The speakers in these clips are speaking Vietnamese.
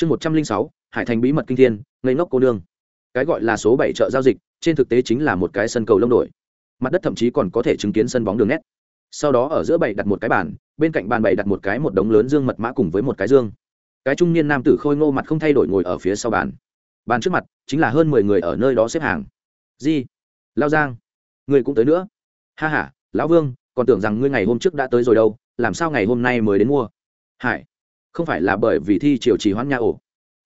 chương một trăm linh sáu, hải thành bí mật kinh thiên, ngây ngốc cô nương. Cái gọi là số bảy chợ giao dịch, trên thực tế chính là một cái sân cầu lông đổi. Mặt đất thậm chí còn có thể chứng kiến sân bóng đường nét. Sau đó ở giữa bảy đặt một cái bàn, bên cạnh bàn bảy đặt một cái một đống lớn dương mật mã cùng với một cái dương. Cái trung niên nam tử khôi ngô mặt không thay đổi ngồi ở phía sau bàn. Bàn trước mặt chính là hơn mười người ở nơi đó xếp hàng. Di, lao giang, người cũng tới nữa. Ha h a lão vương, còn tưởng rằng ngươi ngày hôm trước đã tới rồi đâu, làm sao ngày hôm nay mới đến mua? Hải không phải là bởi vì thi triều trì hoãn nhà ổ.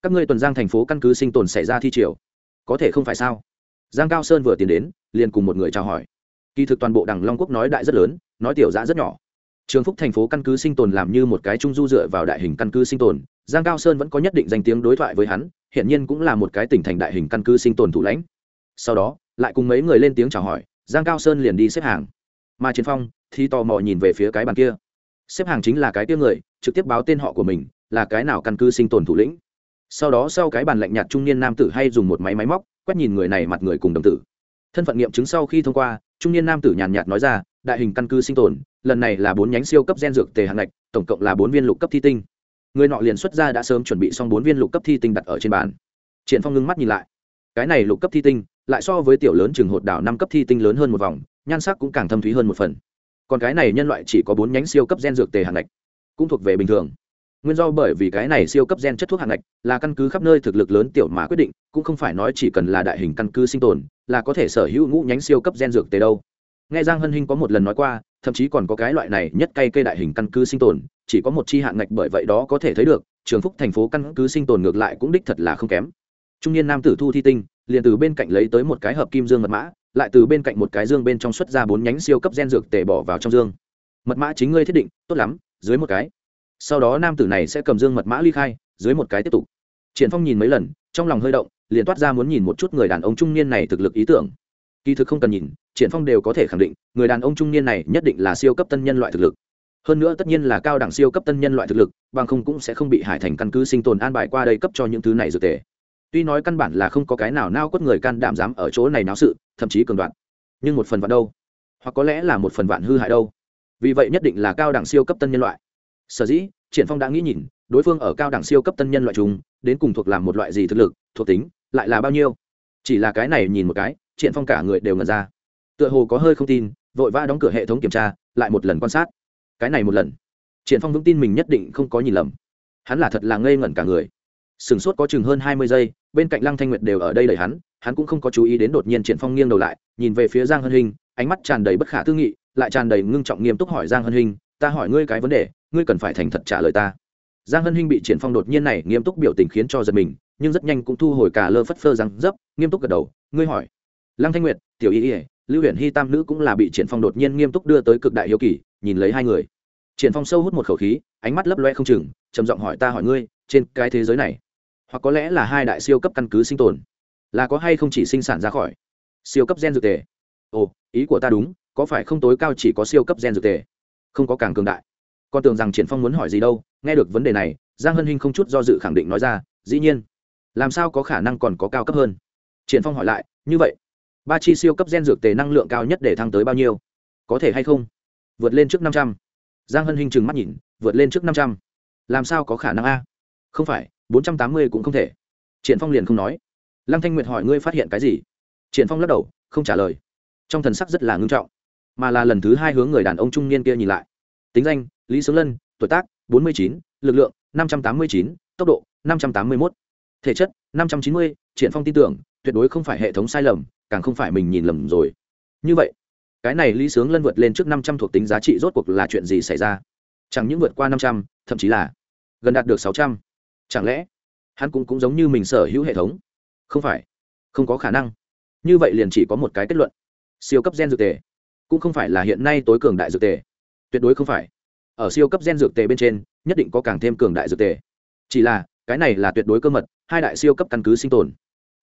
Các ngươi tuần giang thành phố căn cứ sinh tồn xảy ra thi triều. Có thể không phải sao? Giang cao sơn vừa tiến đến, liền cùng một người chào hỏi. Kỳ thực toàn bộ đằng long quốc nói đại rất lớn, nói tiểu giã rất nhỏ. Trường phúc thành phố căn cứ sinh tồn làm như một cái trung du dựa vào đại hình căn cứ sinh tồn, giang cao sơn vẫn có nhất định danh tiếng đối thoại với hắn hiện nhiên cũng là một cái tỉnh thành đại hình căn cứ sinh tồn thủ lãnh. Sau đó, lại cùng mấy người lên tiếng chào hỏi, giang cao sơn liền đi xếp hàng. Mà chiến phong thì tò mò nhìn về phía cái bàn kia xếp hàng chính là cái tiêu người, trực tiếp báo tên họ của mình, là cái nào căn cứ sinh tồn thủ lĩnh. Sau đó sau cái bàn lạnh nhạt trung niên nam tử hay dùng một máy máy móc, quét nhìn người này mặt người cùng đồng tử. Thân phận nghiệm chứng sau khi thông qua, trung niên nam tử nhàn nhạt nói ra, đại hình căn cứ sinh tồn, lần này là bốn nhánh siêu cấp gen dược tề hạng ngạch, tổng cộng là bốn viên lục cấp thi tinh. Người nọ liền xuất ra đã sớm chuẩn bị xong bốn viên lục cấp thi tinh đặt ở trên bàn. Triển phong ngưng mắt nhìn lại. Cái này lục cấp thi tinh, lại so với tiểu lớn chừng hột đảo năm cấp thi tinh lớn hơn một vòng, nhan sắc cũng càng thâm thúy hơn một phần còn cái này nhân loại chỉ có bốn nhánh siêu cấp gen dược tề hạng ngạch, cũng thuộc về bình thường. Nguyên do bởi vì cái này siêu cấp gen chất thuốc hạng ngạch là căn cứ khắp nơi thực lực lớn tiểu mà quyết định, cũng không phải nói chỉ cần là đại hình căn cứ sinh tồn, là có thể sở hữu ngũ nhánh siêu cấp gen dược tề đâu. Nghe giang hân hinh có một lần nói qua, thậm chí còn có cái loại này nhất cây cây đại hình căn cứ sinh tồn, chỉ có một chi hạng ngạch bởi vậy đó có thể thấy được, trường phúc thành phố căn cứ sinh tồn ngược lại cũng đích thật là không kém. Trung niên nam tử thu thi tinh, liền từ bên cạnh lấy tới một cái hợp kim dương mật mã lại từ bên cạnh một cái dương bên trong xuất ra bốn nhánh siêu cấp gen dược tể bỏ vào trong dương. Mật mã chính ngươi thiết định, tốt lắm, dưới một cái. Sau đó nam tử này sẽ cầm dương mật mã ly khai, dưới một cái tiếp tục. Triển phong nhìn mấy lần, trong lòng hơi động, liền toát ra muốn nhìn một chút người đàn ông trung niên này thực lực ý tưởng. Kỳ thực không cần nhìn, triển phong đều có thể khẳng định, người đàn ông trung niên này nhất định là siêu cấp tân nhân loại thực lực. Hơn nữa tất nhiên là cao đẳng siêu cấp tân nhân loại thực lực, bằng không cũng sẽ không bị hải thành căn cứ sinh tồn an bài qua đây cấp cho những thứ này dược tề tuy nói căn bản là không có cái nào nao quất người can đảm dám ở chỗ này náo sự, thậm chí cường đoạn nhưng một phần vạn đâu? Hoặc có lẽ là một phần vạn hư hại đâu? Vì vậy nhất định là cao đẳng siêu cấp tân nhân loại. Sở dĩ, triển phong đã nghĩ nhìn, đối phương ở cao đẳng siêu cấp tân nhân loại chúng đến cùng thuộc làm một loại gì thực lực, thuộc tính, lại là bao nhiêu? Chỉ là cái này nhìn một cái, triển phong cả người đều ngẩn ra. Tựa hồ có hơi không tin, vội vã đóng cửa hệ thống kiểm tra, lại một lần quan sát. Cái này một lần. Triển phong vững tin mình nhất định không có nhìn lầm. Hắn là thật là ngây ngẩn cả người. Sừng sốt có chừng hơn hai mươi giây bên cạnh lăng thanh nguyệt đều ở đây đẩy hắn hắn cũng không có chú ý đến đột nhiên triển phong nghiêng đầu lại, nhìn về phía giang hân hinh ánh mắt tràn đầy bất khả tư nghị, lại tràn đầy ngưng trọng nghiêm túc hỏi giang hân hinh ta hỏi ngươi cái vấn đề, ngươi cần phải thành thật trả lời ta. Giang hân hinh bị triển phong đột nhiên này nghiêm túc biểu tình khiến cho giật mình, nhưng rất nhanh cũng thu hồi cả lơ phất phơ răng dấp, nghiêm túc gật đầu, ngươi hỏi. Lăng thanh nguyệt, tiểu y ỉa lưu huyền hy tam nữ cũng là bị triển phong đột nhiên nghiêm túc đưa tới cực đại hiếu kỳ, nhìn lấy hai người. Triển phong sâu hút một khẩu khí, ánh mắt lấp loe không chừng, trầm giọng hỏi ta hỏi ngươi, trên cái thế giới này hoặc có lẽ là hai đại siêu cấp căn cứ sinh tồn. Là có hay không chỉ sinh sản ra khỏi? Siêu cấp gen dược tề. Ồ, ý của ta đúng, có phải không tối cao chỉ có siêu cấp gen dược tề? Không có càng cường đại. Con tưởng rằng triển phong muốn hỏi gì đâu, nghe được vấn đề này, giang hân hinh không chút do dự khẳng định nói ra, dĩ nhiên. Làm sao có khả năng còn có cao cấp hơn? Triển phong hỏi lại, như vậy, ba chi siêu cấp gen dược tề năng lượng cao nhất để thăng tới bao nhiêu? Có thể hay không? Vượt lên trước năm trăm. Giang hân hinh trừng mắt nhìn, vượt lên trước năm trăm. Làm sao có khả năng a? Không phải bốn trăm tám mươi cũng không thể. Triển phong liền không nói. Lăng thanh nguyệt hỏi ngươi phát hiện cái gì? Triển phong lắc đầu, không trả lời. Trong thần sắc rất là ngưng trọng, mà là lần thứ hai hướng người đàn ông trung niên kia nhìn lại. Tính danh, lý sướng lân, tuổi tác, bốn mươi chín, lực lượng, năm trăm tám mươi chín, tốc độ, năm trăm tám mươi một thể chất, năm trăm chín mươi, triển phong tin tưởng, tuyệt đối không phải hệ thống sai lầm, càng không phải mình nhìn lầm rồi. Như vậy, cái này lý sướng lân vượt lên trước năm trăm thuộc tính giá trị rốt cuộc là chuyện gì xảy ra? Chẳng những vượt qua năm trăm, thậm chí là gần đạt được sáu trăm chẳng lẽ hắn cũng cũng giống như mình sở hữu hệ thống? Không phải. Không có khả năng. Như vậy liền chỉ có một cái kết luận. Siêu cấp gen dược tề. Cũng không phải là hiện nay tối cường đại dược tề. Tuyệt đối không phải. Ở siêu cấp gen dược tề bên trên, nhất định có càng thêm cường đại dược tề. Chỉ là, cái này là tuyệt đối cơ mật, hai đại siêu cấp căn cứ sinh tồn.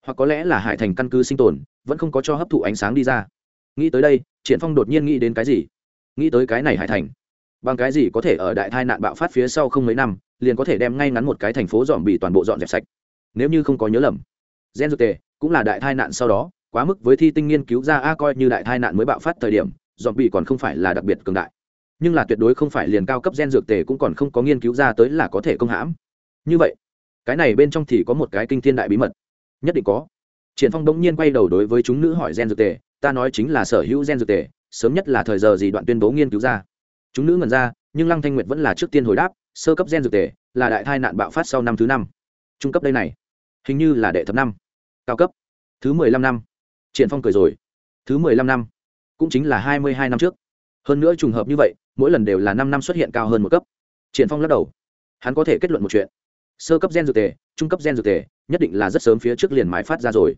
Hoặc có lẽ là hải thành căn cứ sinh tồn, vẫn không có cho hấp thụ ánh sáng đi ra. Nghĩ tới đây, triển phong đột nhiên nghĩ đến cái gì? Nghĩ tới cái này hải thành. Bằng cái gì có thể ở đại tai nạn bạo phát phía sau không mấy năm liền có thể đem ngay ngắn một cái thành phố dọn bị toàn bộ dọn dẹp sạch. Nếu như không có nhớ lầm, gen dược tề cũng là đại tai nạn sau đó, quá mức với thi tinh nghiên cứu ra a coi như đại tai nạn mới bạo phát thời điểm dọn bị còn không phải là đặc biệt cường đại. Nhưng là tuyệt đối không phải liền cao cấp gen dược tề cũng còn không có nghiên cứu ra tới là có thể công hãm. Như vậy, cái này bên trong thì có một cái kinh thiên đại bí mật. Nhất định có. Triển phong đống nhiên quay đầu đối với chúng nữ hỏi gen dược tề, ta nói chính là sở hữu gen dược tề, sớm nhất là thời giờ gì đoạn tuyên bố nghiên cứu ra? Chúng nữ ngẩn ra, nhưng lăng thanh nguyệt vẫn là trước tiên hồi đáp sơ cấp gen dược tề là đại thai nạn bạo phát sau năm thứ năm. Trung cấp đây này, hình như là đệ thập năm. Cao cấp. Thứ mười lăm năm. Triển phong cười rồi. Thứ mười lăm năm, cũng chính là hai mươi hai năm trước. Hơn nữa trùng hợp như vậy, mỗi lần đều là năm năm xuất hiện cao hơn một cấp. Triển phong lắc đầu. Hắn có thể kết luận một chuyện. Sơ cấp gen dược tề, trung cấp gen dược tề, nhất định là rất sớm phía trước liền mái phát ra rồi.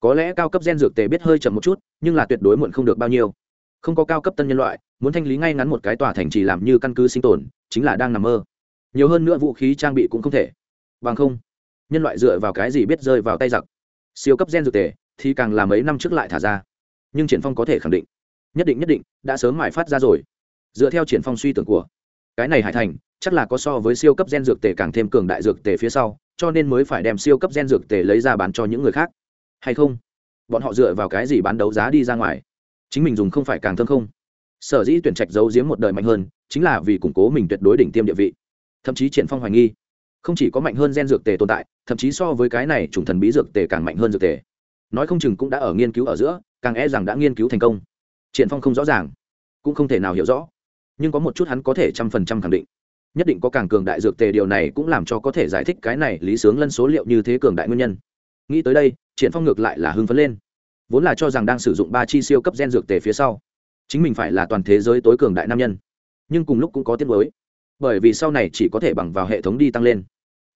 Có lẽ cao cấp gen dược tề biết hơi chậm một chút, nhưng là tuyệt đối muộn không được bao nhiêu. Không có cao cấp tân nhân loại, muốn thanh lý ngay ngắn một cái tòa thành trì làm như căn cứ sinh tồn, chính là đang nằm mơ nhiều hơn nữa vũ khí trang bị cũng không thể. Bằng không, nhân loại dựa vào cái gì biết rơi vào tay giặc? Siêu cấp gen dược tề thì càng làm mấy năm trước lại thả ra. Nhưng triển phong có thể khẳng định, nhất định nhất định đã sớm mải phát ra rồi. Dựa theo triển phong suy tưởng của, cái này hải thành chắc là có so với siêu cấp gen dược tề càng thêm cường đại dược tề phía sau, cho nên mới phải đem siêu cấp gen dược tề lấy ra bán cho những người khác. Hay không? Bọn họ dựa vào cái gì bán đấu giá đi ra ngoài? Chính mình dùng không phải càng thơm không? Sở dĩ tuyển trạch giấu giếm một đời mạnh hơn, chính là vì củng cố mình tuyệt đối đỉnh tiêm địa vị thậm chí triển phong hoài nghi. Không chỉ có mạnh hơn gen dược tề tồn tại, thậm chí so với cái này chủng thần bí dược tề càng mạnh hơn dược tề. Nói không chừng cũng đã ở nghiên cứu ở giữa, càng e rằng đã nghiên cứu thành công. Triển phong không rõ ràng, cũng không thể nào hiểu rõ. Nhưng có một chút hắn có thể trăm phần trăm khẳng định. Nhất định có càng cường đại dược tề điều này cũng làm cho có thể giải thích cái này lý sướng lân số liệu như thế cường đại nguyên nhân. Nghĩ tới đây, triển phong ngược lại là hưng phấn lên. Vốn là cho rằng đang sử dụng ba chi siêu cấp gen dược tề phía sau. Chính mình phải là toàn thế giới tối cường đại nam nhân. Nhưng cùng lúc cũng có tiết mới bởi vì sau này chỉ có thể bằng vào hệ thống đi tăng lên.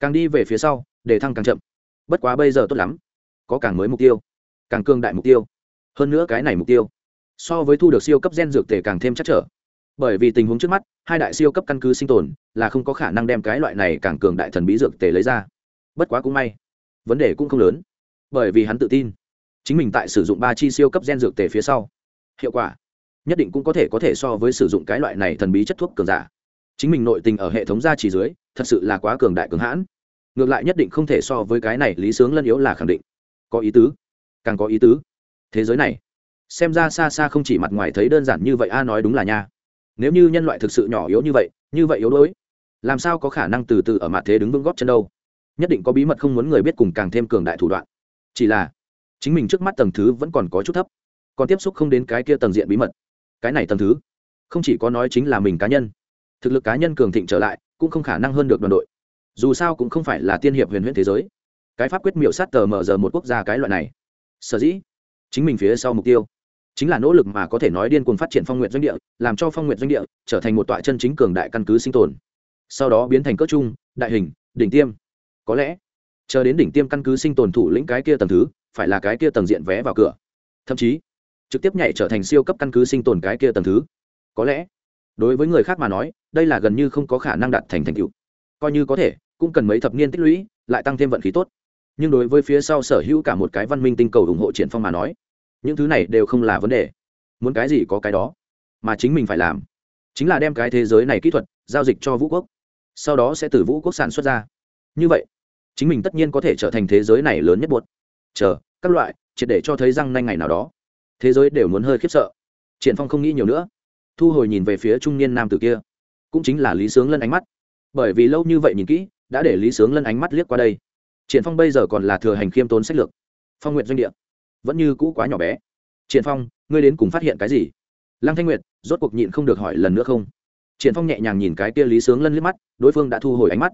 Càng đi về phía sau, để thăng càng chậm. Bất quá bây giờ tốt lắm. Có càng mới mục tiêu, càng cường đại mục tiêu. Hơn nữa cái này mục tiêu, so với thu được siêu cấp gen dược tề càng thêm chắc trở. Bởi vì tình huống trước mắt, hai đại siêu cấp căn cứ sinh tồn, là không có khả năng đem cái loại này càng cường đại thần bí dược tề lấy ra. Bất quá cũng may, vấn đề cũng không lớn. Bởi vì hắn tự tin, chính mình tại sử dụng ba chi siêu cấp gen dược tề phía sau, hiệu quả nhất định cũng có thể có thể so với sử dụng cái loại này thần bí chất thuốc cường giả chính mình nội tình ở hệ thống gia trì dưới, thật sự là quá cường đại cường hãn. Ngược lại nhất định không thể so với cái này lý sướng lân yếu là khẳng định. Có ý tứ. Càng có ý tứ. Thế giới này, xem ra xa xa không chỉ mặt ngoài thấy đơn giản như vậy a, nói đúng là nha. Nếu như nhân loại thực sự nhỏ yếu như vậy như vậy yếu đuối, làm sao có khả năng từ từ ở mặt thế đứng vững góp chân đâu? Nhất định có bí mật không muốn người biết cùng càng thêm cường đại thủ đoạn. Chỉ là, chính mình trước mắt tầng thứ vẫn còn có chút thấp. Còn tiếp xúc không đến cái kia tầng diện bí mật. Cái này tầng thứ, không chỉ có nói chính là mình cá nhân thực lực cá nhân cường thịnh trở lại, cũng không khả năng hơn được đoàn đội. Dù sao cũng không phải là tiên hiệp huyền huyễn thế giới. Cái pháp quyết miểu sát tờ mở giờ một quốc gia cái loại này. Sở dĩ, chính mình phía sau mục tiêu, chính là nỗ lực mà có thể nói điên cuồng phát triển phong nguyện doanh địa, làm cho phong nguyện doanh địa trở thành một tọa chân chính cường đại căn cứ sinh tồn. Sau đó biến thành cỡ chung đại hình, đỉnh tiêm. Có lẽ, chờ đến đỉnh tiêm căn cứ sinh tồn thủ lĩnh cái kia tầng thứ, phải là cái kia tầng diện vé vào cửa. Thậm chí, trực tiếp nhảy trở thành siêu cấp căn cứ sinh tồn cái kia tầng thứ. Có lẽ đối với người khác mà nói, đây là gần như không có khả năng đạt thành thành tựu. Coi như có thể, cũng cần mấy thập niên tích lũy, lại tăng thêm vận khí tốt. Nhưng đối với phía sau sở hữu cả một cái văn minh tinh cầu ủng hộ triển phong mà nói, những thứ này đều không là vấn đề. Muốn cái gì có cái đó, mà chính mình phải làm. Chính là đem cái thế giới này kỹ thuật giao dịch cho vũ quốc. Sau đó sẽ từ vũ quốc sản xuất ra. Như vậy, chính mình tất nhiên có thể trở thành thế giới này lớn nhất buốt chờ, các loại, triệt để cho thấy răng nanh ngày nào đó. Thế giới đều muốn hơi khiếp sợ. Triển phong không nghĩ nhiều nữa thu hồi nhìn về phía trung niên nam tử kia. Cũng chính là lý sướng lân ánh mắt. Bởi vì lâu như vậy nhìn kỹ, đã để lý sướng lân ánh mắt liếc qua đây. Triển phong bây giờ còn là thừa hành khiêm tốn sách lược. Phong nguyện doanh địa, vẫn như cũ quá nhỏ bé. Triển phong, ngươi đến cùng phát hiện cái gì? Lăng thanh nguyệt, rốt cuộc nhịn không được hỏi lần nữa không? Triển phong nhẹ nhàng nhìn cái kia lý sướng lân liếc mắt, đối phương đã thu hồi ánh mắt.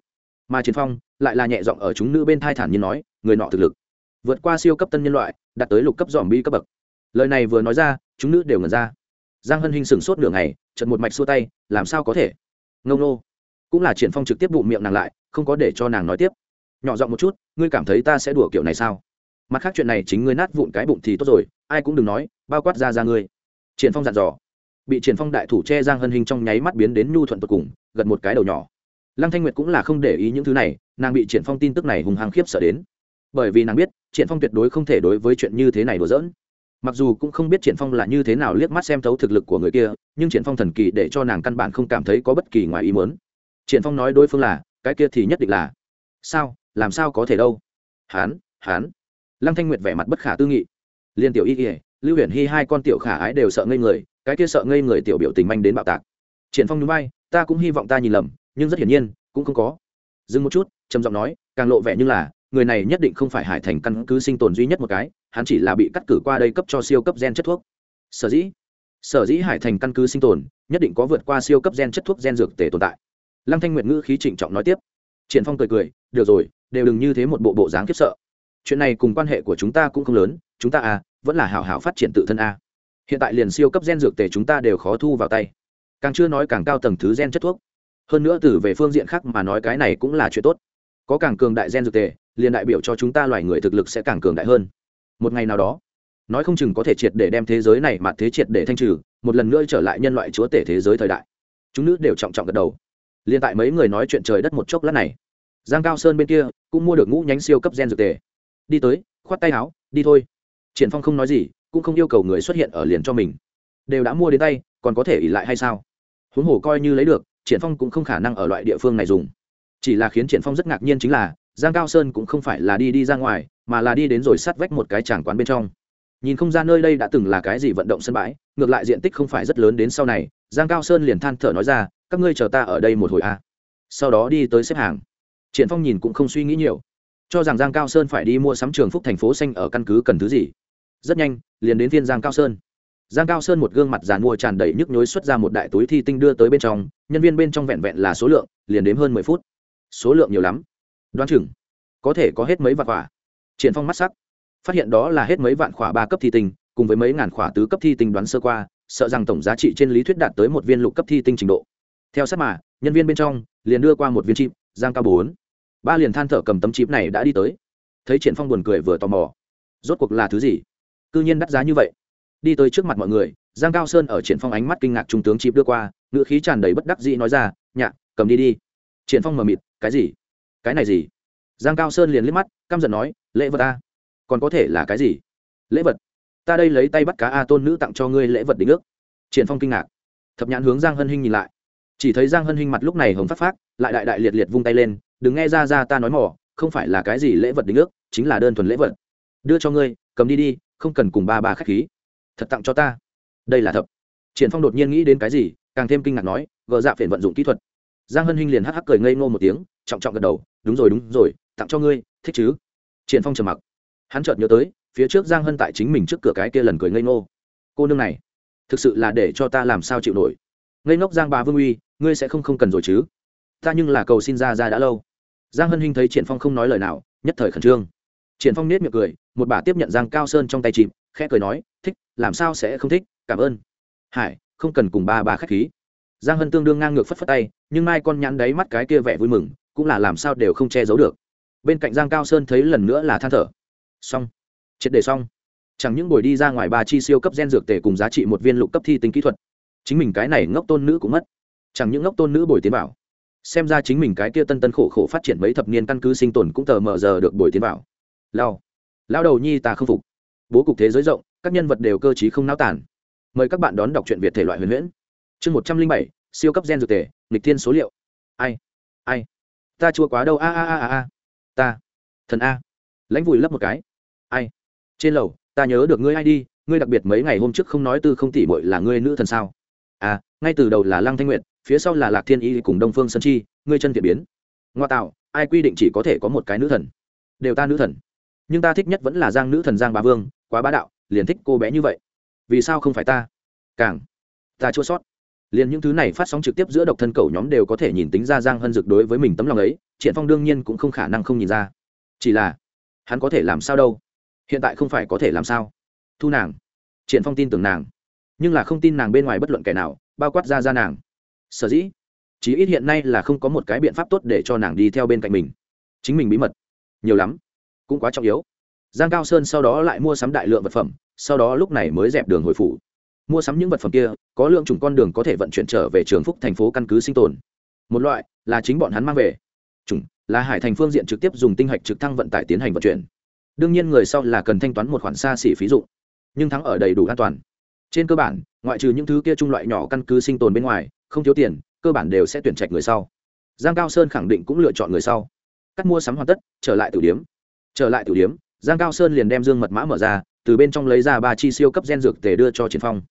Mà triển phong lại là nhẹ giọng ở chúng nữ bên thai thản nhiên nói, người nọ thực lực, vượt qua siêu cấp tân nhân loại, đạt tới lục cấp dòm bi cấp bậc. Lời này vừa nói ra, chúng nữ đều ngẩn ra giang hân hinh sừng sốt nửa ngày trận một mạch xua tay, làm sao có thể? Ngông nô. Cũng là triển phong trực tiếp bụng miệng nàng lại, không có để cho nàng nói tiếp. Nhỏ giọng một chút, ngươi cảm thấy ta sẽ đùa kiểu này sao? Mặt khác chuyện này chính ngươi nát vụn cái bụng thì tốt rồi, ai cũng đừng nói, bao quát ra ra ngươi. Triển phong dặn dò. Bị triển phong đại thủ che giang hân hình trong nháy mắt biến đến nhu thuận tột cùng, gật một cái đầu nhỏ. Lăng thanh nguyệt cũng là không để ý những thứ này, nàng bị triển phong tin tức này hùng hăng khiếp sợ đến. Bởi vì nàng biết, triển phong tuyệt đối không thể đối với chuyện như thế này đùa giỡn mặc dù cũng không biết triển phong là như thế nào liếc mắt xem thấu thực lực của người kia, nhưng triển phong thần kỳ để cho nàng căn bản không cảm thấy có bất kỳ ngoài ý muốn. Triển phong nói đối phương là, cái kia thì nhất định là. Sao? Làm sao có thể đâu? Hán hán. Lăng thanh nguyệt vẻ mặt bất khả tư nghị. Liên tiểu y y lưu huyền hy hai con tiểu khả ái đều sợ ngây người, cái kia sợ ngây người tiểu biểu tình manh đến bạo tạc. Triển phong nhún vai, ta cũng hy vọng ta nhìn lầm, nhưng rất hiển nhiên, cũng không có. Dừng một chút, trầm giọng nói, càng lộ vẻ như là người này nhất định không phải hải thành căn cứ sinh tồn duy nhất một cái, hắn chỉ là bị cắt cử qua đây cấp cho siêu cấp gen chất thuốc. Sở dĩ sở dĩ hải thành căn cứ sinh tồn, nhất định có vượt qua siêu cấp gen chất thuốc gen dược tề tồn tại. Lăng thanh nguyệt ngữ khí trịnh trọng nói tiếp. Triển phong cười cười, được rồi, đều đừng như thế một bộ bộ dáng kiếp sợ. Chuyện này cùng quan hệ của chúng ta cũng không lớn, chúng ta à vẫn là hảo hảo phát triển tự thân a hiện tại liền siêu cấp gen dược tề chúng ta đều khó thu vào tay. Càng chưa nói càng cao tầng thứ gen chất thuốc. Hơn nữa từ về phương diện khác mà nói cái này cũng là chuyện tốt. Có càng cường đại gen dược tề liền đại biểu cho chúng ta loài người thực lực sẽ càng cường đại hơn. Một ngày nào đó, nói không chừng có thể triệt để đem thế giới này mà thế triệt để thanh trừ, một lần nữa trở lại nhân loại chúa tể thế giới thời đại. Chúng nữ đều trọng trọng gật đầu. Liền tại mấy người nói chuyện trời đất một chốc lát này, giang cao sơn bên kia cũng mua được ngũ nhánh siêu cấp gen dược tề. Đi tới, khoát tay áo, đi thôi. Triển phong không nói gì, cũng không yêu cầu người xuất hiện ở liền cho mình. Đều đã mua đến tay, còn có thể ỉ lại hay sao? Huống hồ coi như lấy được, triển phong cũng không khả năng ở loại địa phương này dùng. Chỉ là khiến triển phong rất ngạc nhiên chính là giang cao sơn cũng không phải là đi đi ra ngoài, mà là đi đến rồi sát vách một cái tràng quán bên trong. Nhìn không ra nơi đây đã từng là cái gì vận động sân bãi, ngược lại diện tích không phải rất lớn đến sau này, giang cao sơn liền than thở nói ra, các ngươi chờ ta ở đây một hồi a à. sau đó đi tới xếp hàng. Triển phong nhìn cũng không suy nghĩ nhiều, cho rằng giang cao sơn phải đi mua sắm trường phúc thành phố xanh ở căn cứ cần thứ gì. Rất nhanh, liền đến viên giang cao sơn. Giang cao sơn một gương mặt giàn mua tràn đầy nhức nhối xuất ra một đại túi thi tinh đưa tới bên trong, nhân viên bên trong vẹn vẹn là số lượng, liền đếm hơn mười phút. Số lượng nhiều lắm đoán chừng có thể có hết mấy vạn khỏa. Triển phong mắt sắc, phát hiện đó là hết mấy vạn khỏa ba cấp thi tinh, cùng với mấy ngàn khỏa tứ cấp thi tinh đoán sơ qua, sợ rằng tổng giá trị trên lý thuyết đạt tới một viên lục cấp thi tinh trình độ. Theo sát mà, nhân viên bên trong liền đưa qua một viên chip, giang cao bốn. Ba liền than thở cầm tấm chip này đã đi tới. Thấy triển phong buồn cười vừa tò mò, rốt cuộc là thứ gì? Cư nhiên đắt giá như vậy. Đi tới trước mặt mọi người, giang cao sơn ở triển phong ánh mắt kinh ngạc trung tướng chip đưa qua ngựa khí tràn đầy bất đắc dĩ nói ra, nhạ, cầm đi đi. Triển phong mờ mịt, cái gì? Cái này gì? Giang cao sơn liền liếc mắt, căm giận nói, lễ vật ta? Còn có thể là cái gì? Lễ vật? Ta đây lấy tay bắt cá a tôn nữ tặng cho ngươi lễ vật đính ước. Triển phong kinh ngạc. Thập nhãn hướng giang hân hinh nhìn lại. Chỉ thấy giang hân hinh mặt lúc này hồng phát phát lại đại đại liệt liệt vung tay lên, đừng nghe ra ra ta nói mỏ, không phải là cái gì lễ vật đính ước, chính là đơn thuần lễ vật. Đưa cho ngươi, cầm đi đi, không cần cùng ba ba khách khí. Thật tặng cho ta. Đây là thập. Triển phong đột nhiên nghĩ đến cái gì, càng thêm kinh ngạc nói, gờ dạ phiền vận dụng kỹ thuật. Giang hân hinh liền hắc hắc cười ngây ngô một tiếng trọng trọng gật đầu, đúng rồi đúng rồi, tặng cho ngươi, thích chứ? Triển phong trầm mặc. Hắn chợt nhớ tới, phía trước giang hân tại chính mình trước cửa cái kia lần cười ngây ngô. Cô nương này, thực sự là để cho ta làm sao chịu nổi? Ngây ngốc giang bà vương uy, ngươi sẽ không không cần rồi chứ? Ta nhưng là cầu xin ra ra đã lâu. Giang hân hinh thấy triển phong không nói lời nào, nhất thời khẩn trương. Triển phong nết miệng cười, một bà tiếp nhận giang cao sơn trong tay chìm, khẽ cười nói, thích, làm sao sẽ không thích, cảm ơn. Hải, không cần cùng ba bà khách khí. Giang hân tương đương ngang ngược phất phất tay, nhưng mai con nhắn đấy mắt cái kia vẻ vui mừng cũng là làm sao đều không che giấu được. Bên cạnh giang cao sơn thấy lần nữa là than thở. Xong. Triệt đề xong. Chẳng những buổi đi ra ngoài ba chi siêu cấp gen dược tề cùng giá trị một viên lục cấp thi tính kỹ thuật, chính mình cái này ngốc tôn nữ cũng mất. Chẳng những ngốc tôn nữ bồi tiến bảo xem ra chính mình cái kia tân tân khổ khổ phát triển mấy thập niên căn cứ sinh tồn cũng tờ mờ giờ được bồi tiến bảo lao. Lao đầu nhi ta không phục. Bố cục thế giới rộng, các nhân vật đều cơ t không náo tản mời các bạn đón đọc truyện việt thể loại huyền huyễn. Chương một trăm linh bảy, siêu cấp gen dược tề, nghịch thiên số liệu. Ai? Ai? Ta chua quá đâu, a a a a a. Ta, thần a. Lãnh vùi lấp một cái. Ai? Trên lầu, ta nhớ được ngươi ai đi, ngươi đặc biệt mấy ngày hôm trước không nói tư không tỉ bội là ngươi nữ thần sao? À ngay từ đầu là lăng thanh nguyện phía sau là lạc thiên y cùng đông phương sơn chi, ngươi chân thiện biến. Ngoa tạo, ai quy định chỉ có thể có một cái nữ thần? Đều ta nữ thần. Nhưng ta thích nhất vẫn là giang nữ thần giang bá vương, quá bá đạo, liền thích cô bé như vậy. Vì sao không phải ta? Càng. Ta chua sót liền những thứ này phát sóng trực tiếp giữa độc thân cầu nhóm đều có thể nhìn tính ra giang hân dực đối với mình tấm lòng ấy, triển phong đương nhiên cũng không khả năng không nhìn ra. Chỉ là, hắn có thể làm sao đâu? Hiện tại không phải có thể làm sao? Thu nàng. Triển phong tin tưởng nàng. Nhưng là không tin nàng bên ngoài bất luận kẻ nào, bao quát ra ra nàng. Sở dĩ, chí ít hiện nay là không có một cái biện pháp tốt để cho nàng đi theo bên cạnh mình. Chính mình bí mật. Nhiều lắm. Cũng quá trọng yếu. Giang cao sơn sau đó lại mua sắm đại lượng vật phẩm, sau đó lúc này mới dẹp đường hồi phủ mua sắm những vật phẩm kia, có lượng chủng con đường có thể vận chuyển trở về trường phúc thành phố căn cứ sinh tồn. Một loại là chính bọn hắn mang về. Chủng là hải thành phương diện trực tiếp dùng tinh hạch trực thăng vận tải tiến hành vận chuyển. Đương nhiên người sau là cần thanh toán một khoản xa xỉ phí dụng, nhưng thắng ở đầy đủ an toàn. Trên cơ bản, ngoại trừ những thứ kia trung loại nhỏ căn cứ sinh tồn bên ngoài, không thiếu tiền, cơ bản đều sẽ tuyển trạch người sau. Giang cao sơn khẳng định cũng lựa chọn người sau. Cắt mua sắm hoàn tất, trở lại tử điếm. Trở lại tử điếm, giang cao sơn liền đem dương mật mã mở ra từ bên trong lấy ra ba chi siêu cấp gen dược tề đưa cho triển phong.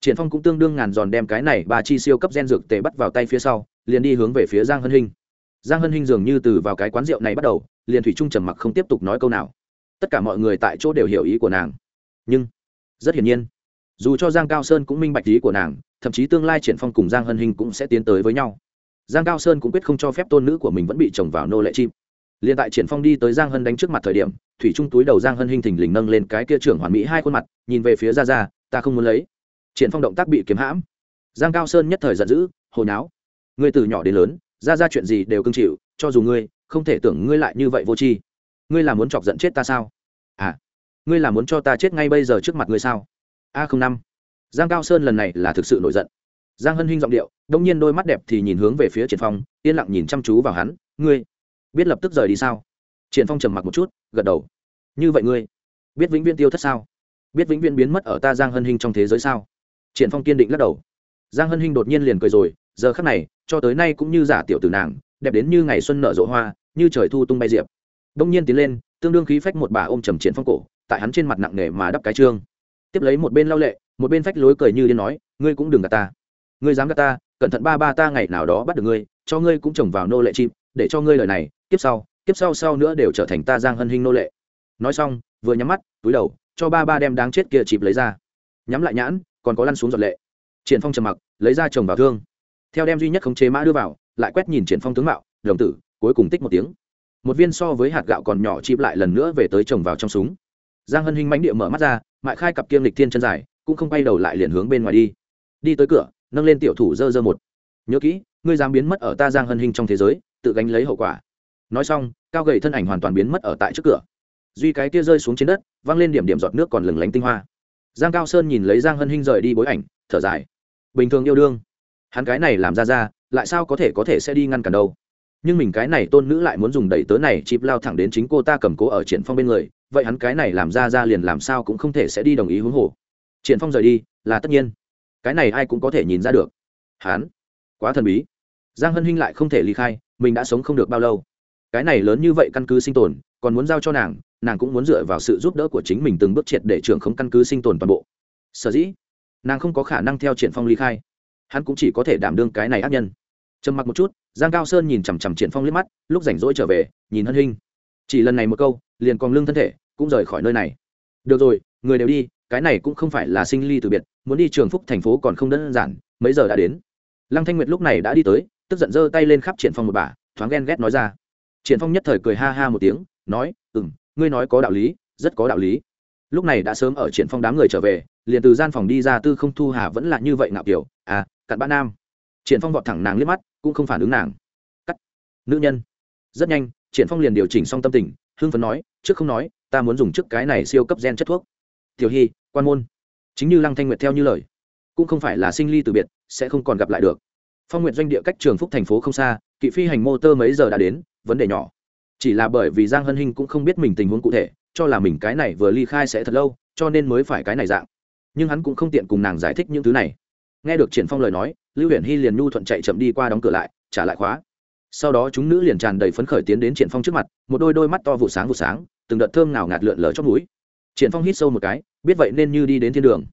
Triển phong cũng tương đương ngàn giòn đem cái này ba chi siêu cấp gen dược tề bắt vào tay phía sau, liền đi hướng về phía giang hân hinh. Giang hân hinh dường như từ vào cái quán rượu này bắt đầu, liền thủy trung trầm mặc không tiếp tục nói câu nào. Tất cả mọi người tại chỗ đều hiểu ý của nàng. Nhưng, rất hiển nhiên, dù cho giang cao sơn cũng minh bạch ý của nàng, thậm chí tương lai triển phong cùng giang hân Hinh cũng sẽ tiến tới với nhau. Giang cao sơn cũng quyết không cho phép tôn nữ của mình vẫn bị chồng vào nô lệ chim liền tại triển phong đi tới giang hân đánh trước mặt thời điểm, thủy trung túi đầu giang hân hình thình lình nâng lên cái kia trưởng hoàn mỹ hai khuôn mặt, nhìn về phía ra ra ta không muốn lấy. Triển phong động tác bị kiếm hãm. Giang cao sơn nhất thời giận dữ hồi náo ngươi từ nhỏ đến lớn ra ra chuyện gì đều cưng chịu, cho dù ngươi, không thể tưởng ngươi lại như vậy vô tri. Ngươi là muốn chọc giận chết ta sao? À ngươi là muốn cho ta chết ngay bây giờ trước mặt ngươi sao? A không năm. Giang cao sơn lần này là thực sự nổi giận. Giang hân huynh giọng điệu đông nhiên đôi mắt đẹp thì nhìn hướng về phía triển phong, yên lặng nhìn chăm chú vào hắn, ngươi biết lập tức rời đi sao? Triển phong trầm mặc một chút, gật đầu. Như vậy ngươi, biết vĩnh viễn tiêu thất sao? Biết vĩnh viễn biến mất ở ta giang hân hinh trong thế giới sao? Triển phong kiên định lắc đầu. Giang hân hinh đột nhiên liền cười rồi, giờ khắc này, cho tới nay cũng như giả tiểu tử nàng, đẹp đến như ngày xuân nở rộ hoa, như trời thu tung bay diệp. Đông nhiên tiến lên, tương đương khí phách một bà ôm trầm triển phong cổ, tại hắn trên mặt nặng nề mà đắp cái trương. Tiếp lấy một bên lau lệ, một bên phách lối cười như điên nói, ngươi cũng đừng gạt ta. Ngươi dám gạt ta, cẩn thận ba ba ta ngày nào đó bắt được ngươi, cho ngươi cũng trồng vào nô lệ chim để cho ngươi lời này tiếp sau tiếp sau sau nữa đều trở thành ta giang hân hinh nô lệ. Nói xong, vừa nhắm mắt, túi đầu, cho ba ba đem đáng chết kia chịp lấy ra. Nhắm lại nhãn, còn có lăn xuống giọt lệ. Triển phong trầm mặc, lấy ra chồng vào thương. Theo đem duy nhất khống chế mã đưa vào, lại quét nhìn triển phong tướng mạo, đồng tử, cuối cùng tích một tiếng. Một viên so với hạt gạo còn nhỏ chịp lại lần nữa về tới chồng vào trong súng. Giang hân hinh mánh địa mở mắt ra, mại khai cặp kiêm lịch thiên chân dài, cũng không quay đầu lại liền hướng bên ngoài đi. Đi tới cửa, nâng lên tiểu thủ dơ dơ một. Nhớ kỹ, ngươi dám biến mất ở ta giang hân hinh trong thế giới tự gánh lấy hậu quả. Nói xong, cao gầy thân ảnh hoàn toàn biến mất ở tại trước cửa. Duy cái kia rơi xuống trên đất văng lên điểm điểm giọt nước còn lừng lánh tinh hoa. Giang cao sơn nhìn lấy giang hân hinh rời đi bối ảnh, thở dài. Bình thường yêu đương. Hắn cái này làm ra ra, lại sao có thể có thể sẽ đi ngăn cản đâu? Nhưng mình cái này tôn nữ lại muốn dùng đẩy tớ này chịp lao thẳng đến chính cô ta cầm cố ở triển phong bên người, vậy hắn cái này làm ra ra liền làm sao cũng không thể sẽ đi đồng ý huống hồ. Triển phong rời đi, là tất nhiên. Cái này ai cũng có thể nhìn ra được. Hắn, quá thần bí. Giang hân hinh lại không thể ly khai mình đã sống không được bao lâu. Cái này lớn như vậy căn cứ sinh tồn, còn muốn giao cho nàng nàng cũng muốn dựa vào sự giúp đỡ của chính mình từng bước triệt để trưởng không căn cứ sinh tồn toàn bộ. Sở dĩ, nàng không có khả năng theo triển phong ly khai. Hắn cũng chỉ có thể đảm đương cái này ác nhân. Trầm mặc một chút, giang cao sơn nhìn chằm chằm triển phong liếc mắt, lúc rảnh rỗi trở về, nhìn hân hinh. Chỉ lần này một câu, liền còn lưng thân thể, cũng rời khỏi nơi này. Được rồi, người đều đi, cái này cũng không phải là sinh ly từ biệt, muốn đi trường phúc thành phố còn không đơn giản, mấy giờ đã đến. Lăng thanh nguyệt lúc này đã đi tới tức giận giơ tay lên khắp triển phong một bà, thoáng ghen ghét nói ra. Triển phong nhất thời cười ha ha một tiếng, nói ừ m ngươi nói có đạo lý, rất có đạo lý. Lúc này đã sớm ở triển phong đám người trở về, liền từ gian phòng đi ra tư không thu hà vẫn là như vậy ngạo kiểu à cặn bã nam. Triển phong vọt thẳng nàng liếc mắt, cũng không phản ứng nàng. Cắt, nữ nhân. Rất nhanh, triển phong liền điều chỉnh xong tâm tình, hưng phấn nói, trước không nói, ta muốn dùng trước cái này siêu cấp gen chất thuốc. Tiểu hy, quan môn. Chính như lăng thanh nguyệt theo như lời, cũng không phải là sinh ly từ biệt, sẽ không còn gặp lại được phong nguyện doanh địa cách trường phúc thành phố không xa, kỵ phi hành mô tơ mấy giờ đã đến, vấn đề nhỏ. Chỉ là bởi vì giang hân hinh cũng không biết mình tình huống cụ thể, cho là mình cái này vừa ly khai sẽ thật lâu, cho nên mới phải cái này dạng. Nhưng hắn cũng không tiện cùng nàng giải thích những thứ này. Nghe được triển phong lời nói, lưu huyền hy liền nhu thuận chạy chậm đi qua đóng cửa lại, trả lại khóa. Sau đó chúng nữ liền tràn đầy phấn khởi tiến đến triển phong trước mặt, một đôi đôi mắt to vụ sáng vụ sáng, từng đợt thơm nào ngạt lượn lờ chót mũi. Triển phong hít sâu một cái, biết vậy nên như đi đến thiên đường.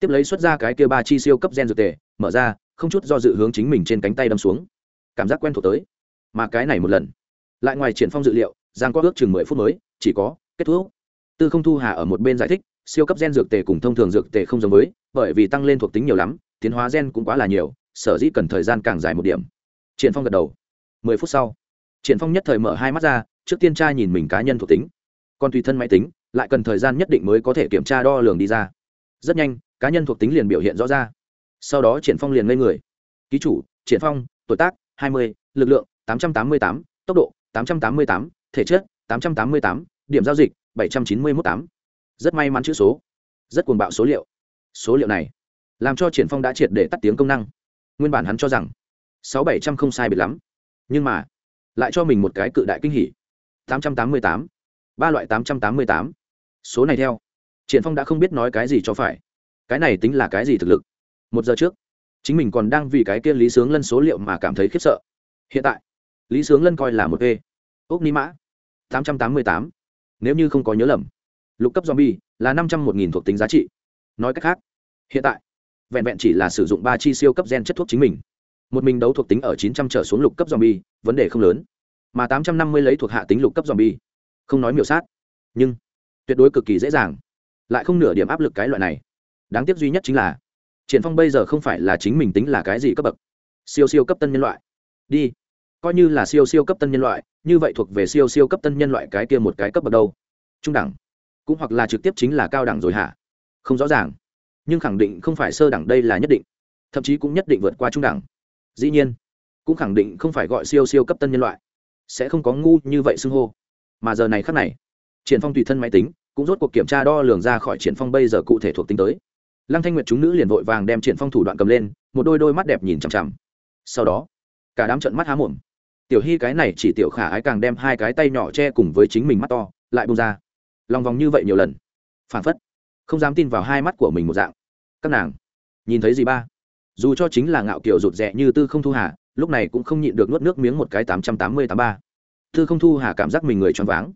Tiếp lấy xuất ra cái kia ba chi siêu cấp gen dược tề, mở ra không chút do dự hướng chính mình trên cánh tay đâm xuống. Cảm giác quen thuộc tới. Mà cái này một lần, lại ngoài triển phong dự liệu, giang có ước chừng mười phút mới, chỉ có kết thúc. Tư không thu hà ở một bên giải thích, siêu cấp gen dược tề cùng thông thường dược tề không giống với, bởi vì tăng lên thuộc tính nhiều lắm, tiến hóa gen cũng quá là nhiều, sở dĩ cần thời gian càng dài một điểm. Triển phong gật đầu. Mười phút sau, triển phong nhất thời mở hai mắt ra, trước tiên tra nhìn mình cá nhân thuộc tính. Còn tùy thân máy tính, lại cần thời gian nhất định mới có thể kiểm tra đo lường đi ra. Rất nhanh, cá nhân thuộc tính liền biểu hiện rõ ra sau đó triển phong liền ngây người. Ký chủ triển phong tuổi tác 20, lực lượng 888, tốc độ 888, thể chất 888, điểm giao dịch 791 8. rất may mắn chữ số. Rất cuồng bạo số liệu. Số liệu này làm cho triển phong đã triệt để tắt tiếng công năng. Nguyên bản hắn cho rằng sáu bảy trăm không sai biệt lắm. Nhưng mà lại cho mình một cái cự đại kinh hỉ. 888, ba loại 888. số này theo triển phong đã không biết nói cái gì cho phải. Cái này tính là cái gì thực lực? Một giờ trước, chính mình còn đang vì cái kia lý sướng lân số liệu mà cảm thấy khiếp sợ. Hiện tại, lý sướng lân coi là một e ốc ni mã, tám trăm tám mươi tám. Nếu như không có nhớ lầm, lục cấp zombie là năm trăm một nghìn thuộc tính giá trị. Nói cách khác, hiện tại, vẹn vẹn chỉ là sử dụng ba chi siêu cấp gen chất thuốc chính mình. Một mình đấu thuộc tính ở chín trăm trở xuống lục cấp zombie, vấn đề không lớn. Mà tám trăm năm mươi lấy thuộc hạ tính lục cấp zombie. Bi không nói miểu sát, nhưng tuyệt đối cực kỳ dễ dàng. Lại không nửa điểm áp lực cái loại này. Đáng tiếc duy nhất chính là triển phong bây giờ không phải là chính mình tính là cái gì cấp bậc. Siêu siêu cấp tân nhân loại. Đi. Coi như là siêu siêu cấp tân nhân loại, như vậy thuộc về siêu siêu cấp tân nhân loại cái kia một cái cấp bậc đâu? Trung đẳng. Cũng hoặc là trực tiếp chính là cao đẳng rồi hả? Không rõ ràng. Nhưng khẳng định không phải sơ đẳng đây là nhất định. Thậm chí cũng nhất định vượt qua trung đẳng. Dĩ nhiên, cũng khẳng định không phải gọi siêu siêu cấp tân nhân loại. Sẽ không có ngu như vậy xưng hô. Mà giờ này khắc này, triển phong tùy thân máy tính, cũng rốt cuộc kiểm tra đo lường ra khỏi triển phong bây giờ cụ thể thuộc tính tới lăng thanh nguyệt chúng nữ liền vội vàng đem triển phong thủ đoạn cầm lên, một đôi đôi mắt đẹp nhìn chằm chằm. Sau đó, cả đám trận mắt há mồm. Tiểu hy cái này chỉ tiểu khả ái càng đem hai cái tay nhỏ che cùng với chính mình mắt to, lại bung ra. Lòng vòng như vậy nhiều lần phản phất không dám tin vào hai mắt của mình một dạng. Các nàng, nhìn thấy gì ba? Dù cho chính là ngạo kiểu rụt rè như tư không thu hà, lúc này cũng không nhịn được nuốt nước miếng một cái tám trăm tám mươi tám ba. Tư không thu hà cảm giác mình người choáng váng.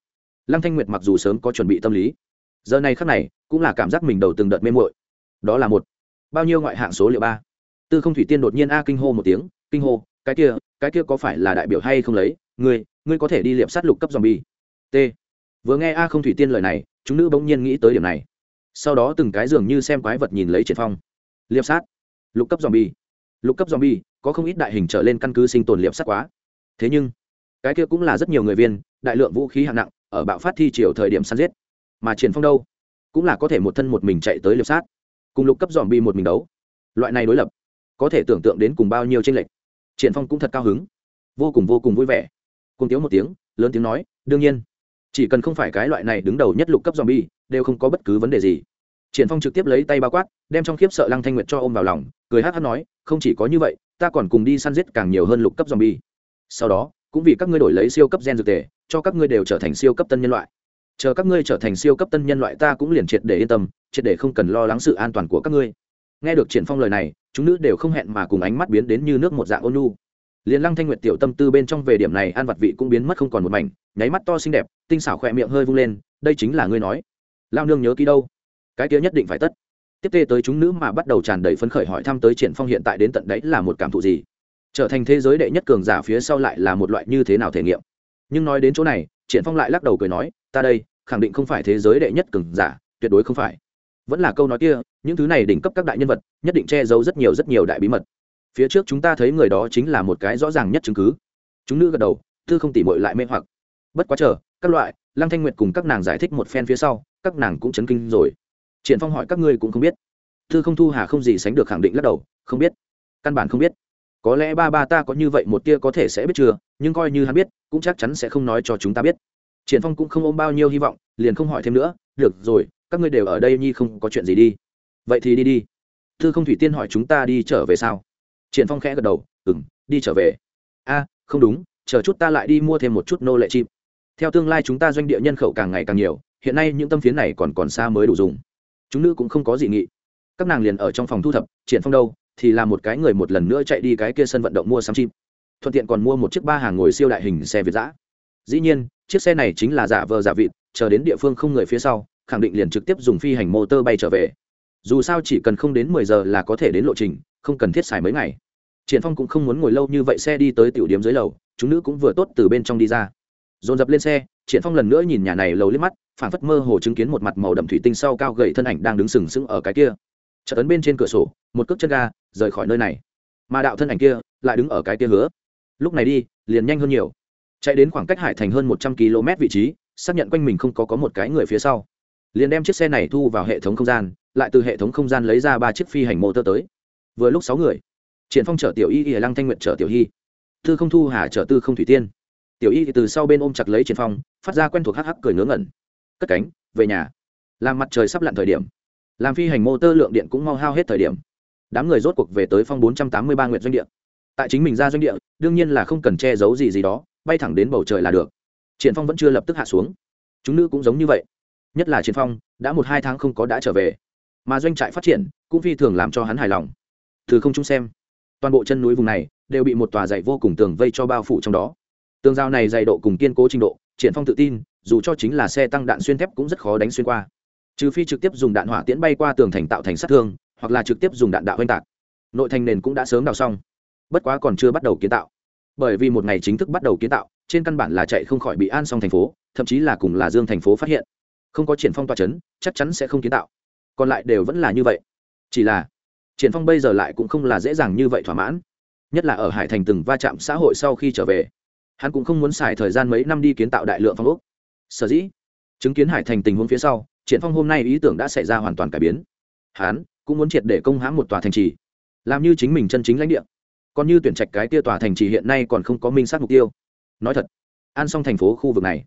Lăng thanh nguyệt mặc dù sớm có chuẩn bị tâm lý, giờ này khắc này cũng là cảm giác mình đầu từng đợt mê muội đó là một. Bao nhiêu ngoại hạng số liệu ba? Tư không thủy tiên đột nhiên a kinh hô một tiếng, kinh hô, cái kia cái kia có phải là đại biểu hay không lấy? Ngươi ngươi có thể đi liệm sát lục cấp zombie. T. Vừa nghe a không thủy tiên lời này, chúng nữ bỗng nhiên nghĩ tới điểm này. Sau đó từng cái dường như xem quái vật nhìn lấy triển phong. Liệp sát. Lục cấp zombie. Lục cấp zombie, có không ít đại hình trở lên căn cứ sinh tồn liệp sát quá. Thế nhưng, cái kia cũng là rất nhiều người viên, đại lượng vũ khí hạng nặng, ở bạo phát thi chiều thời điểm săn giết. Mà triển phong đâu? Cũng là có thể một thân một mình chạy tới liệp sát cùng lục cấp dòm bi một mình đấu. Loại này đối lập, có thể tưởng tượng đến cùng bao nhiêu tranh lệch. Triển phong cũng thật cao hứng. Vô cùng vô cùng vui vẻ. Cùng tiếng một tiếng, lớn tiếng nói, đương nhiên, chỉ cần không phải cái loại này đứng đầu nhất lục cấp dòm bi, đều không có bất cứ vấn đề gì. Triển phong trực tiếp lấy tay bao quát, đem trong khiếp sợ lăng thanh nguyệt cho ôm vào lòng, cười hát hát nói, không chỉ có như vậy, ta còn cùng đi săn giết càng nhiều hơn lục cấp dòm bi. Sau đó, cũng vì các ngươi đổi lấy siêu cấp gen dược tề, cho các ngươi đều trở thành siêu cấp tân nhân loại chờ các ngươi trở thành siêu cấp tân nhân loại ta cũng liền triệt để yên tâm, triệt để không cần lo lắng sự an toàn của các ngươi. Nghe được triển phong lời này, chúng nữ đều không hẹn mà cùng ánh mắt biến đến như nước một dạng ôn nhu. Liền lăng thanh nguyệt tiểu tâm tư bên trong về điểm này an vật vị cũng biến mất không còn một mảnh, nháy mắt to xinh đẹp, tinh xảo khỏe miệng hơi vung lên, đây chính là ngươi nói. Lao nương nhớ kỹ đâu? Cái kia nhất định phải tất. Tiếp tê tới chúng nữ mà bắt đầu tràn đầy phấn khởi hỏi thăm tới triển phong hiện tại đến tận đấy là một cảm thụ gì? Trở thành thế giới đệ nhất cường giả phía sau lại là một loại như thế nào thể nghiệm? Nhưng nói đến chỗ này, triển phong lại lắc đầu cười nói ta đây, khẳng định không phải thế giới đệ nhất cường giả, tuyệt đối không phải. Vẫn là câu nói kia, những thứ này đỉnh cấp các đại nhân vật, nhất định che giấu rất nhiều rất nhiều đại bí mật. Phía trước chúng ta thấy người đó chính là một cái rõ ràng nhất chứng cứ. Chúng nữ gật đầu tư không tỉ mội lại mê hoặc. Bất quá chờ, các loại, lăng thanh nguyệt cùng các nàng giải thích một phen phía sau, các nàng cũng chấn kinh rồi. Triển phong hỏi các ngươi cũng không biết. Thư không thu hà không gì sánh được khẳng định lắc đầu, không biết. Căn bản không biết. Có lẽ ba ba ta có như vậy một tia có thể sẽ biết chưa, nhưng coi như hắn biết, cũng chắc chắn sẽ không nói cho chúng ta biết triển phong cũng không ôm bao nhiêu hy vọng, liền không hỏi thêm nữa, được rồi, các ngươi đều ở đây nhi không có chuyện gì đi. Vậy thì đi đi. Thư không thủy tiên hỏi, chúng ta đi trở về sao? Triển phong khẽ gật đầu, ừm, đi trở về. A, không đúng, chờ chút ta lại đi mua thêm một chút nô lệ chim. Theo tương lai chúng ta doanh địa nhân khẩu càng ngày càng nhiều, hiện nay những tâm phiến này còn còn xa mới đủ dùng. Chúng nữ cũng không có gì nghị. Các nàng liền ở trong phòng thu thập, triển phong đâu, thì là một cái người một lần nữa chạy đi cái kia sân vận động mua sắm chim. Thuận tiện còn mua một chiếc ba hàng ngồi siêu đại hình xe việt giã. Dĩ nhiên chiếc xe này chính là giả vờ giả vịt, chờ đến địa phương không người phía sau, khẳng định liền trực tiếp dùng phi hành motor bay trở về. Dù sao chỉ cần không đến mười giờ là có thể đến lộ trình, không cần thiết xài mấy ngày. Triển phong cũng không muốn ngồi lâu như vậy xe đi tới tiểu điểm dưới lầu, chúng nữ cũng vừa tốt từ bên trong đi ra. Dồn dập lên xe, triển phong lần nữa nhìn nhà này lầu liếc mắt, phảng phất mơ hồ chứng kiến một mặt màu đậm thủy tinh sau cao gầy thân ảnh đang đứng sừng sững ở cái kia. Chợt ấn bên trên cửa sổ, một cước chân ga, rời khỏi nơi này. Mà đạo thân ảnh kia lại đứng ở cái kia hứa. Lúc này đi, liền nhanh hơn nhiều chạy đến khoảng cách hải thành hơn một trăm km vị trí, xác nhận quanh mình không có có một cái người phía sau. Liền đem chiếc xe này thu vào hệ thống không gian, lại từ hệ thống không gian lấy ra ba chiếc phi hành mô tơ tới. Vừa lúc sáu người, triển phong chở tiểu y y, lăng thanh nguyện chở tiểu hy, tư không thu hà chở tư không thủy tiên. Tiểu y từ sau bên ôm chặt lấy triển phong, phát ra quen thuộc hắc hắc cười ngớ ngẩn. Cất cánh, về nhà. Làm mặt trời sắp lặn thời điểm. Làm phi hành mô tơ lượng điện cũng mau hao hết thời điểm. Đám người rốt cuộc về tới phong bốn trăm tám mươi ba nguyện doanh địa. Tại chính mình ra doanh địa, đương nhiên là không cần che giấu gì gì đó bay thẳng đến bầu trời là được. Triển phong vẫn chưa lập tức hạ xuống. Chúng nữ cũng giống như vậy. Nhất là triển phong, đã một hai tháng không có đã trở về. Mà doanh trại phát triển cũng phi thường làm cho hắn hài lòng. Từ không chung xem, toàn bộ chân núi vùng này đều bị một tòa dày vô cùng tường vây cho bao phủ trong đó. Tường giao này dày độ cùng kiên cố trình độ, triển phong tự tin, dù cho chính là xe tăng đạn xuyên thép cũng rất khó đánh xuyên qua. Trừ phi trực tiếp dùng đạn hỏa tiễn bay qua tường thành tạo thành sát thương, hoặc là trực tiếp dùng đạn đạo oanh tạc. Nội thành nền cũng đã sớm đào xong, bất quá còn chưa bắt đầu kiến tạo bởi vì một ngày chính thức bắt đầu kiến tạo, trên căn bản là chạy không khỏi bị an Song thành phố, thậm chí là cùng là dương thành phố phát hiện. Không có triển phong tòa chấn, chắc chắn sẽ không kiến tạo. Còn lại đều vẫn là như vậy. Chỉ là, triển phong bây giờ lại cũng không là dễ dàng như vậy thỏa mãn. Nhất là ở hải thành từng va chạm xã hội sau khi trở về, hắn cũng không muốn xài thời gian mấy năm đi kiến tạo đại lượng phong ốc. Sở dĩ, chứng kiến hải thành tình huống phía sau, triển phong hôm nay ý tưởng đã xảy ra hoàn toàn cải biến. Hắn cũng muốn triệt để công hãm một tòa thành trì, làm như chính mình chân chính lãnh địa còn như tuyển trạch cái tia tòa thành trì hiện nay còn không có minh sát mục tiêu. Nói thật an xong thành phố khu vực này,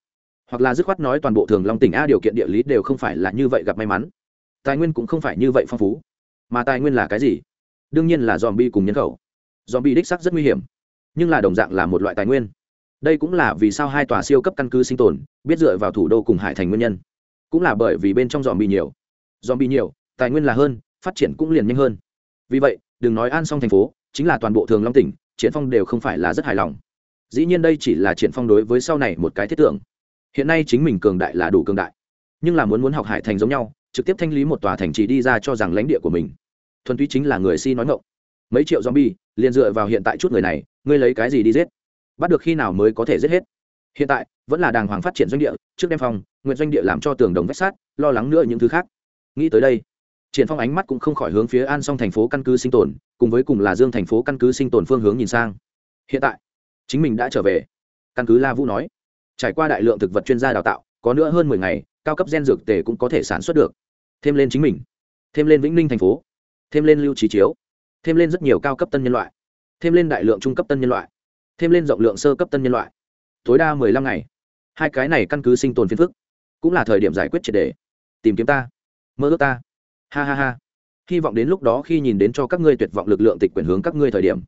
hoặc là dứt khoát nói toàn bộ thường long tỉnh a điều kiện địa lý đều không phải là như vậy gặp may mắn. Tài nguyên cũng không phải như vậy phong phú. Mà tài nguyên là cái gì? Đương nhiên là dòm bi cùng nhân khẩu. Dòm bi đích sắc rất nguy hiểm, nhưng là đồng dạng là một loại tài nguyên. Đây cũng là vì sao hai tòa siêu cấp căn cứ sinh tồn, biết dựa vào thủ đô cùng hải thành nguyên nhân. Cũng là bởi vì bên trong dòm bi nhiều. Dòm bi nhiều, tài nguyên là hơn, phát triển cũng liền nhanh hơn. Vì vậy, đừng nói an xong thành phố chính là toàn bộ thường long tỉnh, triển phong đều không phải là rất hài lòng. Dĩ nhiên đây chỉ là triển phong đối với sau này một cái thiết tưởng. Hiện nay chính mình cường đại là đủ cường đại. Nhưng là muốn muốn học hải thành giống nhau, trực tiếp thanh lý một tòa thành trì đi ra cho rằng lãnh địa của mình. Thuần túy chính là người si nói ngọng. Mấy triệu zombie, liền dựa vào hiện tại chút người này, ngươi lấy cái gì đi giết? Bắt được khi nào mới có thể giết hết? Hiện tại, vẫn là đàng hoàng phát triển doanh địa, trước đem phòng, nguyện doanh địa làm cho tường đồng vách sát lo lắng nữa những thứ khác. Nghĩ tới đây triển phong ánh mắt cũng không khỏi hướng phía an song thành phố căn cứ sinh tồn, cùng với cùng là dương thành phố căn cứ sinh tồn phương hướng nhìn sang. Hiện tại, chính mình đã trở về. Căn cứ la vũ nói, trải qua đại lượng thực vật chuyên gia đào tạo, có nữa hơn mười ngày, cao cấp gen dược tề cũng có thể sản xuất được. Thêm lên chính mình, thêm lên vĩnh ninh thành phố, thêm lên lưu trí chiếu, thêm lên rất nhiều cao cấp tân nhân loại, thêm lên đại lượng trung cấp tân nhân loại, thêm lên rộng lượng sơ cấp tân nhân loại. Tối đa mười lăm ngày. Hai cái này căn cứ sinh tồn phiền phức, cũng là thời điểm giải quyết triệt đề tìm kiếm ta. Mơ ước ta ha ha ha. Hy vọng đến lúc đó khi nhìn đến cho các ngươi tuyệt vọng lực lượng tịch quyền hướng các ngươi thời điểm,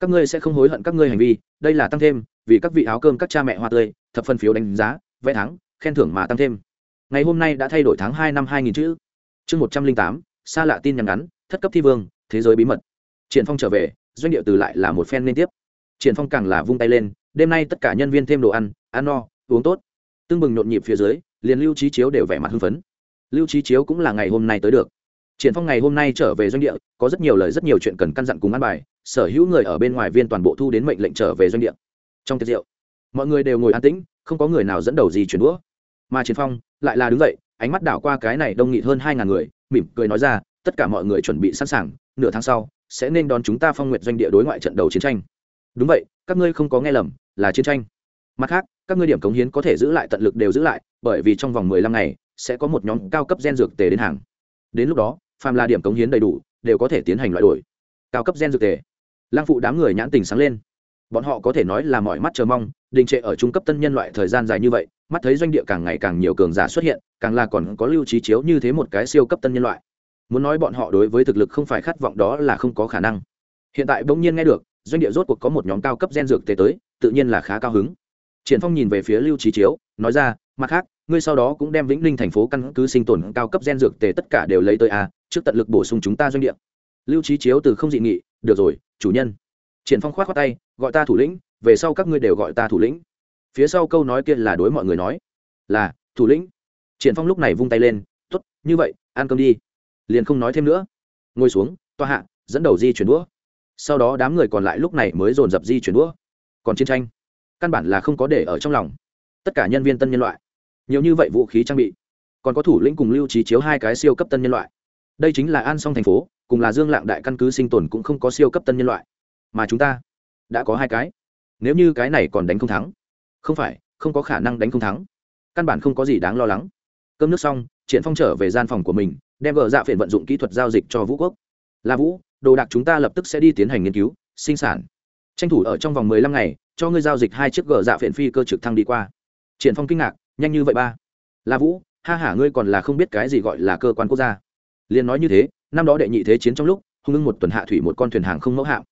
các ngươi sẽ không hối hận các ngươi hành vi, đây là tăng thêm, vì các vị áo cơm các cha mẹ hoa tươi, thập phân phiếu đánh giá, vẽ thắng, khen thưởng mà tăng thêm. Ngày hôm nay đã thay đổi tháng hai năm hai nghìn chữ. Chương một trăm linh tám xa lạ tin nhắn ngắn, thất cấp thi vương, thế giới bí mật. Triển phong trở về, doanh điệu từ lại là một phen liên tiếp. Triển phong càng là vung tay lên, đêm nay tất cả nhân viên thêm đồ ăn ăn no, uống tốt. Tương bừng nhộn nhịp phía dưới, liền lưu trí chiếu đều vẻ mặt hưng phấn. Lưu trí chiếu cũng là ngày hôm nay tới được triển phong ngày hôm nay trở về doanh địa, có rất nhiều lời, rất nhiều chuyện cần căn dặn cùng ăn bài. Sở hữu người ở bên ngoài viên toàn bộ thu đến mệnh lệnh trở về doanh địa. Trong tiệc rượu, mọi người đều ngồi an tĩnh, không có người nào dẫn đầu gì chuyển đũa. Mà triển phong lại là đứng dậy, ánh mắt đảo qua cái này đông nghịt hơn hai ngàn người, mỉm cười nói ra, tất cả mọi người chuẩn bị sẵn sàng, nửa tháng sau sẽ nên đón chúng ta phong nguyện doanh địa đối ngoại trận đầu chiến tranh. Đúng vậy, các ngươi không có nghe lầm, là chiến tranh. Mặt khác, các ngươi điểm cống hiến có thể giữ lại tận lực đều giữ lại, bởi vì trong vòng mười lăm ngày sẽ có một nhóm cao cấp gen dược tề đến hàng. Đến lúc đó phàm là điểm cống hiến đầy đủ, đều có thể tiến hành loại đổi. Cao cấp gen dược tề. Lang phụ đám người nhãn tình sáng lên. Bọn họ có thể nói là mọi mắt chờ mong, đình trệ ở trung cấp tân nhân loại thời gian dài như vậy, mắt thấy doanh địa càng ngày càng nhiều cường giả xuất hiện, càng là còn có lưu trí chiếu như thế một cái siêu cấp tân nhân loại. Muốn nói bọn họ đối với thực lực không phải khát vọng đó là không có khả năng. Hiện tại bỗng nhiên nghe được, doanh địa rốt cuộc có một nhóm cao cấp gen dược tề tới, tự nhiên là khá cao hứng. Triển phong nhìn về phía lưu trí chiếu, nói ra, mặt khác, ngươi sau đó cũng đem vĩnh linh thành phố căn cứ sinh tồn cao cấp gen dược tề tất cả đều lấy tới a trước tận lực bổ sung chúng ta doanh địa. Lưu trí chiếu từ không dị nghị, được rồi, chủ nhân. Triển phong khoát khoát tay, gọi ta thủ lĩnh, về sau các ngươi đều gọi ta thủ lĩnh. Phía sau câu nói kia là đối mọi người nói, là, thủ lĩnh. Triển phong lúc này vung tay lên, tốt, như vậy, ăn cơm đi. Liền không nói thêm nữa. Ngồi xuống toa hạ, dẫn đầu di chuyển đũa. Sau đó đám người còn lại lúc này mới dồn dập di chuyển đũa. Còn chiến tranh, căn bản là không có để ở trong lòng. Tất cả nhân viên tân nhân loại, nhiều như vậy vũ khí trang bị, còn có thủ lĩnh cùng lưu trí chiếu hai cái siêu cấp tân nhân loại đây chính là an song thành phố, cùng là dương lạng đại căn cứ sinh tồn cũng không có siêu cấp tân nhân loại. Mà chúng ta đã có hai cái. Nếu như cái này còn đánh không thắng, không phải, không có khả năng đánh không thắng. Căn bản không có gì đáng lo lắng. Cơm nước xong, triển phong trở về gian phòng của mình, đem vợ dạ phiện vận dụng kỹ thuật giao dịch cho vũ quốc. Là vũ, đồ đạc chúng ta lập tức sẽ đi tiến hành nghiên cứu, sinh sản. Tranh thủ ở trong vòng mười lăm ngày, cho ngươi giao dịch hai chiếc gờ dạ phiện phi cơ trực thăng đi qua. Triển phong kinh ngạc, nhanh như vậy ba. Là vũ, ha hả ngươi còn là không biết cái gì gọi là cơ quan quốc gia liền nói như thế, năm đó đệ nhị thế chiến trong lúc, hung ưng một tuần hạ thủy một con thuyền hàng không mẫu hạm.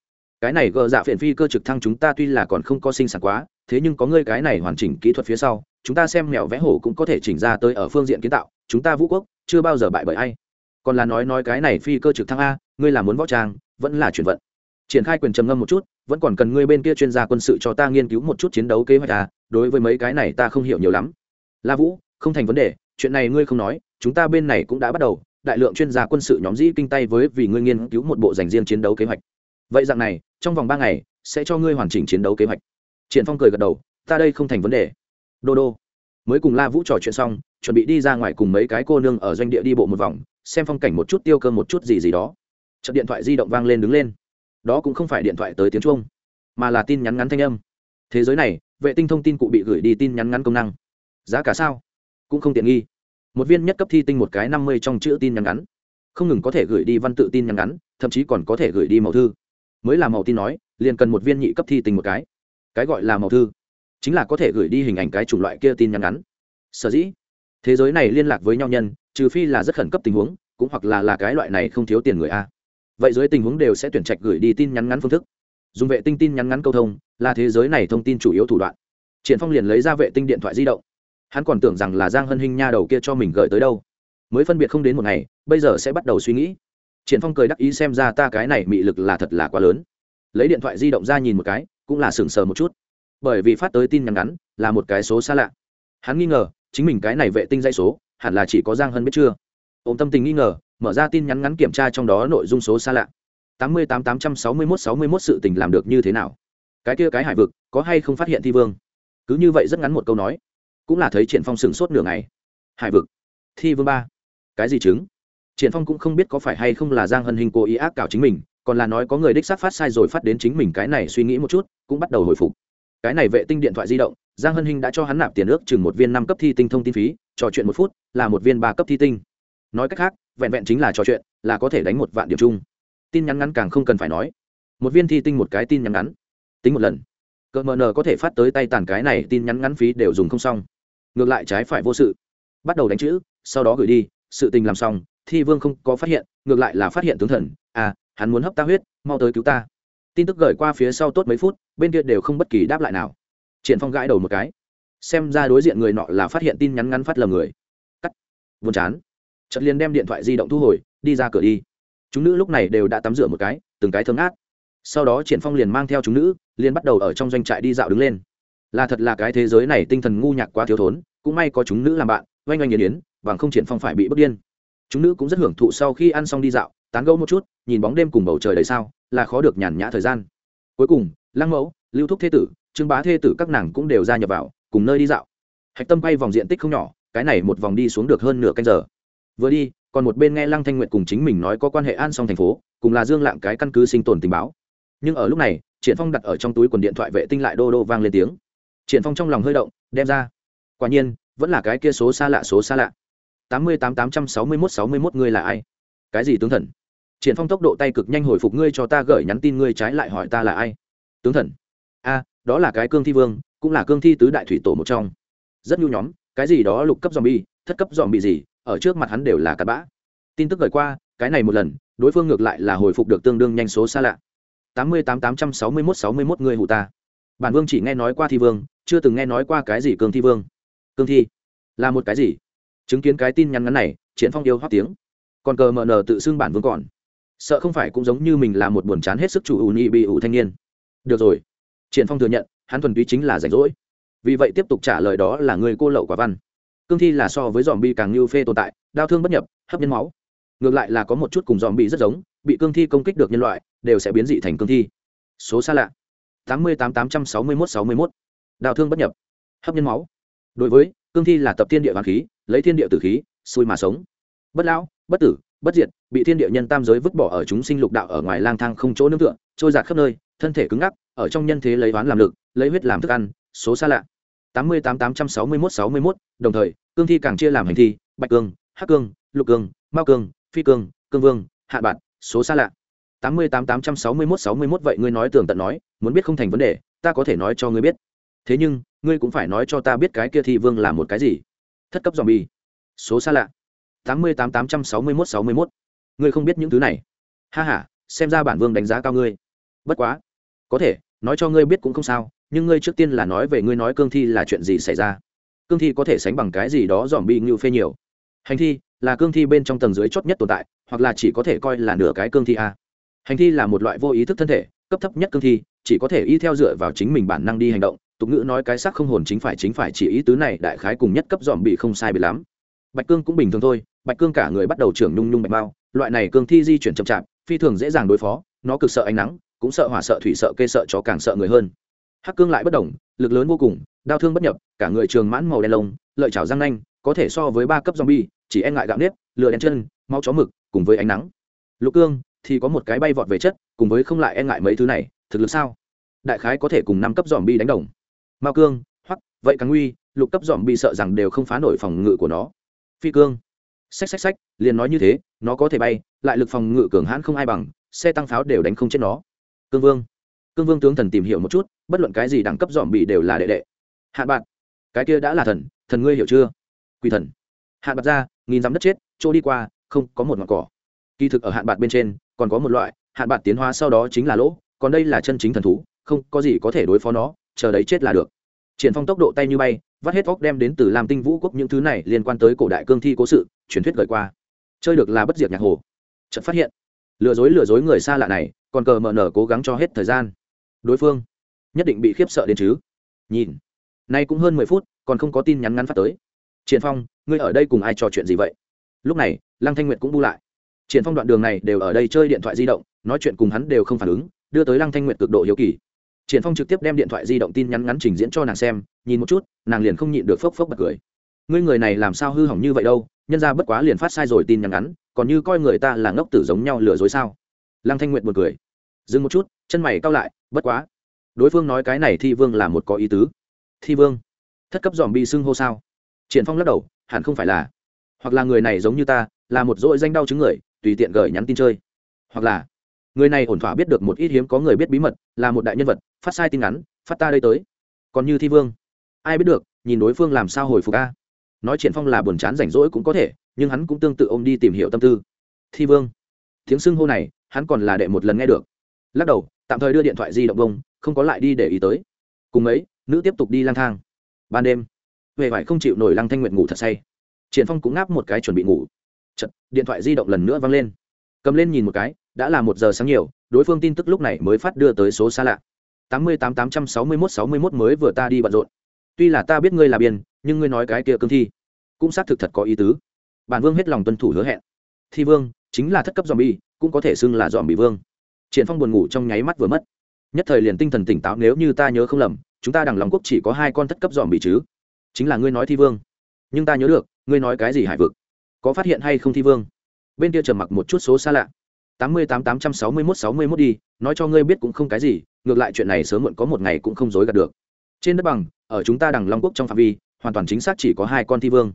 Cái này gờ dạ phiền phi cơ trực thăng chúng ta tuy là còn không có sinh sản quá, thế nhưng có ngươi cái này hoàn chỉnh kỹ thuật phía sau, chúng ta xem mèo vẽ hổ cũng có thể chỉnh ra tới ở phương diện kiến tạo, chúng ta vũ quốc chưa bao giờ bại bởi ai. Còn là nói nói cái này phi cơ trực thăng a, ngươi là muốn võ trang, vẫn là chuyển vận. Triển khai quyền trầm ngâm một chút, vẫn còn cần ngươi bên kia chuyên gia quân sự cho ta nghiên cứu một chút chiến đấu kế hoạch à đối với mấy cái này ta không hiểu nhiều lắm. La vũ, không thành vấn đề, chuyện này ngươi không nói, chúng ta bên này cũng đã bắt đầu đại lượng chuyên gia quân sự nhóm dĩ kinh tay với vì ngươi nghiên cứu một bộ dành riêng chiến đấu kế hoạch. Vậy dạng này, trong vòng ba ngày, sẽ cho ngươi hoàn chỉnh chiến đấu kế hoạch. Triển phong cười gật đầu, ta đây không thành vấn đề. Đô đô. Mới cùng la vũ trò chuyện xong, chuẩn bị đi ra ngoài cùng mấy cái cô nương ở doanh địa đi bộ một vòng, xem phong cảnh một chút tiêu cơm một chút gì gì đó. Chợt điện thoại di động vang lên đứng lên. Đó cũng không phải điện thoại tới tiếng chuông, mà là tin nhắn ngắn thanh âm. Thế giới này, vệ tinh thông tin cụ bị gửi đi tin nhắn ngắn công năng. Giá cả sao? Cũng không tiện nghi một viên nhất cấp thi tinh một cái năm mươi trong chữ tin nhắn ngắn. Không ngừng có thể gửi đi văn tự tin nhắn ngắn, thậm chí còn có thể gửi đi màu thư. Mới là màu tin nói, liền cần một viên nhị cấp thi tinh một cái. Cái gọi là màu thư, chính là có thể gửi đi hình ảnh cái chủng loại kia tin nhắn ngắn. Sở dĩ, thế giới này liên lạc với nhau nhân, trừ phi là rất khẩn cấp tình huống, cũng hoặc là là cái loại này không thiếu tiền người a. Vậy dưới tình huống đều sẽ tuyển trạch gửi đi tin nhắn ngắn phương thức. Dùng vệ tinh tin nhắn ngắn câu thông, là thế giới này thông tin chủ yếu thủ đoạn. Triển phong liền lấy ra vệ tinh điện thoại di động hắn còn tưởng rằng là giang hân hinh nha đầu kia cho mình gửi tới đâu. Mới phân biệt không đến một ngày, bây giờ sẽ bắt đầu suy nghĩ. Triển phong cười đắc ý xem ra ta cái này mị lực là thật là quá lớn. Lấy điện thoại di động ra nhìn một cái, cũng là sừng sờ một chút. Bởi vì phát tới tin nhắn ngắn, là một cái số xa lạ. Hắn nghi ngờ, chính mình cái này vệ tinh dây số, hẳn là chỉ có giang hân biết chưa? Ông tâm tình nghi ngờ, mở ra tin nhắn ngắn kiểm tra trong đó nội dung số xa lạ. Tám mươi tám tám trăm sáu mươi mốt sáu mươi mốt sự tình làm được như thế nào? Cái kia cái hải vực, có hay không phát hiện thi vương? Cứ như vậy rất ngắn một câu nói cũng là thấy triển phong sừng sốt nửa ngày. Hải vực, thi vương ba. Cái gì chứng? Triển phong cũng không biết có phải hay không là giang hân hình cố ý ác cảo chính mình, còn là nói có người đích xác phát sai rồi phát đến chính mình cái này suy nghĩ một chút, cũng bắt đầu hồi phục. Cái này vệ tinh điện thoại di động, giang hân hình đã cho hắn nạp tiền ước chừng một viên năm cấp thi tinh thông tin phí, trò chuyện một phút, là một viên ba cấp thi tinh. Nói cách khác, vẹn vẹn chính là trò chuyện, là có thể đánh một vạn điểm chung. Tin nhắn ngắn càng không cần phải nói. Một viên thi tinh một cái tin nhắn ngắn. Tính một lần. Cỡ mờ nờ có thể phát tới tay tàn cái này tin nhắn ngắn phí đều dùng không xong ngược lại trái phải vô sự. Bắt đầu đánh chữ, sau đó gửi đi, sự tình làm xong, thi vương không có phát hiện, ngược lại là phát hiện tướng thần à hắn muốn hấp ta huyết, mau tới cứu ta. Tin tức gửi qua phía sau tốt mấy phút, bên kia đều không bất kỳ đáp lại nào. Triển phong gãi đầu một cái. Xem ra đối diện người nọ là phát hiện tin nhắn ngắn phát lầm người. Cắt. Buồn chán. Chợt liền đem điện thoại di động thu hồi, đi ra cửa đi. Chúng nữ lúc này đều đã tắm rửa một cái, từng cái thơm ngát. Sau đó triển phong liền mang theo chúng nữ, liền bắt đầu ở trong doanh trại đi dạo đứng lên là thật là cái thế giới này tinh thần ngu nhạc quá thiếu thốn, cũng may có chúng nữ làm bạn, oanh oanh nghiền yến bằng không triển phong phải bị bất điên. Chúng nữ cũng rất hưởng thụ sau khi ăn xong đi dạo, tán gẫu một chút, nhìn bóng đêm cùng bầu trời đầy sao, là khó được nhàn nhã thời gian. Cuối cùng, lăng mẫu, lưu thúc thế tử, trương bá thế tử các nàng cũng đều ra nhập vào, cùng nơi đi dạo. Hạch tâm bay vòng diện tích không nhỏ, cái này một vòng đi xuống được hơn nửa canh giờ. Vừa đi, còn một bên nghe lăng thanh nguyện cùng chính mình nói có quan hệ an xong thành phố, cùng là dương lạng cái căn cứ sinh tồn tình báo. Nhưng ở lúc này, triển phong đặt ở trong túi quần điện thoại vệ tinh lại đô đô vang lên tiếng triển phong trong lòng hơi động, đem ra. Quả nhiên, vẫn là cái kia số xa lạ, số xa lạ. Tám mươi tám tám trăm sáu mươi mốt sáu mươi mốt ngươi là ai? Cái gì tướng thần? Triển phong tốc độ tay cực nhanh hồi phục ngươi cho ta gửi nhắn tin ngươi trái lại hỏi ta là ai? Tướng thần. A, đó là cái cương thi vương, cũng là cương thi tứ đại thủy tổ một trong. Rất nhu nhóm, cái gì đó lục cấp dòm bi thất cấp dòm bị gì, ở trước mặt hắn đều là cặn bã. Tin tức gửi qua, cái này một lần, đối phương ngược lại là hồi phục được tương đương nhanh số xa lạ. Tám mươi tám tám trăm sáu mươi mốt sáu mươi mốt người hụ ta bản vương chỉ nghe nói qua thi vương, chưa từng nghe nói qua cái gì cương thi vương. Cương thi là một cái gì? Chứng kiến cái tin nhắn ngắn này, triển phong yêu hót tiếng. Còn cờ mờ nờ tự xưng bản vương còn. Sợ không phải cũng giống như mình là một buồn chán hết sức chủ ủ nhị bị ủ thanh niên. Được rồi. Triển phong thừa nhận, hắn thuần túy chính là rảnh rỗi. Vì vậy tiếp tục trả lời đó là người cô lậu quả văn. Cương thi là so với dòm bi càng như phê tồn tại, đau thương bất nhập, hấp nhân máu. Ngược lại là có một chút cùng dòm bi rất giống, bị cương thi công kích được nhân loại, đều sẽ biến dị thành cương thi. Số xa lạ tám mươi tám tám trăm sáu mươi mốt sáu mươi mốt. Đào thương bất nhập. Hấp nhân máu. Đối với, cương thi là tập thiên địa hoàng khí, lấy thiên địa tử khí, xui mà sống. Bất lão, bất tử, bất diệt, bị thiên địa nhân tam giới vứt bỏ ở chúng sinh lục đạo ở ngoài lang thang không chỗ nương tựa, trôi giạt khắp nơi, thân thể cứng ngắc, ở trong nhân thế lấy oán làm lực, lấy huyết làm thức ăn, số xa lạ. tám mươi tám tám trăm sáu mươi mốt sáu mươi mốt, đồng thời, cương thi càng chia làm hành thi, bạch cương, hắc cương, lục cương mao cương, phi cương cương vương, hạ bạn số xa lạ tám mươi tám tám trăm sáu mươi mốt sáu mươi mốt vậy ngươi nói tường tận nói, muốn biết không thành vấn đề, ta có thể nói cho ngươi biết. Thế nhưng, ngươi cũng phải nói cho ta biết cái kia thi vương là một cái gì. Thất cấp dòm bi số xa lạ. tám mươi tám tám trăm sáu mươi mốt sáu mươi mốt. Ngươi không biết những thứ này. Ha h a xem ra bản vương đánh giá cao ngươi. Bất quá. Có thể, nói cho ngươi biết cũng không sao, nhưng ngươi trước tiên là nói về ngươi nói cương thi là chuyện gì xảy ra. Cương thi có thể sánh bằng cái gì đó dòm bi ngưu phê nhiều. Hành thi là cương thi bên trong tầng dưới chót nhất tồn tại, hoặc là chỉ có thể coi là nửa cái cương thi a hành thi là một loại vô ý thức thân thể, cấp thấp nhất cương thi, chỉ có thể y theo dựa vào chính mình bản năng đi hành động. Tục ngữ nói cái xác không hồn chính phải chính phải chỉ ý tứ này, đại khái cùng nhất cấp dòm bị không sai bị lắm. Bạch cương cũng bình thường thôi, bạch cương cả người bắt đầu trưởng nhung nhung bạch bao loại này cương thi di chuyển chậm chạp, phi thường dễ dàng đối phó, nó cực sợ ánh nắng, cũng sợ hỏa sợ thủy sợ kê sợ cho càng sợ người hơn. Hắc cương lại bất đồng lực lớn vô cùng, đau thương bất nhập, cả người trường mãn màu đen lông, lợi chảo răng nanh, có thể so với ba cấp zombie chỉ e ngại gạo nếp, lửa đen chân, máu chó mực, cùng với ánh nắng. Lục cương thì có một cái bay vọt về chất, cùng với không lại e ngại mấy thứ này, thực lực sao? Đại khái có thể cùng năm cấp dòm bi đánh đồng. Mao cương hoặc vậy càng nguy, lục cấp dòm bi sợ rằng đều không phá nổi phòng ngự của nó. Phi cương. Xách xách xách, liền nói như thế, nó có thể bay, lại lực phòng ngự cường hãn không ai bằng, xe tăng pháo đều đánh không chết nó. Cương vương. Cương vương tướng thần tìm hiểu một chút, bất luận cái gì đẳng cấp dòm bị đều là đệ đệ. Hạn bạn cái kia đã là thần thần ngươi hiểu chưa? Quỳ thần. Hạn bạc ra, nghìn dám đất chết, chỗ đi qua, không có một ngọn cỏ. Kỳ thực ở hạn bạc bên trên còn có một loại, hạn bạc tiến hóa sau đó chính là lỗ, còn đây là chân chính thần thú, không có gì có thể đối phó nó, chờ đấy chết là được. Triển phong tốc độ tay như bay, vắt hết óc đem đến từ làm tinh vũ quốc những thứ này liên quan tới cổ đại cương thi cố sự, truyền thuyết gợi qua. Chơi được là bất diệt nhạc hồ. Chợt phát hiện, lừa dối lừa dối người xa lạ này, còn cờ mờ nở cố gắng cho hết thời gian. Đối phương, nhất định bị khiếp sợ đến chứ. Nhìn, nay cũng hơn mười phút, còn không có tin nhắn ngắn phát tới. Triển phong, ngươi ở đây cùng ai trò chuyện gì vậy? Lúc này, lăng thanh nguyệt cũng bu lại triển phong đoạn đường này đều ở đây chơi điện thoại di động, nói chuyện cùng hắn đều không phản ứng, đưa tới lăng thanh nguyệt cực độ hiếu kỳ. Triển phong trực tiếp đem điện thoại di động tin nhắn ngắn trình diễn cho nàng xem, nhìn một chút, nàng liền không nhịn được phốc phốc bật cười. Ngươi người này làm sao hư hỏng như vậy đâu, nhân ra bất quá liền phát sai rồi tin nhắn ngắn, còn như coi người ta là ngốc tử giống nhau lừa dối sao? Lăng thanh nguyệt buồn cười. Dừng một chút, chân mày cau lại, bất quá. Đối phương nói cái này thi vương là một có ý tứ. Thi vương? Thất cấp dòm bị xưng hô sao? Triển phong lắc đầu, hẳn không phải là. Hoặc là người này giống như ta, là một dội danh đau chứng người tùy tiện gửi nhắn tin chơi. Hoặc là, người này ổn thỏa biết được một ít hiếm có người biết bí mật, là một đại nhân vật, phát sai tin ngắn, phát ta đây tới. Còn như thi vương, ai biết được, nhìn đối phương làm sao hồi phục ca nói triển phong là buồn chán rảnh rỗi cũng có thể, nhưng hắn cũng tương tự ôm đi tìm hiểu tâm tư. Thi vương, tiếng xưng hô này, hắn còn là đệ một lần nghe được. Lắc đầu, tạm thời đưa điện thoại di động bông, không có lại đi để ý tới. Cùng ấy, nữ tiếp tục đi lang thang. Ban đêm về phải không chịu nổi lăng thanh nguyện ngủ thật say. Triển phong cũng ngáp một cái chuẩn bị ngủ. Chật, điện thoại di động lần nữa vang lên. Cầm lên nhìn một cái đã là một giờ sáng nhiều đối phương tin tức lúc này mới phát đưa tới số xa lạ. Tám mươi tám tám trăm sáu mươi mốt sáu mươi mốt mới vừa ta đi bận rộn. Tuy là ta biết ngươi là biên nhưng ngươi nói cái kia cương thi cũng xác thực thật có ý tứ. Bản vương hết lòng tuân thủ hứa hẹn. Thi vương chính là thất cấp dòm cũng có thể xưng là dòm bị vương. Triển phong buồn ngủ trong nháy mắt vừa mất. Nhất thời liền tinh thần tỉnh táo nếu như ta nhớ không lầm chúng ta đằng lòng quốc chỉ có hai con thất cấp dòm bị chứ. Chính là ngươi nói thi vương. Nhưng ta nhớ được ngươi nói cái gì hải vực? Có phát hiện hay không thi vương? Bên kia trầm mặc một chút số xa lạ. Tám mươi tám tám trăm sáu mươi mốt sáu mươi mốt đi, nói cho ngươi biết cũng không cái gì, ngược lại chuyện này sớm muộn có một ngày cũng không dối gạt được. Trên đất bằng, ở chúng ta đằng long quốc trong phạm vi, hoàn toàn chính xác chỉ có hai con thi vương.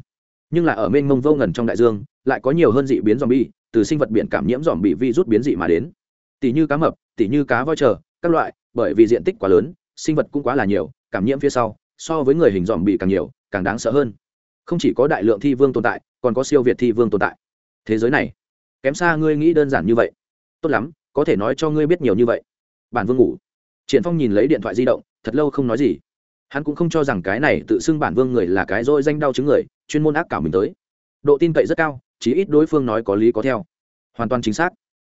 Nhưng là ở mênh mông vô ngần trong đại dương, lại có nhiều hơn dị biến dòm bi từ sinh vật biển cảm nhiễm dòm bị vi rút biến dị mà đến. Tỷ như cá mập, tỷ như cá voi chờ, các loại, bởi vì diện tích quá lớn, sinh vật cũng quá là nhiều, cảm nhiễm phía sau, so với người hình dòm bị càng nhiều, càng đáng sợ hơn. Không chỉ có đại lượng thi vương tồn tại còn có siêu việt thi vương tồn tại. Thế giới này, kém xa ngươi nghĩ đơn giản như vậy. Tốt lắm, có thể nói cho ngươi biết nhiều như vậy. Bản vương ngủ. Triển phong nhìn lấy điện thoại di động, thật lâu không nói gì. Hắn cũng không cho rằng cái này tự xưng bản vương người là cái dỗi danh đau chứng người, chuyên môn ác cảo mình tới. Độ tin cậy rất cao chỉ ít đối phương nói có lý có theo. Hoàn toàn chính xác.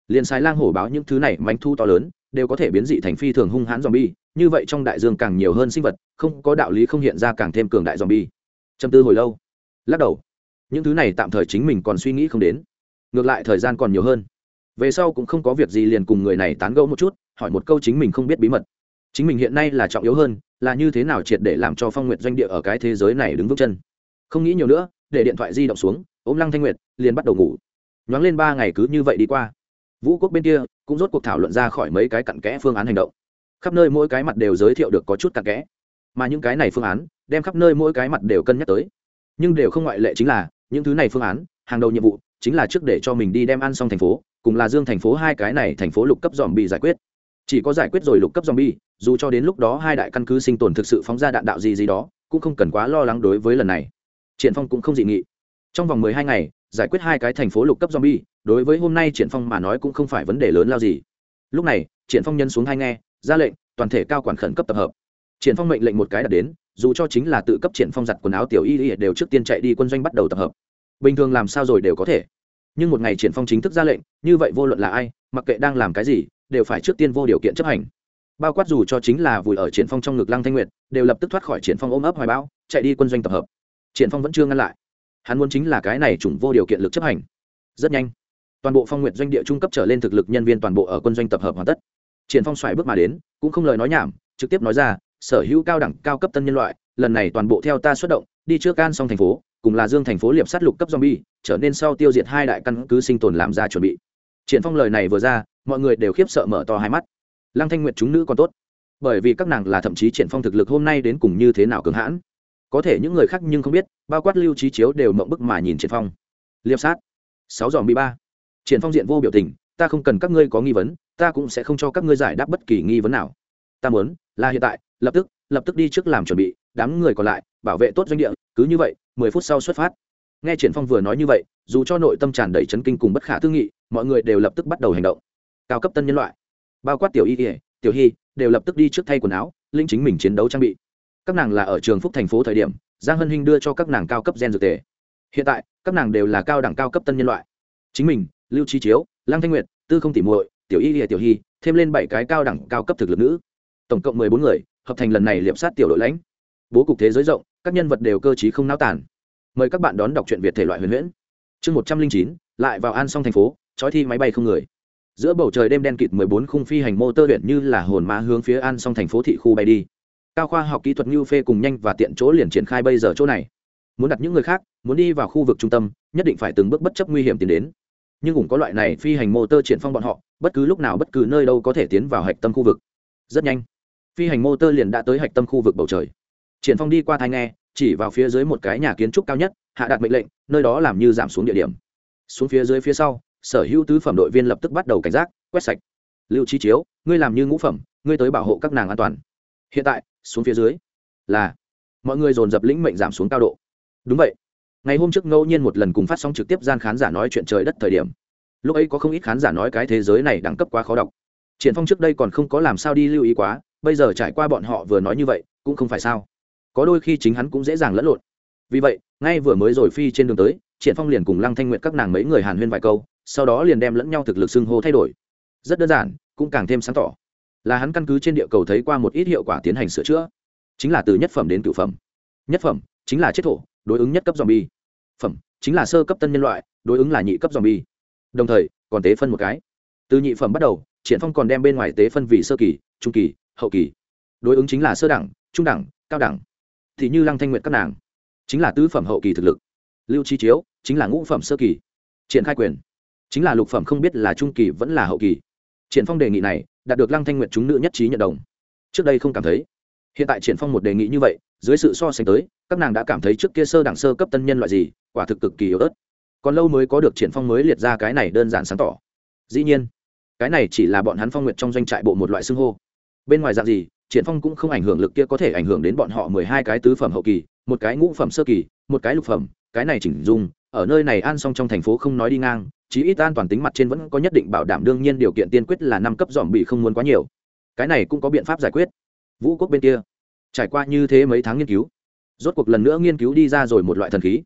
Liền sai lang hổ báo những thứ này mánh thu to lớn, đều có thể biến dị thành phi thường hung hãn zombie, như vậy trong đại dương càng nhiều hơn sinh vật, không có đạo lý không hiện ra càng thêm cường đại zombie. Trầm tư hồi lâu. Lắc đầu những thứ này tạm thời chính mình còn suy nghĩ không đến. Ngược lại thời gian còn nhiều hơn. Về sau cũng không có việc gì liền cùng người này tán gẫu một chút, hỏi một câu chính mình không biết bí mật. Chính mình hiện nay là trọng yếu hơn, là như thế nào triệt để làm cho phong nguyện doanh địa ở cái thế giới này đứng vững chân. Không nghĩ nhiều nữa, để điện thoại di động xuống, ôm lăng thanh nguyệt, liền bắt đầu ngủ. Nhoáng lên ba ngày cứ như vậy đi qua. Vũ quốc bên kia cũng rốt cuộc thảo luận ra khỏi mấy cái cặn kẽ phương án hành động. Khắp nơi mỗi cái mặt đều giới thiệu được có chút cặn kẽ. Mà những cái này phương án, đem khắp nơi mỗi cái mặt đều cân nhắc tới. Nhưng đều không ngoại lệ chính là những thứ này phương án hàng đầu nhiệm vụ chính là trước để cho mình đi đem ăn xong thành phố cùng là dương thành phố hai cái này thành phố lục cấp dòm bị giải quyết chỉ có giải quyết rồi lục cấp dòm bi dù cho đến lúc đó hai đại căn cứ sinh tồn thực sự phóng ra đạn đạo gì gì đó cũng không cần quá lo lắng đối với lần này triển phong cũng không dị nghị trong vòng mười hai ngày giải quyết hai cái thành phố lục cấp zombie, đối với hôm nay Triển Phong mà nói cũng không phải vấn đề lớn lao gì. Lúc này, Triển Phong nhân xuống hai nghe, ra lệnh, toàn thể cao quản khẩn cấp tập hợp. Triển Phong mệnh lệnh một cái đặt đến, dù cho chính là tự cấp Triển Phong giặt quần áo tiểu y y đều trước tiên chạy đi quân doanh bắt đầu tập hợp. Bình thường làm sao rồi đều có thể. Nhưng một ngày Triển Phong chính thức ra lệnh, như vậy vô luận là ai, mặc kệ đang làm cái gì, đều phải trước tiên vô điều kiện chấp hành. Bao quát dù cho chính là vùi ở Triển Phong trong ngực Lăng Thanh Nguyệt, đều lập tức thoát khỏi Triển Phong ôm ấp hoài bão, chạy đi quân doanh tập hợp. Triển Phong vẫn chưa ngăn lại hắn muốn chính là cái này chủng vô điều kiện lực chấp hành rất nhanh toàn bộ phong nguyện doanh địa trung cấp trở lên thực lực nhân viên toàn bộ ở quân doanh tập hợp hoàn tất triển phong xoài bước mà đến cũng không lời nói nhảm trực tiếp nói ra sở hữu cao đẳng, cao cấp tân nhân loại, lần này toàn bộ theo ta xuất động, đi trước can xong thành phố, cùng là dương thành phố liệp sát lục cấp zombie, trở nên sau tiêu diệt hai đại căn cứ sinh tồn làm ra chuẩn bị. Triển phong lời này vừa ra, mọi người đều khiếp sợ mở to hai mắt. Lăng thanh nguyệt chúng nữ còn tốt, bởi vì các nàng là thậm chí triển phong thực lực hôm nay đến cùng như thế nào cường hãn. Có thể những người khác nhưng không biết, bao quát lưu trí chiếu đều mộng bức mà nhìn triển phong. Liệp sát, sáu dòm bị ba. Triển phong diện vô biểu tình, ta không cần các ngươi có nghi vấn, ta cũng sẽ không cho các ngươi giải đáp bất kỳ nghi vấn nào ta muốn là hiện tại lập tức lập tức đi trước làm chuẩn bị đám người còn lại bảo vệ tốt doanh địa cứ như vậy mười phút sau xuất phát. Nghe triển phong vừa nói như vậy dù cho nội tâm tràn đầy chấn kinh cùng bất khả tư nghị mọi người đều lập tức bắt đầu hành động. Cao cấp tân nhân loại bao quát tiểu y y, tiểu hy đều lập tức đi trước thay quần áo linh chính mình chiến đấu trang bị. Các nàng là ở trường phúc thành phố thời điểm giang hân hinh đưa cho các nàng cao cấp gen dược tề. Hiện tại các nàng đều là cao đẳng cao cấp tân nhân loại. Chính mình lưu trí chiếu lăng thanh nguyệt tư không tỉ muội tiểu y y, tiểu hy thêm lên bảy cái cao đẳng cao cấp thực lực nữ tổng cộng mười bốn người, hợp thành lần này liệp sát tiểu đội lãnh. Bố cục thế giới rộng, các nhân vật đều cơ t không náo tản mời các bạn đón đọc truyện việt thể loại huyền huyễn. Chương một trăm linh chín, lại vào an xong thành phố, trói thi máy bay không người. Giữa bầu trời đêm đen kịt mười bốn khung phi hành mô tơ huyện như là hồn ma hướng phía an xong thành phố thị khu bay đi. Cao khoa học kỹ thuật như phê cùng nhanh và tiện chỗ liền triển khai bây giờ chỗ này. Muốn đặt những người khác, muốn đi vào khu vực trung tâm, nhất định phải từng bước bất chấp nguy hiểm tiến đến. Nhưng cũng có loại này phi hành mô tơ triển phong bọn họ, bất cứ lúc nào bất cứ nơi đâu có thể tiến vào hạch tâm khu vực. Rất nhanh phi hành mô tơ liền đã tới hạch tâm khu vực bầu trời. Triển phong đi qua thai nghe, chỉ vào phía dưới một cái nhà kiến trúc cao nhất, hạ đạt mệnh lệnh, nơi đó làm như giảm xuống địa điểm. Xuống phía dưới phía sau, sở hữu tứ phẩm đội viên lập tức bắt đầu cảnh giác, quét sạch. Lưu chi chiếu, ngươi làm như ngũ phẩm, ngươi tới bảo hộ các nàng an toàn. Hiện tại, xuống phía dưới, là, mọi người dồn dập lĩnh mệnh giảm xuống cao độ. Đúng vậy. Ngày hôm trước ngẫu nhiên một lần cùng phát sóng trực tiếp gian khán giả nói chuyện trời đất thời điểm. Lúc ấy có không ít khán giả nói cái thế giới này đẳng cấp quá khó đọc. Triển phong trước đây còn không có làm sao đi lưu ý quá bây giờ trải qua bọn họ vừa nói như vậy, cũng không phải sao. Có đôi khi chính hắn cũng dễ dàng lẫn lộn. Vì vậy, ngay vừa mới rồi phi trên đường tới, triển phong liền cùng lăng thanh nguyện các nàng mấy người hàn huyên vài câu, sau đó liền đem lẫn nhau thực lực xưng hô thay đổi. Rất đơn giản, cũng càng thêm sáng tỏ. Là hắn căn cứ trên địa cầu thấy qua một ít hiệu quả tiến hành sửa chữa. Chính là từ nhất phẩm đến cửu phẩm. Nhất phẩm chính là chết thổ, đối ứng nhất cấp zombie. Phẩm chính là sơ cấp tân nhân loại, đối ứng là nhị cấp zombie. Đồng thời, còn tế phân một cái. Từ nhị phẩm bắt đầu triển phong còn đem bên ngoài tế phân vị sơ kỳ, trung kỳ, hậu kỳ. Đối ứng chính là sơ đẳng, trung đẳng, cao đẳng. Thì như lăng thanh nguyện các nàng, chính là tứ phẩm hậu kỳ thực lực. Lưu chi chiếu, chính là ngũ phẩm sơ kỳ. Triển khai quyền, chính là lục phẩm không biết là trung kỳ vẫn là hậu kỳ. Triển phong đề nghị này, đạt được lăng thanh nguyện chúng nữ nhất trí nhận đồng. Trước đây không cảm thấy. Hiện tại triển phong một đề nghị như vậy, dưới sự so sánh tới, các nàng đã cảm thấy trước kia sơ đẳng sơ cấp tân nhân loại gì, quả thực cực kỳ yếu ớt. Còn lâu mới có được triển phong mới liệt ra cái này đơn giản sáng tỏ. Dĩ nhiên cái này chỉ là bọn hắn phong nguyệt trong doanh trại bộ một loại xưng hô. Bên ngoài dạng gì, triển phong cũng không ảnh hưởng lực kia có thể ảnh hưởng đến bọn họ mười hai cái tứ phẩm hậu kỳ, một cái ngũ phẩm sơ kỳ, một cái lục phẩm, cái này chỉnh dung, ở nơi này an xong trong thành phố không nói đi ngang, chí ít an toàn tính mặt trên vẫn có nhất định bảo đảm đương nhiên điều kiện tiên quyết là năm cấp dòm bị không muốn quá nhiều. Cái này cũng có biện pháp giải quyết. Vũ quốc bên kia, trải qua như thế mấy tháng nghiên cứu, rốt cuộc lần nữa nghiên cứu đi ra rồi một loại thần khí.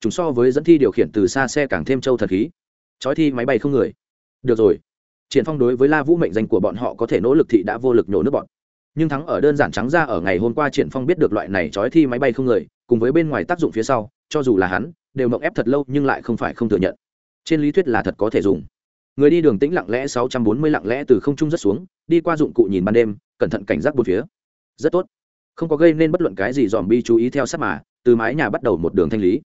Chúng so với dẫn thi điều khiển từ xa xe càng thêm châu thần khí. Chói thi máy bay không người. Được rồi triển phong đối với la vũ mệnh danh của bọn họ có thể nỗ lực thị đã vô lực nhổ nước bọn. Nhưng thắng ở đơn giản trắng ra ở ngày hôm qua triển phong biết được loại này trói thi máy bay không người, cùng với bên ngoài tác dụng phía sau, cho dù là hắn, đều mộng ép thật lâu nhưng lại không phải không thừa nhận. Trên lý thuyết là thật có thể dùng. Người đi đường tĩnh lặng lẽ 640 lặng lẽ từ không trung rất xuống, đi qua dụng cụ nhìn ban đêm, cẩn thận cảnh giác bốn phía. Rất tốt. Không có gây nên bất luận cái gì dòm bi chú ý theo sát mà, từ mái nhà bắt đầu một đường thanh lý.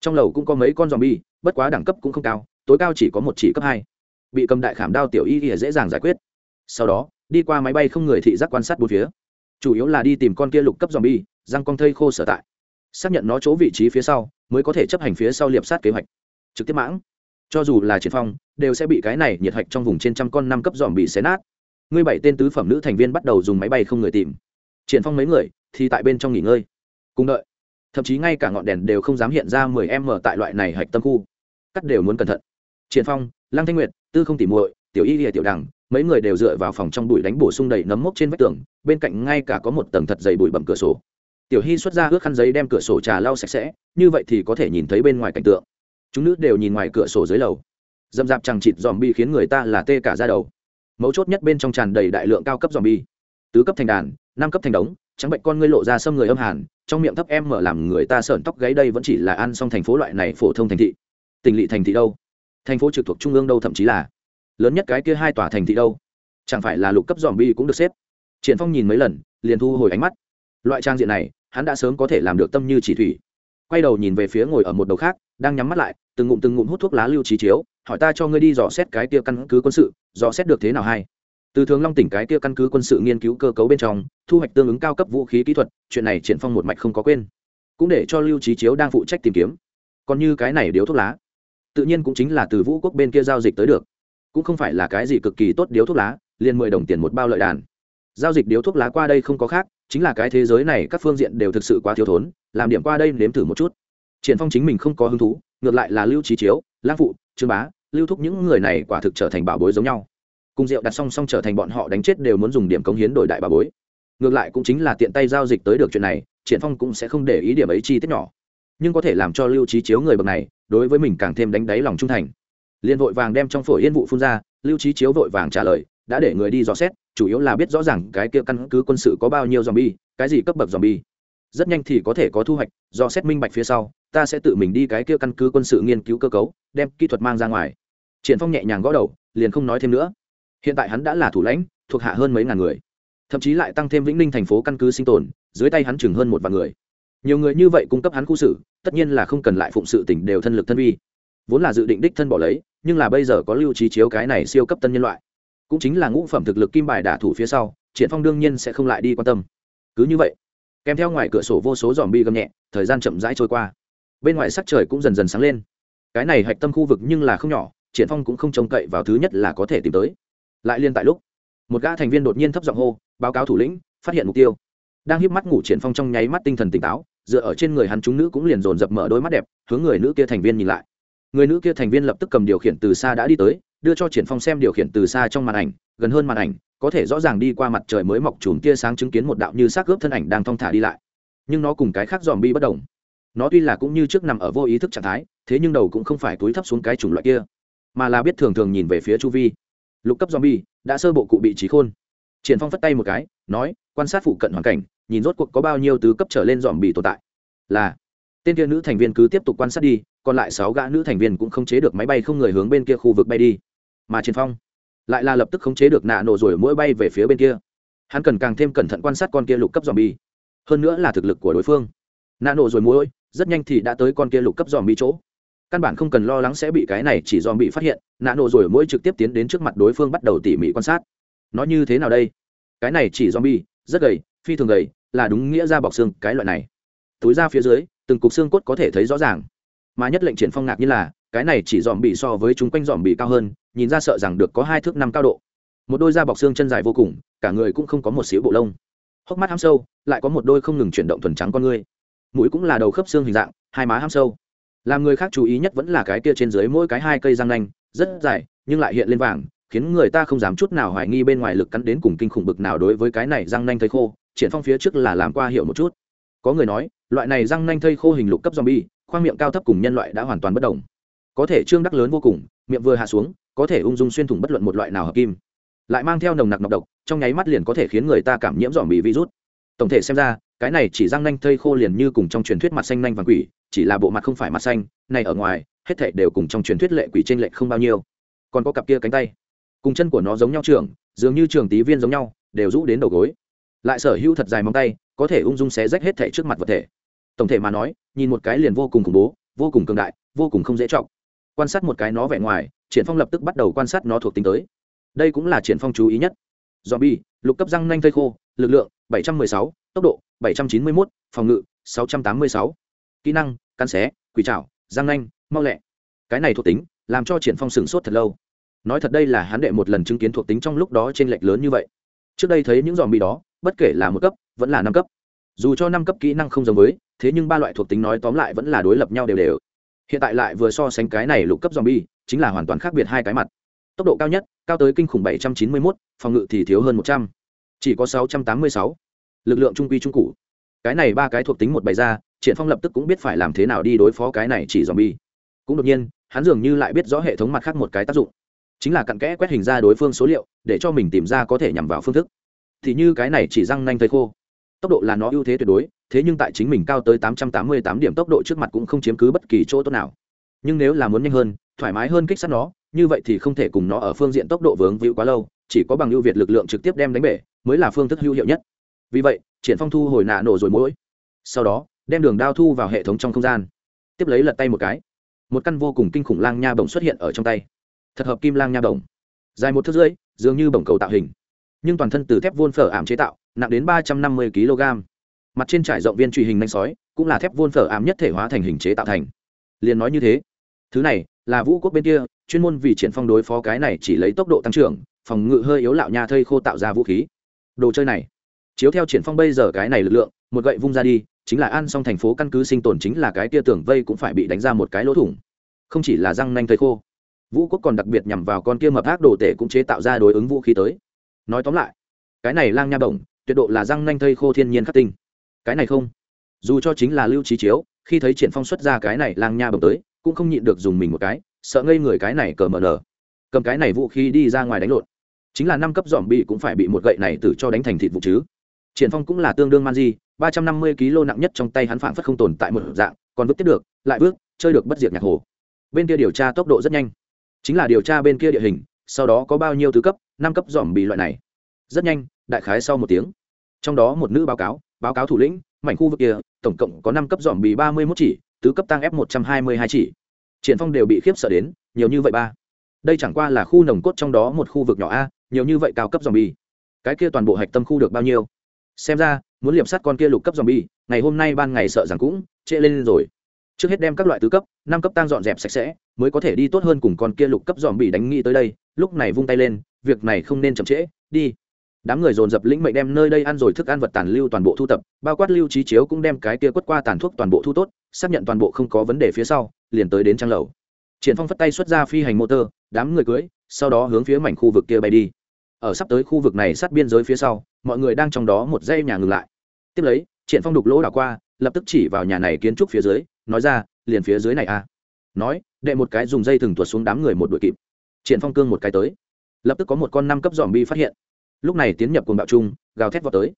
Trong lầu cũng có mấy con dòm bi bất quá đẳng cấp cũng không cao, tối cao chỉ có một chỉ cấp hai bị cầm đại khảm đao tiểu y thì dễ dàng giải quyết. Sau đó, đi qua máy bay không người thị giác quan sát bốn phía. Chủ yếu là đi tìm con kia lục cấp dòm bi răng con thây khô sở tại. Xác nhận nó chỗ vị trí phía sau, mới có thể chấp hành phía sau liệp sát kế hoạch. Trực tiếp mãng. Cho dù là triển phong, đều sẽ bị cái này nhiệt hạch trong vùng trên trăm con năm cấp dòm bị xé nát. Ngươi bảy tên tứ phẩm nữ thành viên bắt đầu dùng máy bay không người tìm. Triển phong mấy người, thì tại bên trong nghỉ ngơi. Cùng đợi. Thậm chí ngay cả ngọn đèn đều không dám hiện ra mười em mở tại loại này hạch tâm khu. Cắt đều muốn cẩn thận. Triển phong lăng thanh nguyệt, tư không tỉ muội, tiểu y lìa tiểu đằng, mấy người đều dựa vào phòng trong bụi đánh bổ sung đầy nấm mốc trên vách tường, bên cạnh ngay cả có một tầng thật dày bụi bẩm cửa sổ. Tiểu hy xuất ra ước khăn giấy đem cửa sổ trà lau sạch sẽ, như vậy thì có thể nhìn thấy bên ngoài cảnh tượng. Chúng nữ đều nhìn ngoài cửa sổ dưới lầu. Dầm dạp chẳng chịt dòm bi khiến người ta là tê cả ra đầu. Mấu chốt nhất bên trong tràn đầy đại lượng cao cấp dòm bi tứ cấp thành đàn, năm cấp thành đống, trắng bệnh con ngươi lộ ra xâm người âm hàn, trong miệng thấp em mở làm người ta sợn tóc gáy đây vẫn chỉ là ăn xong thành phố loại này phổ thông thành thị. Tỉnh lỵ thành thị đâu? Thành phố trực thuộc trung ương đâu thậm chí là lớn nhất cái kia hai tòa thành thị đâu? Chẳng phải là lục cấp dòm bi cũng được xếp? Triển phong nhìn mấy lần, liền thu hồi ánh mắt. Loại trang diện này, hắn đã sớm có thể làm được tâm như chỉ thủy. Quay đầu nhìn về phía ngồi ở một đầu khác, đang nhắm mắt lại, từng ngụm từng ngụm hút thuốc lá lưu trí chiếu, hỏi ta cho ngươi đi dò xét cái kia căn cứ quân sự, dò xét được thế nào hay? Từ thường long tỉnh cái kia căn cứ quân sự nghiên cứu cơ cấu bên trong, thu hoạch tương ứng cao cấp vũ khí kỹ thuật, chuyện này triển phong một mạch không có quên. Cũng để cho lưu trí chiếu đang phụ trách tìm kiếm. Còn như cái này điếu thuốc lá tự nhiên cũng chính là từ vũ quốc bên kia giao dịch tới được. Cũng không phải là cái gì cực kỳ tốt điếu thuốc lá, liền mười đồng tiền một bao lợi đàn. Giao dịch điếu thuốc lá qua đây không có khác, chính là cái thế giới này các phương diện đều thực sự quá thiếu thốn, làm điểm qua đây nếm thử một chút. Triển phong chính mình không có hứng thú, ngược lại là lưu trí chiếu, lang phụ, trương bá, lưu thúc những người này quả thực trở thành bảo bối giống nhau. Cùng rượu đặt song song trở thành bọn họ đánh chết đều muốn dùng điểm cống hiến đổi đại bảo bối. Ngược lại cũng chính là tiện tay giao dịch tới được chuyện này, triển phong cũng sẽ không để ý điểm ấy chi tiết nhỏ nhưng có thể làm cho lưu trí chiếu người bậc này, đối với mình càng thêm đánh đáy lòng trung thành. Liền vội vàng đem trong phổi yên vụ phun ra, lưu trí chiếu vội vàng trả lời, đã để người đi dò xét, chủ yếu là biết rõ ràng cái kia căn cứ quân sự có bao nhiêu zombie, cái gì cấp bậc zombie. Rất nhanh thì có thể có thu hoạch do xét minh bạch phía sau, ta sẽ tự mình đi cái kia căn cứ quân sự nghiên cứu cơ cấu, đem kỹ thuật mang ra ngoài. Triển phong nhẹ nhàng gõ đầu, liền không nói thêm nữa. Hiện tại hắn đã là thủ lãnh, thuộc hạ hơn mấy ngàn người. Thậm chí lại tăng thêm vĩnh ninh thành phố căn cứ sinh tồn, dưới tay hắn chừng hơn một vạn người. Nhiều người như vậy cung cấp hắn khu xử tất nhiên là không cần lại phụng sự tỉnh đều thân lực thân vi. Vốn là dự định đích thân bỏ lấy, nhưng là bây giờ có lưu trí chiếu cái này siêu cấp tân nhân loại. Cũng chính là ngũ phẩm thực lực kim bài đả thủ phía sau, triển phong đương nhiên sẽ không lại đi quan tâm. Cứ như vậy, kèm theo ngoài cửa sổ vô số giòm bi gầm nhẹ, thời gian chậm rãi trôi qua. Bên ngoài sắc trời cũng dần dần sáng lên. Cái này hạch tâm khu vực nhưng là không nhỏ, triển phong cũng không trông cậy vào thứ nhất là có thể tìm tới. Lại liên tại lúc, một gã thành viên đột nhiên thấp giọng hô, báo cáo thủ lĩnh, phát hiện mục tiêu. Đang híp mắt ngủ triển phong trong nháy mắt tinh thần tỉnh táo dựa ở trên người hắn chúng nữ cũng liền dồn dập mở đôi mắt đẹp, hướng người nữ kia thành viên nhìn lại. Người nữ kia thành viên lập tức cầm điều khiển từ xa đã đi tới, đưa cho triển phong xem điều khiển từ xa trong màn ảnh, gần hơn màn ảnh, có thể rõ ràng đi qua mặt trời mới mọc chùm tia sáng chứng kiến một đạo như xác gớp thân ảnh đang thong thả đi lại. Nhưng nó cùng cái khác dòm bi bất đồng. Nó tuy là cũng như trước nằm ở vô ý thức trạng thái, thế nhưng đầu cũng không phải túi thấp xuống cái chủng loại kia, mà là biết thường thường nhìn về phía chu vi. Lục cấp zombie, đã sơ bộ cụ bị trí khôn. Triển phong phất tay một cái, nói, quan sát phụ cận hoàn cảnh nhìn rốt cuộc có bao nhiêu tứ cấp trở lên dòm bị tồn tại. Là, tên kia nữ thành viên cứ tiếp tục quan sát đi, còn lại sáu gã nữ thành viên cũng không chế được máy bay không người hướng bên kia khu vực bay đi. Mà trên phong lại là lập tức khống chế được nạ nổ rồi mỗi bay về phía bên kia. Hắn cần càng thêm cẩn thận quan sát con kia lục cấp dòm bi. Hơn nữa là thực lực của đối phương. Nạ nổ rồi mỗi, rất nhanh thì đã tới con kia lục cấp dòm bi chỗ. Căn bản không cần lo lắng sẽ bị cái này chỉ dòm bị phát hiện, nạ nổ rồi mỗi trực tiếp tiến đến trước mặt đối phương bắt đầu tỉ mỉ quan sát. Nó như thế nào đây? Cái này chỉ dòm bi, rất gầy, phi thường gầy là đúng nghĩa ra bọc xương cái loại này. Túi ra phía dưới, từng cục xương cốt có thể thấy rõ ràng. Mà nhất lệnh triển phong ngạc như là, cái này chỉ dòm bị so với chúng quanh dòm bị cao hơn, nhìn ra sợ rằng được có hai thước năm cao độ. Một đôi da bọc xương chân dài vô cùng, cả người cũng không có một xíu bộ lông. Hốc mắt ham sâu, lại có một đôi không ngừng chuyển động thuần trắng con ngươi. Mũi cũng là đầu khớp xương hình dạng, hai má ham sâu. Làm người khác chú ý nhất vẫn là cái kia trên dưới mỗi cái hai cây răng nanh, rất dài, nhưng lại hiện lên vàng, khiến người ta không dám chút nào hoài nghi bên ngoài lực cắn đến cùng kinh khủng bực nào đối với cái này răng nanh thấy khô triển phong phía trước là làm qua hiệu một chút. Có người nói, loại này răng nanh thây khô hình lục cấp zombie, khoang miệng cao thấp cùng nhân loại đã hoàn toàn bất đồng. Có thể trương đắc lớn vô cùng, miệng vừa hạ xuống, có thể ung dung xuyên thủng bất luận một loại nào hợp kim. Lại mang theo nồng nặc nọc độc, trong nháy mắt liền có thể khiến người ta cảm nhiễm dòm bị virus. Tổng thể xem ra, cái này chỉ răng nanh thây khô liền như cùng trong truyền thuyết mặt xanh nanh vàng quỷ, chỉ là bộ mặt không phải mặt xanh, này ở ngoài, hết thảy đều cùng trong truyền thuyết lệ quỷ trên lệ không bao nhiêu. Còn có cặp kia cánh tay, cùng chân của nó giống nhau trường dường như trường tí viên giống nhau, đều rũ đến đầu gối lại sở hữu thật dài móng tay có thể ung dung xé rách hết thảy trước mặt vật thể. Tổng thể mà nói nhìn một cái liền vô cùng khủng bố vô cùng cường đại vô cùng không dễ trọng quan sát một cái nó vẻ ngoài triển phong lập tức bắt đầu quan sát nó thuộc tính tới. Đây cũng là triển phong chú ý nhất. Zombie lục cấp răng nanh thây khô lực lượng 716, tốc độ 791, phòng ngự 686. kỹ năng cắn xé quỷ trảo răng nanh mau lẹ. Cái này thuộc tính làm cho triển phong sửng sốt thật lâu. Nói thật đây là hắn đệ một lần chứng kiến thuộc tính trong lúc đó trên lệch lớn như vậy. Trước đây thấy những dòm bị đó bất kể là một cấp vẫn là năm cấp. Dù cho năm cấp kỹ năng không giống với thế nhưng ba loại thuộc tính nói tóm lại vẫn là đối lập nhau đều đều. Hiện tại lại vừa so sánh cái này lục cấp zombie chính là hoàn toàn khác biệt hai cái mặt. Tốc độ cao nhất cao tới kinh khủng 791, phòng ngự thì thiếu hơn 100. chỉ có 686. lực lượng trung quy trung cụ. Cái này ba cái thuộc tính một bày ra triển phong lập tức cũng biết phải làm thế nào đi đối phó cái này chỉ zombie. Cũng đột nhiên hắn dường như lại biết rõ hệ thống mặt khác một cái tác dụng. Chính là cặn kẽ quét hình ra đối phương số liệu để cho mình tìm ra có thể nhằm vào phương thức thì như cái này chỉ răng nanh thấy khô. Tốc độ là nó ưu thế tuyệt đối, thế nhưng tại chính mình cao tới 888 điểm tốc độ trước mặt cũng không chiếm cứ bất kỳ chỗ tốt nào. Nhưng nếu là muốn nhanh hơn, thoải mái hơn kích sát nó, như vậy thì không thể cùng nó ở phương diện tốc độ vướng víu quá lâu, chỉ có bằng ưu việt lực lượng trực tiếp đem đánh bể, mới là phương thức hữu hiệu nhất. Vì vậy, triển phong thu hồi nạ nổ rồi mỗi. Sau đó, đem đường đao thu vào hệ thống trong không gian. Tiếp lấy lật tay một cái. Một căn vô cùng kinh khủng lang nha bổng xuất hiện ở trong tay. Thật hợp kim lang nha bổng. Dài một thước rưỡi, dường như bổng cầu tạo hình nhưng toàn thân từ thép vôn phở ảm chế tạo, nặng đến ba trăm năm mươi kg. Mặt trên trải rộng viên truy hình nanh sói, cũng là thép vôn phở ảm nhất thể hóa thành hình chế tạo thành. Liền nói như thế, thứ này là vũ quốc bên kia, chuyên môn vì triển phong đối phó cái này chỉ lấy tốc độ tăng trưởng, phòng ngự hơi yếu lạo nha thây khô tạo ra vũ khí. Đồ chơi này, chiếu theo triển phong bây giờ cái này lực lượng, một gậy vung ra đi, chính là an xong thành phố căn cứ sinh tồn chính là cái kia tưởng vây cũng phải bị đánh ra một cái lỗ thủng. Không chỉ là răng nanh thây khô, vũ quốc còn đặc biệt nhằm vào con kia mập ác đồ tể cũng chế tạo ra đối ứng vũ khí tới nói tóm lại cái này lang nha bổng tuyệt độ là răng nanh thây khô thiên nhiên khắc tinh. Cái này không dù cho chính là lưu trí chiếu khi thấy triển phong xuất ra cái này lang nha bổng tới cũng không nhịn được dùng mình một cái sợ ngây người cái này cờ mờ nở. Cầm cái này vũ khí đi ra ngoài đánh lộn. Chính là năm cấp dòm bị cũng phải bị một gậy này tử cho đánh thành thịt vụ chứ. Triển phong cũng là tương đương man di ba trăm năm mươi kg nặng nhất trong tay hắn phảng phất không tồn tại một dạng còn vứt tiếp được lại vứt, chơi được bất diệt nhạc hồ. Bên kia điều tra tốc độ rất nhanh. Chính là điều tra bên kia địa hình sau đó có bao nhiêu thứ cấp năm cấp dòm bị loại này. Rất nhanh, đại khái sau một tiếng. Trong đó một nữ báo cáo báo cáo thủ lĩnh, mảnh khu vực kia, tổng cộng có năm cấp dòm bị ba mươi mốt chỉ, tứ cấp tăng f một trăm hai mươi hai chỉ. Triển phong đều bị khiếp sợ đến, nhiều như vậy ba. Đây chẳng qua là khu nồng cốt trong đó một khu vực nhỏ a, nhiều như vậy cao cấp dòm bi cái kia toàn bộ hạch tâm khu được bao nhiêu? Xem ra, muốn liệp sát con kia lục cấp dòm bi ngày hôm nay ban ngày sợ rằng cũng trễ lên rồi trước hết đem các loại tứ cấp, năm cấp tăng dọn dẹp sạch sẽ, mới có thể đi tốt hơn cùng con kia lục cấp dòm bị đánh nghĩ tới đây. Lúc này vung tay lên, việc này không nên chậm trễ, đi. Đám người dồn dập lĩnh mệnh đem nơi đây ăn rồi thức ăn vật tàn lưu toàn bộ thu tập, bao quát lưu trí chiếu cũng đem cái kia quất qua tàn thuốc toàn bộ thu tốt, xác nhận toàn bộ không có vấn đề phía sau, liền tới đến trang lầu. Triển phong phất tay xuất ra phi hành motor, đám người cưới, sau đó hướng phía mảnh khu vực kia bay đi. Ở sắp tới khu vực này sát biên giới phía sau, mọi người đang trong đó một dây nhà ngừng lại. Tiếp lấy, triển phong đục lỗ đảo qua lập tức chỉ vào nhà này kiến trúc phía dưới, nói ra, liền phía dưới này a à. nói, đệ một cái dùng dây thừng tuột xuống đám người một đội kịp. Triển phong cương một cái tới. Lập tức có một con năm cấp dòm bi phát hiện. Lúc này tiến nhập cùng bạo trung gào thét vào tới.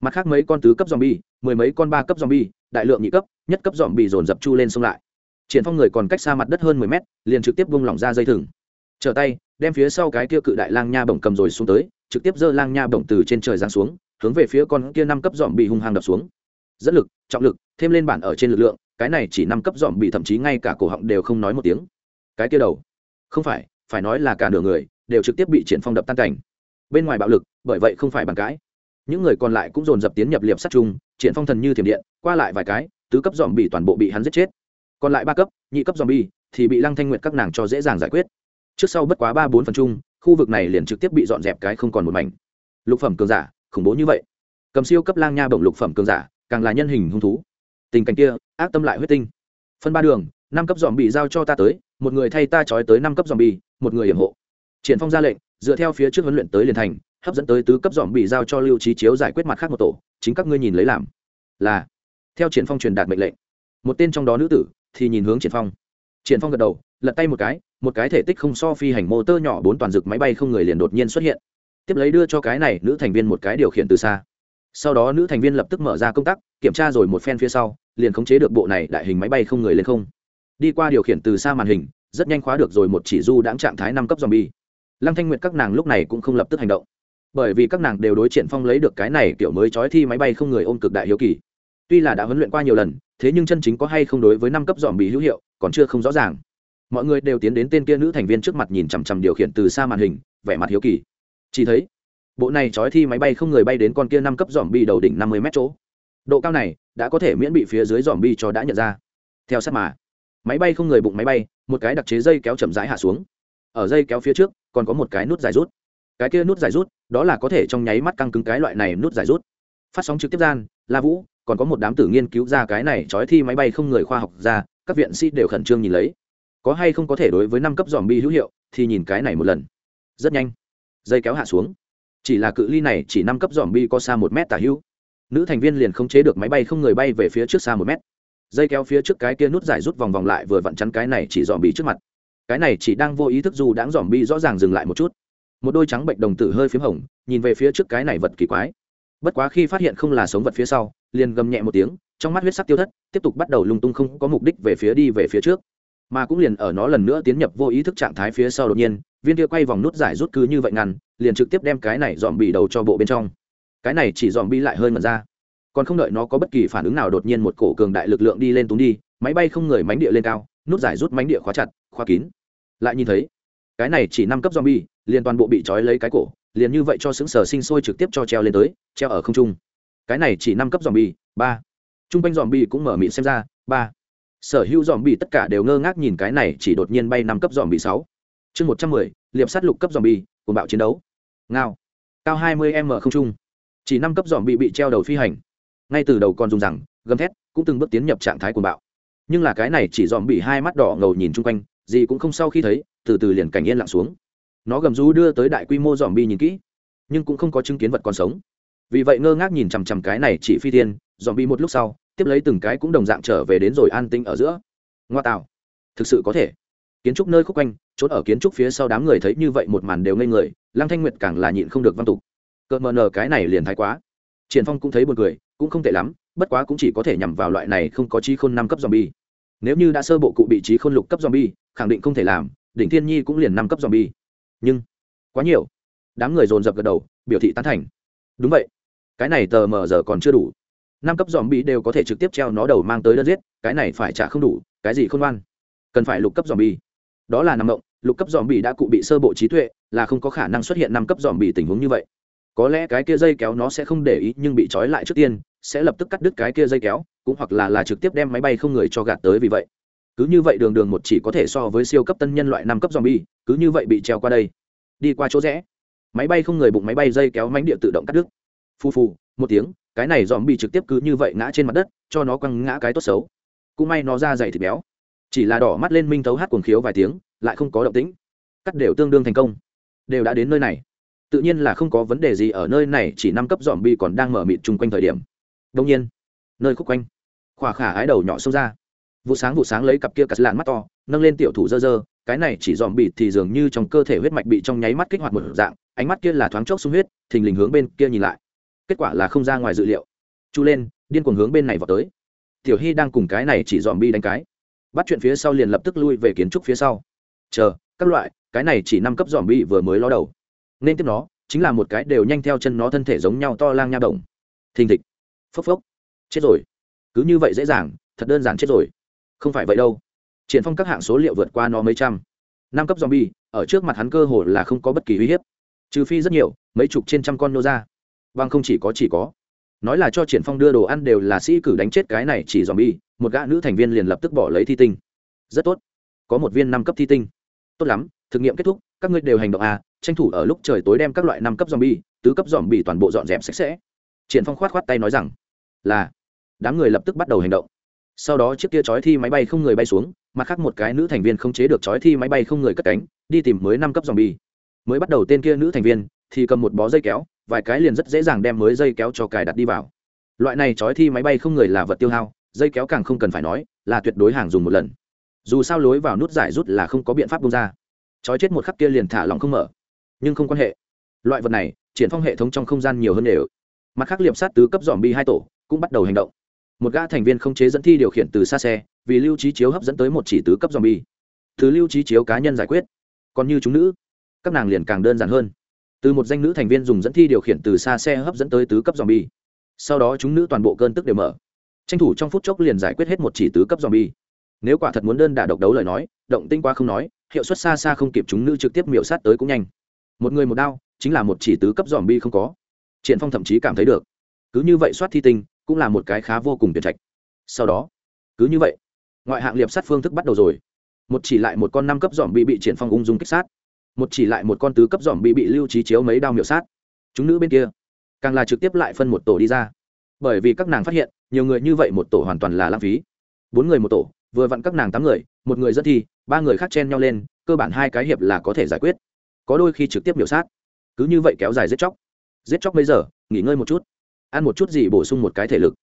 Mặt khác mấy con tứ cấp dòm bi mười mấy con ba cấp dòm bi đại lượng nhị cấp, nhất cấp dòm bi dồn dập chu lên xông lại. Triển phong người còn cách xa mặt đất hơn mười mét, liền trực tiếp buông lỏng ra dây thừng. Trở tay, đem phía sau cái kia cự đại lang nha bổng cầm rồi xuống tới, trực tiếp giơ lang nha bổng từ trên trời giáng xuống, hướng về phía con kia năm cấp dòm bị hung hăng đập xuống dẫn lực, trọng lực, thêm lên bản ở trên lực lượng, cái này chỉ năm cấp dòm bị thậm chí ngay cả cổ họng đều không nói một tiếng. Cái kia đầu, không phải phải nói là cả nửa người, đều trực tiếp bị triển phong đập tan cảnh. Bên ngoài bạo lực, bởi vậy không phải bàn cãi. Những người còn lại cũng dồn dập tiến nhập liệp sát chung, triển phong thần như thiểm điện, qua lại vài cái, tứ cấp dòm bị toàn bộ bị hắn giết chết. Còn lại ba cấp, nhị cấp dòm bi thì bị lăng thanh nguyệt các nàng cho dễ dàng giải quyết. Trước sau bất quá ba bốn phần chung, khu vực này liền trực tiếp bị dọn dẹp cái không còn một mảnh. Lục phẩm cường giả, khủng bố như vậy. Cầm siêu cấp lang nha bổng lục phẩm cường giả càng là nhân hình hung thú. Tình cảnh kia, ác tâm lại huyết tinh. Phân ba đường, năm cấp dòm bị giao cho ta tới, một người thay ta trói tới năm cấp dòm bị một người hiểm hộ. Triển phong ra lệnh, dựa theo phía trước huấn luyện tới liền thành, hấp dẫn tới tứ cấp dòm bị giao cho lưu trí chiếu giải quyết mặt khác một tổ, chính các ngươi nhìn lấy làm. Là, theo triển phong truyền đạt mệnh lệnh. Một tên trong đó nữ tử, thì nhìn hướng triển phong. Triển phong gật đầu, lật tay một cái một cái thể tích không so phi hành mô tơ nhỏ bốn toàn dực máy bay không người liền đột nhiên xuất hiện. Tiếp lấy đưa cho cái này nữ thành viên một cái điều khiển từ xa sau đó nữ thành viên lập tức mở ra công tác, kiểm tra rồi một phen phía sau, liền khống chế được bộ này đại hình máy bay không người lên không. Đi qua điều khiển từ xa màn hình, rất nhanh khóa được rồi một chỉ du đáng trạng thái năm cấp zombie. Lăng thanh nguyệt các nàng lúc này cũng không lập tức hành động. Bởi vì các nàng đều đối triển phong lấy được cái này kiểu mới trói thi máy bay không người ôm cực đại hiếu kỳ. Tuy là đã huấn luyện qua nhiều lần, thế nhưng chân chính có hay không đối với năm cấp dòm bị hữu hiệu, còn chưa không rõ ràng. Mọi người đều tiến đến tên kia nữ thành viên trước mặt nhìn chằm chằm điều khiển từ xa màn hình, vẻ mặt hiếu kỳ. Chỉ thấy bộ này trói thi máy bay không người bay đến con kia năm cấp dòm bi đầu đỉnh năm mươi mét chỗ. Độ cao này đã có thể miễn bị phía dưới dòm bi cho đã nhận ra. Theo sát mà, máy bay không người bụng máy bay, một cái đặc chế dây kéo chậm rãi hạ xuống. Ở dây kéo phía trước, còn có một cái nút dài rút. Cái kia nút dài rút, đó là có thể trong nháy mắt căng cứng cái loại này nút dài rút. Phát sóng trực tiếp gian, la vũ, còn có một đám tử nghiên cứu ra cái này trói thi máy bay không người khoa học ra, các viện sĩ đều khẩn trương nhìn lấy. Có hay không có thể đối với năm cấp dòm bi hữu hiệu, thì nhìn cái này một lần. Rất nhanh. Dây kéo hạ xuống chỉ là cự ly này chỉ năm cấp dòm bi có xa một mét tả hữu. Nữ thành viên liền không chế được máy bay, không người bay về phía trước xa một mét. Dây kéo phía trước cái kia nút giải rút vòng vòng lại vừa vặn chắn cái này chỉ dòm bi trước mặt. Cái này chỉ đang vô ý thức dù đáng dòm bi rõ ràng dừng lại một chút. Một đôi trắng bệnh đồng tử hơi p h í m hồng, nhìn về phía trước cái này vật kỳ quái. Bất quá khi phát hiện không là sống vật phía sau, liền gầm nhẹ một tiếng, trong mắt huyết sắc tiêu thất, tiếp tục bắt đầu lung tung không có mục đích về phía đi về phía trước mà cũng liền ở nó lần nữa tiến nhập vô ý thức trạng thái phía sau đột nhiên, viên kia quay vòng nút giải rút cứ như vậy ngăn, liền trực tiếp đem cái này dòm bị đầu cho bộ bên trong. Cái này chỉ dòm bi lại hơi mật ra. Còn không đợi nó có bất kỳ phản ứng nào đột nhiên một cổ cường đại lực lượng đi lên túng đi, máy bay không người mánh địa lên cao, nút giải rút mánh địa khóa chặt, khóa kín. Lại nhìn thấy, cái này chỉ năm cấp dòm bi liền toàn bộ bị trói lấy cái cổ, liền như vậy cho xứng sở sinh sôi trực tiếp cho treo lên tới, treo ở không trung. Cái này chỉ năm cấp dòm bi ba. Trung quanh bi cũng mở miệng xem ra, ba sở hữu bị tất cả đều ngơ ngác nhìn cái này chỉ đột nhiên bay năm cấp zombie sáu. Chương một trăm mười, liệp sát lục cấp dòm bị cùng bạo chiến đấu. Ngao. Cao hai mươi m không trung. Chỉ năm cấp dòm bị bị treo đầu phi hành. Ngay từ đầu còn dùng rằng, gầm thét, cũng từng bước tiến nhập trạng thái cuồng bạo. Nhưng là cái này chỉ dòm bị hai mắt đỏ ngầu nhìn chung quanh, gì cũng không sau khi thấy, từ từ liền cảnh yên lặng xuống. Nó gầm rú đưa tới đại quy mô dòm bị nhìn kỹ, nhưng cũng không có chứng kiến vật còn sống. Vì vậy ngơ ngác nhìn chằm chằm cái này chỉ phi thiên, dòm bị một lúc sau tiếp lấy từng cái cũng đồng dạng trở về đến rồi an tinh ở giữa. Ngoa tạo. Thực sự có thể. Kiến trúc nơi khúc quanh trốn ở kiến trúc phía sau đám người thấy như vậy một màn đều ngây người, lăng thanh nguyệt càng là nhịn không được văn tục. Cợt mờ nờ, cái này liền thái quá. Triển phong cũng thấy buồn cười, cũng không tệ lắm, bất quá cũng chỉ có thể nhằm vào loại này không có trí khôn năm cấp zombie. Nếu như đã sơ bộ cụ bị trí khôn lục cấp zombie, khẳng định không thể làm, đỉnh thiên nhi cũng liền năm cấp zombie. Nhưng, quá nhiều. Đám người dồn dập gật đầu, biểu thị tán thành. Đúng vậy. Cái này tờ mờ giờ còn chưa đủ năm cấp dòm bị đều có thể trực tiếp treo nó đầu mang tới đơn giết, cái này phải trả không đủ, cái gì không ngoan? Cần phải lục cấp dòm bi. Đó là nằm động lục cấp dòm bị đã cụ bị sơ bộ trí tuệ, là không có khả năng xuất hiện năm cấp dòm bị tình huống như vậy. Có lẽ cái kia dây kéo nó sẽ không để ý, nhưng bị trói lại trước tiên, sẽ lập tức cắt đứt cái kia dây kéo, cũng hoặc là là trực tiếp đem máy bay không người cho gạt tới vì vậy. Cứ như vậy đường đường một chỉ có thể so với siêu cấp tân nhân loại năm cấp zombie, cứ như vậy bị treo qua đây. Đi qua chỗ rẽ. Máy bay không người bụng máy bay dây kéo mánh địa tự động cắt đứt. Phù phù, một tiếng cái này dòm bị trực tiếp cứ như vậy ngã trên mặt đất, cho nó quăng ngã cái tốt xấu. Cũng may nó ra dày thịt béo. Chỉ là đỏ mắt lên minh thấu hát cuồng khiếu vài tiếng, lại không có động tĩnh. Cắt đều tương đương thành công. Đều đã đến nơi này. Tự nhiên là không có vấn đề gì ở nơi này, chỉ năm cấp dòm bị còn đang mở mịt chung quanh thời điểm. Đông nhiên, nơi khúc quanh, khỏa khả ái đầu nhỏ xông ra. Vụ sáng vụ sáng lấy cặp kia cắt lạn mắt to, nâng lên tiểu thủ dơ dơ, cái này chỉ dòm bị thì dường như trong cơ thể huyết mạch bị trong nháy mắt kích hoạt một dạng, ánh mắt kia là thoáng chốc sung huyết, thình lình hướng bên kia nhìn lại kết quả là không ra ngoài dự liệu. Chu lên, điên cuồng hướng bên này vào tới. Tiểu hy đang cùng cái này chỉ dòm bi đánh cái. Bắt chuyện phía sau liền lập tức lui về kiến trúc phía sau. Chờ, các loại, cái này chỉ năm cấp dòm bi vừa mới ló đầu. Nên tiếp nó, chính là một cái đều nhanh theo chân nó thân thể giống nhau to lang nha động thình thịch. Phốc phốc. Chết rồi. Cứ như vậy dễ dàng, thật đơn giản chết rồi. Không phải vậy đâu. Triển phong các hạng số liệu vượt qua nó mấy trăm. Năm cấp zombie ở trước mặt hắn cơ hồ là không có bất kỳ uy hiếp. Trừ phi rất nhiều, mấy chục trên trăm con nô ra bằng không chỉ có chỉ có. Nói là cho triển phong đưa đồ ăn đều là sĩ cử đánh chết cái này chỉ zombie, một gã nữ thành viên liền lập tức bỏ lấy thi tinh. Rất tốt. Có một viên năm cấp thi tinh. Tốt lắm, thực nghiệm kết thúc, các ngươi đều hành động à tranh thủ ở lúc trời tối đem các loại năm cấp zombie, tứ cấp zombie toàn bộ dọn dẹp sạch sẽ. Triển phong khoát khoát tay nói rằng, là. Đám người lập tức bắt đầu hành động. Sau đó chiếc kia chói thi máy bay không người bay xuống, mặt khác một cái nữ thành viên không chế được chói thi máy bay không người cất cánh, đi tìm mới năm cấp dòm bi mới bắt đầu tên kia nữ thành viên thì cầm một bó dây kéo vài cái liền rất dễ dàng đem mới dây kéo cho cài đặt đi vào. Loại này chói thi máy bay không người là vật tiêu hao, dây kéo càng không cần phải nói, là tuyệt đối hàng dùng một lần. Dù sao lối vào nút giải rút là không có biện pháp bung ra. Chói chết một khắc kia liền thả lỏng không mở. Nhưng không quan hệ. Loại vật này, triển phong hệ thống trong không gian nhiều hơn đều. Mặt khác liệp sát tứ cấp dòm bi hai tổ, cũng bắt đầu hành động. Một gã thành viên không chế dẫn thi điều khiển từ xa xe, vì lưu trí chiếu hấp dẫn tới một chỉ tứ cấp zombie. Thứ lưu trí chiếu cá nhân giải quyết. Còn như chúng nữ, các nàng liền càng đơn giản hơn từ một danh nữ thành viên dùng dẫn thi điều khiển từ xa xe hấp dẫn tới tứ cấp zombie. Sau đó chúng nữ toàn bộ cơn tức đều mở. Tranh thủ trong phút chốc liền giải quyết hết một chỉ tứ cấp zombie. Nếu quả thật muốn đơn đả độc đấu lời nói, động tinh qua không nói, hiệu suất xa xa không kịp chúng nữ trực tiếp miểu sát tới cũng nhanh. Một người một đao, chính là một chỉ tứ cấp zombie không có. Triển phong thậm chí cảm thấy được. Cứ như vậy soát thi tinh, cũng là một cái khá vô cùng tuyệt trạch. Sau đó, cứ như vậy, ngoại hạng liệp sát phương thức bắt đầu rồi. Một chỉ lại một con năm cấp dòm bị bị triển phong ung dung kích sát một chỉ lại một con tứ cấp dòm bị bị lưu trí chiếu mấy đao miểu sát. Chúng nữ bên kia, càng là trực tiếp lại phân một tổ đi ra. Bởi vì các nàng phát hiện, nhiều người như vậy một tổ hoàn toàn là lãng phí. Bốn người một tổ, vừa vặn các nàng tám người, một người dẫn thi, ba người khác chen nhau lên, cơ bản hai cái hiệp là có thể giải quyết. Có đôi khi trực tiếp miểu sát. Cứ như vậy kéo dài giết chóc. Giết chóc bây giờ, nghỉ ngơi một chút. Ăn một chút gì bổ sung một cái thể lực.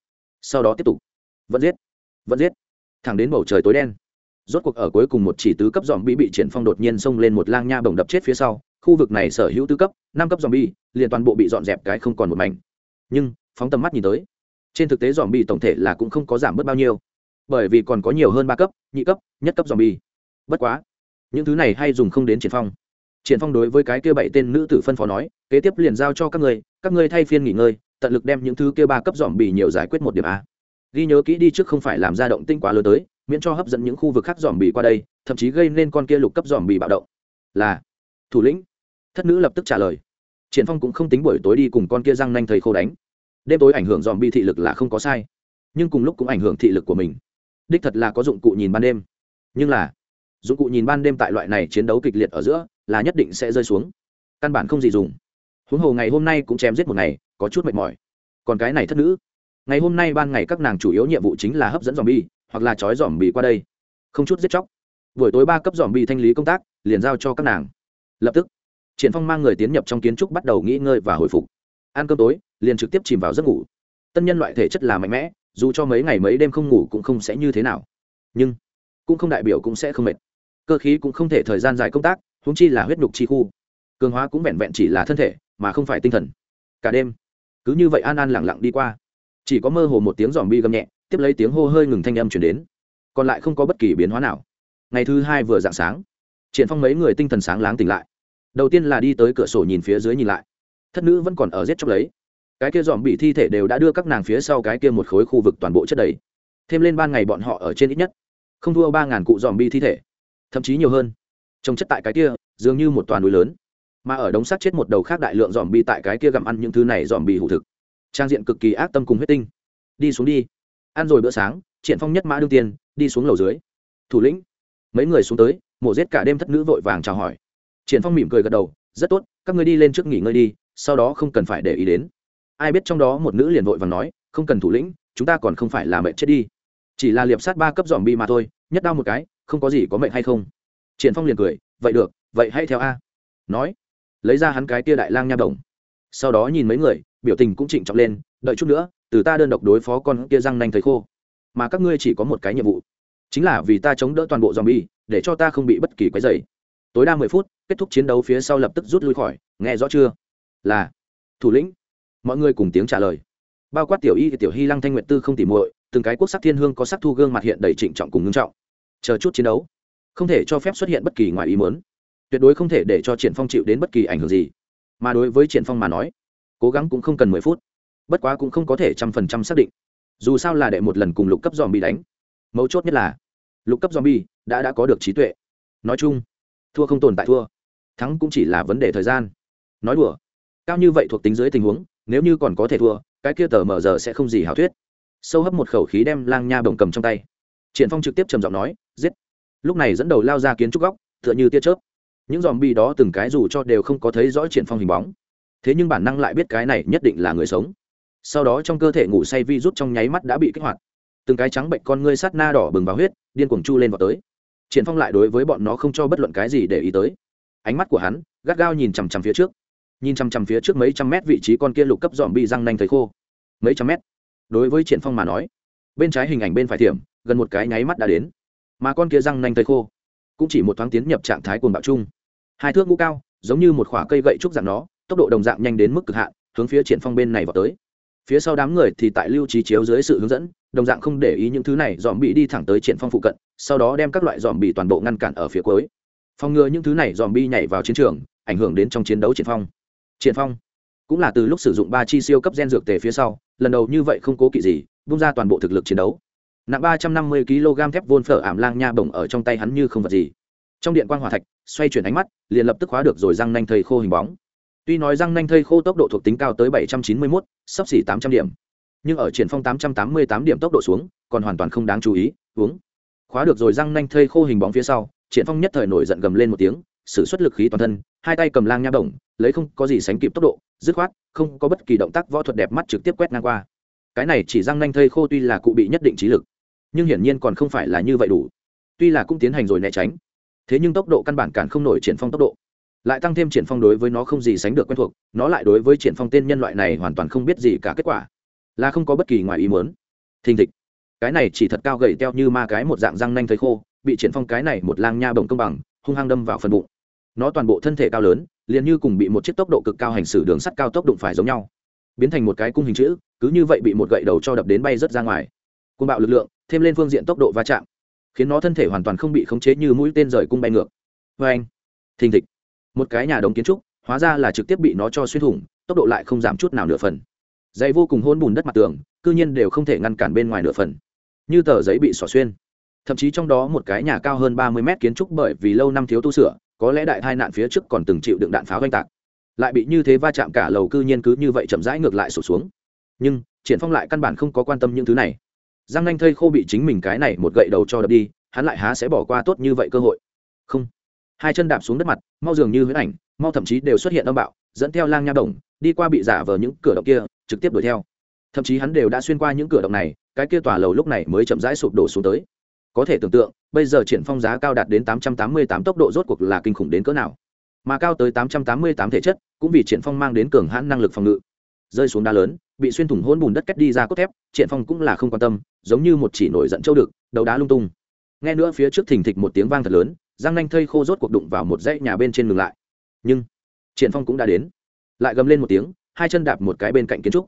Sau đó tiếp tục. Vẫn giết. Vẫn giết. Thẳng đến bầu trời tối đen rốt cuộc ở cuối cùng một chỉ tứ cấp dòm bi bị triển phong đột nhiên xông lên một lang nha bồng đập chết phía sau khu vực này sở hữu tứ cấp năm cấp dòm bi liền toàn bộ bị dọn dẹp cái không còn một mảnh. Nhưng phóng tầm mắt nhìn tới trên thực tế dòm bi tổng thể là cũng không có giảm bớt bao nhiêu. Bởi vì còn có nhiều hơn ba cấp nhị cấp nhất cấp dòm bi bất quá những thứ này hay dùng không đến triển phong. Triển phong đối với cái kia bảy tên nữ tử phân phó nói kế tiếp liền giao cho các người, các người thay phiên nghỉ ngơi tận lực đem những thứ kia ba cấp dòm bi nhiều giải quyết một điểm a. Ghi nhớ kỹ đi trước không phải làm ra động tinh quá lớn tới miễn cho hấp dẫn những khu vực khác dòm bì qua đây, thậm chí gây nên con kia lục cấp dòm bì bạo động. Là, thủ lĩnh. Thất nữ lập tức trả lời. Triển phong cũng không tính buổi tối đi cùng con kia răng nanh thầy khô đánh. Đêm tối ảnh hưởng dòm bị thị lực là không có sai, nhưng cùng lúc cũng ảnh hưởng thị lực của mình. Đích thật là có dụng cụ nhìn ban đêm. Nhưng là, dụng cụ nhìn ban đêm tại loại này chiến đấu kịch liệt ở giữa là nhất định sẽ rơi xuống. Căn bản không gì dùng. Huống hồ ngày hôm nay cũng chém giết một ngày, có chút mệt mỏi. Còn cái này thất nữ. Ngày hôm nay ban ngày các nàng chủ yếu nhiệm vụ chính là hấp dẫn dòm bi hoặc là trói dòm bị qua đây. Không chút giết chóc. Buổi tối ba cấp dòm bị thanh lý công tác, liền giao cho các nàng. Lập tức, triển phong mang người tiến nhập trong kiến trúc bắt đầu nghỉ ngơi và hồi phục. Ăn cơm tối, liền trực tiếp chìm vào giấc ngủ. Tân nhân loại thể chất là mạnh mẽ, dù cho mấy ngày mấy đêm không ngủ cũng không sẽ như thế nào. Nhưng, cũng không đại biểu cũng sẽ không mệt. Cơ khí cũng không thể thời gian dài công tác húng chi là huyết nhục chi khu. Cường hóa cũng vẹn vẹn chỉ là thân thể, mà không phải tinh thần. Cả đêm, cứ như vậy an an lẳng lặng đi qua. Chỉ có mơ hồ một tiếng giòm bi gầm nhẹ tiếp lấy tiếng hô hơi ngừng thanh âm chuyển đến. Còn lại không có bất kỳ biến hóa nào. Ngày thứ hai vừa dạng sáng, triển phong mấy người tinh thần sáng láng tỉnh lại. Đầu tiên là đi tới cửa sổ nhìn phía dưới nhìn lại. Thất nữ vẫn còn ở giết chóc lấy. Cái kia dòm bị thi thể đều đã đưa các nàng phía sau cái kia một khối khu vực toàn bộ chất đầy. Thêm lên ban ngày bọn họ ở trên ít nhất không thua ba ngàn cụ dòm bi thi thể, thậm chí nhiều hơn. Trông chất tại cái kia, dường như một toàn núi lớn. Mà ở đống xác chết một đầu khác đại lượng dòm bi tại cái kia gặm ăn những thứ này dòm bi hủ thực. Trang diện cực kỳ ác tâm cùng huyết tinh. Đi xuống đi ăn rồi bữa sáng, triển phong nhất mã đương tiên, đi xuống lầu dưới. Thủ lĩnh, mấy người xuống tới, mổ giết cả đêm thất nữ vội vàng chào hỏi. Triển phong mỉm cười gật đầu, rất tốt, các ngươi đi lên trước nghỉ ngơi đi, sau đó không cần phải để ý đến. Ai biết trong đó một nữ liền vội vàng nói, không cần thủ lĩnh, chúng ta còn không phải là mệnh chết đi. Chỉ là liệp sát ba cấp dòm bi mà thôi, nhất đau một cái, không có gì có mệnh hay không? Triển phong liền cười, vậy được, vậy hãy theo a. Nói, lấy ra hắn cái tia đại lang nha đồng. Sau đó nhìn mấy người, biểu tình cũng trịnh trọng lên, đợi chút nữa từ ta đơn độc đối phó con kia răng nanh thấy khô. Mà các ngươi chỉ có một cái nhiệm vụ, chính là vì ta chống đỡ toàn bộ zombie, để cho ta không bị bất kỳ quái dày tối đa mười phút, kết thúc chiến đấu phía sau lập tức rút lui khỏi, nghe rõ chưa? Là, thủ lĩnh. Mọi người cùng tiếng trả lời. Bao quát tiểu y tiểu hy lăng thanh nguyện tư không tỉ muội, từng cái quốc sắc thiên hương có sắc thu gương mặt hiện đầy trịnh trọng cùng ngưng trọng. Chờ chút chiến đấu, không thể cho phép xuất hiện bất kỳ ngoài ý muốn. Tuyệt đối không thể để cho triển phong chịu đến bất kỳ ảnh hưởng gì. Mà đối với triển phong mà nói, cố gắng cũng không cần mười phút bất quá cũng không có thể trăm phần trăm xác định. Dù sao là đệ một lần cùng lục cấp dòm bị đánh. Mấu chốt nhất là, lục cấp dòm bi đã đã có được trí tuệ. Nói chung, thua không tồn tại thua. Thắng cũng chỉ là vấn đề thời gian. Nói đùa, cao như vậy thuộc tính dưới tình huống, nếu như còn có thể thua, cái kia tờ mờ giờ sẽ không gì hảo thuyết. Sâu hấp một khẩu khí đem lang nha bồng cầm trong tay. Triển phong trực tiếp trầm giọng nói, giết. Lúc này dẫn đầu lao ra kiến trúc góc, tựa như tia chớp. Những dòm bi đó từng cái dù cho đều không có thấy rõ triển phong hình bóng. Thế nhưng bản năng lại biết cái này nhất định là người sống sau đó trong cơ thể ngủ say vi rút trong nháy mắt đã bị kích hoạt. Từng cái trắng bệnh con ngươi sát na đỏ bừng vào huyết, điên cuồng chu lên vào tới. Triển phong lại đối với bọn nó không cho bất luận cái gì để ý tới. Ánh mắt của hắn gắt gao nhìn chằm chằm phía trước. Nhìn chằm chằm phía trước mấy trăm mét vị trí con kia lục cấp dòm bị răng nanh thấy khô. Mấy trăm mét. Đối với triển phong mà nói, bên trái hình ảnh bên phải thiểm gần một cái nháy mắt đã đến. Mà con kia răng nanh thấy khô cũng chỉ một thoáng tiến nhập trạng thái cuồng bạo chung. Hai thước ngũ cao, giống như một khỏa cây gậy trúc dạng nó, tốc độ đồng dạng nhanh đến mức cực hạn, hướng phía triển phong bên này vào tới phía sau đám người thì tại lưu trí chiếu dưới sự hướng dẫn, đồng dạng không để ý những thứ này dòm bị đi thẳng tới triển phong phụ cận, sau đó đem các loại dòm bị toàn bộ ngăn cản ở phía cuối. Phòng ngừa những thứ này dòm bi nhảy vào chiến trường, ảnh hưởng đến trong chiến đấu triển phong. Triển phong cũng là từ lúc sử dụng ba chi siêu cấp gen dược tề phía sau, lần đầu như vậy không cố kỵ gì bung ra toàn bộ thực lực chiến đấu. Nặng ba trăm năm mươi kg thép vôn phở ảm lang nha bổng ở trong tay hắn như không vật gì. Trong điện quang hỏa thạch, xoay chuyển ánh mắt, liền lập tức hóa được rồi răng nanh thầy khô hình bóng tuy nói răng nanh thây khô tốc độ thuộc tính cao tới 791, sắp xỉ 800 điểm nhưng ở triển phong 888 điểm tốc độ xuống còn hoàn toàn không đáng chú ý uống. Khóa được rồi răng nanh thây khô hình bóng phía sau triển phong nhất thời nổi giận gầm lên một tiếng sử xuất lực khí toàn thân hai tay cầm lang nha động lấy không có gì sánh kịp tốc độ dứt khoát không có bất kỳ động tác võ thuật đẹp mắt trực tiếp quét ngang qua. Cái này chỉ răng nanh thây khô tuy là cụ bị nhất định trí lực nhưng hiển nhiên còn không phải là như vậy đủ. Tuy là cũng tiến hành rồi né tránh thế nhưng tốc độ căn bản cản không nổi triển phong tốc độ lại tăng thêm triển phong đối với nó không gì sánh được quen thuộc, nó lại đối với triển phong tên nhân loại này hoàn toàn không biết gì cả kết quả, là không có bất kỳ ngoài ý muốn. Thình thịch. Cái này chỉ thật cao gầy teo như ma cái một dạng răng nanh thấy khô, bị triển phong cái này một lang nha bồng công bằng, hung hăng đâm vào phần bụng. Nó toàn bộ thân thể cao lớn, liền như cùng bị một chiếc tốc độ cực cao hành xử đường sắt cao tốc đụng phải giống nhau. Biến thành một cái cung hình chữ, cứ như vậy bị một gậy đầu cho đập đến bay rất ra ngoài. Cung bạo lực lượng, thêm lên phương diện tốc độ va chạm, khiến nó thân thể hoàn toàn không bị khống chế như mũi tên rời cung bay ngược. Vê anh thình thịch một cái nhà đống kiến trúc, hóa ra là trực tiếp bị nó cho xuyên thủng, tốc độ lại không giảm chút nào nửa phần. Dày vô cùng hôn bùn đất mặt tường, cư nhiên đều không thể ngăn cản bên ngoài nửa phần. Như tờ giấy bị xỏ xuyên. Thậm chí trong đó một cái nhà cao hơn ba mươi mét kiến trúc bởi vì lâu năm thiếu tu sửa, có lẽ đại tai nạn phía trước còn từng chịu đựng đạn pháo oanh tạc. Lại bị như thế va chạm cả lầu cư nhiên cứ như vậy chậm rãi ngược lại sụp xuống. Nhưng, triển phong lại căn bản không có quan tâm những thứ này. Giang anh thây khô bị chính mình cái này một gậy đầu cho đập đi, hắn lại há sẽ bỏ qua tốt như vậy cơ hội. Không hai chân đạp xuống đất mặt, mau dường như huyết ảnh, mau thậm chí đều xuất hiện âm bạo, dẫn theo lang nha đồng, đi qua bị giả vờ những cửa động kia, trực tiếp đuổi theo. Thậm chí hắn đều đã xuyên qua những cửa động này, cái kia tòa lầu lúc này mới chậm rãi sụp đổ xuống tới. Có thể tưởng tượng, bây giờ triển phong giá cao đạt đến 888 tốc độ rốt cuộc là kinh khủng đến cỡ nào. Mà cao tới 888 thể chất, cũng vì triển phong mang đến cường hãn năng lực phòng ngự. Rơi xuống đá lớn, bị xuyên thủng hôn bùn đất cách đi ra cốt thép, triển phong cũng là không quan tâm, giống như một chỉ nổi giận châu được, đầu đá lung tung. Nghe nữa phía trước thình thịch một tiếng vang thật lớn giang nanh thây khô rốt cuộc đụng vào một dãy nhà bên trên ngừng lại. Nhưng, triển phong cũng đã đến. Lại gầm lên một tiếng, hai chân đạp một cái bên cạnh kiến trúc.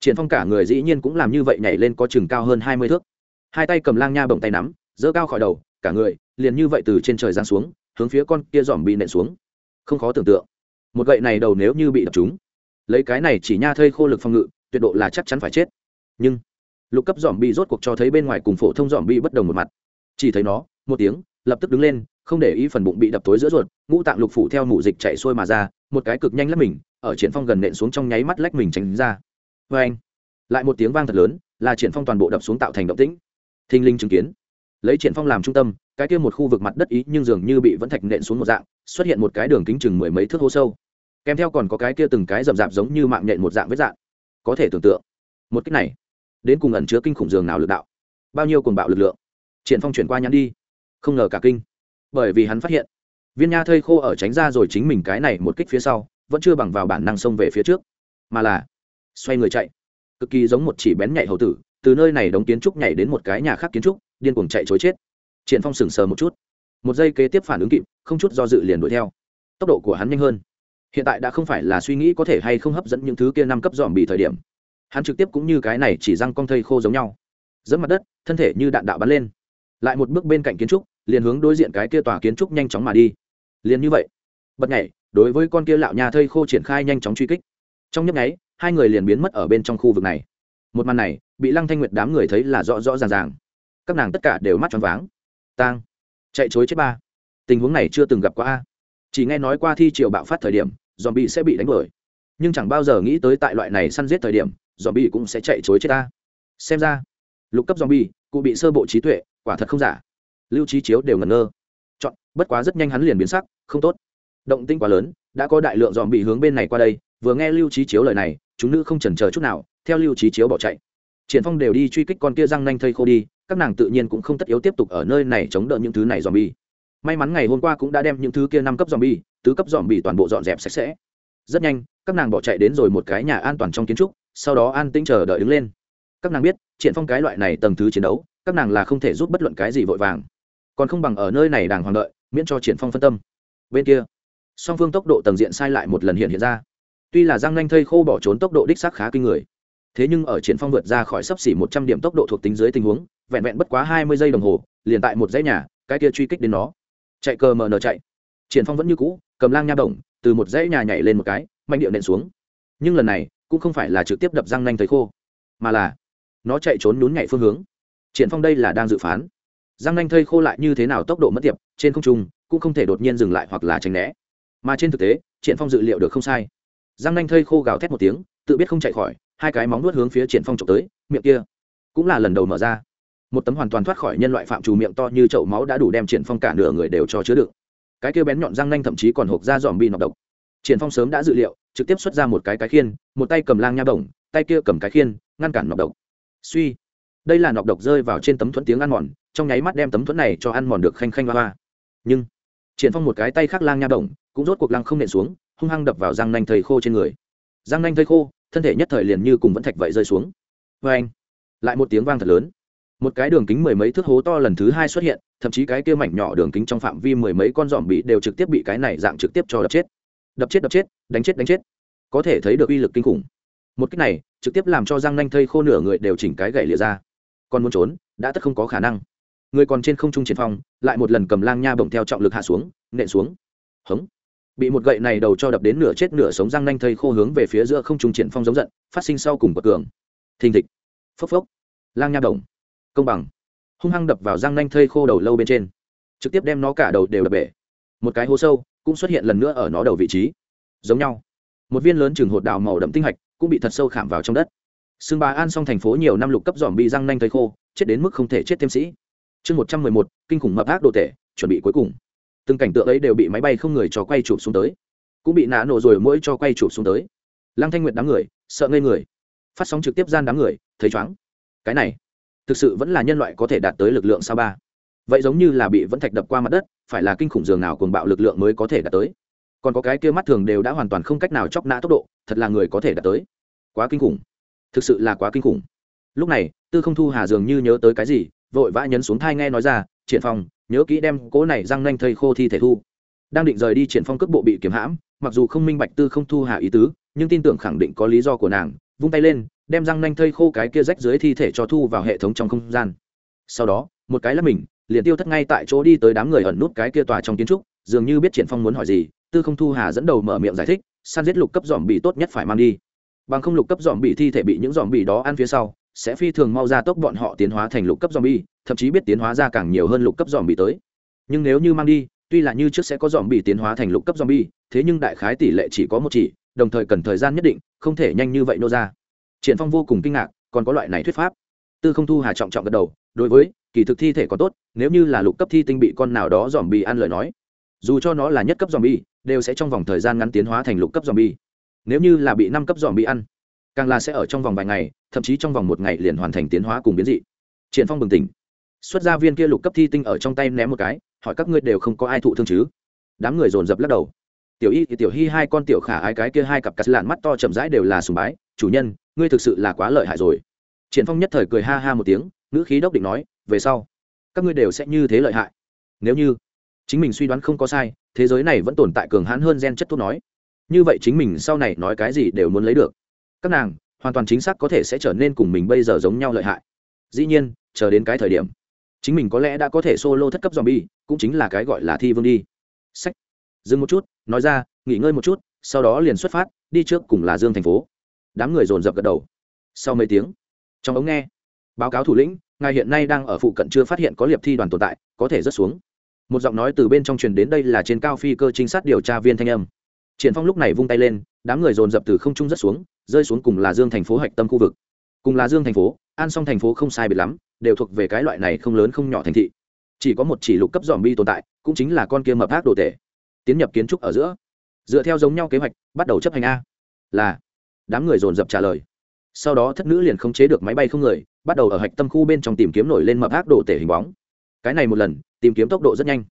Triển phong cả người dĩ nhiên cũng làm như vậy nhảy lên có chừng cao hơn hai mươi thước. Hai tay cầm lang nha bồng tay nắm, giơ cao khỏi đầu, cả người liền như vậy từ trên trời giáng xuống, hướng phía con kia giòm bị nện xuống. Không khó tưởng tượng, một gậy này đầu nếu như bị đập trúng, lấy cái này chỉ nha thây khô lực phòng ngự, tuyệt độ là chắc chắn phải chết. Nhưng, lục cấp giòm bị rốt cuộc cho thấy bên ngoài cùng phổ thông giòm bị bất đồng một mặt. Chỉ thấy nó, một tiếng, lập tức đứng lên không để ý phần bụng bị đập tối giữa ruột, ngũ tạng lục phủ theo mủ dịch chạy xuôi mà ra, một cái cực nhanh lách mình, ở triển phong gần nện xuống trong nháy mắt lách mình tránh ra. Vê anh, lại một tiếng vang thật lớn, là triển phong toàn bộ đập xuống tạo thành động tĩnh. Thinh linh chứng kiến. Lấy triển phong làm trung tâm, cái kia một khu vực mặt đất ý nhưng dường như bị vẫn thạch nện xuống một dạng, xuất hiện một cái đường kính chừng mười mấy thước hố sâu. Kèm theo còn có cái kia từng cái rậm rạp giống như mạng nhện một dạng vết dạng. Có thể tưởng tượng, một cách này, đến cùng ẩn chứa kinh khủng dường nào lực đạo? Bao nhiêu cuồng bạo lực lượng? Triển phong chuyển qua nhắn đi. Không ngờ cả kinh bởi vì hắn phát hiện, viên nha thây khô ở tránh ra rồi chính mình cái này một kích phía sau, vẫn chưa bằng vào bản năng xông về phía trước, mà là xoay người chạy. Cực kỳ giống một chỉ bén nhảy hầu tử, từ nơi này đóng kiến trúc nhảy đến một cái nhà khác kiến trúc, điên cuồng chạy chối chết. Triển phong sừng sờ một chút. Một giây kế tiếp phản ứng kịp, không chút do dự liền đuổi theo. Tốc độ của hắn nhanh hơn. Hiện tại đã không phải là suy nghĩ có thể hay không hấp dẫn những thứ kia năm cấp dòm bị thời điểm. Hắn trực tiếp cũng như cái này chỉ răng con thây khô giống nhau. Dẫm mặt đất, thân thể như đạn đạo bắn lên. Lại một bước bên cạnh kiến trúc liền hướng đối diện cái kia tòa kiến trúc nhanh chóng mà đi. Liền như vậy bật nhảy đối với con kia lão nhà thây khô triển khai nhanh chóng truy kích. Trong nhấp nháy, hai người liền biến mất ở bên trong khu vực này. Một màn này, bị lăng thanh nguyệt đám người thấy là rõ rõ ràng ràng. Các nàng tất cả đều mắt tròn váng. Tang, chạy chối chết ba. Tình huống này chưa từng gặp qua a. Chỉ nghe nói qua thi triều bạo phát thời điểm dòm bị sẽ bị đánh đuổi. Nhưng chẳng bao giờ nghĩ tới tại loại này săn giết thời điểm dòm bị cũng sẽ chạy chối chết ta. Xem ra, lục cấp dòm bị cụ bị sơ bộ trí tuệ, quả thật không giả lưu trí chiếu đều ngẩn ngơ. Chọn, bất quá rất nhanh hắn liền biến sắc, không tốt. Động tinh quá lớn, đã có đại lượng dòm bị hướng bên này qua đây, vừa nghe lưu trí chiếu lời này, chúng nữ không chần chờ chút nào, theo lưu trí chiếu bỏ chạy. Triển phong đều đi truy kích con kia răng nanh thây khô đi, các nàng tự nhiên cũng không tất yếu tiếp tục ở nơi này chống đỡ những thứ này dòm bi may mắn ngày hôm qua cũng đã đem những thứ kia năm cấp dòm bi tứ cấp dòm bị toàn bộ dọn dẹp sạch sẽ. Rất nhanh, các nàng bỏ chạy đến rồi một cái nhà an toàn trong kiến trúc, sau đó an tĩnh chờ đợi đứng lên. Các nàng biết, triển phong cái loại này tầng thứ chiến đấu, các nàng là không thể giúp bất luận cái gì vội vàng còn không bằng ở nơi này đàng hoàng đợi, miễn cho triển phong phân tâm. Bên kia, song phương tốc độ tầng diện sai lại một lần hiện hiện ra. Tuy là giang nhanh thây khô bỏ trốn tốc độ đích xác khá kinh người, thế nhưng ở triển phong vượt ra khỏi sấp xỉ một trăm điểm tốc độ thuộc tính dưới tình huống, vẹn vẹn bất quá hai mươi giây đồng hồ, liền tại một dãy nhà, cái kia truy kích đến nó. Chạy cờ mờ nở chạy. Triển phong vẫn như cũ, cầm lang nha đồng, từ một dãy nhà nhảy lên một cái, mạnh điệu nện xuống. Nhưng lần này, cũng không phải là trực tiếp đập răng nanh thấy khô, mà là nó chạy trốn nhún nhảy phương hướng. Triển phong đây là đang dự phán răng nanh thây khô lại như thế nào tốc độ mất tiệp, trên không trung cũng không thể đột nhiên dừng lại hoặc là tránh né. Mà trên thực tế, triển phong dự liệu được không sai. Răng nanh thây khô gào thét một tiếng, tự biết không chạy khỏi, hai cái móng nuốt hướng phía triển phong trộm tới, miệng kia cũng là lần đầu mở ra. Một tấm hoàn toàn thoát khỏi nhân loại phạm trù miệng to như chậu máu đã đủ đem triển phong cả nửa người đều cho chứa đựng. Cái kia bén nhọn răng nanh thậm chí còn hộp ra dòm bị nọc độc. Triển phong sớm đã dự liệu, trực tiếp xuất ra một cái cái khiên, một tay cầm lang nha đồng, tay kia cầm cái khiên, ngăn cản nọc độc. Suy, đây là nọc độc rơi vào trên tấm thuẫn tiếng ăn mòn trong nháy mắt đem tấm thuẫn này cho ăn mòn được khanh khanh hoa hoa. Nhưng, triển phong một cái tay khác lang nha động, cũng rốt cuộc lăng không nện xuống, hung hăng đập vào răng nanh thầy khô trên người. Răng nanh thầy khô, thân thể nhất thời liền như cùng vẫn thạch vậy rơi xuống. Vê anh, lại một tiếng vang thật lớn. Một cái đường kính mười mấy thước hố to lần thứ hai xuất hiện, thậm chí cái kia mảnh nhỏ đường kính trong phạm vi mười mấy con dòm bị đều trực tiếp bị cái này dạng trực tiếp cho đập chết. Đập chết đập chết, đánh chết đánh chết. Có thể thấy được uy lực kinh khủng. Một cách này, trực tiếp làm cho răng nanh thây khô nửa người đều chỉnh cái gậy lìa ra. Còn muốn trốn, đã tất không có khả năng người còn trên không trung triển phong lại một lần cầm lang nha bồng theo trọng lực hạ xuống nện xuống. Hống. Bị một gậy này đầu cho đập đến nửa chết nửa sống răng nanh thây khô hướng về phía giữa không trung triển phong giống giận phát sinh sau cùng bậc cường. Thình thịch. Phốc phốc. Lang nha đồng công bằng. Hung hăng đập vào răng nanh thây khô đầu lâu bên trên. Trực tiếp đem nó cả đầu đều đập bể. Một cái hố sâu cũng xuất hiện lần nữa ở nó đầu vị trí. Giống nhau. Một viên lớn chừng hột đào màu đậm tinh hạch cũng bị thật sâu khảm vào trong đất. Xương Bà An xong thành phố nhiều năm lục cấp giòm bị răng nanh thây khô, chết đến mức không thể chết thêm sĩ. Chương một trăm mười một, kinh khủng mập ác đồ tể, chuẩn bị cuối cùng. Từng cảnh tượng ấy đều bị máy bay không người cho quay chụp xuống tới, cũng bị nã nổ rồi mỗi cho quay chụp xuống tới. Lăng Thanh Nguyệt đám người, sợ ngây người. Phát sóng trực tiếp gian đám người, thấy chóng. Cái này, thực sự vẫn là nhân loại có thể đạt tới lực lượng sao ba. Vậy giống như là bị vẫn thạch đập qua mặt đất, phải là kinh khủng dường nào cuồng bạo lực lượng mới có thể đạt tới. Còn có cái kia mắt thường đều đã hoàn toàn không cách nào chọc nã tốc độ, thật là người có thể đạt tới. Quá kinh khủng thực sự là quá kinh khủng lúc này tư không thu hà dường như nhớ tới cái gì vội vã nhấn xuống thai nghe nói ra, triển phong, nhớ kỹ đem cố này răng nanh thây khô thi thể thu. Đang định rời đi, triển phong cước bộ bị kiểm hãm, mặc dù không minh bạch tư không thu hà ý tứ, nhưng tin tưởng khẳng định có lý do của nàng, vung tay lên, đem răng nanh thây khô cái kia rách dưới thi thể cho thu vào hệ thống trong không gian. Sau đó, một cái là mình, liền tiêu thất ngay tại chỗ đi tới đám người ẩn nút cái kia tòa trong kiến trúc, dường như biết triển phong muốn hỏi gì, tư không thu hà dẫn đầu mở miệng giải thích săn giết lục cấp dòm bị tốt nhất phải mang đi. Bằng không lục cấp dòm bị thi thể bị những dòm bị đó ăn phía sau sẽ phi thường mau ra tốc bọn họ tiến hóa thành lục cấp zombie, thậm chí biết tiến hóa ra càng nhiều hơn lục cấp zombie tới. Nhưng nếu như mang đi tuy là như trước sẽ có zombie tiến hóa thành lục cấp zombie, thế nhưng đại khái tỷ lệ chỉ có một chỉ đồng thời cần thời gian nhất định không thể nhanh như vậy nô ra. Triển phong vô cùng kinh ngạc còn có loại này thuyết pháp. Tư không thu hà trọng trọng gật đầu đối với kỳ thực thi thể có tốt nếu như là lục cấp thi tinh bị con nào đó zombie ăn lời nói dù cho nó là nhất cấp zombie, đều sẽ trong vòng thời gian ngắn tiến hóa thành lục cấp zombie. nếu như là bị năm cấp zombie ăn càng là sẽ ở trong vòng vài ngày, thậm chí trong vòng một ngày liền hoàn thành tiến hóa cùng biến dị. Triển phong bừng tỉnh. Xuất gia viên kia lục cấp thi tinh ở trong tay ném một cái, hỏi các ngươi đều không có ai thụ thương chứ? Đám người dồn dập lắc đầu. Tiểu y thì tiểu hy hai con tiểu khả ai cái kia hai cặp cắt lạn mắt to chậm rãi đều là sùng bái, chủ nhân, ngươi thực sự là quá lợi hại rồi. Triển phong nhất thời cười ha ha một tiếng Nữ khí đốc định nói, về sau, các ngươi đều sẽ như thế lợi hại. Nếu như chính mình suy đoán không có sai, thế giới này vẫn tồn tại cường hãn hơn gen chất thuốc nói. Như vậy chính mình sau này nói cái gì đều muốn lấy được các nàng hoàn toàn chính xác có thể sẽ trở nên cùng mình bây giờ giống nhau lợi hại. Dĩ nhiên, chờ đến cái thời điểm, chính mình có lẽ đã có thể solo thất cấp zombie, cũng chính là cái gọi là thi vương đi. Sách. Dừng một chút, nói ra, nghỉ ngơi một chút, sau đó liền xuất phát, đi trước cùng là dương thành phố. Đám người dồn dập gật đầu. Sau mấy tiếng, trong ống nghe, báo cáo thủ lĩnh, ngài hiện nay đang ở phụ cận chưa phát hiện có liệp thi đoàn tồn tại, có thể rớt xuống. Một giọng nói từ bên trong truyền đến đây là trên cao phi cơ trinh sát điều tra viên thanh âm. Triển phong lúc này vung tay lên, đám người dồn dập từ không trung rất xuống rơi xuống cùng là dương thành phố hạch tâm khu vực. Cùng là dương thành phố, an song thành phố không sai biệt lắm, đều thuộc về cái loại này không lớn không nhỏ thành thị. Chỉ có một chỉ lục cấp dòm bi tồn tại, cũng chính là con kia mập ác đồ tể. Tiến nhập kiến trúc ở giữa, dựa theo giống nhau kế hoạch, bắt đầu chấp hành a. Là, đám người dồn dập trả lời. Sau đó thất nữ liền không chế được máy bay không người, bắt đầu ở hạch tâm khu bên trong tìm kiếm nổi lên mập ác đồ tể hình bóng. Cái này một lần, tìm kiếm tốc độ rất nhanh.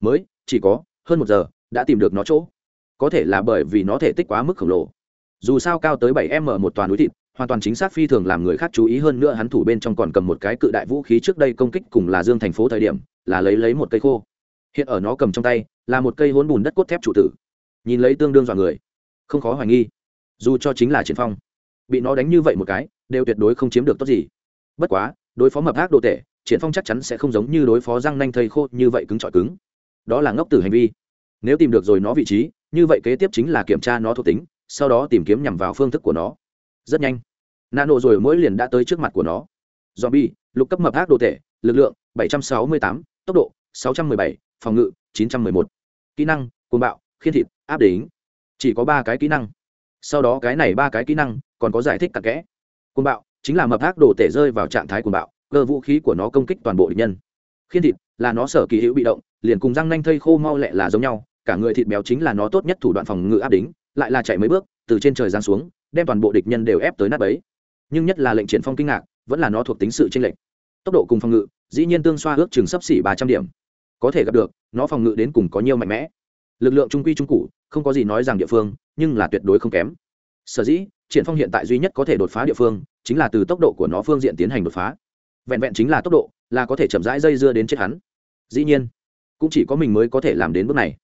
Mới, chỉ có hơn một giờ, đã tìm được nó chỗ. Có thể là bởi vì nó thể tích quá mức khổng lồ dù sao cao tới bảy m một toàn núi thịt, hoàn toàn chính xác phi thường làm người khác chú ý hơn nữa hắn thủ bên trong còn cầm một cái cự đại vũ khí trước đây công kích cùng là dương thành phố thời điểm, là lấy lấy một cây khô. Hiện ở nó cầm trong tay, là một cây hỗn bùn đất cốt thép trụ tử. Nhìn lấy tương đương dọa người, không khó hoài nghi. Dù cho chính là triển phong, bị nó đánh như vậy một cái, đều tuyệt đối không chiếm được tốt gì. Bất quá, đối phó mập ác đồ tệ triển phong chắc chắn sẽ không giống như đối phó răng nanh thây khô như vậy cứng trọi cứng. Đó là ngốc tử hành vi. Nếu tìm được rồi nó vị trí, như vậy kế tiếp chính là kiểm tra nó thuộc tính sau đó tìm kiếm nhằm vào phương thức của nó. Rất nhanh nano rồi mỗi liền đã tới trước mặt của nó. Dòm bi lục cấp mập ác đồ tệ lực lượng 768, tốc độ 617, phòng ngự 911. kỹ năng côn bạo khiên thịt áp đính chỉ có ba cái kỹ năng. Sau đó cái này ba cái kỹ năng còn có giải thích cặn kẽ. Côn bạo chính là mập ác đồ tể rơi vào trạng thái côn bạo cơ vũ khí của nó công kích toàn bộ địch nhân. Khiên thịt là nó sở kỳ hữu bị động liền cùng răng nanh thây khô mau lẹ là giống nhau cả người thịt béo chính là nó tốt nhất thủ đoạn phòng ngự áp đính lại là chạy mấy bước, từ trên trời giáng xuống, đem toàn bộ địch nhân đều ép tới nát bấy. Nhưng nhất là lệnh triển phong kinh ngạc, vẫn là nó thuộc tính sự tranh lệch. Tốc độ cùng phòng ngự, dĩ nhiên tương xoa ước chừng sấp xỉ ba trăm điểm. Có thể gặp được, nó phòng ngự đến cùng có nhiều mạnh mẽ. Lực lượng trung quy trung cụ không có gì nói rằng địa phương, nhưng là tuyệt đối không kém. Sở dĩ, triển phong hiện tại duy nhất có thể đột phá địa phương, chính là từ tốc độ của nó phương diện tiến hành đột phá. Vẹn vẹn chính là tốc độ, là có thể chậm rãi dây dưa đến chết hắn. Dĩ nhiên, cũng chỉ có mình mới có thể làm đến bước này.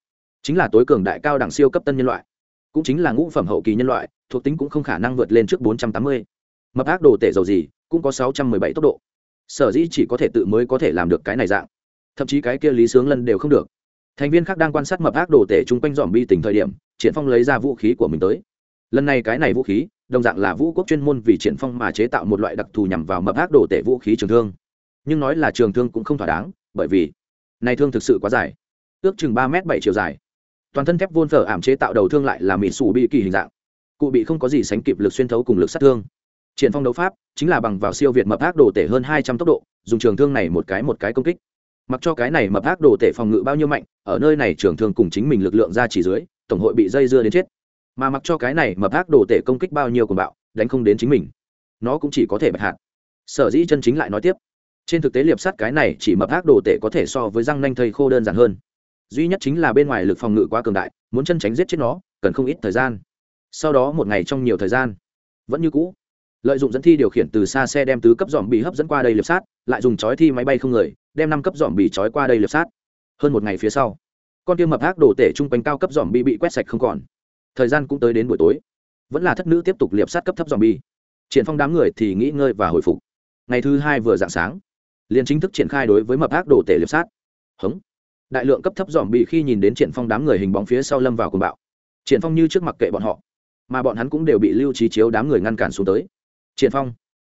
Chính là tối cường đại cao đẳng siêu cấp tân nhân loại cũng chính là ngũ phẩm hậu kỳ nhân loại, thuộc tính cũng không khả năng vượt lên trước 480. mập ác đồ tể dầu gì, cũng có 617 tốc độ. Sở dĩ chỉ có thể tự mới có thể làm được cái này dạng. Thậm chí cái kia lý sướng lân đều không được. Thành viên khác đang quan sát mập ác đồ tể chung quanh dòm bi tình thời điểm, triển phong lấy ra vũ khí của mình tới. Lần này cái này vũ khí, đồng dạng là vũ quốc chuyên môn vì triển phong mà chế tạo một loại đặc thù nhằm vào mập ác đồ tể vũ khí trường thương. Nhưng nói là trường thương cũng không thỏa đáng, bởi vì này thương thực sự quá dài. Ước chừng ba m bảy chiều dài toàn thân thép vôn phở ảm chế tạo đầu thương lại là mỹ sủ bị kỳ hình dạng. Cụ bị không có gì sánh kịp lực xuyên thấu cùng lực sát thương. Triển phong đấu pháp chính là bằng vào siêu việt mập ác đồ tể hơn hai trăm tốc độ, dùng trường thương này một cái một cái công kích. Mặc cho cái này mập ác đồ tể phòng ngự bao nhiêu mạnh, ở nơi này trường thương cùng chính mình lực lượng ra chỉ dưới, tổng hội bị dây dưa đến chết. Mà mặc cho cái này mập ác đồ tể công kích bao nhiêu của bạo, đánh không đến chính mình. Nó cũng chỉ có thể bạch hạt. Sở dĩ chân chính lại nói tiếp. Trên thực tế liệp sắt cái này chỉ mập ác đồ tể có thể so với răng nanh thây khô đơn giản hơn duy nhất chính là bên ngoài lực phòng ngự quá cường đại, muốn chân tránh giết chết nó, cần không ít thời gian. Sau đó một ngày trong nhiều thời gian, vẫn như cũ. Lợi dụng dẫn thi điều khiển từ xa xe đem tứ cấp dòm bị hấp dẫn qua đây liệp sát, lại dùng chói thi máy bay không người, đem năm cấp dòm bị chói qua đây liệp sát. Hơn một ngày phía sau, con tiêu mập ác đồ tể chung quanh cao cấp dòm bị bị quét sạch không còn. Thời gian cũng tới đến buổi tối. Vẫn là thất nữ tiếp tục liệp sát cấp thấp dòm bi triển phong đám người thì nghỉ ngơi và hồi phục. Ngày thứ hai vừa dạng sáng, liền chính thức triển khai đối với mập ác đồ tể liệp sát. Hống đại lượng cấp thấp dòm bị khi nhìn đến triển phong đám người hình bóng phía sau lâm vào cùng bạo. Triển phong như trước mặt kệ bọn họ, mà bọn hắn cũng đều bị lưu trí chiếu đám người ngăn cản xuống tới. Triển phong,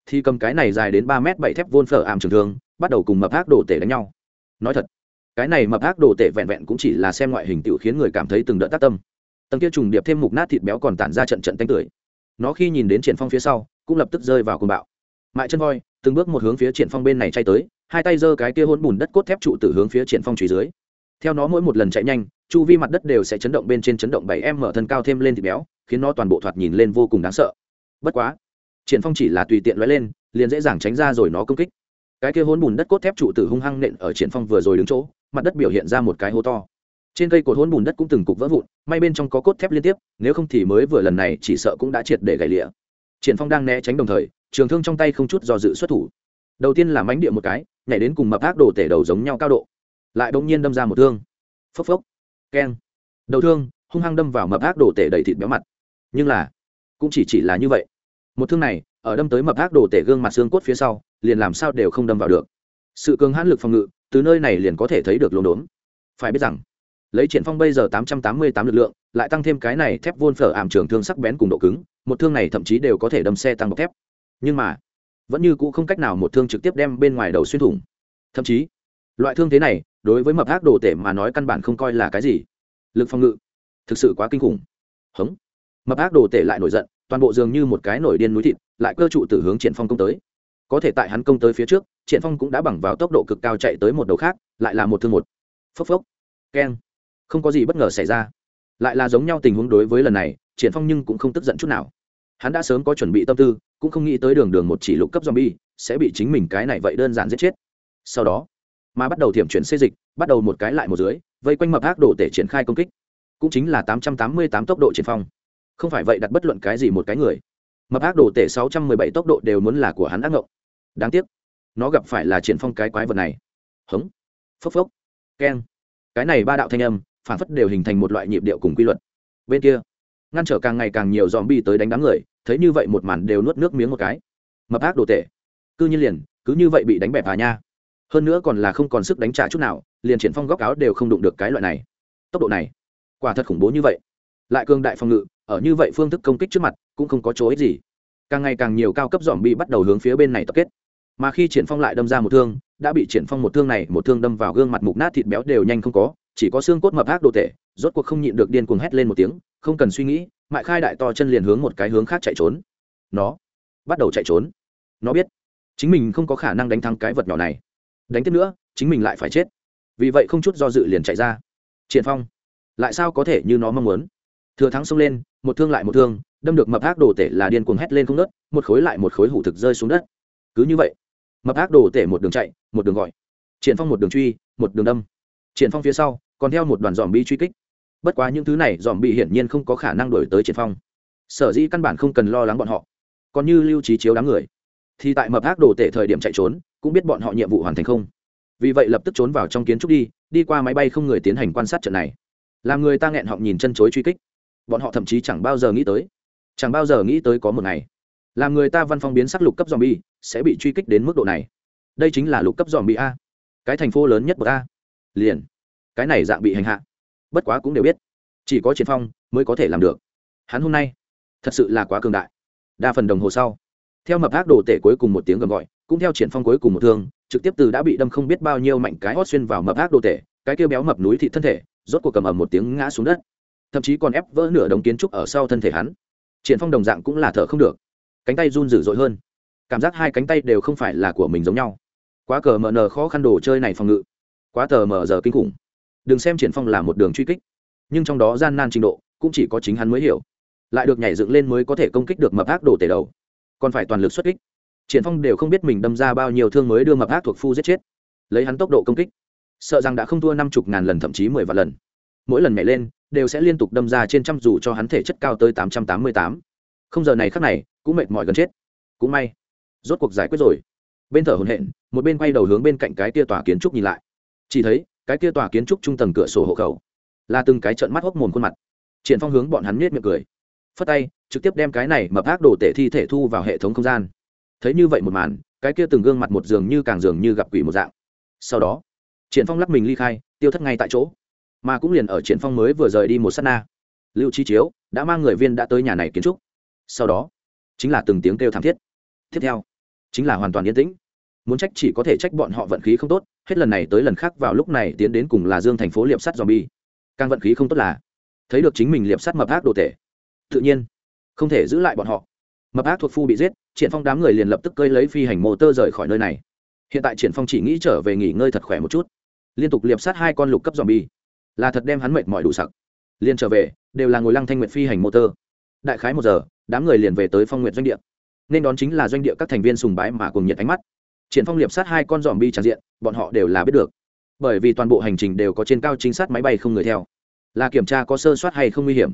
thì cầm cái này dài đến ba mét bảy thép vôn phở ảm trường thương, bắt đầu cùng mập ác đồ tể đánh nhau. Nói thật, cái này mập ác đồ tể vẹn vẹn cũng chỉ là xem ngoại hình tiểu khiến người cảm thấy từng đợt tác tâm. Tầng kia trùng điệp thêm mục nát thịt béo còn tản ra trận trận tanh tưởi. Nó khi nhìn đến triển phong phía sau, cũng lập tức rơi vào cuồng bạo. Mại chân voi, từng bước một hướng phía triển phong bên này chạy tới hai tay giơ cái kia hỗn bùn đất cốt thép trụ từ hướng phía triển phong truy dưới. Theo nó mỗi một lần chạy nhanh, chu vi mặt đất đều sẽ chấn động bên trên chấn động bảy em mở thân cao thêm lên thịt béo, khiến nó toàn bộ thoạt nhìn lên vô cùng đáng sợ. Bất quá, triển phong chỉ là tùy tiện lóe lên, liền dễ dàng tránh ra rồi nó công kích. Cái kia hỗn bùn đất cốt thép trụ tử hung hăng nện ở triển phong vừa rồi đứng chỗ, mặt đất biểu hiện ra một cái hố to. Trên cây cột hỗn bùn đất cũng từng cục vỡ vụn, may bên trong có cốt thép liên tiếp, nếu không thì mới vừa lần này chỉ sợ cũng đã triệt để gãy lịa triển phong đang né tránh đồng thời, trường thương trong tay không chút do dự xuất thủ. Đầu tiên là mánh địa một cái nhảy đến cùng mập ác đồ tể đầu giống nhau cao độ. Lại bỗng nhiên đâm ra một thương. Phốc phốc. Keng. Đầu thương, hung hăng đâm vào mập ác đồ tể đầy thịt béo mặt. Nhưng là, cũng chỉ chỉ là như vậy. Một thương này, ở đâm tới mập ác đồ tể gương mặt xương cốt phía sau, liền làm sao đều không đâm vào được. Sự cường hãn lực phòng ngự, từ nơi này liền có thể thấy được lồn đốn. Phải biết rằng, lấy triển phong bây giờ tám trăm tám mươi tám lực lượng, lại tăng thêm cái này thép vôn phở ảm trường thương sắc bén cùng độ cứng, một thương này thậm chí đều có thể đâm xe tăng bọc thép. Nhưng mà vẫn như cũ không cách nào một thương trực tiếp đem bên ngoài đầu xuyên thủng. Thậm chí, loại thương thế này, đối với mập ác đồ tể mà nói căn bản không coi là cái gì. Lực phòng ngự, thực sự quá kinh khủng. Hống. Mập ác đồ tể lại nổi giận, toàn bộ dường như một cái nổi điên núi thịt, lại cơ trụ từ hướng triển phong công tới. Có thể tại hắn công tới phía trước, triển phong cũng đã bằng vào tốc độ cực cao chạy tới một đầu khác, lại là một thương một. Phốc phốc. Keng. Không có gì bất ngờ xảy ra. Lại là giống nhau tình huống đối với lần này, triển phong nhưng cũng không tức giận chút nào hắn đã sớm có chuẩn bị tâm tư, cũng không nghĩ tới đường đường một chỉ lục cấp zombie sẽ bị chính mình cái này vậy đơn giản giết chết. Sau đó, mà bắt đầu thiểm chuyển xê dịch, bắt đầu một cái lại một dưới, vây quanh mập ác đổ tể triển khai công kích. Cũng chính là tám trăm tám mươi tám tốc độ triển phong. Không phải vậy đặt bất luận cái gì một cái người. Mập ác đổ tể sáu trăm mười bảy tốc độ đều muốn là của hắn ác ngộng. Đáng tiếc, nó gặp phải là triển phong cái quái vật này. Hống, phốc phốc, keng. Cái này ba đạo thanh âm, phản phất đều hình thành một loại nhịp điệu cùng quy luật. Bên kia, ngăn trở càng ngày càng nhiều dòm bi tới đánh đám người thấy như vậy một màn đều nuốt nước miếng một cái. Mập ác đồ tệ. Cứ như liền, cứ như vậy bị đánh bẹp à nha. Hơn nữa còn là không còn sức đánh trả chút nào, liền triển phong góc áo đều không đụng được cái loại này. Tốc độ này, quả thật khủng bố như vậy. Lại cương đại phòng ngự, ở như vậy phương thức công kích trước mặt, cũng không có chỗ ích gì. Càng ngày càng nhiều cao cấp dòm bị bắt đầu hướng phía bên này tập kết. Mà khi triển phong lại đâm ra một thương, đã bị triển phong một thương này, một thương đâm vào gương mặt mục nát thịt béo đều nhanh không có chỉ có xương cốt mập ác đồ tệ rốt cuộc không nhịn được điên cuồng hét lên một tiếng, không cần suy nghĩ, mại khai đại to chân liền hướng một cái hướng khác chạy trốn. Nó bắt đầu chạy trốn. Nó biết, chính mình không có khả năng đánh thắng cái vật nhỏ này. Đánh tiếp nữa, chính mình lại phải chết. Vì vậy không chút do dự liền chạy ra. Triển phong, lại sao có thể như nó mong muốn? Thừa thắng xông lên, một thương lại một thương, đâm được mập ác đồ tể là điên cuồng hét lên không nớt một khối lại một khối hủ thực rơi xuống đất. Cứ như vậy, mập ác đồ tể một đường chạy, một đường gọi. Triển phong một đường truy, một đường đâm triển phong phía sau, còn theo một đoàn dòm bi truy kích. Bất quá những thứ này dòm bi hiển nhiên không có khả năng đuổi tới triển phong. Sở dĩ căn bản không cần lo lắng bọn họ. Còn như lưu trí chiếu đám người, thì tại mập ác đồ tể thời điểm chạy trốn, cũng biết bọn họ nhiệm vụ hoàn thành không. Vì vậy lập tức trốn vào trong kiến trúc đi đi qua máy bay không người tiến hành quan sát trận này. Làm người ta nghẹn họng nhìn chân chối truy kích. Bọn họ thậm chí chẳng bao giờ nghĩ tới, chẳng bao giờ nghĩ tới có một ngày, làm người ta văn phong biến sắc lục cấp dòm bi sẽ bị truy kích đến mức độ này. Đây chính là lục cấp dòm bi a. Cái thành phố lớn nhất bậc a liền. Cái này dạng bị hành hạ. Bất quá cũng đều biết. Chỉ có triển phong mới có thể làm được. Hắn hôm nay thật sự là quá cường đại. Đa phần đồng hồ sau, theo mập ác đồ tể cuối cùng một tiếng gầm gọi, cũng theo triển phong cuối cùng một thương, trực tiếp từ đã bị đâm không biết bao nhiêu mạnh cái hót xuyên vào mập ác đồ tể, cái kia béo mập núi thị thân thể, rốt cuộc cầm ầm một tiếng ngã xuống đất. Thậm chí còn ép vỡ nửa đồng kiến trúc ở sau thân thể hắn. Triển phong đồng dạng cũng là thở không được. Cánh tay run dữ dội hơn. Cảm giác hai cánh tay đều không phải là của mình giống nhau. Quá cờ mờ nờ khó khăn đồ chơi này phòng ngự quá tờ mờ giờ kinh khủng. Đừng xem triển phong là một đường truy kích, nhưng trong đó gian nan trình độ cũng chỉ có chính hắn mới hiểu. Lại được nhảy dựng lên mới có thể công kích được mập ác đồ tể đầu. Còn phải toàn lực xuất kích. Triển phong đều không biết mình đâm ra bao nhiêu thương mới đưa mập ác thuộc phu giết chết. Lấy hắn tốc độ công kích, sợ rằng đã không thua năm chục ngàn lần thậm chí mười vạn lần. Mỗi lần nhảy lên, đều sẽ liên tục đâm ra trên trăm dù cho hắn thể chất cao tới tám trăm tám mươi tám. Không giờ này khắc này, cũng mệt mỏi gần chết. Cũng may, rốt cuộc giải quyết rồi. Bên thở hồn hện một bên quay đầu hướng bên cạnh cái tia tòa kiến trúc nhìn lại chỉ thấy, cái kia tòa kiến trúc trung tầng cửa sổ hộ khẩu, là từng cái trận mắt hốc mồm khuôn mặt. Triển phong hướng bọn hắn nhếch miệng cười. Phất tay, trực tiếp đem cái này mập ác đồ tể thi thể thu vào hệ thống không gian. Thấy như vậy một màn, cái kia từng gương mặt một giường như càng giường như gặp quỷ một dạng. Sau đó, triển phong lắc mình ly khai, tiêu thất ngay tại chỗ. Mà cũng liền ở triển phong mới vừa rời đi một sát na. Lưu chi chiếu đã mang người viên đã tới nhà này kiến trúc. Sau đó, chính là từng tiếng kêu thảm thiết. Tiếp theo, chính là hoàn toàn yên tĩnh muốn trách chỉ có thể trách bọn họ vận khí không tốt, hết lần này tới lần khác vào lúc này tiến đến cùng là dương thành phố liệp sắt zombie. Càng vận khí không tốt là, thấy được chính mình liệp sắt mập ác đồ tể. Tự nhiên, không thể giữ lại bọn họ. Mập ác thuộc phu bị giết, triển phong đám người liền lập tức cơi lấy phi hành mô tơ rời khỏi nơi này. Hiện tại triển phong chỉ nghĩ trở về nghỉ ngơi thật khỏe một chút. Liên tục liệp sát hai con lục cấp zombie. Là thật đem hắn mệt mỏi đủ sặc. Liền trở về, đều là ngồi lăng thanh nguyện phi hành motor đại khái một giờ, đám người liền về tới phong nguyện doanh địa. Nên đón chính là doanh địa các thành viên sùng bái mà cùng nhiệt ánh mắt triển phong liệp sát hai con dòm bi tràn diện, bọn họ đều là biết được. Bởi vì toàn bộ hành trình đều có trên cao chính sát máy bay không người theo. Là kiểm tra có sơ suất hay không nguy hiểm.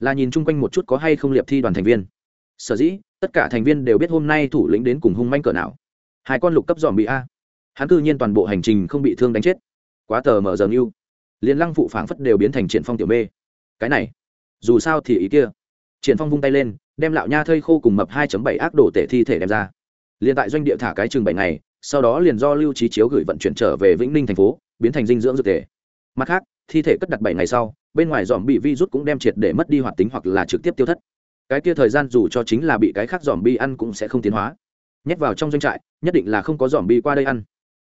Là nhìn chung quanh một chút có hay không liệp thi đoàn thành viên. Sở dĩ, tất cả thành viên đều biết hôm nay thủ lĩnh đến cùng hung manh cỡ nào. Hai con lục cấp dòm bị a. Hắn cư nhiên toàn bộ hành trình không bị thương đánh chết. Quá tờ mở giờ như liền lăng phụ phảng phất đều biến thành triển phong tiểu bê. cái này, dù sao thì ý kia. Triển phong vung tay lên, đem lão nha thây khô cùng mập 2.7 ác đổ tể thi thể đem ra liền tại doanh địa thả cái chừng bảy ngày, sau đó liền do lưu trí chiếu gửi vận chuyển trở về vĩnh ninh thành phố, biến thành dinh dưỡng dược thể. Mặt khác, thi thể cất đặt bảy ngày sau, bên ngoài dòm bị virus cũng đem triệt để mất đi hoạt tính hoặc là trực tiếp tiêu thất. Cái kia thời gian dù cho chính là bị cái khác dòm bi ăn cũng sẽ không tiến hóa. Nhét vào trong doanh trại, nhất định là không có dòm bi qua đây ăn.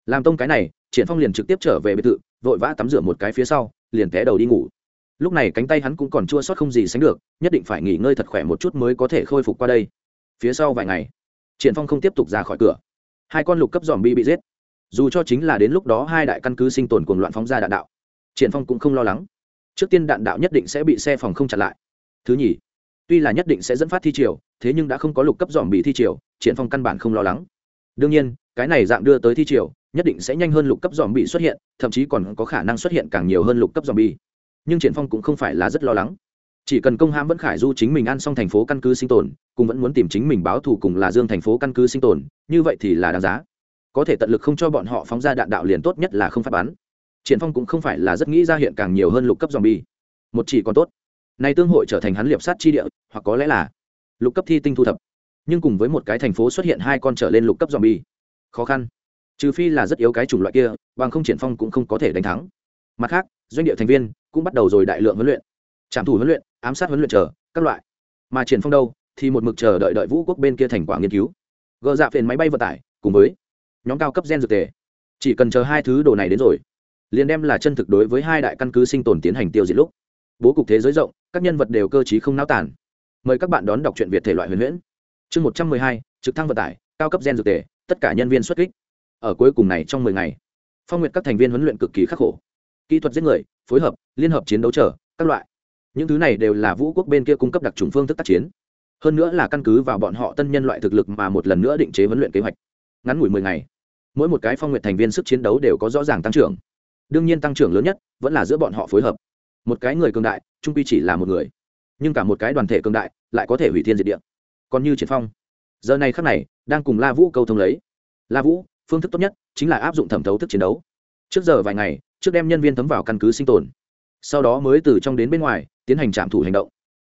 Làm tông cái này, triển phong liền trực tiếp trở về biệt thự, vội vã tắm rửa một cái phía sau, liền té đầu đi ngủ. Lúc này cánh tay hắn cũng còn chua sót không gì sánh được, nhất định phải nghỉ ngơi thật khỏe một chút mới có thể khôi phục qua đây. Phía sau vài ngày triển phong không tiếp tục ra khỏi cửa. Hai con lục cấp dòm bi bị giết. Dù cho chính là đến lúc đó hai đại căn cứ sinh tồn cuồng loạn phóng ra đạn đạo, triển phong cũng không lo lắng. Trước tiên đạn đạo nhất định sẽ bị xe phòng không chặn lại. Thứ nhì, tuy là nhất định sẽ dẫn phát thi triều, thế nhưng đã không có lục cấp dòm bị thi triều, triển phong căn bản không lo lắng. Đương nhiên, cái này dạng đưa tới thi triều, nhất định sẽ nhanh hơn lục cấp dòm bị xuất hiện, thậm chí còn có khả năng xuất hiện càng nhiều hơn lục cấp dòm bi nhưng triển phong cũng không phải là rất lo lắng chỉ cần công hãm vẫn khải du chính mình ăn xong thành phố căn cứ sinh tồn, cùng vẫn muốn tìm chính mình báo thù cùng là dương thành phố căn cứ sinh tồn, như vậy thì là đáng giá. Có thể tận lực không cho bọn họ phóng ra đạn đạo liền tốt nhất là không phát bắn. Triển phong cũng không phải là rất nghĩ ra hiện càng nhiều hơn lục cấp zombie. Một chỉ còn tốt. Nay tương hội trở thành hắn liệp sát chi địa, hoặc có lẽ là lục cấp thi tinh thu thập. Nhưng cùng với một cái thành phố xuất hiện hai con trở lên lục cấp zombie, khó khăn. Trừ phi là rất yếu cái chủng loại kia, bằng không triển phong cũng không có thể đánh thắng. Mặt khác, doanh địa thành viên cũng bắt đầu rồi đại lượng huấn luyện trạm thủ huấn luyện, ám sát huấn luyện chờ, các loại. Mà triển phong đâu, thì một mực chờ đợi đợi vũ quốc bên kia thành quả nghiên cứu. Gỡ dạ phiền máy bay vận tải, cùng với nhóm cao cấp gen dược tề. Chỉ cần chờ hai thứ đồ này đến rồi, liền đem là chân thực đối với hai đại căn cứ sinh tồn tiến hành tiêu diệt lúc. Bố cục thế giới rộng, các nhân vật đều cơ trí không náo tản mời các bạn đón đọc truyện việt thể loại huyền huyễn. Chương một trăm mười hai, trực thăng vận tải, cao cấp gen dược tề, tất cả nhân viên xuất kích. Ở cuối cùng này trong mười ngày, phong nguyện các thành viên huấn luyện cực kỳ khắc khổ. Kỹ thuật giết người, phối hợp, liên hợp chiến đấu trở các loại những thứ này đều là vũ quốc bên kia cung cấp đặc trùng phương thức tác chiến. Hơn nữa là căn cứ vào bọn họ tân nhân loại thực lực mà một lần nữa định chế huấn luyện kế hoạch. Ngắn ngủi mười ngày, mỗi một cái phong nguyện thành viên sức chiến đấu đều có rõ ràng tăng trưởng. Đương nhiên tăng trưởng lớn nhất vẫn là giữa bọn họ phối hợp. Một cái người cường đại, trung quy chỉ là một người. Nhưng cả một cái đoàn thể cường đại lại có thể hủy thiên diệt địa. Còn như triển phong, giờ này khắc này đang cùng la vũ câu thông lấy. La vũ, phương thức tốt nhất chính là áp dụng thẩm thấu thức chiến đấu. Trước giờ vài ngày, trước đem nhân viên thấm vào căn cứ sinh tồn. Sau đó mới từ trong đến bên ngoài tiến hành trạm thủ hành động.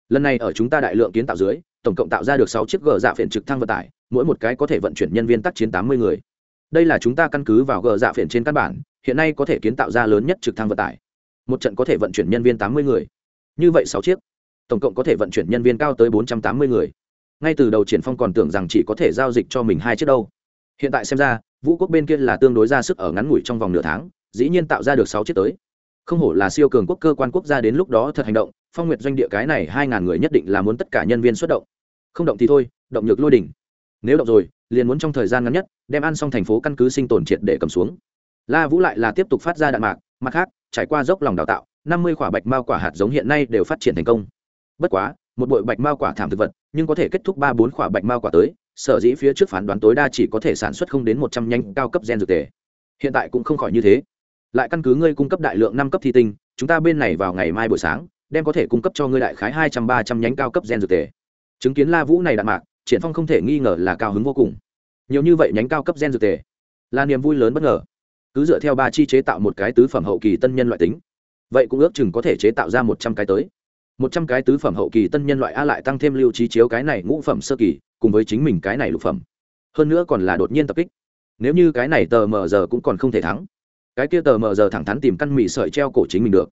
Lần này ở chúng ta đại lượng kiến tạo dưới, tổng cộng tạo ra được sáu chiếc gờ dạ phiền trực thăng vận tải, mỗi một cái có thể vận chuyển nhân viên tác chiến tám mươi người. Đây là chúng ta căn cứ vào gờ dạ phiền trên căn bản, hiện nay có thể kiến tạo ra lớn nhất trực thăng vận tải. Một trận có thể vận chuyển nhân viên tám mươi người. Như vậy sáu chiếc, tổng cộng có thể vận chuyển nhân viên cao tới bốn trăm tám mươi người. Ngay từ đầu triển phong còn tưởng rằng chỉ có thể giao dịch cho mình hai chiếc đâu. Hiện tại xem ra, vũ quốc bên kia là tương đối ra sức ở ngắn ngủi trong vòng nửa tháng, dĩ nhiên tạo ra được sáu chiếc tới. Không hổ là siêu cường quốc cơ quan quốc gia đến lúc đó thật hành động phong nguyệt doanh địa cái này hai ngàn người nhất định là muốn tất cả nhân viên xuất động. Không động thì thôi, động nhược lôi đỉnh. Nếu động rồi, liền muốn trong thời gian ngắn nhất, đem ăn xong thành phố căn cứ sinh tồn triệt để cầm xuống. La vũ lại là tiếp tục phát ra đạn mạc, mặt khác, trải qua dốc lòng đào tạo, năm mươi quả bạch mao quả hạt giống hiện nay đều phát triển thành công. Bất quá, một bội bạch mao quả thảm thực vật, nhưng có thể kết thúc ba bốn quả bạch mao quả tới, sở dĩ phía trước phán đoán tối đa chỉ có thể sản xuất không đến một trăm nhánh cao cấp gen dược tề. Hiện tại cũng không khỏi như thế. Lại căn cứ ngươi cung cấp đại lượng năm cấp thi tinh, chúng ta bên này vào ngày mai buổi sáng đem có thể cung cấp cho ngươi đại khái hai trăm ba trăm nhánh cao cấp gen dược tề. Chứng kiến la vũ này đạn mạc, triển phong không thể nghi ngờ là cao hứng vô cùng. Nhiều như vậy nhánh cao cấp gen dược tề, là niềm vui lớn bất ngờ. Cứ dựa theo ba chi chế tạo một cái tứ phẩm hậu kỳ tân nhân loại tính, vậy cũng ước chừng có thể chế tạo ra một trăm cái tới. Một trăm cái tứ phẩm hậu kỳ tân nhân loại a lại tăng thêm lưu trí chiếu cái này ngũ phẩm sơ kỳ, cùng với chính mình cái này lục phẩm. Hơn nữa còn là đột nhiên tập kích. Nếu như cái này tờ mờ giờ cũng còn không thể thắng, cái kia tờ mờ giờ thẳng thắn tìm căn mì sợi treo cổ chính mình được.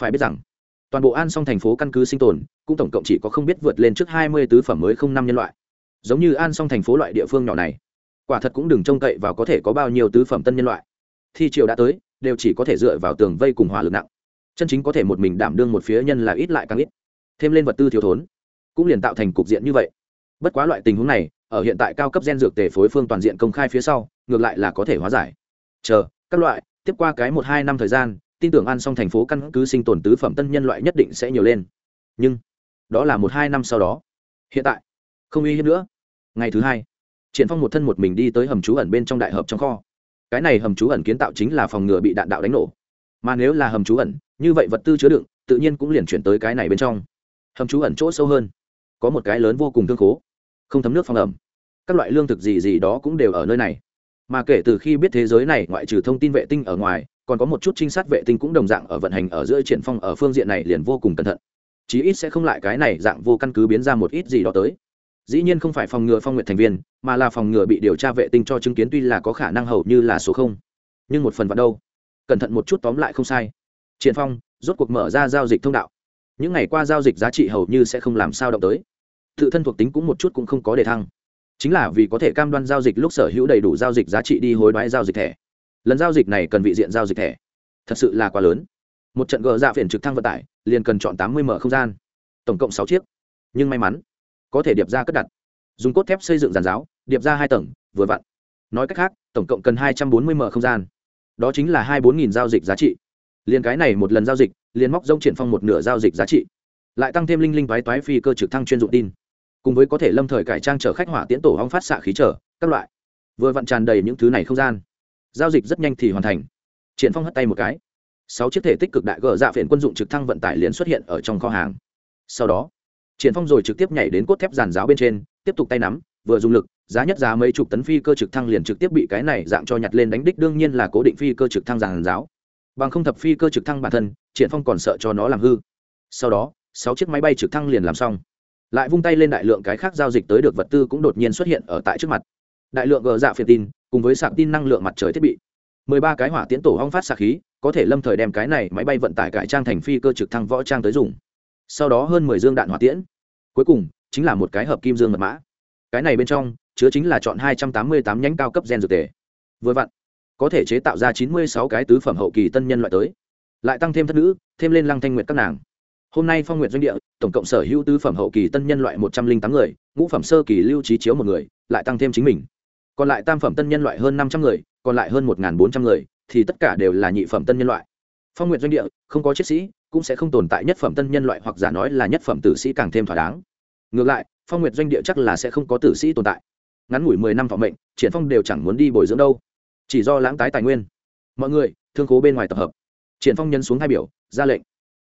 Phải biết rằng toàn bộ an song thành phố căn cứ sinh tồn, cũng tổng cộng chỉ có không biết vượt lên trước hai mươi tứ phẩm mới không năm nhân loại. Giống như an song thành phố loại địa phương nhỏ này, quả thật cũng đừng trông cậy vào có thể có bao nhiêu tứ phẩm tân nhân loại. Thi triều đã tới, đều chỉ có thể dựa vào tường vây cùng hỏa lực nặng. Chân chính có thể một mình đảm đương một phía nhân là ít lại càng ít. Thêm lên vật tư thiếu thốn, cũng liền tạo thành cục diện như vậy. Bất quá loại tình huống này, ở hiện tại cao cấp gen dược tề phối phương toàn diện công khai phía sau, ngược lại là có thể hóa giải. Chờ, các loại, tiếp qua cái một hai năm thời gian tin tưởng ăn xong thành phố căn cứ sinh tồn tứ phẩm tân nhân loại nhất định sẽ nhiều lên. Nhưng, đó là một hai năm sau đó. Hiện tại, không uy hiếp nữa. Ngày thứ hai, triển phong một thân một mình đi tới hầm trú ẩn bên trong đại hợp trong kho. Cái này hầm trú ẩn kiến tạo chính là phòng ngừa bị đạn đạo đánh nổ. Mà nếu là hầm trú ẩn, như vậy vật tư chứa đựng, tự nhiên cũng liền chuyển tới cái này bên trong. Hầm trú ẩn chỗ sâu hơn, có một cái lớn vô cùng thương khố, không thấm nước phòng ẩm. Các loại lương thực gì gì đó cũng đều ở nơi này. Mà kể từ khi biết thế giới này ngoại trừ thông tin vệ tinh ở ngoài còn có một chút trinh sát vệ tinh cũng đồng dạng ở vận hành ở giữa triển phong ở phương diện này liền vô cùng cẩn thận. Chí ít sẽ không lại cái này dạng vô căn cứ biến ra một ít gì đó tới. Dĩ nhiên không phải phòng ngừa phong nguyện thành viên, mà là phòng ngừa bị điều tra vệ tinh cho chứng kiến tuy là có khả năng hầu như là số không, nhưng một phần vào đâu. Cẩn thận một chút tóm lại không sai. Triển phong, rốt cuộc mở ra giao dịch thông đạo. Những ngày qua giao dịch giá trị hầu như sẽ không làm sao động tới. Tự thân thuộc tính cũng một chút cũng không có đề thăng. Chính là vì có thể cam đoan giao dịch lúc sở hữu đầy đủ giao dịch giá trị đi hối đoái giao dịch thẻ lần giao dịch này cần vị diện giao dịch thẻ. Thật sự là quá lớn. Một trận gờ dạ phiền trực thăng vận tải, liền cần chọn tám mươi mở không gian. Tổng cộng sáu chiếc. Nhưng may mắn, có thể điệp ra cất đặt. Dùng cốt thép xây dựng giàn giáo, điệp ra hai tầng, vừa vặn. Nói cách khác, tổng cộng cần hai trăm bốn mươi mở không gian. Đó chính là hai bốn nghìn giao dịch giá trị. Liền cái này một lần giao dịch, liền móc rông triển phong một nửa giao dịch giá trị. Lại tăng thêm linh linh toái toái phi cơ trực thăng chuyên dụng tin. Cùng với có thể lâm thời cải trang chở khách hỏa tiễn tổ hong phát xạ khí trở các loại. Vừa vặn tràn đầy những thứ này không gian giao dịch rất nhanh thì hoàn thành. Triển phong hất tay một cái. Sáu chiếc thể tích cực đại gờ dạ phiền quân dụng trực thăng vận tải liền xuất hiện ở trong kho hàng. Sau đó, triển phong rồi trực tiếp nhảy đến cốt thép giàn giáo bên trên, tiếp tục tay nắm, vừa dùng lực, giá nhất giá mấy chục tấn phi cơ trực thăng liền trực tiếp bị cái này dạng cho nhặt lên đánh đích đương nhiên là cố định phi cơ trực thăng giàn giáo. Bằng không thập phi cơ trực thăng bản thân, triển phong còn sợ cho nó làm hư. Sau đó, sáu chiếc máy bay trực thăng liền làm xong. Lại vung tay lên đại lượng cái khác giao dịch tới được vật tư cũng đột nhiên xuất hiện ở tại trước mặt. Đại lượng gờ dạ phiền tin cùng với sạc tin năng lượng mặt trời thiết bị. mười ba cái hỏa tiễn tổ hong phát xạ khí, có thể lâm thời đem cái này máy bay vận tải cải trang thành phi cơ trực thăng võ trang tới dùng. Sau đó hơn mười dương đạn hỏa tiễn. Cuối cùng, chính là một cái hợp kim dương mật mã. Cái này bên trong, chứa chính là chọn hai trăm tám mươi tám nhánh cao cấp gen dược tề. Vừa vặn, có thể chế tạo ra chín mươi sáu cái tứ phẩm hậu kỳ tân nhân loại tới. Lại tăng thêm thất nữ, thêm lên lăng thanh nguyệt các nàng. Hôm nay phong nguyện doanh địa, tổng cộng sở hữu tứ phẩm hậu kỳ tân nhân loại một trăm linh tám người, ngũ phẩm sơ kỳ lưu trí chiếu một người, lại tăng thêm chính mình còn lại tam phẩm tân nhân loại hơn năm trăm người, còn lại hơn một bốn trăm người, thì tất cả đều là nhị phẩm tân nhân loại. Phong nguyện doanh địa, không có chiến sĩ, cũng sẽ không tồn tại nhất phẩm tân nhân loại hoặc giả nói là nhất phẩm tử sĩ càng thêm thỏa đáng. Ngược lại, phong nguyện doanh địa chắc là sẽ không có tử sĩ tồn tại. Ngắn ngủi mười năm thọ mệnh, triển phong đều chẳng muốn đi bồi dưỡng đâu. Chỉ do lãng tái tài nguyên. Mọi người, thương khố bên ngoài tập hợp. Triển phong nhân xuống hai biểu, ra lệnh.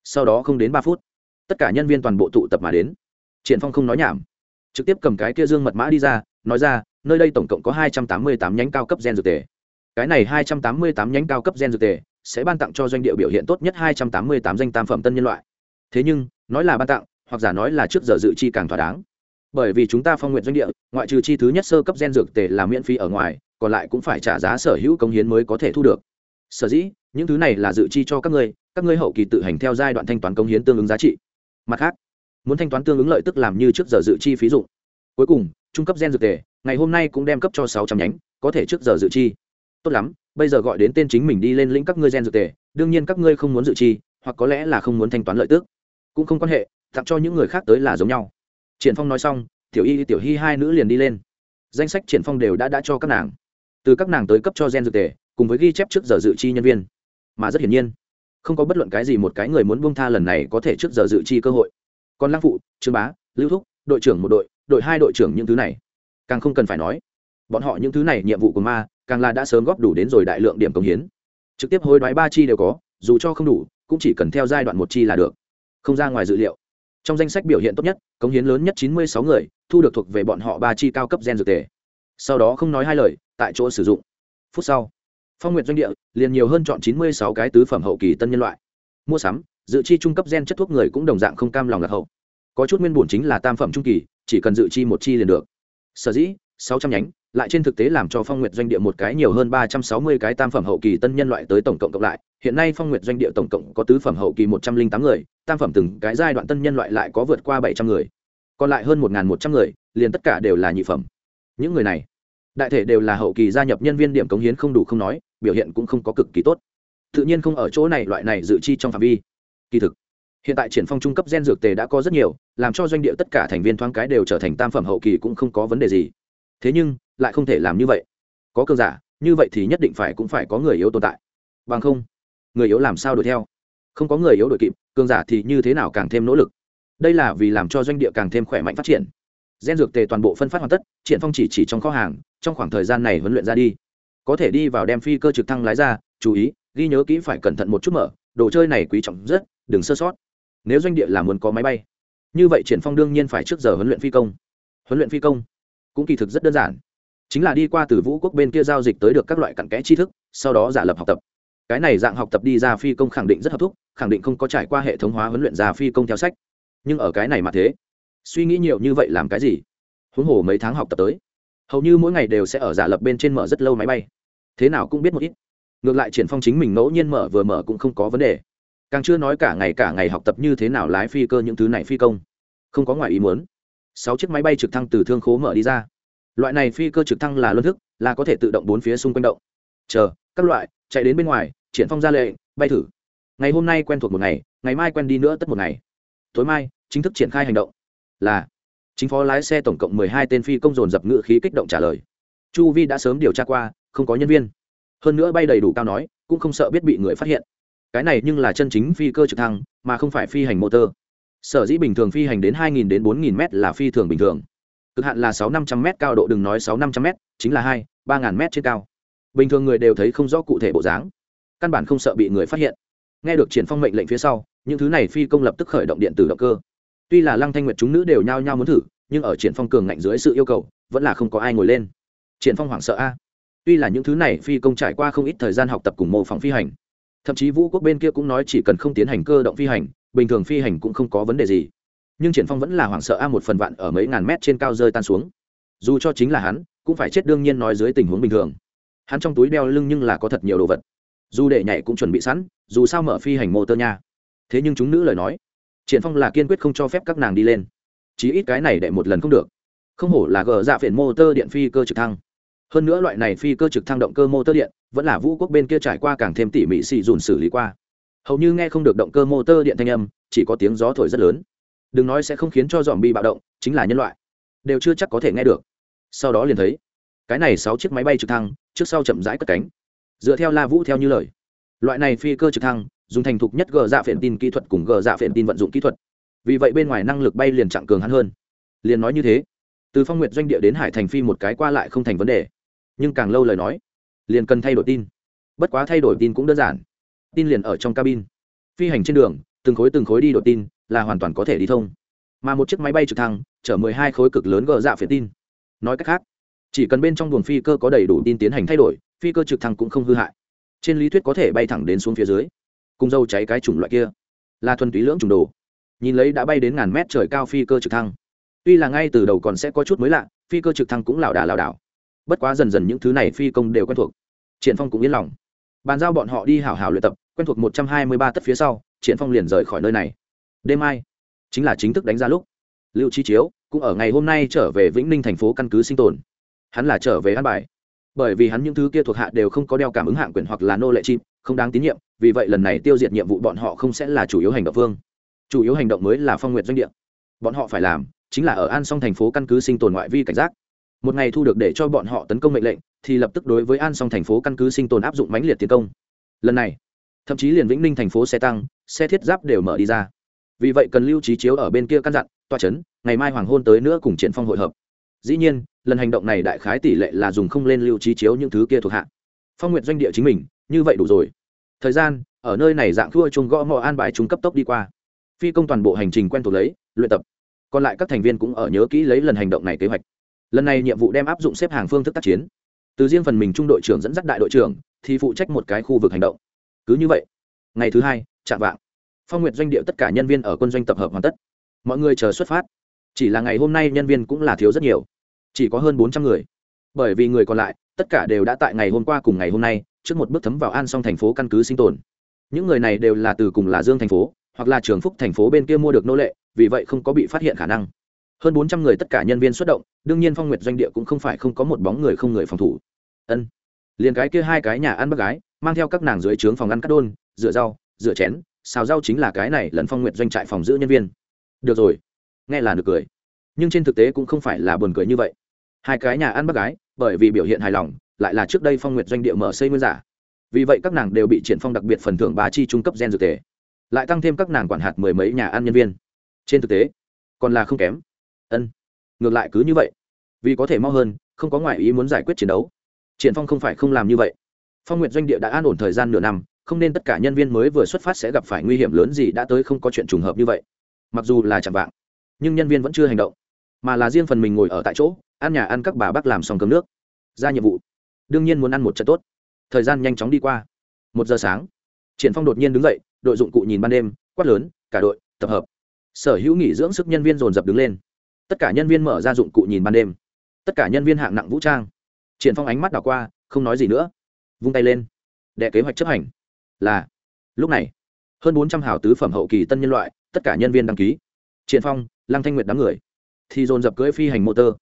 Sau đó không đến ba phút, tất cả nhân viên toàn bộ tụ tập mà đến. Triển phong không nói nhảm. Trực tiếp cầm cái kia dương mật mã đi ra, nói ra nơi đây tổng cộng có hai trăm tám mươi tám nhánh cao cấp gen dược tề. Cái này hai trăm tám mươi tám nhánh cao cấp gen dược tề sẽ ban tặng cho doanh địa biểu hiện tốt nhất hai trăm tám mươi tám danh tam phẩm tân nhân loại. Thế nhưng, nói là ban tặng, hoặc giả nói là trước giờ dự chi càng thỏa đáng. Bởi vì chúng ta phong nguyện doanh địa, ngoại trừ chi thứ nhất sơ cấp gen dược tề là miễn phí ở ngoài, còn lại cũng phải trả giá sở hữu công hiến mới có thể thu được. Sở dĩ, những thứ này là dự chi cho các ngươi các ngươi hậu kỳ tự hành theo giai đoạn thanh toán công hiến tương ứng giá trị. Mặt khác, muốn thanh toán tương ứng lợi tức làm như trước giờ dự chi phí dụng. Cuối cùng, trung cấp gen dược tề ngày hôm nay cũng đem cấp cho sáu trăm nhánh, có thể trước giờ dự chi. Tốt lắm, bây giờ gọi đến tên chính mình đi lên lĩnh các ngươi gen dược tề, đương nhiên các ngươi không muốn dự chi, hoặc có lẽ là không muốn thanh toán lợi tức. Cũng không quan hệ, tặng cho những người khác tới là giống nhau. Triển phong nói xong, tiểu y, tiểu hy hai nữ liền đi lên. Danh sách triển phong đều đã đã cho các nàng. Từ các nàng tới cấp cho gen dược tề, cùng với ghi chép trước giờ dự chi nhân viên. Mà rất hiển nhiên, không có bất luận cái gì một cái người muốn buông tha lần này có thể trước giờ dự chi cơ hội. Còn Lang phụ, trương bá, lưu thúc, đội trưởng một đội đội hai đội trưởng những thứ này càng không cần phải nói. Bọn họ những thứ này nhiệm vụ của ma, càng là đã sớm góp đủ đến rồi đại lượng điểm công hiến. Trực tiếp hối đoái ba chi đều có, dù cho không đủ, cũng chỉ cần theo giai đoạn một chi là được. Không ra ngoài dự liệu. Trong danh sách biểu hiện tốt nhất, cống hiến lớn nhất chín mươi sáu người, thu được thuộc về bọn họ ba chi cao cấp gen dược tề. Sau đó không nói hai lời, tại chỗ sử dụng. Phút sau, phong nguyện doanh địa liền nhiều hơn chọn chín mươi sáu cái tứ phẩm hậu kỳ tân nhân loại. Mua sắm, dự chi trung cấp gen chất thuốc người cũng đồng dạng không cam lòng lạc hậu. Có chút nguyên bổn chính là tam phẩm trung kỳ, chỉ cần dự chi một chi liền được sở dĩ, sáu trăm nhánh, lại trên thực tế làm cho phong nguyệt doanh địa một cái nhiều hơn ba trăm sáu mươi cái tam phẩm hậu kỳ tân nhân loại tới tổng cộng cộng lại. Hiện nay phong nguyệt doanh địa tổng cộng có tứ phẩm hậu kỳ một trăm linh tám người, tam phẩm từng cái giai đoạn tân nhân loại lại có vượt qua bảy trăm người. Còn lại hơn một một trăm người, liền tất cả đều là nhị phẩm. Những người này, đại thể đều là hậu kỳ gia nhập nhân viên điểm cống hiến không đủ không nói, biểu hiện cũng không có cực kỳ tốt. Tự nhiên không ở chỗ này, loại này dự chi trong phạm vi. Kỳ thực hiện tại triển phong trung cấp gen dược tề đã có rất nhiều, làm cho doanh địa tất cả thành viên thoáng cái đều trở thành tam phẩm hậu kỳ cũng không có vấn đề gì. Thế nhưng, lại không thể làm như vậy. Có cường giả, như vậy thì nhất định phải cũng phải có người yếu tồn tại. Bằng không, người yếu làm sao đuổi theo? Không có người yếu đuổi kịp, cường giả thì như thế nào càng thêm nỗ lực? Đây là vì làm cho doanh địa càng thêm khỏe mạnh phát triển. Gen dược tề toàn bộ phân phát hoàn tất, triển phong chỉ chỉ trong kho hàng, trong khoảng thời gian này huấn luyện ra đi. Có thể đi vào đem phi cơ trực thăng lái ra, chú ý, ghi nhớ kỹ phải cẩn thận một chút mở, đồ chơi này quý trọng rất, đừng sơ sót nếu doanh địa là muốn có máy bay, như vậy triển phong đương nhiên phải trước giờ huấn luyện phi công. Huấn luyện phi công cũng kỳ thực rất đơn giản. Chính là đi qua từ vũ quốc bên kia giao dịch tới được các loại cặn kẽ tri thức, sau đó giả lập học tập. Cái này dạng học tập đi ra phi công khẳng định rất hợp thúc, khẳng định không có trải qua hệ thống hóa huấn luyện ra phi công theo sách. Nhưng ở cái này mà thế, suy nghĩ nhiều như vậy làm cái gì? Huống hồ mấy tháng học tập tới, hầu như mỗi ngày đều sẽ ở giả lập bên trên mở rất lâu máy bay. Thế nào cũng biết một ít. Ngược lại triển phong chính mình ngẫu nhiên mở vừa mở cũng không có vấn đề càng chưa nói cả ngày cả ngày học tập như thế nào lái phi cơ những thứ này phi công. Không có ngoài ý muốn. Sáu chiếc máy bay trực thăng từ thương khố mở đi ra. Loại này phi cơ trực thăng là luân thức, là có thể tự động bốn phía xung quanh động. Chờ, các loại, chạy đến bên ngoài, triển phong ra lệ bay thử. Ngày hôm nay quen thuộc một ngày ngày mai quen đi nữa tất một ngày. Tối mai, chính thức triển khai hành động. Là, chính phó lái xe tổng cộng mười hai tên phi công dồn dập ngự khí kích động trả lời. Chu vi đã sớm điều tra qua, không có nhân viên. Hơn nữa bay đầy đủ cao nói, cũng không sợ biết bị người phát hiện cái này nhưng là chân chính phi cơ trực thăng, mà không phải phi hành motor. Sở dĩ bình thường phi hành đến 2.000 đến 4.000 m là phi thường bình thường. Cực hạn là sáu năm trăm m cao độ, đừng nói sáu năm trăm m chính là 2-3.000 m trên cao. Bình thường người đều thấy không rõ cụ thể bộ dáng. Căn bản không sợ bị người phát hiện. Nghe được triển phong mệnh lệnh phía sau, những thứ này phi công lập tức khởi động điện tử động cơ. Tuy là lăng thanh nguyệt chúng nữ đều nhao nhao muốn thử, nhưng ở triển phong cường ngạnh dưới sự yêu cầu, vẫn là không có ai ngồi lên. Triển phong hoảng sợ a. Tuy là những thứ này phi công trải qua không ít thời gian học tập cùng mô phỏng phi hành thậm chí vũ quốc bên kia cũng nói chỉ cần không tiến hành cơ động phi hành, bình thường phi hành cũng không có vấn đề gì. Nhưng triển phong vẫn là hoảng sợ a một phần vạn ở mấy ngàn mét trên cao rơi tan xuống. Dù cho chính là hắn, cũng phải chết đương nhiên nói dưới tình huống bình thường. Hắn trong túi đeo lưng nhưng là có thật nhiều đồ vật. Dù để nhảy cũng chuẩn bị sẵn, dù sao mở phi hành mô tơ nha. Thế nhưng chúng nữ lời nói, triển phong là kiên quyết không cho phép các nàng đi lên. Chí ít cái này để một lần không được. Không hổ là gờ dạ phiền mô tơ điện phi cơ trực thăng. Hơn nữa loại này phi cơ trực thăng động cơ mô tơ điện vẫn là vũ quốc bên kia trải qua càng thêm tỉ mỉ xì dùn xử lý qua. Hầu như nghe không được động cơ motor điện thanh âm, chỉ có tiếng gió thổi rất lớn. Đừng nói sẽ không khiến cho dòm bi bạo động, chính là nhân loại. Đều chưa chắc có thể nghe được. Sau đó liền thấy, cái này sáu chiếc máy bay trực thăng, trước sau chậm rãi cất cánh. Dựa theo la vũ theo như lời. Loại này phi cơ trực thăng, dùng thành thục nhất gờ dạ phiện tin kỹ thuật cùng gờ dạ phiện tin vận dụng kỹ thuật. Vì vậy bên ngoài năng lực bay liền chặng cường hắn hơn. Liền nói như thế, từ phong nguyện doanh địa đến hải thành phi một cái qua lại không thành vấn đề. Nhưng càng lâu lời nói liền cần thay đổi tin. Bất quá thay đổi tin cũng đơn giản. Tin liền ở trong cabin. Phi hành trên đường, từng khối từng khối đi đổi tin, là hoàn toàn có thể đi thông. Mà một chiếc máy bay trực thăng, chở mười hai khối cực lớn gờ dạ phiến tin. Nói cách khác, chỉ cần bên trong buồng phi cơ có đầy đủ tin tiến hành thay đổi, phi cơ trực thăng cũng không hư hại. Trên lý thuyết có thể bay thẳng đến xuống phía dưới. Cùng dâu cháy cái chủng loại kia. Là thuần túy lưỡng trùng đồ. Nhìn lấy đã bay đến ngàn mét trời cao phi cơ trực thăng. Tuy là ngay từ đầu còn sẽ có chút mới lạ, phi cơ trực thăng cũng lảo đà lảo đảo bất quá dần dần những thứ này phi công đều quen thuộc. Triển phong cũng yên lòng. Bàn giao bọn họ đi hảo hảo luyện tập quen thuộc một trăm hai mươi ba tất phía sau triển phong liền rời khỏi nơi này. Đêm mai chính là chính thức đánh ra lúc. Lưu chi chiếu cũng ở ngày hôm nay trở về vĩnh ninh thành phố căn cứ sinh tồn. Hắn là trở về an bài. Bởi vì hắn những thứ kia thuộc hạ đều không có đeo cảm ứng hạng quyền hoặc là nô lệ chim không đáng tín nhiệm vì vậy lần này tiêu diệt nhiệm vụ bọn họ không sẽ là chủ yếu hành động Vương, chủ yếu hành động mới là phong nguyện doanh địa. Bọn họ phải làm chính là ở an song thành phố căn cứ sinh tồn ngoại vi cảnh giác một ngày thu được để cho bọn họ tấn công mệnh lệnh, thì lập tức đối với an song thành phố căn cứ sinh tồn áp dụng mãnh liệt tiến công. Lần này, thậm chí liền vĩnh ninh thành phố xe tăng, xe thiết giáp đều mở đi ra. Vì vậy cần lưu trí chiếu ở bên kia căn dặn toa c ngày mai hoàng hôn tới nữa cùng triển phong hội hợp. Dĩ nhiên, lần hành động này đại khái tỷ lệ là dùng không lên lưu trí chiếu những thứ kia thuộc hạ. Phong nguyện doanh địa chính mình, như vậy đủ rồi. Thời gian, ở nơi này dạng thua chung gõ mò an bài chúng cấp tốc đi qua. Phi công toàn bộ hành trình quen thuộc lấy, luyện tập. Còn lại các thành viên cũng ở nhớ kỹ lấy lần hành động này kế hoạch lần này nhiệm vụ đem áp dụng xếp hàng phương thức tác chiến. Từ riêng phần mình trung đội trưởng dẫn dắt đại đội trưởng, thì phụ trách một cái khu vực hành động. Cứ như vậy, ngày thứ hai, chạm vạng. Phong nguyện doanh địa tất cả nhân viên ở quân doanh tập hợp hoàn tất. Mọi người chờ xuất phát. Chỉ là ngày hôm nay nhân viên cũng là thiếu rất nhiều. Chỉ có hơn bốn trăm người. Bởi vì người còn lại, tất cả đều đã tại ngày hôm qua cùng ngày hôm nay, trước một bước thấm vào an song thành phố căn cứ sinh tồn. Những người này đều là từ cùng là dương thành phố, hoặc là trường phúc thành phố bên kia mua được nô lệ, vì vậy không có bị phát hiện khả năng hơn bốn trăm người tất cả nhân viên xuất động, đương nhiên phong nguyệt doanh địa cũng không phải không có một bóng người không người phòng thủ. Ân. Liền cái kia hai cái nhà ăn bác gái, mang theo các nàng dưới trướng phòng ăn cắt đôn, rửa rau, rửa chén, xào rau chính là cái này lần phong nguyệt doanh trại phòng giữ nhân viên. Được rồi. Nghe là được cười. Nhưng trên thực tế cũng không phải là buồn cười như vậy. Hai cái nhà ăn bác gái, bởi vì biểu hiện hài lòng, lại là trước đây phong nguyệt doanh địa mở xây nguyên giả. Vì vậy các nàng đều bị triển phong đặc biệt phần thưởng bà chi trung cấp gen dược tề. Lại tăng thêm các nàng quản hạt mười mấy nhà ăn nhân viên. Trên thực tế, còn là không kém ân, ngược lại cứ như vậy. Vì có thể mau hơn, không có ngoại ý muốn giải quyết chiến đấu. Triển phong không phải không làm như vậy. Phong nguyện doanh địa đã an ổn thời gian nửa năm, không nên tất cả nhân viên mới vừa xuất phát sẽ gặp phải nguy hiểm lớn gì đã tới không có chuyện trùng hợp như vậy. Mặc dù là chẳng vạng, nhưng nhân viên vẫn chưa hành động, mà là riêng phần mình ngồi ở tại chỗ, ăn nhà ăn các bà bác làm xong cơm nước, ra nhiệm vụ. Đương nhiên muốn ăn một trận tốt. Thời gian nhanh chóng đi qua. Một giờ sáng, triển phong đột nhiên đứng dậy, đội dụng cụ nhìn ban đêm, quát lớn, cả đội, tập hợp. Sở hữu nghỉ dưỡng sức nhân viên dồn dập đứng lên tất cả nhân viên mở ra dụng cụ nhìn ban đêm. Tất cả nhân viên hạng nặng vũ trang. Triển phong ánh mắt đảo qua, không nói gì nữa. Vung tay lên. Đệ kế hoạch chấp hành. Là, lúc này, hơn bốn trăm hảo tứ phẩm hậu kỳ tân nhân loại, tất cả nhân viên đăng ký. Triển phong, lăng thanh nguyệt đám người. Thì dồn dập cưỡi phi hành motor.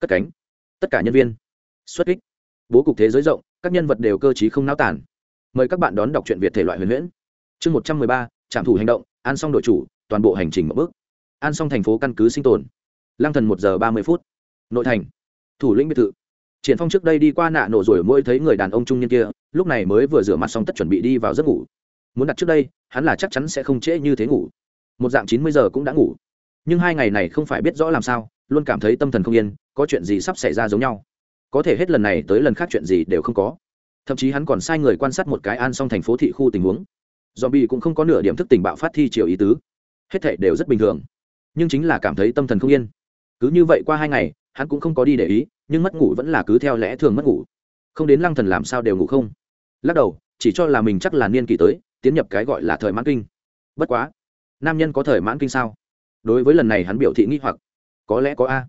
Cất cánh. Tất cả nhân viên. Xuất kích. Bố cục thế giới rộng, các nhân vật đều cơ trí không náo tản mời các bạn đón đọc truyện việt thể loại huyền huyễn. Chương một trăm mười ba, trạm thủ hành động, an xong đội chủ, toàn bộ hành trình một bước. An xong thành phố căn cứ sinh tồn lang thần một giờ ba mươi phút. Nội thành. Thủ lĩnh biệt thự. Triển phong trước đây đi qua nạ nổ rồi mỗi thấy người đàn ông trung niên kia, lúc này mới vừa rửa mặt xong tất chuẩn bị đi vào giấc ngủ. Muốn đặt trước đây, hắn là chắc chắn sẽ không trễ như thế ngủ. Một dạng chín mươi giờ cũng đã ngủ. Nhưng hai ngày này không phải biết rõ làm sao, luôn cảm thấy tâm thần không yên, có chuyện gì sắp xảy ra giống nhau. Có thể hết lần này tới lần khác chuyện gì đều không có. Thậm chí hắn còn sai người quan sát một cái an xong thành phố thị khu tình huống. Dòm bi cũng không có nửa điểm thức tình bạo phát thi chiều ý tứ. Hết thể đều rất bình thường. Nhưng chính là cảm thấy tâm thần không yên cứ như vậy qua hai ngày, hắn cũng không có đi để ý, nhưng mất ngủ vẫn là cứ theo lẽ thường mất ngủ. Không đến lăng thần làm sao đều ngủ không? Lắc đầu, chỉ cho là mình chắc là niên kỳ tới, tiến nhập cái gọi là thời mãn kinh. Bất quá, nam nhân có thời mãn kinh sao? Đối với lần này hắn biểu thị nghi hoặc. Có lẽ có a.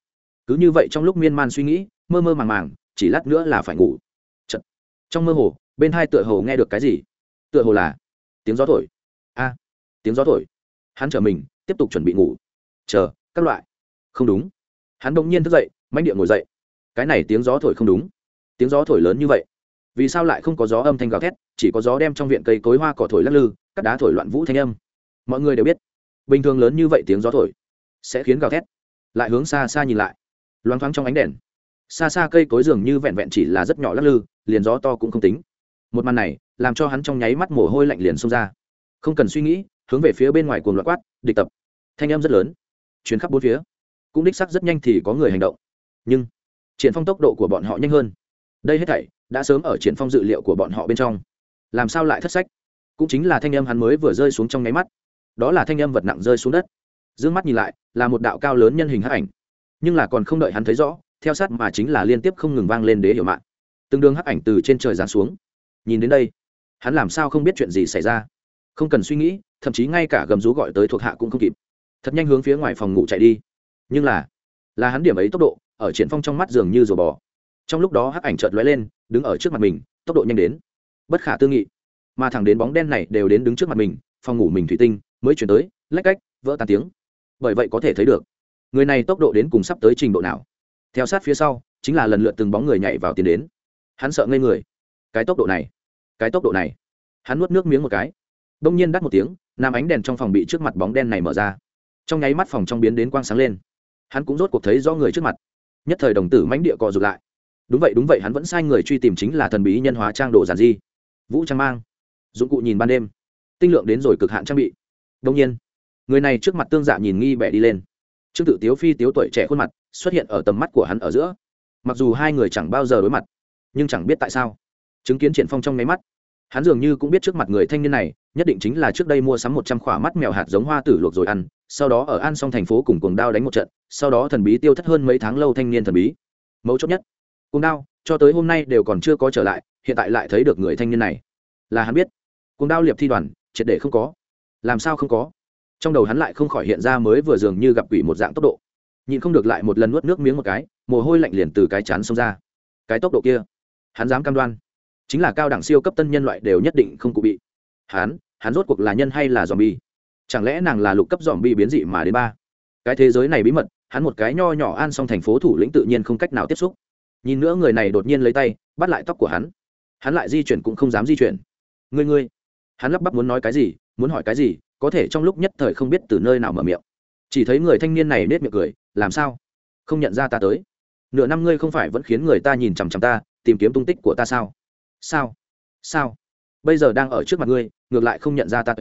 Cứ như vậy trong lúc miên man suy nghĩ, mơ mơ màng màng, chỉ lát nữa là phải ngủ. Chật. trong mơ hồ, bên hai tựa hồ nghe được cái gì? Tựa hồ là tiếng gió thổi. A, tiếng gió thổi. Hắn trở mình, tiếp tục chuẩn bị ngủ. Chờ, các loại. Không đúng hắn bỗng nhiên thức dậy manh địa ngồi dậy. Cái này tiếng gió thổi không đúng. Tiếng gió thổi lớn như vậy. Vì sao lại không có gió âm thanh gào thét, chỉ có gió đem trong viện cây cối hoa cỏ thổi lắc lư cắt đá thổi loạn vũ thanh âm? Mọi người đều biết. Bình thường lớn như vậy tiếng gió thổi sẽ khiến gào thét. Lại hướng xa xa nhìn lại. Loáng thoáng trong ánh đèn. Xa xa cây cối dường như vẹn vẹn chỉ là rất nhỏ lắc lư, liền gió to cũng không tính. Một màn này làm cho hắn trong nháy mắt mồ hôi lạnh liền xông ra. Không cần suy nghĩ, hướng về phía bên ngoài cuồng loạn quát, địch tập. Thanh âm rất lớn chuyến khắp bốn phía cũng đích sắc rất nhanh thì có người hành động. Nhưng, triển phong tốc độ của bọn họ nhanh hơn. Đây hết thảy, đã sớm ở triển phong dự liệu của bọn họ bên trong. Làm sao lại thất sách? Cũng chính là thanh âm hắn mới vừa rơi xuống trong nháy mắt. Đó là thanh âm vật nặng rơi xuống đất. Dương mắt nhìn lại, là một đạo cao lớn nhân hình hắc ảnh. Nhưng là còn không đợi hắn thấy rõ, theo sát mà chính là liên tiếp không ngừng vang lên đế hiểu mạng. Tương đương hắc ảnh từ trên trời giáng xuống. Nhìn đến đây, hắn làm sao không biết chuyện gì xảy ra? Không cần suy nghĩ, thậm chí ngay cả gầm rú gọi tới thuộc hạ cũng không kịp. Thật nhanh hướng phía ngoài phòng ngủ chạy đi nhưng là là hắn điểm ấy tốc độ, ở triển phong trong mắt dường như rùa bò. Trong lúc đó hắc ảnh chợt lóe lên, đứng ở trước mặt mình, tốc độ nhanh đến. Bất khả tư nghị, mà thẳng đến bóng đen này đều đến đứng trước mặt mình, phòng ngủ mình thủy tinh mới chuyển tới, lách cách, vỡ tan tiếng. Bởi vậy có thể thấy được, người này tốc độ đến cùng sắp tới trình độ nào. Theo sát phía sau, chính là lần lượt từng bóng người nhảy vào tiến đến. Hắn sợ ngây người. Cái tốc độ này, cái tốc độ này. Hắn nuốt nước miếng một cái. Đông nhiên đắt một tiếng, nam ánh đèn trong phòng bị trước mặt bóng đen này mở ra. Trong nháy mắt phòng trong biến đến quang sáng lên hắn cũng rốt cuộc thấy do người trước mặt. Nhất thời đồng tử mãnh địa cọ rụt lại. Đúng vậy đúng vậy, hắn vẫn sai người truy tìm chính là thần bí nhân hóa trang đồ giản di vũ trang mang. Dụng cụ nhìn ban đêm. Tinh lượng đến rồi cực hạn trang bị. Đông nhiên, người này trước mặt tương giả nhìn nghi bẻ đi lên. Trương tự tiếu phi tiếu tuổi trẻ khuôn mặt xuất hiện ở tầm mắt của hắn ở giữa. Mặc dù hai người chẳng bao giờ đối mặt, nhưng chẳng biết tại sao, chứng kiến triển phong trong nháy mắt hắn dường như cũng biết trước mặt người thanh niên này, nhất định chính là trước đây mua sắm một trăm khỏa mắt mèo hạt giống hoa tử luộc rồi ăn, sau đó ở an xong thành phố cùng cuồng đao đánh một trận, sau đó thần bí tiêu thất hơn mấy tháng lâu thanh niên thần bí. Mấu chốt nhất, cuồng đao, cho tới hôm nay đều còn chưa có trở lại, hiện tại lại thấy được người thanh niên này. Là hắn biết. Cuồng đao liệp thi đoàn, triệt để không có. Làm sao không có? Trong đầu hắn lại không khỏi hiện ra mới vừa dường như gặp quỷ một dạng tốc độ. Nhìn không được lại một lần nuốt nước miếng một cái, mồ hôi lạnh liền từ cái chán xông ra. Cái tốc độ kia, hắn dám cam đoan chính là cao đẳng siêu cấp tân nhân loại đều nhất định không cụ bị. Hắn hắn rốt cuộc là nhân hay là dòm bi chẳng lẽ nàng là lục cấp dòm bi biến dị mà đến ba? Cái thế giới này bí mật, hắn một cái nho nhỏ an xong thành phố thủ lĩnh tự nhiên không cách nào tiếp xúc. Nhìn nữa người này đột nhiên lấy tay, bắt lại tóc của hắn. Hắn lại di chuyển cũng không dám di chuyển. Ngươi ngươi. Hắn lắp bắp muốn nói cái gì, muốn hỏi cái gì, có thể trong lúc nhất thời không biết từ nơi nào mở miệng. Chỉ thấy người thanh niên này nết miệng cười, làm sao? Không nhận ra ta tới. Nửa năm ngươi không phải vẫn khiến người ta nhìn chằm chằm ta, tìm kiếm tung tích của ta sao? Sao? Sao? Bây giờ đang ở trước mặt ngươi, ngược lại không nhận ra ta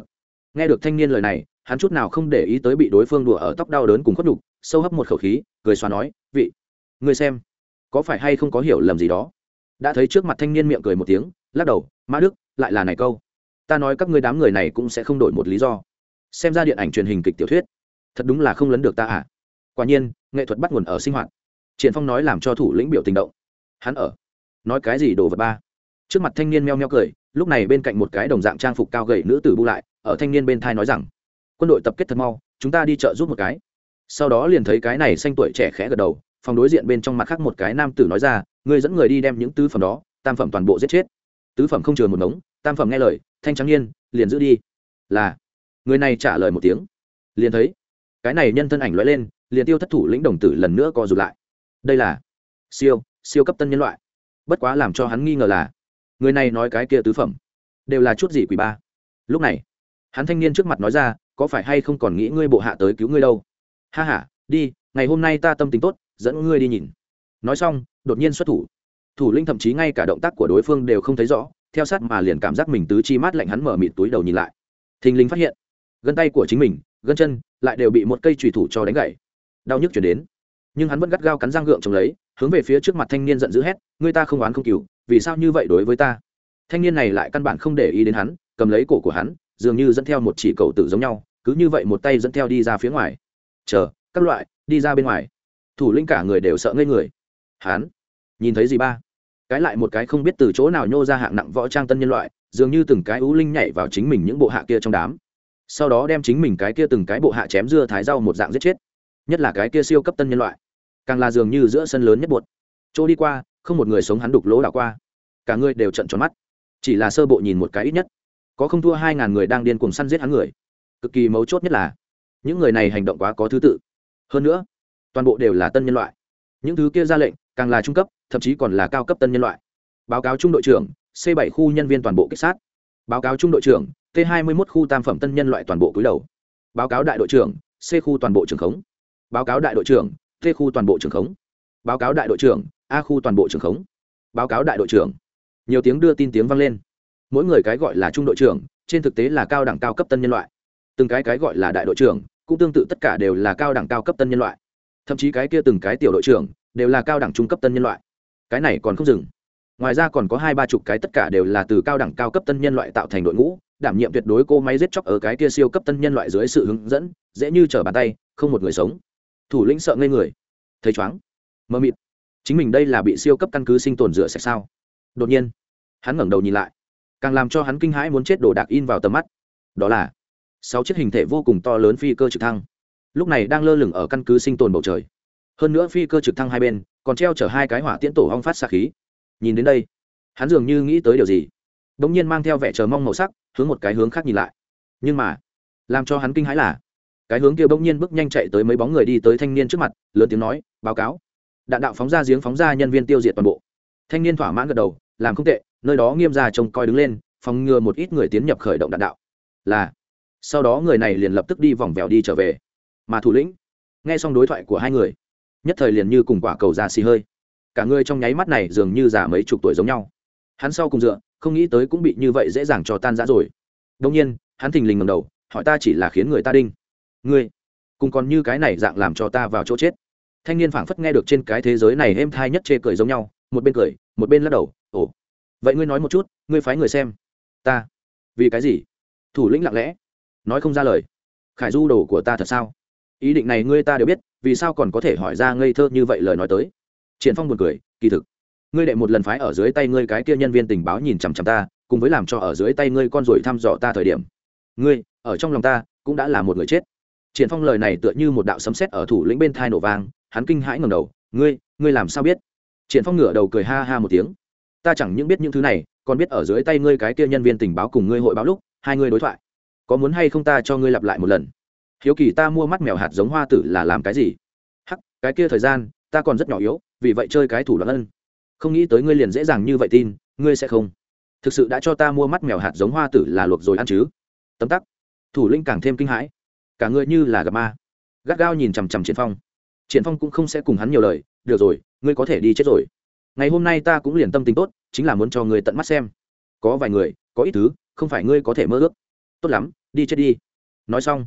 nghe được thanh niên lời này, hắn chút nào không để ý tới bị đối phương đùa ở tóc đau đớn cùng khuất đục sâu hấp một khẩu khí, cười xóa nói, vị, ngươi xem, có phải hay không có hiểu lầm gì đó? Đã thấy trước mặt thanh niên miệng cười một tiếng, lắc đầu, mã đức, lại là này câu. Ta nói các ngươi đám người này cũng sẽ không đổi một lý do. Xem ra điện ảnh truyền hình kịch tiểu thuyết, thật đúng là không lấn được ta à. Quả nhiên, nghệ thuật bắt nguồn ở sinh hoạt. Triển phong nói làm cho thủ lĩnh biểu tình động. Hắn ở. Nói cái gì đồ vật ba? Trước mặt thanh niên meo meo cười, lúc này bên cạnh một cái đồng dạng trang phục cao gầy nữ tử bu lại, ở thanh niên bên thai nói rằng, quân đội tập kết thật mau, chúng ta đi chợ giúp một cái. Sau đó liền thấy cái này xanh tuổi trẻ khẽ gật đầu, phòng đối diện bên trong mặt khác một cái nam tử nói ra, ngươi dẫn người đi đem những tứ phẩm đó, tam phẩm toàn bộ giết chết. Tứ phẩm không chừa một ngống, tam phẩm nghe lời, thanh trắng niên, liền giữ đi. Là, người này trả lời một tiếng. Liền thấy, cái này nhân thân ảnh loại lên, liền tiêu thất thủ lĩnh đồng tử lần nữa co rụt lại. Đây là siêu siêu cấp tân nhân loại. Bất quá làm cho hắn nghi ngờ là người này nói cái kia tứ phẩm, đều là chút gì quỷ ba. Lúc này, hắn thanh niên trước mặt nói ra, có phải hay không còn nghĩ ngươi bộ hạ tới cứu ngươi đâu? Ha h a đi, ngày hôm nay ta tâm tính tốt, dẫn ngươi đi nhìn. Nói xong, đột nhiên xuất thủ. Thủ linh thậm chí ngay cả động tác của đối phương đều không thấy rõ, theo sát mà liền cảm giác mình tứ chi mát lạnh hắn mở mịt túi đầu nhìn lại. Thình lình phát hiện, gân tay của chính mình, gân chân lại đều bị một cây trùy thủ cho đánh gậy đau nhức chuyển đến. Nhưng hắn vẫn gắt gao cắn răng gượng chống lấy hướng về phía trước mặt thanh niên giận dữ hét người ta không oán không cừu, vì sao như vậy đối với ta? Thanh niên này lại căn bản không để ý đến hắn, cầm lấy cổ của hắn, dường như dẫn theo một chỉ cầu tử giống nhau, cứ như vậy một tay dẫn theo đi ra phía ngoài. Chờ, các loại, đi ra bên ngoài. Thủ lĩnh cả người đều sợ ngây người. Hắn, nhìn thấy gì ba? Cái lại một cái không biết từ chỗ nào nhô ra hạng nặng võ trang tân nhân loại, dường như từng cái ú linh nhảy vào chính mình những bộ hạ kia trong đám. Sau đó đem chính mình cái kia từng cái bộ hạ chém dưa thái rau một dạng giết chết. Nhất là cái kia siêu cấp tân nhân loại càng là dường như giữa sân lớn nhất bột chỗ đi qua, không một người sống hắn đục lỗ đảo qua. Cả người đều trận tròn mắt. Chỉ là sơ bộ nhìn một cái ít nhất. Có không thua hai ngàn người đang điên cuồng săn giết hắn người. Cực kỳ mấu chốt nhất là, những người này hành động quá có thứ tự. Hơn nữa, toàn bộ đều là tân nhân loại. Những thứ kia ra lệnh, càng là trung cấp, thậm chí còn là cao cấp tân nhân loại. Báo cáo trung đội trưởng, c 7 khu nhân viên toàn bộ kích sát. Báo cáo trung đội trưởng, t 21 khu tam phẩm tân nhân loại toàn bộ cúi đầu. Báo cáo đại đội trưởng, c khu toàn bộ trường khống. Báo cáo đại đội trưởng t khu toàn bộ trưởng khống. Báo cáo đại đội trưởng, a khu toàn bộ trưởng khống. Báo cáo đại đội trưởng. Nhiều tiếng đưa tin tiếng vang lên. Mỗi người cái gọi là trung đội trưởng, trên thực tế là cao đẳng cao cấp tân nhân loại. Từng cái cái gọi là đại đội trưởng, cũng tương tự tất cả đều là cao đẳng cao cấp tân nhân loại. Thậm chí cái kia từng cái tiểu đội trưởng, đều là cao đẳng trung cấp tân nhân loại. Cái này còn không dừng. Ngoài ra còn có hai ba chục cái tất cả đều là từ cao đẳng cao cấp tân nhân loại tạo thành đội ngũ, đảm nhiệm tuyệt đối cô máy giết chóc ở cái kia siêu cấp tân nhân loại dưới sự hướng dẫn, dễ như trở bàn tay, không một người sống thủ lĩnh sợ ngây người. Thấy chóng mơ mịt. Chính mình đây là bị siêu cấp căn cứ sinh tồn rửa sạch sao? Đột nhiên, hắn ngẩng đầu nhìn lại. Càng làm cho hắn kinh hãi muốn chết đồ đạc in vào tầm mắt. Đó là sáu chiếc hình thể vô cùng to lớn phi cơ trực thăng. Lúc này đang lơ lửng ở căn cứ sinh tồn bầu trời. Hơn nữa phi cơ trực thăng hai bên còn treo chở hai cái hỏa tiễn tổ hong phát xạ khí. Nhìn đến đây, hắn dường như nghĩ tới điều gì. Đ ỗ n g nhiên mang theo vẻ chờ mong màu sắc, hướng một cái hướng khác nhìn lại. Nhưng mà, làm cho hắn kinh hãi là cái hướng kia bỗng nhiên bước nhanh chạy tới mấy bóng người đi tới thanh niên trước mặt, lớn tiếng nói, báo cáo. Đạn đạo phóng ra giếng phóng ra nhân viên tiêu diệt toàn bộ. Thanh niên thỏa mãn gật đầu, làm không tệ, nơi đó nghiêm ra trông coi đứng lên, phòng ngừa một ít người tiến nhập khởi động đạn đạo. Là. Sau đó người này liền lập tức đi vòng vèo đi trở về. Mà thủ lĩnh, nghe xong đối thoại của hai người, nhất thời liền như cùng quả cầu ra xì hơi. Cả người trong nháy mắt này dường như già mấy chục tuổi giống nhau. Hắn sau cùng dựa, không nghĩ tới cũng bị như vậy dễ dàng cho tan rã rồi. Đông nhiên, hắn thình lình ngầm đầu, hỏi ta chỉ là khiến người ta đinh ngươi cùng còn như cái này dạng làm cho ta vào chỗ chết. Thanh niên phảng phất nghe được trên cái thế giới này êm thai nhất chê cười giống nhau, một bên cười, một bên lắc đầu, ồ, vậy ngươi nói một chút, ngươi phái người xem. Ta? Vì cái gì? Thủ lĩnh lặng lẽ, nói không ra lời. Khải du đồ của ta thật sao? Ý định này ngươi ta đều biết, vì sao còn có thể hỏi ra ngây thơ như vậy lời nói tới? Triển phong buồn cười, kỳ thực, ngươi đệ một lần phái ở dưới tay ngươi cái kia nhân viên tình báo nhìn chằm chằm ta, cùng với làm cho ở dưới tay ngươi con rồi thăm dò ta thời điểm. Ngươi, ở trong lòng ta, cũng đã là một người chết triển phong lời này tựa như một đạo sấm sét ở thủ lĩnh bên thai nổ vang, hắn kinh hãi ngẩng đầu, ngươi ngươi làm sao biết? Triển phong ngửa đầu cười ha ha một tiếng, ta chẳng những biết những thứ này, còn biết ở dưới tay ngươi cái kia nhân viên tình báo cùng ngươi hội báo lúc, hai ngươi đối thoại. Có muốn hay không ta cho ngươi lặp lại một lần? Hiếu kỳ ta mua mắt mèo hạt giống hoa tử là làm cái gì? Hắc, cái kia thời gian, ta còn rất nhỏ yếu, vì vậy chơi cái thủ đoạn ân. Không nghĩ tới ngươi liền dễ dàng như vậy tin, ngươi sẽ không. Thực sự đã cho ta mua mắt mèo hạt giống hoa tử là luộc rồi ăn chứ? Tấm tắc. Thủ linh càng thêm kinh hãi cả ngươi như là gặp ma. Gắt gao nhìn chằm chằm triển phong. Triển phong cũng không sẽ cùng hắn nhiều lời, được rồi, ngươi có thể đi chết rồi. Ngày hôm nay ta cũng liền tâm tình tốt, chính là muốn cho ngươi tận mắt xem. Có vài người, có ít thứ, không phải ngươi có thể mơ ước. Tốt lắm, đi chết đi. Nói xong,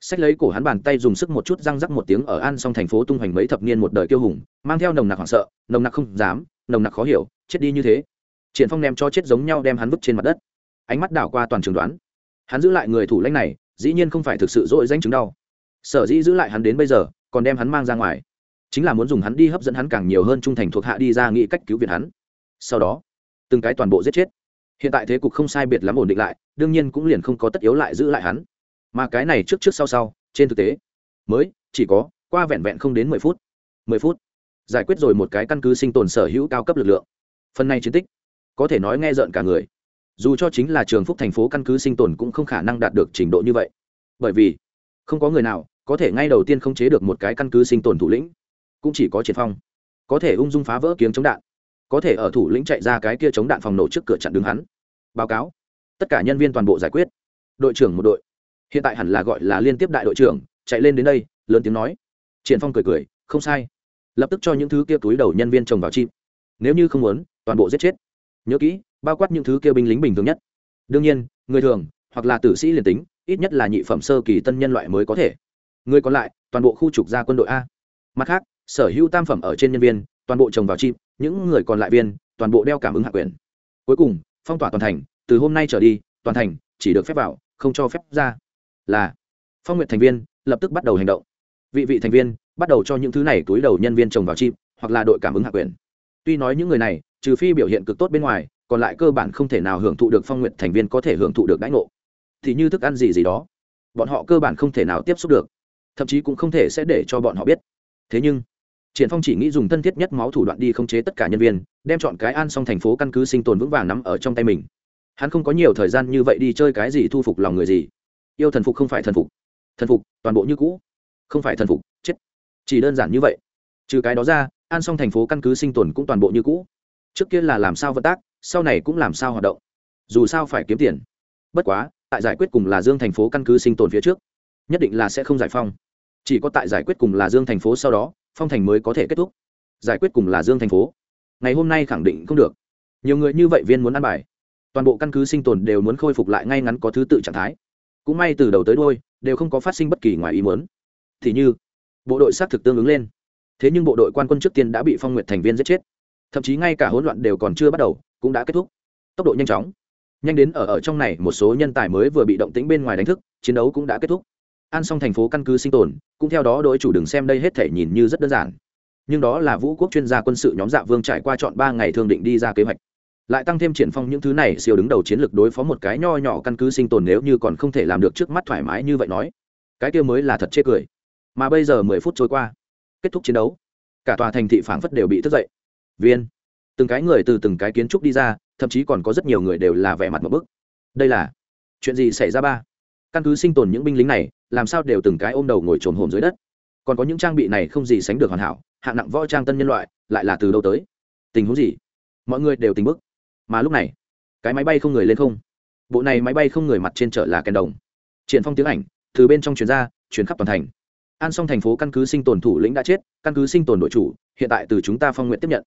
sách lấy cổ hắn bàn tay dùng sức một chút răng rắc một tiếng ở an xong thành phố tung hoành mấy thập niên một đời kiêu hùng, mang theo nồng nặc hoảng sợ, nồng nặc không dám, nồng nặc khó hiểu, chết đi như thế. Triển phong ném cho chết giống nhau đem hắn vứt trên mặt đất. Ánh mắt đảo qua toàn trường đoán. Hắn giữ lại người thủ lãnh này dĩ nhiên không phải thực sự dội danh chứng đau. Sở dĩ giữ lại hắn đến bây giờ, còn đem hắn mang ra ngoài. Chính là muốn dùng hắn đi hấp dẫn hắn càng nhiều hơn trung thành thuộc hạ đi ra nghĩ cách cứu viện hắn. Sau đó, từng cái toàn bộ giết chết. Hiện tại thế cục không sai biệt lắm ổn định lại, đương nhiên cũng liền không có tất yếu lại giữ lại hắn. Mà cái này trước trước sau sau, trên thực tế, mới chỉ có qua vẹn vẹn không đến mười phút. Mười phút, giải quyết rồi một cái căn cứ sinh tồn sở hữu cao cấp lực lượng. Phần này chiến tích, có thể nói nghe rợn cả người dù cho chính là trường phúc thành phố căn cứ sinh tồn cũng không khả năng đạt được trình độ như vậy. Bởi vì, không có người nào có thể ngay đầu tiên khống chế được một cái căn cứ sinh tồn thủ lĩnh, cũng chỉ có triển phong. Có thể ung dung phá vỡ kiếng chống đạn, có thể ở thủ lĩnh chạy ra cái kia chống đạn phòng nổ trước cửa chặn đứng hắn. Báo cáo, tất cả nhân viên toàn bộ giải quyết. Đội trưởng một đội, hiện tại hẳn là gọi là liên tiếp đại đội trưởng, chạy lên đến đây, lớn tiếng nói. Triển phong cười cười, không sai. Lập tức cho những thứ kia túi đầu nhân viên trồng vào chim. Nếu như không muốn, toàn bộ giết chết nhớ kỹ, bao quát những thứ kêu binh lính bình thường nhất. Đương nhiên, người thường, hoặc là tử sĩ liền tính, ít nhất là nhị phẩm sơ kỳ tân nhân loại mới có thể. Người còn lại, toàn bộ khu trục ra quân đội a. Mặt khác, sở hữu tam phẩm ở trên nhân viên, toàn bộ trồng vào chim những người còn lại viên, toàn bộ đeo cảm ứng hạ quyền. Cuối cùng, phong tỏa toàn thành, từ hôm nay trở đi, toàn thành chỉ được phép vào, không cho phép ra. Là, phong nguyện thành viên lập tức bắt đầu hành động. Vị vị thành viên bắt đầu cho những thứ này túi đầu nhân viên trồng vào chim hoặc là đội cảm ứng hạ quyền. Tuy nói những người này trừ phi biểu hiện cực tốt bên ngoài, còn lại cơ bản không thể nào hưởng thụ được phong nguyện thành viên có thể hưởng thụ được đãi ngộ. Thì như thức ăn gì gì đó, bọn họ cơ bản không thể nào tiếp xúc được, thậm chí cũng không thể sẽ để cho bọn họ biết. Thế nhưng, triển phong chỉ nghĩ dùng thân thiết nhất máu thủ đoạn đi khống chế tất cả nhân viên, đem chọn cái an xong thành phố căn cứ sinh tồn vững vàng nắm ở trong tay mình. Hắn không có nhiều thời gian như vậy đi chơi cái gì thu phục lòng người gì. Yêu thần phục không phải thần phục. Thần phục, toàn bộ như cũ. Không phải thần phục, chết. Chỉ đơn giản như vậy. Trừ cái đó ra, an xong thành phố căn cứ sinh tồn cũng toàn bộ như cũ trước kia là làm sao vận tác, sau này cũng làm sao hoạt động. Dù sao phải kiếm tiền. Bất quá, tại giải quyết cùng là dương thành phố căn cứ sinh tồn phía trước, nhất định là sẽ không giải phong. Chỉ có tại giải quyết cùng là dương thành phố sau đó, phong thành mới có thể kết thúc. Giải quyết cùng là dương thành phố. Ngày hôm nay khẳng định không được. Nhiều người như vậy viên muốn ăn bài. Toàn bộ căn cứ sinh tồn đều muốn khôi phục lại ngay ngắn có thứ tự trạng thái. Cũng may từ đầu tới đôi đều không có phát sinh bất kỳ ngoài ý muốn. Thì như, bộ đội xác thực tương ứng lên. Thế nhưng bộ đội quan quân trước tiên đã bị phong nguyệt thành viên giết chết thậm chí ngay cả hỗn loạn đều còn chưa bắt đầu, cũng đã kết thúc. Tốc độ nhanh chóng. Nhanh đến ở ở trong này một số nhân tài mới vừa bị động tĩnh bên ngoài đánh thức, chiến đấu cũng đã kết thúc. An xong thành phố căn cứ sinh tồn, cũng theo đó đội chủ đừng xem đây hết thể nhìn như rất đơn giản. Nhưng đó là vũ quốc chuyên gia quân sự nhóm dạ vương trải qua chọn ba ngày thương định đi ra kế hoạch. Lại tăng thêm triển phong những thứ này, siêu đứng đầu chiến lược đối phó một cái nho nhỏ căn cứ sinh tồn nếu như còn không thể làm được trước mắt thoải mái như vậy nói. Cái kia mới là thật chê cười. Mà bây giờ mười phút trôi qua, kết thúc chiến đấu. Cả tòa thành thị phảng phất đều bị thức dậy viên. Từng cái người từ từng cái kiến trúc đi ra, thậm chí còn có rất nhiều người đều là vẻ mặt một bức. Đây là chuyện gì xảy ra ba? Căn cứ sinh tồn những binh lính này, làm sao đều từng cái ôm đầu ngồi trồm hồm dưới đất? Còn có những trang bị này không gì sánh được hoàn hảo, hạng nặng võ trang tân nhân loại, lại là từ đâu tới? Tình huống gì? Mọi người đều tình bức. Mà lúc này, cái máy bay không người lên không. Bộ này máy bay không người mặt trên chợ là kèn đồng. Triển phong tiếng ảnh, từ bên trong chuyến ra chuyến khắp toàn thành. An xong thành phố căn cứ sinh tồn thủ lĩnh đã chết, căn cứ sinh tồn đội chủ, hiện tại từ chúng ta phong nguyện tiếp nhận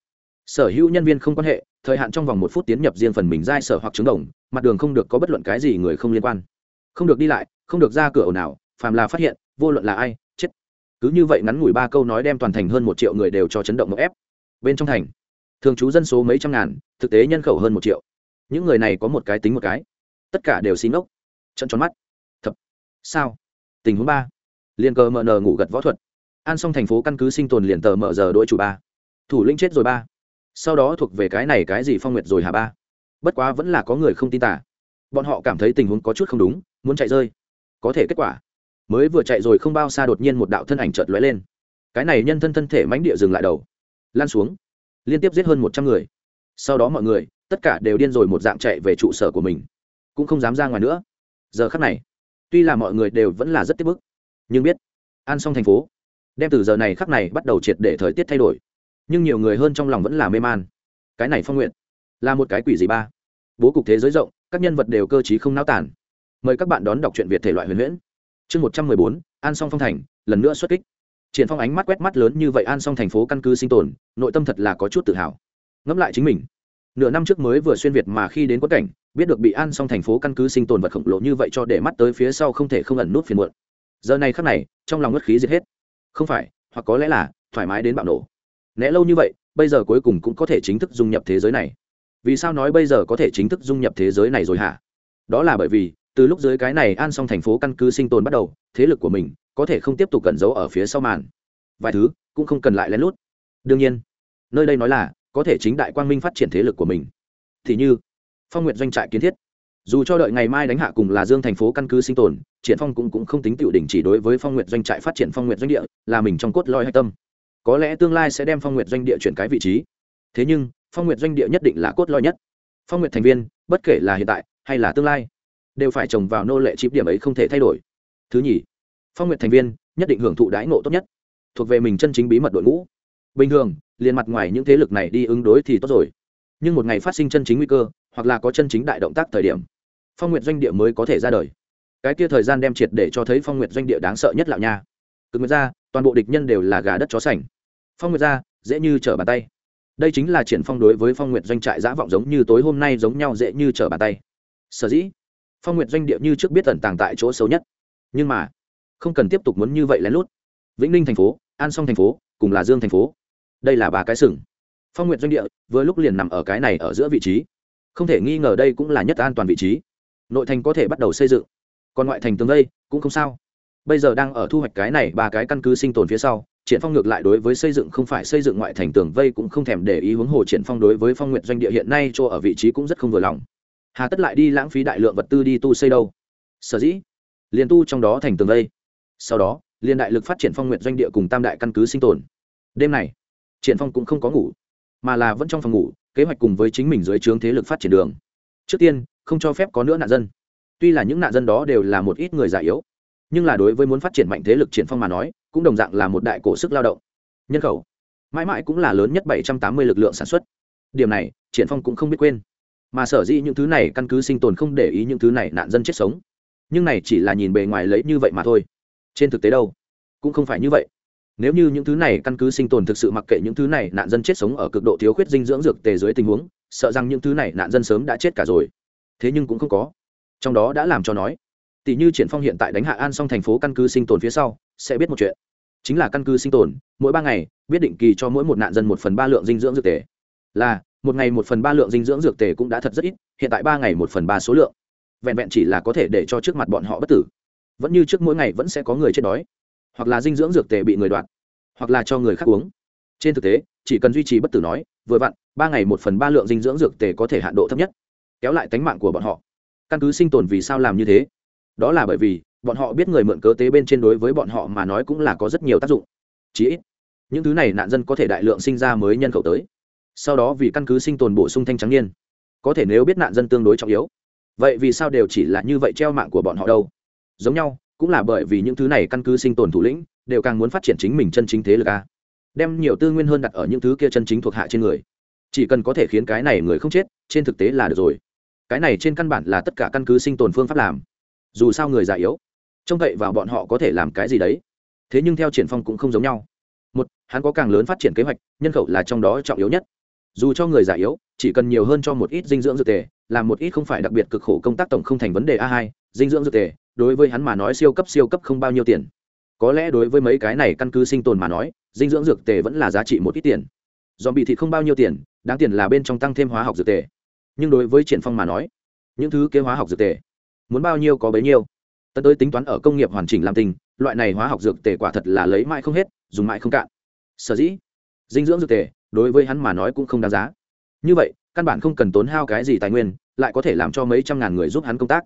sở hữu nhân viên không quan hệ, thời hạn trong vòng một phút tiến nhập riêng phần mình giai sở hoặc trứng đồng, mặt đường không được có bất luận cái gì người không liên quan. Không được đi lại, không được ra cửa ồn nào phàm là phát hiện, vô luận là ai, chết. Cứ như vậy ngắn ngủi ba câu nói đem toàn thành hơn một triệu người đều cho chấn động một ép. Bên trong thành, thường trú dân số mấy trăm ngàn, thực tế nhân khẩu hơn một triệu. Những người này có một cái tính một cái. Tất cả đều xin ốc trận tròn mắt. Thập. Sao? Tình huống ba. Liền cờ mờ nờ ngủ gật võ thuật. An xong thành phố căn cứ sinh tồn liền tờ mở giờ đội chủ ba. Thủ lĩnh chết rồi ba sau đó thuộc về cái này cái gì phong nguyệt rồi hà ba? Bất quá vẫn là có người không tin tả bọn họ cảm thấy tình huống có chút không đúng, muốn chạy rơi. Có thể kết quả. Mới vừa chạy rồi không bao xa đột nhiên một đạo thân ảnh chợt lóe lên. Cái này nhân thân thân thể mánh địa dừng lại đầu. Lan xuống. Liên tiếp giết hơn một trăm người. Sau đó mọi người, tất cả đều điên rồi một dạng chạy về trụ sở của mình. Cũng không dám ra ngoài nữa. Giờ khắc này, tuy là mọi người đều vẫn là rất tiếp bức, nhưng biết, an xong thành phố. Đem từ giờ này khắc này bắt đầu triệt để thời tiết thay đổi nhưng nhiều người hơn trong lòng vẫn là mê man. Cái này phong nguyện là một cái quỷ gì ba? Bố cục thế giới rộng, các nhân vật đều cơ t không náo tản mời các bạn đón đọc truyện việt thể loại huyền huyễn. Chương một trăm mười bốn, an song phong thành, lần nữa xuất kích. Triển phong ánh mắt quét mắt lớn như vậy an song thành phố căn cứ sinh tồn, nội tâm thật là có chút tự hào. Ngẫm lại chính mình, nửa năm trước mới vừa xuyên việt mà khi đến quất cảnh, biết được bị an song thành phố căn cứ sinh tồn vật khổng lồ như vậy cho để mắt tới phía sau không thể không ẩn nút phiền muộn. Giờ này khắc này, trong lòng ngất khí diệt hết. Không phải, hoặc có lẽ là thoải mái đến bạo nổ né lâu như vậy, bây giờ cuối cùng cũng có thể chính thức dung nhập thế giới này. Vì sao nói bây giờ có thể chính thức dung nhập thế giới này rồi hả? Đó là bởi vì, từ lúc dưới cái này an xong thành phố căn cứ sinh tồn bắt đầu, thế lực của mình có thể không tiếp tục cẩn giấu ở phía sau màn. Vài thứ cũng không cần lại lén lút. Đương nhiên, nơi đây nói là có thể chính đại quang minh phát triển thế lực của mình. Thì như, phong nguyện doanh trại kiến thiết. Dù cho đợi ngày mai đánh hạ cùng là dương thành phố căn cứ sinh tồn, triển phong cũng cũng không tính tiểu đỉnh chỉ đối với phong nguyện doanh trại phát triển phong nguyện doanh địa, là mình trong cốt lõi hạch tâm có lẽ tương lai sẽ đem phong nguyện doanh địa chuyển cái vị trí. Thế nhưng, phong nguyện doanh địa nhất định là cốt lõi nhất. Phong nguyện thành viên, bất kể là hiện tại hay là tương lai, đều phải trồng vào nô lệ chịp điểm ấy không thể thay đổi. Thứ nhì, phong nguyện thành viên nhất định hưởng thụ đãi ngộ tốt nhất, thuộc về mình chân chính bí mật đội ngũ. Bình thường, liền mặt ngoài những thế lực này đi ứng đối thì tốt rồi. Nhưng một ngày phát sinh chân chính nguy cơ, hoặc là có chân chính đại động tác thời điểm, phong nguyện doanh địa mới có thể ra đời. Cái kia thời gian đem triệt để cho thấy phong nguyện doanh địa đáng sợ nhất lạo nha. Cực nguyệt ra toàn bộ địch nhân đều là gà đất chó sành phong nguyệt ra, dễ như trở bàn tay. Đây chính là triển phong đối với phong nguyệt doanh trại giã vọng giống như tối hôm nay giống nhau dễ như trở bàn tay. Sở dĩ, phong nguyệt doanh địa như trước biết tẩn tàng tại chỗ xấu nhất. Nhưng mà, không cần tiếp tục muốn như vậy lén lút. Vĩnh ninh thành phố, an song thành phố, cùng là dương thành phố. Đây là ba cái sừng. Phong nguyệt doanh địa vừa lúc liền nằm ở cái này ở giữa vị trí. Không thể nghi ngờ đây cũng là nhất an toàn vị trí. Nội thành có thể bắt đầu xây dựng. Còn ngoại thành tường đây cũng không sao. Bây giờ đang ở thu hoạch cái này ba cái căn cứ sinh tồn phía sau triển phong ngược lại đối với xây dựng không phải xây dựng ngoại thành tường vây cũng không thèm để ý hướng hồ triển phong đối với phong nguyện doanh địa hiện nay cho ở vị trí cũng rất không vừa lòng. Hà tất lại đi lãng phí đại lượng vật tư đi tu xây đâu? Sở dĩ, liền tu trong đó thành tường vây. Sau đó, liền đại lực phát triển phong nguyện doanh địa cùng tam đại căn cứ sinh tồn. Đêm này, triển phong cũng không có ngủ, mà là vẫn trong phòng ngủ, kế hoạch cùng với chính mình dưới trướng thế lực phát triển đường. Trước tiên, không cho phép có nữa nạn dân. Tuy là những nạn dân đó đều là một ít người già yếu, nhưng là đối với muốn phát triển mạnh thế lực triển phong mà nói cũng đồng dạng là một đại cổ sức lao động. Nhân khẩu, mãi mãi cũng là lớn nhất bảy trăm tám mươi lực lượng sản xuất. Điểm này, triển phong cũng không biết quên. Mà sở dĩ những thứ này căn cứ sinh tồn không để ý những thứ này nạn dân chết sống. Nhưng này chỉ là nhìn bề ngoài lấy như vậy mà thôi. Trên thực tế đâu, cũng không phải như vậy. Nếu như những thứ này căn cứ sinh tồn thực sự mặc kệ những thứ này nạn dân chết sống ở cực độ thiếu khuyết dinh dưỡng dược tề dưới tình huống, sợ rằng những thứ này nạn dân sớm đã chết cả rồi. Thế nhưng cũng không có. Trong đó đã làm cho nói tỷ như triển phong hiện tại đánh hạ an xong thành phố căn cứ sinh tồn phía sau sẽ biết một chuyện. Chính là căn cứ sinh tồn, mỗi ba ngày, biết định kỳ cho mỗi một nạn dân một phần ba lượng dinh dưỡng dược tề. Là, một ngày một phần ba lượng dinh dưỡng dược tề cũng đã thật rất ít, hiện tại ba ngày một phần ba số lượng. Vẹn vẹn chỉ là có thể để cho trước mặt bọn họ bất tử. Vẫn như trước mỗi ngày vẫn sẽ có người chết đói. Hoặc là dinh dưỡng dược tề bị người đoạt. Hoặc là cho người khác uống. Trên thực tế, chỉ cần duy trì bất tử nói, vừa vặn, ba ngày một phần ba lượng dinh dưỡng dược tề có thể hạn độ thấp nhất. Kéo lại tánh mạng của bọn họ. Căn cứ sinh tồn vì sao làm như thế? Đó là bởi vì bọn họ biết người mượn cớ tế bên trên đối với bọn họ mà nói cũng là có rất nhiều tác dụng. Chí ít, những thứ này nạn dân có thể đại lượng sinh ra mới nhân khẩu tới. Sau đó vì căn cứ sinh tồn bổ sung thanh trắng niên, có thể nếu biết nạn dân tương đối trọng yếu. Vậy vì sao đều chỉ là như vậy treo mạng của bọn họ đâu? Giống nhau, cũng là bởi vì những thứ này căn cứ sinh tồn thủ lĩnh đều càng muốn phát triển chính mình chân chính thế lực a. Đem nhiều tư nguyên hơn đặt ở những thứ kia chân chính thuộc hạ trên người. Chỉ cần có thể khiến cái này người không chết, trên thực tế là được rồi. Cái này trên căn bản là tất cả căn cứ sinh tồn phương pháp làm. Dù sao người già yếu trông cậy vào bọn họ có thể làm cái gì đấy? Thế nhưng theo triển phong cũng không giống nhau. Một, hắn có càng lớn phát triển kế hoạch, nhân khẩu là trong đó trọng yếu nhất. Dù cho người già yếu, chỉ cần nhiều hơn cho một ít dinh dưỡng dược tề, làm một ít không phải đặc biệt cực khổ công tác tổng không thành vấn đề a hai, dinh dưỡng dược tề, đối với hắn mà nói siêu cấp siêu cấp không bao nhiêu tiền. Có lẽ đối với mấy cái này căn cứ sinh tồn mà nói, dinh dưỡng dược tề vẫn là giá trị một ít tiền. Dòm bị thịt không bao nhiêu tiền, đáng tiền là bên trong tăng thêm hóa học dược tề. Nhưng đối với triển phong mà nói, những thứ kế hóa học dược tề, muốn bao nhiêu có bấy nhiêu tận tới tính toán ở công nghiệp hoàn chỉnh làm tình, loại này hóa học dược tề quả thật là lấy mãi không hết, dùng mãi không cạn. Sở dĩ, dinh dưỡng dược tề, đối với hắn mà nói cũng không đáng giá. Như vậy, căn bản không cần tốn hao cái gì tài nguyên, lại có thể làm cho mấy trăm ngàn người giúp hắn công tác.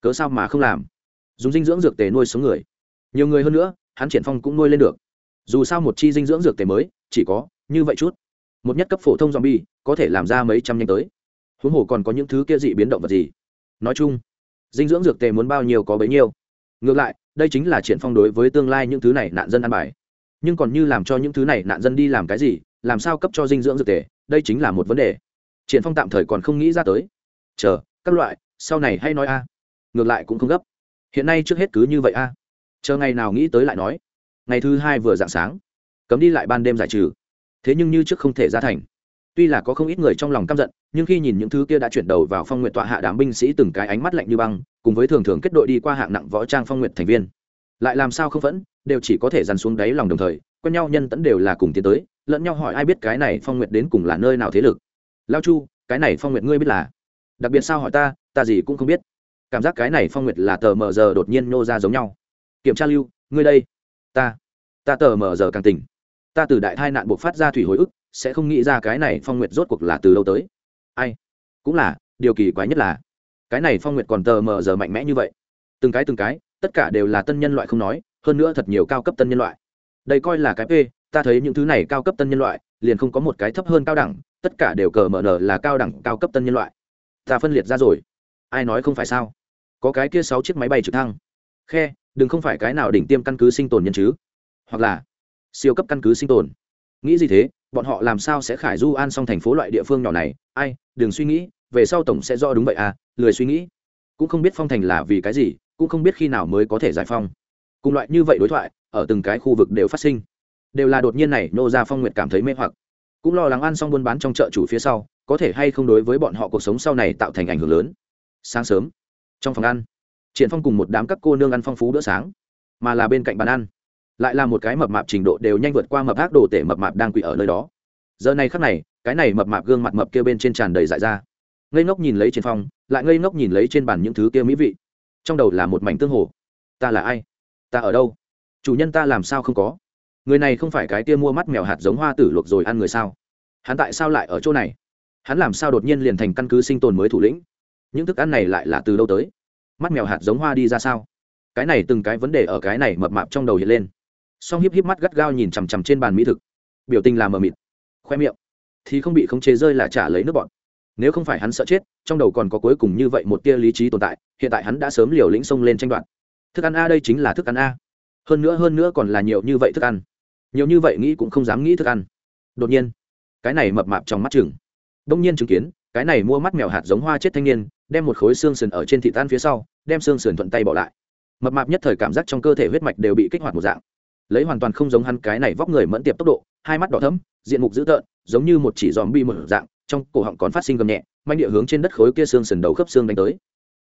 Cớ sao mà không làm? Dùng dinh dưỡng dược tề nuôi sống người. Nhiều người hơn nữa, hắn triển phong cũng nuôi lên được. Dù sao một chi dinh dưỡng dược tề mới, chỉ có như vậy chút. Một nhất cấp phổ thông zombie, có thể làm ra mấy trăm nhanh tới. Huống hồ còn có những thứ kia dị biến động vật gì? Nói chung dinh dưỡng dược tề muốn bao nhiêu có bấy nhiêu. Ngược lại, đây chính là triển phong đối với tương lai những thứ này nạn dân ăn bài. Nhưng còn như làm cho những thứ này nạn dân đi làm cái gì, làm sao cấp cho dinh dưỡng dược tề, đây chính là một vấn đề. Triển phong tạm thời còn không nghĩ ra tới. Chờ, các loại, sau này hay nói a. Ngược lại cũng không gấp. Hiện nay trước hết cứ như vậy a. Chờ ngày nào nghĩ tới lại nói. Ngày thứ hai vừa dạng sáng. Cấm đi lại ban đêm giải trừ. Thế nhưng như trước không thể ra thành tuy là có không ít người trong lòng căm giận, nhưng khi nhìn những thứ kia đã chuyển đầu vào phong nguyện tọa hạ đám binh sĩ từng cái ánh mắt lạnh như băng, cùng với thường thường kết đội đi qua hạng nặng võ trang phong nguyện thành viên. Lại làm sao không vẫn đều chỉ có thể dằn xuống đáy lòng đồng thời, quen nhau nhân tẫn đều là cùng tiến tới, lẫn nhau hỏi ai biết cái này phong nguyện đến cùng là nơi nào thế lực. Lao chu, cái này phong nguyện ngươi biết là? Đặc biệt sao hỏi ta ta gì cũng không biết. Cảm giác cái này phong nguyệt là tờ mờ giờ đột nhiên nô ra giống nhau. Kiểm tra lưu, ngươi đây. Ta ta tờ mờ giờ càng tỉnh. Ta từ đại thai nạn buộc phát ra thủy hồi ức sẽ không nghĩ ra cái này phong nguyệt rốt cuộc là từ đâu tới. Ai? Cũng là, điều kỳ quái nhất là, cái này phong nguyệt còn tờ mờ giờ mạnh mẽ như vậy. Từng cái từng cái, tất cả đều là tân nhân loại không nói, hơn nữa thật nhiều cao cấp tân nhân loại. Đây coi là cái p, ta thấy những thứ này cao cấp tân nhân loại, liền không có một cái thấp hơn cao đẳng, tất cả đều cờ mở nở là cao đẳng, cao cấp tân nhân loại. Ta phân liệt ra rồi. Ai nói không phải sao? Có cái kia sáu chiếc máy bay trực thăng. Khe, đừng không phải cái nào đỉnh tiêm căn cứ sinh tồn nhân chứ. Hoặc là, siêu cấp căn cứ sinh tồn nghĩ gì thế? Bọn họ làm sao sẽ khải du an xong thành phố loại địa phương nhỏ này? Ai, đừng suy nghĩ, về sau tổng sẽ do đúng vậy à lười suy nghĩ. Cũng không biết phong thành là vì cái gì, cũng không biết khi nào mới có thể giải phong. Cùng loại như vậy đối thoại, ở từng cái khu vực đều phát sinh. Đều là đột nhiên này, nô ra phong nguyện cảm thấy mê hoặc. Cũng lo lắng ăn xong buôn bán trong chợ chủ phía sau, có thể hay không đối với bọn họ cuộc sống sau này tạo thành ảnh hưởng lớn. Sáng sớm, trong phòng ăn, triển phong cùng một đám các cô nương ăn phong phú bữa sáng, mà là bên cạnh bàn ăn lại là một cái mập mạp trình độ đều nhanh vượt qua mập ác đồ tể mập mạp đang quỳ ở nơi đó. Giờ này khắc này, cái này mập mạp gương mặt mập kia bên trên tràn đầy dại ra ngây ngốc nhìn lấy trên phong lại ngây ngốc nhìn lấy trên bàn những thứ kia mỹ vị. Trong đầu là một mảnh tương hồ. Ta là ai? Ta ở đâu? Chủ nhân ta làm sao không có? Người này không phải cái kia mua mắt mèo hạt giống hoa tử luộc rồi ăn người sao? Hắn tại sao lại ở chỗ này? Hắn làm sao đột nhiên liền thành căn cứ sinh tồn mới thủ lĩnh? Những thức ăn này lại là từ đâu tới? Mắt mèo hạt giống hoa đi ra sao? Cái này từng cái vấn đề ở cái này mập mạp trong đầu hiện lên song híp híp mắt gắt gao nhìn chằm chằm trên bàn mỹ thực. Biểu tình làm mờ mịt, khoe miệng thì không bị khống chế rơi là trả lấy nước bọn nếu không phải hắn sợ chết, trong đầu còn có cuối cùng như vậy một tia lý trí tồn tại, hiện tại hắn đã sớm liều lĩnh xông lên tranh đoạt. Thức ăn a đây chính là thức ăn a. Hơn nữa hơn nữa còn là nhiều như vậy thức ăn. Nhiều như vậy nghĩ cũng không dám nghĩ thức ăn. Đột nhiên, cái này mập mạp trong mắt chừng. Đông nhiên chứng kiến, cái này mua mắt mèo hạt giống hoa chết thanh niên, đem một khối xương sườn ở trên thị tan phía sau, đem xương sườn thuận tay bỏ lại. Mập mạp nhất thời cảm giác trong cơ thể huyết mạch đều bị kích hoạt một dạng lấy hoàn toàn không giống hắn cái này vóc người mẫn tiệp tốc độ, hai mắt đỏ thấm diện mục dữ tợn, giống như một chỉ dòm bi một dạng, trong cổ họng còn phát sinh gầm nhẹ manh địa hướng trên đất khối kia xương sườn đầu khớp xương đánh tới.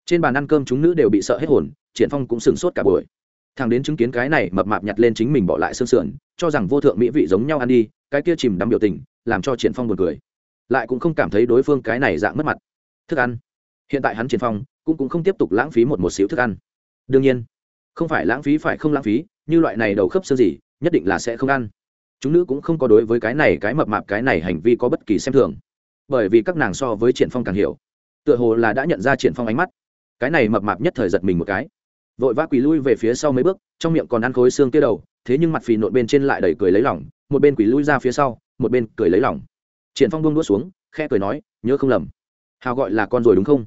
Trên bàn ăn cơm chúng nữ đều bị sợ hết hồn, triển phong cũng sửng sốt cả buổi. Thằng đến chứng kiến cái này mập mạp nhặt lên chính mình bỏ lại xương sườn, cho rằng vô thượng mỹ vị giống nhau ăn đi, cái kia chìm đắm biểu tình, làm cho triển phong buồn cười. Lại cũng không cảm thấy đối phương cái này dạng mất mặt. Thức ăn. Hiện tại hắn triển phong cũng cũng không tiếp tục lãng phí một một xíu thức ăn. Đương nhiên, không phải lãng phí phải không lãng phí như loại này đầu khớp xương gì, nhất định là sẽ không ăn. Chúng nữ cũng không có đối với cái này, cái mập mạp, cái này hành vi có bất kỳ xem thường. Bởi vì các nàng so với triển phong càng hiểu. Tựa hồ là đã nhận ra triển phong ánh mắt. Cái này mập mạp nhất thời giật mình một cái. Vội vã quỳ lui về phía sau mấy bước, trong miệng còn ăn khối xương kia đầu, thế nhưng mặt phì nộn bên trên lại đầy cười lấy lỏng một bên quỳ lui ra phía sau, một bên cười lấy lỏng triển phong buông đũa xuống, khẽ cười nói, nhớ không lầm. Hào gọi là con rồi đúng không?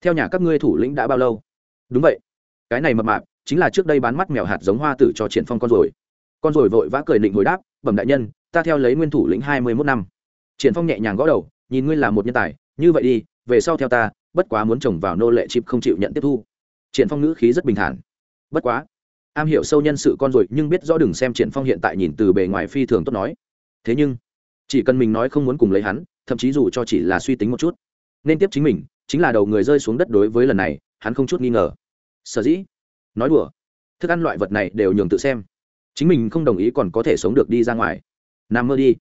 Theo nhà các ngươi thủ lĩnh đã bao lâu? Đúng vậy. Cái này mập mạp chính là trước đây bán mắt mèo hạt giống hoa tử cho triển phong con rồi con rồi vội vã cười định hồi đáp, bẩm đại nhân, ta theo lấy nguyên thủ lĩnh hai mươi mốt năm. Triển phong nhẹ nhàng gõ đầu, nhìn ngươi là một nhân tài, như vậy đi, về sau theo ta, bất quá muốn trồng vào nô lệ chip không chịu nhận tiếp thu. Triển phong ngữ khí rất bình thản. Bất quá, am hiểu sâu nhân sự con rồi nhưng biết rõ đừng xem triển phong hiện tại nhìn từ bề ngoài phi thường tốt nói. Thế nhưng, chỉ cần mình nói không muốn cùng lấy hắn, thậm chí dù cho chỉ là suy tính một chút, nên tiếp chính mình, chính là đầu người rơi xuống đất đối với lần này, hắn không chút nghi ngờ. Sở dĩ? Nói đùa. Thức ăn loại vật này đều nhường tự xem. Chính mình không đồng ý còn có thể sống được đi ra ngoài. Nằm mơ đi.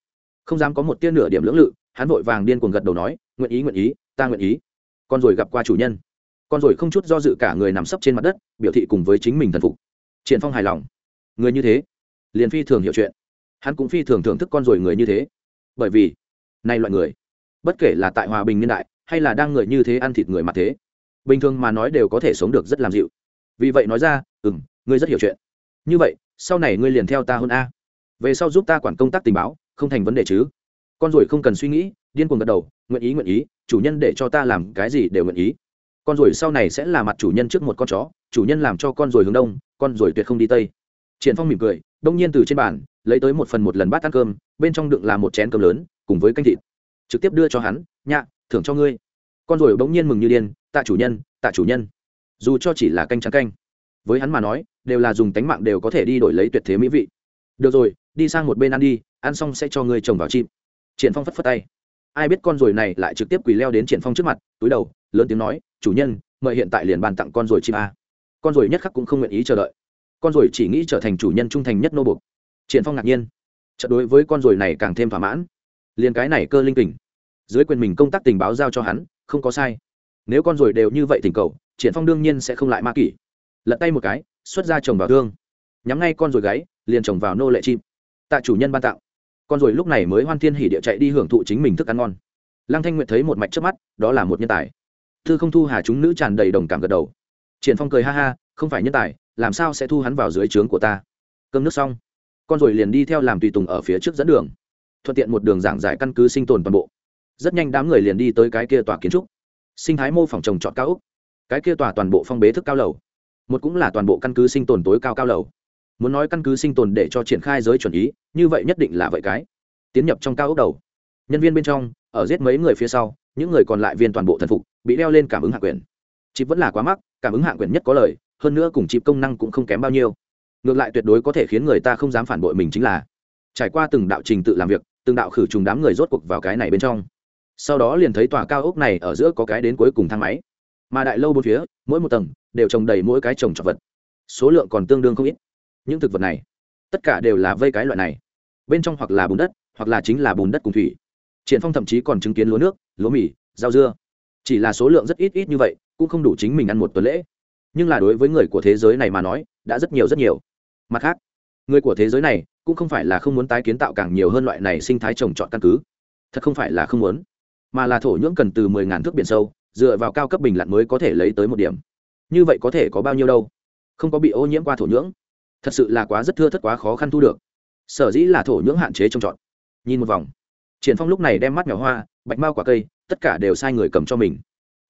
Không dám có một tia nửa điểm lưỡng lự, hắn vội vàng điên cuồng gật đầu nói, nguyện ý nguyện ý, ta nguyện ý. Con rồi gặp qua chủ nhân. Con rồi không chút do dự cả người nằm sấp trên mặt đất, biểu thị cùng với chính mình thần phục. Triển phong hài lòng. Người như thế, liền phi thường hiểu chuyện. Hắn cũng phi thường thưởng thức con rồi người như thế. Bởi vì, này loại người, bất kể là tại hòa bình niên đại, hay là đang người như thế ăn thịt người mà thế, bình thường mà nói đều có thể sống được rất làm dịu vì vậy nói ra ừ m ngươi rất hiểu chuyện. Như vậy, sau này ngươi liền theo ta hơn a. Về sau giúp ta quản công tác tình báo, không thành vấn đề chứ. Con ruồi không cần suy nghĩ, điên cuồng gật đầu, nguyện ý nguyện ý, chủ nhân để cho ta làm cái gì đều nguyện ý. Con ruồi sau này sẽ là mặt chủ nhân trước một con chó, chủ nhân làm cho con ruồi hướng đông, con ruồi tuyệt không đi tây. Triển phong mỉm cười, đông nhiên từ trên bàn, lấy tới một phần một lần bát ăn cơm, bên trong đựng là một chén cơm lớn, cùng với canh thịt. Trực tiếp đưa cho hắn, nhạ, thưởng cho ngươi. Con ruồi bỗng nhiên mừng như điên, tạ chủ nhân, tạ chủ nhân dù cho chỉ là canh trắng canh, với hắn mà nói, đều là dùng tánh mạng đều có thể đi đổi lấy tuyệt thế mỹ vị. Được rồi, đi sang một bên ăn đi, ăn xong sẽ cho ngươi trồng vào chim. Triển phong phất phất tay. Ai biết con ruồi này lại trực tiếp quỳ leo đến triển phong trước mặt, túi đầu, lớn tiếng nói, chủ nhân, mời hiện tại liền bàn tặng con ruồi chim a. Con ruồi nhất khắc cũng không nguyện ý chờ đợi. Con ruồi chỉ nghĩ trở thành chủ nhân trung thành nhất nô bục triển phong ngạc nhiên. Trận đối với con ruồi này càng thêm thỏa mãn. Liền cái này cơ linh kình. Dưới quyền mình công tác tình báo giao cho hắn, không có sai. Nếu con ruồi đều như vậy tình cầu triển phong đương nhiên sẽ không lại ma kỷ. Lật tay một cái, xuất ra chồng vào thương. Nhắm ngay con ruồi gáy, liền chồng vào nô lệ chim. Tạ chủ nhân ban tặng. Con ruồi lúc này mới hoan thiên hỉ địa chạy đi hưởng thụ chính mình thức ăn ngon. Lăng thanh nguyệt thấy một mạch trước mắt, đó là một nhân tài. Thư không thu hà chúng nữ tràn đầy đồng cảm gật đầu. Triển phong cười ha ha, không phải nhân tài, làm sao sẽ thu hắn vào dưới trướng của ta? Cơm nước xong, con rồi liền đi theo làm tùy tùng ở phía trước dẫn đường. Thuận tiện một đường giảng giải căn cứ sinh tồn toàn bộ. Rất nhanh đám người liền đi tới cái kia tòa kiến trúc. Sinh thái mô phỏng trồng trọt cao úc cái kia tòa toàn bộ phong bế thức cao lầu, một cũng là toàn bộ căn cứ sinh tồn tối cao cao lầu. Muốn nói căn cứ sinh tồn để cho triển khai giới chuẩn ý, như vậy nhất định là vậy cái. Tiến nhập trong cao ốc đầu. Nhân viên bên trong, ở giết mấy người phía sau, những người còn lại viên toàn bộ thần phục, bị đeo lên cảm ứng hạ quyền. Chip vẫn là quá mắc, cảm ứng hạ quyền nhất có lời, hơn nữa cùng chip công năng cũng không kém bao nhiêu. Ngược lại tuyệt đối có thể khiến người ta không dám phản bội mình chính là, trải qua từng đạo trình tự làm việc, từng đạo khử trùng đám người rốt cuộc vào cái này bên trong. Sau đó liền thấy tòa cao ốc này ở giữa có cái đến cuối cùng thang máy mà đại lâu bốn phía, mỗi một tầng đều trồng đầy mỗi cái trồng trọt vật. Số lượng còn tương đương không ít. Những thực vật này, tất cả đều là vây cái loại này. Bên trong hoặc là bùn đất, hoặc là chính là bùn đất cùng thủy. Triển phong thậm chí còn chứng kiến lúa nước, lúa mì, rau dưa. Chỉ là số lượng rất ít ít như vậy, cũng không đủ chính mình ăn một tuần lễ. Nhưng là đối với người của thế giới này mà nói, đã rất nhiều rất nhiều. Mặt khác, người của thế giới này cũng không phải là không muốn tái kiến tạo càng nhiều hơn loại này sinh thái trồng trọt căn cứ. Thật không phải là không muốn, mà là thổ nhưỡng cần từ mười ngàn thước biển sâu dựa vào cao cấp bình lặn mới có thể lấy tới một điểm. Như vậy có thể có bao nhiêu đâu? Không có bị ô nhiễm qua thổ nhưỡng. Thật sự là quá rất thưa thất quá khó khăn thu được. Sở dĩ là thổ nhưỡng hạn chế trồng trọt. Nhìn một vòng. Triển phong lúc này đem mắt nhỏ hoa, bạch mao quả cây, tất cả đều sai người cầm cho mình.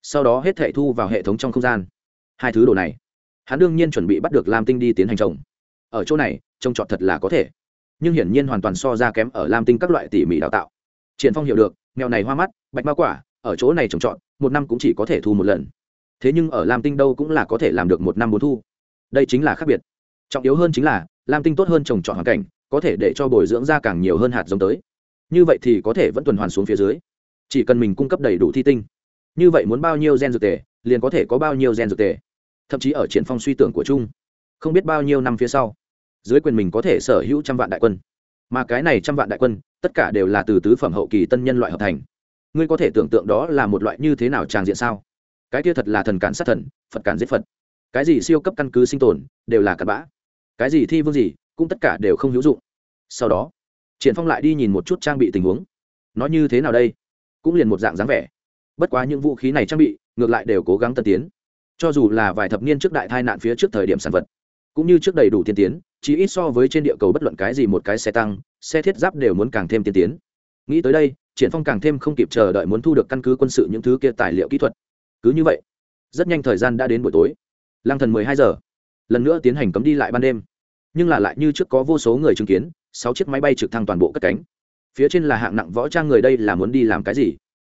Sau đó hết thệ thu vào hệ thống trong không gian. Hai thứ đồ này, hắn đương nhiên chuẩn bị bắt được lam tinh đi tiến hành trồng. Ở chỗ này trông trọt thật là có thể. Nhưng hiển nhiên hoàn toàn so ra kém ở lam tinh các loại tỉ mỉ đào tạo. Triển phong hiểu được, mèo này hoa mắt, bạch mao quả ở chỗ này trồng trọt một năm cũng chỉ có thể thu một lần. Thế nhưng ở lam tinh đâu cũng là có thể làm được một năm bốn thu. Đây chính là khác biệt. Trọng yếu hơn chính là lam tinh tốt hơn trồng trọt hoàn cảnh có thể để cho bồi dưỡng ra càng nhiều hơn hạt giống tới. Như vậy thì có thể vẫn tuần hoàn xuống phía dưới. Chỉ cần mình cung cấp đầy đủ thi tinh. Như vậy muốn bao nhiêu gen dược tề liền có thể có bao nhiêu gen dược tề. Thậm chí ở triển phong suy tưởng của trung, không biết bao nhiêu năm phía sau dưới quyền mình có thể sở hữu trăm vạn đại quân. Mà cái này trăm vạn đại quân tất cả đều là từ tứ phẩm hậu kỳ tân nhân loại hợp thành ngươi có thể tưởng tượng đó là một loại như thế nào tràng diện sao? Cái kia thật là thần cản sát thần, phật cản giết phật. Cái gì siêu cấp căn cứ sinh tồn, đều là cặn bã. Cái gì thi vương gì, cũng tất cả đều không hữu dụng. Sau đó, triển phong lại đi nhìn một chút trang bị tình huống. Nó như thế nào đây? Cũng liền một dạng dáng vẻ. Bất quá những vũ khí này trang bị, ngược lại đều cố gắng tân tiến. Cho dù là vài thập niên trước đại tai nạn phía trước thời điểm sản vật, cũng như trước đầy đủ tiên tiến chỉ ít so với trên địa cầu bất luận cái gì một cái xe tăng, xe thiết giáp đều muốn càng thêm tiên tiến. Nghĩ tới đây triển phong càng thêm không kịp chờ đợi muốn thu được căn cứ quân sự những thứ kia tài liệu kỹ thuật. Cứ như vậy, rất nhanh thời gian đã đến buổi tối. Lang thần mười hai giờ. Lần nữa tiến hành cấm đi lại ban đêm. Nhưng là lại như trước có vô số người chứng kiến, sáu chiếc máy bay trực thăng toàn bộ cất cánh. Phía trên là hạng nặng võ trang người đây là muốn đi làm cái gì?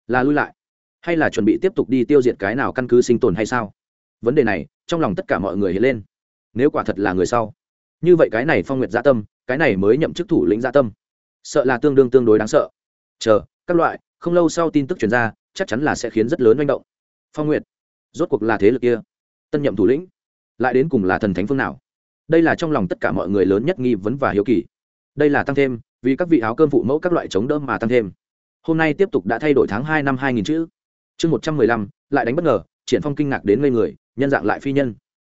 Là lui lại? Hay là chuẩn bị tiếp tục đi tiêu diệt cái nào căn cứ sinh tồn hay sao? Vấn đề này, trong lòng tất cả mọi người hiện lên. Nếu quả thật là người sau, như vậy cái này phong nguyệt gia tâm, cái này mới nhậm chức thủ lĩnh gia tâm. Sợ là tương đương tương đối đáng sợ chờ, các loại, không lâu sau tin tức chuyển ra, chắc chắn là sẽ khiến rất lớn manh động. Phong nguyệt, rốt cuộc là thế lực kia? Tân nhậm thủ lĩnh, lại đến cùng là thần thánh phương nào? Đây là trong lòng tất cả mọi người lớn nhất nghi vấn và hiếu kỳ. Đây là tăng thêm, vì các vị áo cơm phụ mẫu các loại chống đỡ mà tăng thêm. Hôm nay tiếp tục đã thay đổi tháng hai năm hai nghìn chữ. Chương một trăm mười lăm, lại đánh bất ngờ, triển phong kinh ngạc đến ngây người, nhân dạng lại phi nhân.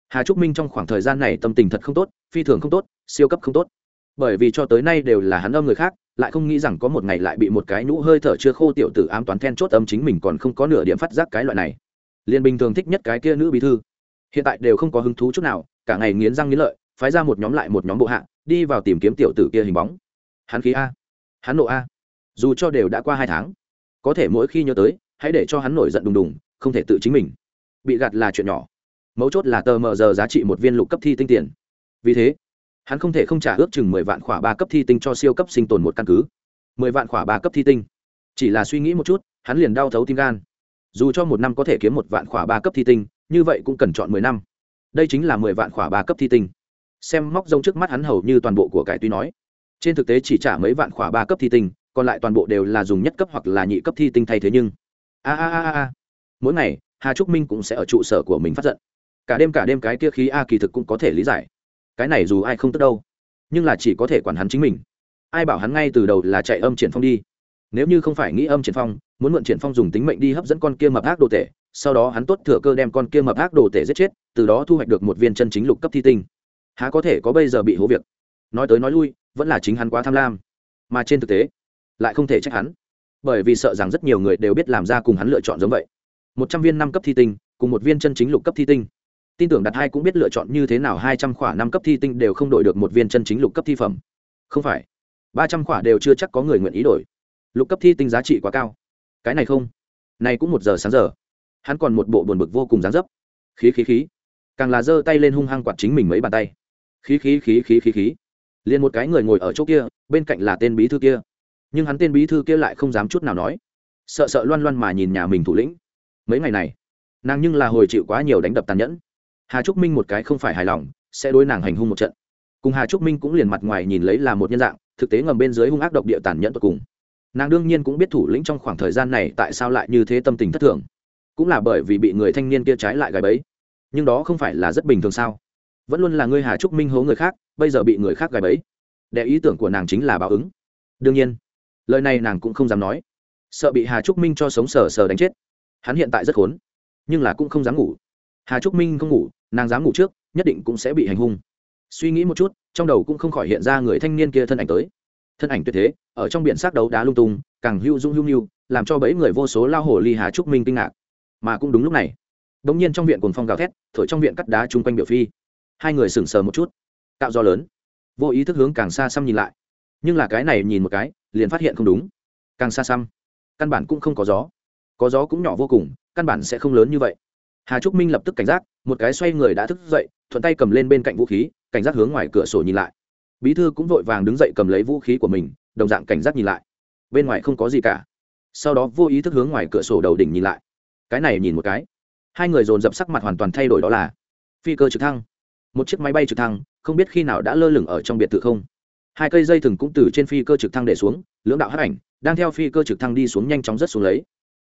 Hà trúc minh trong khoảng thời gian này tâm tình thật không tốt, phi thường không tốt, siêu cấp không tốt. Bởi vì cho tới nay đều là hắn âm người khác lại không nghĩ rằng có một ngày lại bị một cái nhũ hơi thở chưa khô tiểu tử ám toán then chốt âm chính mình còn không có nửa điểm phát giác cái loại này. Liền bình thường thích nhất cái kia nữ bí thư. Hiện tại đều không có hứng thú chút nào, cả ngày nghiến răng nghiến lợi, phái ra một nhóm lại một nhóm bộ hạ, đi vào tìm kiếm tiểu tử kia hình bóng. Hắn khí a. Hắn nộ a. Dù cho đều đã qua hai tháng, có thể mỗi khi nhớ tới, hãy để cho hắn nổi giận đùng đùng, không thể tự chính mình. Bị gạt là chuyện nhỏ. Mấu chốt là tờ mờ giờ giá trị một viên lục cấp thi tinh tiền. Vì thế hắn không thể không trả ước chừng mười vạn khỏa ba cấp thi tinh cho siêu cấp sinh tồn một căn cứ. Mười vạn khỏa ba cấp thi tinh. Chỉ là suy nghĩ một chút, hắn liền đau thấu tim gan. Dù cho một năm có thể kiếm một vạn khỏa ba cấp thi tinh, như vậy cũng cần chọn mười năm. Đây chính là mười vạn khỏa ba cấp thi tinh. Xem móc rông trước mắt hắn hầu như toàn bộ của cải tuy nói. Trên thực tế chỉ trả mấy vạn khỏa ba cấp thi tinh, còn lại toàn bộ đều là dùng nhất cấp hoặc là nhị cấp thi tinh thay thế nhưng. A a a a mỗi ngày, hà trúc minh cũng sẽ ở trụ sở của mình phát giận. Cả đêm cả đêm cái kia khí a kỳ thực cũng có thể lý giải cái này dù ai không tức đâu, nhưng là chỉ có thể quản hắn chính mình. Ai bảo hắn ngay từ đầu là chạy âm triển phong đi? Nếu như không phải nghĩ âm triển phong, muốn mượn triển phong dùng tính mệnh đi hấp dẫn con kia mập ác đồ tể, sau đó hắn tốt thừa cơ đem con kia mập ác đồ tể giết chết, từ đó thu hoạch được một viên chân chính lục cấp thi tinh. Há có thể có bây giờ bị hố việc? Nói tới nói lui, vẫn là chính hắn quá tham lam. Mà trên thực tế, lại không thể trách hắn. Bởi vì sợ rằng rất nhiều người đều biết làm ra cùng hắn lựa chọn giống vậy. Một trăm viên năm cấp thi tinh, cùng một viên chân chính lục cấp thi tinh tin tưởng đặt hai cũng biết lựa chọn như thế nào, hai trăm khỏa năm cấp thi tinh đều không đổi được một viên chân chính lục cấp thi phẩm. Không phải, ba trăm khỏa đều chưa chắc có người nguyện ý đổi. Lục cấp thi tinh giá trị quá cao. Cái này không. Này cũng một giờ sáng giờ. Hắn còn một bộ buồn bực vô cùng dáng dấp. Khí khí khí. Càng là giơ tay lên hung hăng quạt chính mình mấy bàn tay. Khí khí khí khí khí khí. Liền một cái người ngồi ở chỗ kia, bên cạnh là tên bí thư kia. Nhưng hắn tên bí thư kia lại không dám chút nào nói. Sợ sợ loan loan mà nhìn nhà mình thủ lĩnh. Mấy ngày này, nàng nhưng là hồi chịu quá nhiều đánh đập tàn nhẫn hà trúc minh một cái không phải hài lòng, sẽ đối nàng hành hung một trận. Cùng hà trúc minh cũng liền mặt ngoài nhìn lấy là một nhân dạng, thực tế ngầm bên dưới hung ác độc địa tàn nhẫn tột cùng. Nàng đương nhiên cũng biết thủ lĩnh trong khoảng thời gian này tại sao lại như thế tâm tình thất thường. Cũng là bởi vì bị người thanh niên kia trái lại gài bẫy. Nhưng đó không phải là rất bình thường sao? Vẫn luôn là ngươi hà trúc minh hố người khác, bây giờ bị người khác gài bẫy. Để ý tưởng của nàng chính là báo ứng. Đương nhiên, lời này nàng cũng không dám nói. Sợ bị hà trúc minh cho sống sờ sờ đánh chết. Hắn hiện tại rất khốn, nhưng là cũng không dám ngủ hà trúc minh không ngủ, nàng dám ngủ trước, nhất định cũng sẽ bị hành hung. Suy nghĩ một chút, trong đầu cũng không khỏi hiện ra người thanh niên kia thân ảnh tới. Thân ảnh tuyệt thế, ở trong biển xác đấu đá lung tung, càng hưu dung hưu nhu làm cho bấy người vô số lao hồ ly hà trúc minh kinh ngạc. Mà cũng đúng lúc này đ ỗ n g nhiên trong viện cồn phong gào thét, thổi trong viện cắt đá chung quanh biểu phi. Hai người sừng sờ một chút, cạo do lớn, vô ý thức hướng càng xa xăm nhìn lại. Nhưng là cái này nhìn một cái, liền phát hiện không đúng. Càng xa xăm, căn bản cũng không có gió. Có gió cũng nhỏ vô cùng, căn bản sẽ không lớn như vậy hà trúc minh lập tức cảnh giác, một cái xoay người đã thức dậy, thuận tay cầm lên bên cạnh vũ khí, cảnh giác hướng ngoài cửa sổ nhìn lại. Bí thư cũng vội vàng đứng dậy cầm lấy vũ khí của mình, đồng dạng cảnh giác nhìn lại. Bên ngoài không có gì cả. Sau đó vô ý thức hướng ngoài cửa sổ đầu đỉnh nhìn lại. Cái này nhìn một cái. Hai người dồn dập sắc mặt hoàn toàn thay đổi đó là phi cơ trực thăng, một chiếc máy bay trực thăng, không biết khi nào đã lơ lửng ở trong biệt thự không. Hai cây dây thừng cũng từ trên phi cơ trực thăng để xuống, lưỡng đạo hấp ảnh, đang theo phi cơ trực thăng đi xuống nhanh chóng rất xuống lấy.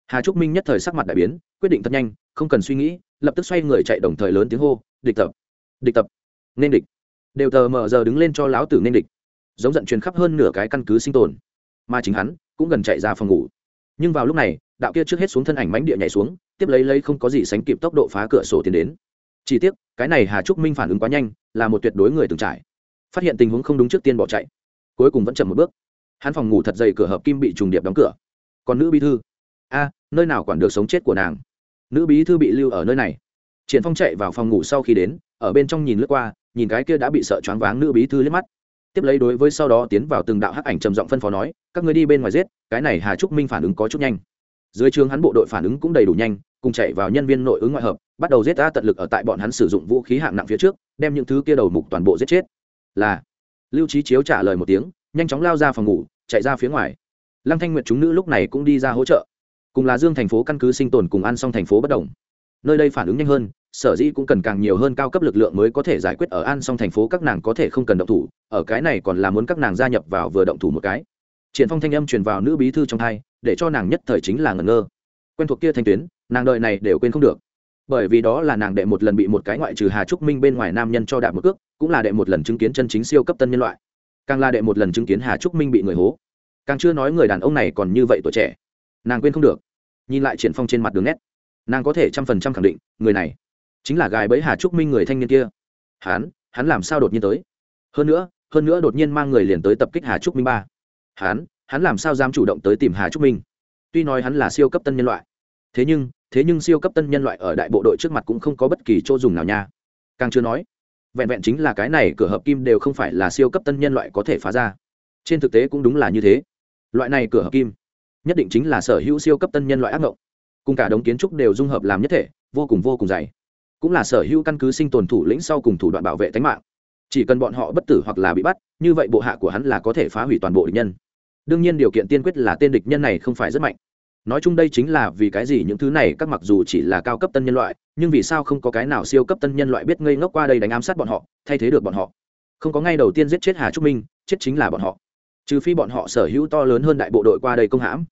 Hà trúc minh nhất thời sắc mặt đại biến, quyết định thật nhanh không cần suy nghĩ, lập tức xoay người chạy đồng thời lớn tiếng hô, địch tập địch tập, nên địch. Đều tờ mờ giờ đứng lên cho lão tử nên địch. Giống giận truyền khắp hơn nửa cái căn cứ sinh tồn. Mà chính hắn cũng gần chạy ra phòng ngủ. Nhưng vào lúc này, đạo kia trước hết xuống thân ảnh mánh địa nhảy xuống, tiếp lấy lấy không có gì sánh kịp tốc độ phá cửa sổ tiến đến. Chỉ tiếc, cái này hà trúc minh phản ứng quá nhanh, là một tuyệt đối người từng trải. Phát hiện tình huống không đúng trước tiên bỏ chạy. Cuối cùng vẫn chậm một bước. Hắn phòng ngủ thật dày, cửa hợp kim bị trùng điệp đóng cửa. Còn nữ bí thư. A, nơi nào quản được sống chết của nàng? Nữ bí thư bị lưu ở nơi này. Triển phong chạy vào phòng ngủ sau khi đến, ở bên trong nhìn lướt qua, nhìn cái kia đã bị sợ choáng váng nữ bí thư liếc mắt. Tiếp lấy đối với sau đó tiến vào từng đạo hắc ảnh trầm giọng phân phó nói, các người đi bên ngoài giết, cái này hà trúc minh phản ứng có chút nhanh. Dưới trường hắn bộ đội phản ứng cũng đầy đủ nhanh, cùng chạy vào nhân viên nội ứng ngoại hợp, bắt đầu giết ra tận lực ở tại bọn hắn sử dụng vũ khí hạng nặng phía trước, đem những thứ kia đầu mục toàn bộ giết chết. Là, lưu trí chiếu trả lời một tiếng, nhanh chóng lao ra phòng ngủ, chạy ra phía ngoài. Lăng thanh nguyệt chúng nữ lúc này cũng đi ra hỗ trợ cùng là dương thành phố căn cứ sinh tồn cùng ăn xong thành phố bất đồng. Nơi đây phản ứng nhanh hơn, sở dĩ cũng cần càng nhiều hơn cao cấp lực lượng mới có thể giải quyết ở an xong thành phố các nàng có thể không cần động thủ, ở cái này còn là muốn các nàng gia nhập vào vừa động thủ một cái. Triển phong thanh âm truyền vào nữ bí thư trong hai để cho nàng nhất thời chính là ngẩn ngơ. Quen thuộc kia thanh tuyến, nàng đợi này đều quên không được. Bởi vì đó là nàng đệ một lần bị một cái ngoại trừ hà trúc minh bên ngoài nam nhân cho đạp một cước, cũng là đệ một lần chứng kiến chân chính siêu cấp tân nhân loại. Càng là đệ một lần chứng kiến hà trúc minh bị người hố. Càng chưa nói người đàn ông này còn như vậy tuổi trẻ nàng quên không được nhìn lại triển phong trên mặt đường nét nàng có thể trăm phần trăm khẳng định người này chính là gài bẫy hà trúc minh người thanh niên kia hắn hắn làm sao đột nhiên tới hơn nữa hơn nữa đột nhiên mang người liền tới tập kích hà trúc minh ba hắn hắn làm sao dám chủ động tới tìm hà trúc minh tuy nói hắn là siêu cấp tân nhân loại thế nhưng thế nhưng siêu cấp tân nhân loại ở đại bộ đội trước mặt cũng không có bất kỳ chỗ dùng nào nha càng chưa nói vẹn vẹn chính là cái này cửa hợp kim đều không phải là siêu cấp tân nhân loại có thể phá ra trên thực tế cũng đúng là như thế loại này cửa hợp kim nhất định chính là sở hữu siêu cấp tân nhân loại ác mộng cùng cả đống kiến trúc đều dung hợp làm nhất thể, vô cùng vô cùng dày. Cũng là sở hữu căn cứ sinh tồn thủ lĩnh sau cùng thủ đoạn bảo vệ tính mạng. Chỉ cần bọn họ bất tử hoặc là bị bắt, như vậy bộ hạ của hắn là có thể phá hủy toàn bộ địch nhân. Đương nhiên điều kiện tiên quyết là tên địch nhân này không phải rất mạnh. Nói chung đây chính là vì cái gì những thứ này, các mặc dù chỉ là cao cấp tân nhân loại, nhưng vì sao không có cái nào siêu cấp tân nhân loại biết ngây ngốc qua đây đánh ám sát bọn họ, thay thế được bọn họ? Không có ngay đầu tiên giết chết hà trúc minh, chết chính là bọn họ trừ phi bọn họ sở hữu to lớn hơn đại bộ đội qua đây công hãm.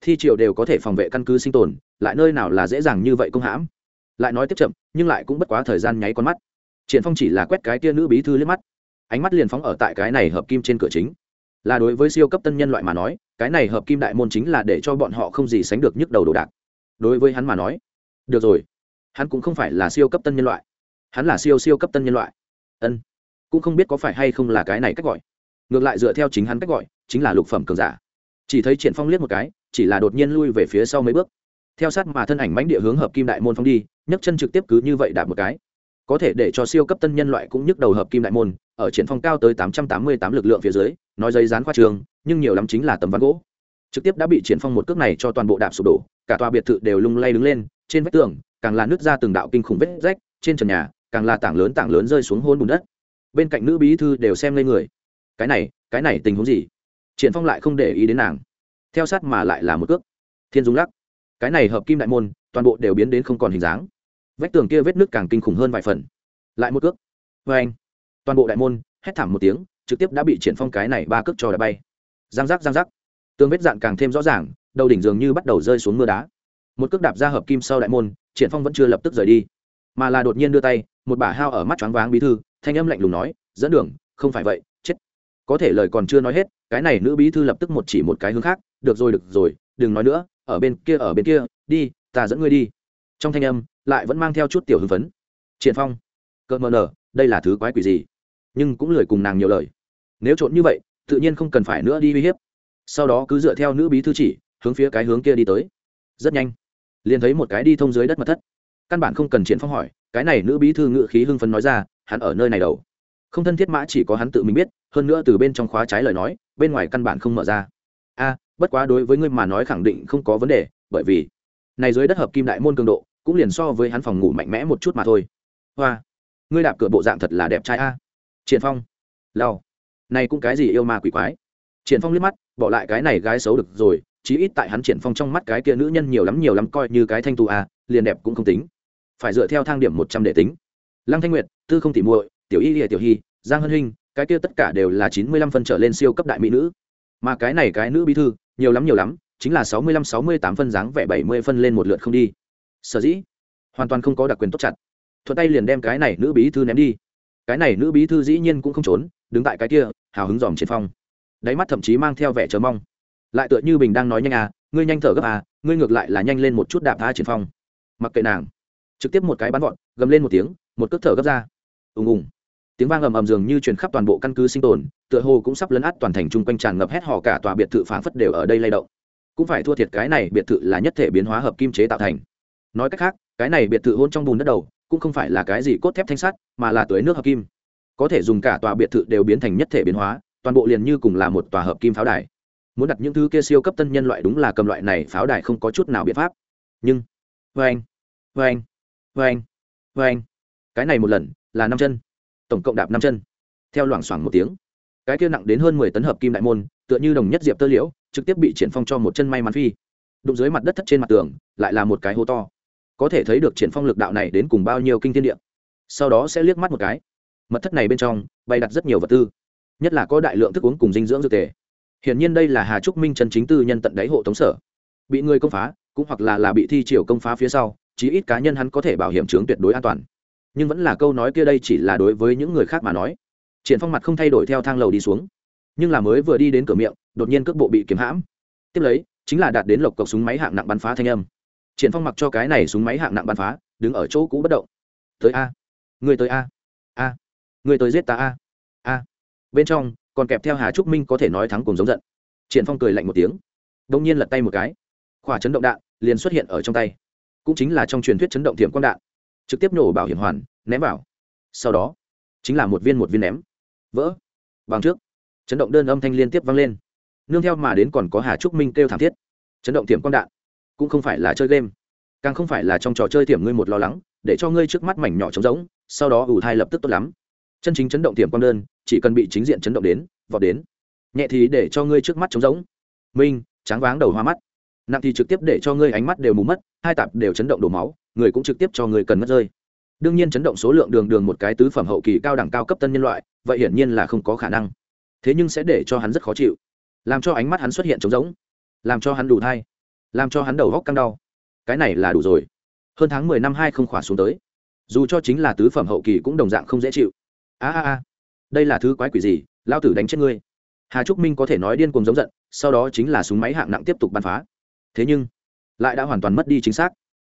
Thi triều đều có thể phòng vệ căn cứ sinh tồn, lại nơi nào là dễ dàng như vậy công hãm? Lại nói tiếp chậm, nhưng lại cũng bất quá thời gian nháy con mắt. Triển phong chỉ là quét cái tia nữ bí thư liếc mắt. Ánh mắt liền phóng ở tại cái này hợp kim trên cửa chính. Là đối với siêu cấp tân nhân loại mà nói, cái này hợp kim đại môn chính là để cho bọn họ không gì sánh được nhức đầu đồ đạc. Đối với hắn mà nói, được rồi, hắn cũng không phải là siêu cấp tân nhân loại. Hắn là siêu siêu cấp tân nhân loại. Ân, cũng không biết có phải hay không là cái này cách gọi ngược lại dựa theo chính hắn cách gọi, chính là lục phẩm cường giả. Chỉ thấy triển phong liếc một cái, chỉ là đột nhiên lui về phía sau mấy bước. Theo sát mà thân ảnh mãnh địa hướng hợp kim đại môn phong đi, nhấc chân trực tiếp cứ như vậy đạp một cái. Có thể để cho siêu cấp tân nhân loại cũng nhức đầu hợp kim đại môn, ở triển phong cao tới tám trăm tám mươi tám lực lượng phía dưới, nói giấy dán khoa trường, nhưng nhiều lắm chính là tấm ván gỗ. Trực tiếp đã bị triển phong một cước này cho toàn bộ đạp sụp đổ, cả tòa biệt thự đều lung lay đứng lên, trên vách tường, càng là nứt ra từng đạo kinh khủng vết rách, trên trần nhà, càng là tảng lớn tảng lớn rơi xuống hôn bùn đất. Bên cạnh nữ bí thư đều xem lên người cái này cái này tình huống gì? Triển phong lại không để ý đến nàng. Theo sát mà lại là một cước. Thiên dung lắc. Cái này hợp kim đại môn, toàn bộ đều biến đến không còn hình dáng. Vách tường kia vết nước càng kinh khủng hơn vài phần. Lại một cước. Vê anh. Toàn bộ đại môn, hét thảm một tiếng, trực tiếp đã bị triển phong cái này ba cước cho đã bay. Giang giác giang giác. Tường vết dạn càng thêm rõ ràng, đầu đỉnh dường như bắt đầu rơi xuống mưa đá. Một cước đạp ra hợp kim sau đại môn, triển phong vẫn chưa lập tức rời đi. Mà là đột nhiên đưa tay, một bà hao ở mắt choáng váng bí thư, thanh âm lạnh lùng nói, dẫn đường, không phải vậy có thể lời còn chưa nói hết, cái này nữ bí thư lập tức một chỉ một cái hướng khác, được rồi được rồi, đừng nói nữa, ở bên kia, ở bên kia, đi, ta dẫn ngươi đi. Trong thanh âm, lại vẫn mang theo chút tiểu hưng phấn. Triển phong. Cợt mờ nở, đây là thứ quái quỷ gì? Nhưng cũng lười cùng nàng nhiều lời. Nếu trộn như vậy, tự nhiên không cần phải nữa đi uy hiếp. Sau đó cứ dựa theo nữ bí thư chỉ, hướng phía cái hướng kia đi tới. Rất nhanh, liền thấy một cái đi thông dưới đất mật thất. Căn bản không cần triển phong hỏi, cái này nữ bí thư ngự khí hưng phấn nói ra, hắn ở nơi này đầu không thân thiết mã chỉ có hắn tự mình biết, hơn nữa từ bên trong khóa trái lời nói, bên ngoài căn bản không mở ra. A, bất quá đối với ngươi mà nói khẳng định không có vấn đề, bởi vì này dưới đất hợp kim đại môn cường độ, cũng liền so với hắn phòng ngủ mạnh mẽ một chút mà thôi. Hoa, ngươi đạp cửa bộ dạng thật là đẹp trai a. Triển phong lao này cũng cái gì yêu ma quỷ quái? Triển phong liếc mắt, bỏ lại cái này gái xấu được rồi, chí ít tại hắn triển phong trong mắt cái kia nữ nhân nhiều lắm nhiều lắm coi như cái thanh tu a, liền đẹp cũng không tính. Phải dựa theo thang điểm một trăm để tính. Lăng thanh nguyệt, tư không tỉ muội tiểu y lìa tiểu hy giang hân Hinh, cái kia tất cả đều là chín mươi lăm phân trở lên siêu cấp đại mỹ nữ. Mà cái này cái nữ bí thư nhiều lắm nhiều lắm chính là sáu mươi lăm sáu mươi tám phân dáng vẻ bảy mươi phân lên một lượt không đi. Sở dĩ hoàn toàn không có đặc quyền tốt chặt. Thuận tay liền đem cái này nữ bí thư ném đi. Cái này nữ bí thư dĩ nhiên cũng không trốn đứng tại cái kia hào hứng dòm trên phong. Đáy mắt thậm chí mang theo vẻ chờ mong. Lại tựa như bình đang nói nhanh à ngươi nhanh thở gấp à ngươi ngược lại là nhanh lên một chút đạp tha trên phong. Mặc kệ nàng. Trực tiếp một cái bắn gọn gầm lên một tiếng một cước thở gấp ra. Ùng ùng tiếng vang ầm ầm dường như truyền khắp toàn bộ căn cứ sinh tồn, tựa hồ cũng sắp lấn át toàn thành chung quanh tràn ngập hét họ cả tòa biệt thự phảng phất đều ở đây lay động. Cũng phải thua thiệt cái này biệt thự là nhất thể biến hóa hợp kim chế tạo thành. Nói cách khác, cái này biệt thự hôn trong bùn đất đầu, cũng không phải là cái gì cốt thép thanh sắt, mà là tưới nước hợp kim. Có thể dùng cả tòa biệt thự đều biến thành nhất thể biến hóa, toàn bộ liền như cùng là một tòa hợp kim pháo đài. Muốn đặt những thứ kia siêu cấp tân nhân loại đúng là cầm loại này pháo đài không có chút nào biện pháp. Nhưng vê anh vê anh vê anh vê anh cái này một lần, là năm chân tổng cộng đạp năm chân. Theo loảng xoảng một tiếng, cái kia nặng đến hơn mười tấn hợp kim đại môn, tựa như đồng nhất diệp tơ liễu, trực tiếp bị triển phong cho một chân may mắn phi. Đụng dưới mặt đất thất trên mặt tường, lại là một cái hố to. Có thể thấy được triển phong lực đạo này đến cùng bao nhiêu kinh thiên địa. Sau đó sẽ liếc mắt một cái. Mật thất này bên trong, bày đặt rất nhiều vật tư, nhất là có đại lượng thức uống cùng dinh dưỡng dược tề. Hiển nhiên đây là hà trúc minh chân chính tư nhân tận đáy hộ tống sở. Bị người công phá, cũng hoặc là là bị thi triều công phá phía sau, chí ít cá nhân hắn có thể bảo hiểm chứng tuyệt đối an toàn nhưng vẫn là câu nói kia đây chỉ là đối với những người khác mà nói. Triển phong mặt không thay đổi theo thang lầu đi xuống, nhưng là mới vừa đi đến cửa miệng, đột nhiên cước bộ bị kiếm hãm. Tiếp lấy, chính là đạt đến lộc cộc súng máy hạng nặng bắn phá thanh âm. Triển phong mặc cho cái này súng máy hạng nặng bắn phá, đứng ở chỗ cũ bất động. Tới a người tới a a người tới giết ta a a. Bên trong, còn kẹp theo hà trúc minh có thể nói thắng cùng giống giận. Triển phong cười lạnh một tiếng, đông nhiên lật tay một cái. Khỏa chấn động đạn liền xuất hiện ở trong tay, cũng chính là trong truyền thuyết chấn động thiểm quang đạn trực tiếp nổ bảo hiểm hoàn, ném vào. Sau đó, chính là một viên một viên ném. Vỡ. Bằng trước. Chấn động đơn âm thanh liên tiếp vang lên. Nương theo mà đến còn có hà trúc minh kêu thảm thiết. Chấn động tiềm quang đạn. Cũng không phải là chơi game. Càng không phải là trong trò chơi tiềm ngươi một lo lắng, để cho ngươi trước mắt mảnh nhỏ trống rỗng, sau đó ủ thai lập tức tốt lắm. Chân chính chấn động tiềm quang đơn, chỉ cần bị chính diện chấn động đến, vọt đến. Nhẹ thì để cho ngươi trước mắt trống rỗng. Minh tráng váng đầu hoa mắt. Nặng thì trực tiếp để cho ngươi ánh mắt đều mù mất, hai tạp đều chấn động đổ máu người cũng trực tiếp cho người cần mất rơi. Đương nhiên chấn động số lượng đường đường một cái tứ phẩm hậu kỳ cao đẳng cao cấp tân nhân loại, vậy hiển nhiên là không có khả năng. Thế nhưng sẽ để cho hắn rất khó chịu. Làm cho ánh mắt hắn xuất hiện trống rỗng. Làm cho hắn đủ thai. Làm cho hắn đầu góc căng đau. Cái này là đủ rồi. Hơn tháng mười năm hai không khỏa xuống tới. Dù cho chính là tứ phẩm hậu kỳ cũng đồng dạng không dễ chịu. A a a. Đây là thứ quái quỷ gì? Lao tử đánh chết ngươi. Hà trúc minh có thể nói điên cuồng giống giận, sau đó chính là súng máy hạng nặng tiếp tục bắn phá. Thế nhưng, lại đã hoàn toàn mất đi chính xác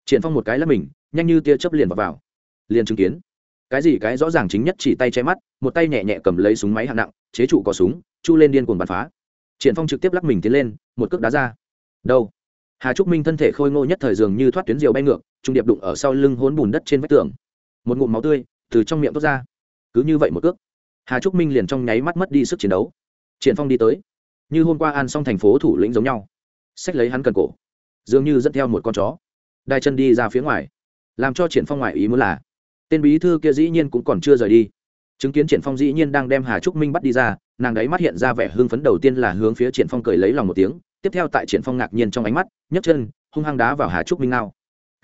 triển phong một cái lắc mình nhanh như tia chớp liền vào, vào. Liền chứng kiến. Cái gì cái rõ ràng chính nhất chỉ tay che mắt một tay nhẹ nhẹ cầm lấy súng máy hạng nặng chế trụ có súng chu lên điên cuồng bắn phá. Triển phong trực tiếp lắc mình tiến lên một cước đá ra. Đâu? Hà trúc minh thân thể khôi ngô nhất thời dường như thoát tuyến diều bay ngược trung điệp đụng ở sau lưng hốn bùn đất trên vách tường. Một ngụm máu tươi từ trong miệng tốt ra. Cứ như vậy một cước hà trúc minh liền trong nháy mắt mất đi sức chiến đấu. Triển phong đi tới. Như hôm qua an xong thành phố thủ lĩnh giống nhau. Xách lấy hắn cần cổ. Dường như dẫn theo một con chó đai chân đi ra phía ngoài. Làm cho triển phong ngoại ý muốn là, tên bí thư kia dĩ nhiên cũng còn chưa rời đi. Chứng kiến triển phong dĩ nhiên đang đem hà trúc minh bắt đi ra, nàng đấy mắt hiện ra vẻ hưng phấn đầu tiên là hướng phía triển phong cười lấy lòng một tiếng, tiếp theo tại triển phong ngạc nhiên trong ánh mắt, nhấc chân, hung hăng đá vào hà trúc minh nào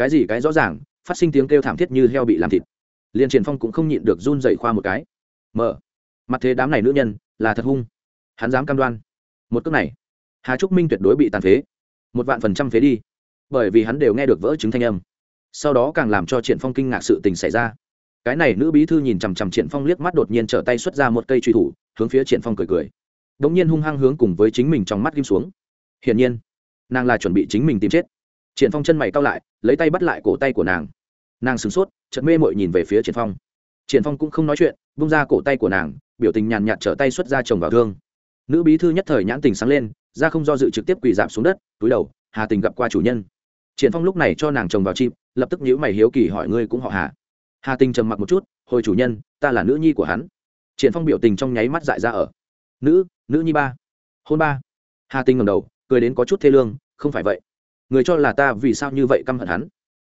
cái gì cái rõ ràng, phát sinh tiếng kêu thảm thiết như heo bị làm thịt. Liền triển phong cũng không nhịn được run dậy khoa một cái. Mở. Mặt thế đám này nữ nhân, là thật hung. Hắn dám cam đoan. Một cước này, hà trúc minh tuyệt đối bị tàn phế. Một vạn phần trăm phế đi bởi vì hắn đều nghe được vỡ chứng thanh âm. Sau đó càng làm cho triển phong kinh ngạc sự tình xảy ra. Cái này nữ bí thư nhìn chằm chằm triển phong liếc mắt đột nhiên trở tay xuất ra một cây truy thủ, hướng phía triển phong cười cười. Đống nhiên hung hăng hướng cùng với chính mình trong mắt ghim xuống. Hiển nhiên, nàng là chuẩn bị chính mình tìm chết. Triển phong chân mày cau lại, lấy tay bắt lại cổ tay của nàng. Nàng sửng sốt, chợt mê mội nhìn về phía triển phong. Triển phong cũng không nói chuyện bung ra cổ tay của nàng, biểu tình nhàn nhạt trở tay xuất ra chồng vào thương. Nữ bí thư nhất thời nhãn tình sáng lên, ra không do dự trực tiếp quỳ giảm xuống đất, túi đầu, hà tình gặp qua chủ nhân triển phong lúc này cho nàng chồng vào chim, lập tức nhíu mày hiếu kỳ hỏi ngươi cũng họ hà. Hà Tinh trầm mặc một chút, hồi chủ nhân, ta là nữ nhi của hắn. Triển phong biểu tình trong nháy mắt dại ra ở, nữ nữ nhi ba. Hôn ba. Hà Tinh ngẩng đầu, cười đến có chút thê lương, không phải vậy. Người cho là ta vì sao như vậy căm hận hắn?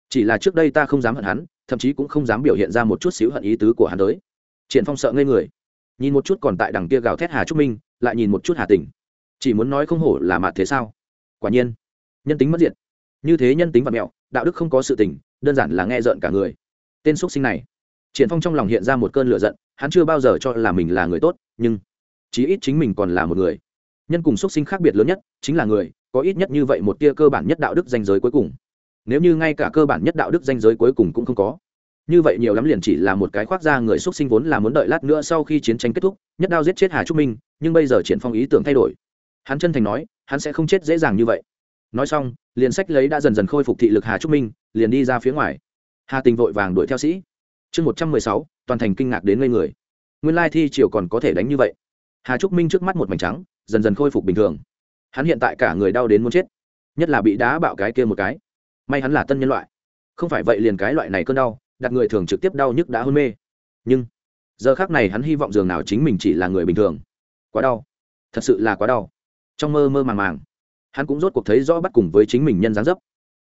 Chỉ là trước đây ta không dám hận hắn, thậm chí cũng không dám biểu hiện ra một chút xíu hận ý tứ của hắn tới. Triển phong sợ ngây người, nhìn một chút còn tại đằng kia gào thét hà trúc minh, lại nhìn một chút hà tình chỉ muốn nói không hổ là mạt thế sao? Quả nhiên, nhân tính mất diện như thế nhân tính vật mẹo, đạo đức không có sự tình, đơn giản là nghe rợn cả người. Tên xuất sinh này, triển phong trong lòng hiện ra một cơn lửa giận, hắn chưa bao giờ cho là mình là người tốt, nhưng chí ít chính mình còn là một người. Nhân cùng xuất sinh khác biệt lớn nhất, chính là người, có ít nhất như vậy một tia cơ bản nhất đạo đức danh giới cuối cùng. Nếu như ngay cả cơ bản nhất đạo đức danh giới cuối cùng cũng không có, như vậy nhiều lắm liền chỉ là một cái khoác ra người xuất sinh vốn là muốn đợi lát nữa sau khi chiến tranh kết thúc, nhất đao giết chết hà trúc minh, nhưng bây giờ triển phong ý tưởng thay đổi. Hắn chân thành nói, hắn sẽ không chết dễ dàng như vậy nói xong, liền sách lấy đã dần dần khôi phục thị lực hà trúc minh, liền đi ra phía ngoài. Hà tình vội vàng đuổi theo sĩ. Chương một trăm mười sáu, toàn thành kinh ngạc đến ngây người. Nguyên lai thi triều còn có thể đánh như vậy. Hà trúc minh trước mắt một mảnh trắng, dần dần khôi phục bình thường. Hắn hiện tại cả người đau đến muốn chết, nhất là bị đá bạo cái kia một cái. May hắn là tân nhân loại. Không phải vậy liền cái loại này cơn đau, đặt người thường trực tiếp đau nhức đã hôn mê. Nhưng, giờ khác này hắn hy vọng dường nào chính mình chỉ là người bình thường. Quá đau. Thật sự là quá đau. Trong mơ mơ màng màng hắn cũng rốt cuộc thấy rõ bắt cùng với chính mình nhân dáng dấp.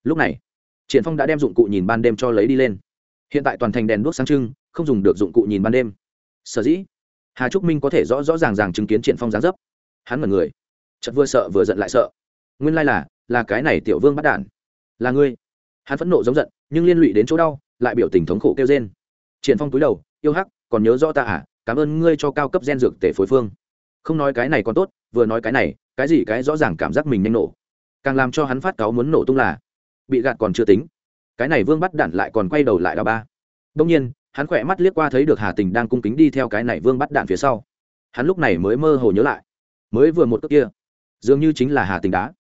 Lúc này, triển phong đã đem dụng cụ nhìn ban đêm cho lấy đi lên. Hiện tại toàn thành đèn đuốc sáng trưng, không dùng được dụng cụ nhìn ban đêm. Sở dĩ, hà trúc minh có thể rõ rõ ràng ràng chứng kiến triển phong dáng dấp. Hắn mật người, chợt vừa sợ vừa giận lại sợ. Nguyên lai là là cái này tiểu vương bắt đản. Là ngươi. Hắn phẫn nộ giống giận, nhưng liên lụy đến chỗ đau, lại biểu tình thống khổ kêu gen triển phong túi đầu, yêu hắc, còn nhớ rõ ta à? Cảm ơn ngươi cho cao cấp gen dược tể phối phương. Không nói cái này còn tốt vừa nói cái này, cái gì cái rõ ràng cảm giác mình nhanh nổ. Càng làm cho hắn phát cáo muốn nổ tung là, bị gạt còn chưa tính. Cái này vương bắt đản lại còn quay đầu lại đao ba. Đông nhiên, hắn khỏe mắt liếc qua thấy được hà tình đang cung kính đi theo cái này vương bắt đạn phía sau. Hắn lúc này mới mơ hồ nhớ lại, mới vừa một cước kia, dường như chính là hà tình đá.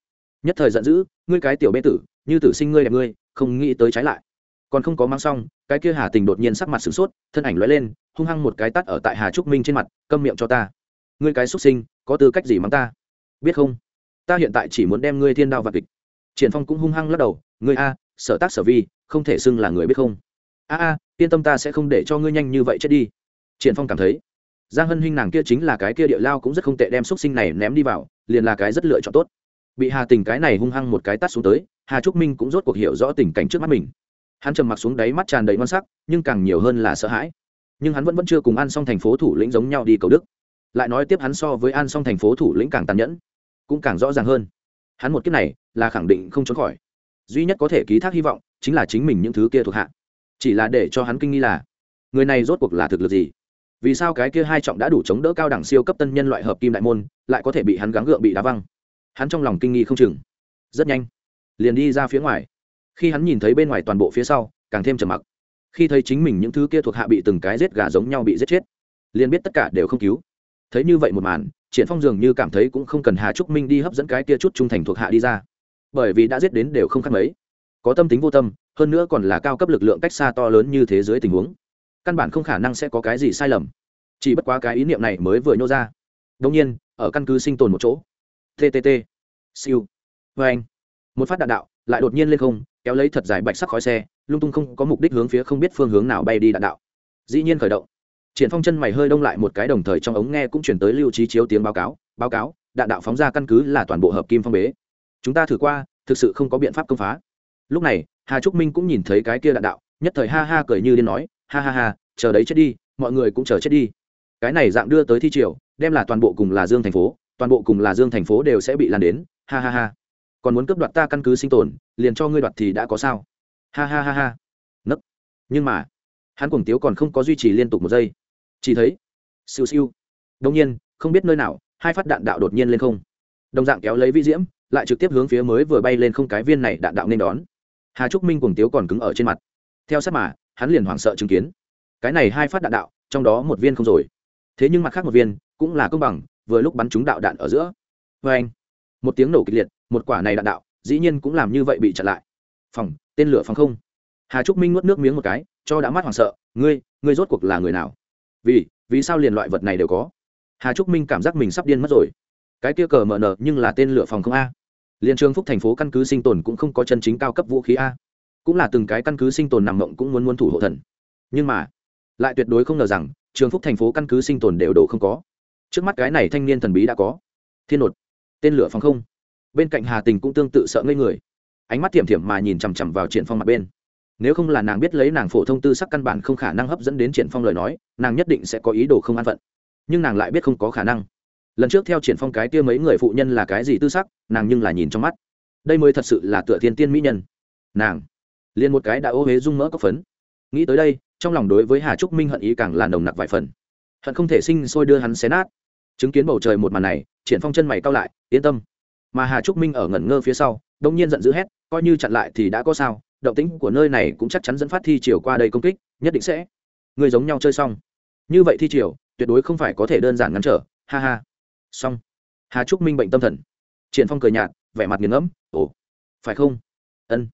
Nhất thời giận dữ, ngươi cái tiểu bê tử, như tử sinh ngươi đẹp ngươi, không nghĩ tới trái lại. Còn không có mang xong, cái kia hà tình đột nhiên sắc mặt sửng sốt, thân ảnh lóe lên, hung hăng một cái tắt ở tại hà trúc minh trên mặt, câm miệng cho ta ngươi cái xuất sinh, có tư cách gì mắng ta? Biết không? Ta hiện tại chỉ muốn đem ngươi thiên đao và kịch. Triển phong cũng hung hăng lắc đầu, ngươi a, sở tác sở vi, không thể xưng là người biết không. A a, yên tâm ta sẽ không để cho ngươi nhanh như vậy chết đi. Triển phong cảm thấy, giang hân huynh nàng kia chính là cái kia địa lao cũng rất không tệ đem xúc sinh này ném đi vào, liền là cái rất lựa chọn tốt. Bị hà tình cái này hung hăng một cái tắt xuống tới, hà trúc minh cũng rốt cuộc hiểu rõ tình cảnh trước mắt mình. Hắn trầm mặc xuống đáy mắt tràn đầy ngon sắc, nhưng càng nhiều hơn là sợ hãi. Nhưng hắn vẫn vẫn chưa cùng an xong thành phố thủ lĩnh giống nhau đi cầu đức lại nói tiếp hắn so với an song thành phố thủ lĩnh càng tàn nhẫn, cũng càng rõ ràng hơn. Hắn một kiếp này là khẳng định không trốn khỏi. Duy nhất có thể ký thác hy vọng chính là chính mình những thứ kia thuộc hạ. Chỉ là để cho hắn kinh nghi là, người này rốt cuộc là thực lực gì? Vì sao cái kia hai trọng đã đủ chống đỡ cao đẳng siêu cấp tân nhân loại hợp kim đại môn, lại có thể bị hắn gắng gượng bị đá văng? Hắn trong lòng kinh nghi không chừng. Rất nhanh, liền đi ra phía ngoài. Khi hắn nhìn thấy bên ngoài toàn bộ phía sau, càng thêm trầm mặc. Khi thấy chính mình những thứ kia thuộc hạ bị từng cái giết gà giống nhau bị giết chết, liền biết tất cả đều không cứu thấy như vậy một màn, triển phong dường như cảm thấy cũng không cần hà trúc minh đi hấp dẫn cái kia chút trung thành thuộc hạ đi ra. Bởi vì đã giết đến đều không khác mấy. Có tâm tính vô tâm, hơn nữa còn là cao cấp lực lượng cách xa to lớn như thế giới tình huống. Căn bản không khả năng sẽ có cái gì sai lầm. Chỉ bất quá cái ý niệm này mới vừa nhô ra. Đông nhiên, ở căn cứ sinh tồn một chỗ. Ttt siêu. Vê anh. Một phát đạn đạo, lại đột nhiên lên không, kéo lấy thật dài bạch sắc khói xe, lung tung không có mục đích hướng phía không biết phương hướng nào bay đi đạn đạo. Dĩ nhiên khởi động triển phong chân mày hơi đông lại một cái đồng thời trong ống nghe cũng chuyển tới lưu trí chiếu tiếng báo cáo báo cáo, đạn đạo phóng ra căn cứ là toàn bộ hợp kim phong bế. Chúng ta thử qua, thực sự không có biện pháp công phá. Lúc này, hà trúc minh cũng nhìn thấy cái kia đạn đạo, nhất thời ha ha cười như điên nói, ha ha ha, chờ đấy chết đi, mọi người cũng chờ chết đi. Cái này dạng đưa tới thi triều, đem là toàn bộ cùng là dương thành phố, toàn bộ cùng là dương thành phố đều sẽ bị lan đến. Ha ha ha. Còn muốn cướp đoạt ta căn cứ sinh tồn, liền cho ngươi đoạt thì đã có sao? Ha ha ha ha. Nấc. Nhưng mà, hắn cuồng tiếu còn không có duy trì liên tục một giây chỉ thấy, siêu siêu. Đông nhiên, không biết nơi nào, hai phát đạn đạo đột nhiên lên không. Đồng dạng kéo lấy vi diễm, lại trực tiếp hướng phía mới vừa bay lên không cái viên này đạn đạo nên đón. Hà trúc minh cuồng tiếu còn cứng ở trên mặt. Theo sát mà, hắn liền hoảng sợ chứng kiến. Cái này hai phát đạn đạo, trong đó một viên không rồi. Thế nhưng mặt khác một viên, cũng là công bằng, vừa lúc bắn trúng đạo đạn ở giữa. Vê anh, một tiếng nổ kịch liệt, một quả này đạn đạo, dĩ nhiên cũng làm như vậy bị chặn lại. Phòng, tên lửa phòng không. Hà trúc minh nuốt nước miếng một cái, cho đã mắt hoảng sợ, ngươi ngươi rốt cuộc là người nào? Vì vì sao liền loại vật này đều có? Hà trúc minh cảm giác mình sắp điên mất rồi. Cái kia cờ mờ nờ nhưng là tên lửa phòng không a. Liên trường phúc thành phố căn cứ sinh tồn cũng không có chân chính cao cấp vũ khí a. Cũng là từng cái căn cứ sinh tồn nằm mộng cũng muốn muốn thủ hộ thần. Nhưng mà, lại tuyệt đối không ngờ rằng, trường phúc thành phố căn cứ sinh tồn đều đồ không có. Trước mắt cái này thanh niên thần bí đã có. Thiên nột, tên lửa phòng không. Bên cạnh hà tình cũng tương tự sợ ngây người. Ánh mắt thiểm thiểm mà nhìn chằm chằm vào triển phong mặt bên nếu không là nàng biết lấy nàng phổ thông tư sắc căn bản không khả năng hấp dẫn đến triển phong lời nói, nàng nhất định sẽ có ý đồ không an phận. Nhưng nàng lại biết không có khả năng. Lần trước theo triển phong cái kia mấy người phụ nhân là cái gì tư sắc, nàng nhưng là nhìn trong mắt. Đây mới thật sự là tựa thiên tiên mỹ nhân. Nàng, liền một cái đã ô huế dung mỡ có phấn. Nghĩ tới đây, trong lòng đối với hà trúc minh hận ý càng là nồng nặc vài phần. Hận không thể sinh sôi đưa hắn xé nát. Chứng kiến bầu trời một màn này, triển phong chân mày cao lại, yên tâm. Mà hà trúc minh ở ngẩn ngơ phía sau, đông nhiên giận dữ hét, coi như chặn lại thì đã có sao động tĩnh của nơi này cũng chắc chắn dẫn phát thi triều qua đây công kích, nhất định sẽ. Người giống nhau chơi xong. Như vậy thi triều, tuyệt đối không phải có thể đơn giản ngăn trở. Ha ha. Xong. Hà trúc minh bệnh tâm thần. Triển phong cười nhạt, vẻ mặt nghiền ngẫm. Ồ, phải không? Ân.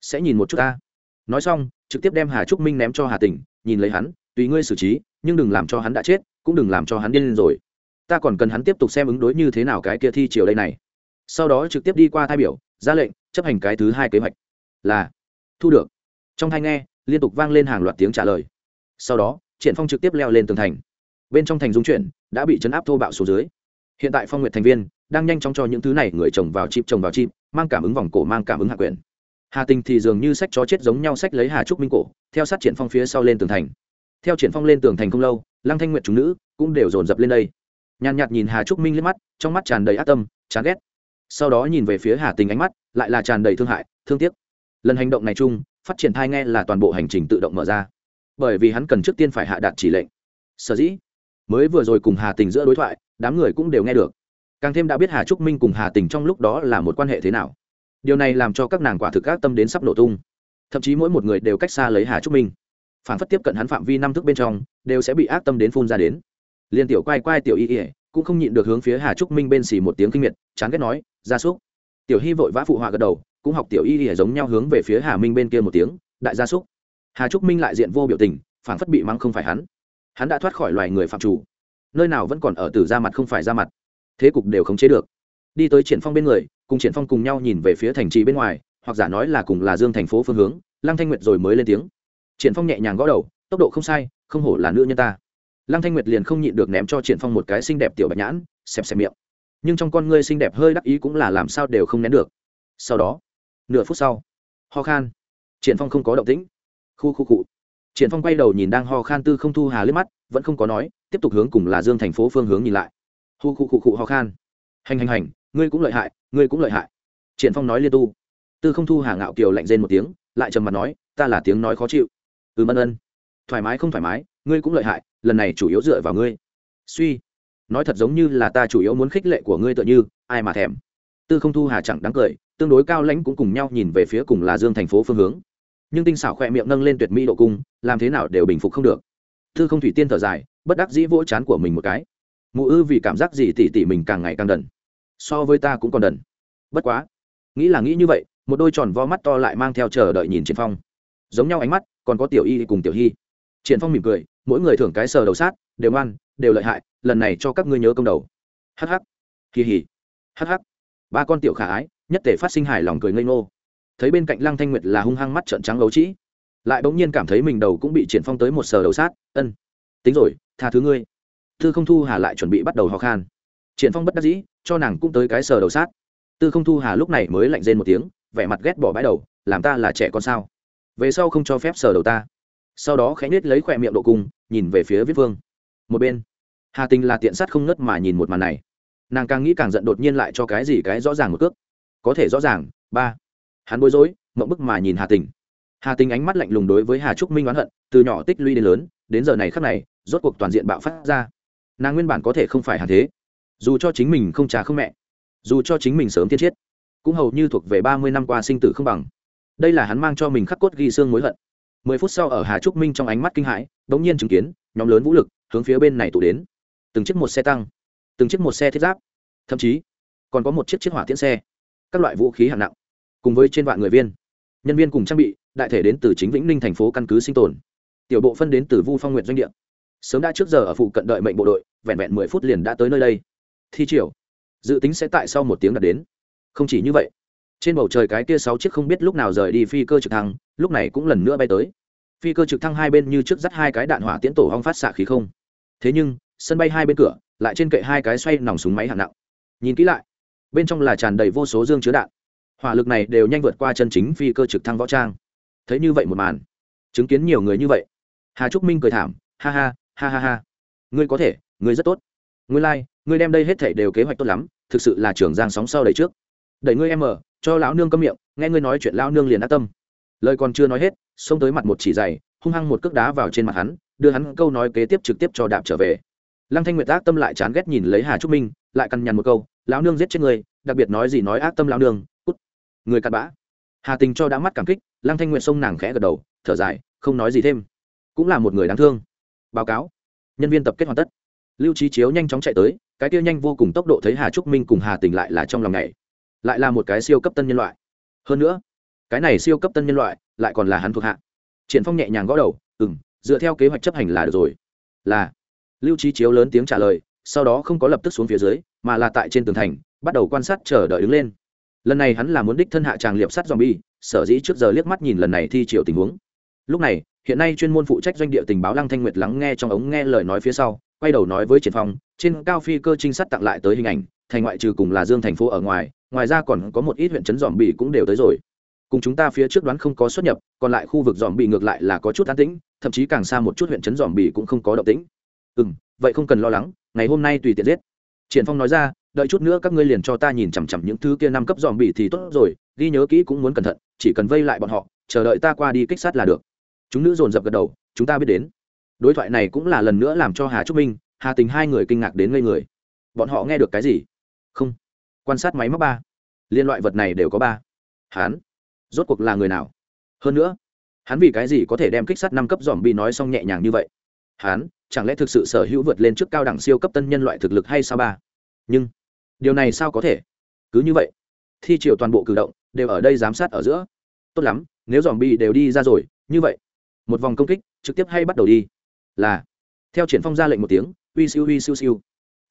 Sẽ nhìn một chút ta. Nói xong, trực tiếp đem hà trúc minh ném cho hà tỉnh, nhìn lấy hắn, tùy ngươi xử trí, nhưng đừng làm cho hắn đã chết, cũng đừng làm cho hắn điên lên rồi. Ta còn cần hắn tiếp tục xem ứng đối như thế nào cái kia thi chiều đây này. Sau đó trực tiếp đi qua thai biểu, ra lệnh, chấp hành cái thứ hai kế hoạch. Là thu được. Trong thanh nghe, liên tục vang lên hàng loạt tiếng trả lời. Sau đó, triển phong trực tiếp leo lên tường thành. Bên trong thành dung chuyển, đã bị chấn áp thô bạo xuống dưới. Hiện tại phong nguyệt thành viên đang nhanh chóng cho những thứ này người trồng vào chip trồng vào chip, mang cảm ứng vòng cổ, mang cảm ứng hạ quyền hà tình thì dường như sách chó chết giống nhau sách lấy hà trúc minh cổ, theo sát triển phong phía sau lên tường thành. Theo triển phong lên tường thành không lâu, lăng thanh nguyệt chúng nữ cũng đều dồn dập lên đây. Nhàn nhạt nhìn hà trúc minh lên mắt, trong mắt tràn đầy ác tâm, chán ghét. Sau đó nhìn về phía hà tình ánh mắt, lại là tràn đầy thương hại, thương tiếc lần hành động này chung, phát triển thai nghe là toàn bộ hành trình tự động mở ra. Bởi vì hắn cần trước tiên phải hạ đạt chỉ lệnh. Sở dĩ, mới vừa rồi cùng hà tình giữa đối thoại, đám người cũng đều nghe được. Càng thêm đã biết hà trúc minh cùng hà tình trong lúc đó là một quan hệ thế nào. Điều này làm cho các nàng quả thực các tâm đến sắp nổ tung. Thậm chí mỗi một người đều cách xa lấy hà trúc minh. Phản phất tiếp cận hắn phạm vi năm thức bên trong, đều sẽ bị ác tâm đến phun ra đến. Liên tiểu quay quay tiểu y ỉa cũng không nhịn được hướng phía hà trúc minh bên xì một tiếng kinh miệt, chán ghét nói ra súc. Tiểu hy vội vã phụ họa gật đầu cũng học tiểu y ỉa giống nhau hướng về phía hà minh bên kia một tiếng, đại gia súc. Hà trúc minh lại diện vô biểu tình phản phất bị mắng không phải hắn. Hắn đã thoát khỏi loài người phạm chủ. Nơi nào vẫn còn ở từ ra mặt không phải ra mặt. Thế cục đều khống chế được. Đi tới triển phong bên người, cùng triển phong cùng nhau nhìn về phía thành trì bên ngoài, hoặc giả nói là cùng là dương thành phố phương hướng, lăng thanh nguyệt rồi mới lên tiếng. Triển phong nhẹ nhàng gõ đầu, tốc độ không sai, không hổ là nữ nhân ta. Lăng thanh nguyệt liền không nhịn được ném cho triển phong một cái xinh đẹp tiểu bạch nhãn, xẹp xẹp miệng. Nhưng trong con ngươi xinh đẹp hơi đắc ý cũng là làm sao đều không nén được. Sau đó nửa phút sau, ho khan, triển phong không có động tĩnh. Khu khu cụ triển phong quay đầu nhìn đang ho khan tư không thu hà liếc mắt, vẫn không có nói, tiếp tục hướng cùng là dương thành phố phương hướng nhìn lại. Khu khu cụ cụ ho khan. Hành hành hành, ngươi cũng lợi hại, ngươi cũng lợi hại. Triển phong nói liên tu. Tư không thu hà ngạo kiều lạnh rên một tiếng, lại trầm mặt nói, ta là tiếng nói khó chịu. Ừ ân ân. Thoải mái không thoải mái, ngươi cũng lợi hại, lần này chủ yếu dựa vào ngươi. Suy. Nói thật giống như là ta chủ yếu muốn khích lệ của ngươi tựa như, ai mà thèm tư không thu hà chẳng đáng cười, tương đối cao lãnh cũng cùng nhau nhìn về phía cùng là dương thành phố phương hướng. Nhưng tinh xảo khoe miệng nâng lên tuyệt mỹ độ cung, làm thế nào đều bình phục không được. Tư không thủy tiên thở dài, bất đắc dĩ vỗ chán của mình một cái. Mụ ư vì cảm giác gì tỉ tỉ mình càng ngày càng đần. So với ta cũng còn đần. Bất quá, nghĩ là nghĩ như vậy, một đôi tròn vo mắt to lại mang theo chờ đợi nhìn triển phong. Giống nhau ánh mắt, còn có tiểu y cùng tiểu hy triển phong mỉm cười, mỗi người thưởng cái sờ đầu sát, đều ăn đều lợi hại, lần này cho các ngươi nhớ công đầu. Hắc hắc. Kỳ hỉ. Hắc hắc ba con tiểu khả ái, nhất thể phát sinh hài lòng cười ngây ngô. Thấy bên cạnh lăng thanh nguyệt là hung hăng mắt trợn trắng ấu trĩ, lại bỗng nhiên cảm thấy mình đầu cũng bị triển phong tới một sờ đầu sát, ân, tính rồi, tha thứ ngươi. Tư không thu hà lại chuẩn bị bắt đầu ho khan. Triển phong bất đắc dĩ, cho nàng cũng tới cái sờ đầu sát. Tư không thu hà lúc này mới lạnh rên một tiếng, vẻ mặt ghét bỏ bãi đầu, làm ta là trẻ con sao? Về sau không cho phép sờ đầu ta. Sau đó khẽ nết lấy khỏe miệng độ cung, nhìn về phía viết vương. Một bên, hà tình là tiện sát không ngất mà nhìn một màn này nàng càng nghĩ càng giận đột nhiên lại cho cái gì cái rõ ràng một cước. Có thể rõ ràng, ba. Hắn bối rối, mộng bức mà nhìn hà tình. Hà tình ánh mắt lạnh lùng đối với hà trúc minh oán hận, từ nhỏ tích lũy đến lớn, đến giờ này khắc này, rốt cuộc toàn diện bạo phát ra. Nàng nguyên bản có thể không phải hà thế. Dù cho chính mình không cha không mẹ, dù cho chính mình sớm tiên chiết cũng hầu như thuộc về ba mươi năm qua sinh tử không bằng. Đây là hắn mang cho mình khắc cốt ghi xương mối hận. Mười phút sau ở hà trúc minh trong ánh mắt kinh hãi đ ỗ n g nhiên chứng kiến, nhóm lớn vũ lực hướng phía bên này tụ đến. Từng chiếc một xe tăng từng chiếc một xe thiết giáp. Thậm chí, còn có một chiếc chiếc hỏa tiễn xe, các loại vũ khí hạng nặng, cùng với trên vạn người viên. Nhân viên cùng trang bị, đại thể đến từ chính vĩnh ninh thành phố căn cứ sinh tồn. Tiểu bộ phân đến từ vu phong nguyện doanh địa. Sớm đã trước giờ ở phụ cận đợi mệnh bộ đội, vẹn vẹn mười phút liền đã tới nơi đây. Thi triều, dự tính sẽ tại sau một tiếng đạt đến. Không chỉ như vậy, trên bầu trời cái kia sáu chiếc không biết lúc nào rời đi phi cơ trực thăng, lúc này cũng lần nữa bay tới. Phi cơ trực thăng hai bên như trước dắt hai cái đạn hỏa tiễn tổ hong phát xạ khí không. Thế nhưng, sân bay hai bên cửa lại trên kệ hai cái xoay nòng súng máy hạng nặng. Nhìn kỹ lại bên trong là tràn đầy vô số dương chứa đạn. Hỏa lực này đều nhanh vượt qua chân chính phi cơ trực thăng võ trang. Thấy như vậy một màn chứng kiến nhiều người như vậy. Hà trúc minh cười thảm ha ha ha ha ha. Ngươi có thể ngươi rất tốt. Ngươi lai、like, ngươi đem đây hết thể đều kế hoạch tốt lắm thực sự là trưởng giang sóng sau đầy trước. Đẩy ngươi em ở cho lão nương câm miệng nghe ngươi nói chuyện lão nương liền ác tâm. Lời còn chưa nói hết xông tới mặt một chỉ dày hung hăng một cước đá vào trên mặt hắn đưa hắn câu nói kế tiếp trực tiếp cho đạp trở về lăng thanh nguyệt ác tâm lại chán ghét nhìn lấy hà trúc minh, lại cằn nhằn một câu, lão nương giết chết người đặc biệt nói gì nói ác tâm lão nương cút người cặn bã. Hà tình cho đã mắt cảm kích, lăng thanh nguyệt xông nàng khẽ gật đầu, thở dài, không nói gì thêm. Cũng là một người đáng thương. Báo cáo. Nhân viên tập kết hoàn tất. Lưu trí chiếu nhanh chóng chạy tới, cái kia nhanh vô cùng tốc độ thấy hà trúc minh cùng hà tình lại là trong lòng này lại là một cái siêu cấp tân nhân loại. Hơn nữa, cái này siêu cấp tân nhân loại lại còn là hắn thuộc hạ. Triển phong nhẹ nhàng gõ đầu ừ m dựa theo kế hoạch chấp hành là được rồi. Là lưu trí chiếu lớn tiếng trả lời, sau đó không có lập tức xuống phía dưới, mà là tại trên tường thành, bắt đầu quan sát chờ đợi đứng lên. Lần này hắn là muốn đích thân hạ tràng liệp sắt zombie, sở dĩ trước giờ liếc mắt nhìn lần này thi triều tình huống. Lúc này, hiện nay chuyên môn phụ trách doanh địa tình báo lăng thanh nguyệt lắng nghe trong ống nghe lời nói phía sau, quay đầu nói với triển phong, trên cao phi cơ trinh sát tặng lại tới hình ảnh, thành ngoại trừ cùng là dương thành phố ở ngoài ngoài ra còn có một ít huyện trấn dòm bị cũng đều tới rồi. Cùng chúng ta phía trước đoán không có xuất nhập, còn lại khu vực dòm bị ngược lại là có chút an tĩnh, thậm chí càng xa một chút huyện trấn dòm bị cũng không có động tĩnh ừ vậy không cần lo lắng, ngày hôm nay tùy tiện giết. Triển phong nói ra, đợi chút nữa các ngươi liền cho ta nhìn chằm chằm những thứ kia năm cấp dòm bị thì tốt rồi, ghi nhớ kỹ cũng muốn cẩn thận, chỉ cần vây lại bọn họ, chờ đợi ta qua đi kích sát là được. Chúng nữ dồn dập gật đầu, chúng ta biết đến. Đối thoại này cũng là lần nữa làm cho hà trúc minh, hà tình hai người kinh ngạc đến ngây người. Bọn họ nghe được cái gì? Không. Quan sát máy móc ba. Liên loại vật này đều có ba. Hán. Rốt cuộc là người nào? Hơn nữa, hắn vì cái gì có thể đem kích sát năm cấp dòm bị nói xong nhẹ nhàng như vậy? Hắn, chẳng lẽ thực sự sở hữu vượt lên trước cao đẳng siêu cấp tân nhân loại thực lực hay sao ba? Nhưng, điều này sao có thể? Cứ như vậy, thi triều toàn bộ cử động đều ở đây giám sát ở giữa. Tốt lắm, nếu dòm bi đều đi ra rồi, như vậy, một vòng công kích trực tiếp hay bắt đầu đi. Là, theo triển phong ra lệnh một tiếng, uy siêu uy siêu siêu.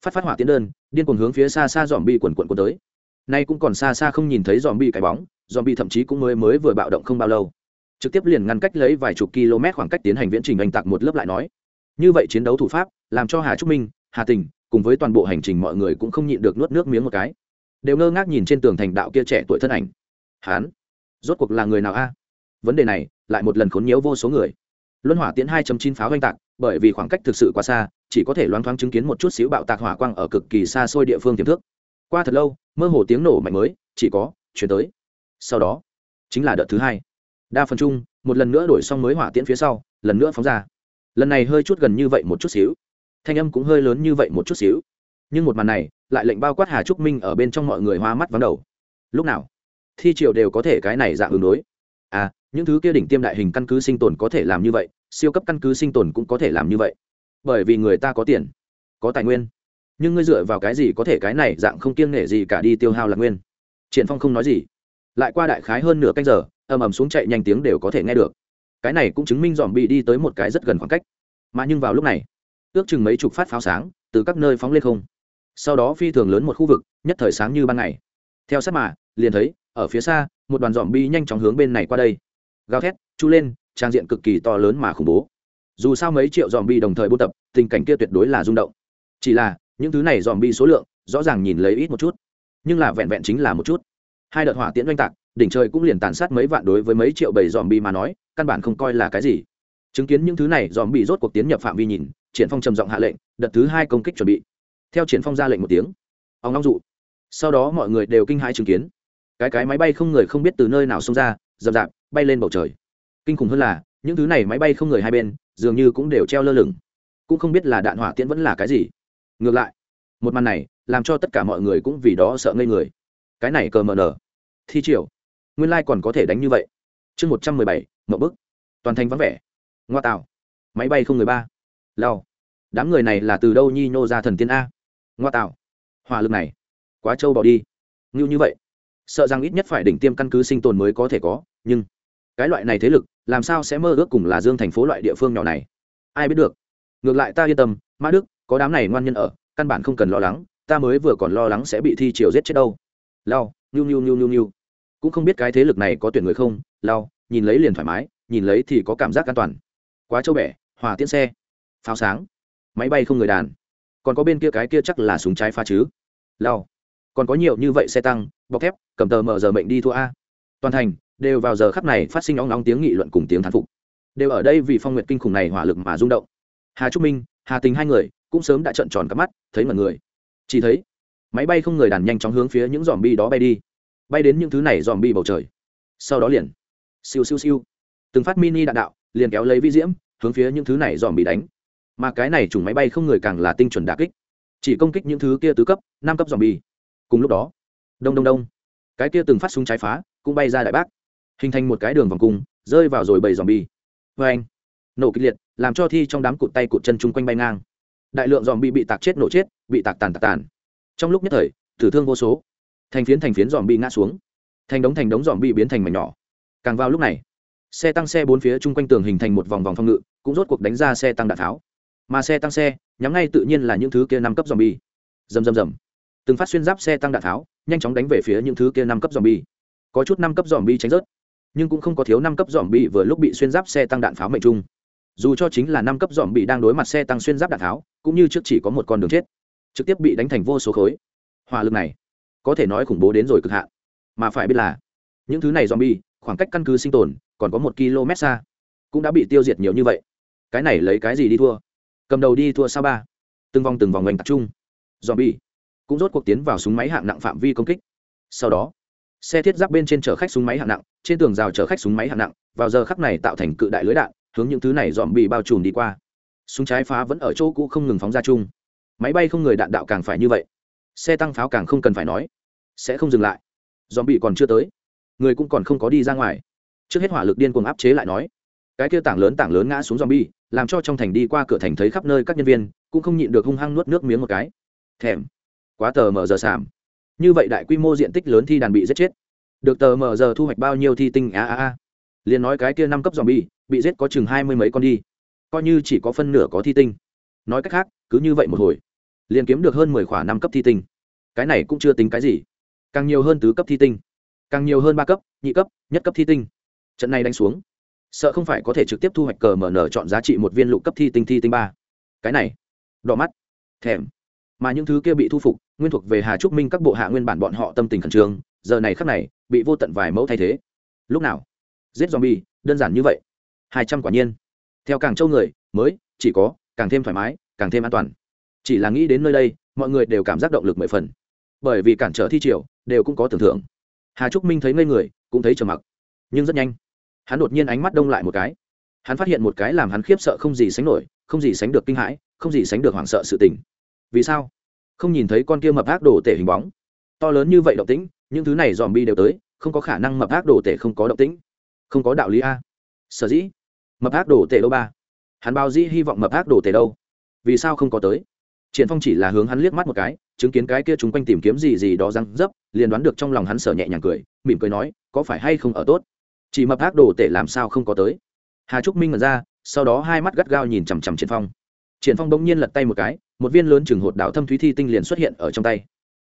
Phát phát hỏa tiến đơn, điên cuồng hướng phía xa xa dòm bi quần quần quần tới. Nay cũng còn xa xa không nhìn thấy dòm bi cái bóng dòm bi thậm chí cũng mới mới vừa bạo động không bao lâu. Trực tiếp liền ngăn cách lấy vài chục km khoảng cách tiến hành viễn trình oanh tạc một lớp lại nói như vậy chiến đấu thủ pháp, làm cho hà trúc minh, hà tình cùng với toàn bộ hành trình mọi người cũng không nhịn được nuốt nước miếng một cái. Đều ngơ ngác nhìn trên tường thành đạo kia trẻ tuổi thân ảnh. Hán, rốt cuộc là người nào a? Vấn đề này, lại một lần khốn nhiễu vô số người. Luân hỏa tiến hai chín pháo oanh tạc, bởi vì khoảng cách thực sự quá xa, chỉ có thể loáng thoáng chứng kiến một chút xíu bạo tạc hỏa quang ở cực kỳ xa xôi địa phương tiềm thức. Qua thật lâu, mơ hồ tiếng nổ mạnh mới, chỉ có, chuyển tới. Sau đó, chính là đợt thứ hai. Đa phần chung, một lần nữa đổi xong mới hỏa tiễn phía sau, lần nữa phóng ra lần này hơi chút gần như vậy một chút xíu. Thanh âm cũng hơi lớn như vậy một chút xíu. Nhưng một màn này, lại lệnh bao quát hà trúc minh ở bên trong mọi người hoa mắt vắng đầu. Lúc nào? Thi triều đều có thể cái này dạng ứng đối. À những thứ kia đỉnh tiêm đại hình căn cứ sinh tồn có thể làm như vậy, siêu cấp căn cứ sinh tồn cũng có thể làm như vậy. Bởi vì người ta có tiền, có tài nguyên. Nhưng ngươi dựa vào cái gì có thể cái này dạng không kiêng nể gì cả đi tiêu hao là nguyên? Triển phong không nói gì. Lại qua đại khái hơn nửa canh giờ, ầm ầm xuống chạy nhanh tiếng đều có thể nghe được cái này cũng chứng minh dòm bị đi tới một cái rất gần khoảng cách. Mà nhưng vào lúc này, ước chừng mấy chục phát pháo sáng từ các nơi phóng lên không. Sau đó phi thường lớn một khu vực, nhất thời sáng như ban ngày. Theo sát mà, liền thấy, ở phía xa, một đoàn dòm bi nhanh chóng hướng bên này qua đây. Gào thét, chu lên, trang diện cực kỳ to lớn mà khủng bố. Dù sao mấy triệu dòm bi đồng thời buôn tập, tình cảnh kia tuyệt đối là rung động. Chỉ là, những thứ này dòm bi số lượng, rõ ràng nhìn lấy ít một chút. Nhưng là vẹn vẹn chính là một chút. Hai đợt hỏa tiễn oanh tạc đỉnh trời cũng liền tàn sát mấy vạn đối với mấy triệu bầy dòm bi mà nói, căn bản không coi là cái gì. Chứng kiến những thứ này dòm bị rốt cuộc tiến nhập phạm vi nhìn, triển phong trầm giọng hạ lệnh, đợt thứ hai công kích chuẩn bị. Theo triển phong ra lệnh một tiếng, ông long dụ. Sau đó mọi người đều kinh hãi chứng kiến. Cái cái máy bay không người không biết từ nơi nào xông ra dập dạp bay lên bầu trời. Kinh khủng hơn là, những thứ này máy bay không người hai bên, dường như cũng đều treo lơ lửng. Cũng không biết là đạn hỏa tiễn vẫn là cái gì. Ngược lại, một màn này, làm cho tất cả mọi người cũng vì đó sợ ngây người. Cái này cờ mờ nở thi triều nguyên lai còn có thể đánh như vậy. Chương một trăm mười bảy, mậu bức. Toàn thành vắng vẻ. Ngoa tạo. Máy bay không người ba. Lao đám người này là từ đâu nhi nhô ra thần tiên a? Ngoa tạo. Hỏa lực này. Quá trâu bỏ đi. Ngưu như vậy. Sợ rằng ít nhất phải đỉnh tiêm căn cứ sinh tồn mới có thể có, nhưng cái loại này thế lực, làm sao sẽ mơ ước cùng là dương thành phố loại địa phương nhỏ này? Ai biết được. Ngược lại ta yên tâm mã đức, có đám này ngoan nhân ở, căn bản không cần lo lắng, ta mới vừa còn lo lắng sẽ bị thi triều giết chết đâu. Lao nhu nhu nhu nhu nhu cũng không biết cái thế lực này có tuyển người không lao nhìn lấy liền thoải mái, nhìn lấy thì có cảm giác an toàn. Quá châu bẻ, hòa tiễn xe. Pháo sáng. Máy bay không người đàn. Còn có bên kia cái kia chắc là súng trái pha chứ. Lao còn có nhiều như vậy xe tăng, bọc thép, cầm tờ mở giờ mệnh đi thua a. Toàn thành, đều vào giờ khắp này phát sinh nóng nóng tiếng nghị luận cùng tiếng thán phục. Đều ở đây vì phong nguyện kinh khủng này hỏa lực mà rung động. Hà trúc minh, hà tình hai người, cũng sớm đã trợn tròn cả mắt, thấy mọi người. Chỉ thấy, máy bay không người đàn nhanh chóng hướng phía những dòm bi đó bay đi bay đến những thứ này dòm bi bầu trời. Sau đó liền, siêu siêu siêu, từng phát mini đạn đạo, liền kéo lấy vi diễm, hướng phía những thứ này dòm bị đánh. Mà cái này chủng máy bay không người càng là tinh chuẩn đà kích, chỉ công kích những thứ kia tứ cấp, năm cấp dòm bi. Cùng lúc đó, đông đông đông, cái kia từng phát súng trái phá, cũng bay ra đại bác, hình thành một cái đường vòng cung, rơi vào rồi bầy dòm bi. Vê anh, nổ kịch liệt, làm cho thi trong đám cụt tay cụt chân chung quanh bay ngang. Đại lượng dòm bi bị tạc chết nổ chết, bị tạc tàn tạc tàn. Trong lúc nhất thời, tử thương vô số thành phiến thành phiến dòm bị ngã xuống. Thành đống thành đống dòm bị biến thành mảnh nhỏ. Càng vào lúc này, xe tăng xe bốn phía chung quanh tường hình thành một vòng vòng phòng ngự, cũng rốt cuộc đánh ra xe tăng đạn tháo. Mà xe tăng xe, nhắm ngay tự nhiên là những thứ kia năm cấp dòm bi rầm rầm rầm. Từng phát xuyên giáp xe tăng đạn tháo, nhanh chóng đánh về phía những thứ kia năm cấp dòm bi có chút năm cấp dòm bi tránh rớt, nhưng cũng không có thiếu năm cấp dòm bị vừa lúc bị xuyên giáp xe tăng đạn pháo mệnh trung. Dù cho chính là năm cấp dòm bị đang đối mặt xe tăng xuyên giáp đạn tháo, cũng như trước chỉ có một con đường chết, trực tiếp bị đánh thành vô số khối. Hỏa lực này có thể nói khủng bố đến rồi cực hạn. Mà phải biết là, những thứ này zombie, khoảng cách căn cứ sinh tồn còn có một km xa, cũng đã bị tiêu diệt nhiều như vậy. Cái này lấy cái gì đi thua? Cầm đầu đi thua sao ba? Từng vòng từng vòng ngành tập trung. Zombie cũng rốt cuộc tiến vào súng máy hạng nặng phạm vi công kích. Sau đó, xe thiết giáp bên trên chở khách súng máy hạng nặng, trên tường rào chở khách súng máy hạng nặng, vào giờ khắc này tạo thành cự đại lưới đạn, hướng những thứ này dòm bị bao trùm đi qua. Súng trái phá vẫn ở chỗ cũ không ngừng phóng ra chung. Máy bay không người đạn đạo càng phải như vậy xe tăng pháo càng không cần phải nói. Sẽ không dừng lại. Dòm bị còn chưa tới. Người cũng còn không có đi ra ngoài. Trước hết hỏa lực điên cuồng áp chế lại nói. Cái kia tảng lớn tảng lớn ngã xuống dòm bi làm cho trong thành đi qua cửa thành thấy khắp nơi các nhân viên, cũng không nhịn được hung hăng nuốt nước miếng một cái. Thèm. Quá tờ mờ giờ sảm như vậy đại quy mô diện tích lớn thi đàn bị giết chết. Được tờ mờ giờ thu hoạch bao nhiêu thi tinh, a a a. Liền nói cái kia năm cấp dòm bi bị giết có chừng hai mươi mấy con đi. Coi như chỉ có phân nửa có thi tinh. Nói cách khác, cứ như vậy một hồi liền kiếm được hơn mười khỏa năm cấp thi tinh. Cái này cũng chưa tính cái gì. Càng nhiều hơn tứ cấp thi tinh. Càng nhiều hơn ba cấp, nhị cấp, nhất cấp thi tinh. Trận này đánh xuống, sợ không phải có thể trực tiếp thu hoạch cờ mở nở chọn giá trị một viên lục cấp thi tinh thi tinh ba. Cái này, đỏ mắt, thèm. Mà những thứ kia bị thu phục, nguyên thuộc về hà trúc minh các bộ hạ nguyên bản bọn họ tâm tình khẩn trương, giờ này khắc này, bị vô tận vài mẫu thay thế. Lúc nào? Giết zombie, đơn giản như vậy. Hai trăm quả nhiên. Theo càng châu người, mới, chỉ có càng thêm thoải mái, càng thêm an toàn chỉ là nghĩ đến nơi đây, mọi người đều cảm giác động lực mười phần. Bởi vì cản trở thi triều, đều cũng có tưởng thưởng. Hà trúc minh thấy ngây người, cũng thấy trầm mặc. Nhưng rất nhanh, hắn đột nhiên ánh mắt đông lại một cái. Hắn phát hiện một cái làm hắn khiếp sợ không gì sánh nổi, không gì sánh được kinh hãi, không gì sánh được hoảng sợ sự tình. Vì sao? Không nhìn thấy con kia mập ác đồ tể hình bóng. To lớn như vậy động tĩnh, những thứ này dòm bi đều tới, không có khả năng mập ác đồ tể không có động tĩnh. Không có đạo lý a. Sở dĩ, mập ác đồ tể đâu ba? Hắn bao dĩ hy vọng mập ác đồ tể đâu? Vì sao không có tới? Triển phong chỉ là hướng hắn liếc mắt một cái, chứng kiến cái kia chúng quanh tìm kiếm gì gì đó răng dấp, liền đoán được trong lòng hắn sở nhẹ nhàng cười, mỉm cười nói, có phải hay không ở tốt? Chỉ mập ác đồ tể làm sao không có tới? Hà trúc minh ngẩn ra, sau đó hai mắt gắt gao nhìn chằm chằm triển phong. Triển phong bỗng nhiên lật tay một cái, một viên lớn chừng hột đạo thâm thúy thi tinh liền xuất hiện ở trong tay.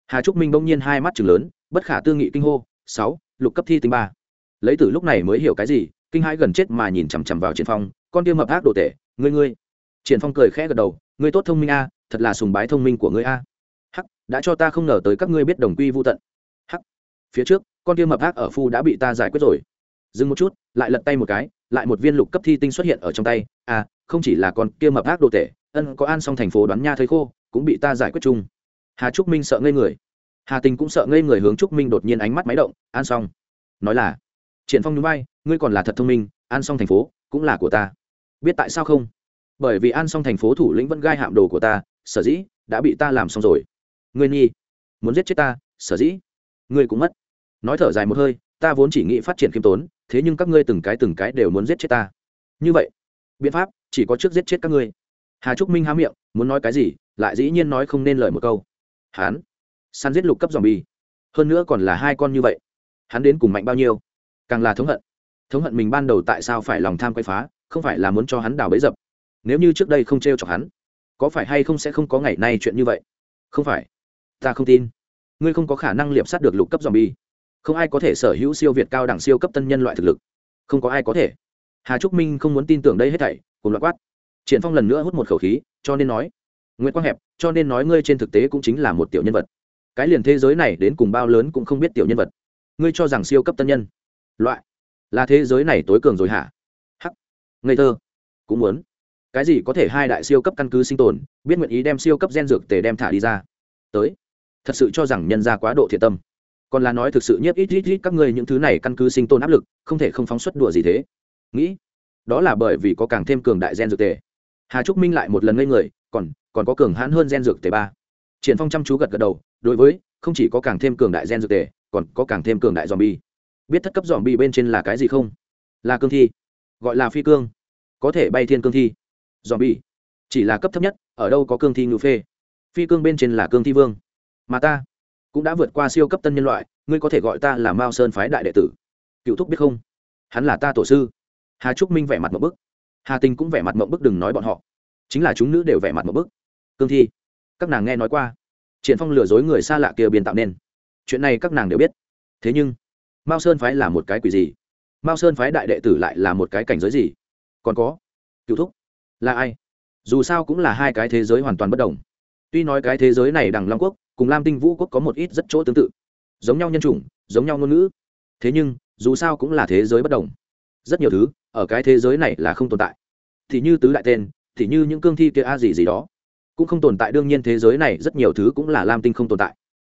Hà trúc minh bỗng nhiên hai mắt chừng lớn, bất khả tư nghị kinh hô, sáu, lục cấp thi tinh ba. Lấy từ lúc này mới hiểu cái gì, kinh hãi gần chết mà nhìn chằm chằm vào triển phong, con kia mập ác đồ tể, ngươi ngươi. Triển phong cười khẽ gật đầu, ngươi tốt thông minh a thật là sùng bái thông minh của ngươi a. Hắc, đã cho ta không ngờ tới các ngươi biết đồng quy vu tận. Hắc, phía trước, con kia mập ác ở phu đã bị ta giải quyết rồi. Dừng một chút, lại lật tay một cái, lại một viên lục cấp thi tinh xuất hiện ở trong tay. À không chỉ là con kia mập ác đồ tể, ân, có an xong thành phố đoán nha thấy khô, cũng bị ta giải quyết chung. Hà trúc minh sợ ngây người. Hà tình cũng sợ ngây người hướng trúc minh đột nhiên ánh mắt máy động, an xong nói là, triển phong núi bay ngươi còn là thật thông minh, an xong thành phố cũng là của ta. Biết tại sao không? Bởi vì an xong thành phố thủ lĩnh vẫn gai hạm đồ của ta sở dĩ, đã bị ta làm xong rồi. Ngươi nhi, muốn giết chết ta, sở dĩ? Ngươi cũng mất. Nói thở dài một hơi, ta vốn chỉ nghĩ phát triển khiêm tốn, thế nhưng các ngươi từng cái từng cái đều muốn giết chết ta. Như vậy, biện pháp, chỉ có trước giết chết các ngươi. Hà trúc minh há miệng, muốn nói cái gì, lại dĩ nhiên nói không nên lời một câu. Hán, săn giết lục cấp dòm bi hơn nữa còn là hai con như vậy. Hắn đến cùng mạnh bao nhiêu? Càng là thống hận. Thống hận mình ban đầu tại sao phải lòng tham quay phá, không phải là muốn cho hắn đào bấy dập. Nếu như trước đây không t r e o chọc hắn có phải hay không sẽ không có ngày nay chuyện như vậy? Không phải. Ta không tin. Ngươi không có khả năng liệp sát được lục cấp dòm bi không ai có thể sở hữu siêu việt cao đẳng siêu cấp tân nhân loại thực lực. Không có ai có thể. Hà trúc minh không muốn tin tưởng đây hết thảy cùng loại quát. Triển phong lần nữa hút một khẩu khí, cho nên nói nguyễn quang hẹp, cho nên nói ngươi trên thực tế cũng chính là một tiểu nhân vật. Cái liền thế giới này đến cùng bao lớn cũng không biết tiểu nhân vật. Ngươi cho rằng siêu cấp tân nhân, loại, là thế giới này tối cường rồi hả? Hắc. Ngây thơ. Cũng muốn cái gì có thể hai đại siêu cấp căn cứ sinh tồn, biết nguyện ý đem siêu cấp gen dược tề đem thả đi ra. Tới, thật sự cho rằng nhân ra quá độ thiệt tâm. Còn là nói thực sự nhất ít ít ít các ngươi những thứ này căn cứ sinh tồn áp lực, không thể không phóng xuất đùa gì thế. Nghĩ, đó là bởi vì có càng thêm cường đại gen dược tề. Hà trúc minh lại một lần ngây người, còn còn có cường hãn hơn gen dược tề ba. Triển phong chăm chú gật gật đầu, đối với, không chỉ có càng thêm cường đại gen dược tề, còn có càng thêm cường đại dòm bi biết thất cấp dòm bi bên trên là cái gì không? Là cương thi, gọi là phi cương. Có thể bay thiên cương thi dòm bi chỉ là cấp thấp nhất, ở đâu có cương thi ngự phê. Phi cương bên trên là cương thi vương. Mà ta cũng đã vượt qua siêu cấp tân nhân loại, ngươi có thể gọi ta là mao sơn phái đại đệ tử. Cựu thúc biết không? Hắn là ta tổ sư. Hà trúc minh vẻ mặt một bức. Hà tình cũng vẻ mặt mộng bức đừng nói bọn họ. Chính là chúng nữ đều vẻ mặt mộng bức. Cương thi. Các nàng nghe nói qua. Triển phong lừa dối người xa lạ kia biên tạo nên. Chuyện này các nàng đều biết. Thế nhưng, mao sơn phái là một cái quỷ gì? Mao sơn phái đại đệ tử lại là một cái cảnh giới gì? Còn có, cựu thúc là ai? Dù sao cũng là hai cái thế giới hoàn toàn bất đồng. Tuy nói cái thế giới này đằng long quốc cùng lam tinh vũ quốc có một ít rất chỗ tương tự, giống nhau nhân chủng, giống nhau ngôn ngữ. Thế nhưng, dù sao cũng là thế giới bất đồng. Rất nhiều thứ ở cái thế giới này là không tồn tại. Thì như tứ đại tên, thì như những cương thi kia a gì gì đó, cũng không tồn tại. Đương nhiên thế giới này rất nhiều thứ cũng là lam tinh không tồn tại.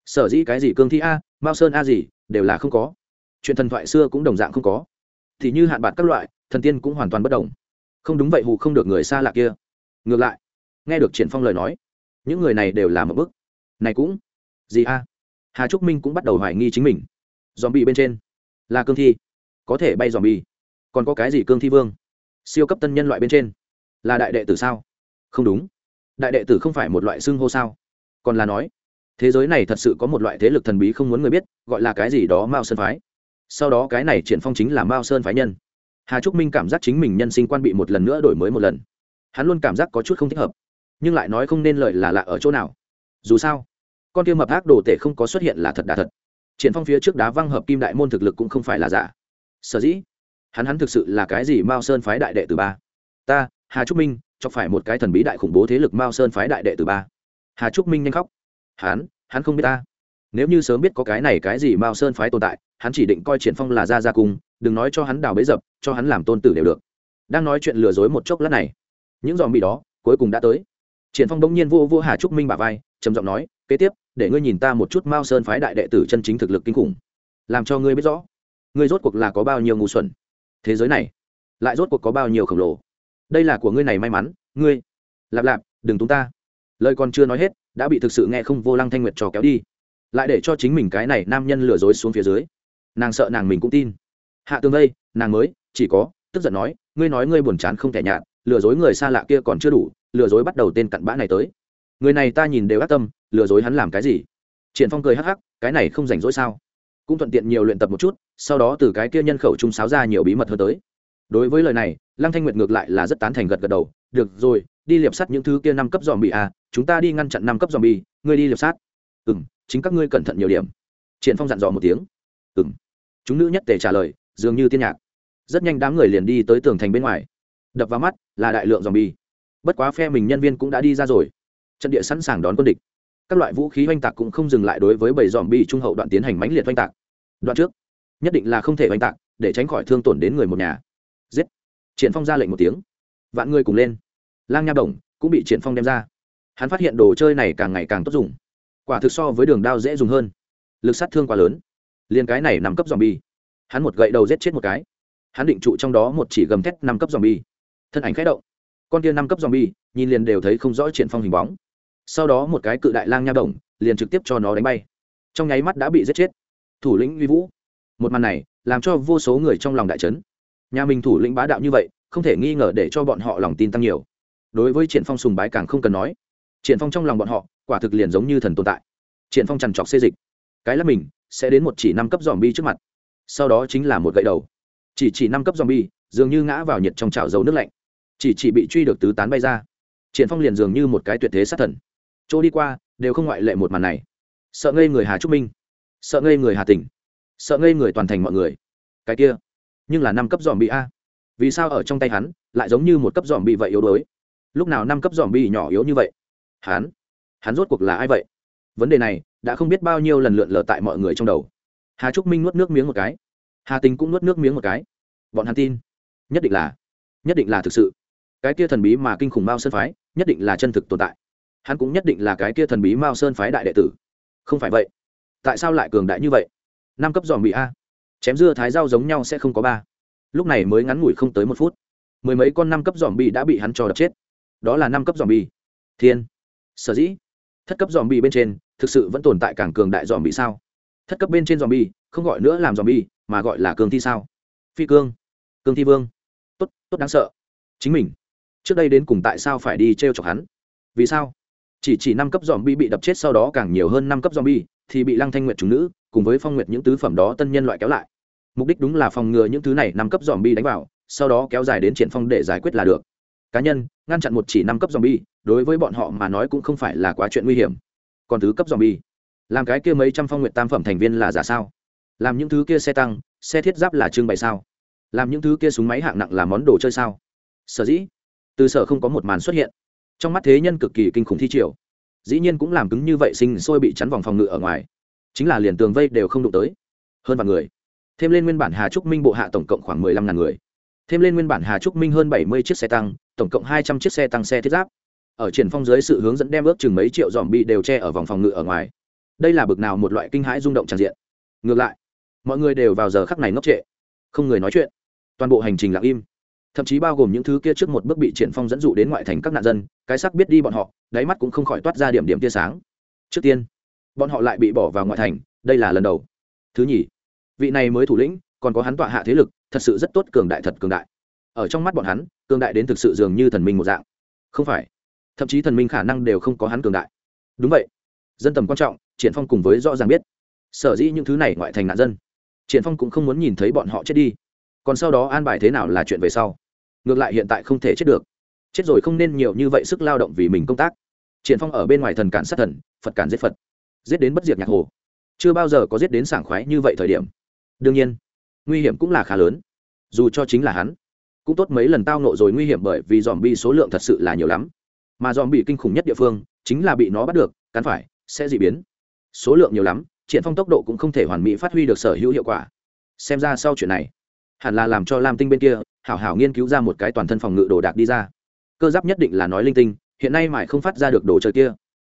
Sở dĩ cái gì cương thi a, mao sơn a gì, đều là không có. Chuyện thần thoại xưa cũng đồng dạng không có. Thì như hạn bạc các loại, thần tiên cũng hoàn toàn bất đồng không đúng vậy hù không được người xa lạ kia. Ngược lại, nghe được triển phong lời nói, những người này đều là một bức. Này cũng, gì a? Hà trúc minh cũng bắt đầu hoài nghi chính mình. Dòm bị bên trên, là cương thi. Có thể bay dòm bi còn có cái gì cương thi vương? Siêu cấp tân nhân loại bên trên, là đại đệ tử sao? Không đúng. Đại đệ tử không phải một loại xưng hô sao? Còn là nói, thế giới này thật sự có một loại thế lực thần bí không muốn người biết, gọi là cái gì đó mao sơn phái. Sau đó cái này triển phong chính là mao sơn phái nhân hà trúc minh cảm giác chính mình nhân sinh quan bị một lần nữa đổi mới một lần hắn luôn cảm giác có chút không thích hợp nhưng lại nói không nên lợi là lạ ở chỗ nào dù sao con kia mập ác đồ tể không có xuất hiện là thật đà thật triển phong phía trước đá văng hợp kim đại môn thực lực cũng không phải là giả sở dĩ hắn hắn thực sự là cái gì mao sơn phái đại đệ tử ba ta hà trúc minh cho phải một cái thần bí đại khủng bố thế lực mao sơn phái đại đệ tử ba hà trúc minh nhanh khóc hắn hắn không biết ta nếu như sớm biết có cái này cái gì mao sơn phái tồn tại hắn chỉ định coi triển phong là ra ra cung, đừng nói cho hắn đào bấy dập cho hắn làm tôn tử đều được. Đang nói chuyện lừa dối một chốc lát này những dòm bị đó cuối cùng đã tới. Triển phong đông nhiên vô vô hà trúc minh bà vai trầm giọng nói kế tiếp để ngươi nhìn ta một chút mao sơn phái đại đệ tử chân chính thực lực kinh khủng. Làm cho ngươi biết rõ ngươi rốt cuộc là có bao nhiêu ngu xuẩn. Thế giới này lại rốt cuộc có bao nhiêu khổng lồ. Đây là của ngươi này may mắn ngươi lạp lạp đừng túng ta. Lời còn chưa nói hết đã bị thực sự nghe không vô lăng thanh nguyệt trò kéo đi lại để cho chính mình cái này nam nhân lừa dối xuống phía dưới. Nàng sợ nàng mình cũng tin. Hạ tường đây, nàng mới, chỉ có, tức giận nói, ngươi nói ngươi buồn chán không thể nhạt, lừa dối người xa lạ kia còn chưa đủ, lừa dối bắt đầu tên cặn bã này tới. Người này ta nhìn đều ác tâm, lừa dối hắn làm cái gì? Triển phong cười hắc hắc, cái này không rảnh rỗi sao? Cũng thuận tiện nhiều luyện tập một chút, sau đó từ cái kia nhân khẩu trung sáo ra nhiều bí mật hơn tới. Đối với lời này, lăng thanh nguyệt ngược lại là rất tán thành gật gật đầu, được rồi, đi liệp sắt những thứ kia năm cấp dòm bị à chúng ta đi ngăn chặn năm cấp dòm bị ngươi đi liệp sát. Ừ chính các ngươi cẩn thận nhiều điểm. Triển phong dặn dò một tiếng. Ừ chúng nữ nhất tề trả lời, dường như tiên nhạc. Rất nhanh đám người liền đi tới tường thành bên ngoài. Đập vào mắt, là đại lượng dòm bi bất quá phe mình nhân viên cũng đã đi ra rồi. Trận địa sẵn sàng đón quân địch. Các loại vũ khí oanh tạc cũng không dừng lại đối với bảy dòm bi trung hậu đoạn tiến hành mãnh liệt oanh tạc. Đoạn trước, nhất định là không thể oanh tạc, để tránh khỏi thương tổn đến người một nhà. Giết. Triển phong ra lệnh một tiếng. Vạn người cùng lên. Lang nha đồng cũng bị triển phong đem ra. Hắn phát hiện đồ chơi này càng ngày càng tốt dùng quả thực so với đường đao dễ dùng hơn. Lực sát thương quá lớn. Liền cái này nằm cấp dòm bi hắn một gậy đầu giết chết một cái. Hắn định trụ trong đó một chỉ gầm thét năm cấp dòm bi thân ảnh khẽ động. Con kia năm cấp dòm bi nhìn liền đều thấy không rõ triển phong hình bóng. Sau đó một cái cự đại lang nha đồng liền trực tiếp cho nó đánh bay. Trong nháy mắt đã bị giết chết. Thủ lĩnh uy vũ. Một màn này, làm cho vô số người trong lòng đại trấn nhà mình thủ lĩnh bá đạo như vậy, không thể nghi ngờ để cho bọn họ lòng tin tăng nhiều. Đối với triển phong sùng bái càng không cần nói. Triển phong trong lòng bọn họ quả thực liền giống như thần tồn tại. Triển phong trằn trọc xê dịch. Cái là mình sẽ đến một chỉ năm cấp dòm bi trước mặt. Sau đó chính là một gậy đầu. Chỉ chỉ năm cấp dòm bi dường như ngã vào nhiệt trong chảo dầu nước lạnh. Chỉ chỉ bị truy được tứ tán bay ra. Triển phong liền dường như một cái tuyệt thế sát thần. Chỗ đi qua, đều không ngoại lệ một màn này. Sợ ngây người hà trúc minh. Sợ ngây người hà tỉnh. Sợ ngây người toàn thành mọi người. Cái kia, nhưng là năm cấp dòm bị a. Vì sao ở trong tay hắn lại giống như một cấp dòm bị vậy yếu đuối? Lúc nào năm cấp dòm bị nhỏ yếu như vậy? Hắn hắn rốt cuộc là ai vậy? Vấn đề này, đã không biết bao nhiêu lần lượn lờ tại mọi người trong đầu. Hà trúc minh nuốt nước miếng một cái. Hà tình cũng nuốt nước miếng một cái. Bọn hắn tin. Nhất định là, nhất định là thực sự. Cái kia thần bí mà kinh khủng mao sơn phái, nhất định là chân thực tồn tại. Hắn cũng nhất định là cái kia thần bí mao sơn phái đại đệ tử. Không phải vậy. Tại sao lại cường đại như vậy? Năm cấp dòm bị a. Chém dưa thái dao giống nhau sẽ không có ba. Lúc này mới ngắn ngủi không tới một phút. Mười mấy con năm cấp dòm bị đã bị hắn cho đập chết. Đó là năm cấp dòm bị. Thiên. Sở dĩ thất cấp dòm bị bên trên, thực sự vẫn tồn tại cảng cường đại dòm bị sao? Thất cấp bên trên dòm bi không gọi nữa làm dòm bi mà gọi là cường thi sao? Phi cương. Cương thi vương. Tốt tốt đáng sợ. Chính mình. Trước đây đến cùng tại sao phải đi t r e o chọc hắn? Vì sao? Chỉ chỉ năm cấp dòm bi bị đập chết sau đó càng nhiều hơn năm cấp dòm bi thì bị lăng thanh nguyệt chúng nữ, cùng với phong nguyệt những tứ phẩm đó tân nhân loại kéo lại. Mục đích đúng là phòng ngừa những thứ này năm cấp dòm bi đánh vào, sau đó kéo dài đến triển phong để giải quyết là được cá nhân ngăn chặn một chỉ năm cấp zombie, bi đối với bọn họ mà nói cũng không phải là quá chuyện nguy hiểm. Còn thứ cấp zombie, bi làm cái kia mấy trăm phong nguyệt tam phẩm thành viên là giả sao? Làm những thứ kia xe tăng xe thiết giáp là trưng bày sao? Làm những thứ kia súng máy hạng nặng là món đồ chơi sao? Sở dĩ từ sở không có một màn xuất hiện. Trong mắt thế nhân cực kỳ kinh khủng thi triển dĩ nhiên cũng làm cứng như vậy sinh sôi bị chắn vòng phòng ngự ở ngoài. Chính là liền tường vây đều không đụng tới. Hơn vạn người. Thêm lên nguyên bản hà trúc minh bộ hạ tổng cộng khoảng mười lăm ngàn người thêm lên nguyên bản hà trúc minh hơn bảy mươi chiếc xe tăng, tổng cộng hai trăm chiếc xe tăng xe thiết giáp. Ở triển phong dưới sự hướng dẫn đem ước chừng mấy triệu dòm bị đều che ở vòng phòng ngự ở ngoài. Đây là bực nào một loại kinh hãi rung động tràn diện. Ngược lại, mọi người đều vào giờ khắc này ngốc trệ, không người nói chuyện. Toàn bộ hành trình lặng im. Thậm chí bao gồm những thứ kia trước một bước bị triển phong dẫn dụ đến ngoại thành các nạn dân, cái sắc biết đi bọn họ, đáy mắt cũng không khỏi toát ra điểm điểm tia sáng. Trước tiên, bọn họ lại bị bỏ vào ngoại thành, đây là lần đầu. Thứ nhì, vị này mới thủ lĩnh còn có hắn tọa hạ thế lực, thật sự rất tốt cường đại thật cường đại. Ở trong mắt bọn hắn, cường đại đến thực sự dường như thần minh một dạng. Không phải. Thậm chí thần minh khả năng đều không có hắn cường đại. Đúng vậy. Dân tầm quan trọng, triển phong cùng với rõ ràng biết. Sở dĩ những thứ này ngoại thành nạn dân. Triển phong cũng không muốn nhìn thấy bọn họ chết đi. Còn sau đó an bài thế nào là chuyện về sau. Ngược lại hiện tại không thể chết được. Chết rồi không nên nhiều như vậy sức lao động vì mình công tác. Triển phong ở bên ngoài thần cản sát thần, phật cản giết phật. Giết đến bất diệt nhạc hồ. Chưa bao giờ có giết đến sảng khoái như vậy thời điểm. Đương nhiên nguy hiểm cũng là khá lớn. Dù cho chính là hắn, cũng tốt mấy lần tao nộ rồi nguy hiểm bởi vì dòm bi số lượng thật sự là nhiều lắm. Mà dòm bị kinh khủng nhất địa phương chính là bị nó bắt được, cắn phải, sẽ dị biến. Số lượng nhiều lắm, triển phong tốc độ cũng không thể hoàn mỹ phát huy được sở hữu hiệu quả. Xem ra sau chuyện này, hẳn là làm cho lam tinh bên kia hảo hảo nghiên cứu ra một cái toàn thân phòng ngự đồ đạc đi ra. Cơ giáp nhất định là nói linh tinh, hiện nay mãi không phát ra được đồ chơi kia.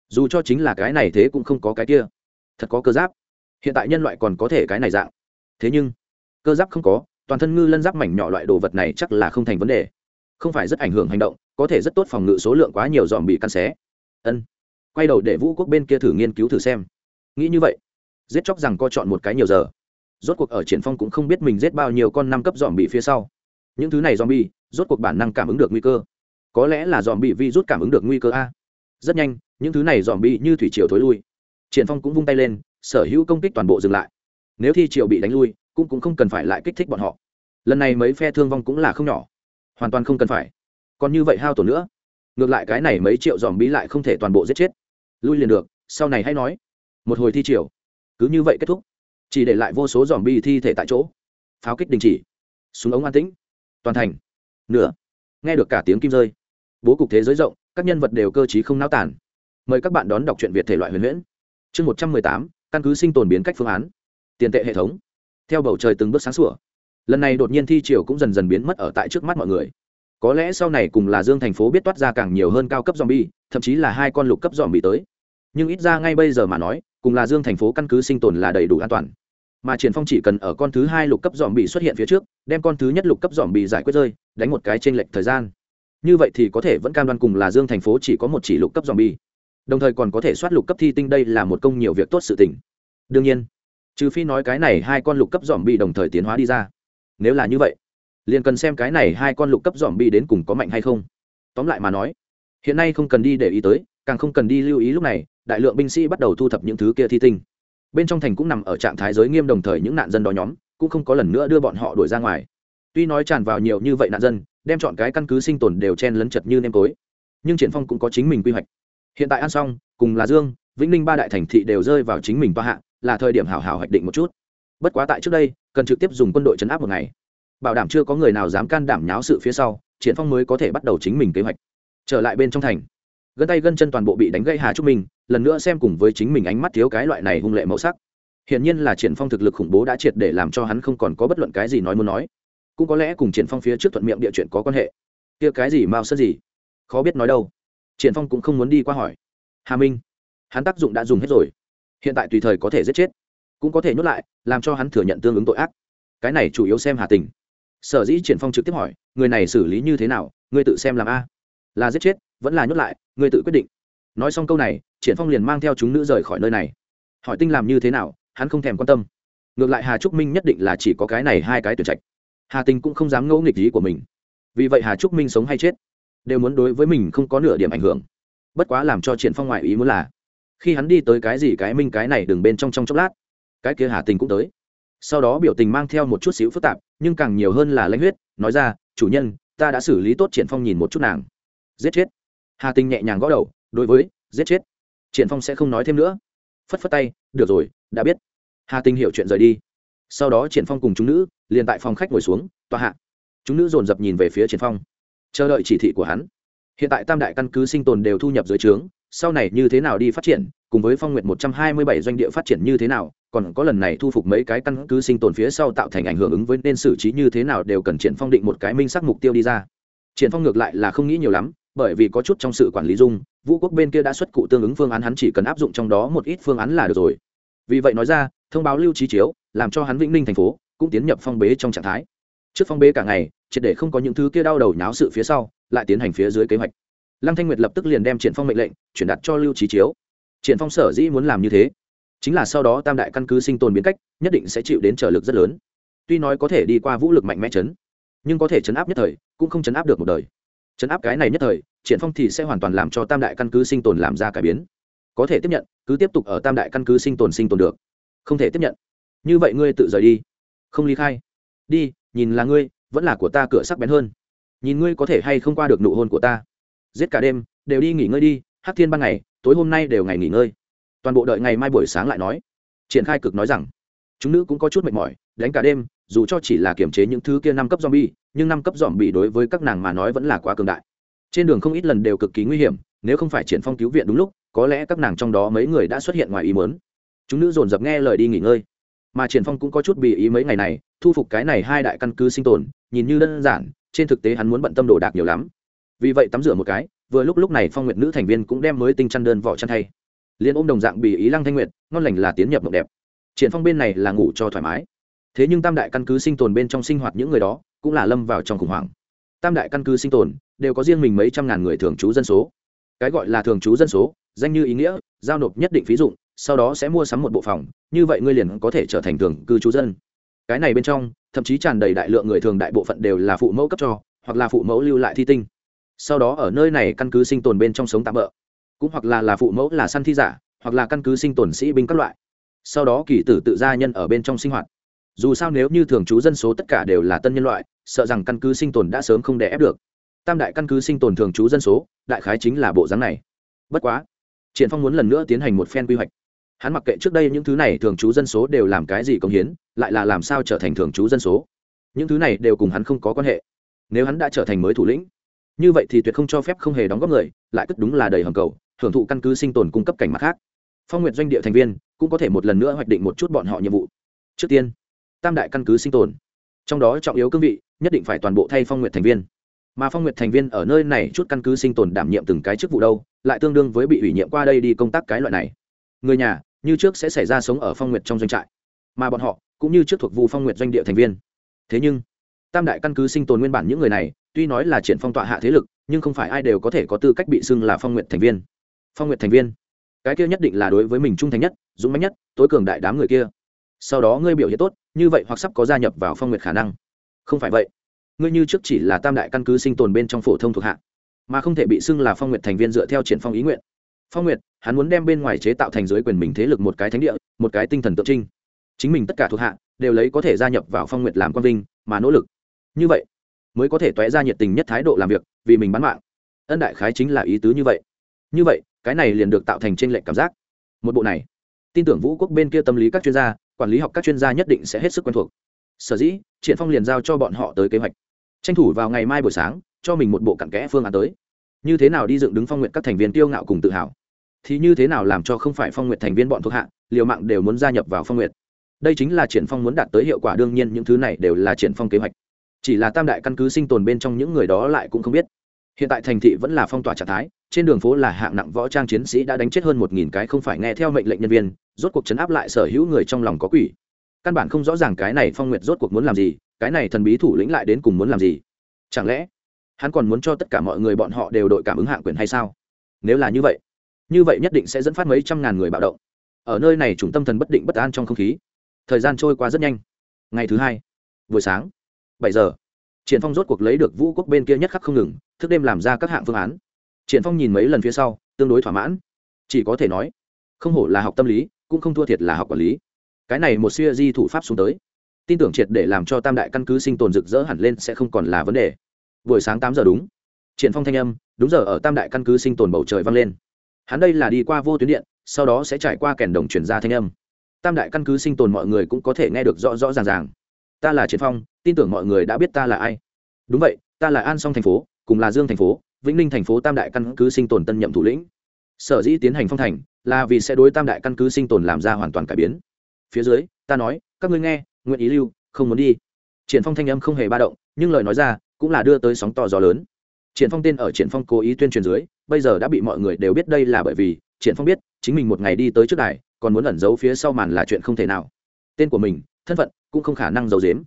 Dù cho chính là cái này thế cũng không có cái kia. Thật có cơ giáp. Hiện tại nhân loại còn có thể cái này dạng. Thế nhưng cơ giáp không có, toàn thân ngư lân giáp mảnh nhỏ loại đồ vật này chắc là không thành vấn đề. Không phải rất ảnh hưởng hành động, có thể rất tốt phòng ngự số lượng quá nhiều dòm bị căn xé. Ân. Quay đầu để vũ quốc bên kia thử nghiên cứu thử xem. Nghĩ như vậy, giết chóc rằng co chọn một cái nhiều giờ. Rốt cuộc ở triển phong cũng không biết mình giết bao nhiêu con năm cấp dòm bị phía sau. Những thứ này dòm bị, rốt cuộc bản năng cảm ứng được nguy cơ. Có lẽ là dòm bị vi rút cảm ứng được nguy cơ a. Rất nhanh, những thứ này dòm bị như thủy triều thối lui. Triển phong cũng vung tay lên, sở hữu công kích toàn bộ dừng lại. Nếu thi triều bị đánh lui cũng cũng không cần phải lại kích thích bọn họ. Lần này mấy phe thương vong cũng là không nhỏ. Hoàn toàn không cần phải. Còn như vậy hao tổn nữa. Ngược lại cái này mấy triệu dòm bí lại không thể toàn bộ giết chết. Lui liền được, sau này hãy nói. Một hồi thi triều. Cứ như vậy kết thúc. Chỉ để lại vô số dòm bi thi thể tại chỗ. Pháo kích đình chỉ. Súng ống an tĩnh. Toàn thành. Nửa. Nghe được cả tiếng kim rơi. Bố cục thế giới rộng, các nhân vật đều cơ t không náo tản mời các bạn đón đọc truyện việt thể loại huyền huyễn. Chương một trăm mười tám, căn cứ sinh tồn biến cách phương án. Tiền tệ hệ thống theo bầu trời từng bước sáng sủa. Lần này đột nhiên thi triều cũng dần dần biến mất ở tại trước mắt mọi người. Có lẽ sau này cùng là dương thành phố biết toát ra càng nhiều hơn cao cấp dòm bi thậm chí là hai con lục cấp dòm bị tới. Nhưng ít ra ngay bây giờ mà nói, cùng là dương thành phố căn cứ sinh tồn là đầy đủ an toàn. Mà triển phong chỉ cần ở con thứ hai lục cấp dòm bị xuất hiện phía trước, đem con thứ nhất lục cấp dòm bị giải quyết rơi, đánh một cái trên lệch thời gian. Như vậy thì có thể vẫn cam đoan cùng là dương thành phố chỉ có một chỉ lục cấp dòm bi đồng thời còn có thể soát lục cấp thi tinh đây là một công nhiều việc tốt sự tình. Đương nhiên trừ phi nói cái này hai con lục cấp dòm bi đồng thời tiến hóa đi ra. Nếu là như vậy, liền cần xem cái này hai con lục cấp dòm bi đến cùng có mạnh hay không. Tóm lại mà nói, hiện nay không cần đi để ý tới, càng không cần đi lưu ý lúc này, đại lượng binh sĩ bắt đầu thu thập những thứ kia thi tinh. Bên trong thành cũng nằm ở trạng thái giới nghiêm đồng thời những nạn dân đó nhóm, cũng không có lần nữa đưa bọn họ đuổi ra ngoài. Tuy nói tràn vào nhiều như vậy nạn dân, đem chọn cái căn cứ sinh tồn đều chen lấn chật như nêm tối. Nhưng triển phong cũng có chính mình quy hoạch. Hiện tại an song cùng là dương, vĩnh ninh ba đại thành thị đều rơi vào chính mình toa hạ là thời điểm hảo hảo hoạch định một chút. Bất quá tại trước đây, cần trực tiếp dùng quân đội chấn áp một ngày. Bảo đảm chưa có người nào dám can đảm nháo sự phía sau, triển phong mới có thể bắt đầu chính mình kế hoạch. Trở lại bên trong thành. Gân tay gân chân toàn bộ bị đánh gây hà trúc minh, lần nữa xem cùng với chính mình ánh mắt thiếu cái loại này hung lệ màu sắc. Hiện nhiên là triển phong thực lực khủng bố đã triệt để làm cho hắn không còn có bất luận cái gì nói muốn nói. Cũng có lẽ cùng triển phong phía trước thuận miệng địa chuyện có quan hệ. Kia cái gì mao sơn gì? Khó biết nói đâu. Triển phong cũng không muốn đi qua hỏi. Hà minh, hắn tác dụng đã dùng hết rồi hiện tại tùy thời có thể giết chết, cũng có thể nhốt lại, làm cho hắn thừa nhận tương ứng tội ác. Cái này chủ yếu xem hà tình. Sở dĩ triển phong trực tiếp hỏi, người này xử lý như thế nào, ngươi tự xem làm a. Là giết chết, vẫn là nhốt lại, ngươi tự quyết định. Nói xong câu này, triển phong liền mang theo chúng nữ rời khỏi nơi này. Hỏi tinh làm như thế nào, hắn không thèm quan tâm. Ngược lại hà trúc minh nhất định là chỉ có cái này hai cái tuyển trạch. Hà tinh cũng không dám ngẫu nghịch ý của mình. Vì vậy hà trúc minh sống hay chết, đều muốn đối với mình không có nửa điểm ảnh hưởng. Bất quá làm cho triển phong ngoại ý muốn là khi hắn đi tới cái gì cái minh cái này đừng bên trong trong chốc lát. Cái kia hà tình cũng tới. Sau đó biểu tình mang theo một chút xíu phức tạp, nhưng càng nhiều hơn là lãnh huyết, nói ra, chủ nhân, ta đã xử lý tốt triển phong nhìn một chút nàng. Giết chết. Hà tình nhẹ nhàng gõ đầu, đối với, giết chết. Triển phong sẽ không nói thêm nữa. Phất phất tay, được rồi, đã biết. Hà tình hiểu chuyện rời đi. Sau đó triển phong cùng chúng nữ liền tại phòng khách ngồi xuống, tòa hạ. Chúng nữ dồn dập nhìn về phía triển phong, chờ đợi chỉ thị của hắn. Hiện tại tam đại căn cứ sinh tồn đều thu nhập dưới trướng sau này như thế nào đi phát triển, cùng với phong nguyện một trăm hai mươi bảy doanh địa phát triển như thế nào, còn có lần này thu phục mấy cái căn cứ sinh tồn phía sau tạo thành ảnh hưởng ứng với nên xử trí như thế nào đều cần triển phong định một cái minh sắc mục tiêu đi ra. Triển phong ngược lại là không nghĩ nhiều lắm, bởi vì có chút trong sự quản lý dung, vũ quốc bên kia đã xuất cụ tương ứng phương án hắn chỉ cần áp dụng trong đó một ít phương án là được rồi. Vì vậy nói ra, thông báo lưu trí chiếu, làm cho hắn vĩnh ninh thành phố cũng tiến nhập phong bế trong trạng thái. Trước phong bế cả ngày, triệt để không có những thứ kia đau đầu nháo sự phía sau, lại tiến hành phía dưới kế hoạch lăng thanh nguyệt lập tức liền đem triển phong mệnh lệnh chuyển đạt cho lưu trí chiếu. Triển phong sở dĩ muốn làm như thế, chính là sau đó tam đại căn cứ sinh tồn biến cách, nhất định sẽ chịu đến trở lực rất lớn. Tuy nói có thể đi qua vũ lực mạnh mẽ chấn, nhưng có thể chấn áp nhất thời cũng không chấn áp được một đời. Chấn áp cái này nhất thời, triển phong thì sẽ hoàn toàn làm cho tam đại căn cứ sinh tồn làm ra cải biến. Có thể tiếp nhận, cứ tiếp tục ở tam đại căn cứ sinh tồn sinh tồn được. Không thể tiếp nhận. Như vậy ngươi tự rời đi. Không ly khai. Đi, nhìn là ngươi, vẫn là của ta cửa sắc bén hơn. Nhìn ngươi có thể hay không qua được nụ hôn của ta giết cả đêm, đều đi nghỉ ngơi đi, hắc thiên ban ngày, tối hôm nay đều ngày nghỉ ngơi. Toàn bộ đợi ngày mai buổi sáng lại nói. Triển khai cực nói rằng, chúng nữ cũng có chút mệt mỏi, đánh cả đêm, dù cho chỉ là kiểm chế những thứ kia năm cấp zombie, nhưng năm cấp zombie đối với các nàng mà nói vẫn là quá cường đại. Trên đường không ít lần đều cực kỳ nguy hiểm, nếu không phải triển phong cứu viện đúng lúc, có lẽ các nàng trong đó mấy người đã xuất hiện ngoài ý muốn. Chúng nữ dồn dập nghe lời đi nghỉ ngơi. Mà triển phong cũng có chút bị ý mấy ngày này, thu phục cái này hai đại căn cứ sinh tồn, nhìn như đơn giản, trên thực tế hắn muốn bận tâm đồ đạc nhiều lắm vì vậy tắm rửa một cái, vừa lúc lúc này phong nguyện nữ thành viên cũng đem mới tinh chăn đơn vỏ chăn thay. Liền ôm đồng dạng bị ý lăng thanh nguyện ngon lành là tiến nhập mộng đẹp. Triển phong bên này là ngủ cho thoải mái. Thế nhưng tam đại căn cứ sinh tồn bên trong sinh hoạt những người đó, cũng là lâm vào trong khủng hoảng. Tam đại căn cứ sinh tồn, đều có riêng mình mấy trăm ngàn người thường trú dân số. Cái gọi là thường trú dân số, danh như ý nghĩa, giao nộp nhất định phí dụng, sau đó sẽ mua sắm một bộ phòng, như vậy ngươi liền có thể trở thành thường cư trú dân. Cái này bên trong, thậm chí tràn đầy đại lượng người thường đại bộ phận đều là phụ mẫu cấp cho, hoặc là phụ mẫu lưu lại thi tinh sau đó ở nơi này căn cứ sinh tồn bên trong sống tạm bỡ, cũng hoặc là là phụ mẫu, là săn thi giả, hoặc là căn cứ sinh tồn sĩ binh các loại. Sau đó kỳ tử tự gia nhân ở bên trong sinh hoạt. Dù sao nếu như thường trú dân số tất cả đều là tân nhân loại, sợ rằng căn cứ sinh tồn đã sớm không đè ép được. Tam đại căn cứ sinh tồn thường trú dân số, đại khái chính là bộ dáng này. Bất quá, triển phong muốn lần nữa tiến hành một phen quy hoạch. Hắn mặc kệ trước đây những thứ này thường trú dân số đều làm cái gì công hiến, lại là làm sao trở thành thường trú dân số. Những thứ này đều cùng hắn không có quan hệ. Nếu hắn đã trở thành mới thủ lĩnh như vậy thì tuyệt không cho phép không hề đóng góp người, lại cất đúng là đầy hầm cầu, hưởng thụ căn cứ sinh tồn cung cấp cảnh mặt khác. Phong nguyện doanh địa thành viên cũng có thể một lần nữa hoạch định một chút bọn họ nhiệm vụ. Trước tiên, tam đại căn cứ sinh tồn. Trong đó trọng yếu cương vị, nhất định phải toàn bộ thay phong nguyện thành viên. Mà phong nguyện thành viên ở nơi này chút căn cứ sinh tồn đảm nhiệm từng cái chức vụ đâu, lại tương đương với bị ủy nhiệm qua đây đi công tác cái loại này. Người nhà, như trước sẽ xảy ra sống ở phong nguyện trong doanh trại. Mà bọn họ, cũng như trước thuộc vụ phong nguyện doanh địa thành viên. Thế nhưng, tam đại căn cứ sinh tồn nguyên bản những người này tuy nói là triển phong tọa hạ thế lực, nhưng không phải ai đều có thể có tư cách bị xưng là phong nguyện thành viên. Phong nguyện thành viên? Cái kia nhất định là đối với mình trung thành nhất, dũng mãnh nhất, tối cường đại đám người kia. Sau đó ngươi biểu hiện tốt, như vậy hoặc sắp có gia nhập vào phong nguyệt khả năng. Không phải vậy. Ngươi như trước chỉ là tam đại căn cứ sinh tồn bên trong phổ thông thuộc hạ, mà không thể bị xưng là phong nguyệt thành viên dựa theo triển phong ý nguyện. Phong nguyệt, hắn muốn đem bên ngoài chế tạo thành dưới quyền mình thế lực một cái thánh địa, một cái tinh thần tượng trưng. Chính mình tất cả thuộc hạ, đều lấy có thể gia nhập vào phong nguyệt làm quan vinh, mà nỗ lực. Như vậy mới có thể tóe ra nhiệt tình nhất thái độ làm việc, vì mình bán mạng. Ân đại khái chính là ý tứ như vậy. Như vậy, cái này liền được tạo thành trên lệnh cảm giác. Một bộ này, tin tưởng vũ quốc bên kia tâm lý các chuyên gia, quản lý học các chuyên gia nhất định sẽ hết sức quen thuộc. Sở dĩ, triển phong liền giao cho bọn họ tới kế hoạch. Tranh thủ vào ngày mai buổi sáng, cho mình một bộ cặn kẽ phương án tới. Như thế nào đi dựng đứng phong nguyện các thành viên tiêu ngạo cùng tự hào? Thì như thế nào làm cho không phải phong nguyện thành viên bọn thuộc hạ, liều mạng đều muốn gia nhập vào phong nguyện đây chính là triển phong muốn đạt tới hiệu quả, đương nhiên những thứ này đều là triển phong kế hoạch chỉ là tam đại căn cứ sinh tồn bên trong những người đó lại cũng không biết. Hiện tại thành thị vẫn là phong tỏa trạng thái, trên đường phố là hạng nặng võ trang chiến sĩ đã đánh chết hơn một nghìn cái không phải nghe theo mệnh lệnh nhân viên, rốt cuộc chấn áp lại sở hữu người trong lòng có quỷ. Căn bản không rõ ràng cái này phong nguyệt rốt cuộc muốn làm gì, cái này thần bí thủ lĩnh lại đến cùng muốn làm gì. Chẳng lẽ, hắn còn muốn cho tất cả mọi người bọn họ đều đội cảm ứng hạng quyền hay sao? Nếu là như vậy như vậy nhất định sẽ dẫn phát mấy trăm ngàn người bạo động. Ở nơi này chủng tâm thần bất định bất an trong không khí. Thời gian trôi qua rất nhanh. Ngày thứ hai, buổi sáng bảy giờ. Triển phong rốt cuộc lấy được vũ quốc bên kia nhất khắc không ngừng, thức đêm làm ra các hạng phương án. Triển phong nhìn mấy lần phía sau, tương đối thỏa mãn. Chỉ có thể nói, không hổ là học tâm lý, cũng không thua thiệt là học quản lý. Cái này một siêu di thủ pháp xuống tới. Tin tưởng triệt để làm cho tam đại căn cứ sinh tồn rực rỡ hẳn lên sẽ không còn là vấn đề. Buổi sáng tám giờ đúng. Triển phong thanh âm, đúng giờ ở tam đại căn cứ sinh tồn bầu trời vang lên. Hắn đây là đi qua vô tuyến điện, sau đó sẽ trải qua kèn đồng chuyển ra thanh âm. Tam đại căn cứ sinh tồn mọi người cũng có thể nghe được rõ rõ ràng ràng. Ta là triển phong tin tưởng mọi người đã biết ta là ai. Đúng vậy, ta là an song thành phố, cùng là dương thành phố, vĩnh ninh thành phố tam đại căn cứ sinh tồn tân nhậm thủ lĩnh. Sở dĩ tiến hành phong thành là vì sẽ đối tam đại căn cứ sinh tồn làm ra hoàn toàn cải biến. Phía dưới, ta nói, các ngươi nghe nguyện ý lưu, không muốn đi. Triển phong thanh âm không hề ba động, nhưng lời nói ra cũng là đưa tới sóng to gió lớn. Triển phong tên ở triển phong cố ý tuyên truyền dưới, bây giờ đã bị mọi người đều biết đây là bởi vì triển phong biết, chính mình một ngày đi tới trước đài, còn muốn ẩn giấu phía sau màn là chuyện không thể nào. Tên của mình, thân phận cũng không khả năng giấu giếm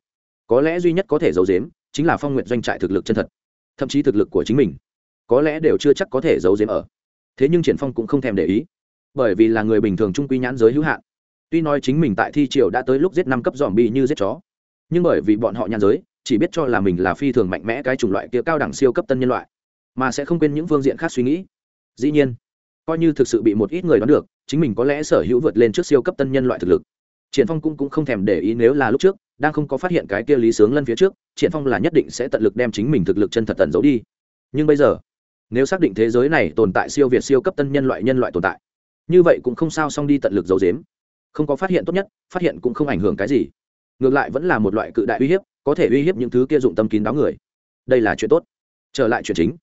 có lẽ duy nhất có thể giấu giếm chính là phong nguyện doanh trại thực lực chân thật, thậm chí thực lực của chính mình, có lẽ đều chưa chắc có thể giấu giếm ở. Thế nhưng triển phong cũng không thèm để ý, bởi vì là người bình thường trung quy nhãn giới hữu hạn. Tuy nói chính mình tại thi triều đã tới lúc giết năm cấp dòm bi như giết chó, nhưng bởi vì bọn họ nhãn giới, chỉ biết cho là mình là phi thường mạnh mẽ cái chủng loại kia cao đẳng siêu cấp tân nhân loại, mà sẽ không quên những phương diện khác suy nghĩ. Dĩ nhiên, coi như thực sự bị một ít người đoán được, chính mình có lẽ sở hữu vượt lên trước siêu cấp tân nhân loại thực lực triển phong cũng cũng không thèm để ý nếu là lúc trước, đang không có phát hiện cái kia lý sướng lân phía trước, triển phong là nhất định sẽ tận lực đem chính mình thực lực chân thật tận giấu đi. Nhưng bây giờ, nếu xác định thế giới này tồn tại siêu việt siêu cấp tân nhân loại nhân loại tồn tại, như vậy cũng không sao xong đi tận lực giấu giếm. Không có phát hiện tốt nhất, phát hiện cũng không ảnh hưởng cái gì. Ngược lại vẫn là một loại cự đại uy hiếp, có thể uy hiếp những thứ kia dụng tâm kín đáo người. Đây là chuyện tốt. Trở lại chuyện chính.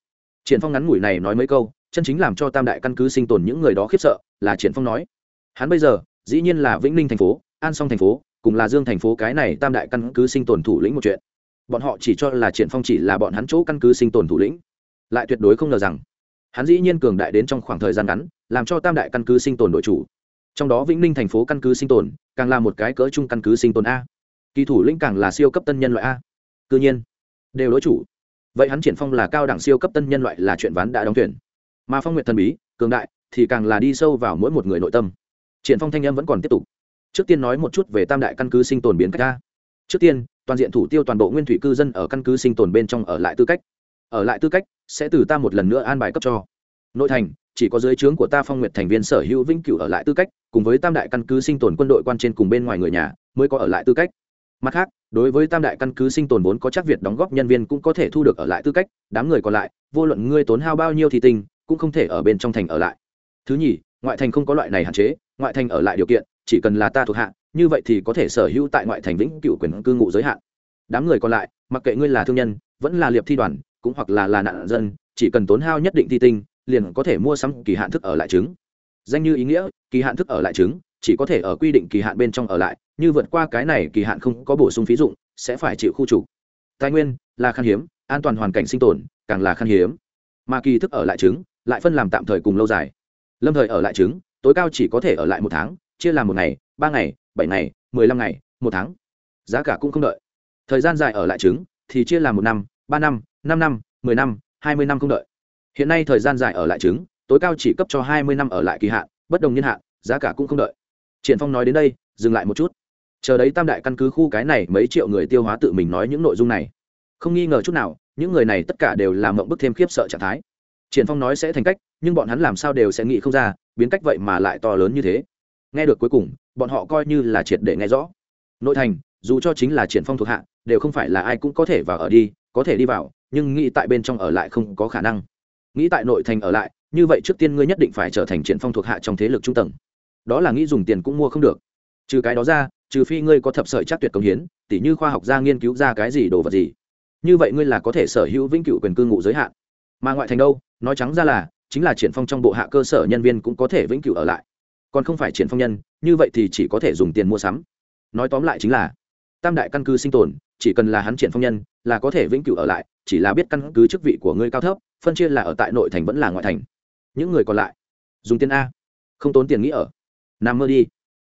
Triển phong ngắn ngủi này nói mấy câu, chân chính làm cho tam đại căn cứ sinh tồn những người đó khiếp sợ, là triển phong nói. Hắn bây giờ, dĩ nhiên là vĩnh ninh thành phố an song thành phố, cùng là dương thành phố cái này tam đại căn cứ sinh tồn thủ lĩnh một chuyện. Bọn họ chỉ cho là triển phong chỉ là bọn hắn chỗ căn cứ sinh tồn thủ lĩnh. Lại tuyệt đối không ngờ rằng, hắn dĩ nhiên cường đại đến trong khoảng thời gian ngắn, làm cho tam đại căn cứ sinh tồn đội chủ. Trong đó vĩnh ninh thành phố căn cứ sinh tồn, càng là một cái cỡ chung căn cứ sinh tồn a. Kỳ thủ lĩnh càng là siêu cấp tân nhân loại a. Cư nhiên, đều đối chủ. Vậy hắn triển phong là cao đẳng siêu cấp tân nhân loại là chuyện ván đã đóng tuyển mà phong nguyện thần bí, cường đại, thì càng là đi sâu vào mỗi một người nội tâm. Triển phong thanh âm vẫn còn tiếp tục trước tiên nói một chút về tam đại căn cứ sinh tồn biến cách a trước tiên, toàn diện thủ tiêu toàn bộ nguyên thủy cư dân ở căn cứ sinh tồn bên trong ở lại tư cách. Ở lại tư cách, sẽ từ ta một lần nữa an bài cấp cho. Nội thành, chỉ có dưới trướng của ta phong nguyệt thành viên sở hữu vĩnh cửu ở lại tư cách, cùng với tam đại căn cứ sinh tồn quân đội quan trên cùng bên ngoài người nhà, mới có ở lại tư cách. Mặt khác, đối với tam đại căn cứ sinh tồn vốn có chắc việt đóng góp nhân viên cũng có thể thu được ở lại tư cách, đám người còn lại, vô luận ngươi tốn hao bao nhiêu thì tình, cũng không thể ở bên trong thành ở lại. Thứ nhì, ngoại thành không có loại này hạn chế, ngoại thành ở lại điều kiện chỉ cần là ta thuộc hạ, như vậy thì có thể sở hữu tại ngoại thành vĩnh cựu quyền cư ngụ giới hạn. Đám người còn lại, mặc kệ ngươi là thương nhân, vẫn là liệp thi đoàn, cũng hoặc là là nạn dân, chỉ cần tốn hao nhất định thi tinh, liền có thể mua sắm kỳ hạn thức ở lại trứng. Danh như ý nghĩa, kỳ hạn thức ở lại trứng, chỉ có thể ở quy định kỳ hạn bên trong ở lại, như vượt qua cái này kỳ hạn không có bổ sung phí dụng, sẽ phải chịu khu trục. Tài nguyên, là khan hiếm, an toàn hoàn cảnh sinh tồn, càng là khan hiếm. Mà kỳ thức ở lại trứng, lại phân làm tạm thời cùng lâu dài. Lâm thời ở lại trứng, tối cao chỉ có thể ở lại một tháng chia làm một ngày, ba ngày, bảy ngày, mười lăm ngày, một tháng. Giá cả cũng không đợi. Thời gian dài ở lại trứng thì chia làm một năm, ba năm năm năm, mười năm, hai mươi năm không đợi. Hiện nay thời gian dài ở lại trứng, tối cao chỉ cấp cho hai mươi năm ở lại kỳ hạn, bất đồng niên hạn, giá cả cũng không đợi. Triển phong nói đến đây, dừng lại một chút. Chờ đấy tam đại căn cứ khu cái này mấy triệu người tiêu hóa tự mình nói những nội dung này. Không nghi ngờ chút nào, những người này tất cả đều làm mộng bức thêm khiếp sợ trạng thái. Triển phong nói sẽ thành cách, nhưng bọn hắn làm sao đều sẽ nghĩ không ra, biến cách vậy mà lại to lớn như thế nghe được cuối cùng, bọn họ coi như là triệt để nghe rõ. Nội thành, dù cho chính là triển phong thuộc hạ, đều không phải là ai cũng có thể vào ở đi, có thể đi vào, nhưng nghĩ tại bên trong ở lại không có khả năng. Nghĩ tại nội thành ở lại, như vậy trước tiên ngươi nhất định phải trở thành triển phong thuộc hạ trong thế lực trung tầng. Đó là nghĩ dùng tiền cũng mua không được. Trừ cái đó ra, trừ phi ngươi có thập sợi chắc tuyệt công hiến, tỉ như khoa học gia nghiên cứu ra cái gì đồ vật gì. Như vậy ngươi là có thể sở hữu vĩnh cửu quyền cư ngụ giới hạn. Mà ngoại thành đâu? Nói trắng ra là, chính là triển phong trong bộ hạ cơ sở nhân viên cũng có thể vĩnh cửu ở lại còn không phải triển phong nhân, như vậy thì chỉ có thể dùng tiền mua sắm. Nói tóm lại chính là, tam đại căn cứ sinh tồn, chỉ cần là hắn triển phong nhân, là có thể vĩnh cửu ở lại, chỉ là biết căn cứ chức vị của ngươi cao thấp, phân chia là ở tại nội thành vẫn là ngoại thành. Những người còn lại, dùng tiền a, không tốn tiền nghĩ ở. Nằm mơ đi.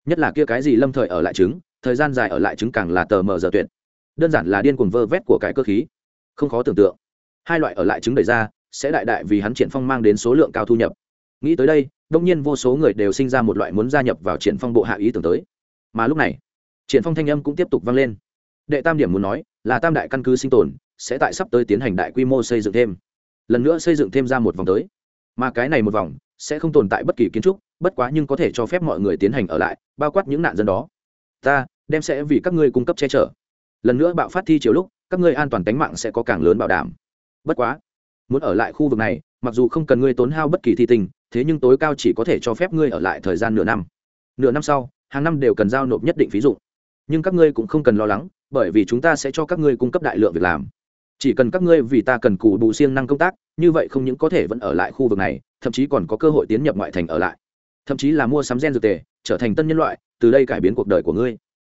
Nhất là kia cái gì lâm thời ở lại trứng thời gian dài ở lại trứng càng là tờ mờ giờ tuyệt. Đơn giản là điên cuồng vơ vét của cái cơ khí. Không khó tưởng tượng. Hai loại ở lại trứng đẩy ra, sẽ đại đại vì hắn triển phong mang đến số lượng cao thu nhập. Nghĩ tới đây đông nhiên vô số người đều sinh ra một loại muốn gia nhập vào triển phong bộ hạ ý tưởng tới. Mà lúc này, triển phong thanh âm cũng tiếp tục vang lên. Đệ tam điểm muốn nói là tam đại căn cứ sinh tồn sẽ tại sắp tới tiến hành đại quy mô xây dựng thêm. Lần nữa xây dựng thêm ra một vòng tới. Mà cái này một vòng sẽ không tồn tại bất kỳ kiến trúc, bất quá nhưng có thể cho phép mọi người tiến hành ở lại, bao quát những nạn dân đó. Ta đem sẽ vì các ngươi cung cấp che chở. Lần nữa bạo phát thi chiều lúc, các ngươi an toàn tính mạng sẽ có càng lớn bảo đảm. Bất quá, muốn ở lại khu vực này, mặc dù không cần ngươi tốn hao bất kỳ thi tình thế nhưng tối cao chỉ có thể cho phép ngươi ở lại thời gian nửa năm. Nửa năm sau, hàng năm đều cần giao nộp nhất định phí dụng. Nhưng các ngươi cũng không cần lo lắng, bởi vì chúng ta sẽ cho các ngươi cung cấp đại lượng việc làm. Chỉ cần các ngươi vì ta cần cù bù siêng năng công tác, như vậy không những có thể vẫn ở lại khu vực này, thậm chí còn có cơ hội tiến nhập ngoại thành ở lại. Thậm chí là mua sắm gen dược tề, trở thành tân nhân loại, từ đây cải biến cuộc đời của ngươi.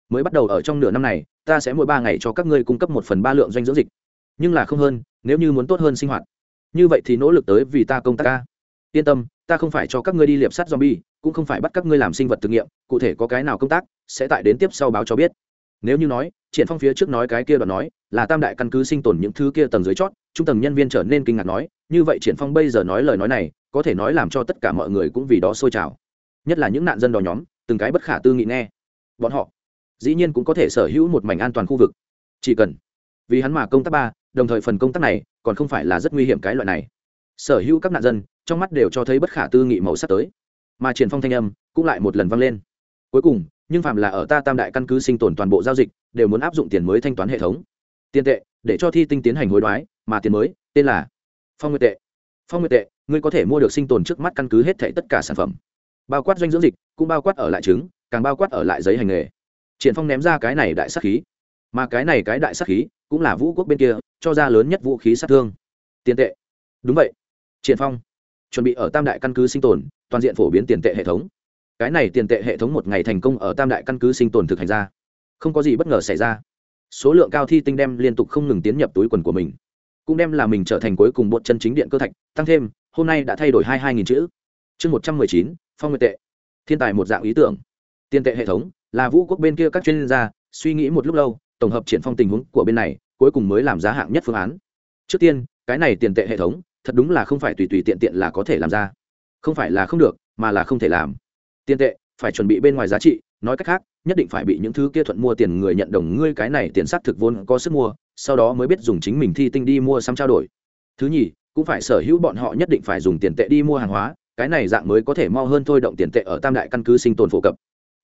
Mới bắt đầu ở trong nửa năm này, ta sẽ mỗi ba ngày cho các ngươi cung cấp một phần ba lượng doanh dưỡng dịch. Nhưng là không hơn, nếu như muốn tốt hơn sinh hoạt. Như vậy thì nỗ lực tới vì ta công tác ca yên tâm, ta không phải cho các ngươi đi liệp sát zombie, cũng không phải bắt các ngươi làm sinh vật thực nghiệm, cụ thể có cái nào công tác, sẽ tại đến tiếp sau báo cho biết. Nếu như nói, triển phong phía trước nói cái kia đoạn nói, là tam đại căn cứ sinh tồn những thứ kia tầng dưới chót, trung tầng nhân viên trở nên kinh ngạc nói, như vậy triển phong bây giờ nói lời nói này, có thể nói làm cho tất cả mọi người cũng vì đó sôi trào. Nhất là những nạn dân đó nhóm, từng cái bất khả tư nghị nghe. Bọn họ, dĩ nhiên cũng có thể sở hữu một mảnh an toàn khu vực. Chỉ cần, vì hắn mà công tác ba, đồng thời phần công tác này, còn không phải là rất nguy hiểm cái loại này. Sở hữu các nạn dân trong mắt đều cho thấy bất khả tư nghị màu sắc tới. Mà triển phong thanh âm cũng lại một lần vang lên. Cuối cùng, nhưng phạm là ở ta tam đại căn cứ sinh tồn toàn bộ giao dịch, đều muốn áp dụng tiền mới thanh toán hệ thống. Tiền tệ, để cho thi tinh tiến hành hối đoái, mà tiền mới, tên là phong nguyệt tệ. Phong nguyệt tệ, ngươi có thể mua được sinh tồn trước mắt căn cứ hết thảy tất cả sản phẩm. Bao quát doanh dưỡng dịch, cũng bao quát ở lại trứng càng bao quát ở lại giấy hành nghề. Triển phong ném ra cái này đại sát khí. Mà cái này cái đại sát khí, cũng là vũ quốc bên kia, cho ra lớn nhất vũ khí sát thương. Tiền tệ. Đúng vậy. Triển phong chuẩn bị ở tam đại căn cứ sinh tồn, toàn diện phổ biến tiền tệ hệ thống. Cái này tiền tệ hệ thống một ngày thành công ở tam đại căn cứ sinh tồn thực hành ra. Không có gì bất ngờ xảy ra. Số lượng cao thi tinh đem liên tục không ngừng tiến nhập túi quần của mình. Cũng đem là mình trở thành cuối cùng bột chân chính điện cơ thạch, tăng thêm, hôm nay đã thay đổi hai hai nghìn chữ. Chương một trăm mười chín, phong nguyệt tệ. Thiên tài một dạng ý tưởng. Tiền tệ hệ thống, là vũ quốc bên kia các chuyên gia, suy nghĩ một lúc lâu, tổng hợp triển phong tình huống của bên này, cuối cùng mới làm giá hạng nhất phương án. Trước tiên, cái này tiền tệ hệ thống thật đúng là không phải tùy tùy tiện tiện là có thể làm ra. Không phải là không được, mà là không thể làm. Tiền tệ, phải chuẩn bị bên ngoài giá trị, nói cách khác, nhất định phải bị những thứ kia thuận mua tiền người nhận đồng ngươi cái này tiền xác thực vốn có sức mua, sau đó mới biết dùng chính mình thi tinh đi mua xăm trao đổi. Thứ nhì, cũng phải sở hữu bọn họ nhất định phải dùng tiền tệ đi mua hàng hóa, cái này dạng mới có thể mau hơn thôi động tiền tệ ở tam đại căn cứ sinh tồn phổ cập.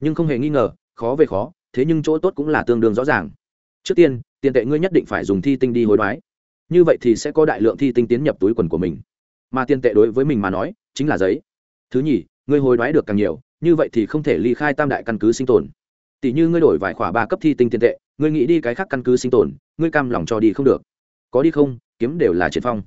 Nhưng không hề nghi ngờ, khó về khó, thế nhưng chỗ tốt cũng là tương đương rõ ràng. Trước tiên, tiền tệ ngươi nhất định phải dùng thi tinh đi hối đoái như vậy thì sẽ có đại lượng thi tinh tiến nhập túi quần của mình. Mà tiền tệ đối với mình mà nói, chính là giấy. Thứ nhì, ngươi hối đoái được càng nhiều, như vậy thì không thể ly khai tam đại căn cứ sinh tồn. Tỷ như ngươi đổi vài khỏa ba cấp thi tinh tiền tệ, ngươi nghĩ đi cái khác căn cứ sinh tồn, ngươi cam lòng cho đi không được. Có đi không, kiếm đều là triệt phong.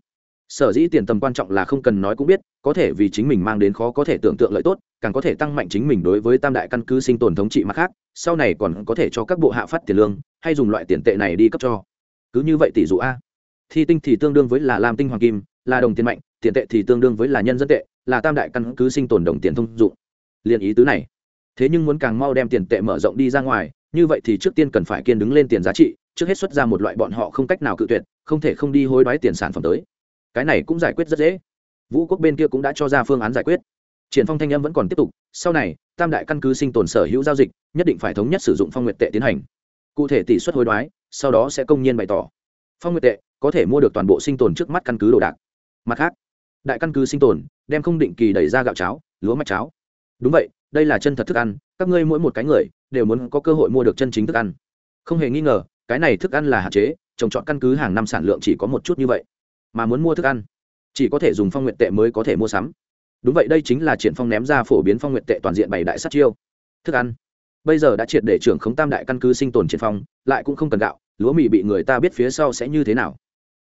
Sở dĩ tiền tầm quan trọng là không cần nói cũng biết, có thể vì chính mình mang đến khó có thể tưởng tượng lợi tốt, càng có thể tăng mạnh chính mình đối với tam đại căn cứ sinh tồn thống trị mặt khác, sau này còn có thể cho các bộ hạ phát tiền lương, hay dùng loại tiền tệ này đi cấp cho. Cứ như vậy tỷ dụ a thi tinh thì tương đương với là làm tinh hoàng kim, là đồng tiền mạnh, tiền tệ thì tương đương với là nhân dân tệ, là tam đại căn cứ sinh tồn đồng tiền thông dụng. Liền ý tứ này. Thế nhưng muốn càng mau đem tiền tệ mở rộng đi ra ngoài, như vậy thì trước tiên cần phải kiên đứng lên tiền giá trị, trước hết xuất ra một loại bọn họ không cách nào cự tuyệt, không thể không đi hối đoái tiền sản phẩm tới. Cái này cũng giải quyết rất dễ. Vũ quốc bên kia cũng đã cho ra phương án giải quyết. Triển phong thanh âm vẫn còn tiếp tục, sau này, tam đại căn cứ sinh tồn sở hữu giao dịch, nhất định phải thống nhất sử dụng phong nguyệt tệ tiến hành. Cụ thể tỷ suất hối đoái, sau đó sẽ công nhiên bày tỏ. Phong nguyệt tệ có thể mua được toàn bộ sinh tồn trước mắt căn cứ đồ đạc. Mặt khác, đại căn cứ sinh tồn, đem không định kỳ đẩy ra gạo cháo, lúa mạch cháo. Đúng vậy, đây là chân thật thức ăn, các ngươi mỗi một cái người đều muốn có cơ hội mua được chân chính thức ăn. Không hề nghi ngờ, cái này thức ăn là hạn chế, trồng trọt căn cứ hàng năm sản lượng chỉ có một chút như vậy. Mà muốn mua thức ăn, chỉ có thể dùng phong nguyện tệ mới có thể mua sắm. Đúng vậy, đây chính là triển phong ném ra phổ biến phong nguyện tệ toàn diện bảy đại sát chiêu. Thức ăn. Bây giờ đã triệt để trưởng khống tam đại căn cứ sinh tồn triển phong, lại cũng không cần gạo, lúa mì bị người ta biết phía sau sẽ như thế nào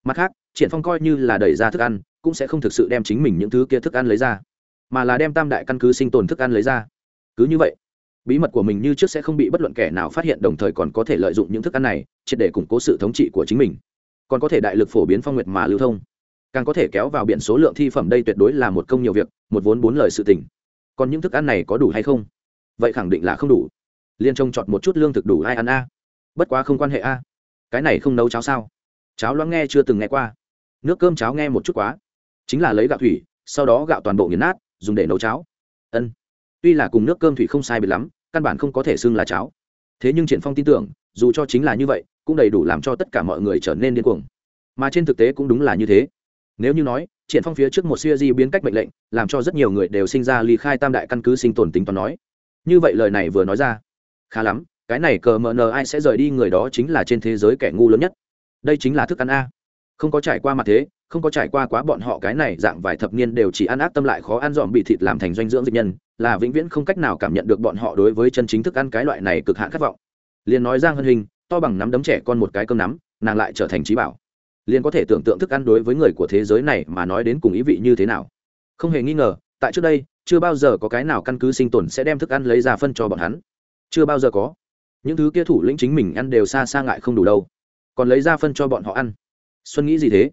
mặt khác, triển phong coi như là đẩy ra thức ăn, cũng sẽ không thực sự đem chính mình những thứ kia thức ăn lấy ra, mà là đem tam đại căn cứ sinh tồn thức ăn lấy ra. Cứ như vậy, bí mật của mình như trước sẽ không bị bất luận kẻ nào phát hiện, đồng thời còn có thể lợi dụng những thức ăn này, triệt để củng cố sự thống trị của chính mình. Còn có thể đại lực phổ biến phong nguyệt mà lưu thông. Càng có thể kéo vào biển số lượng thi phẩm đây tuyệt đối là một công nhiều việc, một vốn bốn lời sự tình. Còn những thức ăn này có đủ hay không? Vậy khẳng định là không đủ. Liên trông chọn một chút lương thực đủ ai ăn a? Bất quá không quan hệ a. Cái này không nấu cháo sao? Cháo loãng nghe chưa từng nghe qua. Nước cơm cháo nghe một chút quá. Chính là lấy gạo thủy, sau đó gạo toàn bộ nghiền nát, dùng để nấu cháo. Ân. Tuy là cùng nước cơm thủy không sai biệt lắm, căn bản không có thể xưng là cháo. Thế nhưng triển phong tin tưởng, dù cho chính là như vậy, cũng đầy đủ làm cho tất cả mọi người trở nên điên cuồng. Mà trên thực tế cũng đúng là như thế. Nếu như nói, triển phong phía trước một siêu di biến cách mệnh lệnh, làm cho rất nhiều người đều sinh ra ly khai tam đại căn cứ sinh tồn tính toán nói. Như vậy lời này vừa nói ra, khá lắm, cái này cờ mờ nờ ai sẽ rời đi người đó chính là trên thế giới kẻ ngu lớn nhất đây chính là thức ăn a. Không có trải qua mặt thế, không có trải qua quá bọn họ cái này dạng vài thập niên đều chỉ ăn ác tâm lại khó ăn dòm bị thịt làm thành doanh dưỡng dịch nhân, là vĩnh viễn không cách nào cảm nhận được bọn họ đối với chân chính thức ăn cái loại này cực hạn khát vọng. Liền nói giang hân hình, to bằng nắm đấm trẻ con một cái cơm nắm, nàng lại trở thành trí bảo. Liền có thể tưởng tượng thức ăn đối với người của thế giới này mà nói đến cùng ý vị như thế nào. Không hề nghi ngờ, tại trước đây, chưa bao giờ có cái nào căn cứ sinh tồn sẽ đem thức ăn lấy ra phân cho bọn hắn. Chưa bao giờ có. Những thứ kia thủ lĩnh chính mình ăn đều xa xa ngại không đủ đâu còn lấy ra phân cho bọn họ ăn. Xuân nghĩ gì thế?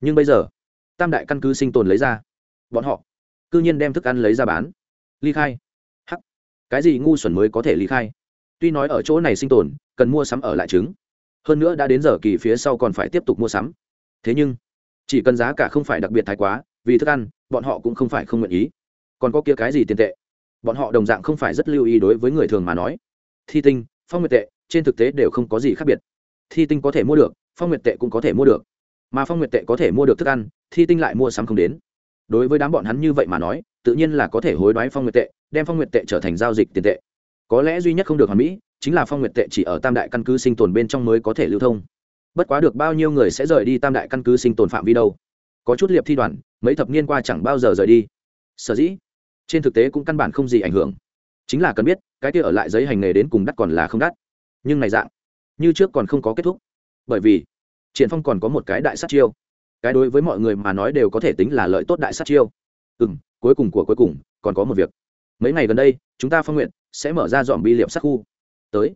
Nhưng bây giờ, tam đại căn cứ sinh tồn lấy ra. Bọn họ c ư nhiên đem thức ăn lấy ra bán. Ly khai. Hắc. Cái gì ngu xuẩn mới có thể ly khai? Tuy nói ở chỗ này sinh tồn, cần mua sắm ở lại trứng. Hơn nữa đã đến giờ kỳ phía sau còn phải tiếp tục mua sắm. Thế nhưng, chỉ cần giá cả không phải đặc biệt thái quá, vì thức ăn, bọn họ cũng không phải không nguyện ý. Còn có kia cái gì tiền tệ? Bọn họ đồng dạng không phải rất lưu ý đối với người thường mà nói. Thi tinh, phong nguyệt tệ, trên thực tế đều không có gì khác biệt thi tinh có thể mua được, phong nguyệt tệ cũng có thể mua được. Mà phong nguyệt tệ có thể mua được thức ăn, thi tinh lại mua sắm không đến. Đối với đám bọn hắn như vậy mà nói, tự nhiên là có thể hối đoái phong nguyệt tệ, đem phong nguyệt tệ trở thành giao dịch tiền tệ. Có lẽ duy nhất không được hoàn mỹ, chính là phong nguyệt tệ chỉ ở tam đại căn cứ sinh tồn bên trong mới có thể lưu thông. Bất quá được bao nhiêu người sẽ rời đi tam đại căn cứ sinh tồn phạm vi đâu? Có chút liệp thi đoàn, mấy thập niên qua chẳng bao giờ rời đi. Sở dĩ, trên thực tế cũng căn bản không gì ảnh hưởng. Chính là cần biết, cái kia ở lại giấy hành nghề đến cùng đắt còn là không đắt. Nhưng này dạng như trước còn không có kết thúc. Bởi vì, triển phong còn có một cái đại sát chiêu. Cái đối với mọi người mà nói đều có thể tính là lợi tốt đại sát chiêu. Ừ m cuối cùng của cuối cùng, còn có một việc. Mấy ngày gần đây, chúng ta phong nguyện sẽ mở ra dòm bi liệp sát khu. Tới.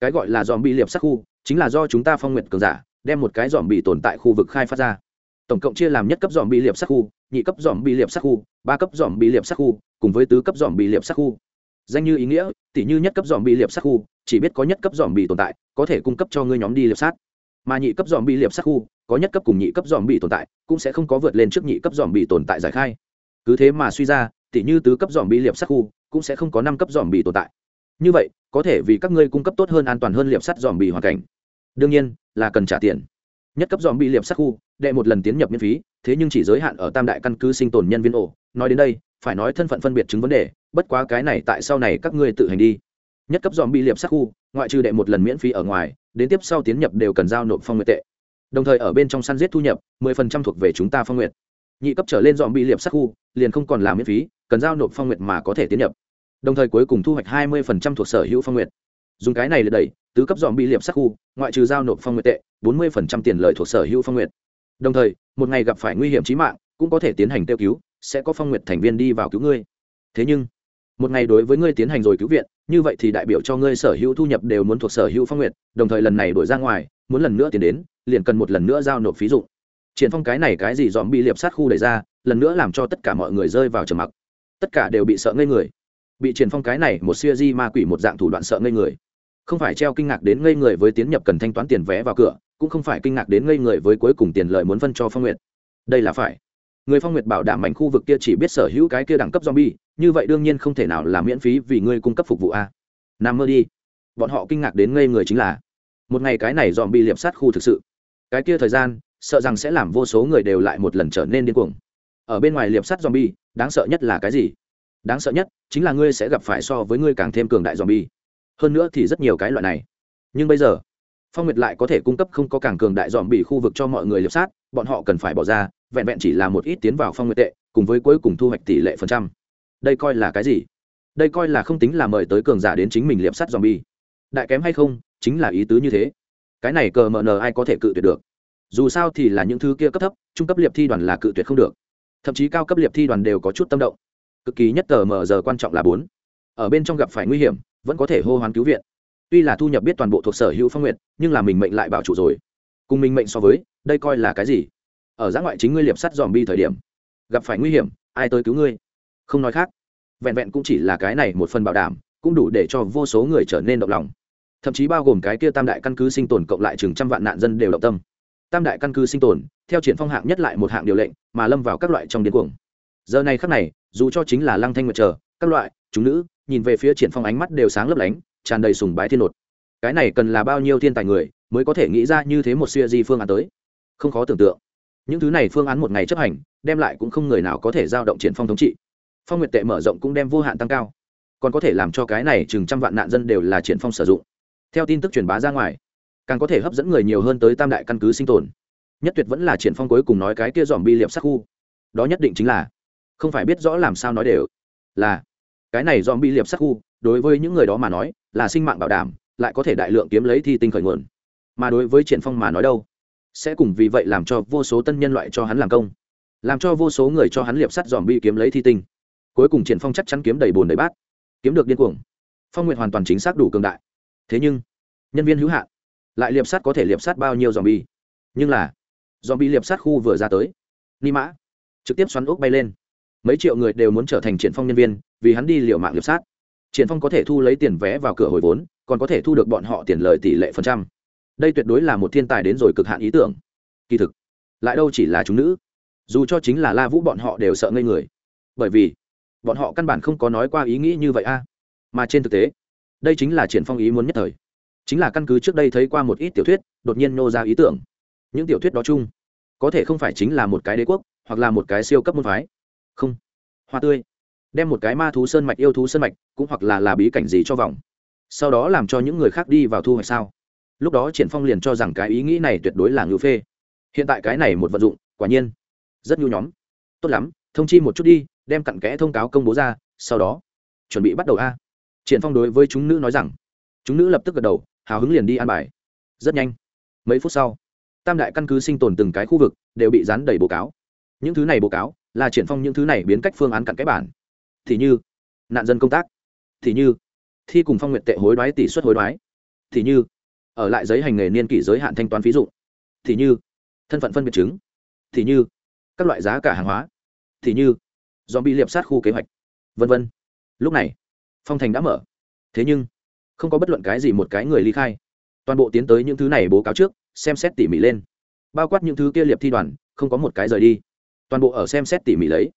Cái gọi là dòm bi liệp sát khu chính là do chúng ta phong nguyện cường giả đem một cái dòm bị tồn tại khu vực khai phát ra. Tổng cộng chia làm nhất cấp dòm bi liệp sát khu, nhị cấp dòm bi liệp sát khu, ba cấp dòm bi liệp sát khu, cùng với tứ cấp dòm bi liệp sát khu. Danh như ý nghĩa tỷ như nhất cấp dòm bi liệp sát khu, chỉ biết có nhất cấp dòm bị tồn tại, có thể cung cấp cho ngươi nhóm đi liệp sát. Mà nhị cấp dòm bị liệp sát khu, có nhất cấp cùng nhị cấp dòm bị tồn tại, cũng sẽ không có vượt lên trước nhị cấp dòm bị tồn tại giải khai. Cứ thế mà suy ra tỷ như tứ cấp dòm bị liệp sát khu, cũng sẽ không có năm cấp dòm bị tồn tại. Như vậy, có thể vì các ngươi cung cấp tốt hơn an toàn hơn liệp sắt dòm bị hoàn cảnh. Đương nhiên, là cần trả tiền. Nhất cấp dòm bị liệp sát khu, đệ một lần tiến nhập miễn phí, thế nhưng chỉ giới hạn ở tam đại căn cứ sinh tồn nhân viên ổ. Nói đến đây phải nói thân phận phân biệt chứng vấn đề, bất quá cái này tại sau này các ngươi tự hành đi. Nhất cấp dòm bị liệp sát khu, ngoại trừ đệ một lần miễn phí ở ngoài, đến tiếp sau tiến nhập đều cần giao nộp phong nguyệt tệ. Đồng thời ở bên trong săn giết thu nhập 10% thuộc về chúng ta phong nguyệt. Nhị cấp trở lên dòm bị liệp sát khu, liền không còn làm miễn phí, cần giao nộp phong nguyệt mà có thể tiến nhập. Đồng thời cuối cùng thu hoạch 20% thuộc sở hữu phong nguyệt. Dùng cái này để đẩy, tứ cấp dòm bị liệp sát khu, ngoại trừ giao nộp phong nguyệt tệ 40% tiền lợi thuộc sở hữu phong nguyệt. Đồng thời, một ngày gặp phải nguy hiểm chí mạng, cũng có thể tiến hành tiêu cứu sẽ có phong nguyệt thành viên đi vào cứu ngươi. Thế nhưng, một ngày đối với ngươi tiến hành rồi cứu viện, như vậy thì đại biểu cho ngươi sở hữu thu nhập đều muốn thuộc sở hữu phong nguyệt, đồng thời lần này đổi ra ngoài, muốn lần nữa tiến đến, liền cần một lần nữa giao nộp phí dụng. Triển phong cái này cái gì dòm bị liệp sát khu đẩy ra, lần nữa làm cho tất cả mọi người rơi vào trầm mặc. Tất cả đều bị sợ ngây người. Bị triển phong cái này một siêu di ma quỷ một dạng thủ đoạn sợ ngây người. Không phải treo kinh ngạc đến ngây người với tiến nhập cần thanh toán tiền vé vào cửa, cũng không phải kinh ngạc đến ngây người với cuối cùng tiền lợi muốn phân cho phong nguyệt. Đây là phải người phong nguyệt bảo đảm mảnh khu vực kia chỉ biết sở hữu cái kia đẳng cấp zombie, như vậy đương nhiên không thể nào là miễn phí vì ngươi cung cấp phục vụ a. Nam mơ đi. Bọn họ kinh ngạc đến ngây người chính là, một ngày cái này zombie liệp sát khu thực sự. Cái kia thời gian, sợ rằng sẽ làm vô số người đều lại một lần trở nên điên cuồng. Ở bên ngoài liệp sát zombie, đáng sợ nhất là cái gì? Đáng sợ nhất chính là ngươi sẽ gặp phải so với ngươi càng thêm cường đại zombie. Hơn nữa thì rất nhiều cái loại này. Nhưng bây giờ phong nguyệt lại có thể cung cấp không có càng cường đại dòm bị khu vực cho mọi người liệp sát, bọn họ cần phải bỏ ra, vẹn vẹn chỉ là một ít tiến vào phong nguyệt tệ, cùng với cuối cùng thu hoạch tỷ lệ phần trăm. Đây coi là cái gì? Đây coi là không tính là mời tới cường giả đến chính mình liệp sát dòm bi đại kém hay không, chính là ý tứ như thế. Cái này cờ mờ nờ ai có thể cự tuyệt được? Dù sao thì là những thứ kia cấp thấp, trung cấp liệp thi đoàn là cự tuyệt không được. Thậm chí cao cấp liệp thi đoàn đều có chút tâm động. Cực kỳ nhất tờ mờ giờ quan trọng là bốn. Ở bên trong gặp phải nguy hiểm, vẫn có thể hô hoán cứu viện tuy là thu nhập biết toàn bộ thuộc sở hữu phong nguyện, nhưng là mình mệnh lại bảo chủ rồi. Cùng mình mệnh so với, đây coi là cái gì? Ở giã ngoại chính ngươi liệp sắt dòm bi thời điểm, gặp phải nguy hiểm, ai tới cứu ngươi? Không nói khác, vẹn vẹn cũng chỉ là cái này một phần bảo đảm, cũng đủ để cho vô số người trở nên động lòng. Thậm chí bao gồm cái kia tam đại căn cứ sinh tồn cộng lại chừng trăm vạn nạn dân đều động tâm. Tam đại căn cứ sinh tồn, theo triển phong hạng nhất lại một hạng điều lệnh, mà lâm vào các loại trong điên cuồng. Giờ này khắc này, dù cho chính là lăng thanh nguyệt chờ, các loại, chúng nữ, nhìn về phía triển phong ánh mắt đều sáng lấp lánh tràn đầy sùng bái thiên nột. Cái này cần là bao nhiêu thiên tài người mới có thể nghĩ ra như thế một siêu di phương án tới? Không khó tưởng tượng. Những thứ này phương án một ngày chấp hành, đem lại cũng không người nào có thể giao động triển phong thống trị. Phong nguyệt tệ mở rộng cũng đem vô hạn tăng cao. Còn có thể làm cho cái này chừng trăm vạn nạn dân đều là triển phong sử dụng. Theo tin tức truyền bá ra ngoài, càng có thể hấp dẫn người nhiều hơn tới tam đại căn cứ sinh tồn. Nhất tuyệt vẫn là triển phong cuối cùng nói cái kia dòm bi liệp sắc khu. Đó nhất định chính là, không phải biết rõ làm sao nói đều, là cái này dòm bi liệp sắc khu đối với những người đó mà nói, là sinh mạng bảo đảm, lại có thể đại lượng kiếm lấy thi tinh khởi nguồn. Mà đối với triển phong mà nói đâu? Sẽ cùng vì vậy làm cho vô số tân nhân loại cho hắn làm công. Làm cho vô số người cho hắn liệp sắt dòm bi kiếm lấy thi tinh. Cuối cùng triển phong chắc chắn kiếm đầy bồn đầy bát. Kiếm được điên cuồng. Phong nguyện hoàn toàn chính xác đủ cường đại. Thế nhưng, nhân viên hữu hạn, lại liệp sắt có thể liệp sắt bao nhiêu dòm bi? Nhưng là, dòm bi liệp sắt khu vừa ra tới. Ni mã, trực tiếp xoắn ốc bay lên. Mấy triệu người đều muốn trở thành triển phong nhân viên, vì hắn đi liều mạng liệp sát triển phong có thể thu lấy tiền vé vào cửa hồi vốn, còn có thể thu được bọn họ tiền lời tỷ lệ phần trăm. Đây tuyệt đối là một thiên tài đến rồi cực hạn ý tưởng. Kỳ thực, lại đâu chỉ là chúng nữ. Dù cho chính là la vũ bọn họ đều sợ ngây người. Bởi vì, bọn họ căn bản không có nói qua ý nghĩ như vậy a. Mà trên thực tế, đây chính là triển phong ý muốn nhất thời. Chính là căn cứ trước đây thấy qua một ít tiểu thuyết, đột nhiên nô ra ý tưởng. Những tiểu thuyết đó chung, có thể không phải chính là một cái đế quốc, hoặc là một cái siêu cấp môn phái. Không. Hoa tươi đem một cái ma thú sơn mạch yêu thú sơn mạch, cũng hoặc là là bí cảnh gì cho vòng. Sau đó làm cho những người khác đi vào thu hoạch sao. Lúc đó triển phong liền cho rằng cái ý nghĩ này tuyệt đối là ngưu phê. Hiện tại cái này một vận dụng, quả nhiên, rất nhu nhóm. Tốt lắm, thông chi một chút đi, đem cặn kẽ thông cáo công bố ra, sau đó, chuẩn bị bắt đầu a. Triển phong đối với chúng nữ nói rằng, chúng nữ lập tức gật đầu, hào hứng liền đi ăn bài. Rất nhanh, mấy phút sau, tam đại căn cứ sinh tồn từng cái khu vực đều bị dán đầy báo cáo. Những thứ này báo cáo là triển phong những thứ này biến cách phương án cặn kẽ bản thì như, nạn dân công tác, thì như, thi cùng phong nguyện tệ hối đoái tỷ suất hối đoái, thì như, ở lại giấy hành nghề niên kỷ giới hạn thanh toán ví dụ thì như, thân phận phân biệt chứng, thì như, các loại giá cả hàng hóa, thì như do bị liệp sát khu kế hoạch, vân vân. Lúc này, phong thành đã mở. Thế nhưng, không có bất luận cái gì một cái người ly khai. Toàn bộ tiến tới những thứ này bố cáo trước, xem xét tỉ mỉ lên. Bao quát những thứ kia liệp thi đoàn, không có một cái rời đi. Toàn bộ ở xem xét tỉ mỉ lấy.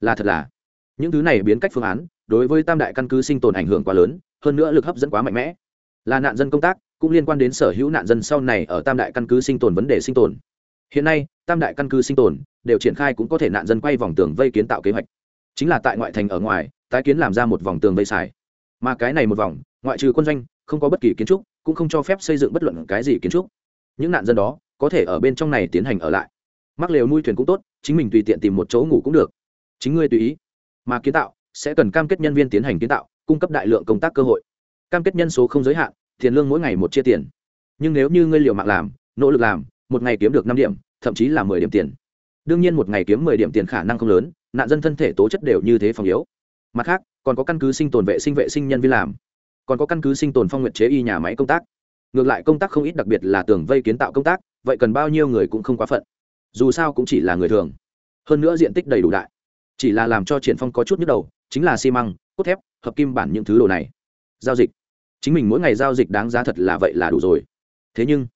Là thật là những thứ này biến cách phương án, đối với tam đại căn cứ sinh tồn ảnh hưởng quá lớn, hơn nữa lực hấp dẫn quá mạnh mẽ. Là nạn dân công tác, cũng liên quan đến sở hữu nạn dân sau này ở tam đại căn cứ sinh tồn vấn đề sinh tồn. Hiện nay, tam đại căn cứ sinh tồn, đều triển khai cũng có thể nạn dân quay vòng tường vây kiến tạo kế hoạch. Chính là tại ngoại thành ở ngoài, tái kiến làm ra một vòng tường vây xài. Mà cái này một vòng, ngoại trừ quân doanh, không có bất kỳ kiến trúc, cũng không cho phép xây dựng bất luận cái gì kiến trúc. Những nạn dân đó, có thể ở bên trong này tiến hành ở lại. Mắc lều nuôi thuyền cũng tốt, chính mình tùy tiện tìm một chỗ ngủ cũng được. Chính ngươi tùy ý mà kiến tạo sẽ cần cam kết nhân viên tiến hành kiến tạo, cung cấp đại lượng công tác cơ hội. Cam kết nhân số không giới hạn, tiền lương mỗi ngày một chia tiền. Nhưng nếu như ngươi liều mạng làm, nỗ lực làm, một ngày kiếm được năm điểm, thậm chí là mười điểm tiền. Đương nhiên một ngày kiếm mười điểm tiền khả năng không lớn, nạn dân thân thể tố chất đều như thế phòng yếu. Mặt khác, còn có căn cứ sinh tồn vệ sinh vệ sinh nhân viên làm. Còn có căn cứ sinh tồn phong nguyện chế y nhà máy công tác. Ngược lại công tác không ít đặc biệt là tường vây kiến tạo công tác, vậy cần bao nhiêu người cũng không quá phận. Dù sao cũng chỉ là người thường. Hơn nữa diện tích đầy đủ đại chỉ là làm cho triển phong có chút nhức đầu, chính là xi măng, cốt thép, hợp kim bản những thứ đồ này. Giao dịch. Chính mình mỗi ngày giao dịch đáng giá thật là vậy là đủ rồi. Thế nhưng,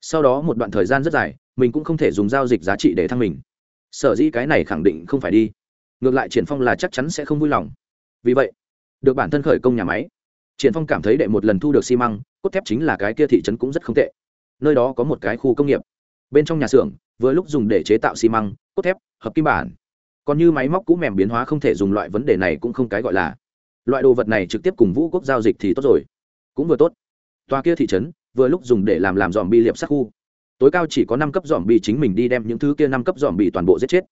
sau đó một đoạn thời gian rất dài, mình cũng không thể dùng giao dịch giá trị để thăng mình. Sở dĩ cái này khẳng định không phải đi. Ngược lại triển phong là chắc chắn sẽ không vui lòng. Vì vậy, được bản thân khởi công nhà máy, triển phong cảm thấy đệ một lần thu được xi măng, cốt thép chính là cái kia thị trấn cũng rất không tệ. Nơi đó có một cái khu công nghiệp. Bên trong nhà xưởng, vừa lúc dùng để chế tạo xi măng, cốt thép, hợp kim bản còn như máy móc cũ mềm biến hóa không thể dùng loại vấn đề này cũng không cái gọi là. Loại đồ vật này trực tiếp cùng vũ quốc giao dịch thì tốt rồi. Cũng vừa tốt. Tòa kia thị trấn, vừa lúc dùng để làm làm dòm bi liệp sát khu. Tối cao chỉ có năm cấp dòm bi chính mình đi đem những thứ kia năm cấp dòm bi toàn bộ giết chết.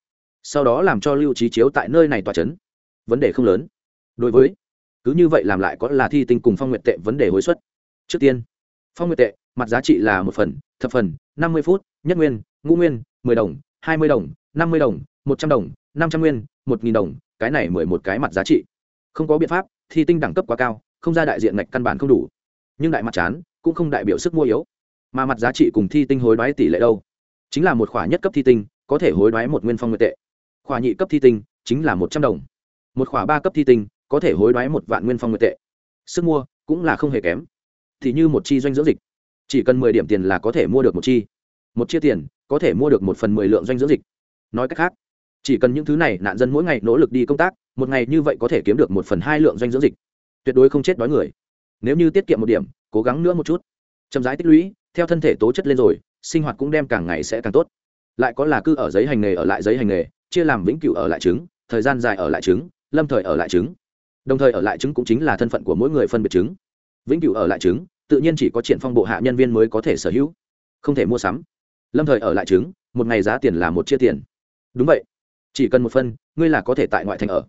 Sau đó làm cho lưu trí chiếu tại nơi này tòa trấn. Vấn đề không lớn. Đối với, cứ như vậy làm lại có là thi tinh cùng phong nguyện tệ vấn đề hối suất. Trước tiên, phong nguyện tệ, mặt giá trị là một phần, thập phần, năm mươi phút, nhất nguyên, ngũ nguyên, mười đồng, hai mươi đồng, năm mươi đồng một trăm đồng, năm trăm nguyên, một nghìn đồng, cái này mười một cái mặt giá trị. Không có biện pháp, thi tinh đẳng cấp quá cao, không ra đại diện ngạch căn bản không đủ. Nhưng đại mặt chán, cũng không đại biểu sức mua yếu. Mà mặt giá trị cùng thi tinh hối đoái tỷ lệ đâu? Chính là một khỏa nhất cấp thi tinh, có thể hối đoái một nguyên phong nguyên tệ. Khỏa nhị cấp thi tinh, chính là một trăm đồng. Một khỏa ba cấp thi tinh, có thể hối đoái một vạn nguyên phong nguyên tệ. Sức mua, cũng là không hề kém. Thì như một chi doanh dưỡng dịch. Chỉ cần mười điểm tiền là có thể mua được một chi. Một chia tiền, có thể mua được một phần mười lượng doanh dưỡng dịch. Nói cách khác chỉ cần những thứ này, nạn dân mỗi ngày nỗ lực đi công tác, một ngày như vậy có thể kiếm được một phần hai lượng doanh dưỡng dịch. Tuyệt đối không chết đói người. Nếu như tiết kiệm một điểm, cố gắng nữa một chút. Chậm rãi tích lũy, theo thân thể tố chất lên rồi, sinh hoạt cũng đem càng ngày sẽ càng tốt. Lại có là cư ở giấy hành nghề ở lại giấy hành nghề, chia làm vĩnh cửu ở lại trứng, thời gian dài ở lại trứng, lâm thời ở lại trứng. Đồng thời ở lại trứng cũng chính là thân phận của mỗi người phân biệt trứng. Vĩnh cửu ở lại trứng, tự nhiên chỉ có triển phong bộ hạ nhân viên mới có thể sở hữu. Không thể mua sắm. Lâm thời ở lại trứng, một ngày giá tiền là một chia tiền. Đúng vậy chỉ cần một phân ngươi là có thể tại ngoại thành ở.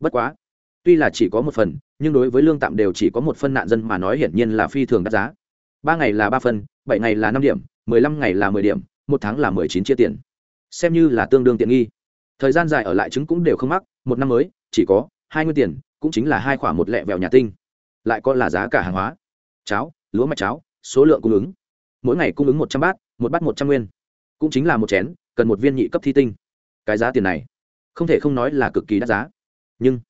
Bất quá, tuy là chỉ có một phần, nhưng đối với lương tạm đều chỉ có một phân nạn dân mà nói hiển nhiên là phi thường đắt giá. Ba ngày là ba phân bảy ngày là năm điểm, mười lăm ngày là mười điểm, một tháng là mười chín chia tiền. Xem như là tương đương tiện nghi. Thời gian dài ở lại chứng cũng đều không mắc, một năm mới, chỉ có hai nguyên tiền, cũng chính là hai khoản một lẹ vẹo nhà tinh. Lại có là giá cả hàng hóa. Cháo, lúa mạch cháo, số lượng cung ứng. Mỗi ngày cung ứng một trăm bát, một bát một trăm nguyên. Cũng chính là một chén, cần một viên nhị cấp thi tinh cái giá tiền này không thể không nói là cực kỳ đắt giá. Nhưng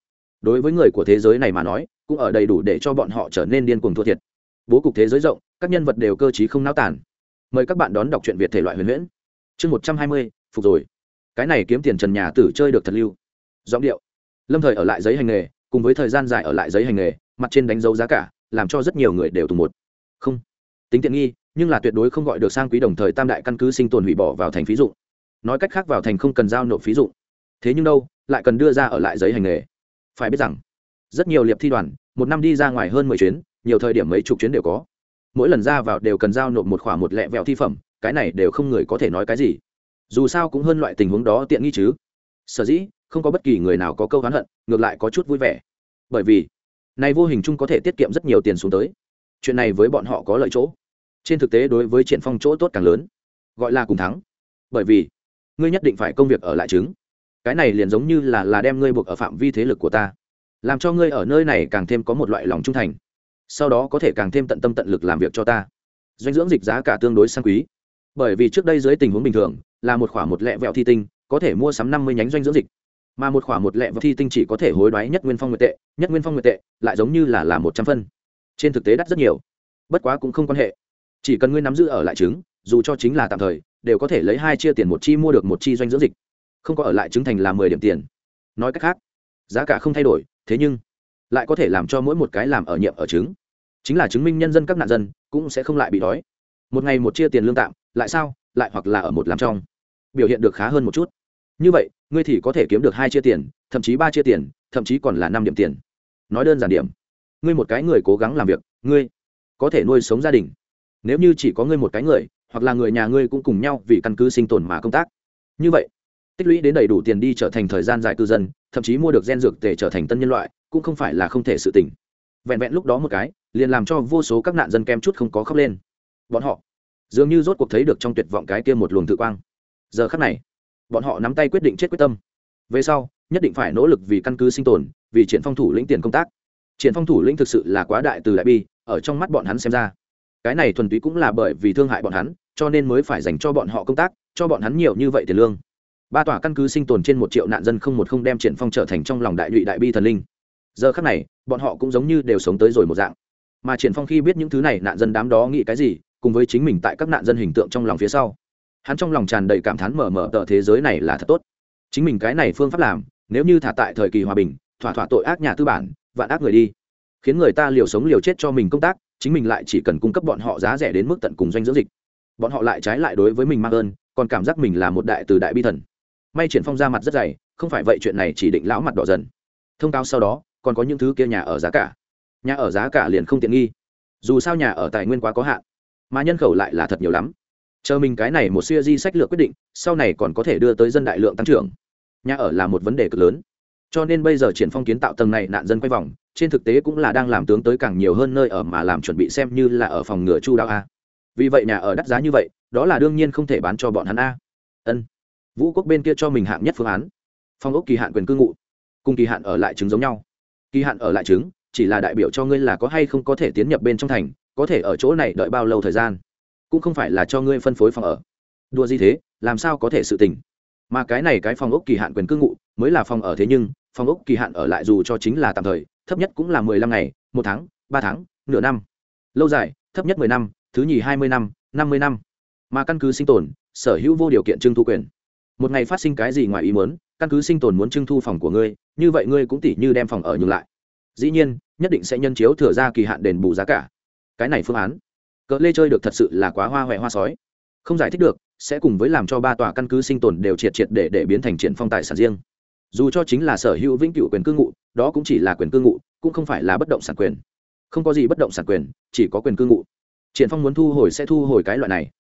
đối với người của thế giới này mà nói, cũng ở đầy đủ để cho bọn họ trở nên điên cuồng thua thiệt. Bố cục thế giới rộng, các nhân vật đều cơ t không náo tản mời các bạn đón đọc truyện việt thể loại huyền huyễn. Chương một trăm hai mươi, phục rồi. Cái này kiếm tiền trần nhà tử chơi được thật lưu. Giọng điệu. Lâm thời ở lại giấy hành nghề, cùng với thời gian dài ở lại giấy hành nghề, mặt trên đánh dấu giá cả, làm cho rất nhiều người đều tùng một. Không. Tính tiện nghi, nhưng là tuyệt đối không gọi được sang quý đồng thời tam đại căn cứ sinh tồn hủy bỏ vào thành phí dụ nói cách khác vào thành không cần giao nộp phí dụ thế nhưng đâu, lại cần đưa ra ở lại giấy hành nghề. Phải biết rằng, rất nhiều liệp thi đoàn, một năm đi ra ngoài hơn mười chuyến, nhiều thời điểm mấy chục chuyến đều có. Mỗi lần ra vào đều cần giao nộp một khoản một lẹ vẹo thi phẩm, cái này đều không người có thể nói cái gì. Dù sao cũng hơn loại tình huống đó tiện nghi chứ. Sở dĩ, không có bất kỳ người nào có câu hán hận, ngược lại có chút vui vẻ. Bởi vì, này vô hình chung có thể tiết kiệm rất nhiều tiền xuống tới. Chuyện này với bọn họ có lợi chỗ. Trên thực tế đối với triển phong chỗ tốt càng lớn. Gọi là cùng thắng. Bởi vì ngươi nhất định phải công việc ở lại chứng cái này liền giống như là là đem ngươi buộc ở phạm vi thế lực của ta làm cho ngươi ở nơi này càng thêm có một loại lòng trung thành sau đó có thể càng thêm tận tâm tận lực làm việc cho ta. Doanh dưỡng dịch giá cả tương đối sang quý. Bởi vì trước đây dưới tình huống bình thường là một khoản một lẹ vẹo thi tinh có thể mua sắm năm mươi nhánh doanh dưỡng dịch. Mà một khoản một lẹ vẹo thi tinh chỉ có thể hối đoái nhất nguyên phong nguyệt tệ nhất nguyên phong nguyệt tệ lại giống như là là một trăm phân. Trên thực tế đắt rất nhiều bất quá cũng không quan hệ. Chỉ cần ngươi nắm giữ ở lại chứng, dù cho chính là tạm thời đều có thể lấy hai chia tiền một chi mua được một chi doanh dưỡng dịch. Không có ở lại chứng thành là mười điểm tiền. Nói cách khác, giá cả không thay đổi, thế nhưng lại có thể làm cho mỗi một cái làm ở nhiệm ở trứng chính là chứng minh nhân dân các nạn dân cũng sẽ không lại bị đói. Một ngày một chia tiền lương tạm, lại sao? Lại hoặc là ở một làm trong. Biểu hiện được khá hơn một chút. Như vậy, ngươi thì có thể kiếm được hai chia tiền, thậm chí ba chia tiền, thậm chí còn là năm điểm tiền. Nói đơn giản điểm. Ngươi một cái người cố gắng làm việc, ngươi có thể nuôi sống gia đình. Nếu như chỉ có ngươi một cái người hoặc là người nhà ngươi cũng cùng nhau vì căn cứ sinh tồn mà công tác. Như vậy, tích lũy đến đầy đủ tiền đi trở thành thời gian dài cư dân, thậm chí mua được gen dược để trở thành tân nhân loại, cũng không phải là không thể sự tỉnh vẹn vẹn lúc đó một cái, liền làm cho vô số các nạn dân kem chút không có khóc lên. Bọn họ dường như rốt cuộc thấy được trong tuyệt vọng cái kia một luồng tự quang. Giờ khắc này, bọn họ nắm tay quyết định chết quyết tâm. Về sau, nhất định phải nỗ lực vì căn cứ sinh tồn, vì triển phong thủ lĩnh tiền công tác. Triển phong thủ lĩnh thực sự là quá đại từ đại bi, ở trong mắt bọn hắn xem ra cái này thuần túy cũng là bởi vì thương hại bọn hắn, cho nên mới phải dành cho bọn họ công tác, cho bọn hắn nhiều như vậy tiền lương. Ba tòa căn cứ sinh tồn trên một triệu nạn dân không một không đem triển phong trở thành trong lòng đại nhụy đại bi thần linh. Giờ khắc này, bọn họ cũng giống như đều sống tới rồi một dạng. Mà triển phong khi biết những thứ này, nạn dân đám đó nghĩ cái gì, cùng với chính mình tại các nạn dân hình tượng trong lòng phía sau. Hắn trong lòng tràn đầy cảm thán mở mở tờ thế giới này là thật tốt. Chính mình cái này phương pháp làm, nếu như thả tại thời kỳ hòa bình, thỏa thỏa tội ác nhà tư bản, vạn ác người đi. Khiến người ta liều sống liều chết cho mình công tác chính mình lại chỉ cần cung cấp bọn họ giá rẻ đến mức tận cùng doanh dưỡng dịch. Bọn họ lại trái lại đối với mình mang ơn, còn cảm giác mình là một đại từ đại bi thần. May triển phong ra mặt rất dày, không phải vậy chuyện này chỉ định lão mặt đỏ dần. Thông cáo sau đó, còn có những thứ kia nhà ở giá cả. Nhà ở giá cả liền không tiện nghi. Dù sao nhà ở tài nguyên quá có hạn, mà nhân khẩu lại là thật nhiều lắm. Chờ mình cái này một siêu di sách lược quyết định, sau này còn có thể đưa tới dân đại lượng tăng trưởng. Nhà ở là một vấn đề cực lớn cho nên bây giờ triển phong kiến tạo tầng này, nạn dân quay vòng, trên thực tế cũng là đang làm tướng tới càng nhiều hơn nơi ở mà làm chuẩn bị xem như là ở phòng ngừa chu đáo a. Vì vậy nhà ở đắt giá như vậy, đó là đương nhiên không thể bán cho bọn hắn a. Ân. Vũ quốc bên kia cho mình hạng nhất phương án. Phong ốc kỳ hạn quyền cư ngụ. Cùng kỳ hạn ở lại chứng giống nhau. Kỳ hạn ở lại chứng, chỉ là đại biểu cho ngươi là có hay không có thể tiến nhập bên trong thành, có thể ở chỗ này đợi bao lâu thời gian. Cũng không phải là cho ngươi phân phối phòng ở. Đua gì thế, làm sao có thể sự tình? Mà cái này cái phòng ốc kỳ hạn quyền cư ngụ mới là phòng ở thế nhưng phòng ốc kỳ hạn ở lại dù cho chính là tạm thời, thấp nhất cũng là mười lăm ngày, một tháng, ba tháng, nửa năm. Lâu dài, thấp nhất mười năm, thứ nhì hai mươi năm năm mươi năm. Mà căn cứ sinh tồn, sở hữu vô điều kiện trưng thu quyền. Một ngày phát sinh cái gì ngoài ý muốn, căn cứ sinh tồn muốn trưng thu phòng của ngươi, như vậy ngươi cũng tỉ như đem phòng ở nhường lại. Dĩ nhiên, nhất định sẽ nhân chiếu thừa ra kỳ hạn đền bù giá cả. Cái này phương án. Cỡ lê chơi được thật sự là quá hoa huệ hoa sói. Không giải thích được sẽ cùng với làm cho ba tòa căn cứ sinh tồn đều triệt triệt để để biến thành triển phong tài sản riêng. Dù cho chính là sở hữu vĩnh cửu quyền cư ngụ, đó cũng chỉ là quyền cư ngụ, cũng không phải là bất động sản quyền. Không có gì bất động sản quyền, chỉ có quyền cư ngụ. Triển phong muốn thu hồi sẽ thu hồi cái loại này.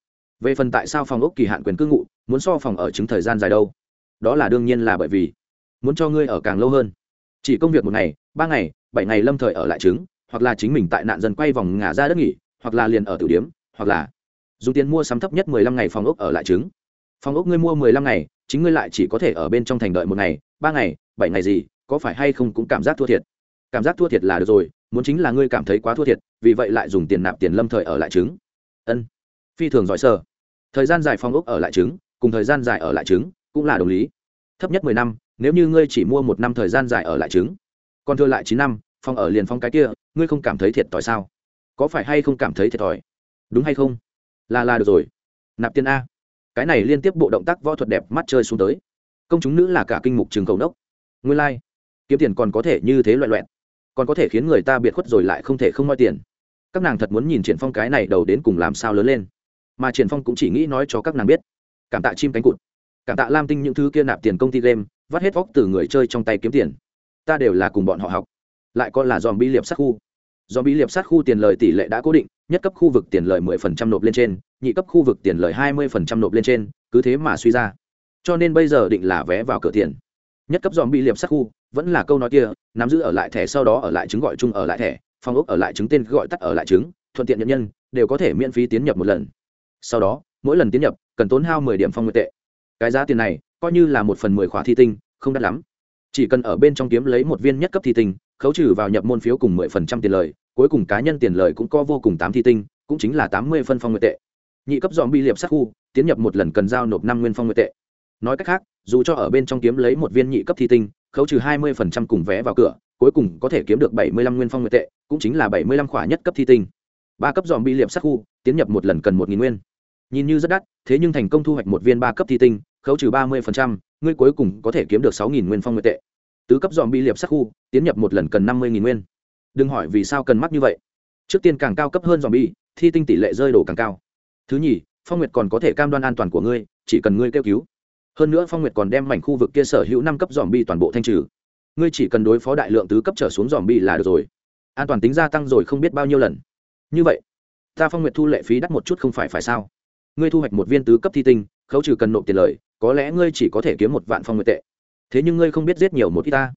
Về phần tại sao phòng ốc kỳ hạn quyền cư ngụ, muốn so phòng ở chứng thời gian dài đâu? Đó là đương nhiên là bởi vì muốn cho ngươi ở càng lâu hơn. Chỉ công việc một ngày, ba ngày, bảy ngày lâm thời ở lại chứng hoặc là chính mình tại nạn dân quay vòng ngả ra đất nghỉ, hoặc là liền ở tử điếm hoặc là dùng tiền mua sắm thấp nhất mười lăm ngày phòng ốc ở lại trứng. Phòng ốc ngươi mua mười lăm ngày, chính ngươi lại chỉ có thể ở bên trong thành đợi một ngày, ba ngày, bảy ngày gì, có phải hay không cũng cảm giác thua thiệt? Cảm giác thua thiệt là được rồi, muốn chính là ngươi cảm thấy quá thua thiệt, vì vậy lại dùng tiền nạp tiền lâm thời ở lại trứng. Ân, phi thường giỏi sơ. Thời gian dài phòng ốc ở lại trứng, cùng thời gian dài ở lại trứng cũng là đồng lý. Thấp nhất mười năm, nếu như ngươi chỉ mua một năm thời gian dài ở lại trứng, còn thừa lại chín năm, phòng ở liền phong cái kia, ngươi không cảm thấy thiệt thòi sao? Có phải hay không cảm thấy thiệt thòi? Đúng hay không? Là là được rồi. Nạp tiền a. Cái này liên tiếp bộ động tác võ thuật đẹp mắt chơi xuống tới. Công chúng nữ là cả kinh mục trường cầu đốc nguyên lai、like. kiếm tiền còn có thể như thế loại loẹn còn có thể khiến người ta biệt khuất rồi lại không thể không moi tiền. Các nàng thật muốn nhìn triển phong cái này đầu đến cùng làm sao lớn lên. Mà triển phong cũng chỉ nghĩ nói cho các nàng biết. Cảm tạ chim cánh cụt. Cảm tạ lam tinh những thứ kia nạp tiền công ty game, vắt hết vóc từ người chơi trong tay kiếm tiền. Ta đều là cùng bọn họ học. Lại còn là dòm bi liệp sát khu. Dòm bi liệp sát khu tiền lời tỷ lệ đã cố định nhất cấp khu vực tiền lời 10% nộp lên trên, nhị cấp khu vực tiền lời 20% nộp lên trên, cứ thế mà suy ra. Cho nên bây giờ định là vé vào cửa tiền. Nhất cấp dòm liệp sát khu, vẫn là câu nói kia, nắm giữ ở lại thẻ sau đó ở lại chứng gọi chung ở lại thẻ phong ốc ở lại chứng tên gọi tắt ở lại chứng thuận tiện nhận nhân, đều có thể miễn phí tiến nhập một lần. Sau đó, mỗi lần tiến nhập, cần tốn hao mười điểm phong nguyên tệ. Cái giá tiền này, coi như là một phần mười khóa thi tinh, không đắt lắm. Chỉ cần ở bên trong kiếm lấy một viên nhất cấp thi tinh, khấu trừ vào nhập môn phiếu cùng mười phần trăm tiền lời cuối cùng cá nhân tiền lời cũng có vô cùng tám thi tinh, cũng chính là tám mươi phân phong nguyệt tệ. Nhị cấp dòm bi liệp sát khu, tiến nhập một lần cần giao nộp năm nguyên phong nguyệt tệ. Nói cách khác, dù cho ở bên trong kiếm lấy một viên nhị cấp thi tinh, khấu trừ hai mươi phần trăm cùng vé vào cửa, cuối cùng có thể kiếm được bảy mươi lăm nguyên phong nguyệt tệ, cũng chính là bảy mươi lăm khỏa nhất cấp thi tinh. Ba cấp dòm bi liệp sát khu, tiến nhập một lần cần một nghìn nguyên. Nhìn như rất đắt, thế nhưng thành công thu hoạch một viên ba cấp thi tinh, khấu trừ ba mươi ngươi cuối cùng có thể kiếm được sáu nghìn nguyên phong nguyệt tệ. Tứ cấp dòm bi liệp sát khu, tiến nhập một lần cần năm mươi nguyên đừng hỏi vì sao cần mắc như vậy. Trước tiên càng cao cấp hơn dòm bi thi tinh tỷ lệ rơi đổ càng cao. Thứ nhì, phong nguyệt còn có thể cam đoan an toàn của ngươi, chỉ cần ngươi kêu cứu. Hơn nữa phong nguyệt còn đem mảnh khu vực kia sở hữu năm cấp dòm bi toàn bộ thanh trừ. Ngươi chỉ cần đối phó đại lượng tứ cấp trở xuống dòm bi là được rồi. An toàn tính gia tăng rồi không biết bao nhiêu lần. Như vậy, ta phong nguyệt thu lệ phí đắt một chút không phải phải sao? Ngươi thu hoạch một viên tứ cấp thi tinh, khấu trừ cần nộp tiền lời, có lẽ ngươi chỉ có thể kiếm một vạn phong nguyệt tệ. Thế nhưng ngươi không biết giết nhiều một ít ta.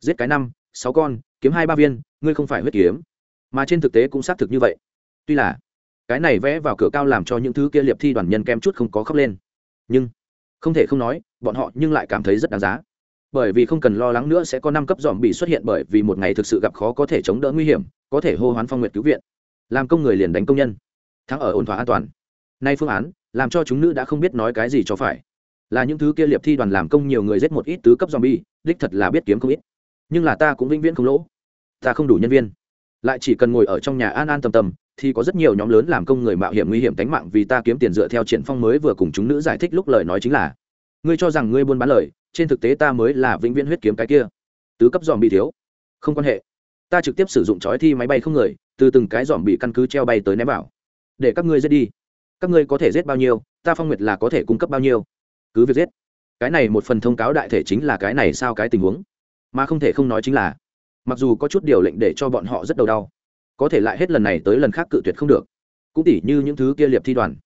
Giết cái năm, sáu con, kiếm hai ba viên ngươi không phải huyết kiếm. Mà trên thực tế cũng xác thực như vậy. Tuy là, cái này vẽ vào cửa cao làm cho những thứ kia liệp thi đoàn nhân kem chút không có khóc lên. Nhưng, không thể không nói, bọn họ nhưng lại cảm thấy rất đáng giá. Bởi vì không cần lo lắng nữa sẽ có năm cấp dòm bị xuất hiện bởi vì một ngày thực sự gặp khó có thể chống đỡ nguy hiểm, có thể hô hoán phong nguyệt cứu viện. Làm công người liền đánh công nhân. Thắng ở ổn thỏa an toàn. Nay phương án, làm cho chúng nữ đã không biết nói cái gì cho phải. Là những thứ kia liệp thi đoàn làm công nhiều người giết một ít tứ cấp zombie đích thật là biết kiếm không ít. Nhưng là ta cũng vĩnh viễn không lỗ ta không đủ nhân viên. Lại chỉ cần ngồi ở trong nhà an an tâm tâm, thì có rất nhiều nhóm lớn làm công người mạo hiểm nguy hiểm tính mạng vì ta kiếm tiền dựa theo triển phong mới vừa cùng chúng nữ giải thích lúc lời nói chính là, ngươi cho rằng ngươi buôn bán lời, trên thực tế ta mới là vĩnh viễn huyết kiếm cái kia. Tứ cấp dòm bị thiếu. Không quan hệ. Ta trực tiếp sử dụng chói thi máy bay không người, từ từng cái dòm bị căn cứ treo bay tới ném vào. Để các ngươi giết đi. Các ngươi có thể giết bao nhiêu, ta phong nguyệt là có thể cung cấp bao nhiêu. Cứ việc giết. Cái này một phần thông cáo đại thể chính là cái này sao cái tình huống. Mà không thể không nói chính là mặc dù có chút điều lệnh để cho bọn họ rất đầu đau, có thể lại hết lần này tới lần khác cự tuyệt không được. Cũng tỉ như những thứ kia liệp thi đoàn.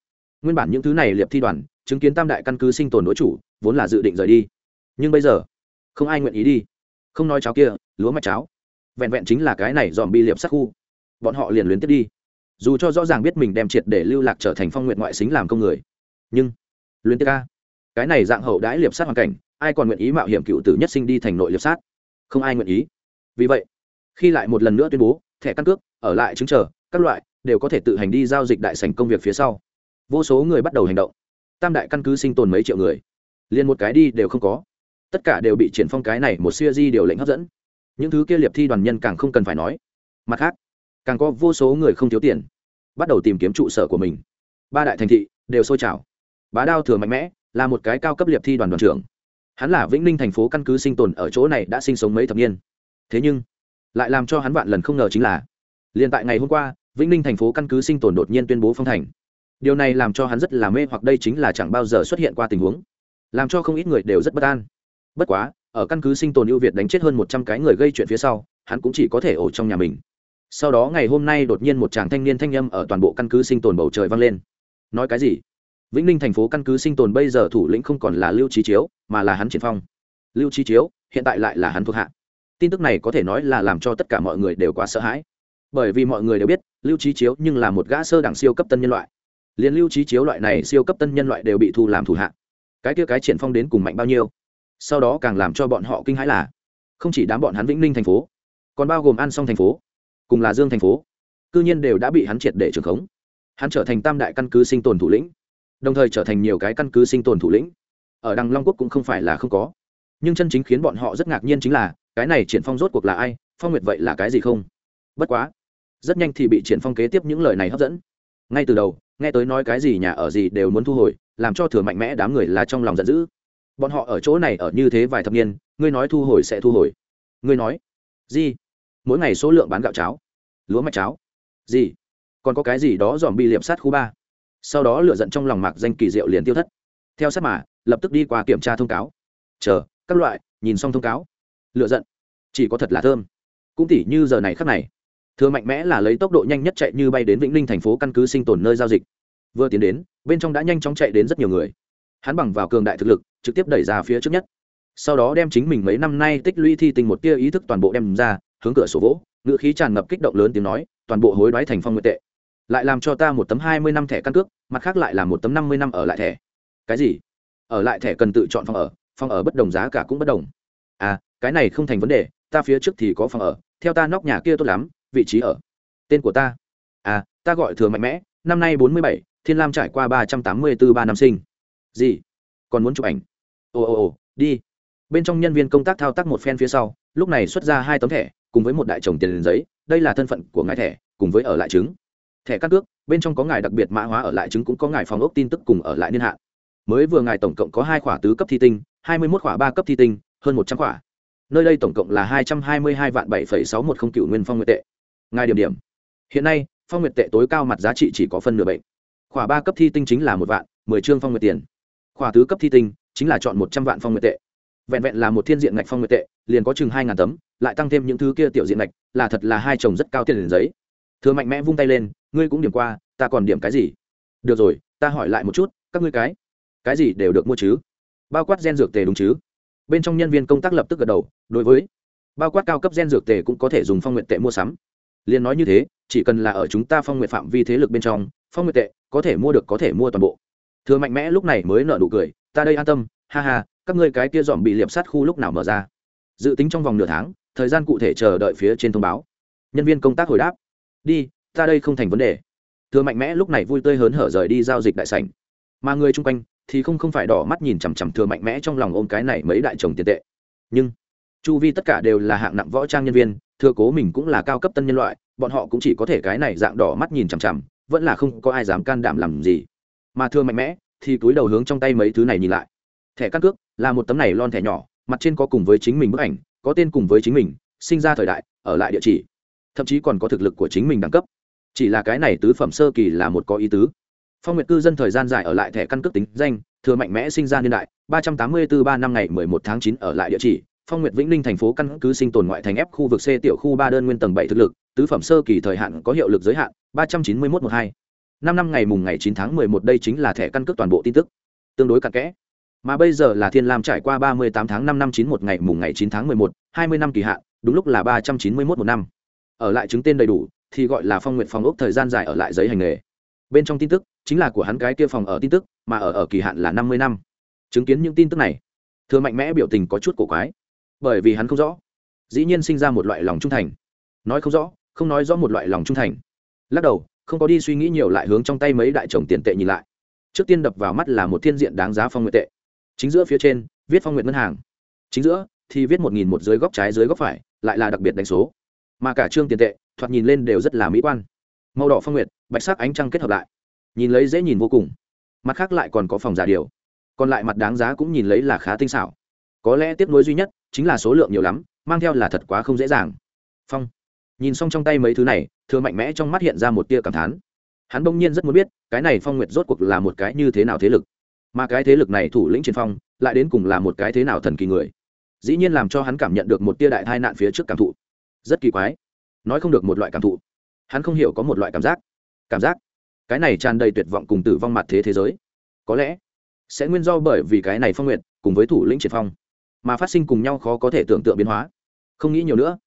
Nguyên bản những thứ này liệp thi đoàn, chứng kiến tam đại căn cứ sinh tồn đối chủ, vốn là dự định rời đi. Nhưng bây giờ, không ai nguyện ý đi. Không nói cháo kia, lúa mạch cháo. Vẹn vẹn chính là cái này dòm bi liệp sắc khu. Bọn họ liền luyến tiếp đi. Dù cho rõ ràng biết mình đem triệt để lưu lạc trở thành phong nguyện ngoại xính làm công người, nhưng luyến tiếp ca cái này dạng hậu đãi liệp sát hoàn cảnh, ai còn nguyện ý mạo hiểm cựu tử nhất sinh đi thành nội liệp sát? Không ai nguyện ý vì vậy, khi lại một lần nữa tuyên bố, thẻ căn cước, ở lại chứng chờ, các loại đều có thể tự hành đi giao dịch đại sành công việc phía sau. Vô số người bắt đầu hành động. Tam đại căn cứ sinh tồn mấy triệu người. Liền một cái đi đều không có. Tất cả đều bị triển phong cái này một siêu di điều lệnh hấp dẫn. Những thứ kia liệp thi đoàn nhân càng không cần phải nói. Mặt khác, càng có vô số người không thiếu tiền, bắt đầu tìm kiếm trụ sở của mình. Ba đại thành thị đều sôi trào. Bá đao thừa mạnh mẽ là một cái cao cấp liệp thi đoàn đoàn trưởng. Hắn là vĩnh ninh thành phố căn cứ sinh tồn ở chỗ này đã sinh sống mấy thập niên thế nhưng, lại làm cho hắn vạn lần không ngờ chính là, liền tại ngày hôm qua, vĩnh ninh thành phố căn cứ sinh tồn đột nhiên tuyên bố phong thành. Điều này làm cho hắn rất là mê hoặc đây chính là chẳng bao giờ xuất hiện qua tình huống. Làm cho không ít người đều rất bất an. Bất quá, ở căn cứ sinh tồn ưu việt đánh chết hơn một trăm cái người gây chuyện phía sau, hắn cũng chỉ có thể ổ trong nhà mình. Sau đó ngày hôm nay đột nhiên một chàng thanh niên thanh â m ở toàn bộ căn cứ sinh tồn bầu trời vang lên. Nói cái gì? Vĩnh ninh thành phố căn cứ sinh tồn bây giờ thủ lĩnh không còn là lưu trí chiếu, mà là hắn triển phong. Lưu trí chiếu, hiện tại lại là hắn thuộc hạ tin tức này có thể nói là làm cho tất cả mọi người đều quá sợ hãi. Bởi vì mọi người đều biết, lưu trí chiếu nhưng là một gã sơ đẳng siêu cấp tân nhân loại. Liền lưu trí chiếu loại này siêu cấp tân nhân loại đều bị thu làm thủ hạ. Cái kia cái triển phong đến cùng mạnh bao nhiêu? Sau đó càng làm cho bọn họ kinh hãi là, không chỉ đám bọn hắn vĩnh ninh thành phố, còn bao gồm an song thành phố, cùng là dương thành phố, cư nhiên đều đã bị hắn triệt để trường khống. Hắn trở thành tam đại căn cứ sinh tồn thủ lĩnh, đồng thời trở thành nhiều cái căn cứ sinh tồn thủ lĩnh. Ở đằng long quốc cũng không phải là không có nhưng chân chính khiến bọn họ rất ngạc nhiên chính là, cái này triển phong rốt cuộc là ai, phong nguyệt vậy là cái gì không? Bất quá, rất nhanh thì bị triển phong kế tiếp những lời này hấp dẫn. Ngay từ đầu, nghe tới nói cái gì nhà ở gì đều muốn thu hồi, làm cho thừa mạnh mẽ đám người là trong lòng giận dữ. Bọn họ ở chỗ này ở như thế vài thập niên, ngươi nói thu hồi sẽ thu hồi. Ngươi nói, gì? Mỗi ngày số lượng bán gạo cháo, lúa mạch cháo. Gì? Còn có cái gì đó dòm bị liệm sát khu ba? Sau đó lựa giận trong lòng mạc danh kỳ diệu liền tiêu thất. Theo sát mà, lập tức đi qua kiểm tra thông cáo. Chờ các loại, nhìn xong thông cáo. Lựa giận. Chỉ có thật là thơm. Cũng tỉ như giờ này khắc này, thừa mạnh mẽ là lấy tốc độ nhanh nhất chạy như bay đến vĩnh linh thành phố căn cứ sinh tồn nơi giao dịch. Vừa tiến đến, bên trong đã nhanh chóng chạy đến rất nhiều người. Hắn bằng vào cường đại thực lực, trực tiếp đẩy ra phía trước nhất. Sau đó đem chính mình mấy năm nay tích lũy thi tình một tia ý thức toàn bộ đem ra, hướng cửa sổ vỗ, ngữ khí tràn ngập kích động lớn tiếng nói, toàn bộ hối đoái thành phong nguyện tệ. Lại làm cho ta một tấm hai mươi năm thẻ căn cước, mặt khác lại là một tấm năm mươi năm ở lại thẻ. Cái gì? Ở lại thẻ cần tự chọn phòng ở phòng ở bất đồng giá cả cũng bất đồng. À cái này không thành vấn đề, ta phía trước thì có phòng ở, theo ta nóc nhà kia tốt lắm, vị trí ở. Tên của ta. À ta gọi thừa mạnh mẽ, năm nay bốn mươi bảy, thiên lam trải qua ba trăm tám mươi b ố ba năm sinh. Gì? Còn muốn chụp ảnh? Ồ ồ ồ, đi. Bên trong nhân viên công tác thao tác một phen phía sau, lúc này xuất ra hai tấm thẻ, cùng với một đại chồng tiền giấy, đây là thân phận của ngài thẻ, cùng với ở lại chứng thẻ căn cước, bên trong có ngài đặc biệt mã hóa ở lại chứng cũng có ngài phòng ốc tin tức cùng ở lại niên hạn. Mới vừa ngài tổng cộng có hai khỏa tứ cấp thi tinh hai mươi một khỏa ba cấp thi tinh, hơn một trăm khỏa. Nơi đây tổng cộng là hai trăm hai mươi hai vạn bảy phẩy sáu một không cựu nguyên phong nguyệt tệ. Ngài điểm điểm. Hiện nay, phong nguyệt tệ tối cao mặt giá trị chỉ có phân nửa bệnh. Khỏa ba cấp thi tinh chính là một vạn, mười chương phong nguyệt tiền. Khỏa tứ cấp thi tinh chính là chọn một trăm vạn phong nguyệt tệ. Vẹn vẹn là một thiên diện ngạch phong nguyệt tệ, liền có chừng hai ngàn tấm, lại tăng thêm những thứ kia tiểu diện ngạch, là thật là hai chồng rất cao tiền liền giấy. Thừa mạnh mẽ vung tay lên, ngươi cũng điểm qua, ta còn điểm cái gì? Được rồi, ta hỏi lại một chút, các ngươi cái cái gì đều được mua chứ? Bao quát gen dược tề đúng chứ? Bên trong nhân viên công tác lập tức gật đầu, đối với bao quát cao cấp gen dược tề cũng có thể dùng phong nguyện tệ mua sắm. Liền nói như thế, chỉ cần là ở chúng ta phong nguyện phạm vi thế lực bên trong, phong nguyện tệ có thể mua được có thể mua toàn bộ. Thừa mạnh mẽ lúc này mới nợ nụ cười, ta đây an tâm, ha ha, các ngươi cái kia dòm bị liệp sát khu lúc nào mở ra? Dự tính trong vòng nửa tháng, thời gian cụ thể chờ đợi phía trên thông báo. Nhân viên công tác hồi đáp, đi, ta đây không thành vấn đề. Thừa mạnh mẽ lúc này vui tươi hớn hở rời đi giao dịch đại sảnh. Mà người chung quanh thì không không phải đỏ mắt nhìn chằm chằm thừa mạnh mẽ trong lòng ôm cái này mấy đại chồng tiền tệ. Nhưng, chu vi tất cả đều là hạng nặng võ trang nhân viên, thừa cố mình cũng là cao cấp tân nhân loại, bọn họ cũng chỉ có thể cái này dạng đỏ mắt nhìn chằm chằm, vẫn là không có ai dám can đảm làm gì. Mà thừa mạnh mẽ, thì túi đầu hướng trong tay mấy thứ này nhìn lại. Thẻ căn cước là một tấm này lon thẻ nhỏ, mặt trên có cùng với chính mình bức ảnh, có tên cùng với chính mình, sinh ra thời đại, ở lại địa chỉ. Thậm chí còn có thực lực của chính mình đẳng cấp. Chỉ là cái này tứ phẩm sơ kỳ là một có ý tứ phong nguyệt cư dân thời gian dài ở lại thẻ căn cước tính danh, thừa mạnh mẽ sinh ra niên đại, ba trăm tám mươi bốn ba năm ngày mười một tháng chín ở lại địa chỉ, phong nguyệt vĩnh ninh thành phố căn cứ sinh tồn ngoại thành ép khu vực c tiểu khu ba đơn nguyên tầng bảy thực lực, tứ phẩm sơ kỳ thời hạn có hiệu lực giới hạn, ba trăm chín mươi một một hai. Năm năm ngày mùng ngày chín tháng mười một đây chính là thẻ căn cước toàn bộ tin tức. Tương đối cặn kẽ. Mà bây giờ là thiên lam trải qua ba mươi tám tháng năm năm chín một ngày mùng ngày chín tháng mười một, hai mươi năm kỳ hạn, đúng lúc là ba trăm chín mươi một một năm. Ở lại chứng tên đầy đủ, thì gọi là phong nguyện phòng ốc thời gian dài ở lại giấy hành nghề bên trong tin tức chính là của hắn cái kia phòng ở tin tức, mà ở ở kỳ hạn là năm mươi năm. Chứng kiến những tin tức này, thừa mạnh mẽ biểu tình có chút cổ quái, bởi vì hắn không rõ. Dĩ nhiên sinh ra một loại lòng trung thành. Nói không rõ, không nói rõ một loại lòng trung thành. Lắc đầu, không có đi suy nghĩ nhiều lại hướng trong tay mấy đại chồng tiền tệ nhìn lại. Trước tiên đập vào mắt là một thiên diện đáng giá phong nguyện tệ. Chính giữa phía trên, viết phong nguyện ngân hàng. Chính giữa thì viết một nghìn một dưới góc trái dưới góc phải, lại là đặc biệt đánh số. Mà cả trương tiền tệ, thoạt nhìn lên đều rất là mỹ quan màu đỏ phong nguyệt, bạch sắc ánh trăng kết hợp lại. Nhìn lấy dễ nhìn vô cùng. Mặt khác lại còn có phòng giả điều. Còn lại mặt đáng giá cũng nhìn lấy là khá tinh xảo. Có lẽ tiếp nối duy nhất chính là số lượng nhiều lắm, mang theo là thật quá không dễ dàng. Phong. Nhìn xong trong tay mấy thứ này, thừa mạnh mẽ trong mắt hiện ra một tia cảm thán. Hắn bỗng nhiên rất muốn biết, cái này phong nguyệt rốt cuộc là một cái như thế nào thế lực? Mà cái thế lực này thủ lĩnh trên phong, lại đến cùng là một cái thế nào thần kỳ người? Dĩ nhiên làm cho hắn cảm nhận được một tia đại tai nạn phía trước cảm thụ. Rất kỳ quái. Nói không được một loại cảm thụ hắn không hiểu có một loại cảm giác. Cảm giác? Cái này tràn đầy tuyệt vọng cùng tử vong mặt thế thế giới. Có lẽ sẽ nguyên do bởi vì cái này phong nguyện cùng với thủ lĩnh triệt phong mà phát sinh cùng nhau khó có thể tưởng tượng biến hóa. Không nghĩ nhiều nữa.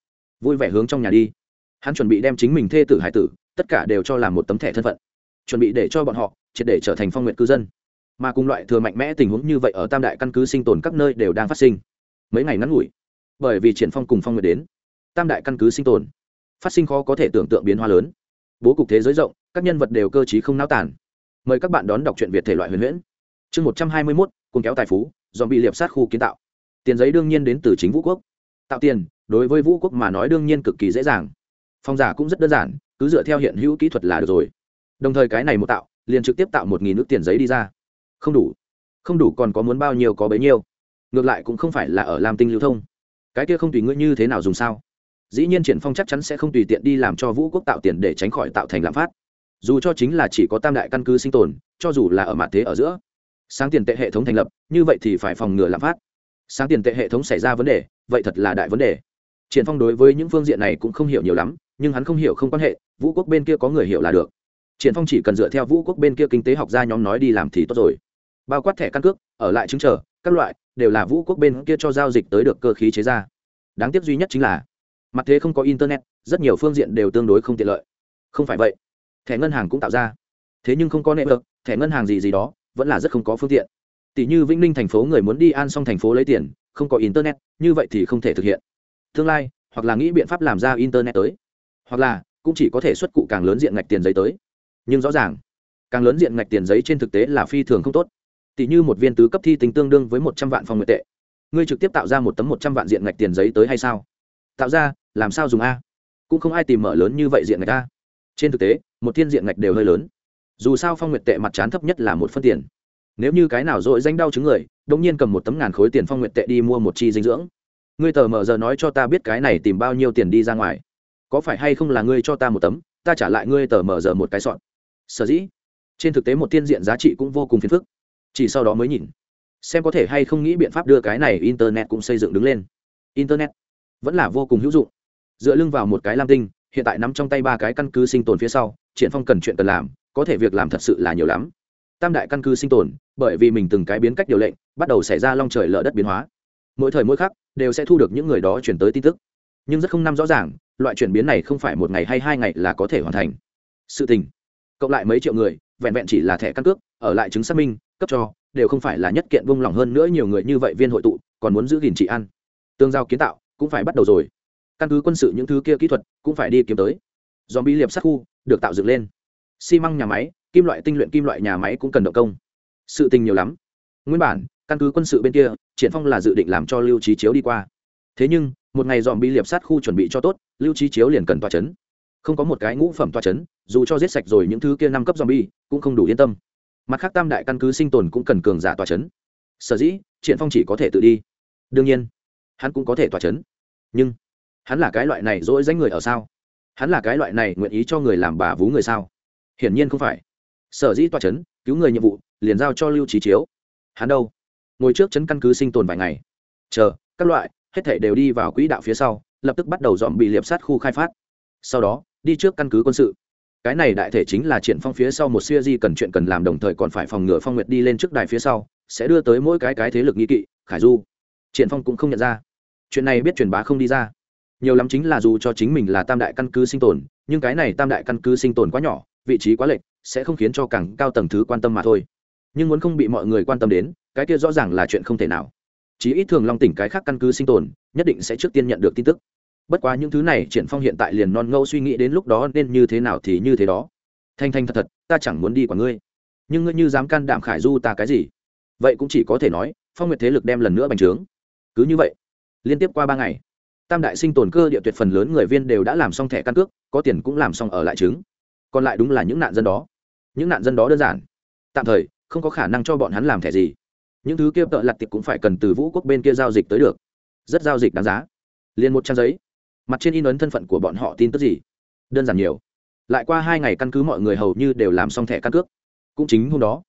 Vui vẻ hướng trong nhà đi. Hắn chuẩn bị đem chính mình thê tử hải tử, tất cả đều cho làm một tấm thẻ thân phận. Chuẩn bị để cho bọn họ triệt để trở thành phong nguyện cư dân. Mà cùng loại thừa mạnh mẽ tình huống như vậy ở tam đại căn cứ sinh tồn các nơi đều đang phát sinh. Mấy ngày ngắn ngủi, bởi vì triển phong cùng phong nguyện đến, tam đại căn cứ sinh tồn phát sinh khó có thể tưởng tượng biến hóa lớn. Bố cục thế giới rộng, các nhân vật đều cơ trí không náo tản mời các bạn đón đọc truyện việt thể loại huyền huyễn. Chương một trăm hai mươi mốt cùng kéo tài phú dòm bị liệp sát khu kiến tạo. Tiền giấy đương nhiên đến từ chính vũ quốc. Tạo tiền, đối với vũ quốc mà nói đương nhiên cực kỳ dễ dàng. Phong giả cũng rất đơn giản, cứ dựa theo hiện hữu kỹ thuật là được rồi. Đồng thời cái này một tạo, liền trực tiếp tạo một nghìn nước tiền giấy đi ra. Không đủ. Không đủ còn có muốn bao nhiêu có bấy nhiêu. Ngược lại cũng không phải là ở làm tinh lưu thông. Cái kia không tùy ngươi như thế nào dùng sao? Dĩ nhiên triển phong chắc chắn sẽ không tùy tiện đi làm cho vũ quốc tạo tiền để tránh khỏi tạo thành lạm phát. Dù cho chính là chỉ có tam đại căn cứ sinh tồn, cho dù là ở mặt thế ở giữa, sáng tiền tệ hệ thống thành lập, như vậy thì phải phòng ngừa lạm phát. Sáng tiền tệ hệ thống xảy ra vấn đề, vậy thật là đại vấn đề. Triển phong đối với những phương diện này cũng không hiểu nhiều lắm, nhưng hắn không hiểu không quan hệ, vũ quốc bên kia có người hiểu là được. Triển phong chỉ cần dựa theo vũ quốc bên kia kinh tế học gia nhóm nói đi làm thì tốt rồi. Bao quát thẻ căn cước, ở lại chứng chờ, các loại, đều là vũ quốc bên kia cho giao dịch tới được cơ khí chế ra. Đáng tiếc duy nhất chính là mặt thế không có internet, rất nhiều phương diện đều tương đối không tiện lợi. Không phải vậy, thẻ ngân hàng cũng tạo ra. Thế nhưng không có nệm được thẻ ngân hàng gì gì đó, vẫn là rất không có phương tiện. Tỷ như vĩnh ninh thành phố người muốn đi an xong thành phố lấy tiền, không có internet, như vậy thì không thể thực hiện. Tương lai, hoặc là nghĩ biện pháp làm ra internet tới, hoặc là cũng chỉ có thể xuất cụ càng lớn diện ngạch tiền giấy tới. Nhưng rõ ràng, càng lớn diện ngạch tiền giấy trên thực tế là phi thường không tốt. Tỷ như một viên tứ cấp thi tính tương đương với một trăm vạn phòng nguyện tệ. Ngươi trực tiếp tạo ra một tấm một trăm vạn diện ngạch tiền giấy tới hay sao? Tạo ra, làm sao dùng a? Cũng không ai tìm mở lớn như vậy diện ngạch a. Trên thực tế, một thiên diện ngạch đều hơi lớn. Dù sao phong nguyệt tệ mặt trán thấp nhất là một phân tiền. Nếu như cái nào dội danh đau chứng người đông nhiên cầm một tấm ngàn khối tiền phong nguyệt tệ đi mua một chi dinh dưỡng. Ngươi tờ mờ giờ nói cho ta biết cái này tìm bao nhiêu tiền đi ra ngoài. Có phải hay không là ngươi cho ta một tấm, ta trả lại ngươi tờ mờ giờ một cái sọn sở dĩ. Trên thực tế một tiên diện giá trị cũng vô cùng phiền phức. Chỉ sau đó mới nhìn. Xem có thể hay không nghĩ biện pháp đưa cái này internet cũng xây dựng đứng lên. Internet vẫn là vô cùng hữu dụng. Dựa lưng vào một cái lam tinh, hiện tại nắm trong tay ba cái căn cứ sinh tồn phía sau, triển phong cần chuyện cần làm, có thể việc làm thật sự là nhiều lắm. Tam đại căn cứ sinh tồn, bởi vì mình từng cái biến cách điều lệnh, bắt đầu xảy ra long trời lở đất biến hóa. Mỗi thời mỗi khắc, đều sẽ thu được những người đó chuyển tới tin tức. Nhưng rất không năm rõ ràng, loại chuyển biến này không phải một ngày hay hai ngày là có thể hoàn thành. Sự tình, cộng lại mấy triệu người, vẹn vẹn chỉ là thẻ căn cước, ở lại chứng xác minh, cấp cho, đều không phải là nhất kiện vung lòng hơn nữa nhiều người như vậy viên hội tụ, còn muốn giữ gìn trị ăn tương giao kiến tạo cũng phải bắt đầu rồi. Căn cứ quân sự những thứ kia kỹ thuật cũng phải đi kiếm tới. Do bi liệp sát khu được tạo dựng lên. Xi măng nhà máy, kim loại tinh luyện kim loại nhà máy cũng cần động công. Sự tình nhiều lắm. Nguyên bản, căn cứ quân sự bên kia, triển phong là dự định làm cho lưu trí chiếu đi qua. Thế nhưng, một ngày dòm bi liệp sát khu chuẩn bị cho tốt, lưu trí chiếu liền cần toa chấn. Không có một cái ngũ phẩm toa chấn, dù cho giết sạch rồi những thứ kia năm cấp dòm bi cũng không đủ yên tâm. Mặt khác tam đại căn cứ sinh tồn cũng cần cường giả toa chấn. Sở dĩ, triển phong chỉ có thể tự đi. Đương nhiên, hắn cũng có thể toa chấn nhưng hắn là cái loại này dỗi danh người ở sao? Hắn là cái loại này nguyện ý cho người làm bà vú người sao? Hiển nhiên không phải. Sở dĩ tòa chấn, cứu người nhiệm vụ, liền giao cho lưu trí chiếu. Hắn đâu? Ngồi trước chấn căn cứ sinh tồn vài ngày. Chờ, các loại, hết thể đều đi vào quỹ đạo phía sau, lập tức bắt đầu dọn bị liệp sát khu khai phát. Sau đó, đi trước căn cứ quân sự. Cái này đại thể chính là triển phong phía sau một siêu di cần chuyện cần làm đồng thời còn phải phòng ngừa phong nguyệt đi lên trước đài phía sau, sẽ đưa tới mỗi cái cái thế lực nghi kỵ, khải du. Triển phong cũng không nhận ra chuyện này biết truyền bá không đi ra. Nhiều lắm chính là dù cho chính mình là tam đại căn cứ sinh tồn, nhưng cái này tam đại căn cứ sinh tồn quá nhỏ, vị trí quá lệch, sẽ không khiến cho càng cao tầng thứ quan tâm mà thôi. Nhưng muốn không bị mọi người quan tâm đến, cái kia rõ ràng là chuyện không thể nào. Chí ít thường long tỉnh cái khác căn cứ sinh tồn, nhất định sẽ trước tiên nhận được tin tức. Bất quá những thứ này, triển phong hiện tại liền non ngâu suy nghĩ đến lúc đó nên như thế nào thì như thế đó. Thanh thanh thật thật, ta chẳng muốn đi quả ngươi. Nhưng ngươi như dám can đảm khải du ta cái gì? Vậy cũng chỉ có thể nói, phong nguyệt thế lực đem lần nữa bành trướng. Cứ như vậy liên tiếp qua ba ngày. Tam đại sinh tồn cơ địa tuyệt phần lớn người viên đều đã làm xong thẻ căn cước, có tiền cũng làm xong ở lại chứng còn lại đúng là những nạn dân đó. Những nạn dân đó đơn giản. Tạm thời, không có khả năng cho bọn hắn làm thẻ gì. Những thứ kia tợ lặt tiệp cũng phải cần từ vũ quốc bên kia giao dịch tới được. Rất giao dịch đáng giá. Liền một trang giấy. Mặt trên in ấn thân phận của bọn họ tin tức gì? Đơn giản nhiều. Lại qua hai ngày căn cứ mọi người hầu như đều làm xong thẻ căn cước. Cũng chính hôm đó,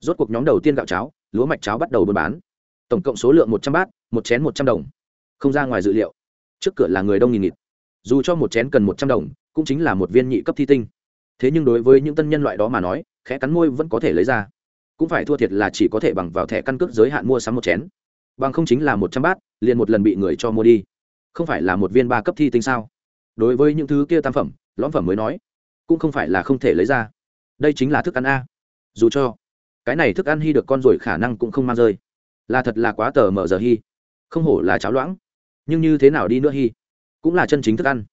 rốt cuộc nhóm đầu tiên gạo cháo, lúa mạch cháo bắt đầu buôn bán. Tổng cộng số lượng một trăm bát, một chén một trăm đồng không ra ngoài dự liệu. Trước cửa là người đông nghìn nghịt. Dù cho một chén cần một trăm đồng, cũng chính là một viên nhị cấp thi tinh. Thế nhưng đối với những tân nhân loại đó mà nói, khẽ cắn môi vẫn có thể lấy ra. Cũng phải thua thiệt là chỉ có thể bằng vào thẻ căn cước giới hạn mua sắm một chén. Bằng không chính là một trăm bát, liền một lần bị người cho mua đi. Không phải là một viên ba cấp thi tinh sao? Đối với những thứ kia tam phẩm, lõm phẩm mới nói, cũng không phải là không thể lấy ra. Đây chính là thức ăn a. Dù cho, cái này thức ăn hy được con rồi khả năng cũng không mang rơi. Là thật là quá tờ mở giờ hy không hổ là cháo loãng nhưng như thế nào đi nữa hy cũng là chân chính thức ăn.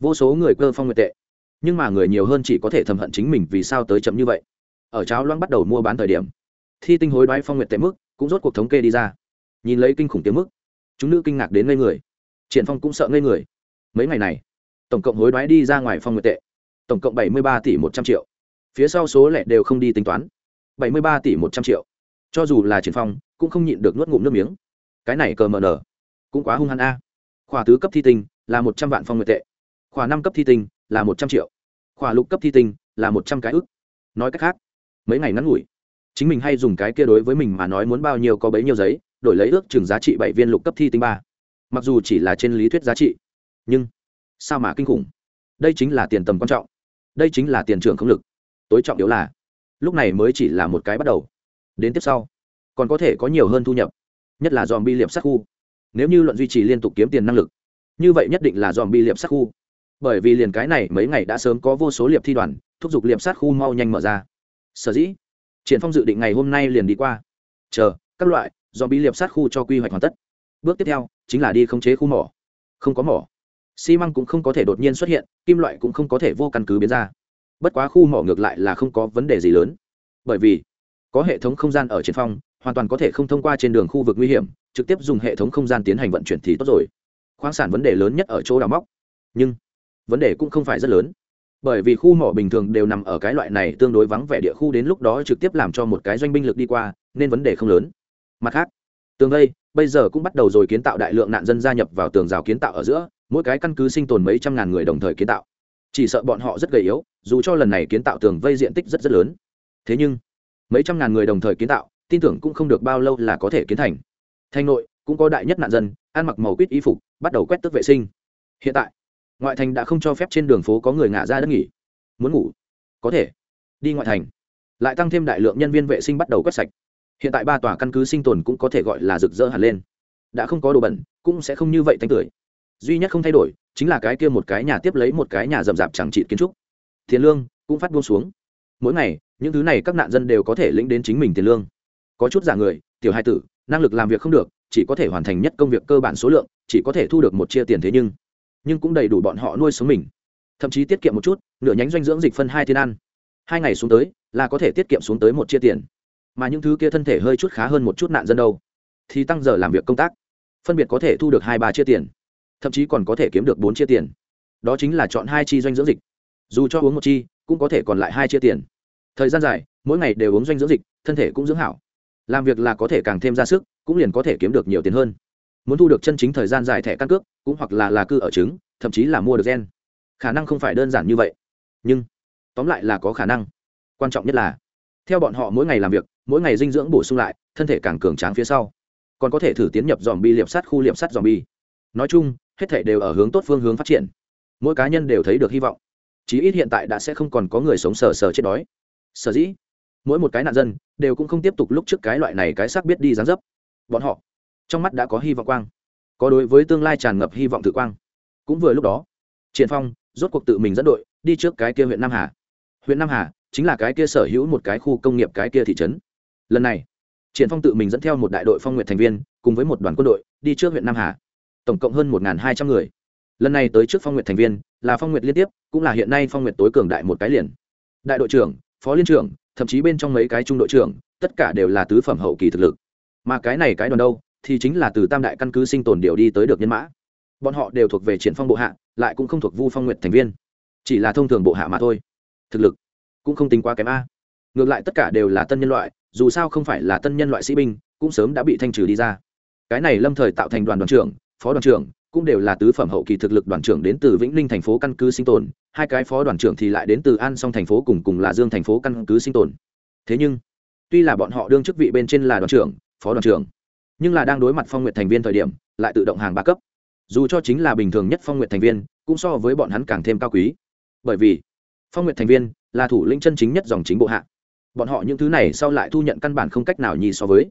Vô số người cơ phong nguyệt tệ. Nhưng mà người nhiều hơn chỉ có thể thầm hận chính mình vì sao tới chậm như vậy. Ở cháo loang bắt đầu mua bán thời điểm, thi tinh hối đoái phong nguyệt tệ mức cũng rốt cuộc thống kê đi ra. Nhìn lấy kinh khủng tiếng mức, chúng nữ kinh ngạc đến ngây người. Triển phong cũng sợ ngây người. Mấy ngày này, tổng cộng hối đoái đi ra ngoài phong nguyệt tệ, tổng cộng bảy mươi ba tỷ một trăm triệu. Phía sau số lẻ đều không đi tính toán. bảy mươi ba tỷ một trăm triệu. Cho dù là triển phong, cũng không nhịn được nuốt ngụm nước miếng. Cái này cờ mờ nở cũng quá hung hăng a khỏa tứ cấp thi tinh là một trăm vạn phong nguyệt tệ. Khóa năm cấp thi tinh là một trăm triệu. Khóa lục cấp thi tinh là một trăm cái ức. Nói cách khác, mấy ngày ngắn ngủi, chính mình hay dùng cái kia đối với mình mà nói muốn bao nhiêu có bấy nhiêu giấy, đổi lấy ước chừng giá trị bảy viên lục cấp thi tinh ba. Mặc dù chỉ là trên lý thuyết giá trị, nhưng sao mà kinh khủng? Đây chính là tiền tầm quan trọng, đây chính là tiền trưởng không lực. Tối trọng yếu là, lúc này mới chỉ là một cái bắt đầu. Đến tiếp sau, còn có thể có nhiều hơn thu nhập, nhất là dòm bi liệp sát khu nếu như luận duy trì liên tục kiếm tiền năng lực, như vậy nhất định là dòm bi liệp sát khu. Bởi vì liền cái này mấy ngày đã sớm có vô số liệp thi đoàn, thúc giục liệp sát khu mau nhanh mở ra. Sở dĩ, triển phong dự định ngày hôm nay liền đi qua. Chờ, các loại dòm bi liệp sát khu cho quy hoạch hoàn tất. Bước tiếp theo, chính là đi khống chế khu mỏ. Không có mỏ. Xi măng cũng không có thể đột nhiên xuất hiện, kim loại cũng không có thể vô căn cứ biến ra. Bất quá khu mỏ ngược lại là không có vấn đề gì lớn. Bởi vì, có hệ thống không gian ở triển phong hoàn toàn có thể không thông qua trên đường khu vực nguy hiểm, trực tiếp dùng hệ thống không gian tiến hành vận chuyển thì tốt rồi. Khoáng sản vấn đề lớn nhất ở chỗ đào móc. Nhưng, vấn đề cũng không phải rất lớn. Bởi vì khu mỏ bình thường đều nằm ở cái loại này tương đối vắng vẻ địa khu đến lúc đó trực tiếp làm cho một cái doanh binh lực đi qua, nên vấn đề không lớn. Mặt khác, tường đây bây giờ cũng bắt đầu rồi kiến tạo đại lượng nạn dân gia nhập vào tường rào kiến tạo ở giữa, mỗi cái căn cứ sinh tồn mấy trăm ngàn người đồng thời kiến tạo. Chỉ sợ bọn họ rất gầy yếu, dù cho lần này kiến tạo tường vây diện tích rất rất lớn. Thế nhưng, mấy trăm ngàn người đồng thời kiến tạo tin tưởng cũng không được bao lâu là có thể kiến thành. Thành nội, cũng có đại nhất nạn dân, ăn mặc màu quýt y phục, bắt đầu quét tức vệ sinh. Hiện tại, ngoại thành đã không cho phép trên đường phố có người ngả ra đất nghỉ. Muốn ngủ? Có thể. Đi ngoại thành. Lại tăng thêm đại lượng nhân viên vệ sinh bắt đầu quét sạch. Hiện tại ba tòa căn cứ sinh tồn cũng có thể gọi là rực rỡ hẳn lên. Đã không có đồ bẩn, cũng sẽ không như vậy thanh tưởi. Duy nhất không thay đổi, chính là cái kia một cái nhà tiếp lấy một cái nhà rậm rạp chẳng trị kiến trúc. Tiền lương cũng phát buông xuống. Mỗi ngày, những thứ này các nạn dân đều có thể lĩnh đến chính mình tiền lương có chút giả người, tiểu hai tử, năng lực làm việc không được, chỉ có thể hoàn thành nhất công việc cơ bản số lượng, chỉ có thể thu được một chia tiền thế nhưng nhưng cũng đầy đủ bọn họ nuôi sống mình. Thậm chí tiết kiệm một chút, nửa nhánh doanh dưỡng dịch phân hai thiên ăn. Hai ngày xuống tới, là có thể tiết kiệm xuống tới một chia tiền. Mà những thứ kia thân thể hơi chút khá hơn một chút nạn dân đâu, thì tăng giờ làm việc công tác. Phân biệt có thể thu được hai, ba chia tiền, thậm chí còn có thể kiếm được bốn chia tiền. Đó chính là chọn hai chi doanh dưỡng dịch. Dù cho uống một chi, cũng có thể còn lại hai chia tiền. Thời gian dài, mỗi ngày đều uống doanh dưỡng dịch, thân thể cũng dưỡng hảo làm việc là có thể càng thêm ra sức, cũng liền có thể kiếm được nhiều tiền hơn. Muốn thu được chân chính thời gian dài thẻ căn cước, cũng hoặc là là cư ở trứng thậm chí là mua được gen. Khả năng không phải đơn giản như vậy. Nhưng, tóm lại là có khả năng. Quan trọng nhất là, theo bọn họ mỗi ngày làm việc, mỗi ngày dinh dưỡng bổ sung lại, thân thể càng cường tráng phía sau. Còn có thể thử tiến nhập dòm bi liệp sắt khu liệp sắt dòm bi nói chung, hết thể đều ở hướng tốt phương hướng phát triển. Mỗi cá nhân đều thấy được hy vọng. Chí ít hiện tại đã sẽ không còn có người sống sờ sờ chết đói. Sở dĩ mỗi một cái nạn dân đều cũng không tiếp tục lúc trước cái loại này cái xác biết đi dán dấp. Bọn họ trong mắt đã có hy vọng quang, có đối với tương lai tràn ngập hy vọng tự quang. Cũng vừa lúc đó, triển phong rốt cuộc tự mình dẫn đội đi trước cái kia huyện nam hà. Huyện nam hà chính là cái kia sở hữu một cái khu công nghiệp cái kia thị trấn. Lần này, triển phong tự mình dẫn theo một đại đội phong nguyện thành viên cùng với một đoàn quân đội đi trước huyện nam hà. Tổng cộng hơn một hai trăm người. Lần này tới trước phong nguyện thành viên là phong nguyện liên tiếp, cũng là hiện nay phong nguyện tối cường đại một cái liền. Đại đội trưởng, phó liên trưởng thậm chí bên trong mấy cái trung đội trưởng, tất cả đều là tứ phẩm hậu kỳ thực lực. Mà cái này cái đoàn đâu, thì chính là từ tam đại căn cứ sinh tồn điều đi tới được nhân mã. Bọn họ đều thuộc về triển phong bộ hạ, lại cũng không thuộc vu phong nguyện thành viên. Chỉ là thông thường bộ hạ mà thôi. Thực lực cũng không tính quá kém a. Ngược lại tất cả đều là tân nhân loại, dù sao không phải là tân nhân loại sĩ binh, cũng sớm đã bị thanh trừ đi ra. Cái này lâm thời tạo thành đoàn đoàn trưởng, phó đoàn trưởng cũng đều là tứ phẩm hậu kỳ thực lực đoàn trưởng đến từ vĩnh ninh thành phố căn cứ sinh tồn, hai cái phó đoàn trưởng thì lại đến từ an song thành phố cùng cùng là dương thành phố căn cứ sinh tồn. Thế nhưng, tuy là bọn họ đương chức vị bên trên là đoàn trưởng, phó đoàn trưởng, nhưng là đang đối mặt phong nguyện thành viên thời điểm, lại tự động hàng ba cấp. Dù cho chính là bình thường nhất phong nguyện thành viên, cũng so với bọn hắn càng thêm cao quý. Bởi vì, phong nguyện thành viên là thủ lĩnh chân chính nhất dòng chính bộ hạ. Bọn họ những thứ này sau lại thu nhận căn bản không cách nào nhì so với.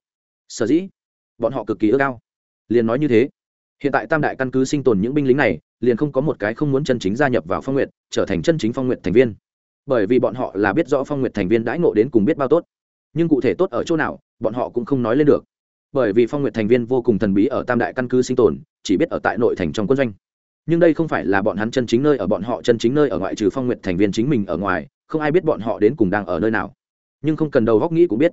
Sở dĩ, bọn họ cực kỳ ước cao liền nói như thế hiện tại tam đại căn cứ sinh tồn những binh lính này, liền không có một cái không muốn chân chính gia nhập vào phong nguyện trở thành chân chính phong nguyện thành viên. Bởi vì bọn họ là biết rõ phong nguyệt thành viên đãi ngộ đến cùng biết bao tốt. Nhưng cụ thể tốt ở chỗ nào, bọn họ cũng không nói lên được. Bởi vì phong nguyệt thành viên vô cùng thần bí ở tam đại căn cứ sinh tồn, chỉ biết ở tại nội thành trong quân doanh. Nhưng đây không phải là bọn hắn chân chính nơi ở, bọn họ chân chính nơi ở ngoại trừ phong nguyệt thành viên chính mình ở ngoài, không ai biết bọn họ đến cùng đang ở nơi nào. Nhưng không cần đầu góc nghĩ cũng biết,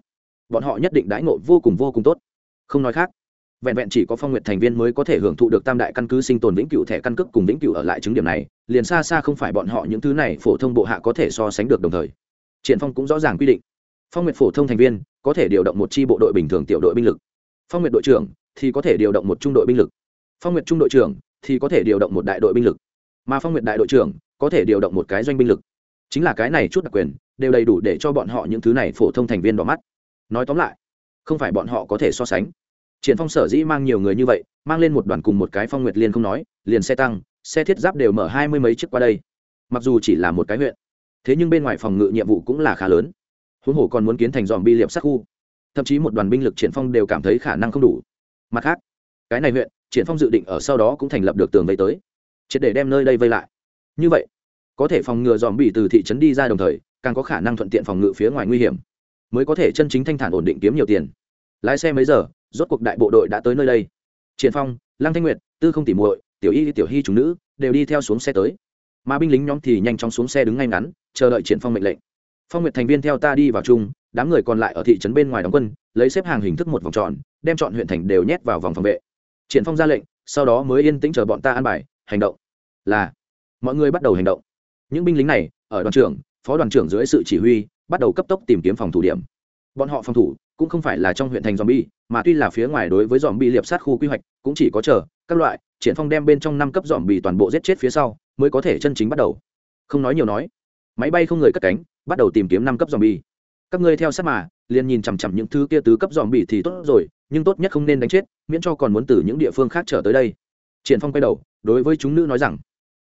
bọn họ nhất định đãi ngộ vô cùng vô cùng tốt. Không nói khác vẹn vẹn chỉ có phong nguyện thành viên mới có thể hưởng thụ được tam đại căn cứ sinh tồn vĩnh cửu thẻ căn cước cùng vĩnh cửu ở lại chứng điểm này, liền xa xa không phải bọn họ những thứ này phổ thông bộ hạ có thể so sánh được đồng thời. Triển phong cũng rõ ràng quy định, phong nguyện phổ thông thành viên có thể điều động một chi bộ đội bình thường tiểu đội binh lực. Phong nguyện đội trưởng thì có thể điều động một trung đội binh lực. Phong nguyện trung đội trưởng thì có thể điều động một đại đội binh lực. Mà phong nguyện đại đội trưởng có thể điều động một cái doanh binh lực. Chính là cái này chút đặc quyền đều đầy đủ để cho bọn họ những thứ này phổ thông thành viên đỏ mắt. Nói tóm lại, không phải bọn họ có thể so sánh triển phong sở dĩ mang nhiều người như vậy, mang lên một đoàn cùng một cái phong nguyệt liên không nói, liền xe tăng, xe thiết giáp đều mở hai mươi mấy chiếc qua đây. Mặc dù chỉ là một cái huyện, thế nhưng bên ngoài phòng ngự nhiệm vụ cũng là khá lớn. Huống hồ còn muốn kiến thành dòm bi liệp sát khu. Thậm chí một đoàn binh lực triển phong đều cảm thấy khả năng không đủ. Mặt khác, cái này huyện, triển phong dự định ở sau đó cũng thành lập được tường vây tới, triệt để đem nơi đây vây lại. Như vậy, có thể phòng ngừa dòm bị từ thị trấn đi ra đồng thời, càng có khả năng thuận tiện phòng ngự phía ngoài nguy hiểm, mới có thể chân chính thanh thản ổn định kiếm nhiều tiền. Lái xe mấy giờ rốt cuộc đại bộ đội đã tới nơi đây. Triển phong, lăng thanh nguyệt, tư không tỉ muội, tiểu y, tiểu hy chúng nữ đều đi theo xuống xe tới. Mà binh lính nhóm thì nhanh chóng xuống xe đứng ngay ngắn, chờ đợi triển phong mệnh lệnh. Phong nguyệt thành viên theo ta đi vào chung, đám người còn lại ở thị trấn bên ngoài đóng quân, lấy xếp hàng hình thức một vòng tròn, đem chọn huyện thành đều nhét vào vòng phòng vệ. Triển phong ra lệnh, sau đó mới yên tĩnh chờ bọn ta an bài, hành động. Là, mọi người bắt đầu hành động. Những binh lính này, ở đoàn trưởng, phó đoàn trưởng dưới sự chỉ huy, bắt đầu cấp tốc tìm kiếm phòng thủ điểm. Bọn họ phòng thủ cũng không phải là trong huyện thành zombie, mà tuy là phía ngoài đối với zombie liệp sát khu quy hoạch, cũng chỉ có chờ các loại triển phong đem bên trong năm cấp zombie toàn bộ giết chết phía sau, mới có thể chân chính bắt đầu. Không nói nhiều nói, máy bay không người cất cánh, bắt đầu tìm kiếm năm cấp zombie. Các ngươi theo sát mà, liền nhìn chằm chằm những thứ kia tứ cấp zombie thì tốt rồi, nhưng tốt nhất không nên đánh chết, miễn cho còn muốn từ những địa phương khác trở tới đây. Triển Phong quay đầu, đối với chúng nữ nói rằng,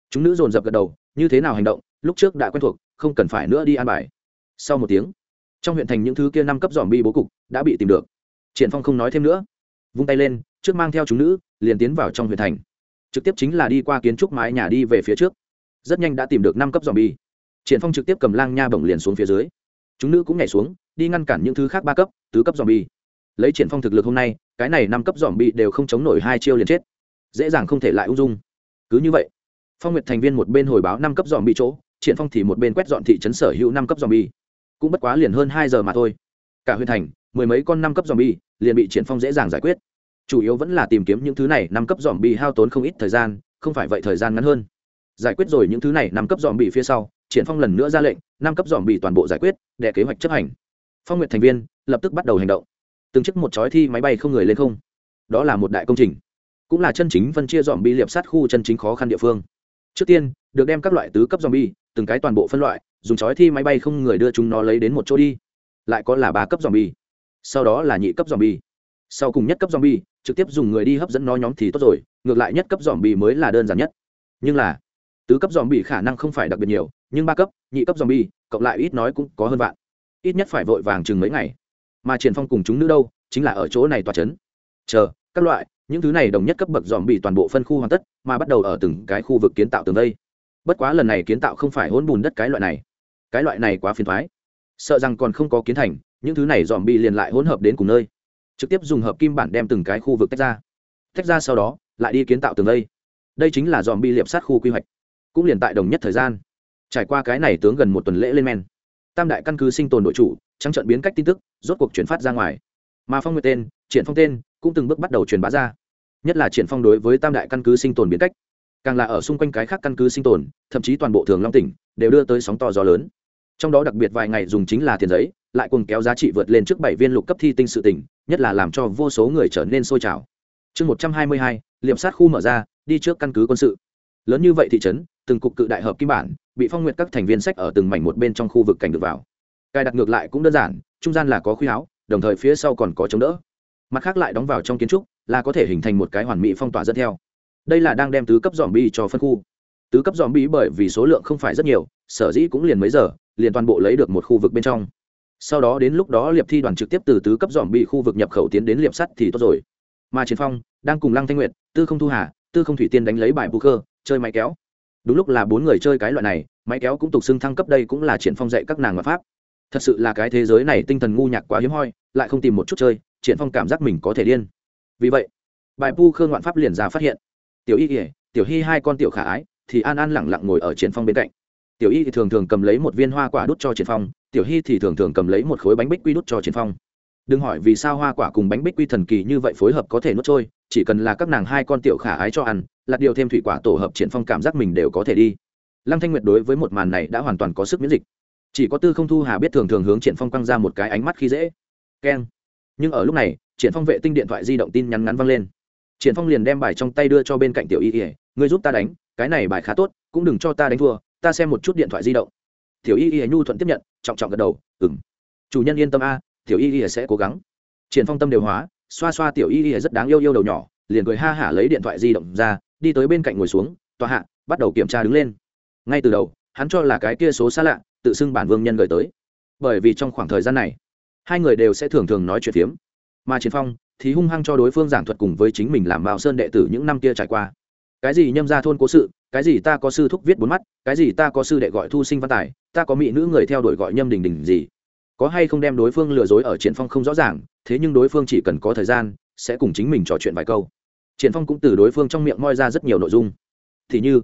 chúng nữ dồn dập gật đầu, như thế nào hành động, lúc trước đã quen thuộc, không cần phải nữa đi an bài. Sau một tiếng, trong huyện thành những thứ kia năm cấp dòm bi bố cục đã bị tìm được. Triển phong không nói thêm nữa. Vung tay lên, trước mang theo chúng nữ, liền tiến vào trong huyện thành. Trực tiếp chính là đi qua kiến trúc mái nhà đi về phía trước. Rất nhanh đã tìm được năm cấp dòm bi. Triển phong trực tiếp cầm lang nha bổng liền xuống phía dưới. Chúng nữ cũng nhảy xuống, đi ngăn cản những thứ khác ba cấp, tứ cấp dòm bi. Lấy triển phong thực lực hôm nay, cái này năm cấp dòm bi đều không chống nổi hai chiêu liền chết. Dễ dàng không thể lại ung dung. Cứ như vậy, phong nguyệt thành viên một bên hồi báo năm cấp dòm bi chỗ, triển phong thì một bên quét dọn thị trấn sở hữu năm cấp dòm bi cũng bất quá liền hơn hai giờ mà thôi. Cả huyện thành, mười mấy con năm cấp dòm bi liền bị triển phong dễ dàng giải quyết. Chủ yếu vẫn là tìm kiếm những thứ này năm cấp dòm bi hao tốn không ít thời gian, không phải vậy thời gian ngắn hơn. Giải quyết rồi những thứ này năm cấp dòm bị phía sau, triển phong lần nữa ra lệnh, năm cấp dòm bị toàn bộ giải quyết, để kế hoạch chấp hành. Phong nguyệt thành viên lập tức bắt đầu hành động. Từng chiếc một chói thi máy bay không người lên không. Đó là một đại công trình. Cũng là chân chính phân chia dòm bi liệp sát khu chân chính khó khăn địa phương. Trước tiên, được đem các loại tứ cấp dòm bi từng cái toàn bộ phân loại dùng chói thi máy bay không người đưa chúng nó lấy đến một chỗ đi. Lại có là ba cấp dòm bi sau đó là nhị cấp dòm bi sau cùng nhất cấp dòm bi trực tiếp dùng người đi hấp dẫn nó nhóm thì tốt rồi, ngược lại nhất cấp dòm bi mới là đơn giản nhất. Nhưng là, tứ cấp dòm bi khả năng không phải đặc biệt nhiều, nhưng ba cấp, nhị cấp dòm bi cộng lại ít nói cũng có hơn vạn. Ít nhất phải vội vàng chừng mấy ngày. Mà triển phong cùng chúng nữ đâu, chính là ở chỗ này tòa chấn. Chờ, các loại, những thứ này đồng nhất cấp bậc dòm bị toàn bộ phân khu hoàn tất, mà bắt đầu ở từng cái khu vực kiến tạo tường vây. Bất quá lần này kiến tạo không phải hỗn bùn đất cái loại này cái loại này quá phiền thoái. Sợ rằng còn không có kiến thành, những thứ này dòm bị liền lại hỗn hợp đến cùng nơi. Trực tiếp dùng hợp kim bản đem từng cái khu vực tách ra. Tách ra sau đó, lại đi kiến tạo tường đây đây chính là dòm bi liệp sát khu quy hoạch. Cũng liền tại đồng nhất thời gian. Trải qua cái này tướng gần một tuần lễ lên men. Tam đại căn cứ sinh tồn đội chủ, trắng trận biến cách tin tức, rốt cuộc chuyển phát ra ngoài. Mà phong nguyệt tên, triển phong tên, cũng từng bước bắt đầu truyền bá ra. Nhất là triển phong đối với tam đại căn cứ sinh tồn biến cách. Càng là ở xung quanh cái khác căn cứ sinh tồn, thậm chí toàn bộ thường long tỉnh, đều đưa tới sóng to gió lớn trong đó đặc biệt vài ngày dùng chính là tiền giấy, lại cùng kéo giá trị vượt lên trước bảy viên lục cấp thi tinh sự tỉnh nhất là làm cho vô số người trở nên sôi trào. Chương một trăm hai mươi hai, liệm sát khu mở ra, đi trước căn cứ quân sự. Lớn như vậy thị trấn, từng cục cự đại hợp kim bản, bị phong nguyện các thành viên sách ở từng mảnh một bên trong khu vực cảnh được vào. Cài đặt ngược lại cũng đơn giản, trung gian là có khuy áo, đồng thời phía sau còn có chống đỡ. Mặt khác lại đóng vào trong kiến trúc, là có thể hình thành một cái hoàn mỹ phong tỏa dẫn theo. Đây là đang đem tứ cấp dòm bi cho phân khu. Tứ cấp dòm bi bởi vì số lượng không phải rất nhiều, sở dĩ cũng liền mấy giờ liền toàn bộ lấy được một khu vực bên trong. Sau đó đến lúc đó liệp thi đoàn trực tiếp từ tứ cấp dòm bị khu vực nhập khẩu tiến đến liệp sắt thì tốt rồi. Mà chiến phong đang cùng lăng thanh nguyệt, tư không thu hà, tư không thủy tiên đánh lấy bài bù cơ chơi máy kéo. Đúng lúc là bốn người chơi cái loại này, máy kéo cũng tục xưng thăng cấp đây cũng là triển phong dạy các nàng mà pháp. Thật sự là cái thế giới này tinh thần ngu nhạc quá hiếm hoi, lại không tìm một chút chơi, triển phong cảm giác mình có thể điên. Vì vậy, bài pu khương ngoạn pháp liền ra phát hiện. Tiểu y ỉa tiểu hy hai con tiểu khả ái, thì an an lẳng lặng ngồi ở triển phong bên cạnh tiểu y thì thường thường cầm lấy một viên hoa quả đút cho triển phong, tiểu hy thì thường thường cầm lấy một khối bánh bích quy đút cho triển phong. Đừng hỏi vì sao hoa quả cùng bánh bích quy thần kỳ như vậy phối hợp có thể nuốt trôi, chỉ cần là các nàng hai con tiểu khả ái cho ăn lạt điều thêm thủy quả tổ hợp triển phong cảm giác mình đều có thể đi. Lăng thanh nguyệt đối với một màn này đã hoàn toàn có sức miễn dịch. Chỉ có tư không thu hà biết thường thường hướng triển phong quăng ra một cái ánh mắt khi dễ. Keng. Nhưng ở lúc này, triển phong vệ tinh điện thoại di động tin nhắn ngắn vang lên. Triển phong liền đem bài trong tay đưa cho bên cạnh tiểu y ỉa ngươi giúp ta đánh, cái này bài khá tốt, cũng đừng cho ta đánh thua ta xem một chút điện thoại di động. Tiểu y Y nhu thuận tiếp nhận, trọng trọng gật đầu, ừm. Chủ nhân yên tâm a, tiểu y Y sẽ cố gắng. Triển phong tâm đều hóa, xoa xoa tiểu y Y rất đáng yêu yêu đầu nhỏ, liền cười ha hả lấy điện thoại di động ra, đi tới bên cạnh ngồi xuống, tòa hạ, bắt đầu kiểm tra đứng lên. Ngay từ đầu, hắn cho là cái kia số xa lạ, tự xưng bản vương nhân gửi tới. Bởi vì trong khoảng thời gian này, hai người đều sẽ thường thường nói chuyện phiếm. Mà triển phong thì hung hăng cho đối phương giảng thuật cùng với chính mình làm mạo sơn đệ tử những năm kia trải qua cái gì nhâm ra thôn cố sự, cái gì ta có sư thúc viết bốn mắt, cái gì ta có sư đệ gọi thu sinh văn tài, ta có mỹ nữ người theo đuổi gọi nhâm đình đình gì? Có hay không đem đối phương lừa dối ở triển phong không rõ ràng, thế nhưng đối phương chỉ cần có thời gian, sẽ cùng chính mình trò chuyện vài câu. Triển phong cũng từ đối phương trong miệng moi ra rất nhiều nội dung. Thì như,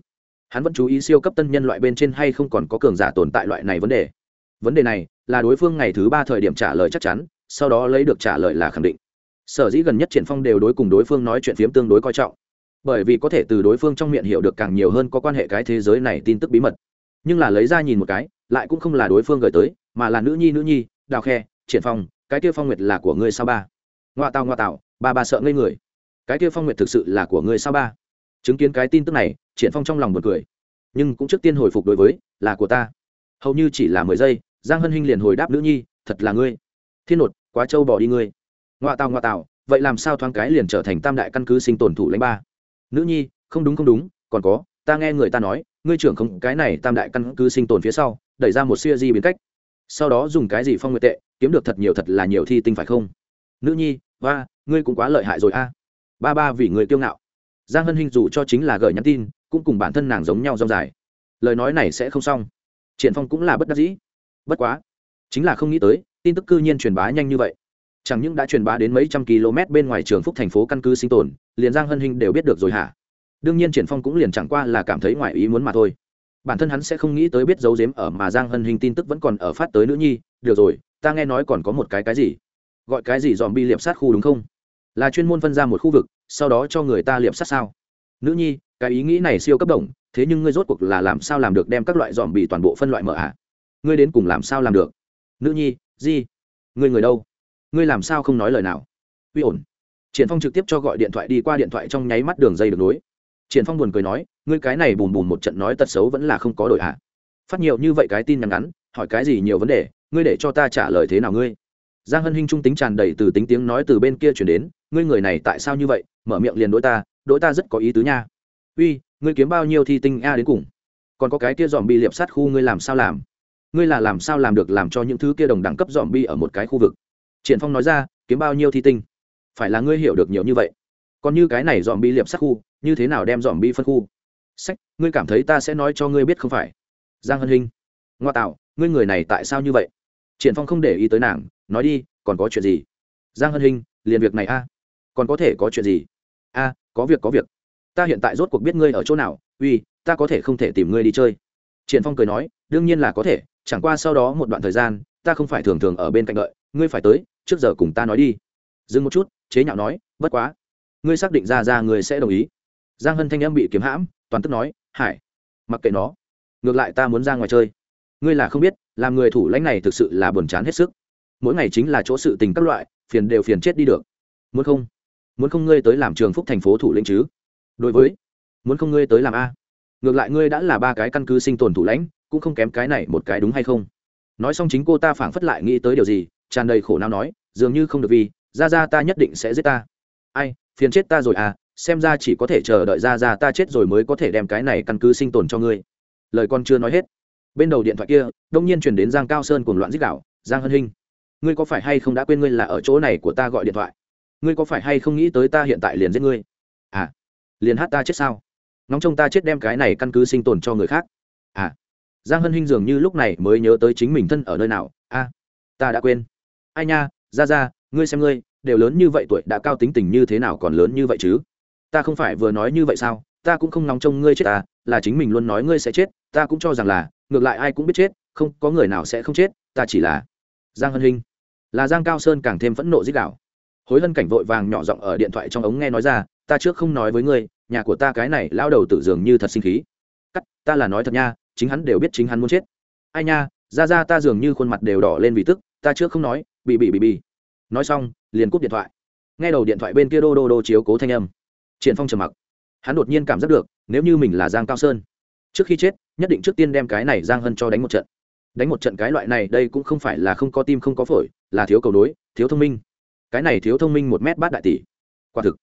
hắn vẫn chú ý siêu cấp tân nhân loại bên trên hay không còn có cường giả tồn tại loại này vấn đề. Vấn đề này, là đối phương ngày thứ ba thời điểm trả lời chắc chắn, sau đó lấy được trả lời là khẳng định. Sở dĩ gần nhất triển phong đều đối cùng đối phương nói chuyện phiếm tương đối coi trọng bởi vì có thể từ đối phương trong miệng hiểu được càng nhiều hơn có quan hệ cái thế giới này tin tức bí mật. Nhưng là lấy ra nhìn một cái, lại cũng không là đối phương gửi tới, mà là nữ nhi nữ nhi, đào khe, triển phong, cái kia phong nguyệt là của ngươi sao ba? Ngoa tào ngoa tào, ba ba sợ ngây người. Cái kia phong nguyệt thực sự là của ngươi sao ba? Chứng kiến cái tin tức này, triển phong trong lòng buồn cười. Nhưng cũng trước tiên hồi phục đối với, là của ta. Hầu như chỉ là mười giây, giang hân hinh liền hồi đáp nữ nhi, thật là ngươi. Thiên nột, quá trâu bỏ đi ngươi. Ngoa tào ngoa tào, vậy làm sao thoáng cái liền trở thành tam đại căn cứ sinh tồn thủ lãnh ba? Nữ nhi, không đúng không đúng, còn có, ta nghe người ta nói, ngươi trưởng không, cái này tam đại căn cứ sinh tồn phía sau, đẩy ra một siêu di biến cách. Sau đó dùng cái gì phong nguyện tệ, kiếm được thật nhiều thật là nhiều thi tinh phải không? Nữ nhi và ngươi cũng quá lợi hại rồi a. Ba ba vì người kiêu ngạo. Giang hân hinh dù cho chính là gửi nhắn tin, cũng cùng bản thân nàng giống nhau rong dài. Lời nói này sẽ không xong. Triển phong cũng là bất đắc dĩ. Bất quá, chính là không nghĩ tới, tin tức cư nhiên truyền bá nhanh như vậy chẳng những đã truyền bá đến mấy trăm km bên ngoài trường phúc thành phố căn cứ sinh tồn, liền giang hân hinh đều biết được rồi hả? Đương nhiên triển phong cũng liền chẳng qua là cảm thấy ngoài ý muốn mà thôi. Bản thân hắn sẽ không nghĩ tới biết giấu giếm ở mà giang hân hinh tin tức vẫn còn ở phát tới nữ nhi, được rồi, ta nghe nói còn có một cái cái gì? Gọi cái gì dòm bi liệp sát khu đúng không? Là chuyên môn phân ra một khu vực, sau đó cho người ta liệp sát sao? Nữ nhi, cái ý nghĩ này siêu cấp đồng thế nhưng ngươi rốt cuộc là làm sao làm được đem các loại dòm bị toàn bộ phân loại mở ạ à? ngươi đến cùng làm sao làm được? Nữ nhi gì? ngươi người đâu? Ngươi làm sao không nói lời nào? Uy ổn. Triển phong trực tiếp cho gọi điện thoại đi qua điện thoại trong nháy mắt đường dây được nối. Triển phong buồn cười nói, ngươi cái này bùm bùm một trận nói tật xấu vẫn là không có đổi ạ à? phát nhiều như vậy cái tin nhắn ngắn, hỏi cái gì nhiều vấn đề, ngươi để cho ta trả lời thế nào ngươi? Giang hân hinh trung tính tràn đầy từ tính tiếng nói từ bên kia chuyển đến, ngươi người này tại sao như vậy? Mở miệng liền đối ta đối ta rất có ý tứ nha. Uy, ngươi kiếm bao nhiêu thi tinh a đến cùng? Còn có cái kia dòm bi liệp sát khu ngươi làm sao làm? Ngươi là làm sao làm được làm cho những thứ kia đồng đẳng cấp dòm bi ở một cái khu vực? Triển phong nói ra, kiếm bao nhiêu thi tinh? Phải là ngươi hiểu được nhiều như vậy. Còn như cái này dòm bi liệp sát khu, như thế nào đem dòm bi phân khu? Sách, ngươi cảm thấy ta sẽ nói cho ngươi biết không phải? Giang hân hinh. Ngoa tạo, ngươi người này tại sao như vậy? Triển phong không để ý tới nàng, nói đi, còn có chuyện gì? Giang hân hinh, liền việc này a. Còn có thể có chuyện gì? A, có việc có việc. Ta hiện tại rốt cuộc biết ngươi ở chỗ nào, uy, ta có thể không thể tìm ngươi đi chơi. Triển phong cười nói, đương nhiên là có thể, chẳng qua sau đó một đoạn thời gian, ta không phải thường thường ở bên cạnh đợi, ngươi phải tới trước giờ cùng ta nói đi. Dừng một chút, chế nhạo nói, bất quá, ngươi xác định ra ra người sẽ đồng ý. Giang hân thanh em bị kiếm hãm, toàn tức nói, hải, mặc kệ nó, ngược lại ta muốn ra ngoài chơi. Ngươi là không biết, làm người thủ lãnh này thực sự là buồn chán hết sức. Mỗi ngày chính là chỗ sự tình các loại, phiền đều phiền chết đi được. Muốn không muốn không ngươi tới làm trường phúc thành phố thủ lĩnh chứ? Đối với, muốn không ngươi tới làm a. Ngược lại ngươi đã là ba cái căn cứ sinh tồn thủ lãnh, cũng không kém cái này một cái đúng hay không? Nói xong chính cô ta phảng phất lại nghĩ tới điều gì tràn đầy khổ não nói, dường như không được vì ra ra ta nhất định sẽ giết ta. Ai, phiền chết ta rồi à xem ra chỉ có thể chờ đợi ra ra ta chết rồi mới có thể đem cái này căn cứ sinh tồn cho ngươi. Lời con chưa nói hết, bên đầu điện thoại kia đông nhiên chuyển đến giang cao sơn cùng loạn dích đạo giang hân hinh, ngươi có phải hay không đã quên ngươi là ở chỗ này của ta gọi điện thoại? Ngươi có phải hay không nghĩ tới ta hiện tại liền giết ngươi? À liền hát ta chết sao? Nóng trông ta chết đem cái này căn cứ sinh tồn cho người khác. À. Giang hân hinh dường như lúc này mới nhớ tới chính mình thân ở nơi nào. A, ta đã quên ai nha, ra ra, ngươi xem ngươi, đều lớn như vậy tuổi đã cao tính tình như thế nào còn lớn như vậy chứ? Ta không phải vừa nói như vậy sao? Ta cũng không nóng trông ngươi chết ta là chính mình luôn nói ngươi sẽ chết, ta cũng cho rằng là, ngược lại ai cũng biết chết, không, có người nào sẽ không chết, ta chỉ là giang hân hinh. Là giang cao sơn càng thêm phẫn nộ dích đạo. Hối hân cảnh vội vàng nhỏ giọng ở điện thoại trong ống nghe nói ra, ta trước không nói với ngươi, nhà của ta cái này lao đầu tử dường như thật sinh khí. Cắt, ta là nói thật nha, chính hắn đều biết chính hắn muốn chết. Ai nha, ra ra ta dường như khuôn mặt đều đỏ lên vì tức, ta trước không nói bị bị bị bị nói xong, liền cúp điện thoại. Nghe đầu điện thoại bên kia đô đô đô chiếu cố thanh âm. Triển phong trầm mặc. Hắn đột nhiên cảm giác được, nếu như mình là giang cao sơn, trước khi chết, nhất định trước tiên đem cái này giang hân cho đánh một trận. Đánh một trận cái loại này, đây cũng không phải là không có tim không có phổi, là thiếu cầu đối thiếu thông minh. Cái này thiếu thông minh một mét bát đại tỷ. Quả thực.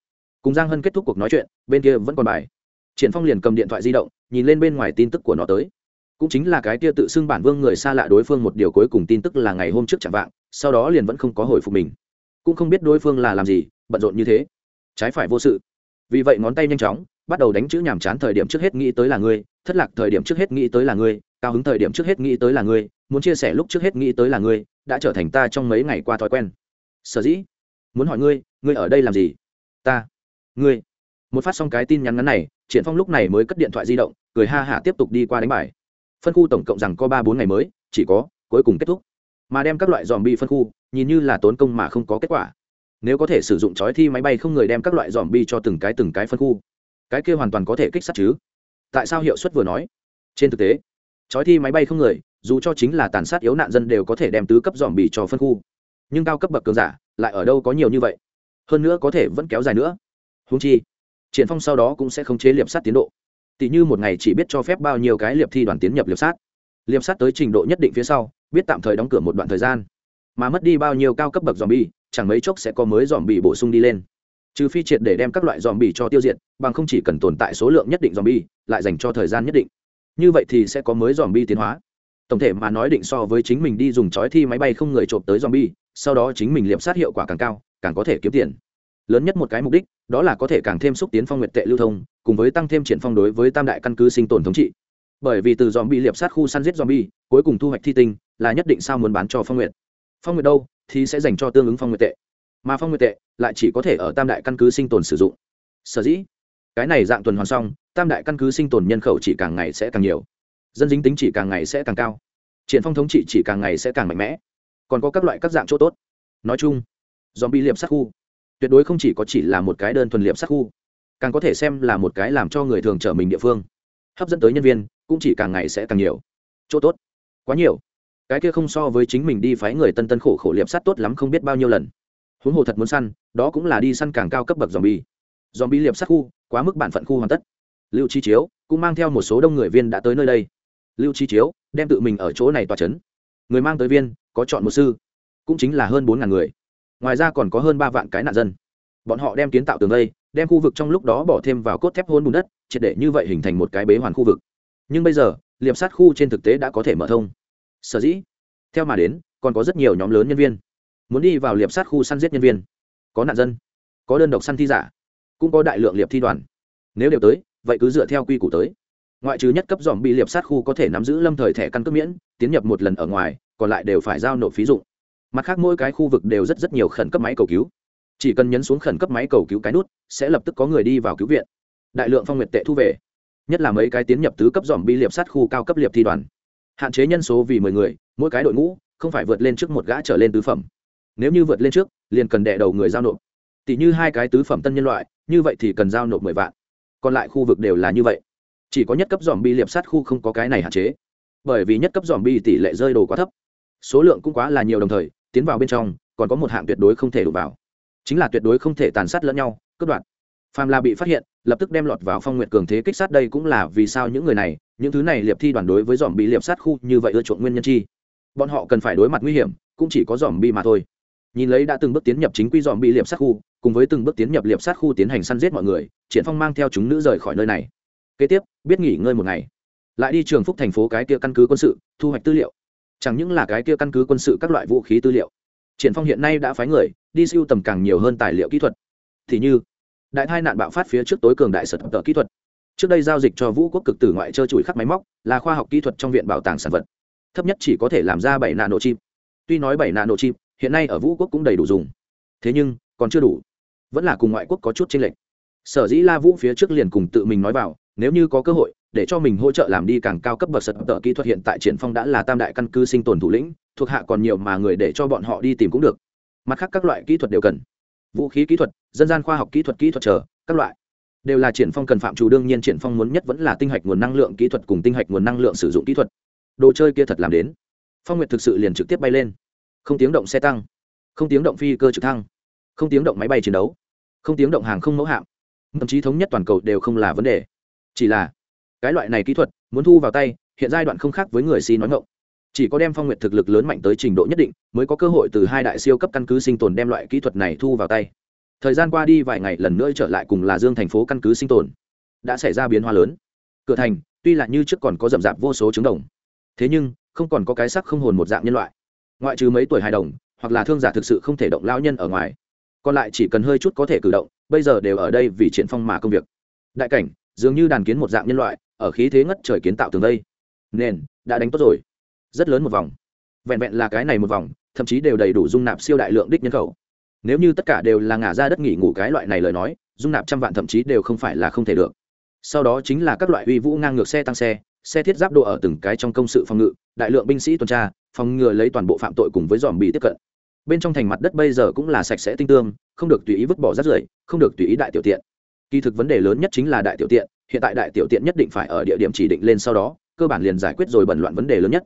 Cùng giang hân kết thúc cuộc nói chuyện, bên kia vẫn còn bài. Triển phong liền cầm điện thoại di động, nhìn lên bên ngoài tin tức của nó tới. Cũng chính là cái kia tự xưng bản vương người xa lạ đối phương một điều cuối cùng tin tức là ngày hôm trước chẳng vạng sau đó liền vẫn không có hồi phục mình. Cũng không biết đối phương là làm gì, bận rộn như thế. Trái phải vô sự. Vì vậy ngón tay nhanh chóng, bắt đầu đánh chữ nhàm chán thời điểm trước hết nghĩ tới là ngươi, thất lạc thời điểm trước hết nghĩ tới là ngươi, cao hứng thời điểm trước hết nghĩ tới là ngươi, muốn chia sẻ lúc trước hết nghĩ tới là ngươi, đã trở thành ta trong mấy ngày qua thói quen. Sở dĩ, muốn hỏi ngươi ngươi ở đây làm gì? Ta, ngươi. Một phát xong cái tin nhắn ngắn này, triển phong lúc này mới cất điện thoại di động, cười ha hả tiếp tục đi qua đánh bài. Phân khu tổng cộng rằng có ba bốn ngày mới, chỉ có, cuối cùng kết thúc mà đem các loại dòm bi phân khu, nhìn như là tốn công mà không có kết quả. Nếu có thể sử dụng chói thi máy bay không người đem các loại dòm bi cho từng cái từng cái phân khu, cái kia hoàn toàn có thể kích sát chứ? Tại sao hiệu suất vừa nói? Trên thực tế, chói thi máy bay không người, dù cho chính là tàn sát yếu nạn dân đều có thể đem tứ cấp dòm bi cho phân khu. Nhưng cao cấp bậc cường giả lại ở đâu có nhiều như vậy? Hơn nữa có thể vẫn kéo dài nữa. Húng chi, triển phong sau đó cũng sẽ không chế liệp sát tiến độ. Tỷ như một ngày chỉ biết cho phép bao nhiêu cái liệp thi đoàn tiến nhập liệp sát liệp sát tới trình độ nhất định phía sau, biết tạm thời đóng cửa một đoạn thời gian. Mà mất đi bao nhiêu cao cấp bậc dòm bi chẳng mấy chốc sẽ có mới dòm bị bổ sung đi lên. Trừ phi triệt để đem các loại dòm bi cho tiêu diệt, bằng không chỉ cần tồn tại số lượng nhất định dòm bi lại dành cho thời gian nhất định. Như vậy thì sẽ có mới dòm bi tiến hóa. Tổng thể mà nói định so với chính mình đi dùng chói thi máy bay không người trộm tới dòm bi sau đó chính mình liệp sát hiệu quả càng cao, càng có thể kiếm tiền. Lớn nhất một cái mục đích, đó là có thể càng thêm xúc tiến phong nguyệt tệ lưu thông, cùng với tăng thêm triển phong đối với tam đại căn cứ sinh tồn thống trị bởi vì từ dòm bị liệp sát khu săn giết dòm bi, cuối cùng thu hoạch thi tinh là nhất định sao muốn bán cho phong nguyện phong nguyện đâu, thì sẽ dành cho tương ứng phong nguyện tệ. Mà phong nguyện tệ lại chỉ có thể ở tam đại căn cứ sinh tồn sử dụng. Sở dĩ, cái này dạng tuần hoàn xong, tam đại căn cứ sinh tồn nhân khẩu chỉ càng ngày sẽ càng nhiều. Dân dính tính chỉ càng ngày sẽ càng cao. Triển phong thống trị chỉ càng ngày sẽ càng mạnh mẽ. Còn có các loại các dạng chỗ tốt. Nói chung, dòm bi liệp sát khu tuyệt đối không chỉ có chỉ là một cái đơn thuần liệp sát khu, càng có thể xem là một cái làm cho người thường trở mình địa phương hấp dẫn tới nhân viên, cũng chỉ càng ngày sẽ càng nhiều. Chỗ tốt. Quá nhiều. Cái kia không so với chính mình đi phái người tân tân khổ khổ liệp sát tốt lắm không biết bao nhiêu lần. Huống hồ thật muốn săn, đó cũng là đi săn càng cao cấp bậc dòm bi dòm bi liệp sát khu, quá mức bản phận khu hoàn tất. Lưu chi chiếu cũng mang theo một số đông người viên đã tới nơi đây. Lưu chi chiếu đem tự mình ở chỗ này tòa c h ấ n người mang tới viên, có chọn một sư, cũng chính là hơn bốn ngàn người. Ngoài ra còn có hơn ba vạn cái nạn dân. Bọn họ đem kiến tạo tường đây đem khu vực trong lúc đó bỏ thêm vào cốt thép hôn bùn đất, triệt để như vậy hình thành một cái bế hoàn khu vực. Nhưng bây giờ, liệp sát khu trên thực tế đã có thể mở thông. Sở dĩ, theo mà đến, còn có rất nhiều nhóm lớn nhân viên. Muốn đi vào liệp sát khu săn giết nhân viên. Có nạn dân, có đơn độc săn thi giả, cũng có đại lượng liệp thi đoàn. Nếu đều tới, vậy cứ dựa theo quy củ tới. Ngoại trừ nhất cấp dòm bị liệp sát khu có thể nắm giữ lâm thời thẻ căn cước miễn, tiến nhập một lần ở ngoài, còn lại đều phải giao nộp phí dụng. Mặt khác mỗi cái khu vực đều rất rất nhiều khẩn cấp máy cầu cứu chỉ cần nhấn xuống khẩn cấp máy cầu cứu cái nút, sẽ lập tức có người đi vào cứu viện. Đại lượng phong nguyệt tệ thu về, nhất là mấy cái tiến nhập tứ cấp dòm bi liệp sát khu cao cấp liệp thi đoàn. Hạn chế nhân số vì mười người, mỗi cái đội ngũ không phải vượt lên trước một gã trở lên tứ phẩm. Nếu như vượt lên trước, liền cần đẻ đầu người giao nộp. Tỷ như hai cái tứ phẩm tân nhân loại, như vậy thì cần giao nộp mười vạn. Còn lại khu vực đều là như vậy. Chỉ có nhất cấp dòm bi liệp sát khu không có cái này hạn chế. Bởi vì nhất cấp dòm bi tỷ lệ rơi đồ quá thấp. Số lượng cũng quá là nhiều đồng thời, tiến vào bên trong, còn có một hạng tuyệt đối không thể đụng vào chính là tuyệt đối không thể tàn sát lẫn nhau, cướp đoạt. Phàm là bị phát hiện, lập tức đem lọt vào phong nguyện cường thế kích sát đây cũng là vì sao những người này, những thứ này liệp thi đoàn đối với dòm bị liệp sát khu như vậy ưa chuộng nguyên nhân chi. Bọn họ cần phải đối mặt nguy hiểm, cũng chỉ có dòm bi mà thôi. Nhìn lấy đã từng bước tiến nhập chính quy dòm bị liệp sát khu, cùng với từng bước tiến nhập liệp sát khu tiến hành săn giết mọi người, triển phong mang theo chúng nữ rời khỏi nơi này. Kế tiếp, biết nghỉ ngơi một ngày. Lại đi trường phúc thành phố cái kia căn cứ quân sự, thu hoạch tư liệu. Chẳng những là cái kia căn cứ quân sự các loại vũ khí tư liệu. Triển phong hiện nay đã phái người đi siêu tầm càng nhiều hơn tài liệu kỹ thuật. Thì như, đại tai nạn bạo phát phía trước tối cường đại sở tập kỹ thuật. Trước đây giao dịch cho vũ quốc cực tử ngoại trơ chùi khắc máy móc, là khoa học kỹ thuật trong viện bảo tàng sản vật. Thấp nhất chỉ có thể làm ra bảy nạn nổ chip tuy nói bảy nạn nổ chip hiện nay ở vũ quốc cũng đầy đủ dùng. Thế nhưng, còn chưa đủ. Vẫn là cùng ngoại quốc có chút chênh lệch. Sở dĩ la vũ phía trước liền cùng tự mình nói vào, nếu như có cơ hội, để cho mình hỗ trợ làm đi càng cao cấp bậc sật tờ kỹ thuật hiện tại triển phong đã là tam đại căn cứ sinh tồn thủ lĩnh, thuộc hạ còn nhiều mà người để cho bọn họ đi tìm cũng được mặt khác các loại kỹ thuật đều cần. Vũ khí kỹ thuật, dân gian khoa học kỹ thuật kỹ thuật chờ, các loại. Đều là triển phong cần phạm chủ, đương nhiên triển phong muốn nhất vẫn là tinh hạch nguồn năng lượng kỹ thuật cùng tinh hạch nguồn năng lượng sử dụng kỹ thuật. Đồ chơi kia thật làm đến. Phong nguyệt thực sự liền trực tiếp bay lên. Không tiếng động xe tăng. Không tiếng động phi cơ trực thăng. Không tiếng động máy bay chiến đấu. Không tiếng động hàng không mẫu hạm. Thậm chí thống nhất toàn cầu đều không là vấn đề. Chỉ là, cái loại này kỹ thuật, muốn thu vào tay, hiện giai đoạn không khác với người si nói ngộng chỉ có đem phong nguyệt thực lực lớn mạnh tới trình độ nhất định, mới có cơ hội từ hai đại siêu cấp căn cứ sinh tồn đem loại kỹ thuật này thu vào tay. Thời gian qua đi vài ngày lần nữa trở lại cùng là dương thành phố căn cứ sinh tồn. Đã xảy ra biến hóa lớn. Cửa thành, tuy là như trước còn có rậm rạp vô số trứng đồng. Thế nhưng, không còn có cái sắc không hồn một dạng nhân loại. Ngoại trừ mấy tuổi hài đồng, hoặc là thương giả thực sự không thể động lao nhân ở ngoài. Còn lại chỉ cần hơi chút có thể cử động, bây giờ đều ở đây vì triển phong mà công việc. Đại cảnh, dường như đàn kiến một dạng nhân loại, ở khí thế ngất trời kiến tạo tường đây. Nên đã đánh tốt rồi rất lớn một vòng. Vẹn vẹn là cái này một vòng, thậm chí đều đầy đủ dung nạp siêu đại lượng đích nhân khẩu. Nếu như tất cả đều là ngả ra đất nghỉ ngủ cái loại này lời nói, dung nạp trăm vạn thậm chí đều không phải là không thể được. Sau đó chính là các loại uy vũ ngang ngược xe tăng xe xe thiết giáp độ ở từng cái trong công sự phòng ngự, đại lượng binh sĩ tuần tra, phòng ngừa lấy toàn bộ phạm tội cùng với dòm bị tiếp cận. Bên trong thành mặt đất bây giờ cũng là sạch sẽ tinh tương không được tùy ý vứt bỏ rác rưởi, không được tùy ý đại tiểu tiện. Kỳ thực vấn đề lớn nhất chính là đại tiểu tiện, hiện tại đại tiểu tiện nhất định phải ở địa điểm chỉ định lên sau đó, cơ bản liền giải quyết rồi bẩn loạn vấn đề lớn nhất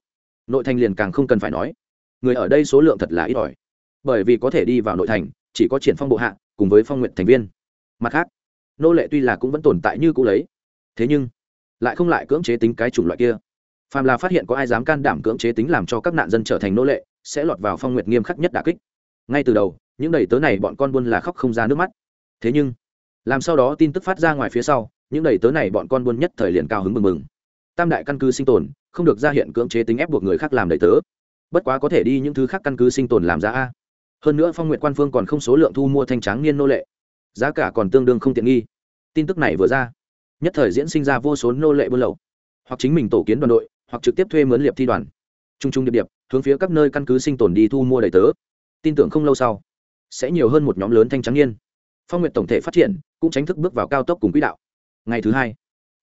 nội thành liền càng không cần phải nói. Người ở đây số lượng thật là ít ỏi. Bởi vì có thể đi vào nội thành, chỉ có triển phong bộ hạ, cùng với phong nguyện thành viên. Mặt khác, nô lệ tuy là cũng vẫn tồn tại như cũ lấy. Thế nhưng, lại không lại cưỡng chế tính cái chủng loại kia. Phàm là phát hiện có ai dám can đảm cưỡng chế tính làm cho các nạn dân trở thành nô lệ, sẽ lọt vào phong nguyện nghiêm khắc nhất đà kích. Ngay từ đầu, những đầy tớ này bọn con buôn là khóc không ra nước mắt. Thế nhưng, làm sau đó tin tức phát ra ngoài phía sau, những đầy tớ này bọn con buôn nhất thời liền cao hứng mừng mừng tam đại căn cứ sinh tồn, không được ra hiện cưỡng chế tính ép buộc người khác làm đầy tớ. Bất quá có thể đi những thứ khác căn cứ sinh tồn làm giá a. Hơn nữa phong nguyện quan phương còn không số lượng thu mua thanh tráng niên nô lệ. Giá cả còn tương đương không tiện nghi. Tin tức này vừa ra, nhất thời diễn sinh ra vô số nô lệ buôn lậu. Hoặc chính mình tổ kiến đoàn đội, hoặc trực tiếp thuê mướn liệp thi đoàn. T r u n g t r u n g điệp điệp, hướng phía các nơi căn cứ sinh tồn đi thu mua đầy tớ. Tin tưởng không lâu sau, sẽ nhiều hơn một nhóm lớn thanh tráng niên. Phong nguyện tổng thể phát triển, cũng tránh thức bước vào cao tốc cùng quỹ đạo. Ngày thứ hai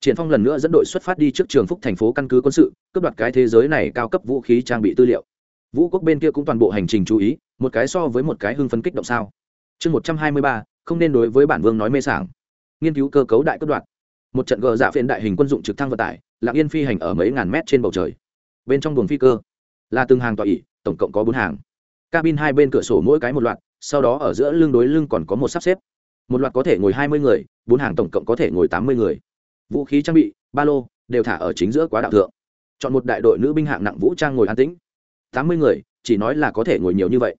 triển phong lần nữa dẫn đội xuất phát đi trước trường phúc thành phố căn cứ quân sự, cướp đoạt cái thế giới này cao cấp vũ khí trang bị tư liệu. Vũ quốc bên kia cũng toàn bộ hành trình chú ý, một cái so với một cái hưng phấn kích động sao. Chương một trăm hai mươi ba, không nên đối với bản vương nói mê sảng. Nghiên cứu cơ cấu đại cướp đoạt. Một trận gờ dạ phiên đại hình quân dụng trực thăng vận tải lạng yên phi hành ở mấy ngàn mét trên bầu trời. Bên trong buồng phi cơ là từng hàng tọa ỉ tổng cộng có bốn hàng. Cabin hai bên cửa sổ mỗi cái một loạt, sau đó ở giữa lưng đối lưng còn có một sắp xếp. Một loạt có thể ngồi hai mươi người, bốn hàng tổng cộng có thể ngồi tám mươi người vũ khí trang bị, ba lô, đều thả ở chính giữa quá đạo thượng. Chọn một đại đội nữ binh hạng nặng vũ trang ngồi an tĩnh. Tám mươi người, chỉ nói là có thể ngồi nhiều như vậy.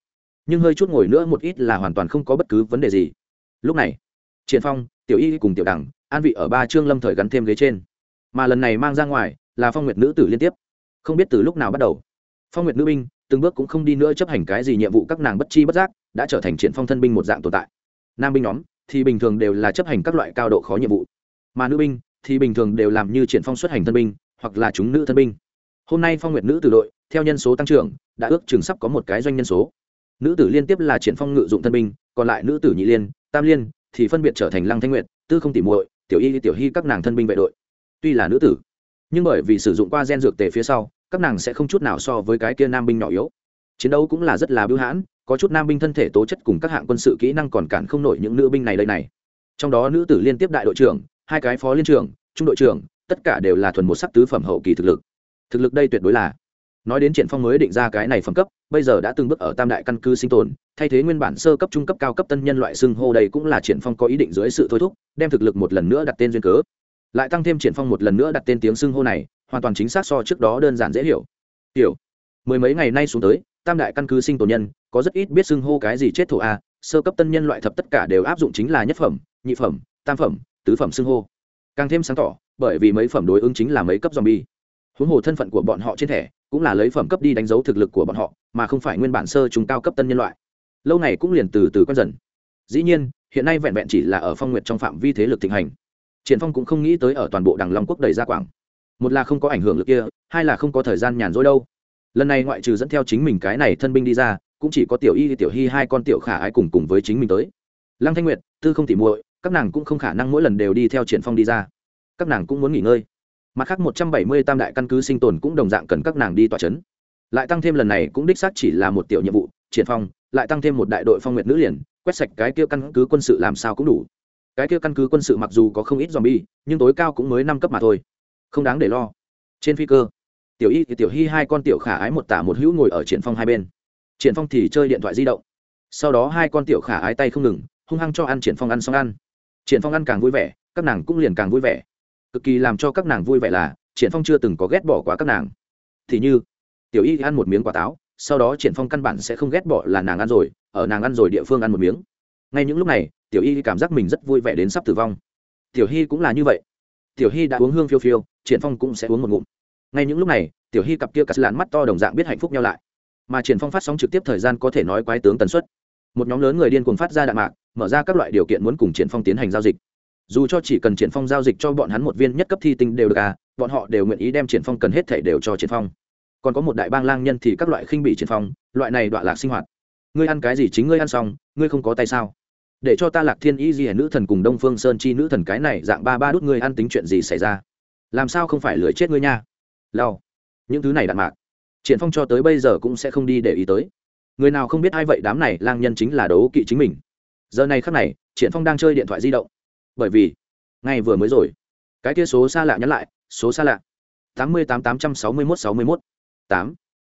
Nhưng hơi chút ngồi nữa một ít là hoàn toàn không có bất cứ vấn đề gì. Lúc này, triển phong, tiểu y cùng tiểu đẳng an vị ở ba trương lâm thời gắn thêm ghế trên. Mà lần này mang ra ngoài là phong nguyệt nữ tử liên tiếp. Không biết từ lúc nào bắt đầu, phong nguyệt nữ binh từng bước cũng không đi nữa chấp hành cái gì nhiệm vụ các nàng bất chi bất giác đã trở thành triển phong thân binh một dạng tồn tại. Nam binh nhóm thì bình thường đều là chấp hành các loại cao độ khó nhiệm vụ. Mà nữ binh thì bình thường đều làm như triển phong xuất hành thân binh, hoặc là chúng nữ thân binh. Hôm nay phong nguyệt nữ tử đội, theo nhân số tăng trưởng, đã ước chừng sắp có một cái doanh nhân số. Nữ tử liên tiếp là triển phong ngự dụng thân binh, còn lại nữ tử nhị liên, tam liên, thì phân biệt trở thành lăng thanh nguyệt, tư không tỉ muội, tiểu y, tiểu hy các nàng thân binh vệ đội. Tuy là nữ tử, nhưng bởi vì sử dụng qua gen dược tề phía sau, các nàng sẽ không chút nào so với cái kia nam binh nhỏ yếu. Chiến đấu cũng là rất là bưu hãn, có chút nam binh thân thể tố chất cùng các hạng quân sự kỹ năng còn cản không nổi những nữ binh này đây này. Trong đó nữ tử liên tiếp đại đội trưởng hai cái phó liên trưởng, trung đội trưởng, tất cả đều là thuần một sắc tứ phẩm hậu kỳ thực lực. Thực lực đây tuyệt đối là. Nói đến triển phong mới định ra cái này phẩm cấp, bây giờ đã từng bước ở tam đại căn cứ sinh tồn, thay thế nguyên bản sơ cấp, trung cấp, cao cấp tân nhân loại xưng hô đây cũng là triển phong có ý định dưới sự thôi thúc, đem thực lực một lần nữa đặt tên duyên cớ. Lại tăng thêm triển phong một lần nữa đặt tên tiếng xưng hô này, hoàn toàn chính xác so trước đó đơn giản dễ hiểu. Hiểu mười mấy ngày nay xuống tới, tam đại căn cứ sinh tồn nhân, có rất ít biết xưng hô cái gì chết thổ a, sơ cấp tân nhân loại thập tất cả đều áp dụng chính là nhất phẩm, nhị phẩm, tam phẩm tứ phẩm xưng hô. Càng thêm sáng tỏ, bởi vì mấy phẩm đối ứng chính là mấy cấp zombie. Huống hồ thân phận của bọn họ trên thẻ, cũng là lấy phẩm cấp đi đánh dấu thực lực của bọn họ, mà không phải nguyên bản sơ chúng cao cấp tân nhân loại. Lâu này cũng liền từ từ quen dần. Dĩ nhiên, hiện nay vẹn vẹn chỉ là ở phong nguyện trong phạm vi thế lực thịnh hành. Triển phong cũng không nghĩ tới ở toàn bộ đằng long quốc đầy ra quảng. Một là không có ảnh hưởng lực kia, hai là không có thời gian nhàn rỗi đâu. Lần này ngoại trừ dẫn theo chính mình cái này thân binh đi ra, cũng chỉ có tiểu y, tiểu hy hai con tiểu khả ái cùng cùng với chính mình tới. Lăng thanh nguyệt, tư không tỉ muội các nàng cũng không khả năng mỗi lần đều đi theo triển phong đi ra. Các nàng cũng muốn nghỉ ngơi. Mặt khác một trăm bảy mươi tam đại căn cứ sinh tồn cũng đồng dạng cần các nàng đi tỏa chấn lại tăng thêm lần này cũng đích xác chỉ là một tiểu nhiệm vụ, triển phong, lại tăng thêm một đại đội phong nguyệt nữ liền, quét sạch cái kia căn cứ quân sự làm sao cũng đủ. Cái kia căn cứ quân sự mặc dù có không ít zombie, nhưng tối cao cũng mới năm cấp mà thôi. Không đáng để lo. Trên phi cơ, tiểu y thì tiểu hy hai con tiểu khả ái một tả một hữu ngồi ở triển phong hai bên. Triển phong thì chơi điện thoại di động. Sau đó hai con tiểu khả ái tay không ngừng, hung hăng cho ăn triển phong ăn xong ăn triển phong ăn càng vui vẻ, các nàng cũng liền càng vui vẻ. Cực kỳ làm cho các nàng vui vẻ là, triển phong chưa từng có ghét bỏ quá các nàng. Thì như, tiểu y ăn một miếng quả táo, sau đó triển phong căn bản sẽ không ghét bỏ là nàng ăn rồi, ở nàng ăn rồi địa phương ăn một miếng. Ngay những lúc này, tiểu y cảm giác mình rất vui vẻ đến sắp tử vong. Tiểu hy cũng là như vậy. Tiểu hy đã uống hương phiêu phiêu, triển phong cũng sẽ uống một ngụm. Ngay những lúc này, tiểu hy cặp kia cắt lán mắt to đồng dạng biết hạnh phúc nhau lại. Mà triển phong phát sóng trực tiếp thời gian có thể nói quái tướng tần suất một nhóm lớn người điên cuồng phát ra đạn mạc, mở ra các loại điều kiện muốn cùng triển phong tiến hành giao dịch. Dù cho chỉ cần triển phong giao dịch cho bọn hắn một viên nhất cấp thi tinh đều được à bọn họ đều nguyện ý đem triển phong cần hết thể đều cho triển phong. Còn có một đại bang lang nhân thì các loại khinh bị triển phong, loại này đoạn lạc sinh hoạt. Ngươi ăn cái gì chính ngươi ăn xong, ngươi không có tay sao? Để cho ta lạc thiên y di nữ thần cùng đông phương sơn chi nữ thần cái này dạng ba ba đút ngươi ăn tính chuyện gì xảy ra? Làm sao không phải lưỡi chết ngươi nha? Lao những thứ này đạn mạc. Triển phong cho tới bây giờ cũng sẽ không đi để ý tới người nào không biết ai vậy, đám này lang nhân chính là đấu kỵ chính mình. Giờ này khắc này, triển phong đang chơi điện thoại di động. Bởi vì, ngay vừa mới rồi, cái kia số xa lạ nhắn lại, số xa lạ. tám mươi tám tám trăm sáu mươi mốt sáu mươi mốt. Tám.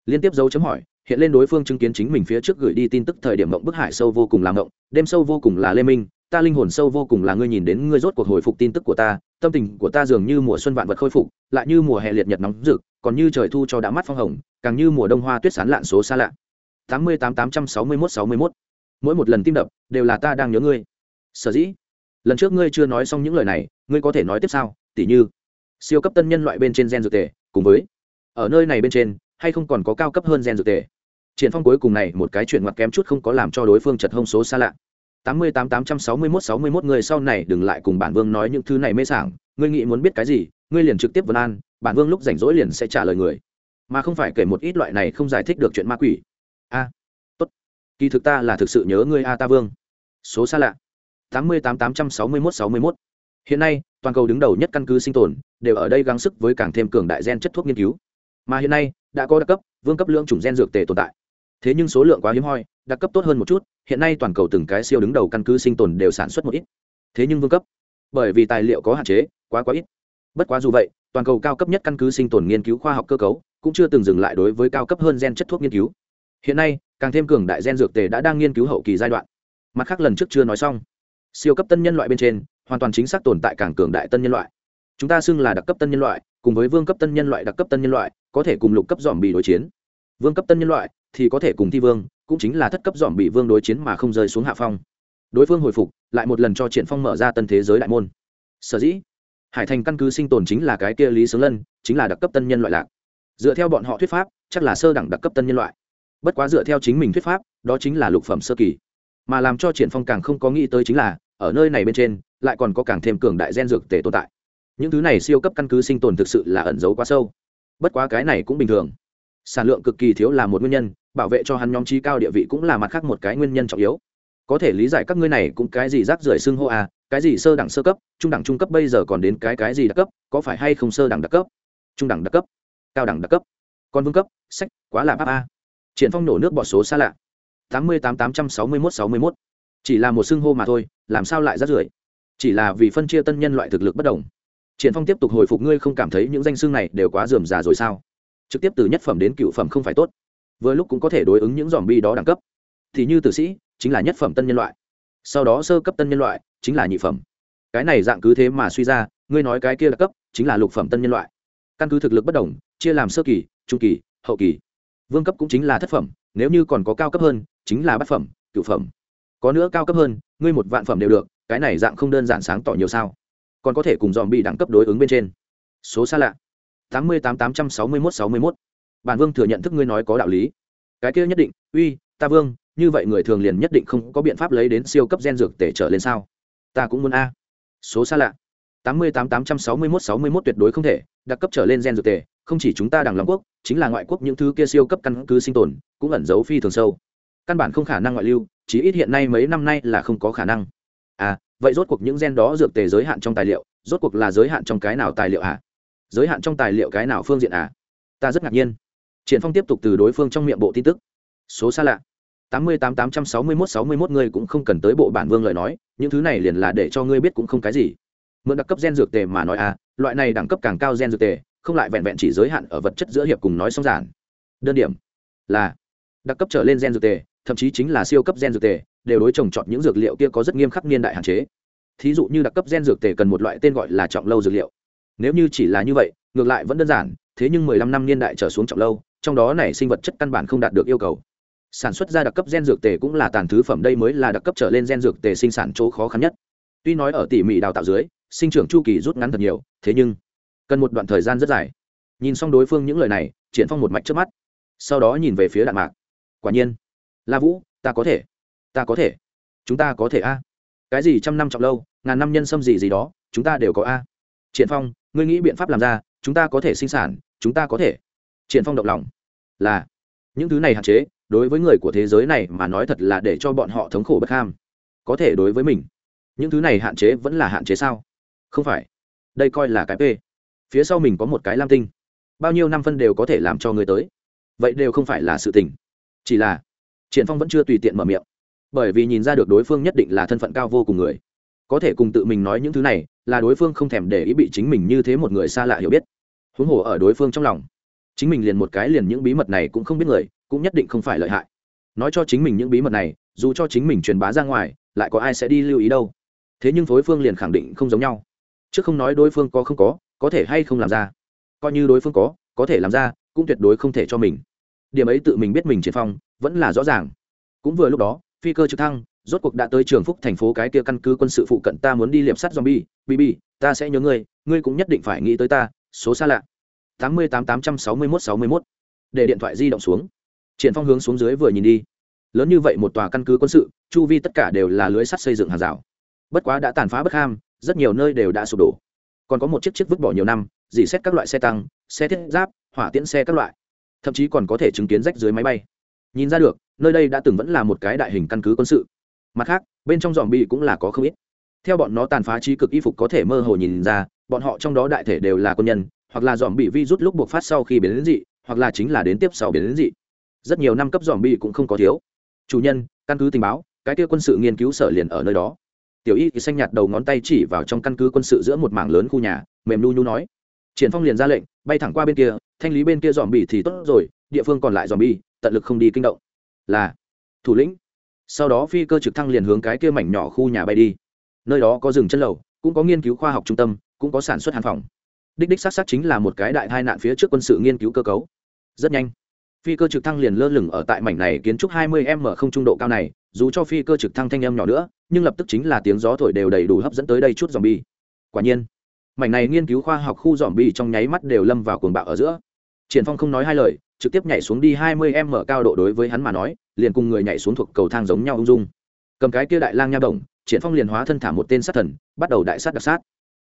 Liên tiếp dấu chấm hỏi, hiện lên đối phương chứng kiến chính mình phía trước gửi đi tin tức thời điểm mộng bức hải sâu vô cùng là mộng, đêm sâu vô cùng là lê minh, ta linh hồn sâu vô cùng là ngươi nhìn đến ngươi rốt cuộc hồi phục tin tức của ta, tâm tình của ta dường như mùa xuân vạn vật khôi phục, lại như mùa hè liệt nhật nóng rực, còn như trời thu cho đã mắt phong hồng, càng như mùa đông hoa tuyết sán lạn số xa lạ tám mươi tám tám trăm sáu mươi mốt sáu mươi mốt. Mỗi một lần tim đập đều là ta đang nhớ ngươi. Sở dĩ, lần trước ngươi chưa nói xong những lời này, ngươi có thể nói tiếp sao? Tỉ như, siêu cấp tân nhân loại bên trên gen dược tề, cùng với, ở nơi này bên trên, hay không còn có cao cấp hơn gen dược tề? Triển phong cuối cùng này một cái chuyện ngoặt kém chút không có làm cho đối phương chật hông số xa lạ. tám mươi tám tám trăm sáu mươi mốt sáu mươi mốt người sau này đừng lại cùng bản vương nói những thứ này mê sảng. Ngươi nghĩ muốn biết cái gì, ngươi liền trực tiếp vấn an, bản vương lúc rảnh rỗi liền sẽ trả lời người. Mà không phải kể một ít loại này không giải thích được chuyện ma quỷ a. Tốt. Kỳ thực ta là thực sự nhớ ngươi a ta vương. Số xa lạ. tám mươi tám tám trăm sáu mươi mốt sáu mươi mốt. Hiện nay, toàn cầu đứng đầu nhất căn cứ sinh tồn, đều ở đây gắng sức với càng thêm cường đại gen chất thuốc nghiên cứu. Mà hiện nay, đã có đặc cấp, vương cấp lượng chủng gen dược tề tồn tại. Thế nhưng số lượng quá hiếm hoi, đặc cấp tốt hơn một chút, hiện nay toàn cầu từng cái siêu đứng đầu căn cứ sinh tồn đều sản xuất một ít. Thế nhưng vương cấp, bởi vì tài liệu có hạn chế, quá quá ít. Bất quá dù vậy, toàn cầu cao cấp nhất căn cứ sinh tồn nghiên cứu khoa học cơ cấu cũng chưa từng dừng lại đối với cao cấp hơn gen chất thuốc nghiên cứu hiện nay, càng thêm cường đại gen dược tề đã đang nghiên cứu hậu kỳ giai đoạn. Mặt khác lần trước chưa nói xong. Siêu cấp tân nhân loại bên trên, hoàn toàn chính xác tồn tại càng cường đại tân nhân loại. Chúng ta xưng là đặc cấp tân nhân loại, cùng với vương cấp tân nhân loại đặc cấp tân nhân loại, có thể cùng lục cấp dòm bị đối chiến. Vương cấp tân nhân loại thì có thể cùng thi vương, cũng chính là thất cấp dòm bị vương đối chiến mà không rơi xuống hạ phong. Đối phương hồi phục, lại một lần cho triển phong mở ra tân thế giới đại môn. Sở dĩ, hải thành căn cứ sinh tồn chính là cái kia lý sướng lân, chính là đặc cấp tân nhân loại lạc. Dựa theo bọn họ thuyết pháp, chắc là sơ đẳng đặc cấp tân nhân loại bất quá dựa theo chính mình thuyết pháp, đó chính là lục phẩm sơ kỳ. Mà làm cho triển phong càng không có nghĩ tới chính là, ở nơi này bên trên, lại còn có càng thêm cường đại gen dược tề tồn tại. Những thứ này siêu cấp căn cứ sinh tồn thực sự là ẩn giấu quá sâu. Bất quá cái này cũng bình thường. Sản lượng cực kỳ thiếu là một nguyên nhân, bảo vệ cho hắn nhóm trí cao địa vị cũng là mặt khác một cái nguyên nhân trọng yếu. Có thể lý giải các ngươi này cũng cái gì rác rưởi xương hô à cái gì sơ đẳng sơ cấp, trung đẳng trung cấp bây giờ còn đến cái cái gì đặc cấp, có phải hay không sơ đẳng đặc cấp? Trung đẳng đặc cấp, cao đẳng đặc cấp còn vương cấp, sách, quá là áp a triển phong nổ nước bỏ số xa lạ. tám mươi tám tám trăm sáu mươi mốt sáu mươi mốt. Chỉ là một xưng hô mà thôi, làm sao lại rát rưởi? Chỉ là vì phân chia tân nhân loại thực lực bất đồng. Triển phong tiếp tục hồi phục ngươi không cảm thấy những danh xưng này đều quá dườm già rồi sao? Trực tiếp từ nhất phẩm đến cựu phẩm không phải tốt. Vừa lúc cũng có thể đối ứng những dòm bi đó đẳng cấp. Thì như tử sĩ, chính là nhất phẩm tân nhân loại. Sau đó sơ cấp tân nhân loại, chính là nhị phẩm. Cái này dạng cứ thế mà suy ra, ngươi nói cái kia là cấp, chính là lục phẩm tân nhân loại. Căn cứ thực lực bất đồng, chia làm sơ kỳ, trung kỳ, hậu kỳ vương cấp cũng chính là thất phẩm, nếu như còn có cao cấp hơn, chính là bát phẩm cựu phẩm. Có nữa cao cấp hơn, ngươi một vạn phẩm đều được, cái này dạng không đơn giản sáng tỏ nhiều sao. Còn có thể cùng dòm bị đẳng cấp đối ứng bên trên. Số xa lạ. Tám mươi tám tám trăm sáu mươi mốt sáu mươi mốt. Bản vương thừa nhận thức ngươi nói có đạo lý. Cái kia nhất định, uy, ta vương, như vậy người thường liền nhất định không có biện pháp lấy đến siêu cấp gen dược tể trở lên sao? Ta cũng muốn a. Số xa lạ tám mươi tám tám trăm sáu mươi mốt sáu mươi mốt tuyệt đối không thể đặc cấp trở lên gen dược tề, không chỉ chúng ta đằng lòng quốc, chính là ngoại quốc những thứ kia siêu cấp căn cứ sinh tồn, cũng ẩn giấu phi thường sâu. Căn bản không khả năng ngoại lưu, chí ít hiện nay mấy năm nay là không có khả năng. À vậy rốt cuộc những gen đó dược tề giới hạn trong tài liệu, rốt cuộc là giới hạn trong cái nào tài liệu à? Giới hạn trong tài liệu cái nào phương diện à? Ta rất ngạc nhiên. Triển phong tiếp tục từ đối phương trong miệng bộ tin tức. Số xa lạ. tám mươi tám tám trăm sáu mươi mốt sáu mươi mốt ngươi cũng không cần tới bộ bản vương lời nói, những thứ này liền là để cho ngươi biết cũng không cái gì mượn đặc cấp gen dược tề mà nói à loại này đẳng cấp càng cao gen dược tề, không lại vẹn vẹn chỉ giới hạn ở vật chất giữa hiệp cùng nói song giản. Đơn điểm là, đặc cấp trở lên gen dược tề, thậm chí chính là siêu cấp gen dược tề, đều đối trồng chọn những dược liệu kia có rất nghiêm khắc niên đại hạn chế. Thí dụ như đặc cấp gen dược tề cần một loại tên gọi là trọng lâu dược liệu. Nếu như chỉ là như vậy, ngược lại vẫn đơn giản, thế nhưng mười lăm năm niên đại trở xuống trọng lâu, trong đó này sinh vật chất căn bản không đạt được yêu cầu. Sản xuất ra đặc cấp gen dược tề cũng là tàn thứ phẩm, đây mới là đặc cấp trở lên gen dược tề sinh sản chỗ khó khăn nhất. Tuy nói ở tỉ mỉ đào tạo dưới sinh trưởng chu kỳ rút ngắn thật nhiều, thế nhưng, cần một đoạn thời gian rất dài. Nhìn xong đối phương những lời này, triển phong một mạch trước mắt, sau đó nhìn về phía đạn mạc. Quả nhiên, la vũ, ta có thể, ta có thể, chúng ta có thể a. Cái gì trăm năm trọng lâu, ngàn năm nhân xâm gì gì đó, chúng ta đều có a. Triển phong, ngươi nghĩ biện pháp làm ra, chúng ta có thể sinh sản, chúng ta có thể. Triển phong động lòng, là, những thứ này hạn chế, đối với người của thế giới này mà nói thật là để cho bọn họ thống khổ bất ham. Có thể đối với mình, những thứ này hạn chế vẫn là hạn chế sao? Không phải. Đây coi là cái p. Phía sau mình có một cái lam tinh. Bao nhiêu năm phân đều có thể làm cho người tới. Vậy đều không phải là sự tình. Chỉ là, triển phong vẫn chưa tùy tiện mở miệng. Bởi vì nhìn ra được đối phương nhất định là thân phận cao vô cùng người. Có thể cùng tự mình nói những thứ này, là đối phương không thèm để ý bị chính mình như thế một người xa lạ hiểu biết. Huống hồ ở đối phương trong lòng, chính mình liền một cái liền những bí mật này cũng không biết người, cũng nhất định không phải lợi hại. Nói cho chính mình những bí mật này, dù cho chính mình truyền bá ra ngoài, lại có ai sẽ đi lưu ý đâu. Thế nhưng phối phương liền khẳng định không giống nhau chứ không nói đối phương có không có có thể hay không làm ra. Coi như đối phương có có thể làm ra, cũng tuyệt đối không thể cho mình. Điểm ấy tự mình biết mình triển phong, vẫn là rõ ràng. Cũng vừa lúc đó, phi cơ trực thăng, rốt cuộc đã tới trường phúc thành phố cái kia căn cứ quân sự phụ cận ta muốn đi liệp sắt zombie. Bb ta sẽ nhớ ngươi ngươi cũng nhất định phải nghĩ tới ta, số xa lạ. Tám mươi tám tám trăm sáu mươi mốt sáu mươi mốt. Để điện thoại di động xuống. Triển phong hướng xuống dưới vừa nhìn đi. Lớn như vậy một tòa căn cứ quân sự, chu vi tất cả đều là lưới sắt xây dựng hàng rào. Bất quá đã tàn phá bất ham rất nhiều nơi đều đã sụp đổ. Còn có một chiếc chiếc vứt bỏ nhiều năm, dì xét các loại xe tăng, xe thiết giáp, hỏa tiễn xe các loại. Thậm chí còn có thể chứng kiến rách dưới máy bay. Nhìn ra được, nơi đây đã từng vẫn là một cái đại hình căn cứ quân sự. Mặt khác, bên trong dòm bi cũng là có không ít. Theo bọn nó tàn phá trí cực y phục có thể mơ hồ nhìn ra, bọn họ trong đó đại thể đều là quân nhân, hoặc là dòm bị vi rút lúc buộc phát sau khi biến đến dị, hoặc là chính là đến tiếp sau biến đến dị. Rất nhiều năm cấp dòm bi cũng không có thiếu. Chủ nhân, căn cứ tình báo, cái kia quân sự nghiên cứu sở liền ở nơi đó tiểu y thì xanh nhạt đầu ngón tay chỉ vào trong căn cứ quân sự giữa một mảng lớn khu nhà, mềm nu nhu nói. Triển phong liền ra lệnh, bay thẳng qua bên kia, thanh lý bên kia dòm bì thì tốt rồi, địa phương còn lại dòm bì tận lực không đi kinh động. Là, thủ lĩnh. Sau đó phi cơ trực thăng liền hướng cái kia mảnh nhỏ khu nhà bay đi. Nơi đó có rừng chân lầu, cũng có nghiên cứu khoa học trung tâm, cũng có sản xuất hàn phòng. Đích đích xác xác chính là một cái đại tai nạn phía trước quân sự nghiên cứu cơ cấu. Rất nhanh, phi cơ trực thăng liền lơ lửng ở tại mảnh này kiến trúc 20 m không trung độ cao này, dù cho phi cơ trực thăng thanh âm nhỏ nữa nhưng lập tức chính là tiếng gió thổi đều đầy đủ hấp dẫn tới đây chút dòm bi quả nhiên, mảnh này nghiên cứu khoa học khu dòm bi trong nháy mắt đều lâm vào cuồng bạo ở giữa. Triển phong không nói hai lời, trực tiếp nhảy xuống đi 20 m cao độ đối với hắn mà nói, liền cùng người nhảy xuống thuộc cầu thang giống nhau ung dung. Cầm cái kia đại lang nha động triển phong liền hóa thân thả một tên sát thần, bắt đầu đại sát đặc sát.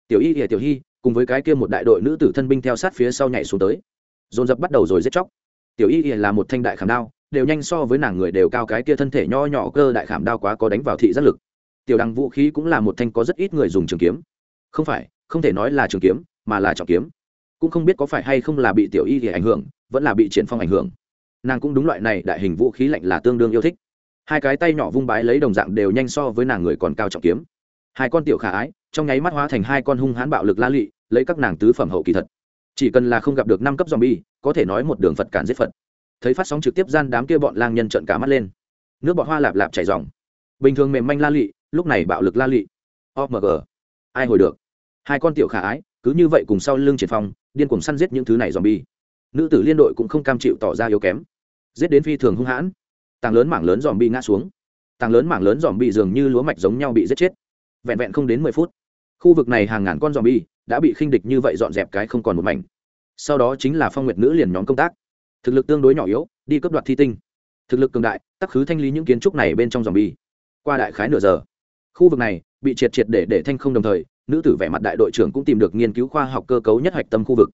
Tiểu y ỉa tiểu hy cùng với cái kia một đại đội nữ tử thân binh theo sát phía sau nhảy xuống tới. Dồn dập bắt đầu rồi giết chóc. Tiểu y ỉa là một thanh đại khảm đao, đều nhanh so với nàng người đều cao cái kia thân thể nho nhỏ cơ đại khảm đao quá có đánh vào thị giác lực tiểu đăng vũ khí cũng là một thanh có rất ít người dùng trường kiếm. Không phải, không thể nói là trường kiếm, mà là trọng kiếm. Cũng không biết có phải hay không là bị tiểu y thì ảnh hưởng, vẫn là bị triển phong ảnh hưởng. Nàng cũng đúng loại này, đại hình vũ khí lạnh là tương đương yêu thích. Hai cái tay nhỏ vung bái lấy đồng dạng đều nhanh so với nàng người còn cao trọng kiếm. Hai con tiểu khả ái, trong nháy mắt hóa thành hai con hung hãn bạo lực la lụy lấy các nàng tứ phẩm hậu kỳ thật. Chỉ cần là không gặp được năm cấp zombie, có thể nói một đường phật cản giết phật. Thấy phát sóng trực tiếp gian đám kia bọn lang nhân trợn cả mắt lên. Nước bọt hoa lạp lạp chảy ròng. bình thường mềm manh la lụy lúc này bạo lực la lị. Omg ai hồi được? Hai con tiểu khả ái, cứ như vậy cùng sau lưng triển phong, điên cuồng săn giết những thứ này zombie. Nữ tử liên đội cũng không cam chịu tỏ ra yếu kém. Giết đến phi thường hung hãn. Tàng lớn mảng lớn zombie ngã xuống. Tàng lớn mảng lớn zombie dường như lúa mạch giống nhau bị giết chết. Vẹn vẹn không đến mười phút, khu vực này hàng ngàn con zombie đã bị khinh địch như vậy dọn dẹp cái không còn một mảnh. Sau đó chính là phong nguyệt nữ liền nhóm công tác. Thực lực tương đối nhỏ yếu, đi cấp đoạt thi tinh. Thực lực cường đại, tắc khứ thanh lý những kiến trúc này bên trong zombie. Qua đại khái nửa giờ khu vực này bị triệt triệt để để thanh không đồng thời, nữ tử vẻ mặt đại đội trưởng cũng tìm được nghiên cứu khoa học cơ cấu nhất hạch tâm khu vực.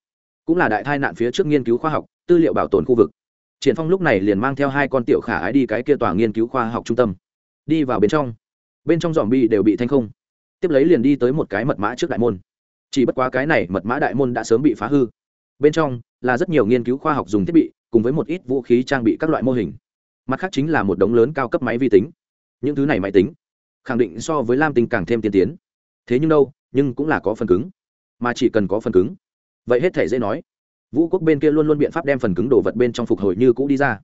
Cũng là đại tai nạn phía trước nghiên cứu khoa học, tư liệu bảo tồn khu vực. Triển phong lúc này liền mang theo hai con tiểu khả ái đi cái kia tòa nghiên cứu khoa học trung tâm. Đi vào bên trong. Bên trong dòm bi đều bị thanh không. Tiếp lấy liền đi tới một cái mật mã trước đại môn. Chỉ bất quá cái này mật mã đại môn đã sớm bị phá hư. Bên trong là rất nhiều nghiên cứu khoa học dùng thiết bị, cùng với một ít vũ khí trang bị các loại mô hình. Mặt khác chính là một đống lớn cao cấp máy vi tính. Những thứ này máy tính khẳng định so với lam tinh càng thêm tiên tiến. Thế nhưng đâu, nhưng cũng là có phần cứng. Mà chỉ cần có phần cứng, vậy hết thể dễ nói. Vũ quốc bên kia luôn luôn biện pháp đem phần cứng đồ vật bên trong phục hồi như cũ đi ra.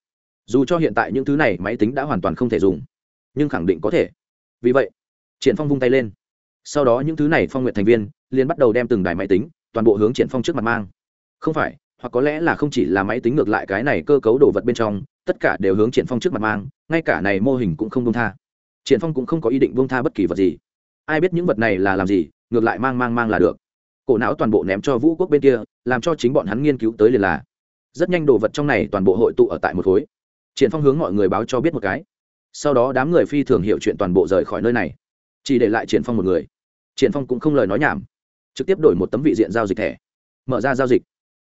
Dù cho hiện tại những thứ này máy tính đã hoàn toàn không thể dùng, nhưng khẳng định có thể. Vì vậy, triển phong vung tay lên. Sau đó những thứ này phong nguyện thành viên liền bắt đầu đem từng đài máy tính toàn bộ hướng triển phong trước mặt mang. Không phải, hoặc có lẽ là không chỉ là máy tính ngược lại cái này cơ cấu đồ vật bên trong, tất cả đều hướng triển phong trước mặt mang, ngay cả này mô hình cũng không đông tha triển phong cũng không có ý định buông tha bất kỳ vật gì. Ai biết những vật này là làm gì, ngược lại mang mang mang là được. Cổ não toàn bộ ném cho vũ quốc bên kia, làm cho chính bọn hắn nghiên cứu tới liền là. Rất nhanh đồ vật trong này toàn bộ hội tụ ở tại một khối. Triển phong hướng mọi người báo cho biết một cái. Sau đó đám người phi thường hiểu chuyện toàn bộ rời khỏi nơi này. Chỉ để lại triển phong một người. Triển phong cũng không lời nói nhảm. Trực tiếp đổi một tấm vị diện giao dịch thẻ. Mở ra giao dịch.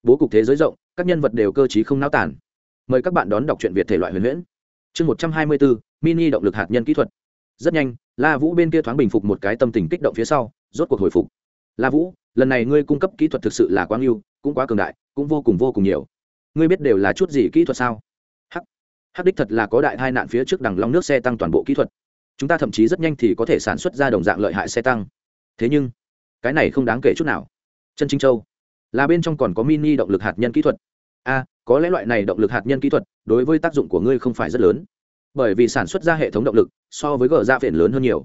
Bố cục thế giới rộng, các nhân vật đều cơ trí không náo tản mời các bạn đón đọc truyện việt thể loại huyền huyễn. Chương một trăm hai mươi bốn, mini động lực hạt nhân kỹ thuật rất nhanh, la vũ bên kia thoáng bình phục một cái tâm tình kích động phía sau, rốt cuộc hồi phục. La vũ, lần này ngươi cung cấp kỹ thuật thực sự là quá ngưu cũng quá cường đại, cũng vô cùng vô cùng nhiều. Ngươi biết đều là chút gì kỹ thuật sao? Hắc hắc đích thật là có đại hai nạn phía trước đằng long nước xe tăng toàn bộ kỹ thuật. Chúng ta thậm chí rất nhanh thì có thể sản xuất ra đồng dạng lợi hại xe tăng. Thế nhưng, cái này không đáng kể chút nào. Chân chính châu, là bên trong còn có mini động lực hạt nhân kỹ thuật. A có lẽ loại này động lực hạt nhân kỹ thuật, đối với tác dụng của ngươi không phải rất lớn bởi vì sản xuất ra hệ thống động lực, so với gờ dạ ra phiền lớn hơn nhiều.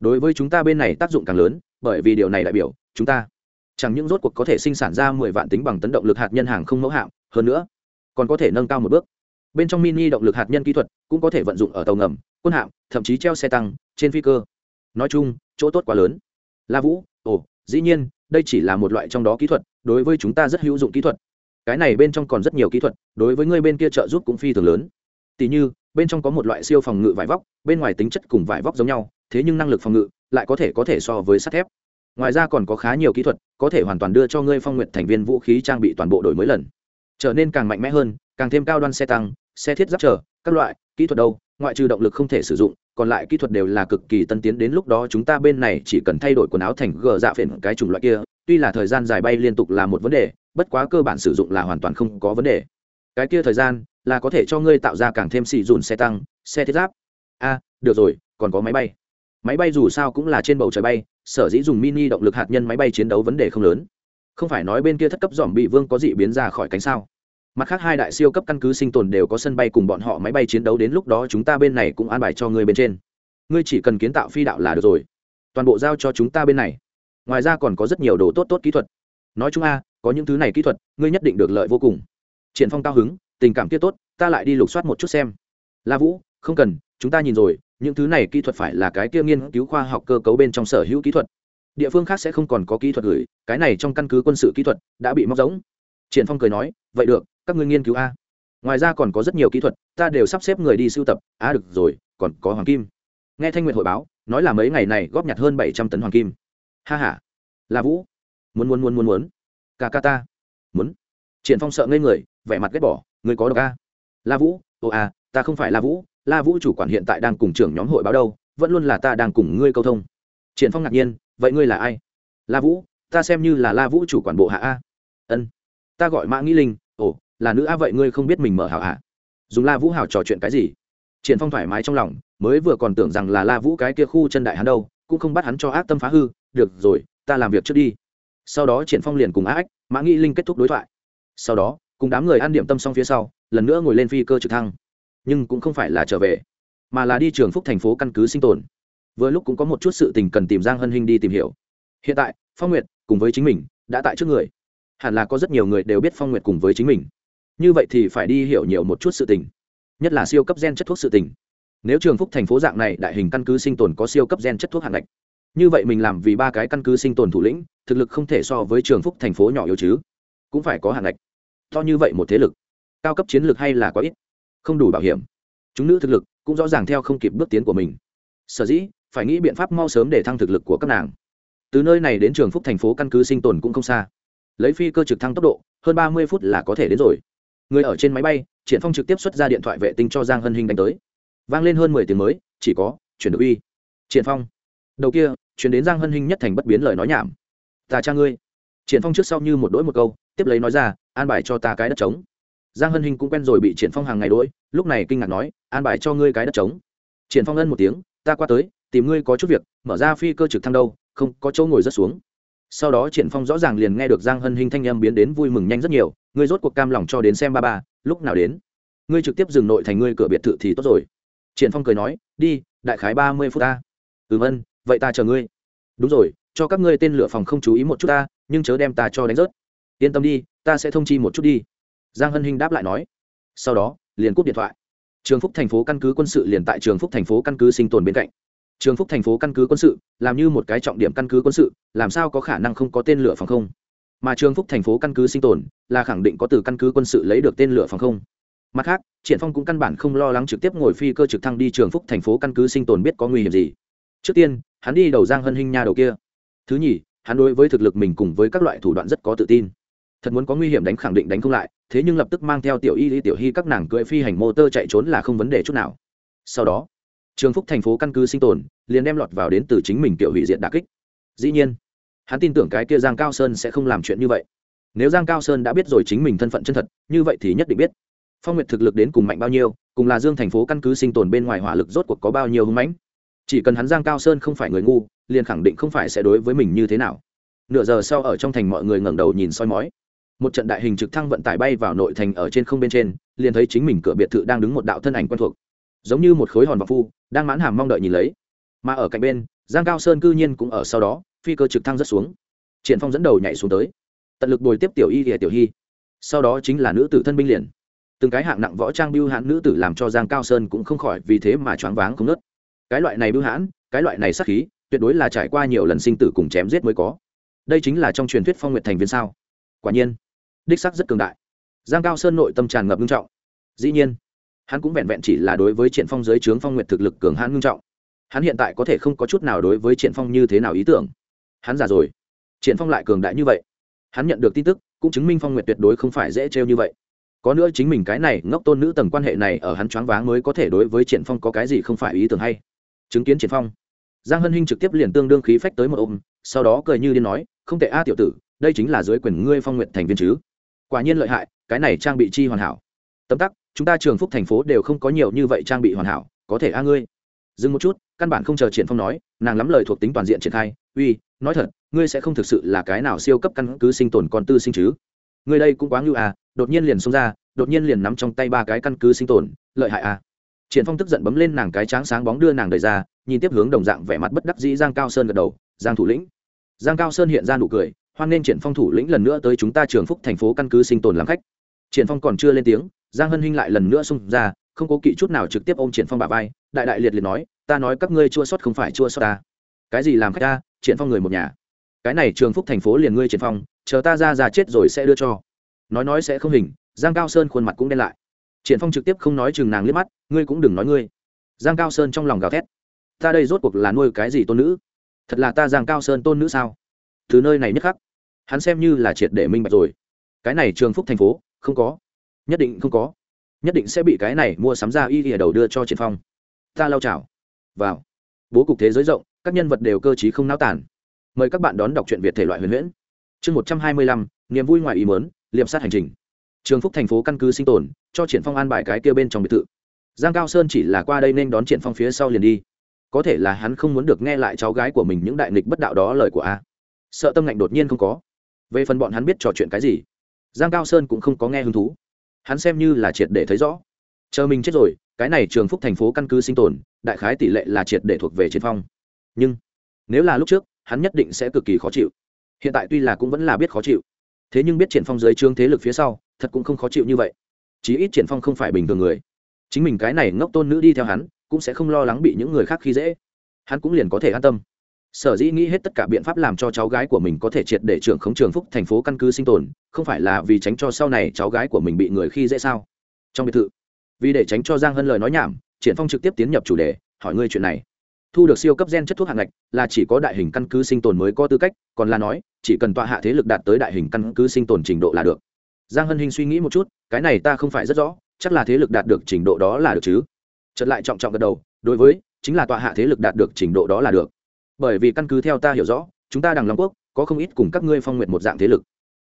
Đối với chúng ta bên này tác dụng càng lớn, bởi vì điều này đại biểu, chúng ta chẳng những rốt cuộc có thể sinh sản ra mười vạn tính bằng tấn động lực hạt nhân hàng không mẫu hạm, hơn nữa, còn có thể nâng cao một bước. Bên trong mini động lực hạt nhân kỹ thuật cũng có thể vận dụng ở tàu ngầm, quân hạm, thậm chí treo xe tăng, trên phi cơ. Nói chung, chỗ tốt quá lớn. La vũ, ồ, dĩ nhiên, đây chỉ là một loại trong đó kỹ thuật, đối với chúng ta rất hữu dụng kỹ thuật. Cái này bên trong còn rất nhiều kỹ thuật, đối với người bên kia trợ giúp cũng phi thường lớn. Tỷ như bên trong có một loại siêu phòng ngự vải vóc, bên ngoài tính chất cùng vải vóc giống nhau, thế nhưng năng lực phòng ngự lại có thể có thể so với sắt thép. Ngoài ra còn có khá nhiều kỹ thuật, có thể hoàn toàn đưa cho ngươi phong nguyện thành viên vũ khí trang bị toàn bộ đổi mới lần. Trở nên càng mạnh mẽ hơn, càng thêm cao đoan xe tăng, xe thiết giáp trở, các loại, kỹ thuật đâu, ngoại trừ động lực không thể sử dụng, còn lại kỹ thuật đều là cực kỳ tân tiến, đến lúc đó chúng ta bên này chỉ cần thay đổi quần áo thành gờ dạ phiền cái chủng loại kia, tuy là thời gian dài bay liên tục là một vấn đề, bất quá cơ bản sử dụng là hoàn toàn không có vấn đề. Cái kia thời gian là có thể cho ngươi tạo ra càng thêm xì dùn xe tăng, xe thiết giáp. A, được rồi, còn có máy bay. Máy bay dù sao cũng là trên bầu trời bay, sở dĩ dùng mini động lực hạt nhân máy bay chiến đấu vấn đề không lớn. Không phải nói bên kia thất cấp dòm bị vương có dị biến ra khỏi cánh sao. Mặt khác hai đại siêu cấp căn cứ sinh tồn đều có sân bay cùng bọn họ máy bay chiến đấu đến lúc đó chúng ta bên này cũng an bài cho ngươi bên trên. Ngươi chỉ cần kiến tạo phi đạo là được rồi. Toàn bộ giao cho chúng ta bên này. Ngoài ra còn có rất nhiều đồ tốt tốt kỹ thuật. Nói chung a, có những thứ này kỹ thuật, ngươi nhất định được lợi vô cùng. Triển phong cao hứng tình cảm kia tốt ta lại đi lục soát một chút xem. La vũ không cần chúng ta nhìn rồi những thứ này kỹ thuật phải là cái kia nghiên cứu khoa học cơ cấu bên trong sở hữu kỹ thuật. Địa phương khác sẽ không còn có kỹ thuật gửi cái này trong căn cứ quân sự kỹ thuật đã bị móc giống triển phong cười nói vậy được các ngươi nghiên cứu a. Ngoài ra còn có rất nhiều kỹ thuật ta đều sắp xếp người đi sưu tập. A à, được rồi còn có hoàng kim. Nghe thanh nguyện hội báo nói là mấy ngày này góp nhặt hơn bảy trăm tấn hoàng kim. Ha ha. Là vũ. Muốn muốn muốn muốn muốn. Ca ca ta. Muốn. Triển phong sợ ngây người vẻ mặt ghét bỏ người có độc a? La vũ ồ à ta không phải la vũ la vũ chủ quản hiện tại đang cùng trưởng nhóm hội báo đâu, vẫn luôn là ta đang cùng ngươi câu thông. Triển phong ngạc nhiên, vậy ngươi là ai? La vũ, ta xem như là la vũ chủ quản bộ hạ a. Ân. Ta gọi mã nghĩ linh, ồ, là nữ a vậy ngươi không biết mình mở hảo hạ dùng la vũ hảo trò chuyện cái gì? Triển phong thoải mái trong lòng, mới vừa còn tưởng rằng là la vũ cái kia khu chân đại hắn đâu, cũng không bắt hắn cho ác tâm phá hư, được rồi, ta làm việc trước đi. Sau đó triển phong liền cùng ác mã nghĩ linh kết thúc đối thoại. Sau đó cùng đám người ăn điểm tâm xong phía sau, lần nữa ngồi lên phi cơ trực thăng. Nhưng cũng không phải là trở về, mà là đi trường phúc thành phố căn cứ sinh tồn. Vừa lúc cũng có một chút sự tình cần tìm giang hân hinh đi tìm hiểu. Hiện tại, phong nguyệt cùng với chính mình đã tại trước người. Hẳn là có rất nhiều người đều biết phong nguyệt cùng với chính mình. Như vậy thì phải đi hiểu nhiều một chút sự tình, nhất là siêu cấp gen chất thuốc sự tình. Nếu trường phúc thành phố dạng này đại hình căn cứ sinh tồn có siêu cấp gen chất thuốc hạng ngạch, như vậy mình làm vì ba cái căn cứ sinh tồn thủ lĩnh, thực lực không thể so với trường phúc thành phố nhỏ yếu chứ. Cũng phải có hạng ngạch to như vậy một thế lực, cao cấp chiến lược hay là quá ít? Không đủ bảo hiểm. Chúng nữ thực lực cũng rõ ràng theo không kịp bước tiến của mình. Sở dĩ, phải nghĩ biện pháp mau sớm để thăng thực lực của các nàng. Từ nơi này đến trường phúc thành phố căn cứ sinh tồn cũng không xa. Lấy phi cơ trực thăng tốc độ, hơn ba mươi phút là có thể đến rồi. Người ở trên máy bay, triển phong trực tiếp xuất ra điện thoại vệ tinh cho giang hân hình đánh tới. Vang lên hơn mười tiếng mới, chỉ có, chuyển đổi uy. Triển phong. Đầu kia, chuyển đến giang hân hình nhất thành bất biến lời nói nhảm. Tà cha ngươi. Triển phong trước sau như một đỗi một câu tiếp lấy nói ra, an bài cho ta cái đất trống. Giang hân hinh cũng quen rồi bị triển phong hàng ngày đỗi lúc này kinh ngạc nói, an bài cho ngươi cái đất trống. Triển phong ân một tiếng, ta qua tới, tìm ngươi có chút việc, mở ra phi cơ trực thăng đâu, không có chỗ ngồi rất xuống. Sau đó triển phong rõ ràng liền nghe được giang hân hinh thanh âm biến đến vui mừng nhanh rất nhiều, ngươi rốt cuộc cam lòng cho đến xem ba ba, lúc nào đến? Ngươi trực tiếp dừng nội thành ngươi cửa biệt thự thì tốt rồi. Triển phong cười nói, đi, đại khái ba mươi phút ta. Ừ vân vậy ta chờ ngươi. Đúng rồi, cho các ngươi tên lửa phòng không chú ý một chút ta, nhưng chớ đem ta cho đánh rớt yên tâm đi, ta sẽ thông chi một chút đi. Giang hân hinh đáp lại nói. Sau đó, liền cúp điện thoại. Trường phúc thành phố căn cứ quân sự liền tại trường phúc thành phố căn cứ sinh tồn bên cạnh. Trường phúc thành phố căn cứ quân sự làm như một cái trọng điểm căn cứ quân sự, làm sao có khả năng không có tên lửa phòng không? Mà trường phúc thành phố căn cứ sinh tồn là khẳng định có từ căn cứ quân sự lấy được tên lửa phòng không. Mặt khác, triển phong cũng căn bản không lo lắng trực tiếp ngồi phi cơ trực thăng đi trường phúc thành phố căn cứ sinh tồn biết có nguy hiểm gì. Trước tiên, hắn đi đầu giang hân hinh nha đầu kia. Thứ nhì, hắn đối với thực lực mình cùng với các loại thủ đoạn rất có tự tin thật muốn có nguy hiểm đánh khẳng định đánh không lại, thế nhưng lập tức mang theo tiểu y lý, tiểu hy các nàng cưỡi phi hành mô tơ chạy trốn là không vấn đề chút nào. Sau đó, trường phúc thành phố căn cứ sinh tồn, liền đem lọt vào đến từ chính mình tiểu hủy diện đà kích. Dĩ nhiên, hắn tin tưởng cái kia giang cao sơn sẽ không làm chuyện như vậy. Nếu giang cao sơn đã biết rồi chính mình thân phận chân thật, như vậy thì nhất định biết. Phong nguyệt thực lực đến cùng mạnh bao nhiêu, cùng là dương thành phố căn cứ sinh tồn bên ngoài hỏa lực rốt cuộc có bao nhiêu hưng mãnh. Chỉ cần hắn giang cao sơn không phải người ngu, liền khẳng định không phải sẽ đối với mình như thế nào. Nửa giờ sau ở trong thành mọi người ngẩng đầu nhìn soi mói một trận đại hình trực thăng vận tải bay vào nội thành ở trên không bên trên, liền thấy chính mình cửa biệt thự đang đứng một đạo thân ảnh quen thuộc. Giống như một khối hòn vọng phu, đang mãn hàm mong đợi nhìn lấy. Mà ở cạnh bên, giang cao sơn cư nhiên cũng ở sau đó, phi cơ trực thăng rất xuống. Triển phong dẫn đầu nhảy xuống tới. Tận lực bồi tiếp tiểu y và tiểu hy. Sau đó chính là nữ tử thân binh liền. Từng cái hạng nặng võ trang biêu hãn nữ tử làm cho giang cao sơn cũng không khỏi vì thế mà choáng váng không nớt. Cái loại này biêu hãn, cái loại này sắc khí, tuyệt đối là trải qua nhiều lần sinh tử cùng chém giết mới có. Đây chính là trong truyền thuyết phong nguyệt thành viên sao? Quả nhiên, đích sắc rất cường đại. Giang cao sơn nội tâm tràn ngập nghiêm trọng. Dĩ nhiên, hắn cũng vẹn vẹn chỉ là đối với triển phong giới trướng phong nguyệt thực lực cường hãn nghiêm trọng. Hắn hiện tại có thể không có chút nào đối với triển phong như thế nào ý tưởng. Hắn già rồi, triển phong lại cường đại như vậy. Hắn nhận được tin tức, cũng chứng minh phong nguyệt tuyệt đối không phải dễ treo như vậy. Có nữa chính mình cái này ngốc tôn nữ tầng quan hệ này ở hắn choáng váng mới có thể đối với triển phong có cái gì không phải ý tưởng hay. Chứng kiến triển phong, giang hân hinh trực tiếp liền tương đương khí phách tới một ôm, sau đó cười như điên nói, không tệ a tiểu tử đây chính là dưới quyền ngươi phong nguyện thành viên chứ? Quả nhiên lợi hại, cái này trang bị chi hoàn hảo. Tấm tắc, chúng ta trường phúc thành phố đều không có nhiều như vậy trang bị hoàn hảo, có thể a ngươi? Dừng một chút, căn bản không chờ triển phong nói, nàng lắm lời thuộc tính toàn diện triển khai, uy, nói thật, ngươi sẽ không thực sự là cái nào siêu cấp căn cứ sinh tồn con tư sinh chứ? Ngươi đây cũng quá ngưu à đột nhiên liền xông ra, đột nhiên liền nắm trong tay ba cái căn cứ sinh tồn, lợi hại à? Triển phong tức giận bấm lên nàng cái tráng sáng bóng đưa nàng đẩy ra, nhìn tiếp hướng đồng dạng vẻ mặt bất đắc dĩ giang cao sơn gật đầu, giang thủ lĩnh. Giang cao sơn hiện ra nụ cười hoan nên triển phong thủ lĩnh lần nữa tới chúng ta trường phúc thành phố căn cứ sinh tồn làm khách. Triển phong còn chưa lên tiếng, giang hân hinh lại lần nữa xung ra, không cố kỵ chút nào trực tiếp ôm triển phong bả vai, đại đại liệt liệt nói, ta nói các ngươi chua sót không phải chua sót ta. Cái gì làm khách ta, triển phong người một nhà. Cái này trường phúc thành phố liền ngươi triển phong, chờ ta ra ra chết rồi sẽ đưa cho. Nói nói sẽ không hình, giang cao sơn khuôn mặt cũng đen lại. Triển phong trực tiếp không nói chừng nàng liếc mắt, ngươi cũng đừng nói ngươi. Giang cao sơn trong lòng gào thét, ta đây rốt cuộc là nuôi cái gì tôn nữ? Thật là ta giang cao sơn tôn nữ sao? Từ nơi này nhất khắc. Hắn xem như là triệt để minh bạch rồi. Cái này trường phúc thành phố, không có. Nhất định không có. Nhất định sẽ bị cái này mua sắm ra y ỉa đầu đưa cho triển phong. Ta lao chào vào. Bố cục thế giới rộng, các nhân vật đều cơ trí không náo tản mời các bạn đón đọc truyện việt thể loại huyền huyễn. Chương một trăm hai mươi lăm, niềm vui ngoài ý mớn liệm sát hành trình. Trường phúc thành phố căn cứ sinh tồn, cho triển phong an bài cái kia bên trong biệt thự. Giang cao sơn chỉ là qua đây nên đón triển phong phía sau liền đi. Có thể là hắn không muốn được nghe lại cháu gái của mình những đại nghịch bất đạo đó lời của a sợ tâm ngạnh đột nhiên không có. Về phần bọn hắn biết trò chuyện cái gì, giang cao sơn cũng không có nghe hứng thú. Hắn xem như là triệt để thấy rõ. Chờ mình chết rồi, cái này trường phúc thành phố căn cứ sinh tồn, đại khái tỷ lệ là triệt để thuộc về triển phong. Nhưng, nếu là lúc trước, hắn nhất định sẽ cực kỳ khó chịu. Hiện tại tuy là cũng vẫn là biết khó chịu. Thế nhưng biết triển phong dưới trương thế lực phía sau, thật cũng không khó chịu như vậy. Chí ít triển phong không phải bình thường người. Chính mình cái này ngốc tôn nữ đi theo hắn, cũng sẽ không lo lắng bị những người khác khi dễ. Hắn cũng liền có thể an tâm sở dĩ nghĩ hết tất cả biện pháp làm cho cháu gái của mình có thể triệt để trưởng khống trường phúc thành phố căn cứ sinh tồn, không phải là vì tránh cho sau này cháu gái của mình bị người khi dễ sao? Trong biệt thự, vì để tránh cho giang hân lời nói nhảm, triển phong trực tiếp tiến nhập chủ đề, hỏi ngươi chuyện này. Thu được siêu cấp gen chất thuốc hạng ngạch là chỉ có đại hình căn cứ sinh tồn mới có tư cách, còn là nói, chỉ cần tọa hạ thế lực đạt tới đại hình căn cứ sinh tồn trình độ là được. Giang hân hình suy nghĩ một chút, cái này ta không phải rất rõ, chắc là thế lực đạt được trình độ đó là được chứ? Chật lại trọng trọng gật đầu, đối với, chính là tọa hạ thế lực đạt được trình độ đó là được bởi vì căn cứ theo ta hiểu rõ, chúng ta đằng long quốc có không ít cùng các ngươi phong nguyện một dạng thế lực.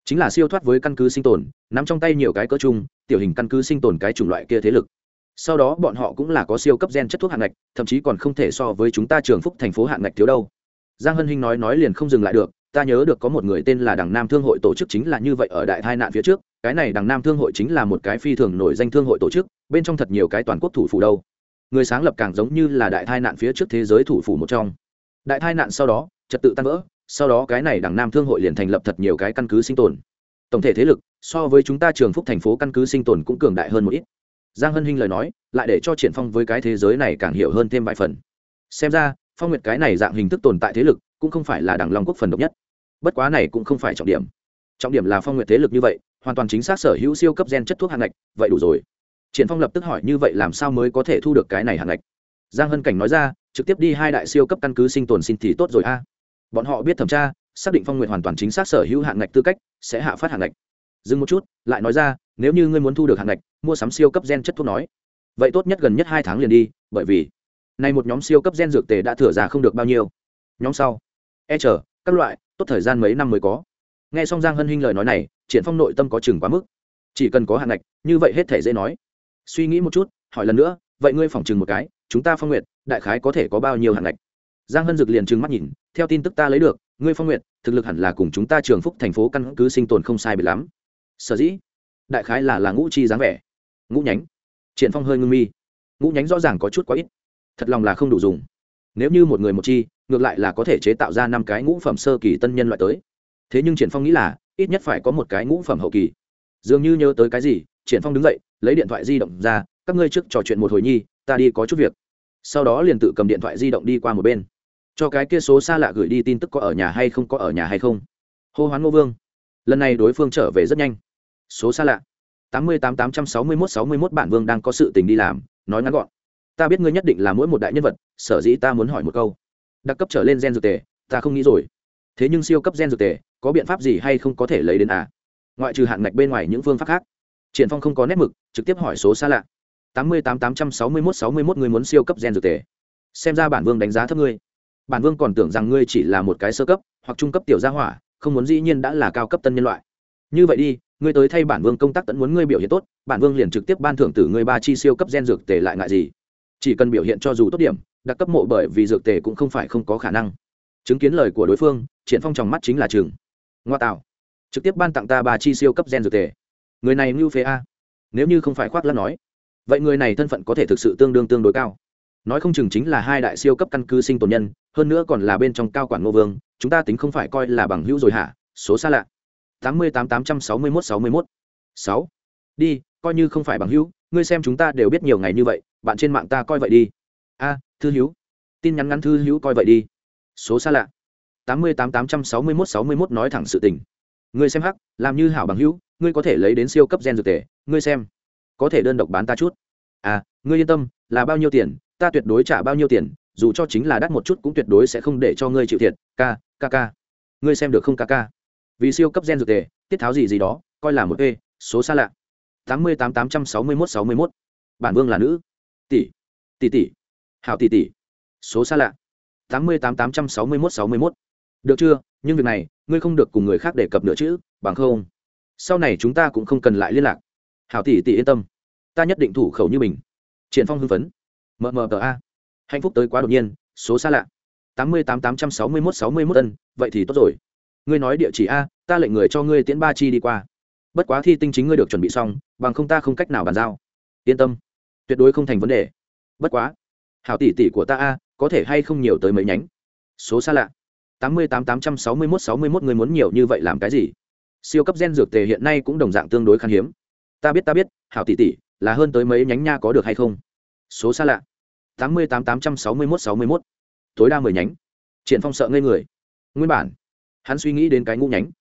Chính là siêu thoát với căn cứ sinh tồn, nắm trong tay nhiều cái cỡ chung, tiểu hình căn cứ sinh tồn cái chủng loại kia thế lực. Sau đó bọn họ cũng là có siêu cấp gen chất thuốc hạng ngạch, thậm chí còn không thể so với chúng ta trường phúc thành phố hạng ngạch thiếu đâu. Giang hân hinh nói nói liền không dừng lại được, ta nhớ được có một người tên là đằng nam thương hội tổ chức chính là như vậy ở đại tai nạn phía trước, cái này đằng nam thương hội chính là một cái phi thường nổi danh thương hội tổ chức, bên trong thật nhiều cái toàn quốc thủ phủ đâu. Người sáng lập càng giống như là đại tai nạn phía trước thế giới thủ phủ một trong đại tai nạn sau đó, trật tự tan vỡ, sau đó cái này Đảng nam thương hội liền thành lập thật nhiều cái căn cứ sinh tồn. Tổng thể thế lực, so với chúng ta trường phúc thành phố căn cứ sinh tồn cũng cường đại hơn một ít. Giang hân hinh lời nói, lại để cho triển phong với cái thế giới này càng hiểu hơn thêm vài phần. Xem ra, phong nguyệt cái này dạng hình thức tồn tại thế lực, cũng không phải là đảng long quốc phần độc nhất. Bất quá này cũng không phải trọng điểm. Trọng điểm là phong nguyệt thế lực như vậy, hoàn toàn chính xác sở hữu siêu cấp gen chất thuốc hạng ngạch, vậy đủ rồi. Triển phong lập tức hỏi như vậy làm sao mới có thể thu được cái này hạng ngạch? Giang hân cảnh nói ra trực tiếp đi hai đại siêu cấp căn cứ sinh tồn xin thì tốt rồi a. Bọn họ biết thẩm tra, xác định phong nguyệt hoàn toàn chính xác sở hữu hạng ngạch tư cách, sẽ hạ phát hạng ngạch. Dừng một chút, lại nói ra, nếu như ngươi muốn thu được hạng ngạch, mua sắm siêu cấp gen chất thuốc nói. Vậy tốt nhất gần nhất hai tháng liền đi, bởi vì nay một nhóm siêu cấp gen dược tề đã thừa ra không được bao nhiêu. Nhóm sau. E chờ, các loại, tốt thời gian mấy năm mới có. Nghe xong giang hân hinh lời nói này, triển phong nội tâm có chừng quá mức. Chỉ cần có hạng ngạch, như vậy hết thể dễ nói. Suy nghĩ một chút, hỏi lần nữa vậy ngươi phỏng chừng một cái, chúng ta phong nguyệt, đại khái có thể có bao nhiêu hạn ngạch? Giang hân dực liền trừng mắt nhìn, theo tin tức ta lấy được, ngươi phong nguyệt, thực lực hẳn là cùng chúng ta trường phúc thành phố căn cứ sinh tồn không sai biệt lắm. Sở dĩ, đại khái là là ngũ chi dáng vẻ. Ngũ nhánh. Triển phong hơi ngưng mi. Ngũ nhánh rõ ràng có chút quá ít. Thật lòng là không đủ dùng. Nếu như một người một chi, ngược lại là có thể chế tạo ra năm cái ngũ phẩm sơ kỳ tân nhân loại tới. Thế nhưng triển phong nghĩ là, ít nhất phải có một cái ngũ phẩm hậu kỳ. Dường như nhớ tới cái gì, triển phong đứng dậy, lấy điện thoại di động ra các ngươi trước trò chuyện một hồi nhi, ta đi có chút việc. Sau đó liền tự cầm điện thoại di động đi qua một bên. Cho cái kia số xa lạ gửi đi tin tức có ở nhà hay không, có ở nhà hay không. Hô hoán ngô vương. Lần này đối phương trở về rất nhanh. Số xa lạ. tám mươi tám tám trăm sáu mươi mốt sáu mươi mốt bản vương đang có sự tình đi làm, nói ngắn gọn. Ta biết ngươi nhất định là mỗi một đại nhân vật, sở dĩ ta muốn hỏi một câu. Đặc cấp trở lên gen dược tề, ta không nghĩ rồi. Thế nhưng siêu cấp gen dược tề, có biện pháp gì hay không có thể lấy đến à? Ngoại trừ hạn ngạch bên ngoài những phương pháp khác. Triển phong không có nét mực, trực tiếp hỏi số xa lạ tám mươi tám tám trăm sáu mươi mốt sáu mươi mốt người muốn siêu cấp gen dược tề. Xem ra bản vương đánh giá thấp ngươi. Bản vương còn tưởng rằng ngươi chỉ là một cái sơ cấp hoặc trung cấp tiểu gia hỏa, không muốn dĩ nhiên đã là cao cấp tân nhân loại. Như vậy đi, ngươi tới thay bản vương công tác tận muốn ngươi biểu hiện tốt, bản vương liền trực tiếp ban thưởng tử ngươi ba chi siêu cấp gen dược tề lại ngại gì. Chỉ cần biểu hiện cho dù tốt điểm, đặc cấp mộ bởi vì dược tề cũng không phải không có khả năng. Chứng kiến lời của đối phương, triển phong trong mắt chính là trường ngoa tạo. Trực tiếp ban tặng ta ba chi siêu cấp gen dược tề. Người này như phế a. Nếu như không phải khoác lắc nói vậy người này thân phận có thể thực sự tương đương tương đối cao. Nói không chừng chính là hai đại siêu cấp căn cứ sinh tồn nhân, hơn nữa còn là bên trong cao quản ngô vương, chúng ta tính không phải coi là bằng hữu rồi hả? Số xa lạ. Tám mươi tám tám trăm sáu mươi mốt sáu mươi mốt. Sáu. Đi, coi như không phải bằng hữu, ngươi xem chúng ta đều biết nhiều ngày như vậy, bạn trên mạng ta coi vậy đi. A, thư hữu. Tin nhắn ngắn thư hữu coi vậy đi. Số xa lạ. Tám mươi tám tám trăm sáu mươi mốt sáu mươi mốt nói thẳng sự tình. Ngươi xem hắc, làm như hảo bằng hữu, ngươi có thể lấy đến siêu cấp gen dược tề, ngươi xem có thể đơn độc bán ta chút. À ngươi yên tâm là bao nhiêu tiền ta tuyệt đối trả bao nhiêu tiền dù cho chính là đắt một chút cũng tuyệt đối sẽ không để cho ngươi chịu thiệt. Ca, ca ca, ngươi xem được không ca ca? vì siêu cấp gen dược tề tiết tháo gì gì đó coi là một e số xa lạ. Tám mươi tám tám trăm sáu mươi mốt sáu mươi mốt. Bản vương là nữ. Tỷ. Tỷ tỷ. Hảo tỷ tỷ. Số xa lạ. Tám mươi tám tám trăm sáu mươi mốt sáu mươi mốt. Được chưa? Nhưng việc này ngươi không được cùng người khác đề cập nữa chứ bằng không. Sau này chúng ta cũng không cần lại liên lạc hảo tỷ tỷ yên tâm. Ta nhất định thủ khẩu như mình. Triển phong hưng phấn. Mờ mờ tờ a. Hạnh phúc tới quá đột nhiên, số xa lạ. tám mươi tám tám trăm sáu mươi mốt sáu mươi mốt ân, vậy thì tốt rồi. Ngươi nói địa chỉ a, ta lệnh người cho ngươi tiễn ba chi đi qua. Bất quá thi tinh chính ngươi được chuẩn bị xong, bằng không ta không cách nào bàn giao. Yên tâm. Tuyệt đối không thành vấn đề. Bất quá. Hảo tỷ tỷ của ta a, có thể hay không nhiều tới mấy nhánh? Số xa lạ. tám mươi tám tám trăm sáu mươi mốt sáu mươi mốt người muốn nhiều như vậy làm cái gì? Siêu cấp gen dược tề hiện nay cũng đồng dạng tương đối khan hiếm ta biết ta biết, hảo tỷ tỷ, là hơn tới mấy nhánh nha có được hay không? Số xa lạ. Tám mươi tám tám trăm sáu mươi mốt sáu mươi mốt. Tối đa mười nhánh. Triển phong sợ ngây người. Nguyên bản, hắn suy nghĩ đến cái ngũ nhánh.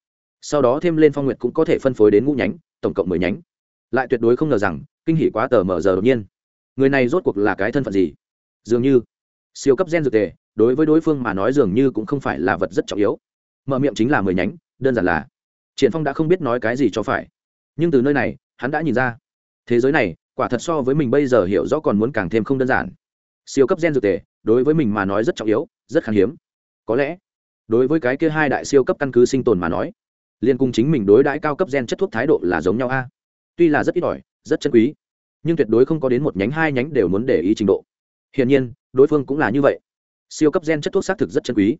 Sau đó thêm lên phong nguyệt cũng có thể phân phối đến ngũ nhánh, tổng cộng mười nhánh. Lại tuyệt đối không ngờ rằng, kinh hỉ quá tờ mở giờ đột nhiên. Người này rốt cuộc là cái thân phận gì? Dường như, siêu cấp gen dược tề, đối với đối phương mà nói dường như cũng không phải là vật rất trọng yếu. Mở miệng chính là mười nhánh, đơn giản là, triển phong đã không biết nói cái gì cho phải. Nhưng từ nơi này hắn đã nhìn ra. Thế giới này, quả thật so với mình bây giờ hiểu rõ còn muốn càng thêm không đơn giản. Siêu cấp gen dược tề, đối với mình mà nói rất trọng yếu, rất khan hiếm. Có lẽ, đối với cái kia hai đại siêu cấp căn cứ sinh tồn mà nói, liên cung chính mình đối đãi cao cấp gen chất thuốc thái độ là giống nhau a. Tuy là rất ít ỏi, rất chân quý, nhưng tuyệt đối không có đến một nhánh, hai nhánh đều muốn để ý trình độ. Hiển nhiên, đối phương cũng là như vậy. Siêu cấp gen chất thuốc xác thực rất chân quý,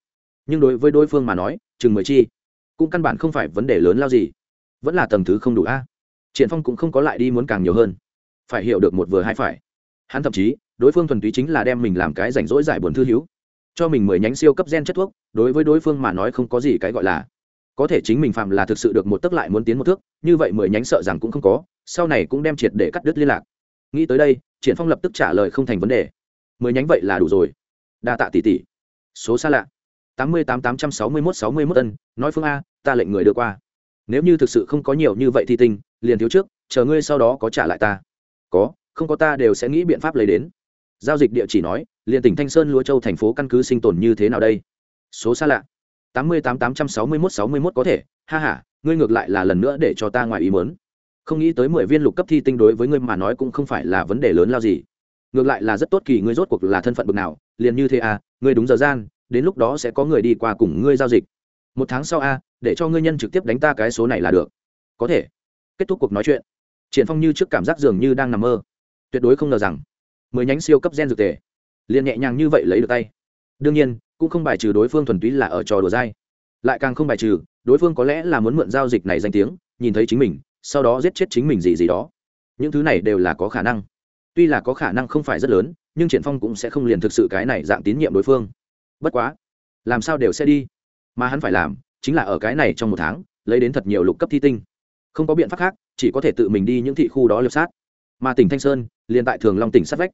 nhưng đối với đối phương mà nói, chừng mười chi, cũng căn bản không phải vấn đề lớn lao gì. Vẫn là tầng thứ không đủ a triển phong cũng không có lại đi muốn càng nhiều hơn. Phải hiểu được một vừa hai phải. Hắn thậm chí đối phương thuần túy chính là đem mình làm cái rảnh rỗi giải buồn thư hiếu, cho mình mười nhánh siêu cấp gen chất thuốc đối với đối phương mà nói không có gì cái gọi là. Có thể chính mình phạm là thực sự được một tấc lại muốn tiến một thước như vậy mười nhánh sợ rằng cũng không có sau này cũng đem triệt để cắt đứt liên lạc. Nghĩ tới đây triển phong lập tức trả lời không thành vấn đề. Mười nhánh vậy là đủ rồi. Đa tạ tỷ tỷ. Số xa lạ. Tám mươi tám tám trăm sáu mươi sáu mươi mốt ân nói phương a ta lệnh người đưa qua nếu như thực sự không có nhiều như vậy thì tinh, liền thiếu trước, chờ ngươi sau đó có trả lại ta. Có, không có ta đều sẽ nghĩ biện pháp lấy đến. Giao dịch địa chỉ nói, liền tỉnh thanh sơn lúa châu thành phố căn cứ sinh tồn như thế nào đây? Số xa lạ. Tám mươi tám tám trăm sáu mươi mốt sáu mươi mốt có thể. Ha h a ngươi ngược lại là lần nữa để cho ta ngoài ý mớn không nghĩ tới mười viên lục cấp thi tinh đối với ngươi mà nói cũng không phải là vấn đề lớn lao gì. Ngược lại là rất tốt kỳ ngươi rốt cuộc là thân phận bực nào, liền như thế à ngươi đúng giờ gian, đến lúc đó sẽ có người đi qua cùng ngươi giao dịch một tháng sau a, để cho ngươi nhân trực tiếp đánh ta cái số này là được. Có thể. Kết thúc cuộc nói chuyện. Triển phong như trước cảm giác dường như đang nằm mơ. Tuyệt đối không ngờ rằng, mười nhánh siêu cấp gen dược tề, liền nhẹ nhàng như vậy lấy được tay. Đương nhiên, cũng không bài trừ đối phương thuần túy là ở trò đùa dai. Lại càng không bài trừ, đối phương có lẽ là muốn mượn giao dịch này danh tiếng, nhìn thấy chính mình, sau đó giết chết chính mình gì gì đó. Những thứ này đều là có khả năng. Tuy là có khả năng không phải rất lớn, nhưng triển phong cũng sẽ không liền thực sự cái này dạng tín nhiệm đối phương. Bất quá, làm sao đều sẽ đi mà hắn phải làm chính là ở cái này trong một tháng lấy đến thật nhiều lục cấp thi tinh. Không có biện pháp khác, chỉ có thể tự mình đi những thị khu đó liệp sát mà tỉnh thanh sơn, liền tại thường long tỉnh sát vách.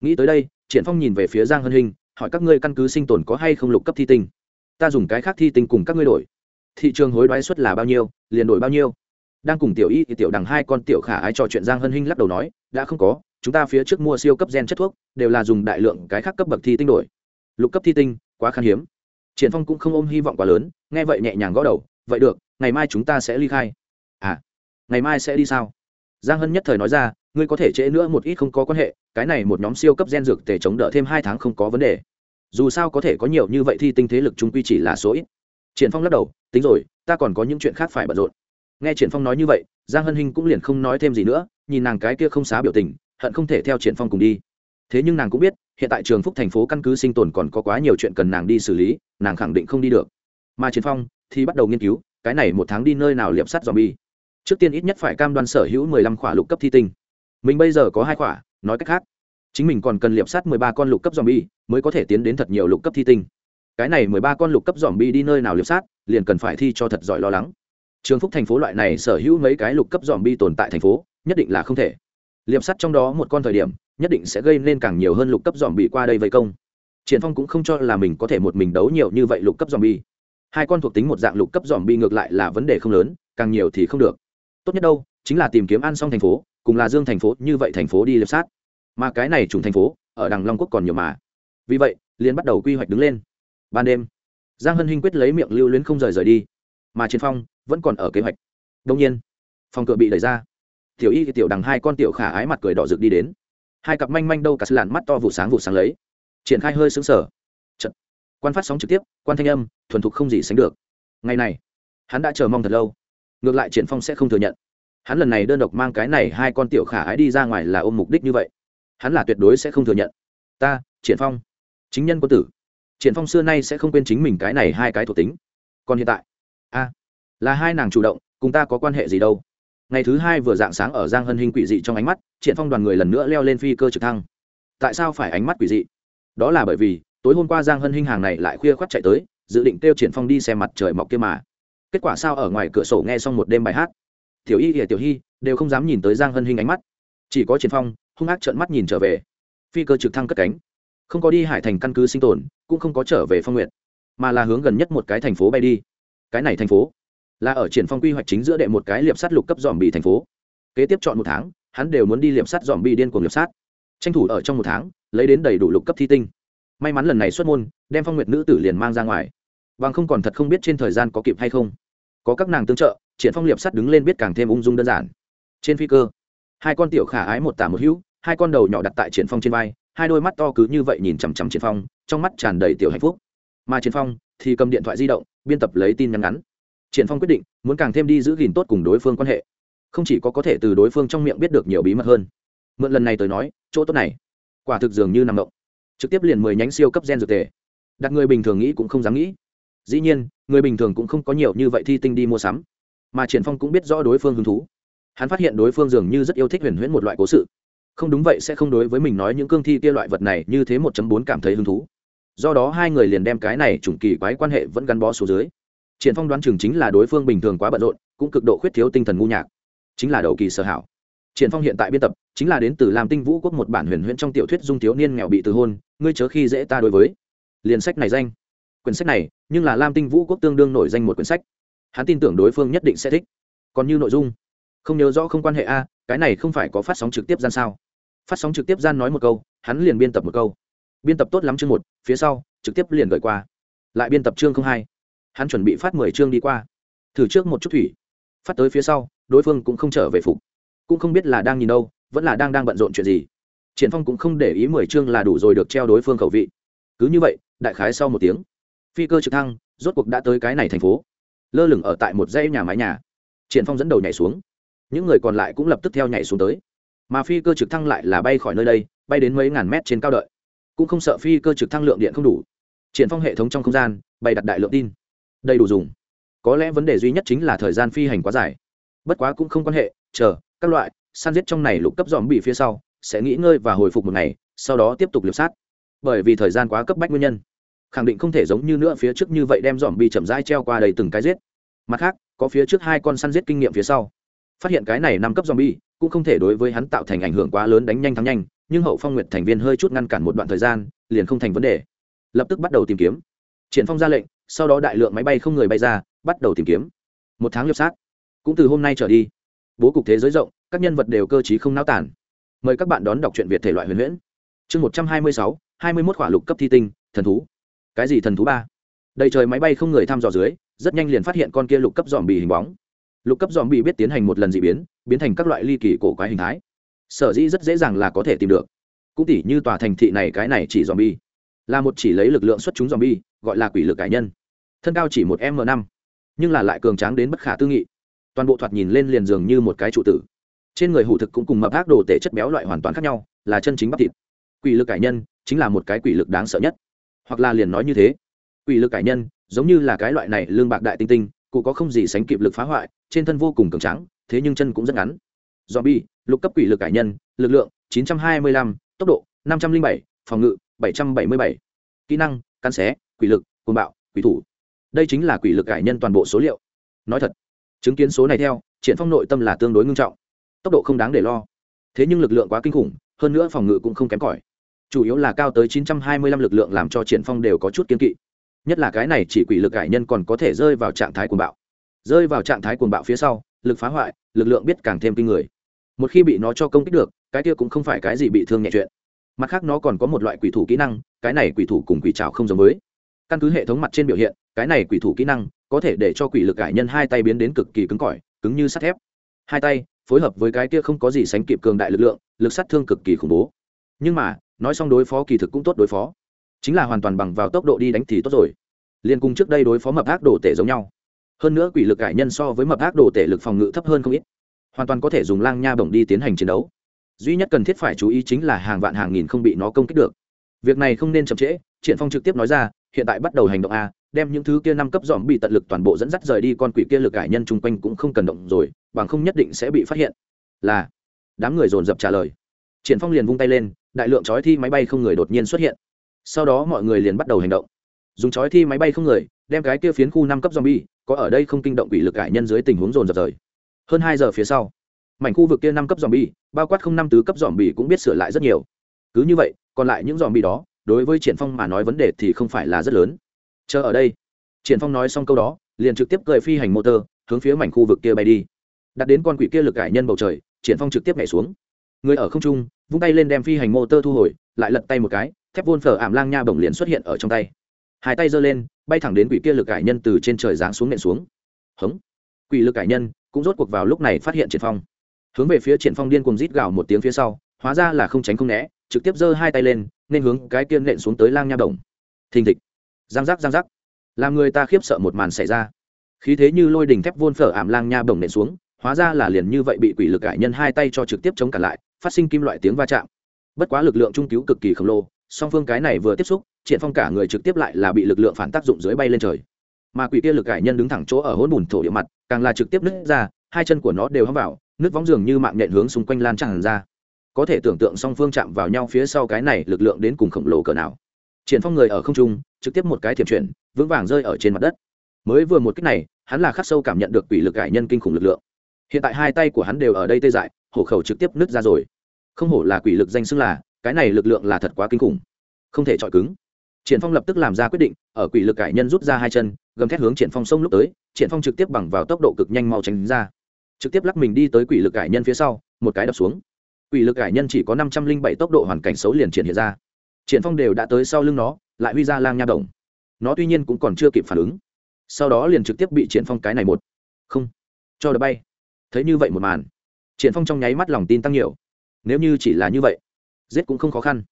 Nghĩ tới đây, triển phong nhìn về phía giang hân hình hỏi các ngươi căn cứ sinh tồn có hay không lục cấp thi tinh? Ta dùng cái khác thi tinh cùng các ngươi đổi. Thị trường hối đoái suất là bao nhiêu, liền đổi bao nhiêu. Đang cùng tiểu y, thì tiểu đằng hai con tiểu khả ái trò chuyện giang hân hinh lắc đầu nói, đã không có, chúng ta phía trước mua siêu cấp gen chất thuốc, đều là dùng đại lượng cái khác cấp bậc thi tinh đổi. Lục cấp thi tinh, quá khan hiếm triển phong cũng không ôm hy vọng quá lớn, nghe vậy nhẹ nhàng gõ đầu, vậy được, ngày mai chúng ta sẽ ly khai. À ngày mai sẽ đi sao? Giang hân nhất thời nói ra, ngươi có thể trễ nữa một ít không có quan hệ, cái này một nhóm siêu cấp gen dược để chống đỡ thêm hai tháng không có vấn đề. Dù sao có thể có nhiều như vậy thì tinh thế lực trung quy chỉ là số ít. Triển phong lắc đầu, tính rồi, ta còn có những chuyện khác phải bận rộn. Nghe triển phong nói như vậy, giang hân hinh cũng liền không nói thêm gì nữa, nhìn nàng cái kia không xá biểu tình, hận không thể theo triển phong cùng đi thế nhưng nàng cũng biết, hiện tại trường phúc thành phố căn cứ sinh tồn còn có quá nhiều chuyện cần nàng đi xử lý, nàng khẳng định không đi được. Mà chiến phong thì bắt đầu nghiên cứu, cái này một tháng đi nơi nào liệp sắt zombie. Trước tiên ít nhất phải cam đoan sở hữu mười lăm khỏa lục cấp thi tinh. Mình bây giờ có hai khỏa, nói cách khác, chính mình còn cần liệp sắt mười ba con lục cấp zombie mới có thể tiến đến thật nhiều lục cấp thi tinh. Cái này mười ba con lục cấp zombie đi nơi nào liệp sát liền cần phải thi cho thật giỏi lo lắng. Trường phúc thành phố loại này sở hữu mấy cái lục cấp zombie tồn tại thành phố, nhất định là không thể. Liệp sắt trong đó một con thời điểm nhất định sẽ gây nên càng nhiều hơn lục cấp dòm bị qua đây vây công. Triển phong cũng không cho là mình có thể một mình đấu nhiều như vậy lục cấp dòm bi hai con thuộc tính một dạng lục cấp dòm bi ngược lại là vấn đề không lớn, càng nhiều thì không được. Tốt nhất đâu, chính là tìm kiếm ăn xong thành phố, cùng là dương thành phố, như vậy thành phố đi lập sát. Mà cái này trùng thành phố, ở đằng long quốc còn nhiều mà. Vì vậy, liền bắt đầu quy hoạch đứng lên. Ban đêm, giang hân hinh quyết lấy miệng lưu luyến không rời rời đi. Mà triển phong vẫn còn ở kế hoạch. Đông nhiên, phòng cửa bị đẩy ra. Tiểu y, tiểu đằng hai con tiểu khả ái mặt cười đỏ rực đi đến hai cặp manh manh đâu cả sự làn mắt to vụ sáng vụ sáng lấy. Triển khai hơi xứng sở Chật. quan phát sóng trực tiếp, quan thanh âm, thuần thục không gì sánh được. Ngày này, hắn đã chờ mong thật lâu. Ngược lại triển phong sẽ không thừa nhận. Hắn lần này đơn độc mang cái này hai con tiểu khả ái đi ra ngoài là ôm mục đích như vậy. Hắn là tuyệt đối sẽ không thừa nhận. Ta, triển phong, chính nhân quân tử. Triển phong xưa nay sẽ không quên chính mình cái này hai cái thuộc tính. Còn hiện tại, a, là hai nàng chủ động, cùng ta có quan hệ gì đâu? Ngày thứ hai vừa dạng sáng ở giang hân hình quỷ dị trong ánh mắt triển phong đoàn người lần nữa leo lên phi cơ trực thăng. Tại sao phải ánh mắt quỷ dị? Đó là bởi vì, tối hôm qua giang hân hình hàng này lại khuya khoắt chạy tới, dự định kêu triển phong đi xem mặt trời mọc kia mà. Kết quả sao ở ngoài cửa sổ nghe xong một đêm bài hát? Tiểu y và tiểu hy, đều không dám nhìn tới giang hân hình ánh mắt. Chỉ có triển phong, hung ác trợn mắt nhìn trở về. Phi cơ trực thăng cất cánh. Không có đi hải thành căn cứ sinh tồn, cũng không có trở về phong nguyện mà là hướng gần nhất một cái thành phố bay đi. Cái này thành phố là ở triển phong quy hoạch chính giữa đệ một cái liệp sát lục cấp dòm bị thành phố. Kế tiếp chọn một tháng, hắn đều muốn đi liệp sát dòm bị điên cuồng liệp sát tranh thủ ở trong một tháng, lấy đến đầy đủ lục cấp thi tinh. May mắn lần này xuất môn, đem phong nguyệt nữ tử liền mang ra ngoài. Bằng không còn thật không biết trên thời gian có kịp hay không. Có các nàng tương trợ, triển phong liệp sắt đứng lên biết càng thêm ung dung đơn giản. Trên phi cơ, hai con tiểu khả ái một tả một hữu, hai con đầu nhỏ đặt tại triển phong trên vai, hai đôi mắt to cứ như vậy nhìn chằm chằm triển phong, trong mắt tràn đầy tiểu hạnh phúc. Mà triển phong thì cầm điện thoại di động, biên tập lấy tin nhắn ngắn triển phong quyết định, muốn càng thêm đi giữ gìn tốt cùng đối phương quan hệ. Không chỉ có có thể từ đối phương trong miệng biết được nhiều bí mật hơn. Mượn lần này tới nói, chỗ tốt này, quả thực dường như nằm động trực tiếp liền mười nhánh siêu cấp gen dược tề. Đặt người bình thường nghĩ cũng không dám nghĩ. Dĩ nhiên, người bình thường cũng không có nhiều như vậy thi tinh đi mua sắm. Mà triển phong cũng biết rõ đối phương hứng thú. Hắn phát hiện đối phương dường như rất yêu thích huyền huyễn một loại cố sự. Không đúng vậy sẽ không đối với mình nói những cương thi kia loại vật này như thế 1.4 cảm thấy hứng thú. Do đó hai người liền đem cái này trùng kỳ quái quan hệ vẫn gắn bó xuống dưới triển phong đoán chừng chính là đối phương bình thường quá bận rộn, cũng cực độ khuyết thiếu tinh thần ngu nhạc. Chính là đầu kỳ sở hảo. Triển phong hiện tại biên tập, chính là đến từ làm tinh vũ quốc một bản huyền huyễn trong tiểu thuyết dung thiếu niên nghèo bị từ hôn, ngươi chớ khi dễ ta đối với. Liền sách này danh. Quyển sách này, nhưng là lam tinh vũ quốc tương đương nổi danh một quyển sách. Hắn tin tưởng đối phương nhất định sẽ thích. Còn như nội dung. Không nhớ rõ không quan hệ a, cái này không phải có phát sóng trực tiếp gian sao? Phát sóng trực tiếp gian nói một câu, hắn liền biên tập một câu. Biên tập tốt lắm chương một, phía sau, trực tiếp liền gửi qua. Lại biên tập chương không hai hắn chuẩn bị phát mười chương đi qua. Thử trước một chút thủy. Phát tới phía sau, đối phương cũng không trở về phục. Cũng không biết là đang nhìn đâu, vẫn là đang đang bận rộn chuyện gì. Triển phong cũng không để ý mười chương là đủ rồi được treo đối phương khẩu vị. Cứ như vậy, đại khái sau một tiếng, phi cơ trực thăng, rốt cuộc đã tới cái này thành phố. Lơ lửng ở tại một dãy nhà mái nhà. Triển phong dẫn đầu nhảy xuống. Những người còn lại cũng lập tức theo nhảy xuống tới. Mà phi cơ trực thăng lại là bay khỏi nơi đây, bay đến mấy ngàn mét trên cao đợi. Cũng không sợ phi cơ trực thăng lượng điện không đủ. Triển phong hệ thống trong không gian bày đặt đại lượng tin đầy đủ dùng. Có lẽ vấn đề duy nhất chính là thời gian phi hành quá dài. Bất quá cũng không quan hệ, chờ, các loại, săn giết trong này lục cấp dòm bị phía sau, sẽ nghỉ ngơi và hồi phục một ngày, sau đó tiếp tục liệp sát. Bởi vì thời gian quá cấp bách nguyên nhân. Khẳng định không thể giống như nữa phía trước như vậy đem dòm bị chậm rãi treo qua đầy từng cái giết. Mặt khác, có phía trước hai con săn giết kinh nghiệm phía sau. Phát hiện cái này năm cấp dòm bi cũng không thể đối với hắn tạo thành ảnh hưởng quá lớn đánh nhanh thắng nhanh, nhưng hậu phong nguyệt thành viên hơi chút ngăn cản một đoạn thời gian, liền không thành vấn đề. Lập tức bắt đầu tìm kiếm. Triển phong ra lệnh sau đó đại lượng máy bay không người bay ra, bắt đầu tìm kiếm. Một tháng liệp sát. Cũng từ hôm nay trở đi, bố cục thế giới rộng, các nhân vật đều cơ t không náo tản mời các bạn đón đọc truyện việt thể loại huyền huyễn. Chương một trăm hai mươi sáu, hai mươi mốt khỏa lục cấp thi tinh, thần thú. Cái gì thần thú ba? Đầy trời máy bay không người thăm dò dưới, rất nhanh liền phát hiện con kia lục cấp dòm bì hình bóng. Lục cấp dòm bì biết tiến hành một lần d ị biến biến thành các loại ly kỳ cổ quái hình thái. Sở dĩ rất dễ dàng là có thể tìm được. Cũng tỉ như tòa thành thị này, cái này chỉ dòm bi là một chỉ lấy lực lượng xuất chúng zombie gọi là quỷ lực cải nhân. Thân cao chỉ một m năm nhưng là lại cường tráng đến bất khả tư nghị. Toàn bộ thoạt nhìn lên liền dường như một cái trụ tử. Trên người hủ thực cũng cùng mập ác đồ tể chất béo loại hoàn toàn khác nhau là chân chính bắp thịt. Quỷ lực cải nhân chính là một cái quỷ lực đáng sợ nhất. Hoặc là liền nói như thế quỷ lực cải nhân giống như là cái loại này lương bạc đại tinh tinh cụ có không gì sánh kịp lực phá hoại trên thân vô cùng cường tráng thế nhưng chân cũng rất ngắn. Zombie lục cấp quỷ lực cải nhân lực lượng 925, tốc độ 507, phòng ngự 777. kỹ năng, cắn xé, quỷ lực côn bạo, quỷ thủ. Đây chính là quỷ lực cải nhân toàn bộ số liệu. Nói thật, chứng kiến số này theo, triển phong nội tâm là tương đối ngưng trọng. Tốc độ không đáng để lo. Thế nhưng lực lượng quá kinh khủng, hơn nữa phòng ngự cũng không kém cỏi. Chủ yếu là cao tới 925 lực lượng làm cho triển phong đều có chút kiên kỵ. Nhất là cái này chỉ quỷ lực cải nhân còn có thể rơi vào trạng thái cuồng bạo. Rơi vào trạng thái cuồng bạo phía sau, lực phá hoại, lực lượng biết càng thêm kinh người. Một khi bị nó cho công kích được, cái kia cũng không phải cái gì bị thương nhẹ chuyện mặt khác nó còn có một loại quỷ thủ kỹ năng, cái này quỷ thủ cùng quỷ trào không giống với. Căn cứ hệ thống mặt trên biểu hiện, cái này quỷ thủ kỹ năng có thể để cho quỷ lực cải nhân hai tay biến đến cực kỳ cứng cỏi, cứng như sắt thép. Hai tay phối hợp với cái kia không có gì sánh kịp cường đại lực lượng, lực sát thương cực kỳ khủng bố. Nhưng mà, nói xong đối phó kỳ thực cũng tốt đối phó. Chính là hoàn toàn bằng vào tốc độ đi đánh thì tốt rồi. Liên cùng trước đây đối phó mập ác đồ tể giống nhau. Hơn nữa quỷ lực cải nhân so với mập ác đồ tể lực phòng ngự thấp hơn không ít. Hoàn toàn có thể dùng lang nha bổng đi tiến hành chiến đấu duy nhất cần thiết phải chú ý chính là hàng vạn hàng nghìn không bị nó công kích được. Việc này không nên chậm trễ, triện phong trực tiếp nói ra, hiện tại bắt đầu hành động a, đem những thứ kia năm cấp dòm bị tận lực toàn bộ dẫn dắt rời đi, con quỷ kia lực cải nhân chung quanh cũng không cần động rồi, bằng không nhất định sẽ bị phát hiện. Là, đám người dồn dập trả lời. Triển phong liền vung tay lên, đại lượng chói thi máy bay không người đột nhiên xuất hiện. Sau đó mọi người liền bắt đầu hành động. Dùng chói thi máy bay không người, đem cái kia phiến khu năm cấp zombie, có ở đây không kinh động quỷ lực cải nhân dưới tình huống dồn dập rời. Hơn hai giờ phía sau, mảnh khu vực kia năm cấp zombie bao quát không năm tứ cấp zombie cũng biết sửa lại rất nhiều. Cứ như vậy, còn lại những zombie đó, đối với triển phong mà nói vấn đề thì không phải là rất lớn. Chờ ở đây, triển phong nói xong câu đó, liền trực tiếp cười phi hành motor, hướng phía mảnh khu vực kia bay đi. Đặt đến con quỷ kia lực cải nhân bầu trời, triển phong trực tiếp nhảy xuống. Người ở không trung, vung tay lên đem phi hành motor thu hồi, lại lật tay một cái, thép vôn phở ảm lang nha bổng liền xuất hiện ở trong tay. Hai tay giơ lên, bay thẳng đến quỷ kia lực cải nhân từ trên trời giáng xuống nện xuống. Hống. Quỷ lực cải nhân cũng rốt cuộc vào lúc này phát hiện triển phong hướng về phía triển phong điên cuồng rít gào một tiếng phía sau, hóa ra là không tránh không né, trực tiếp giơ hai tay lên, nên hướng cái kiên nện xuống tới lang nha đồng. Thình thịch. Giang giác giang giác. Làm người ta khiếp sợ một màn xảy ra. Khí thế như lôi đình thép vôn phở ảm lang nha đồng nện xuống, hóa ra là liền như vậy bị quỷ lực cải nhân hai tay cho trực tiếp chống cả lại, phát sinh kim loại tiếng va chạm. Bất quá lực lượng trung cứu cực kỳ khổng lồ, song phương cái này vừa tiếp xúc, triển phong cả người trực tiếp lại là bị lực lượng phản tác dụng dưới bay lên trời. Mà quỷ kia lực cải nhân đứng thẳng chỗ ở hỗn bùn thổ địa mặt, càng là trực tiếp nứt ra, hai chân của nó đều hắm vào nước vóng dường như mạng nhện hướng xung quanh lan tràn ra. Có thể tưởng tượng song phương chạm vào nhau phía sau cái này lực lượng đến cùng khổng lồ cỡ nào. Triển phong người ở không trung, trực tiếp một cái thiểm chuyển, vững vàng rơi ở trên mặt đất. Mới vừa một cách này, hắn là khắc sâu cảm nhận được quỷ lực cải nhân kinh khủng lực lượng. Hiện tại hai tay của hắn đều ở đây tê dại, hổ khẩu trực tiếp nứt ra rồi. Không hổ là quỷ lực danh xưng là, cái này lực lượng là thật quá kinh khủng. Không thể chọi cứng. Triển phong lập tức làm ra quyết định, ở quỷ lực cải nhân rút ra hai chân, gầm thét hướng triển phong sông lúc tới, triển phong trực tiếp bằng vào tốc độ cực nhanh mau tránh ra trực tiếp lắc mình đi tới quỷ lực cải nhân phía sau, một cái đập xuống. Quỷ lực cải nhân chỉ có năm trăm linh bảy tốc độ hoàn cảnh xấu liền triển hiện ra. Triển phong đều đã tới sau lưng nó, lại huy ra lang nha đồng nó tuy nhiên cũng còn chưa kịp phản ứng. Sau đó liền trực tiếp bị triển phong cái này một. Không. Cho đỡ bay. Thấy như vậy một màn, triển phong trong nháy mắt lòng tin tăng nhiều. Nếu như chỉ là như vậy, giết cũng không khó khăn.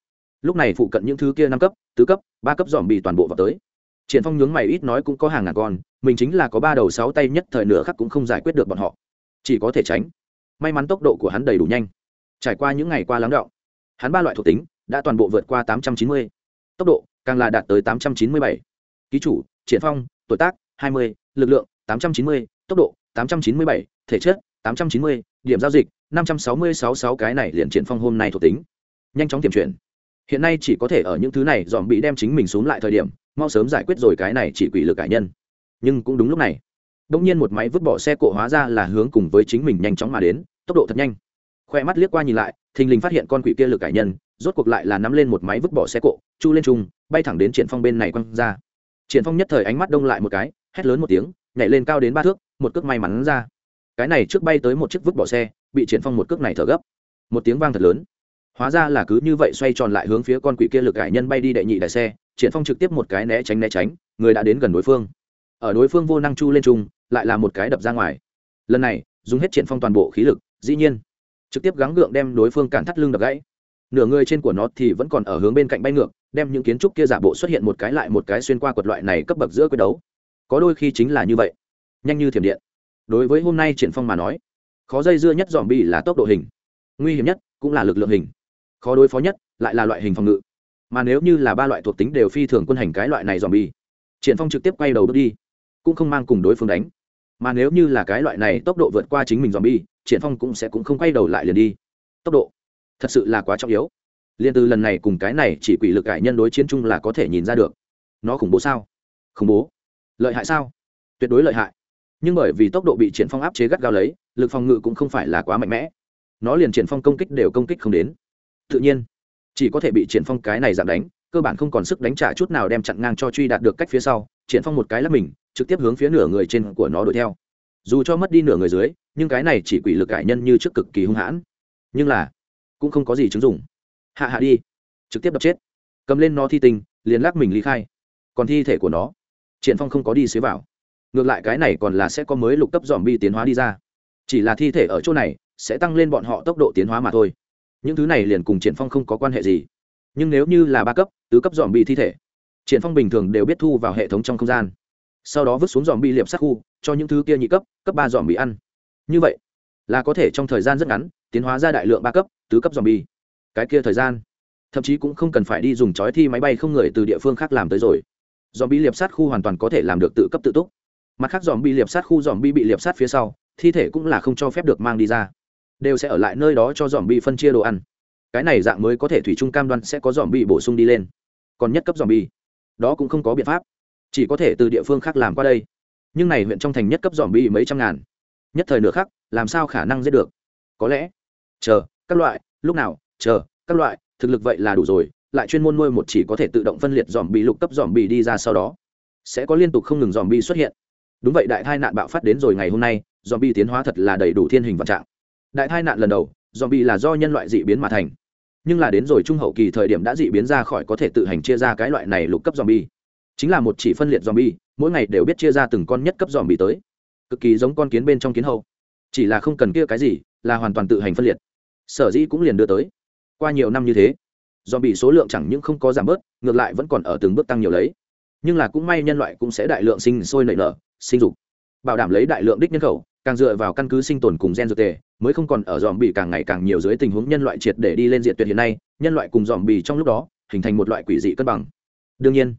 Lúc này phụ cận những thứ kia năm cấp, tứ cấp, ba cấp dòm bị toàn bộ vào tới. Triển phong nhướng mày ít nói cũng có hàng ngàn con, mình chính là có ba đầu sáu tay nhất thời nửa khắc cũng không giải quyết được bọn họ chỉ có thể tránh. May mắn tốc độ của hắn đầy đủ nhanh. Trải qua những ngày qua lắng đọng hắn ba loại thuộc tính đã toàn bộ vượt qua tám trăm chín mươi. Tốc độ càng là đạt tới tám trăm chín mươi bảy. Ký chủ, triển phong, tuổi tác hai mươi, lực lượng tám trăm chín mươi, tốc độ tám trăm chín mươi bảy, thể chất tám trăm chín mươi, điểm giao dịch năm trăm sáu mươi sáu sáu, cái này liền triển phong hôm nay thuộc tính. Nhanh chóng tiềm chuyển. Hiện nay chỉ có thể ở những thứ này dòm bị đem chính mình xuống lại thời điểm, mau sớm giải quyết rồi cái này chỉ quỷ lực cải nhân. Nhưng cũng đúng lúc này đông nhiên một máy vứt bỏ xe cộ hóa ra là hướng cùng với chính mình nhanh chóng mà đến, tốc độ thật nhanh. Khoe mắt liếc qua nhìn lại, thình lình phát hiện con quỷ kia lực cải nhân, rốt cuộc lại là nắm lên một máy vứt bỏ xe cộ, chu lên trung bay thẳng đến triển phong bên này quăng ra. Triển phong nhất thời ánh mắt đông lại một cái, hét lớn một tiếng, nhảy lên cao đến ba thước, một cước may mắn ra. Cái này trước bay tới một chiếc vứt bỏ xe, bị triển phong một cước này thở gấp. Một tiếng vang thật lớn. Hóa ra là cứ như vậy xoay tròn lại hướng phía con quỷ kia lực cải nhân bay đi đệ nhị đại xe, triển phong trực tiếp một cái né tránh né tránh, người đã đến gần đối phương ở đối phương vô năng chu lên trung lại là một cái đập ra ngoài. Lần này, dùng hết triển phong toàn bộ khí lực, dĩ nhiên, trực tiếp gắng gượng đem đối phương cản thắt lưng đập gãy. Nửa người trên của nó thì vẫn còn ở hướng bên cạnh bay ngược, đem những kiến trúc kia giả bộ xuất hiện một cái lại một cái xuyên qua quật loại này cấp bậc giữa quyết đấu. Có đôi khi chính là như vậy. Nhanh như thiểm điện. Đối với hôm nay triển phong mà nói, khó dây dưa nhất dòm bi là tốc độ hình. Nguy hiểm nhất cũng là lực lượng hình. Khó đối phó nhất lại là loại hình phòng ngự. Mà nếu như là ba loại thuộc tính đều phi thường quân hành cái loại này dòm bi, triển phong trực tiếp quay đầu bước đi cũng không mang cùng đối phương đánh. Mà nếu như là cái loại này tốc độ vượt qua chính mình dòm bi triển phong cũng sẽ cũng không quay đầu lại liền đi. Tốc độ thật sự là quá trọng yếu. Liên từ lần này cùng cái này chỉ quỷ lực cải nhân đối chiến chung là có thể nhìn ra được. Nó khủng bố sao? Khủng bố. Lợi hại sao? Tuyệt đối lợi hại. Nhưng bởi vì tốc độ bị triển phong áp chế gắt gao lấy, lực phòng ngự cũng không phải là quá mạnh mẽ. Nó liền triển phong công kích đều công kích không đến. Tự nhiên, chỉ có thể bị triển phong cái này giảm đánh, cơ bản không còn sức đánh trả chút nào đem chặn ngang cho truy đạt được cách phía sau. Triển phong một cái là mình trực tiếp hướng phía nửa người trên của nó đuổi theo. Dù cho mất đi nửa người dưới, nhưng cái này chỉ quỷ lực cải nhân như trước cực kỳ hung hãn. Nhưng là, cũng không có gì chứng dụng. Hạ hạ đi, trực tiếp đập chết. Cầm lên nó thi tinh liền lắc mình ly khai. Còn thi thể của nó, triển phong không có đi xế vào. Ngược lại cái này còn là sẽ có mới lục cấp dòm bi tiến hóa đi ra. Chỉ là thi thể ở chỗ này, sẽ tăng lên bọn họ tốc độ tiến hóa mà thôi. Những thứ này liền cùng triển phong không có quan hệ gì. Nhưng nếu như là ba cấp, tứ cấp dòm bi thi thể, triển phong bình thường đều biết thu vào hệ thống trong không gian sau đó vứt xuống dòm bi liệp sát khu, cho những thứ kia nhị cấp cấp ba dòm bị ăn. Như vậy, là có thể trong thời gian rất ngắn, tiến hóa ra đại lượng ba cấp, tứ cấp dòm bi. Cái kia thời gian, thậm chí cũng không cần phải đi dùng chói thi máy bay không người từ địa phương khác làm tới rồi. Dòm bi liệp sát khu hoàn toàn có thể làm được tự cấp tự túc. Mặt khác dòm bi liệp sát khu dòm bi bị liệp sát phía sau, thi thể cũng là không cho phép được mang đi ra. Đều sẽ ở lại nơi đó cho dòm bi phân chia đồ ăn. Cái này dạng mới có thể thủy chung cam đoan sẽ có dòm bi bổ sung đi lên. Còn nhất cấp dòm bi, đó cũng không có biện pháp chỉ có thể từ địa phương khác làm qua đây. Nhưng này huyện trong thành nhất cấp dòm bi mấy trăm ngàn. Nhất thời nửa khác làm sao khả năng giết được? Có lẽ, chờ, các loại, lúc nào, chờ, các loại, thực lực vậy là đủ rồi, lại chuyên môn nuôi một chỉ có thể tự động phân liệt dòm bị lục cấp dòm bị đi ra sau đó. Sẽ có liên tục không ngừng dòm bi xuất hiện. Đúng vậy, đại tai nạn bạo phát đến rồi ngày hôm nay dòm bi tiến hóa thật là đầy đủ thiên hình vạn trạng. Đại tai nạn lần đầu dòm bi là do nhân loại dị biến mà thành. Nhưng là đến rồi trung hậu kỳ thời điểm đã dị biến ra khỏi có thể tự hành chia ra cái loại này lục cấp zombie chính là một chỉ phân liệt zombie, mỗi ngày đều biết chia ra từng con nhất cấp zombie tới. Cực kỳ giống con kiến bên trong kiến hậu chỉ là không cần kia cái gì, là hoàn toàn tự hành phân liệt. Sở dĩ cũng liền đưa tới. Qua nhiều năm như thế, zombie số lượng chẳng những không có giảm bớt, ngược lại vẫn còn ở từng bước tăng nhiều lấy. Nhưng là cũng may nhân loại cũng sẽ đại lượng sinh sôi nảy nở, sinh dục. Bảo đảm lấy đại lượng đích nhân khẩu, càng dựa vào căn cứ sinh tồn cùng gen dược tề, mới không còn ở dòm bị càng ngày càng nhiều dưới tình huống nhân loại triệt để đi lên diện tuyệt hiện nay, nhân loại cùng dòm bì trong lúc đó, hình thành một loại quỷ dị cân bằng. Đương nhiên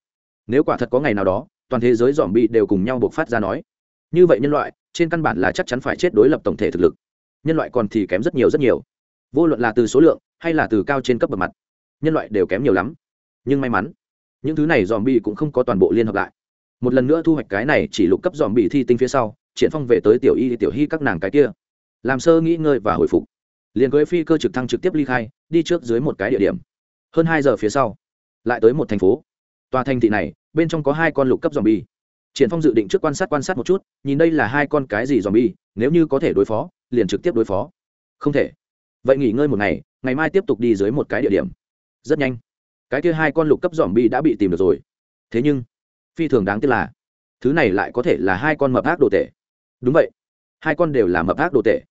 nếu quả thật có ngày nào đó, toàn thế giới dòm bị đều cùng nhau buộc phát ra nói. Như vậy nhân loại, trên căn bản là chắc chắn phải chết đối lập tổng thể thực lực. Nhân loại còn thì kém rất nhiều rất nhiều. Vô luận là từ số lượng, hay là từ cao trên cấp bậc mặt, nhân loại đều kém nhiều lắm. Nhưng may mắn, những thứ này dòm bị cũng không có toàn bộ liên hợp lại. Một lần nữa thu hoạch cái này chỉ lục cấp dòm bị thi tinh phía sau, triển phong về tới tiểu y, tiểu hy các nàng cái kia. Làm sơ nghĩ ngơi và hồi phục. Liền cưới phi cơ trực thăng trực tiếp ly khai, đi trước dưới một cái địa điểm. Hơn hai giờ phía sau, lại tới một thành phố tòa thành thị này, bên trong có hai con lục cấp dòm bi triển phong dự định trước quan sát quan sát một chút, nhìn đây là hai con cái gì dòm bi nếu như có thể đối phó, liền trực tiếp đối phó. Không thể. Vậy nghỉ ngơi một ngày ngày mai tiếp tục đi dưới một cái địa điểm. Rất nhanh. Cái kia hai con lục cấp dòm bi đã bị tìm được rồi. Thế nhưng, phi thường đáng tiếc là, thứ này lại có thể là hai con mập ác đồ tể. Đúng vậy. Hai con đều là mập ác đồ tể.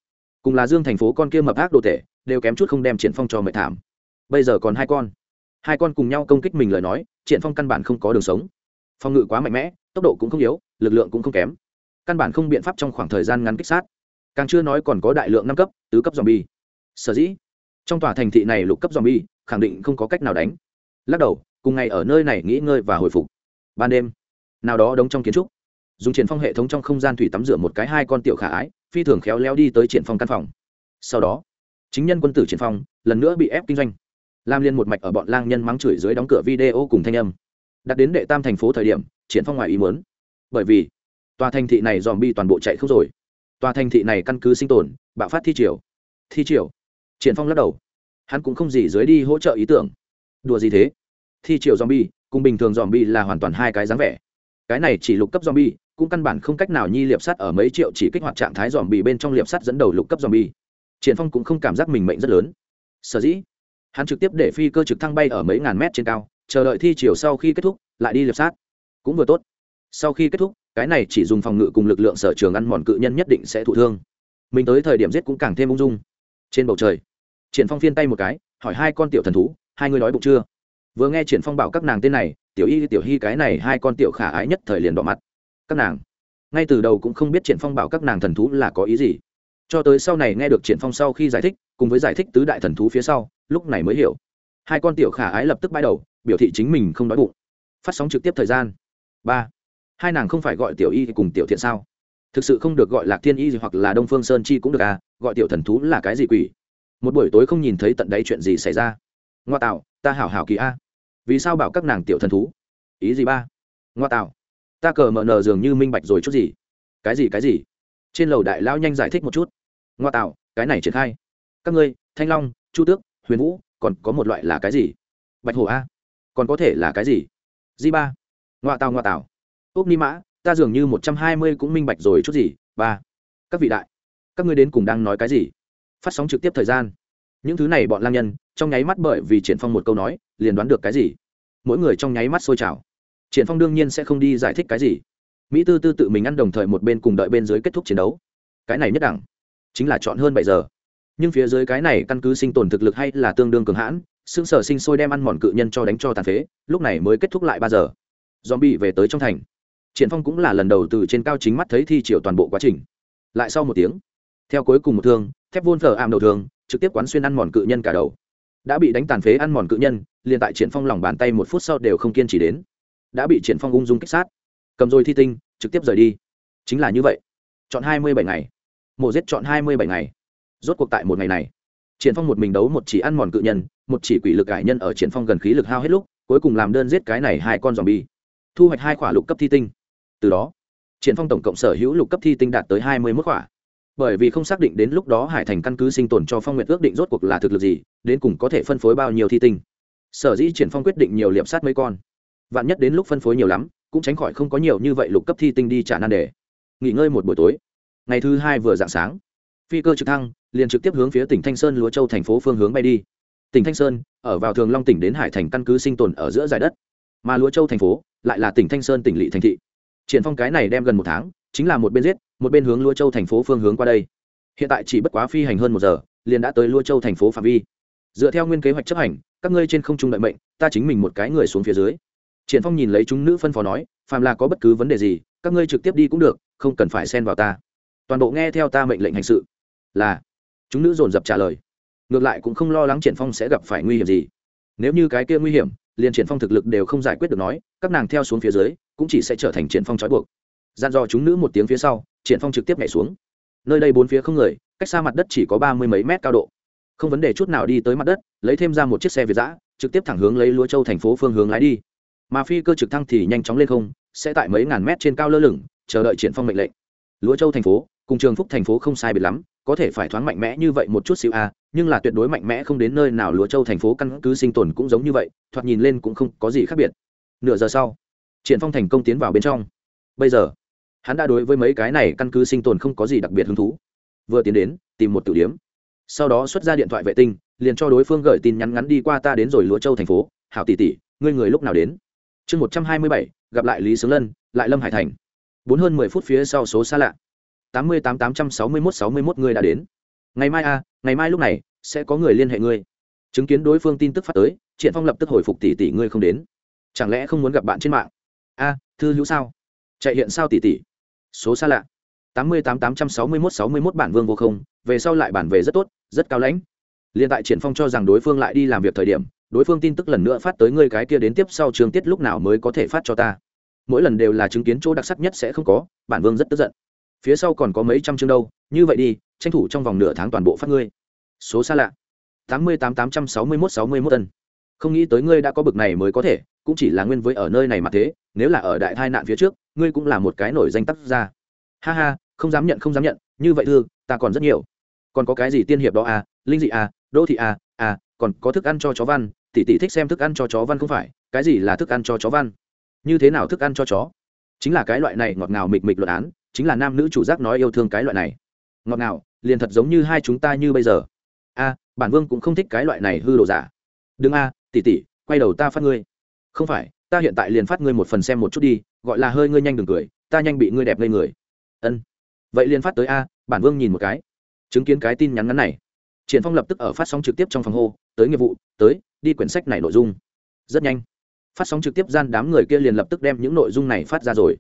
Cùng là dương thành phố con kia mập ác đồ tể, đều kém chút không đem triển phong cho mệt thảm. Bây giờ còn hai con hai con cùng nhau công kích mình lời nói, triển phong căn bản không có đường sống. Phong ngự quá mạnh mẽ, tốc độ cũng không yếu, lực lượng cũng không kém. Căn bản không biện pháp trong khoảng thời gian ngắn kích sát. Càng chưa nói còn có đại lượng năm cấp, tứ cấp zombie. Sở dĩ, trong tòa thành thị này lục cấp zombie, khẳng định không có cách nào đánh. Lắc đầu, cùng ngày ở nơi này nghỉ ngơi và hồi phục. Ban đêm, nào đó đóng trong kiến trúc. Dùng triển phong hệ thống trong không gian thủy tắm rửa một cái hai con tiểu khả ái, phi thường khéo léo đi tới triển phong căn phòng. Sau đó, chính nhân quân tử triển phong lần nữa bị ép kinh doanh lam liên một mạch ở bọn lang nhân mắng chửi dưới đóng cửa video cùng thanh âm. Đặt đến đệ tam thành phố thời điểm, triển phong ngoài ý muốn. Bởi vì, tòa thành thị này dòm bi toàn bộ chạy không rồi. Tòa thành thị này căn cứ sinh tồn, bạo phát thi triều. Thi triều. Triển phong lắc đầu. Hắn cũng không gì dưới đi hỗ trợ ý tưởng. Đùa gì thế? Thi triều zombie, cùng bình thường zombie là hoàn toàn hai cái dáng vẻ. Cái này chỉ lục cấp zombie, cũng căn bản không cách nào nhi liệp sắt ở mấy triệu chỉ kích hoạt trạng thái zombie bên trong liệp sắt dẫn đầu lục cấp zombie. Triển phong cũng không cảm giác mình mệnh rất lớn. Sở dĩ hắn trực tiếp để phi cơ trực thăng bay ở mấy ngàn mét trên cao, chờ đợi thi chiều sau khi kết thúc, lại đi liệp sát. Cũng vừa tốt. Sau khi kết thúc, cái này chỉ dùng phòng ngự cùng lực lượng sở trường ăn mòn cự nhân nhất định sẽ thụ thương. Mình tới thời điểm giết cũng càng thêm ung dung. Trên bầu trời, triển phong phiên tay một cái, hỏi hai con tiểu thần thú, hai người nói bụng chưa? Vừa nghe triển phong bảo các nàng tên này, tiểu y, tiểu hy cái này hai con tiểu khả ái nhất thời liền đỏ mặt. Các nàng, ngay từ đầu cũng không biết triển phong bảo các nàng thần thú là có ý gì. Cho tới sau này nghe được triển phong sau khi giải thích, cùng với giải thích tứ đại thần thú phía sau lúc này mới hiểu. Hai con tiểu khả ái lập tức bay đầu, biểu thị chính mình không đói bụng. Phát sóng trực tiếp thời gian. Ba. Hai nàng không phải gọi tiểu y cùng tiểu thiện sao? Thực sự không được gọi lạc thiên y gì hoặc là đông phương sơn chi cũng được à gọi tiểu thần thú là cái gì quỷ? Một buổi tối không nhìn thấy tận đấy chuyện gì xảy ra. Ngoa tạo, ta hảo hảo kỳ a. Vì sao bảo các nàng tiểu thần thú? Ý gì ba? Ngoa tạo, ta cờ mờ nờ dường như minh bạch rồi chút gì. Cái gì cái gì? Trên lầu đại lão nhanh giải thích một chút. Ngoa tạo, cái này triển khai. Các ngươi, thanh long, chu tước huyền vũ còn có một loại là cái gì bạch hổ a còn có thể là cái gì di ba ngoa Tào ngoa Tào. ốc ni mã ta dường như một trăm hai mươi cũng minh bạch rồi chút gì ba các vị đại các ngươi đến cùng đang nói cái gì phát sóng trực tiếp thời gian những thứ này bọn lang nhân trong nháy mắt bởi vì triển phong một câu nói liền đoán được cái gì mỗi người trong nháy mắt sôi trào triển phong đương nhiên sẽ không đi giải thích cái gì mỹ tư tư tự mình ăn đồng thời một bên cùng đợi bên dưới kết thúc chiến đấu cái này nhất đẳng chính là chọn hơn bảy giờ nhưng phía dưới cái này căn cứ sinh tồn thực lực hay là tương đương cường hãn, xương sở sinh sôi đem ăn mòn cự nhân cho đánh cho tàn phế, lúc này mới kết thúc lại ba giờ. Dòm bị về tới trong thành. Triển phong cũng là lần đầu từ trên cao chính mắt thấy thi triển toàn bộ quá trình. Lại sau một tiếng, theo cuối cùng một thương, thép vôn phở ảm đầu thương, trực tiếp quán xuyên ăn mòn cự nhân cả đầu. Đã bị đánh tàn phế ăn mòn cự nhân, liền tại triển phong lòng bàn tay một phút sau đều không kiên trì đến. Đã bị triển phong ung dung kích sát. Cầm rồi thi tinh, trực tiếp rời đi. Chính là như vậy. Chọn hai mươi bảy ngày. Mổ giết chọn hai mươi bảy ngày rốt cuộc tại một ngày này. Triển phong một mình đấu một chỉ ăn mòn cự nhân, một chỉ quỷ lực cải nhân ở triển phong gần khí lực hao hết lúc, cuối cùng làm đơn giết cái này hai con zombie. Thu hoạch hai khỏa lục cấp thi tinh. Từ đó, triển phong tổng cộng sở hữu lục cấp thi tinh đạt tới hai mươi mức khỏa. Bởi vì không xác định đến lúc đó hải thành căn cứ sinh tồn cho phong nguyện ước định rốt cuộc là thực lực gì, đến cùng có thể phân phối bao nhiêu thi tinh. Sở dĩ triển phong quyết định nhiều liệp sát mấy con. Vạn nhất đến lúc phân phối nhiều lắm, cũng tránh khỏi không có nhiều như vậy lục cấp thi tinh đi trả nan đề. Nghỉ ngơi một buổi tối. Ngày thứ hai vừa dạng sáng phi cơ trực thăng, liền trực tiếp hướng phía tỉnh thanh sơn, lúa châu thành phố phương hướng bay đi. Tỉnh thanh sơn, ở vào thường long tỉnh đến hải thành căn cứ sinh tồn ở giữa giải đất. Mà lúa châu thành phố lại là tỉnh thanh sơn, tỉnh lỵ thành thị. Triển phong cái này đem gần một tháng, chính là một bên giết, một bên hướng lúa châu thành phố phương hướng qua đây. Hiện tại chỉ bất quá phi hành hơn một giờ, liền đã tới lúa châu thành phố phạm vi. Dựa theo nguyên kế hoạch chấp hành, các ngươi trên không trung đợi mệnh, ta chính mình một cái người xuống phía dưới. Triển phong nhìn lấy chúng nữ phân phó nói, phàm là có bất cứ vấn đề gì, các ngươi trực tiếp đi cũng được, không cần phải xen vào ta. Toàn bộ nghe theo ta mệnh lệnh hành sự là, chúng nữ dồn dập trả lời. Ngược lại cũng không lo lắng triển phong sẽ gặp phải nguy hiểm gì. Nếu như cái kia nguy hiểm, liền triển phong thực lực đều không giải quyết được nói, các nàng theo xuống phía dưới, cũng chỉ sẽ trở thành triển phong trói buộc. Dặn dò chúng nữ một tiếng phía sau, triển phong trực tiếp nhảy xuống. Nơi đây bốn phía không người, cách xa mặt đất chỉ có ba mươi mấy mét cao độ. Không vấn đề chút nào đi tới mặt đất, lấy thêm ra một chiếc xe việt giã trực tiếp thẳng hướng lấy lúa châu thành phố phương hướng lái đi. Mà phi cơ trực thăng thì nhanh chóng lên không, sẽ tại mấy ngàn mét trên cao lơ lửng, chờ đợi triển phong mệnh lệnh. Lúa châu thành phố, cùng trường phúc thành phố không sai biệt lắm có thể phải thoáng mạnh mẽ như vậy một chút xíu a nhưng là tuyệt đối mạnh mẽ không đến nơi nào lúa châu thành phố căn cứ sinh tồn cũng giống như vậy, thoạt nhìn lên cũng không có gì khác biệt. Nửa giờ sau, triển phong thành công tiến vào bên trong. Bây giờ, hắn đã đối với mấy cái này căn cứ sinh tồn không có gì đặc biệt hứng thú. Vừa tiến đến, tìm một tử điếm. Sau đó xuất ra điện thoại vệ tinh, liền cho đối phương gửi tin nhắn ngắn đi qua ta đến rồi lúa châu thành phố. Hảo tỷ tỷ, ngươi người lúc nào đến? Chương một trăm hai mươi bảy, gặp lại lý sướng lân, lại lâm hải thành. Bốn hơn mười phút phía sau số xa lạ tám mươi tám tám trăm sáu mươi mốt sáu mươi mốt người đã đến. Ngày mai a ngày mai lúc này, sẽ có người liên hệ ngươi. Chứng kiến đối phương tin tức phát tới, triển phong lập tức hồi phục tỷ tỷ ngươi không đến. Chẳng lẽ không muốn gặp bạn trên mạng? A, thư hữu sao? Chạy hiện sao tỷ tỷ? Số xa lạ. tám mươi tám tám trăm sáu mươi mốt sáu mươi mốt bản vương vô không, về sau lại bản về rất tốt, rất cao lãnh. Liên tại triển phong cho rằng đối phương lại đi làm việc thời điểm, đối phương tin tức lần nữa phát tới ngươi cái kia đến tiếp sau trường tiết lúc nào mới có thể phát cho ta. Mỗi lần đều là chứng kiến chỗ đặc sắc nhất sẽ không có, bản vương rất tức giận phía sau còn có mấy trăm chương đâu, như vậy đi, tranh thủ trong vòng nửa tháng toàn bộ phát ngươi. Số xa lạ. tám mươi tám tám trăm sáu mươi mốt sáu mươi mốt tân không nghĩ tới ngươi đã có bực này mới có thể, cũng chỉ là nguyên với ở nơi này mà thế, nếu là ở đại tai nạn phía trước, ngươi cũng là một cái nổi danh tác gia. Ha ha, không dám nhận, không dám nhận, như vậy thư, ta còn rất nhiều. Còn có cái gì tiên hiệp đó à linh dị à đô thị à à còn có thức ăn cho chó văn, tỷ tỷ thích xem thức ăn cho chó văn không phải, cái gì là thức ăn cho chó văn? Như thế nào thức ăn cho chó? Chính là cái loại này ngọt ngào mịch mịch luận án chính là nam nữ chủ giác nói yêu thương cái loại này. Ngọt ngào, liền thật giống như hai chúng ta như bây giờ. A, bản vương cũng không thích cái loại này hư đồ giả. Đừng a, tỷ tỷ, quay đầu ta phát ngươi. Không phải, ta hiện tại liền phát ngươi một phần xem một chút đi, gọi là hơi ngươi nhanh đừng cười, ta nhanh bị ngươi đẹp lên người. Ân. Vậy liền phát tới a, bản vương nhìn một cái. Chứng kiến cái tin nhắn ngắn này. Triển phong lập tức ở phát sóng trực tiếp trong phòng hô, tới nghiệp vụ, tới, đi quyển sách này nội dung. Rất nhanh. Phát sóng trực tiếp gian đám người kia liền lập tức đem những nội dung này phát ra rồi.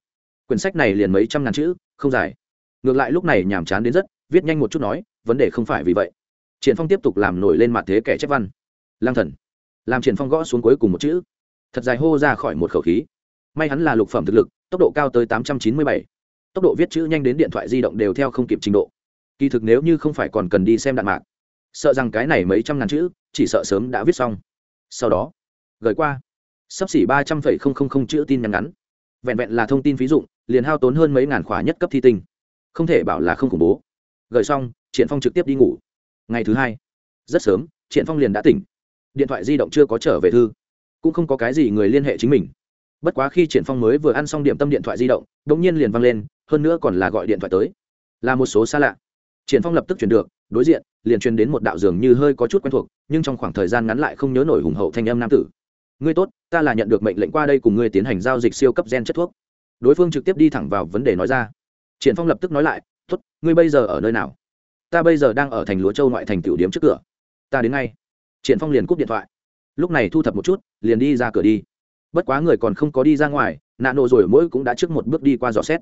Quyển sách này liền mấy trăm ngàn chữ không dài ngược lại lúc này nhàm chán đến rất, viết nhanh một chút nói, vấn đề không phải vì vậy. Triển phong tiếp tục làm nổi lên mặt thế kẻ chép văn. Lang thần. Làm triển phong gõ xuống cuối cùng một chữ. Thật dài hô ra khỏi một khẩu khí. May hắn là lục phẩm thực lực, tốc độ cao tới tám trăm chín mươi bảy. Tốc độ viết chữ nhanh đến điện thoại di động đều theo không kịp trình độ. Kỳ thực nếu như không phải còn cần đi xem đạn mạc, sợ rằng cái này mấy trăm ngàn chữ, chỉ sợ sớm đã viết xong. Sau đó, gửi qua. Sắp xỉ ba trăm phẩy không không không chữ tin nhắn ngắn vẹn vẹn là thông tin ví dụ liền hao tốn hơn mấy ngàn khóa nhất cấp thi tinh. Không thể bảo là không khủng bố. Gửi xong triển phong trực tiếp đi ngủ. Ngày thứ hai. Rất sớm triển phong liền đã tỉnh. Điện thoại di động chưa có trở về thư. Cũng không có cái gì người liên hệ chính mình. Bất quá khi triển phong mới vừa ăn xong điểm tâm điện thoại di động, đột nhiên liền vang lên, hơn nữa còn là gọi điện thoại tới. Là một số xa lạ. Triển phong lập tức chuyển được, đối diện, liền truyền đến một đạo dường như hơi có chút quen thuộc, nhưng trong khoảng thời gian ngắn lại không nhớ nổi hùng hậu thanh âm nam tử ngươi tốt, ta là nhận được mệnh lệnh qua đây cùng ngươi tiến hành giao dịch siêu cấp gen chất thuốc. Đối phương trực tiếp đi thẳng vào vấn đề nói ra. Triển phong lập tức nói lại, tốt, ngươi bây giờ ở nơi nào? Ta bây giờ đang ở thành lúa châu ngoại thành tiểu điếm trước cửa. Ta đến ngay. Triển phong liền cúp điện thoại. Lúc này thu thập một chút, liền đi ra cửa đi. Bất quá người còn không có đi ra ngoài nạn nộ rồi mỗi cũng đã trước một bước đi qua dò xét.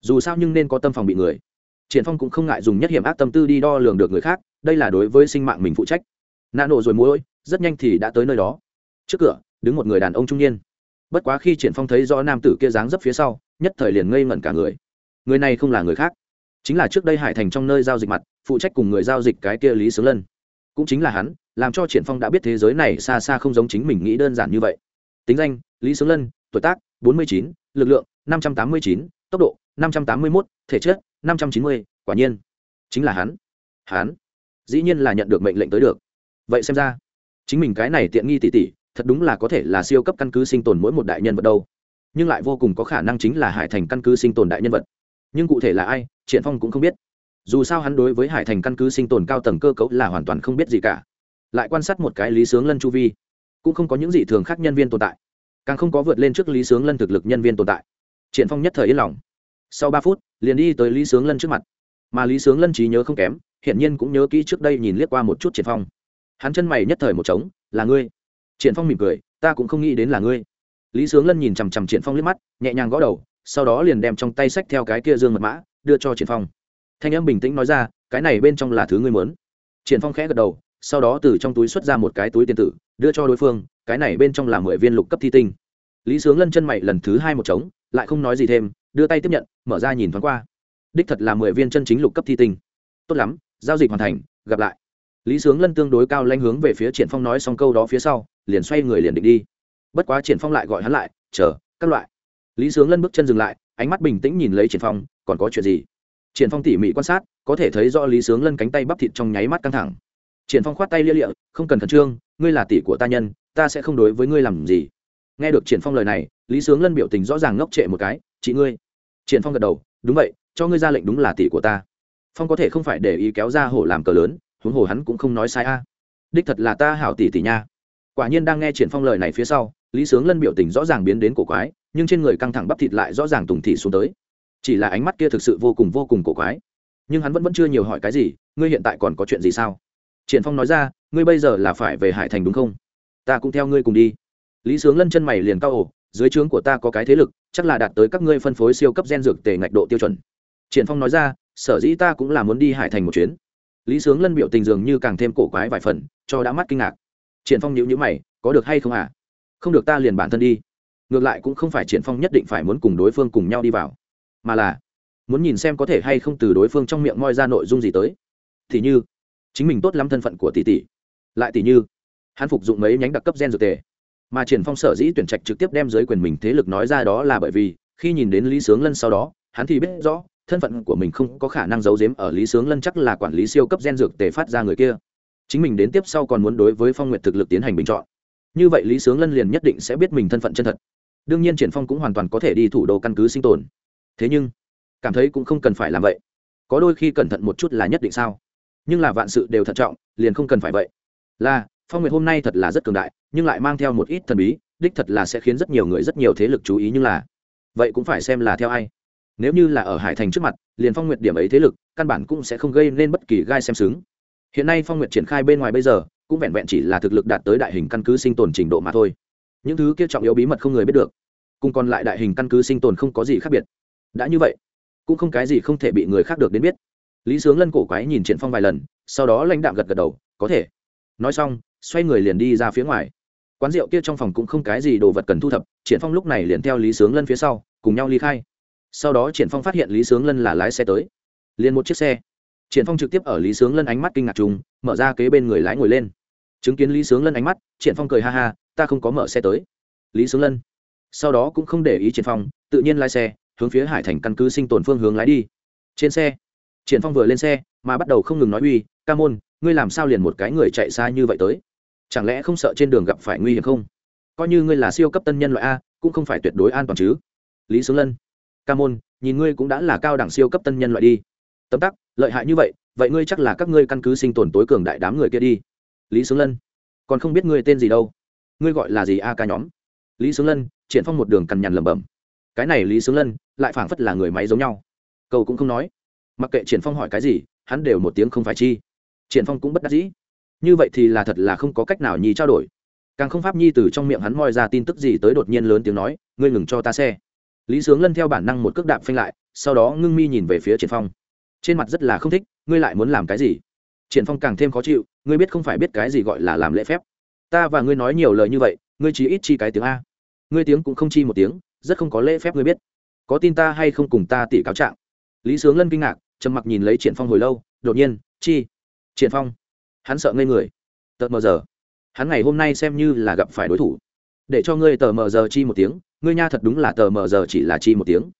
Dù sao nhưng nên có tâm phòng bị người. Triển phong cũng không ngại dùng nhất hiểm ác tâm tư đi đo lường được người khác, đây là đối với sinh mạng mình phụ trách. Nạn nộ rồi mỗi rất nhanh thì đã tới nơi đó. Trước cửa đứng một người đàn ông trung niên. Bất quá khi triển phong thấy rõ nam tử kia dáng dấp phía sau nhất thời liền ngây ngẩn cả người. Người này không là người khác chính là trước đây hải thành trong nơi giao dịch mặt phụ trách cùng người giao dịch cái kia lý sướng lân. Cũng chính là hắn làm cho triển phong đã biết thế giới này xa xa không giống chính mình nghĩ đơn giản như vậy. Tính danh lý sướng lân tuổi tác 49, lực lượng 589, tốc độ 581, thể chất 590, quả nhiên. Chính là hắn. Hắn dĩ nhiên là nhận được mệnh lệnh tới được. Vậy xem ra chính mình cái này tiện nghi tỷ tỷ thật đúng là có thể là siêu cấp căn cứ sinh tồn mỗi một đại nhân vật đâu. Nhưng lại vô cùng có khả năng chính là hải thành căn cứ sinh tồn đại nhân vật. Nhưng cụ thể là ai, triển phong cũng không biết. Dù sao hắn đối với hải thành căn cứ sinh tồn cao tầng cơ cấu là hoàn toàn không biết gì cả. Lại quan sát một cái lý sướng lân chu vi, cũng không có những gì thường khác nhân viên tồn tại. Càng không có vượt lên trước lý sướng lân thực lực nhân viên tồn tại. Triển phong nhất thời yên lòng. Sau ba phút, liền đi tới lý sướng lân trước mặt. Mà lý sướng lân trí nhớ không kém, hiển nhiên cũng nhớ kỹ trước đây nhìn liếc qua một chút triển phong. Hắn chân mày nhất thời một trống, là ngươi? Triển phong mỉm cười, ta cũng không nghĩ đến là ngươi. Lý sướng lân nhìn chằm chằm triển phong liếc mắt, nhẹ nhàng gõ đầu, sau đó liền đem trong tay sách theo cái kia dương mật mã, đưa cho triển phong. Thanh âm bình tĩnh nói ra, cái này bên trong là thứ ngươi muốn. Triển phong khẽ gật đầu, sau đó từ trong túi xuất ra một cái túi tiền tử, đưa cho đối phương, cái này bên trong là mười viên lục cấp thi tinh. Lý sướng lân chân mày lần thứ hai một trống, lại không nói gì thêm, đưa tay tiếp nhận, mở ra nhìn thoáng qua. Đích thật là mười viên chân chính lục cấp thi tinh. Tốt lắm, giao dịch hoàn thành, gặp lại lý sướng lân tương đối cao lanh hướng về phía triển phong nói xong câu đó phía sau, liền xoay người liền định đi. Bất quá triển phong lại gọi hắn lại, chờ, các loại. Lý sướng lân bước chân dừng lại, ánh mắt bình tĩnh nhìn lấy triển phong, còn có chuyện gì? Triển phong tỉ mỉ quan sát, có thể thấy rõ lý sướng lân cánh tay bắp thịt trong nháy mắt căng thẳng. Triển phong khoát tay lia lịa, không cần khẩn trương, ngươi là tỷ của ta nhân, ta sẽ không đối với ngươi làm gì. Nghe được triển phong lời này, lý sướng lân biểu tình rõ ràng ngốc trệ một cái, chị ngươi. Triển phong gật đầu, đúng vậy, cho ngươi ra lệnh đúng là tỷ của ta. Phong có thể không phải để ý kéo ra hổ làm cờ lớn huống hồ hắn cũng không nói sai a. Đích thật là ta hảo tỷ tỷ nha. Quả nhiên đang nghe triển phong lời này phía sau, lý sướng lân biểu tình rõ ràng biến đến cổ quái, nhưng trên người căng thẳng bắp thịt lại rõ ràng tùng thị xuống tới. Chỉ là ánh mắt kia thực sự vô cùng vô cùng cổ quái. Nhưng hắn vẫn vẫn chưa nhiều hỏi cái gì, ngươi hiện tại còn có chuyện gì sao? Triển phong nói ra, ngươi bây giờ là phải về hải thành đúng không? Ta cũng theo ngươi cùng đi. Lý sướng lân chân mày liền cao ổ dưới trướng của ta có cái thế lực, chắc là đạt tới các ngươi phân phối siêu cấp gen dược tề ngạch độ tiêu chuẩn. Triển phong nói ra, sở dĩ ta cũng là muốn đi hải thành một chuyến lý sướng lân biểu tình dường như càng thêm cổ quái vài phần, cho đã mắt kinh ngạc. Triển phong nhíu nhíu mày, có được hay không à? Không được ta liền bản thân đi. Ngược lại cũng không phải triển phong nhất định phải muốn cùng đối phương cùng nhau đi vào, mà là muốn nhìn xem có thể hay không từ đối phương trong miệng moi ra nội dung gì tới. Thì như, chính mình tốt lắm thân phận của tỷ tỷ. Lại tỷ như, hắn phục dụng mấy nhánh đặc cấp gen dược tề. Mà triển phong sở dĩ tuyển trạch trực tiếp đem dưới quyền mình thế lực nói ra đó là bởi vì, khi nhìn đến lý sướng lân sau đó, hắn thì biết rõ thân phận của mình không có khả năng giấu giếm ở lý sướng lân chắc là quản lý siêu cấp gen dược tề phát ra người kia. Chính mình đến tiếp sau còn muốn đối với phong nguyện thực lực tiến hành bình chọn. Như vậy lý sướng lân liền nhất định sẽ biết mình thân phận chân thật. Đương nhiên triển phong cũng hoàn toàn có thể đi thủ đô căn cứ sinh tồn. Thế nhưng, cảm thấy cũng không cần phải làm vậy. Có đôi khi cẩn thận một chút là nhất định sao? Nhưng là vạn sự đều thận trọng, liền không cần phải vậy. Là, phong nguyệt hôm nay thật là rất cường đại, nhưng lại mang theo một ít thần bí, đích thật là sẽ khiến rất nhiều người rất nhiều thế lực chú ý nhưng là, vậy cũng phải xem là theo ai nếu như là ở hải thành trước mặt, liền phong nguyệt điểm ấy thế lực, căn bản cũng sẽ không gây nên bất kỳ gai xem xứng. Hiện nay phong nguyệt triển khai bên ngoài bây giờ, cũng vẹn vẹn chỉ là thực lực đạt tới đại hình căn cứ sinh tồn trình độ mà thôi. Những thứ kia trọng yếu bí mật không người biết được, cùng còn lại đại hình căn cứ sinh tồn không có gì khác biệt. Đã như vậy, cũng không cái gì không thể bị người khác được đến biết. Lý sướng lân cổ quái nhìn triển phong vài lần, sau đó lãnh đạm gật gật đầu, có thể. Nói xong, xoay người liền đi ra phía ngoài. Quán rượu kia trong phòng cũng không cái gì đồ vật cần thu thập, triển phong lúc này liền theo lý sướng lân phía sau, cùng nhau ly khai sau đó triển phong phát hiện lý sướng lân là lái xe tới liền một chiếc xe triển phong trực tiếp ở lý sướng lân ánh mắt kinh ngạc trùng mở ra kế bên người lái ngồi lên chứng kiến lý sướng lân ánh mắt triển phong cười ha ha ta không có mở xe tới lý sướng lân sau đó cũng không để ý triển phong tự nhiên lái xe hướng phía hải thành căn cứ sinh tồn phương hướng lái đi trên xe triển phong vừa lên xe mà bắt đầu không ngừng nói uy ca môn ngươi làm sao liền một cái người chạy xa như vậy tới chẳng lẽ không sợ trên đường gặp phải nguy hiểm không coi như ngươi là siêu cấp tân nhân loại a cũng không phải tuyệt đối an toàn chứ lý sướng lân ca môn, nhìn ngươi cũng đã là cao đẳng siêu cấp tân nhân loại đi. Tấm tắc, lợi hại như vậy vậy ngươi chắc là các ngươi căn cứ sinh tồn tối cường đại đám người kia đi. Lý sướng lân, còn không biết ngươi tên gì đâu. Ngươi gọi là gì a ca nhóm? Lý sướng lân, triển phong một đường cằn nhằn lẩm bẩm. Cái này lý sướng lân, lại phảng phất là người máy giống nhau. Cầu cũng không nói. Mặc kệ triển phong hỏi cái gì, hắn đều một tiếng không phải chi. Triển phong cũng bất đắc dĩ. Như vậy thì là thật là không có cách nào nhi trao đổi. Càng không pháp nhi từ trong miệng hắn moi ra tin tức gì tới đột nhiên lớn tiếng nói, ngươi ngừng cho ta xe lý sướng lân theo bản năng một cước đạp phanh lại, sau đó ngưng mi nhìn về phía triển phong. Trên mặt rất là không thích, ngươi lại muốn làm cái gì? Triển phong càng thêm khó chịu, ngươi biết không phải biết cái gì gọi là làm lễ phép. Ta và ngươi nói nhiều lời như vậy, ngươi chỉ ít chi cái tiếng a. Ngươi tiếng cũng không chi một tiếng, rất không có lễ phép ngươi biết. Có tin ta hay không cùng ta tỉ cáo trạng? Lý sướng lân kinh ngạc, trầm mặc nhìn lấy triển phong hồi lâu, đột nhiên, chi? Triển phong. Hắn sợ ngây người. Tợt mờ giờ. Hắn ngày hôm nay xem như là gặp phải đối thủ. Để cho ngươi tờ mờ giờ chi một tiếng ngươi nha thật đúng là tờ mờ giờ chỉ là chi một tiếng.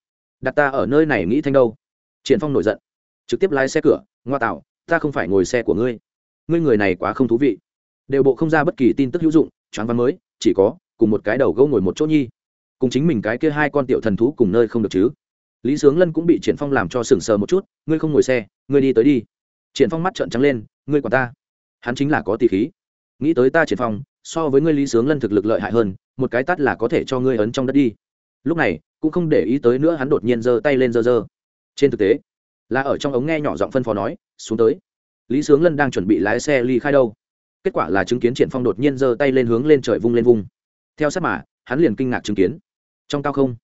Đặt ta ở nơi này nghĩ thanh đâu. Triển phong nổi giận. Trực tiếp lái xe cửa, ngoa tạo, ta không phải ngồi xe của ngươi. Ngươi người này quá không thú vị. Đều bộ không ra bất kỳ tin tức hữu dụng, choáng văn mới, chỉ có, cùng một cái đầu gấu ngồi một chỗ nhi. Cùng chính mình cái kia hai con tiểu thần thú cùng nơi không được chứ. Lý sướng lân cũng bị triển phong làm cho sừng sờ một chút, ngươi không ngồi xe, ngươi đi tới đi. Triển phong mắt trợn trắng lên, ngươi quản ta. Hắn chính là có tỷ khí. Nghĩ tới ta triển phong, so với ngươi lý sướng lân thực lực lợi hại hơn một cái tắt là có thể cho ngươi ấn trong đất đi. Lúc này, cũng không để ý tới nữa, hắn đột nhiên giơ tay lên giơ giơ. Trên thực tế, là ở trong ống nghe nhỏ giọng phân phó nói, xuống tới. Lý sướng lân đang chuẩn bị lái xe ly khai đâu. Kết quả là chứng kiến triển phong đột nhiên giơ tay lên hướng lên trời vung lên vung. Theo sát mà, hắn liền kinh ngạc chứng kiến. Trong cao không,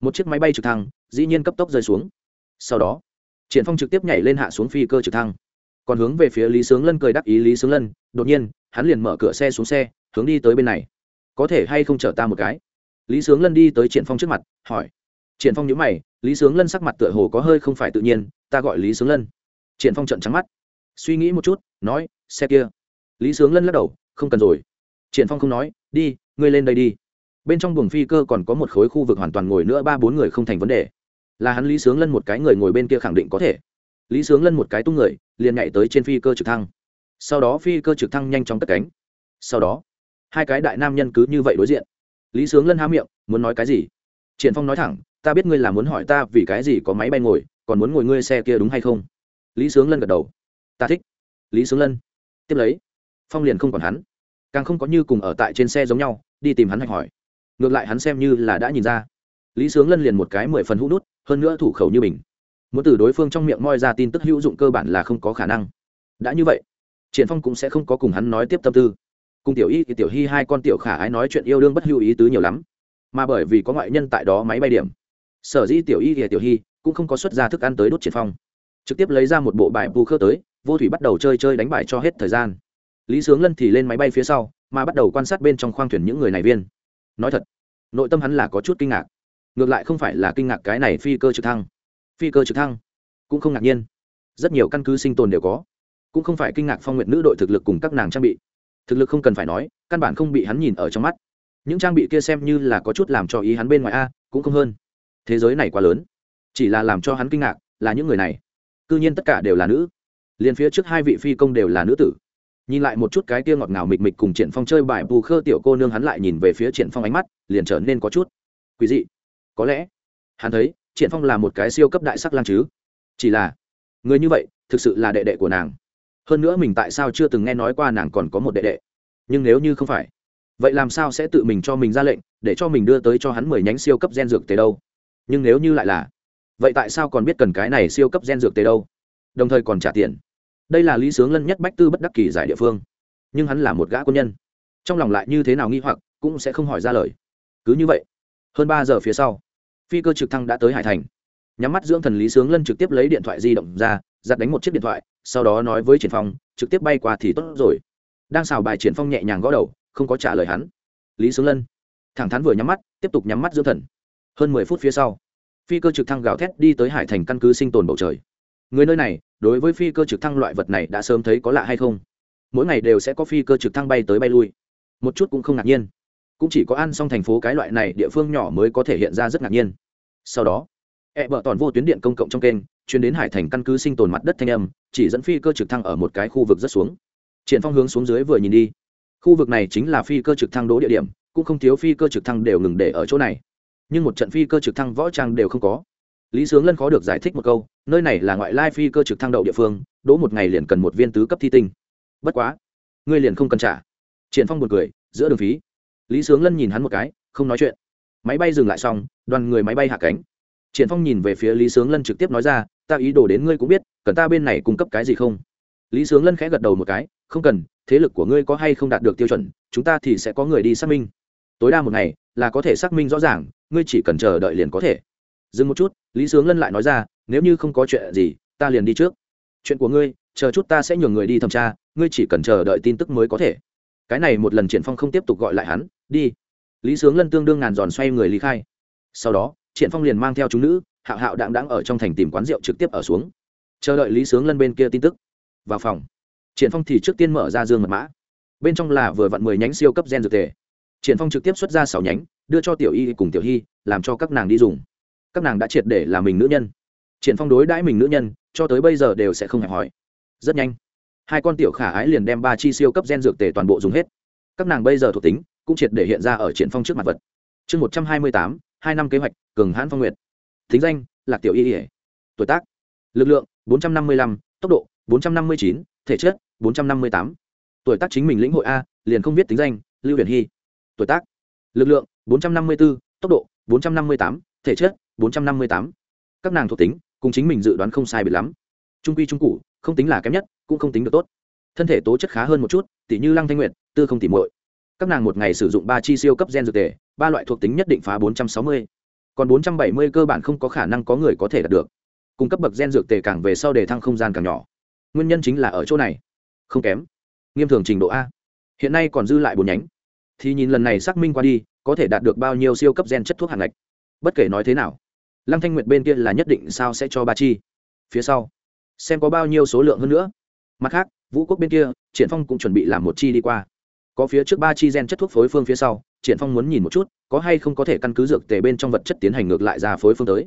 một chiếc máy bay trực thăng dĩ nhiên cấp tốc rơi xuống. Sau đó, triển phong trực tiếp nhảy lên hạ xuống phi cơ trực thăng. Còn hướng về phía lý sướng lân cười đắc ý lý sướng lân, đột nhiên, hắn liền mở cửa xe xuống xe, hướng đi tới bên này có thể hay không chở ta một cái? Lý sướng lân đi tới triển phong trước mặt, hỏi. Triển phong nhíu mày, lý sướng lân sắc mặt tựa hồ có hơi không phải tự nhiên, ta gọi lý sướng lân. Triển phong trợn trắng mắt. Suy nghĩ một chút, nói, xe kia. Lý sướng lân lắc đầu, không cần rồi. Triển phong không nói, đi, ngươi lên đây đi. Bên trong buồng phi cơ còn có một khối khu vực hoàn toàn ngồi nữa, ba bốn người không thành vấn đề. Là hắn lý sướng lân một cái người ngồi bên kia khẳng định có thể. Lý sướng lân một cái tung người, liền nhảy tới trên phi cơ trực thăng. Sau đó phi cơ trực thăng nhanh chóng cất cánh. Sau đó hai cái đại nam nhân cứ như vậy đối diện. Lý sướng lân há miệng, muốn nói cái gì? Triển phong nói thẳng, ta biết ngươi là muốn hỏi ta vì cái gì có máy bay ngồi, còn muốn ngồi ngươi xe kia đúng hay không? Lý sướng lân gật đầu. Ta thích. Lý sướng lân tiếp lấy, phong liền không còn hắn. Càng không có như cùng ở tại trên xe giống nhau, đi tìm hắn hạch hỏi. Ngược lại hắn xem như là đã nhìn ra. Lý sướng lân liền một cái mười phần hũ nút, hơn nữa thủ khẩu như mình. Muốn từ đối phương trong miệng moi ra tin tức hữu dụng cơ bản là không có khả năng. Đã như vậy, triển phong cũng sẽ không có cùng hắn nói tiếp tâm tư cùng tiểu y thì tiểu hy hai con tiểu khả ái nói chuyện yêu đương bất hữu ý tứ nhiều lắm. Mà bởi vì có ngoại nhân tại đó máy bay điểm, sở dĩ tiểu y thì tiểu hy cũng không có xuất ra thức ăn tới đốt triển phong. Trực tiếp lấy ra một bộ bài bù khơ tới, vô thủy bắt đầu chơi chơi đánh bài cho hết thời gian. Lý sướng lân thì lên máy bay phía sau, mà bắt đầu quan sát bên trong khoang thuyền những người này viên. Nói thật, nội tâm hắn là có chút kinh ngạc. Ngược lại không phải là kinh ngạc cái này phi cơ trực thăng. Phi cơ trực thăng cũng không ngạc nhiên. Rất nhiều căn cứ sinh tồn đều có. Cũng không phải kinh ngạc phong nguyện nữ đội thực lực cùng các nàng trang bị thực lực không cần phải nói, căn bản không bị hắn nhìn ở trong mắt. Những trang bị kia xem như là có chút làm cho ý hắn bên ngoài a, cũng không hơn. Thế giới này quá lớn. Chỉ là làm cho hắn kinh ngạc là những người này. C ư nhiên tất cả đều là nữ. Liền phía trước hai vị phi công đều là nữ tử. Nhìn lại một chút cái kia ngọt ngào mịch mịch cùng triển phong chơi bài bù khơ tiểu cô nương hắn lại nhìn về phía triển phong ánh mắt, liền trở nên có chút quý dị. Có lẽ, hắn thấy, triển phong là một cái siêu cấp đại sắc lang chứ. Chỉ là, người như vậy, thực sự là đệ đệ của nàng hơn nữa mình tại sao chưa từng nghe nói qua nàng còn có một đệ đệ? Nhưng nếu như không phải, vậy làm sao sẽ tự mình cho mình ra lệnh, để cho mình đưa tới cho hắn mười nhánh siêu cấp gen dược tế đâu? Nhưng nếu như lại là, vậy tại sao còn biết cần cái này siêu cấp gen dược tế đâu? Đồng thời còn trả tiền. Đây là lý sướng lân nhất bách tư bất đắc kỳ giải địa phương. Nhưng hắn là một gã quân nhân. Trong lòng lại như thế nào nghi hoặc, cũng sẽ không hỏi ra lời. Cứ như vậy, hơn ba giờ phía sau, phi cơ trực thăng đã tới hải thành. Nhắm mắt dưỡng thần lý sướng lân trực tiếp lấy điện thoại di động ra giặt đánh một chiếc điện thoại, sau đó nói với triển phong, trực tiếp bay qua thì tốt rồi. Đang xào bài, triển phong nhẹ nhàng gõ đầu, không có trả lời hắn. Lý sướng lân, thẳng thắn vừa nhắm mắt, tiếp tục nhắm mắt dưỡng thần. Hơn mười phút phía sau, phi cơ trực thăng gào thét đi tới hải thành căn cứ sinh tồn bầu trời. Người nơi này, đối với phi cơ trực thăng loại vật này đã sớm thấy có lạ hay không? Mỗi ngày đều sẽ có phi cơ trực thăng bay tới bay lui. Một chút cũng không ngạc nhiên. Cũng chỉ có ăn xong thành phố cái loại này, địa phương nhỏ mới có thể hiện ra rất ngạc nhiên. Sau đó e bờ toàn vô tuyến điện công cộng trong kênh truyền đến hải thành căn cứ sinh tồn mặt đất thanh âm, chỉ dẫn phi cơ trực thăng ở một cái khu vực rất xuống. Triển phong hướng xuống dưới vừa nhìn đi. Khu vực này chính là phi cơ trực thăng đỗ địa điểm, cũng không thiếu phi cơ trực thăng đều ngừng để ở chỗ này. Nhưng một trận phi cơ trực thăng võ trang đều không có. Lý sướng lân khó được giải thích một câu, nơi này là ngoại lai phi cơ trực thăng đậu địa phương, đỗ một ngày liền cần một viên tứ cấp thi tinh. Bất quá, ngươi liền không cần trả. Triển phong buồn cười, giữa đường phí. Lý sướng lân nhìn hắn một cái, không nói chuyện. Máy bay dừng lại xong, đoàn người máy bay hạ cánh triển phong nhìn về phía lý sướng lân trực tiếp nói ra, ta ý đồ đến ngươi cũng biết, cần ta bên này cung cấp cái gì không? Lý sướng lân khẽ gật đầu một cái, không cần, thế lực của ngươi có hay không đạt được tiêu chuẩn, chúng ta thì sẽ có người đi xác minh. Tối đa một ngày là có thể xác minh rõ ràng, ngươi chỉ cần chờ đợi liền có thể. Dừng một chút, lý sướng lân lại nói ra, nếu như không có chuyện gì, ta liền đi trước. Chuyện của ngươi, chờ chút ta sẽ nhường người đi thẩm tra, ngươi chỉ cần chờ đợi tin tức mới có thể. Cái này một lần triển phong không tiếp tục gọi lại hắn, đi. Lý sướng lân tương đương ngàn giòn xoay người lý khai. Sau đó triển phong liền mang theo chúng nữ, hạo hạo đạm đặng ở trong thành tìm quán rượu trực tiếp ở xuống. Chờ đợi lý sướng lân bên kia tin tức. Vào phòng. Triển phong thì trước tiên mở ra dương mật mã. Bên trong là vừa vặn mười nhánh siêu cấp gen dược tề triển phong trực tiếp xuất ra sáu nhánh, đưa cho tiểu y cùng tiểu hy làm cho các nàng đi dùng. Các nàng đã triệt để là mình nữ nhân. Triển phong đối đãi mình nữ nhân, cho tới bây giờ đều sẽ không hẹp hỏi rất nhanh, hai con tiểu khả ái liền đem ba chi siêu cấp gen dược tề toàn bộ dùng hết. Các nàng bây giờ thuộc tính cũng triệt để hiện ra ở triển phong trước mặt vật. Chương một trăm hai mươi tám hai năm kế hoạch cường hãn phong nguyệt. Thính danh lạc tiểu y ỉa tuổi tác lực lượng bốn trăm năm mươi lăm tốc độ bốn trăm năm mươi chín thể chất bốn trăm năm mươi tám. Tuổi tác chính mình lĩnh hội a liền không biết tính danh lưu huyền hy. Tuổi tác lực lượng 454, tốc độ 458, thể chất 458. các nàng thuộc tính cùng chính mình dự đoán không sai biệt lắm. Trung quy trung cụ không tính là kém nhất cũng không tính được tốt. Thân thể tố chất khá hơn một chút tỷ như lăng thanh nguyệt tư không tỉ muội các nàng một ngày sử dụng ba chi siêu cấp gen dược tề, ba loại thuộc tính nhất định phá 460. còn 470 cơ bản không có khả năng có người có thể đạt được. Cung cấp bậc gen dược tề càng về sau để thăng không gian càng nhỏ. Nguyên nhân chính là ở chỗ này. Không kém. Nghiêm thường trình độ a. Hiện nay còn dư lại bốn nhánh. Thì nhìn lần này xác minh qua đi, có thể đạt được bao nhiêu siêu cấp gen chất thuốc hạng ngạch? Bất kể nói thế nào, lăng thanh nguyệt bên kia là nhất định sao sẽ cho ba chi? Phía sau, xem có bao nhiêu số lượng hơn nữa. Mặt khác, vũ quốc bên kia, triển phong cũng chuẩn bị làm một chi đi qua có phía trước ba chi gen chất thuốc phối phương phía sau, triển phong muốn nhìn một chút, có hay không có thể căn cứ dược tề bên trong vật chất tiến hành ngược lại ra phối phương tới.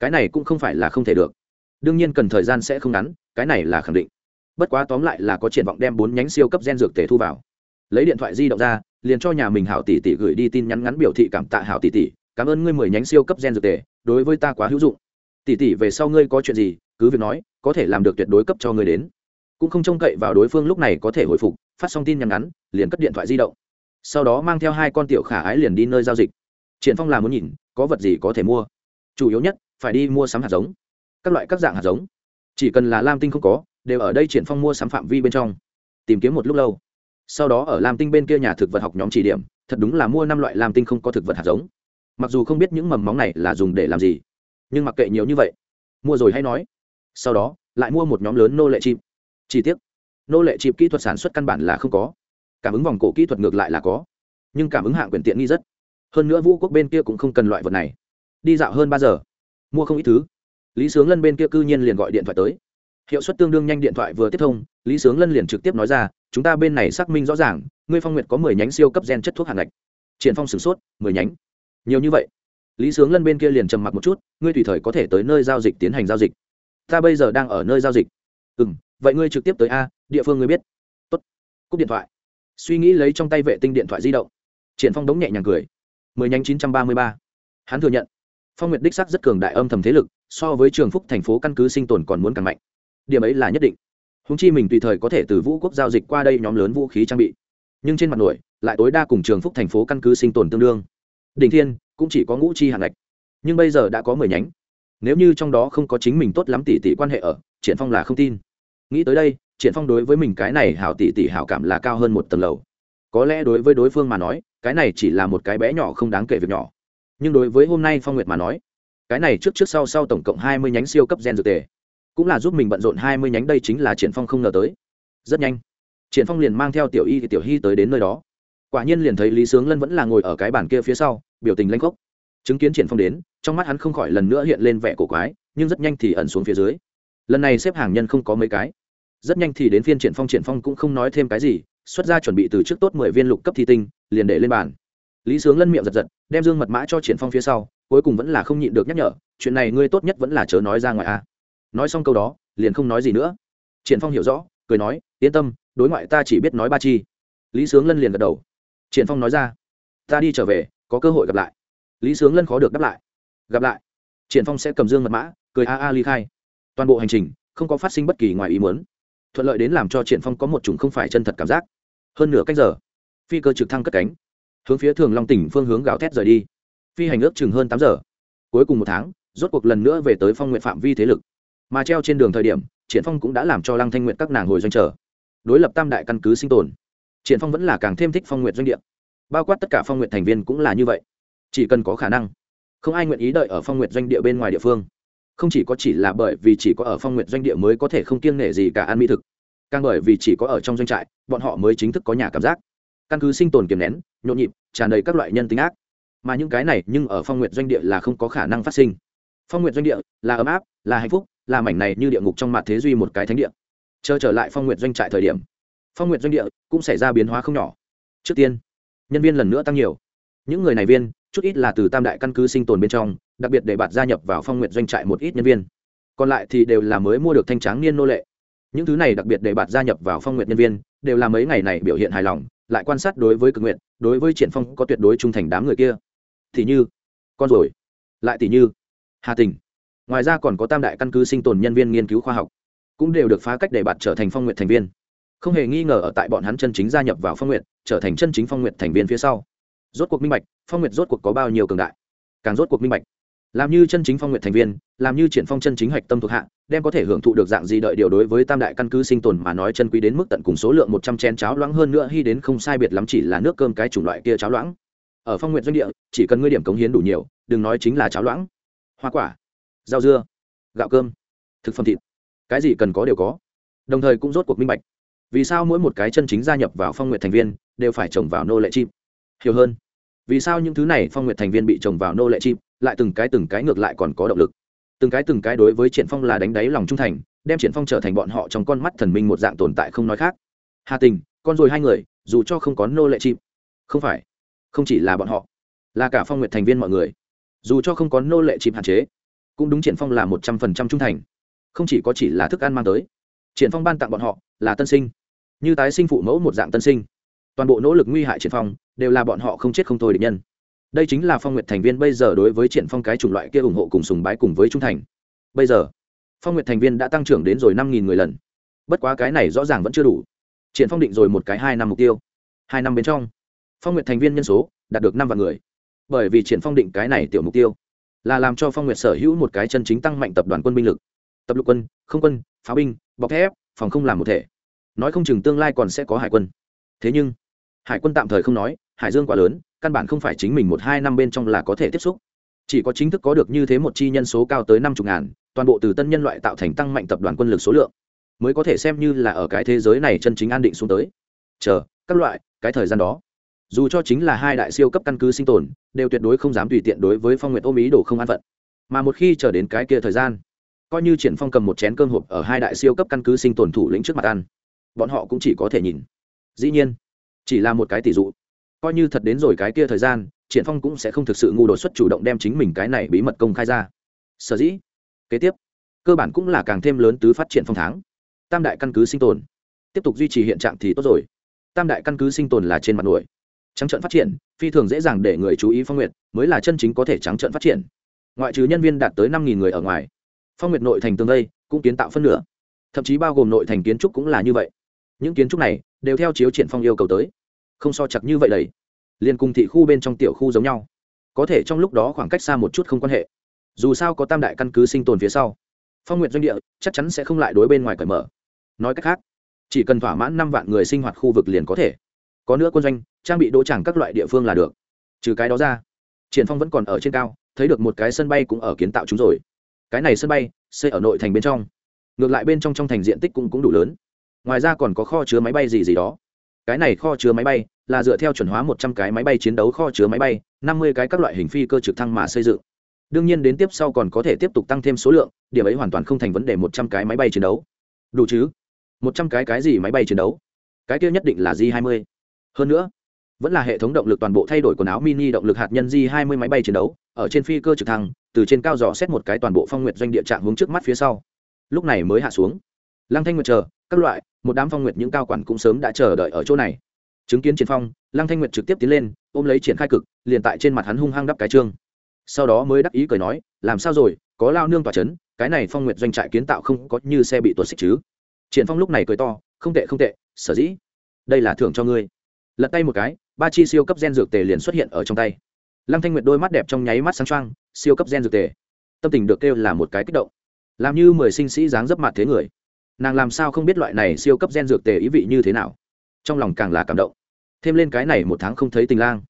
Cái này cũng không phải là không thể được. Đương nhiên cần thời gian sẽ không ngắn, cái này là khẳng định. Bất quá tóm lại là có triển vọng đem bốn nhánh siêu cấp gen dược tề thu vào. Lấy điện thoại di động ra, liền cho nhà mình hảo tỷ tỷ gửi đi tin nhắn ngắn biểu thị cảm tạ hảo tỷ tỷ, cảm ơn ngươi mười nhánh siêu cấp gen dược tề, đối với ta quá hữu dụng. Tỷ tỷ, về sau ngươi có chuyện gì, cứ việc nói, có thể làm được tuyệt đối cấp cho ngươi đến cũng không trông cậy vào đối phương lúc này có thể hồi phục, phát xong tin nhắn ngắn, liền cất điện thoại di động. Sau đó mang theo hai con tiểu khả ái liền đi nơi giao dịch. Triển phong là muốn nhìn, có vật gì có thể mua. Chủ yếu nhất, phải đi mua sắm hạt giống. Các loại các dạng hạt giống. Chỉ cần là lam tinh không có, đều ở đây triển phong mua sắm phạm vi bên trong. Tìm kiếm một lúc lâu. Sau đó ở lam tinh bên kia nhà thực vật học nhóm chỉ điểm, thật đúng là mua năm loại lam tinh không có thực vật hạt giống. Mặc dù không biết những mầm móng này là dùng để làm gì, nhưng mặc kệ nhiều như vậy. Mua rồi hay nói. Sau đó, lại mua một nhóm lớn nô lệ chim chi tiết nô lệ chịp kỹ thuật sản xuất căn bản là không có. Cảm ứng vòng cổ kỹ thuật ngược lại là có, nhưng cảm ứng hạng quyền tiện nghi rất. Hơn nữa vũ quốc bên kia cũng không cần loại vật này. Đi dạo hơn ba giờ, mua không ít thứ. Lý sướng lân bên kia cư nhiên liền gọi điện thoại tới. Hiệu suất tương đương nhanh điện thoại vừa tiếp thông, lý sướng lân liền trực tiếp nói ra, chúng ta bên này xác minh rõ ràng, ngươi phong nguyệt có mười nhánh siêu cấp gen chất thuốc hạng ngạch. Triển phong sửng sốt, mười nhánh? Nhiều như vậy? Lý sướng lân bên kia liền trầm mặc một chút, ngươi tùy thời có thể tới nơi giao dịch tiến hành giao dịch. Ta bây giờ đang ở nơi giao dịch. Ừ m vậy ngươi trực tiếp tới a, địa phương ngươi biết. Tốt. Cúp điện thoại. Suy nghĩ lấy trong tay vệ tinh điện thoại di động. Triển phong đống nhẹ nhàng cười. Mười nhánh chín trăm ba mươi ba. Hắn thừa nhận. Phong nguyệt đích sắc rất cường đại âm thầm thế lực, so với trường phúc thành phố căn cứ sinh tồn còn muốn càng mạnh. Điểm ấy là nhất định. Húng chi mình tùy thời có thể từ vũ quốc giao dịch qua đây nhóm lớn vũ khí trang bị. Nhưng trên mặt nổi, lại tối đa cùng trường phúc thành phố căn cứ sinh tồn tương đương. Đỉnh thiên cũng chỉ có ngũ chi hạng lệch nhưng bây giờ đã có mười nhánh. Nếu như trong đó không có chính mình tốt lắm tỷ tỷ quan hệ ở, triển phong là không tin nghĩ tới đây, triển phong đối với mình cái này hảo tỷ tỷ hảo cảm là cao hơn một tầng lầu. Có lẽ đối với đối phương mà nói, cái này chỉ là một cái bé nhỏ không đáng kể việc nhỏ. Nhưng đối với hôm nay phong nguyệt mà nói, cái này trước trước sau sau tổng cộng hai mươi nhánh siêu cấp gen dược tề, cũng là giúp mình bận rộn hai mươi nhánh đây chính là triển phong không ngờ tới. Rất nhanh, triển phong liền mang theo tiểu y thì tiểu hy tới đến nơi đó. Quả nhiên liền thấy lý sướng lân vẫn là ngồi ở cái bàn kia phía sau, biểu tình lanh khốc. Chứng kiến triển phong đến, trong mắt hắn không khỏi lần nữa hiện lên vẻ cổ quái, nhưng rất nhanh thì ẩn xuống phía dưới lần này xếp hàng nhân không có mấy cái. Rất nhanh thì đến phiên triển phong triển phong cũng không nói thêm cái gì, xuất ra chuẩn bị từ trước tốt mười viên lục cấp thi tinh, liền để lên bàn. Lý sướng lân miệng giật giật, đem dương mật mã cho triển phong phía sau, cuối cùng vẫn là không nhịn được nhắc nhở, chuyện này ngươi tốt nhất vẫn là chớ nói ra ngoài a. Nói xong câu đó, liền không nói gì nữa. Triển phong hiểu rõ, cười nói, yên tâm, đối ngoại ta chỉ biết nói ba chi. Lý sướng lân liền gật đầu. Triển phong nói ra, ta đi trở về, có cơ hội gặp lại. Lý sướng lân khó được đáp lại. Gặp lại. Triển phong sẽ cầm dương mật mã, cười a a ly khai toàn bộ hành trình, không có phát sinh bất kỳ ngoài ý muốn. Thuận lợi đến làm cho triển phong có một chủng không phải chân thật cảm giác. Hơn nửa cách giờ, phi cơ trực thăng cất cánh, hướng phía thường long tỉnh phương hướng gào thét rời đi. Phi hành ước chừng hơn tám giờ. Cuối cùng một tháng, rốt cuộc lần nữa về tới phong nguyện phạm vi thế lực. Mà treo trên đường thời điểm, triển phong cũng đã làm cho lăng thanh nguyện các nàng hồi doanh trở đối lập tam đại căn cứ sinh tồn. Triển phong vẫn là càng thêm thích phong nguyện doanh địa. Bao quát tất cả phong nguyện thành viên cũng là như vậy. Chỉ cần có khả năng, không ai nguyện ý đợi ở phong nguyện doanh địa bên ngoài địa phương không chỉ có chỉ là bởi vì chỉ có ở phong nguyện doanh địa mới có thể không kiêng nể gì cả ăn mỹ thực, càng bởi vì chỉ có ở trong doanh trại, bọn họ mới chính thức có nhà cảm giác. Căn cứ sinh tồn kiềm nén, nhộn nhịp, tràn đầy các loại nhân tính ác. Mà những cái này nhưng ở phong nguyện doanh địa là không có khả năng phát sinh. Phong nguyện doanh địa là ấm áp, là hạnh phúc, là mảnh này như địa ngục trong mặt thế duy một cái thánh địa. Chờ trở lại phong nguyện doanh trại thời điểm, phong nguyện doanh địa cũng xảy ra biến hóa không nhỏ. Trước tiên, nhân viên lần nữa tăng nhiều. Những người này viên, chút ít là từ tam đại căn cứ sinh tồn bên trong đặc biệt để bạn gia nhập vào phong nguyện doanh trại một ít nhân viên. Còn lại thì đều là mới mua được thanh tráng niên nô lệ. Những thứ này đặc biệt để bạn gia nhập vào phong nguyện nhân viên, đều là mấy ngày này biểu hiện hài lòng, lại quan sát đối với cực nguyện đối với triển phong có tuyệt đối trung thành đám người kia. Thì như, con rồi. Lại tỷ như, hà tình. Ngoài ra còn có tam đại căn cứ sinh tồn nhân viên nghiên cứu khoa học, cũng đều được phá cách để bạn trở thành phong nguyện thành viên. Không hề nghi ngờ ở tại bọn hắn chân chính gia nhập vào phong nguyện trở thành chân chính phong nguyện thành viên phía sau. Rốt cuộc minh bạch, phong nguyện rốt cuộc có bao nhiêu cường đại. Càng rốt cuộc minh bạch làm như chân chính phong nguyện thành viên, làm như triển phong chân chính hạch tâm thuộc hạ, đem có thể hưởng thụ được dạng gì đợi điều đối với tam đại căn cứ sinh tồn mà nói chân quý đến mức tận cùng số lượng một trăm chén cháo loãng hơn nữa hy đến không sai biệt lắm chỉ là nước cơm cái chủng loại kia cháo loãng. Ở phong nguyện doanh địa, chỉ cần ngươi điểm cống hiến đủ nhiều, đừng nói chính là cháo loãng. Hoa quả, rau dưa, gạo cơm, thực phẩm thịt, cái gì cần có đều có. Đồng thời cũng rốt cuộc minh bạch, vì sao mỗi một cái chân chính gia nhập vào phong nguyện thành viên đều phải trồng vào nô lệ chim? Hiểu hơn. Vì sao những thứ này phong nguyện thành viên bị trồng vào nô lệ chim? Lại từng cái từng cái ngược lại còn có động lực. Từng cái từng cái đối với triển phong là đánh đáy lòng trung thành, đem triển phong trở thành bọn họ trong con mắt thần minh một dạng tồn tại không nói khác. Hà tình, con rồi hai người, dù cho không có nô lệ chim không phải, không chỉ là bọn họ, là cả phong nguyện thành viên mọi người. Dù cho không có nô lệ chim hạn chế, cũng đúng triển phong là một trăm phần trăm trung thành. Không chỉ có chỉ là thức ăn mang tới, triển phong ban tặng bọn họ là tân sinh. Như tái sinh phụ mẫu một dạng tân sinh. Toàn bộ nỗ lực nguy hại triển phong, đều là bọn họ không chết không thôi địch nhân đây chính là phong nguyệt thành viên bây giờ đối với triển phong cái chủng loại kia ủng hộ cùng sùng bái cùng với trung thành. Bây giờ, phong nguyệt thành viên đã tăng trưởng đến rồi năm nghìn người lần. Bất quá cái này rõ ràng vẫn chưa đủ. Triển phong định rồi một cái hai năm mục tiêu. Hai năm bên trong, phong nguyệt thành viên nhân số đạt được năm vạn người. Bởi vì triển phong định cái này tiểu mục tiêu là làm cho phong nguyệt sở hữu một cái chân chính tăng mạnh tập đoàn quân binh lực. Tập lục quân, không quân, pháo binh, bọc thép, phòng không làm một thể. Nói không chừng tương lai còn sẽ có hải quân. Thế nhưng, hải quân tạm thời không nói, hải dương quá lớn căn bản không phải chính mình một hai năm bên trong là có thể tiếp xúc. Chỉ có chính thức có được như thế một chi nhân số cao tới năm chục ngàn, toàn bộ từ tân nhân loại tạo thành tăng mạnh tập đoàn quân lực số lượng, mới có thể xem như là ở cái thế giới này chân chính an định xuống tới. Chờ, các loại, cái thời gian đó, dù cho chính là hai đại siêu cấp căn cứ sinh tồn, đều tuyệt đối không dám tùy tiện đối với phong nguyện ôm ý đồ không an phận. Mà một khi chờ đến cái kia thời gian, coi như triển phong cầm một chén cơm hộp ở hai đại siêu cấp căn cứ sinh tồn thủ lĩnh trước mặt ăn, bọn họ cũng chỉ có thể nhìn. Dĩ nhiên, chỉ là một cái tỷ dụ coi như thật đến rồi cái kia thời gian, triển phong cũng sẽ không thực sự ngu đột xuất chủ động đem chính mình cái này bí mật công khai ra. Sở dĩ, kế tiếp, cơ bản cũng là càng thêm lớn tứ phát triển phong tháng. Tam đại căn cứ sinh tồn. Tiếp tục duy trì hiện trạng thì tốt rồi. Tam đại căn cứ sinh tồn là trên mặt nổi. Trắng trận phát triển, phi thường dễ dàng để người chú ý phong nguyệt, mới là chân chính có thể trắng trận phát triển. Ngoại trừ nhân viên đạt tới năm người ở ngoài, phong nguyệt nội thành tương đây cũng kiến tạo phân nửa. Thậm chí bao gồm nội thành kiến trúc cũng là như vậy. Những kiến trúc này đều theo chiếu triển phong yêu cầu tới không so chặt như vậy đấy, liền cùng thị khu bên trong tiểu khu giống nhau. Có thể trong lúc đó khoảng cách xa một chút không quan hệ. Dù sao có tam đại căn cứ sinh tồn phía sau. Phong nguyện doanh địa chắc chắn sẽ không lại đối bên ngoài cởi mở. Nói cách khác chỉ cần thỏa mãn năm vạn người sinh hoạt khu vực liền có thể. Có nữa quân doanh trang bị đỗ tràng các loại địa phương là được. Trừ cái đó ra triển phong vẫn còn ở trên cao thấy được một cái sân bay cũng ở kiến tạo chúng rồi. Cái này sân bay xây ở nội thành bên trong. Ngược lại bên trong trong thành diện tích cũng cũng đủ lớn. Ngoài ra còn có kho chứa máy bay gì gì đó cái này kho chứa máy bay là dựa theo chuẩn hóa một trăm cái máy bay chiến đấu kho chứa máy bay, năm mươi cái các loại hình phi cơ trực thăng mà xây dựng. Đương nhiên đến tiếp sau còn có thể tiếp tục tăng thêm số lượng, điểm ấy hoàn toàn không thành vấn đề một trăm cái máy bay chiến đấu. Đủ chứ? Một trăm cái cái gì máy bay chiến đấu? Cái kia nhất định là j hai mươi. Hơn nữa, vẫn là hệ thống động lực toàn bộ thay đổi quần áo mini động lực hạt nhân j hai mươi máy bay chiến đấu, ở trên phi cơ trực thăng, từ trên cao dò xét một cái toàn bộ phong nguyệt doanh địa trạng hướng trước mắt phía sau. Lúc này mới hạ xuống. Lăng thanh nguyệt chờ, các loại một đám phong nguyệt những cao quản cũng sớm đã chờ đợi ở chỗ này. Chứng kiến triển phong, lăng thanh nguyệt trực tiếp tiến lên, ôm lấy triển khai cực, liền tại trên mặt hắn hung hăng đắp cái trương. Sau đó mới đắc ý cười nói, làm sao rồi, có lao nương tỏa chấn, cái này phong nguyệt doanh trại kiến tạo không có như xe bị tuột xích chứ? Triển phong lúc này cười to, không tệ không tệ, sở dĩ? Đây là thưởng cho ngươi. Lật tay một cái, ba chi siêu cấp gen dược tề liền xuất hiện ở trong tay. Lăng thanh nguyệt đôi mắt đẹp trong nháy mắt sáng choang, siêu cấp gen dược tề. Tâm tình được kêu là một cái kích động. Làm như mười sinh sĩ dáng dấp mặt thế người nàng làm sao không biết loại này siêu cấp gen dược tề ý vị như thế nào? Trong lòng càng là cảm động. Thêm lên cái này một tháng không thấy tình lang.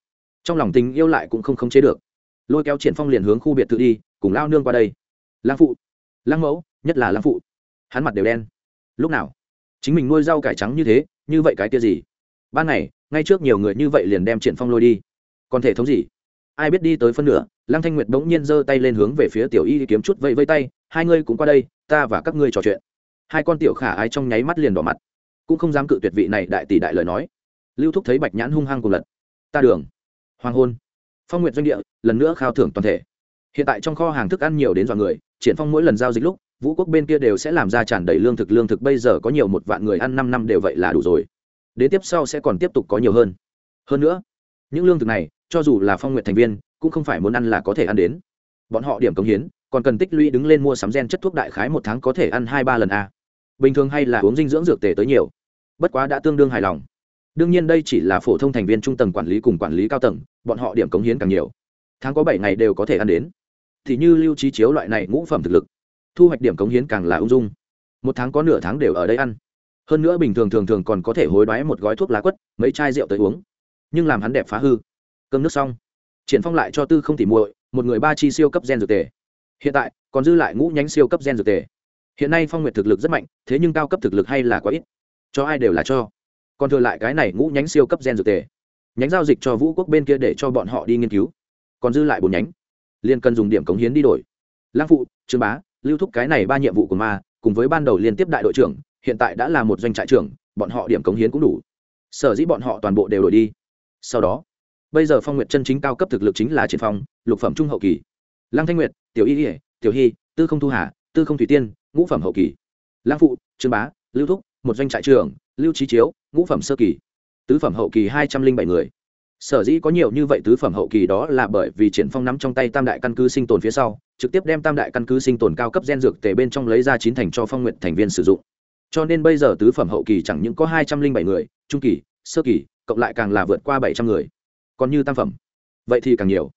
Trong lòng tình yêu lại cũng không khống chế được. Lôi kéo triển phong liền hướng khu biệt thự đi, cùng lao nương qua đây. Lang phụ. Lang mẫu, nhất là lang phụ. Hắn mặt đều đen. Lúc nào? Chính mình nuôi rau cải trắng như thế, như vậy cái kia gì? Ban ngày, ngay trước nhiều người như vậy liền đem triển phong lôi đi. Còn thể thống gì? Ai biết đi tới phân nửa, lăng thanh nguyệt bỗng nhiên giơ tay lên hướng về phía tiểu y kiếm chút vẫy vây tay, hai ngươi cũng qua đây, ta và các ngươi trò chuyện hai con tiểu khả ái trong nháy mắt liền đỏ mặt. Cũng không dám cự tuyệt vị này đại tỷ đại lời nói. Lưu thúc thấy bạch nhãn hung hăng cùng lật. Ta đường. Hoàng hôn. Phong nguyện doanh địa, lần nữa khao thưởng toàn thể. Hiện tại trong kho hàng thức ăn nhiều đến dọn người, triển phong mỗi lần giao dịch lúc, vũ quốc bên kia đều sẽ làm ra tràn đầy lương thực lương thực bây giờ có nhiều một vạn người ăn năm năm đều vậy là đủ rồi. Đến tiếp sau sẽ còn tiếp tục có nhiều hơn. Hơn nữa, những lương thực này, cho dù là phong nguyện thành viên, cũng không phải muốn ăn là có thể ăn đến. Bọn họ điểm cống hiến, còn cần tích lũy đứng lên mua sắm gen chất thuốc đại khái một tháng có thể ăn hai ba lần a bình thường hay là uống dinh dưỡng dược tề tới nhiều, bất quá đã tương đương hài lòng. Đương nhiên đây chỉ là phổ thông thành viên trung tầng quản lý cùng quản lý cao tầng, bọn họ điểm cống hiến càng nhiều. Tháng có bảy ngày đều có thể ăn đến. Thì như lưu trí chiếu loại này ngũ phẩm thực lực, thu hoạch điểm cống hiến càng là ung dung. Một tháng có nửa tháng đều ở đây ăn. Hơn nữa bình thường thường thường còn có thể hối đoái một gói thuốc lá quất, mấy chai rượu tới uống. Nhưng làm hắn đẹp phá hư. Cơm nước xong. Triển phong lại cho tư không tỉ muội, một người ba chi siêu cấp gen dược tề. Hiện tại, còn dư lại ngũ nhánh siêu cấp gen dược tề hiện nay phong nguyệt thực lực rất mạnh, thế nhưng cao cấp thực lực hay là quá ít. Cho ai đều là cho. Còn thừa lại cái này ngũ nhánh siêu cấp gen dược tề. Nhánh giao dịch cho vũ quốc bên kia để cho bọn họ đi nghiên cứu. Còn dư lại bốn nhánh. Liên cần dùng điểm cống hiến đi đổi. Lang phụ, trương bá, lưu thúc cái này ba nhiệm vụ của ma, cùng với ban đầu liên tiếp đại đội trưởng, hiện tại đã là một doanh trại trưởng, bọn họ điểm cống hiến cũng đủ. Sở dĩ bọn họ toàn bộ đều đổi đi. Sau đó, bây giờ phong nguyệt chân chính cao cấp thực lực chính là triển phong, lục phẩm trung hậu kỳ. Lăng thanh nguyệt, tiểu y ỉa tiểu hy, tư không thu hà, tư không thủy tiên ngũ phẩm hậu kỳ. Lang phụ, trương bá, lưu thúc, một doanh trại trưởng, lưu trí chiếu, ngũ phẩm sơ kỳ. Tứ phẩm hậu kỳ hai trăm linh bảy người. Sở dĩ có nhiều như vậy tứ phẩm hậu kỳ đó là bởi vì triển phong nắm trong tay tam đại căn cứ sinh tồn phía sau, trực tiếp đem tam đại căn cứ sinh tồn cao cấp gen dược tề bên trong lấy ra chín thành cho phong nguyện thành viên sử dụng. Cho nên bây giờ tứ phẩm hậu kỳ chẳng những có hai trăm linh bảy người, trung kỳ, sơ kỳ, cộng lại càng là vượt qua bảy trăm người. Còn như tam phẩm. Vậy thì càng nhiều.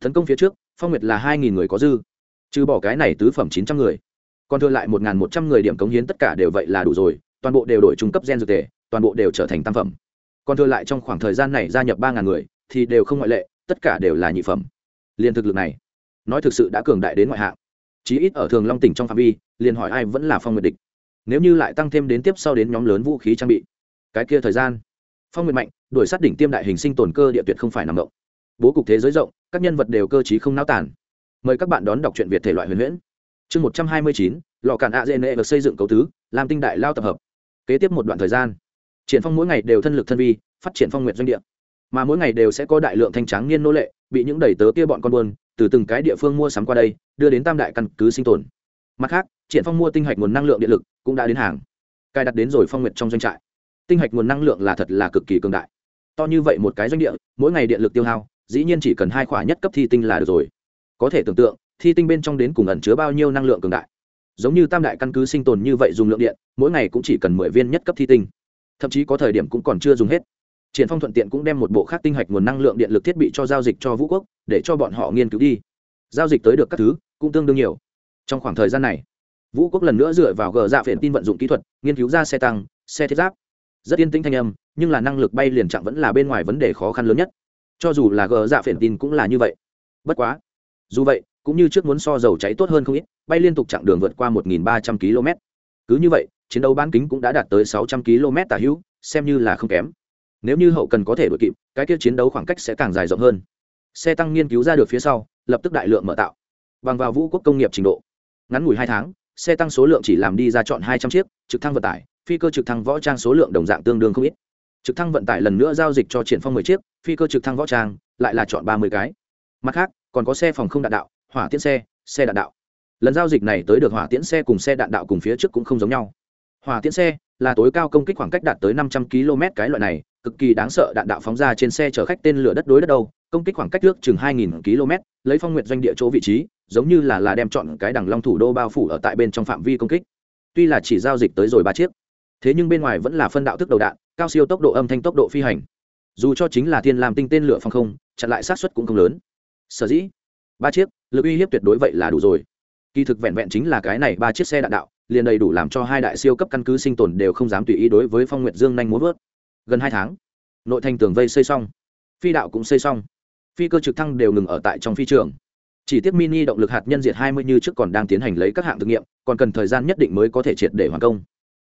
Tấn công phía trước, phong nguyệt là hai nghìn người có dư. Trừ bỏ cái này tứ phẩm chín trăm người còn thừa lại một một trăm người điểm cống hiến tất cả đều vậy là đủ rồi, toàn bộ đều đổi trung cấp gen dược tề toàn bộ đều trở thành tam phẩm. Còn thừa lại trong khoảng thời gian này gia nhập ba ngàn người, thì đều không ngoại lệ, tất cả đều là nhị phẩm. Liên thực lực này, nói thực sự đã cường đại đến ngoại hạng. Chí ít ở thường long tỉnh trong phạm vi, liền hỏi ai vẫn là phong nguyệt địch. Nếu như lại tăng thêm đến tiếp sau đến nhóm lớn vũ khí trang bị. Cái kia thời gian. Phong nguyệt mạnh, đuổi sát đỉnh tiêm đại hình sinh tồn cơ địa tuyệt không phải nằm động. Bố cục thế giới rộng, các nhân vật đều cơ t không náo tản. mời các bạn đón đọc truyện việt thể loại huyền huyễn chương một trăm hai mươi chín, lò cản a dê nệ được xây dựng cấu tứ, làm tinh đại lao tập hợp. Kế tiếp một đoạn thời gian, triển phong mỗi ngày đều thân lực thân vi, phát triển phong nguyện doanh địa. Mà mỗi ngày đều sẽ có đại lượng thanh tráng niên nô lệ, bị những đầy tớ kia bọn con buôn, từ từng cái địa phương mua sắm qua đây, đưa đến tam đại căn cứ sinh tồn. Mặt khác, triển phong mua tinh hạch nguồn năng lượng điện lực cũng đã đến hàng. Cài đặt đến rồi phong nguyện trong doanh trại. Tinh hạch nguồn năng lượng là thật là cực kỳ cường đại. To như vậy một cái doanh địa, mỗi ngày điện lực tiêu hao, dĩ nhiên chỉ cần hai khỏa nhất cấp thi tinh là được rồi. Có thể tưởng tượng thi tinh bên trong đến cùng ẩn chứa bao nhiêu năng lượng cường đại. Giống như tam đại căn cứ sinh tồn như vậy dùng lượng điện, mỗi ngày cũng chỉ cần mười viên nhất cấp thi tinh. Thậm chí có thời điểm cũng còn chưa dùng hết. Triển phong thuận tiện cũng đem một bộ khác tinh hạch nguồn năng lượng điện lực thiết bị cho giao dịch cho vũ quốc, để cho bọn họ nghiên cứu đi. Giao dịch tới được các thứ, cũng tương đương nhiều. Trong khoảng thời gian này, vũ quốc lần nữa dựa vào gờ dạ phiền tin vận dụng kỹ thuật, nghiên cứu ra xe tăng, xe thiết giáp. Rất yên tĩnh thanh âm, nhưng là năng lực bay liền chặng vẫn là bên ngoài vấn đề khó khăn lớn nhất. Cho dù là gờ dạ phiền tin cũng là như vậy. Bất quá, dù vậy cũng như trước muốn so dầu cháy tốt hơn không ít, bay liên tục chặng đường vượt qua 1.300 km. Cứ như vậy, chiến đấu bán kính cũng đã đạt tới 600 km tả hữu, xem như là không kém. Nếu như hậu cần có thể đuổi kịp, cái kia chiến đấu khoảng cách sẽ càng dài rộng hơn. Xe tăng nghiên cứu ra được phía sau, lập tức đại lượng mở tạo. Bằng vào vũ quốc công nghiệp trình độ, ngắn ngủi hai tháng, xe tăng số lượng chỉ làm đi ra chọn hai trăm chiếc, trực thăng vận tải, phi cơ trực thăng võ trang số lượng đồng dạng tương đương không ít. Trực thăng vận tải lần nữa giao dịch cho triển phong mười chiếc, phi cơ trực thăng võ trang lại là chọn ba mươi cái. Mặt khác, còn có xe phòng không đạn đạo hỏa tiễn xe xe đạn đạo. Lần giao dịch này tới được hỏa tiễn xe cùng xe đạn đạo cùng phía trước cũng không giống nhau. Hỏa tiễn xe là tối cao công kích khoảng cách đạt tới năm trăm km cái loại này, cực kỳ đáng sợ đạn đạo phóng ra trên xe chở khách tên lửa đất đối đất đâu, công kích khoảng cách trước chừng hai nghìn km, lấy phong nguyện doanh địa chỗ vị trí, giống như là là đem chọn cái đằng long thủ đô bao phủ ở tại bên trong phạm vi công kích. Tuy là chỉ giao dịch tới rồi ba chiếc, thế nhưng bên ngoài vẫn là phân đạo thức đầu đạn, cao siêu tốc độ, âm thanh tốc độ phi hành. Dù cho chính là thiên làm tinh tên lửa phòng không, chặn lại sát xuất cũng không lớn. Sở dĩ ba chiếc, lực uy hiếp tuyệt đối vậy là đủ rồi. Kỳ thực vẹn vẹn chính là cái này ba chiếc xe đạn đạo, liền đầy đủ làm cho hai đại siêu cấp căn cứ sinh tồn đều không dám tùy ý đối với phong nguyệt dương nhanh muốn vớt. Gần hai tháng, nội thành tường vây xây xong, phi đạo cũng xây xong, phi cơ trực thăng đều ngừng ở tại trong phi trường. Chỉ tiếc mini động lực hạt nhân diệt 20 như trước còn đang tiến hành lấy các hạng thực nghiệm, còn cần thời gian nhất định mới có thể triệt để hoàn công.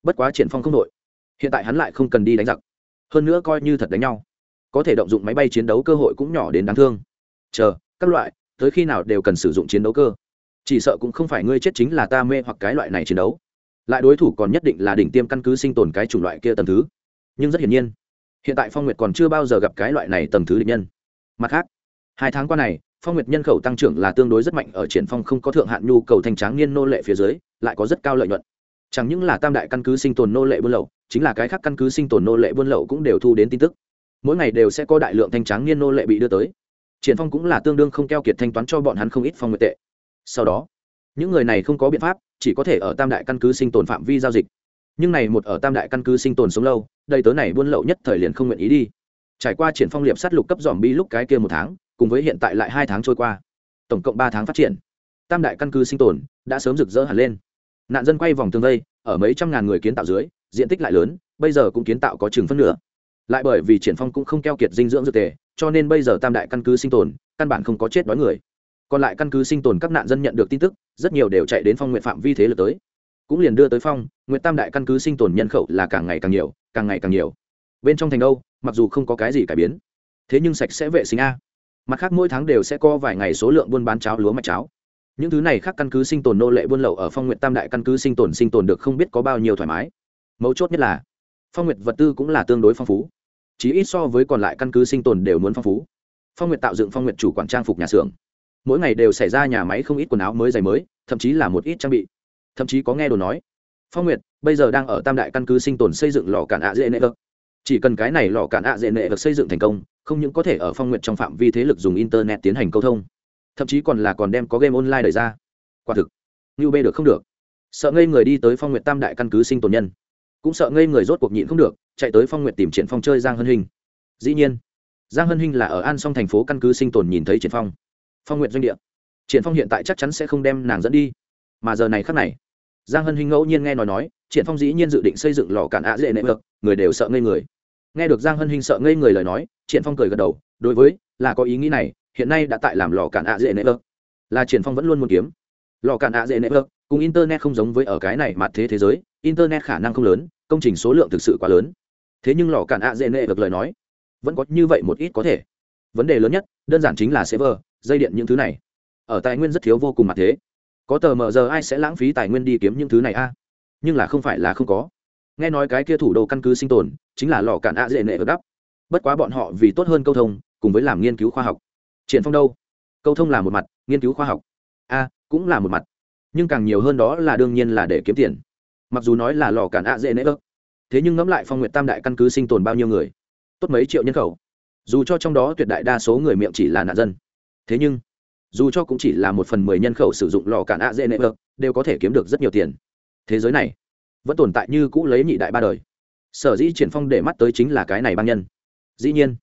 Bất quá triển phong không nội hiện tại hắn lại không cần đi đánh giặc. Hơn nữa coi như thật đánh nhau, có thể động dụng máy bay chiến đấu cơ hội cũng nhỏ đến đáng thương. Chờ, các loại tới khi nào đều cần sử dụng chiến đấu cơ. Chỉ sợ cũng không phải ngươi chết chính là ta mê hoặc cái loại này chiến đấu. Lại đối thủ còn nhất định là đỉnh tiêm căn cứ sinh tồn cái chủng loại kia tầm thứ. Nhưng rất hiển nhiên, hiện tại phong nguyệt còn chưa bao giờ gặp cái loại này tầm thứ địch nhân. Mặt khác, hai tháng qua này, phong nguyệt nhân khẩu tăng trưởng là tương đối rất mạnh ở triển phong không có thượng hạn nhu cầu thanh tráng niên nô lệ phía dưới, lại có rất cao lợi nhuận. Chẳng những là tam đại căn cứ sinh tồn nô lệ buôn lậu, chính là cái khác căn cứ sinh tồn nô lệ buôn lậu cũng đều thu đến tin tức. Mỗi ngày đều sẽ có đại lượng thanh tráng niên nô lệ bị đưa tới triển phong cũng là tương đương không keo kiệt thanh toán cho bọn hắn không ít phong nguyệt tệ. Sau đó, những người này không có biện pháp, chỉ có thể ở tam đại căn cứ sinh tồn phạm vi giao dịch. Nhưng này một ở tam đại căn cứ sinh tồn sống lâu, đây tớ này buôn lậu nhất thời liền không nguyện ý đi. Trải qua triển phong liệp sát lục cấp dòm bi lúc cái kia một tháng, cùng với hiện tại lại hai tháng trôi qua, tổng cộng ba tháng phát triển, tam đại căn cứ sinh tồn đã sớm rực rỡ hẳn lên. Nạn dân quay vòng tương vây ở mấy trăm ngàn người kiến tạo dưới, diện tích lại lớn, bây giờ cũng kiến tạo có chừng phân nửa. Lại bởi vì triển phong cũng không keo kiệt dinh dưỡng dược tề cho nên bây giờ tam đại căn cứ sinh tồn, căn bản không có chết đói người. Còn lại căn cứ sinh tồn các nạn dân nhận được tin tức, rất nhiều đều chạy đến phong nguyện phạm vi thế lực tới. Cũng liền đưa tới phong, nguyện tam đại căn cứ sinh tồn nhân khẩu là càng ngày càng nhiều, càng ngày càng nhiều. Bên trong thành đâu mặc dù không có cái gì cải biến, thế nhưng sạch sẽ vệ sinh a. Mặt khác mỗi tháng đều sẽ có vài ngày số lượng buôn bán cháo lúa mạch cháo. Những thứ này khác căn cứ sinh tồn nô lệ buôn lậu ở phong nguyện tam đại căn cứ sinh tồn sinh tồn được không biết có bao nhiêu thoải mái. Mấu chốt nhất là, phong nguyện vật tư cũng là tương đối phong phú chỉ ít so với còn lại căn cứ sinh tồn đều muốn phong phú. Phong nguyện tạo dựng phong nguyện chủ quản trang phục nhà xưởng. Mỗi ngày đều xảy ra nhà máy không ít quần áo mới giày mới, thậm chí là một ít trang bị. Thậm chí có nghe đồ nói, phong nguyệt bây giờ đang ở tam đại căn cứ sinh tồn xây dựng lò cản ạ dễ nệ vật chỉ cần cái này lò cản ạ dễ nệ vật xây dựng thành công, không những có thể ở phong nguyệt trong phạm vi thế lực dùng internet tiến hành câu thông, thậm chí còn là còn đem có game online đẩy ra. Quả thực như bê được không được. Sợ ngây người đi tới phong nguyệt tam đại căn cứ sinh tồn nhân cũng sợ ngây người rốt cuộc nhịn không được, chạy tới phong nguyệt tìm triển phong chơi giang hân hình dĩ nhiên, giang hân hình là ở an song thành phố căn cứ sinh tồn nhìn thấy triển phong. Phong nguyệt doanh địa. Triển phong hiện tại chắc chắn sẽ không đem nàng dẫn đi. Mà giờ này khắc này, giang hân hình ngẫu nhiên nghe nói nói, triển phong dĩ nhiên dự định xây dựng lò cản ạ dễ nệ vực, người đều sợ ngây người. Nghe được giang hân hình sợ ngây người lời nói, triển phong cười gật đầu, đối với, là có ý nghĩ này, hiện nay đã tại làm lò cản ạ dễ nệ vực. Là triển phong vẫn luôn muốn kiếm. Lò cản ạ dễ nệ vực, cùng internet không giống với ở cái này mặt thế thế giới internet khả năng không lớn, công trình số lượng thực sự quá lớn. Thế nhưng lò cản ạ dễ nệ được lời nói, vẫn có như vậy một ít có thể. Vấn đề lớn nhất, đơn giản chính là server, dây điện những thứ này. Ở tài nguyên rất thiếu vô cùng mặt thế. Có tờ mờ giờ ai sẽ lãng phí tài nguyên đi kiếm những thứ này a? Nhưng là không phải là không có. Nghe nói cái kia thủ đô căn cứ sinh tồn, chính là lò cản ạ dễ nệ được đắp. Bất quá bọn họ vì tốt hơn câu thông, cùng với làm nghiên cứu khoa học. Triển phong đâu? Câu thông là một mặt, nghiên cứu khoa học. A, cũng là một mặt. Nhưng càng nhiều hơn đó là đương nhiên là để kiếm tiền mặc dù nói là lò cản ạ dễ nệ ức thế nhưng ngẫm lại phong nguyện tam đại căn cứ sinh tồn bao nhiêu người, tốt mấy triệu nhân khẩu. Dù cho trong đó tuyệt đại đa số người miệng chỉ là nạn dân, thế nhưng, dù cho cũng chỉ là một phần mười nhân khẩu sử dụng lò cản ạ dễ nệ ức đều có thể kiếm được rất nhiều tiền. Thế giới này, vẫn tồn tại như cũ lấy nhị đại ba đời. Sở dĩ triển phong để mắt tới chính là cái này băng nhân. Dĩ nhiên,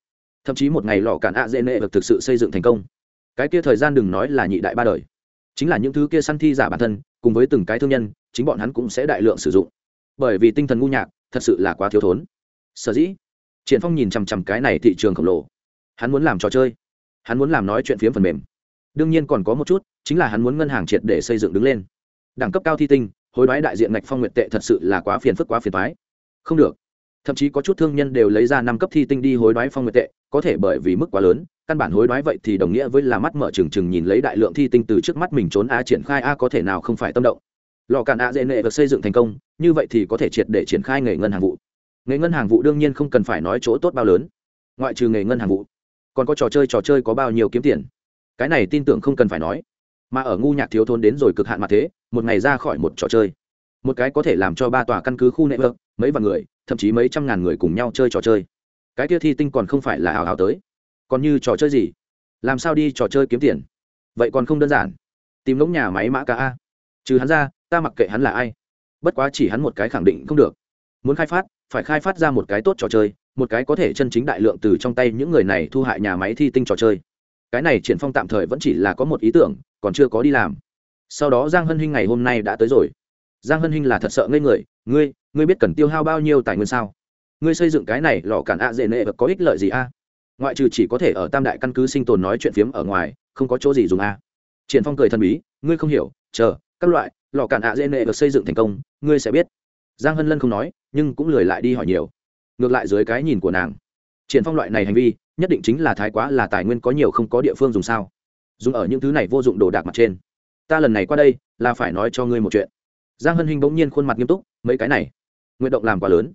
thậm chí một ngày lò cản ạ dễ nệ ức thực sự xây dựng thành công. Cái kia thời gian đừng nói là nhị đại ba đời, chính là những thứ kia săn thi giả bản thân cùng với từng cái thương nhân, chính bọn hắn cũng sẽ đại lượng sử dụng. Bởi vì tinh thần ngu nhạc thật sự là quá thiếu thốn. Sở dĩ, triển phong nhìn chằm chằm cái này thị trường khổng lồ. Hắn muốn làm trò chơi. Hắn muốn làm nói chuyện phiếm phần mềm. Đương nhiên còn có một chút, chính là hắn muốn ngân hàng triệt để xây dựng đứng lên. Đẳng cấp cao thi tinh, hối đoái đại diện ngạch phong nguyện tệ thật sự là quá phiền phức quá phiền toái. Không được. Thậm chí có chút thương nhân đều lấy ra năm cấp thi tinh đi hối đoái phong nguyện tệ, có thể bởi vì mức quá lớn căn bản hối đoái vậy thì đồng nghĩa với là mắt mở trừng trừng nhìn lấy đại lượng thi tinh từ trước mắt mình trốn a triển khai a có thể nào không phải tâm động. Lò cản a dễ nệ được xây dựng thành công, như vậy thì có thể triệt để triển khai nghề ngân hàng vụ. Nghề ngân hàng vụ đương nhiên không cần phải nói chỗ tốt bao lớn, ngoại trừ nghề ngân hàng vụ. Còn có trò chơi trò chơi có bao nhiêu kiếm tiền? Cái này tin tưởng không cần phải nói. Mà ở ngu nhạc thiếu thốn đến rồi cực hạn mà thế, một ngày ra khỏi một trò chơi. Một cái có thể làm cho ba tòa căn cứ khu nệ vợ mấy vạn người, thậm chí mấy trăm ngàn người cùng nhau chơi trò chơi. Cái kia thi tinh còn không phải là hào hào tới còn như trò chơi gì? Làm sao đi trò chơi kiếm tiền? Vậy còn không đơn giản. Tìm ngỗng nhà máy mã ca a. Trừ hắn ra, ta mặc kệ hắn là ai. Bất quá chỉ hắn một cái khẳng định không được. Muốn khai phát, phải khai phát ra một cái tốt trò chơi, một cái có thể chân chính đại lượng từ trong tay những người này thu hại nhà máy thi tinh trò chơi. Cái này triển phong tạm thời vẫn chỉ là có một ý tưởng, còn chưa có đi làm. Sau đó giang hân hinh ngày hôm nay đã tới rồi. Giang hân hinh là thật sợ ngây người, ngươi ngươi biết cần tiêu hao bao nhiêu tài nguyên sao? Ngươi xây dựng cái này lò cản ạ dễ nệ và có ích lợi gì a? Ngoại trừ chỉ có thể ở tam đại căn cứ sinh tồn nói chuyện phiếm ở ngoài, không có chỗ gì dùng a. Triển phong cười thân bí, ngươi không hiểu, chờ, các loại lò cản ạ dễ nệ được xây dựng thành công, ngươi sẽ biết. Giang hân lân không nói, nhưng cũng lười lại đi hỏi nhiều. Ngược lại dưới cái nhìn của nàng, triển phong loại này hành vi, nhất định chính là thái quá là tài nguyên có nhiều không có địa phương dùng sao. Dùng ở những thứ này vô dụng đồ đạc mặt trên. Ta lần này qua đây, là phải nói cho ngươi một chuyện. Giang hân hinh bỗng nhiên khuôn mặt nghiêm túc, mấy cái này, nguyện động làm quá lớn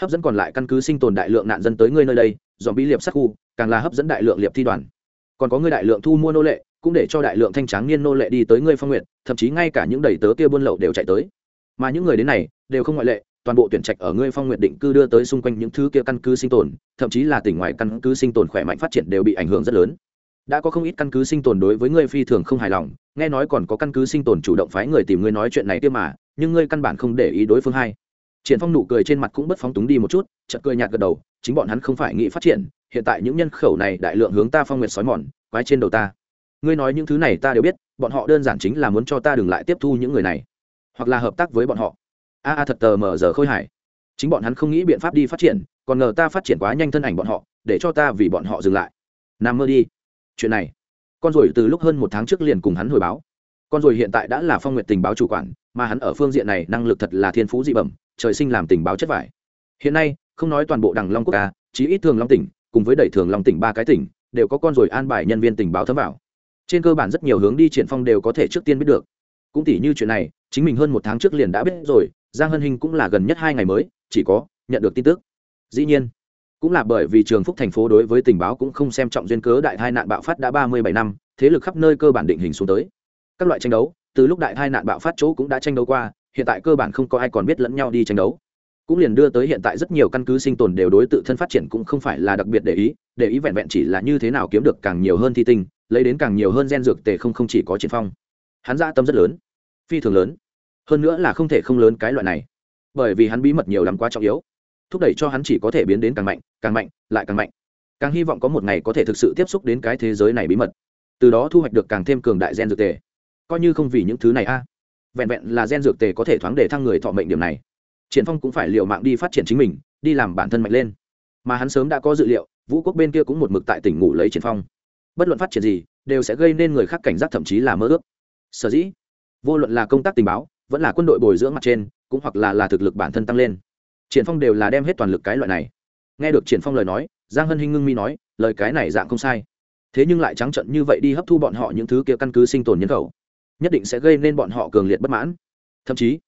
hấp dẫn còn lại căn cứ sinh tồn đại lượng nạn dân tới ngươi nơi đây dòm bí liệp sắc khu, càng là hấp dẫn đại lượng liệp thi đoàn. Còn có ngươi đại lượng thu mua nô lệ, cũng để cho đại lượng thanh tráng niên nô lệ đi tới ngươi phong nguyện thậm chí ngay cả những đầy tớ kia buôn lậu đều chạy tới. Mà những người đến này, đều không ngoại lệ, toàn bộ tuyển trạch ở ngươi phong nguyện định cư đưa tới xung quanh những thứ kia căn cứ sinh tồn, thậm chí là tỉnh ngoài căn cứ sinh tồn khỏe mạnh phát triển đều bị ảnh hưởng rất lớn. Đã có không ít căn cứ sinh tồn đối với ngươi phi thường không hài lòng, nghe nói còn có căn cứ sinh tồn chủ động phái người tìm ngươi nói chuyện này kia mà, nhưng ngươi căn bản không để ý đối phương hay triển phong nụ cười trên mặt cũng bất phóng túng đi một chút, chợt cười nhạt gật đầu, chính bọn hắn không phải nghĩ phát triển, hiện tại những nhân khẩu này đại lượng hướng ta phong nguyệt sói mòn, quái trên đầu ta. Ngươi nói những thứ này ta đều biết, bọn họ đơn giản chính là muốn cho ta đừng lại tiếp thu những người này, hoặc là hợp tác với bọn họ. A a thật tờ mờ giờ khôi hải chính bọn hắn không nghĩ biện pháp đi phát triển, còn ngờ ta phát triển quá nhanh thân ảnh bọn họ, để cho ta vì bọn họ dừng lại. Nằm mơ đi. Chuyện này, con rồi từ lúc hơn một tháng trước liền cùng hắn hồi báo. Con rồi hiện tại đã là phong nguyện tình báo chủ quản, mà hắn ở phương diện này năng lực thật là thiên phú dị bẩm trời sinh làm tình báo chất vải. Hiện nay, không nói toàn bộ đằng long quốc ca chí ít thường long tỉnh, cùng với đẩy thường long tỉnh ba cái tỉnh, đều có con rồi an bài nhân viên tình báo thấm vào. Trên cơ bản rất nhiều hướng đi triển phong đều có thể trước tiên biết được. Cũng tỉ như chuyện này, chính mình hơn một tháng trước liền đã biết rồi, giang hân hinh cũng là gần nhất hai ngày mới, chỉ có nhận được tin tức. Dĩ nhiên, cũng là bởi vì trường phúc thành phố đối với tình báo cũng không xem trọng duyên cớ đại tai nạn bạo phát đã ba mươi bảy năm, thế lực khắp nơi cơ bản định hình xuống tới. Các loại tranh đấu, từ lúc đại tai nạn bạo phát chỗ cũng đã tranh đấu qua hiện tại cơ bản không có ai còn biết lẫn nhau đi tranh đấu. Cũng liền đưa tới hiện tại rất nhiều căn cứ sinh tồn đều đối tự thân phát triển cũng không phải là đặc biệt để ý để ý vẹn vẹn chỉ là như thế nào kiếm được càng nhiều hơn thi tinh, lấy đến càng nhiều hơn gen dược tề không không chỉ có triển phong. Hắn ra tâm rất lớn, phi thường lớn. Hơn nữa là không thể không lớn cái loại này. Bởi vì hắn bí mật nhiều lắm quá trọng yếu, thúc đẩy cho hắn chỉ có thể biến đến càng mạnh càng mạnh, lại càng mạnh. Càng hy vọng có một ngày có thể thực sự tiếp xúc đến cái thế giới này bí mật, từ đó thu hoạch được càng thêm cường đại gen dược tề. Coi như không vì những thứ này a vẹn vẹn là gen dược tề có thể thoáng để thăng người thọ mệnh điểm này. Triển phong cũng phải liều mạng đi phát triển chính mình, đi làm bản thân mạnh lên. Mà hắn sớm đã có dự liệu, vũ quốc bên kia cũng một mực tại tỉnh ngủ lấy triển phong. Bất luận phát triển gì, đều sẽ gây nên người khác cảnh giác thậm chí là mơ ước. Sở dĩ, vô luận là công tác tình báo, vẫn là quân đội bồi dưỡng mặt trên, cũng hoặc là là thực lực bản thân tăng lên. Triển phong đều là đem hết toàn lực cái loại này. Nghe được triển phong lời nói, giang hân hinh ngưng mi nói, lời cái này dạng không sai. Thế nhưng lại trắng trợn như vậy đi hấp thu bọn họ những thứ kia căn cứ sinh tồn nhân khẩu nhất định sẽ gây nên bọn họ cường liệt bất mãn. Thậm chí,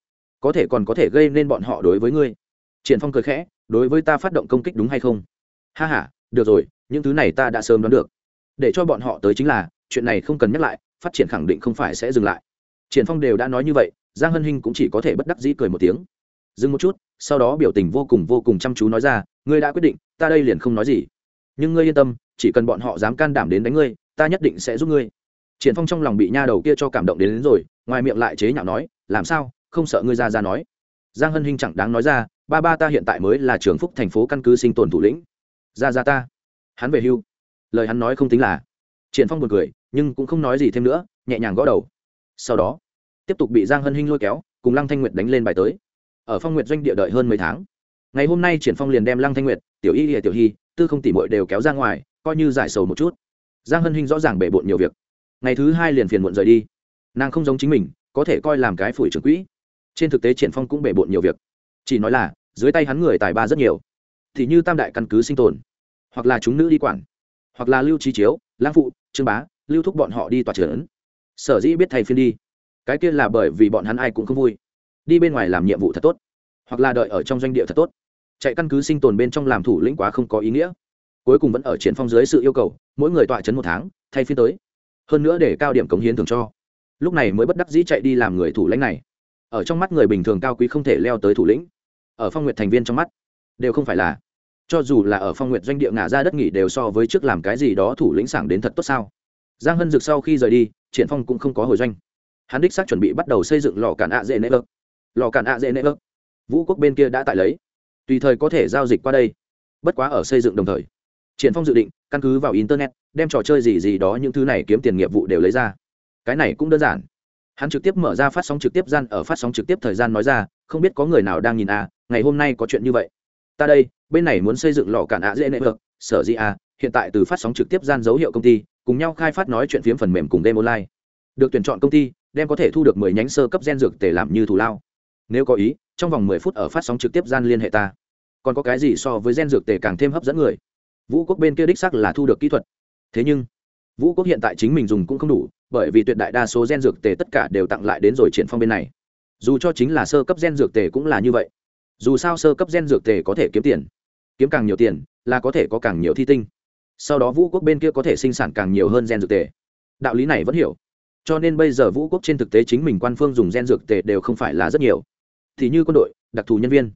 có thể còn có thể gây nên bọn họ đối với ngươi. Triển phong cười khẽ, đối với ta phát động công kích đúng hay không? Ha ha, được rồi, những thứ này ta đã sớm đoán được. Để cho bọn họ tới chính là, chuyện này không cần nhắc lại, phát triển khẳng định không phải sẽ dừng lại. Triển phong đều đã nói như vậy, giang hân hinh cũng chỉ có thể bất đắc dĩ cười một tiếng. Dừng một chút, sau đó biểu tình vô cùng vô cùng chăm chú nói ra, ngươi đã quyết định, ta đây liền không nói gì. Nhưng ngươi yên tâm, chỉ cần bọn họ dám can đảm đến đánh ngươi, ta nhất định sẽ giúp ngươi triển phong trong lòng bị nha đầu kia cho cảm động đến, đến rồi ngoài miệng lại chế nhạo nói làm sao? Không sợ ngươi ra ra nói? Giang hân hinh chẳng đáng nói ra ba ba ta hiện tại mới là trưởng phúc thành phố căn cứ sinh tồn thủ lĩnh. Ra ra ta. Hắn về hưu. Lời hắn nói không tính là. Triển phong buồn cười nhưng cũng không nói gì thêm nữa nhẹ nhàng gõ đầu. Sau đó tiếp tục bị giang hân hinh lôi kéo cùng lăng thanh nguyệt đánh lên bài tới. Ở phong nguyệt doanh địa đợi hơn mấy tháng. Ngày hôm nay triển phong liền đem lăng thanh nguyệt tiểu y lìa tiểu hy tư không tỉ mội đều kéo ra ngoài coi như giải sầu một chút. Giang hân hinh rõ ràng bể bộn nhiều việc ngày thứ hai liền phiền muộn rời đi. Nàng không giống chính mình, có thể coi làm cái phủi trưởng quỹ. Trên thực tế triển phong cũng bể bộn nhiều việc. Chỉ nói là, dưới tay hắn người tài ba rất nhiều. Thì như tam đại căn cứ sinh tồn, hoặc là chúng nữ đi quản, hoặc là lưu trí chiếu, lang phụ, trương bá, lưu thúc bọn họ đi tòa trưởng sở dĩ biết thầy phiên đi, cái kia là bởi vì bọn hắn ai cũng không vui. Đi bên ngoài làm nhiệm vụ thật tốt, hoặc là đợi ở trong doanh địa thật tốt. Chạy căn cứ sinh tồn bên trong làm thủ lĩnh quá không có ý nghĩa. Cuối cùng vẫn ở triển phong dưới sự yêu cầu, mỗi người tọa chấn một tháng, thay phiên tới hơn nữa để cao điểm cống hiến thường cho. Lúc này mới bất đắc dĩ chạy đi làm người thủ lãnh này. Ở trong mắt người bình thường cao quý không thể leo tới thủ lĩnh. Ở phong nguyện thành viên trong mắt, đều không phải là. Cho dù là ở phong nguyện doanh địa ngả ra đất nghỉ đều so với trước làm cái gì đó thủ lĩnh sảng đến thật tốt sao. Giang hân dực sau khi rời đi, triển phong cũng không có hồi doanh. Hắn đích xác chuẩn bị bắt đầu xây dựng lò cản ạ dễ nệ ớt lò cản ạ dễ nệ ớt vũ quốc bên kia đã tại lấy. Tùy thời có thể giao dịch qua đây. Bất quá ở xây dựng đồng thời triển phong dự định căn cứ vào internet đem trò chơi gì gì đó những thứ này kiếm tiền nghiệp vụ đều lấy ra. Cái này cũng đơn giản. Hắn trực tiếp mở ra phát sóng trực tiếp gian ở phát sóng trực tiếp thời gian nói ra không biết có người nào đang nhìn à ngày hôm nay có chuyện như vậy. Ta đây bên này muốn xây dựng lò cản ạ dễ nệ được, sở dĩ à hiện tại từ phát sóng trực tiếp gian dấu hiệu công ty cùng nhau khai phát nói chuyện phiếm phần mềm cùng game online. Được tuyển chọn công ty đem có thể thu được mười nhánh sơ cấp gen dược tể làm như thù lao. Nếu có ý trong vòng mười phút ở phát sóng trực tiếp gian liên hệ ta. Còn có cái gì so với gen dược tể càng thêm hấp dẫn người? Vũ quốc bên kia đích sắc là thu được kỹ thuật. Thế nhưng, vũ quốc hiện tại chính mình dùng cũng không đủ, bởi vì tuyệt đại đa số gen dược tề tất cả đều tặng lại đến rồi triển phong bên này. Dù cho chính là sơ cấp gen dược tề cũng là như vậy. Dù sao sơ cấp gen dược tề có thể kiếm tiền, kiếm càng nhiều tiền, là có thể có càng nhiều thi tinh. Sau đó vũ quốc bên kia có thể sinh sản càng nhiều hơn gen dược tề. Đạo lý này vẫn hiểu. Cho nên bây giờ vũ quốc trên thực tế chính mình quan phương dùng gen dược tề đều không phải là rất nhiều. Thì như quân đội, đặc thù nhân viên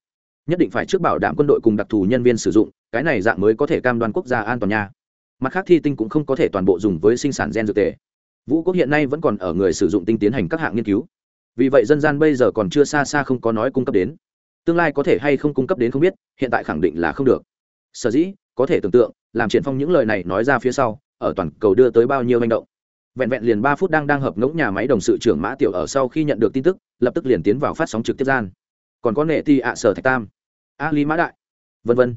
nhất định phải trước bảo đảm quân đội cùng đặc thù nhân viên sử dụng, cái này dạng mới có thể cam đoan quốc gia an toàn nha. Mặt khác thi tinh cũng không có thể toàn bộ dùng với sinh sản gen dược tề. Vũ quốc hiện nay vẫn còn ở người sử dụng tinh tiến hành các hạng nghiên cứu. Vì vậy dân gian bây giờ còn chưa xa xa không có nói cung cấp đến. Tương lai có thể hay không cung cấp đến không biết, hiện tại khẳng định là không được. Sở dĩ, có thể tưởng tượng, làm triển phong những lời này nói ra phía sau, ở toàn cầu đưa tới bao nhiêu manh động. Vẹn vẹn liền ba phút đang đang hợp ngỗng nhà máy đồng sự trưởng mã tiểu ở sau khi nhận được tin tức, lập tức liền tiến vào phát sóng trực tiếp gian còn có nệ ti ạ sở thạch tam a li mã đại, vân vân.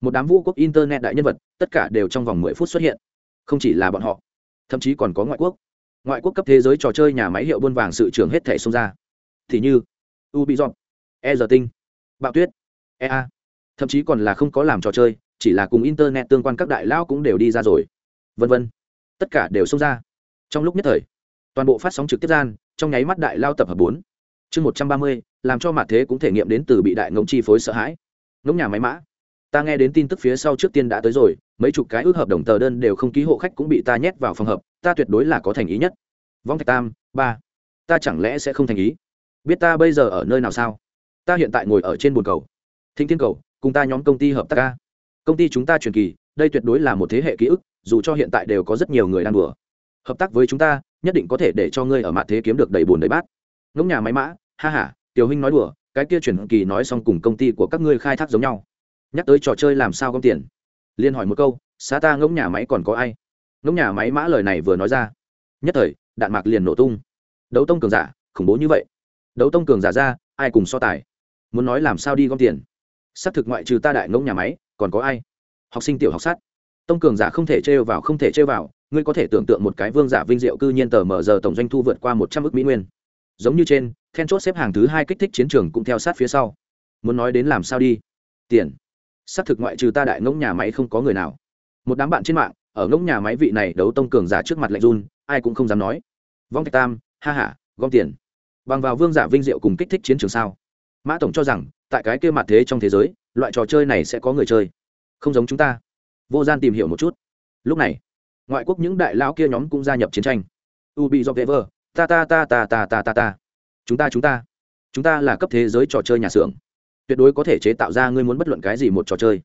Một đám vũ quốc internet đại nhân vật, tất cả đều trong vòng mười phút xuất hiện. Không chỉ là bọn họ, thậm chí còn có ngoại quốc. Ngoại quốc cấp thế giới trò chơi nhà máy hiệu buôn vàng sự trưởng hết thể xông ra. Thì như, ubisoft e giờ tinh bạo tuyết ea thậm chí còn là không có làm trò chơi, chỉ là cùng internet tương quan các đại lao cũng đều đi ra rồi. Vân vân. Tất cả đều xông ra. Trong lúc nhất thời, toàn bộ phát sóng trực tiếp gian, trong nháy mắt đại lao tập hợp bốn chương một trăm ba mươi, làm cho mặt thế cũng thể nghiệm đến từ bị đại ngỗng chi phối sợ hãi. Ngỗng nhà máy mã. Ta nghe đến tin tức phía sau trước tiên đã tới rồi, mấy chục cái ước hợp đồng tờ đơn đều không ký hộ khách cũng bị ta nhét vào phòng hợp, ta tuyệt đối là có thành ý nhất. Vong thạch tam, ba. Ta chẳng lẽ sẽ không thành ý? Biết ta bây giờ ở nơi nào sao? Ta hiện tại ngồi ở trên bồn cầu. Thinh thiên cầu, cùng ta nhóm công ty hợp tác ca. Công ty chúng ta truyền kỳ, đây tuyệt đối là một thế hệ ký ức, dù cho hiện tại đều có rất nhiều người đang đùa. Hợp tác với chúng ta, nhất định có thể để cho ngươi ở mặt thế kiếm được đầy bùn đầy bát ngỗng nhà máy mã, ha h a tiểu huynh nói đùa, cái kia truyền kỳ nói xong cùng công ty của các ngươi khai thác giống nhau. Nhắc tới trò chơi làm sao gom tiền. Liên hỏi một câu xa ta ngỗng nhà máy còn có ai? Ngỗng nhà máy mã lời này vừa nói ra. Nhất thời, đạn mạc liền nổ tung. Đấu tông cường giả, khủng bố như vậy. Đấu tông cường giả ra, ai cùng so tài? Muốn nói làm sao đi gom tiền? Xác thực ngoại trừ ta đại ngỗng nhà máy, còn có ai? Học sinh tiểu học sát. Tông cường giả không thể trêu vào, không thể trêu vào. Ngươi có thể tưởng tượng một cái vương giả vinh diệu cư nhiên tờ mở giờ tổng doanh thu vượt qua một trăm ước mỹ nguyên giống như trên, then chốt xếp hàng thứ hai kích thích chiến trường cũng theo sát phía sau. Muốn nói đến làm sao đi? Tiền. Xác thực ngoại trừ ta đại ngỗng nhà máy không có người nào. Một đám bạn trên mạng, ở ngỗng nhà máy vị này đấu tông cường giả trước mặt lạnh run, ai cũng không dám nói. Vong thạch tam, ha h a gom tiền. Bằng vào vương giả vinh diệu cùng kích thích chiến trường sao? Mã tổng cho rằng, tại cái kia mặt thế trong thế giới, loại trò chơi này sẽ có người chơi. Không giống chúng ta. Vô gian tìm hiểu một chút. Lúc này, ngoại quốc những đại lão kia nhóm cũng gia nhập chiến tranh. Ubi do vever ta ta ta ta ta ta ta ta. Chúng ta chúng ta. Chúng ta là cấp thế giới trò chơi nhà xưởng. Tuyệt đối có thể chế tạo ra ngươi muốn bất luận cái gì một trò chơi.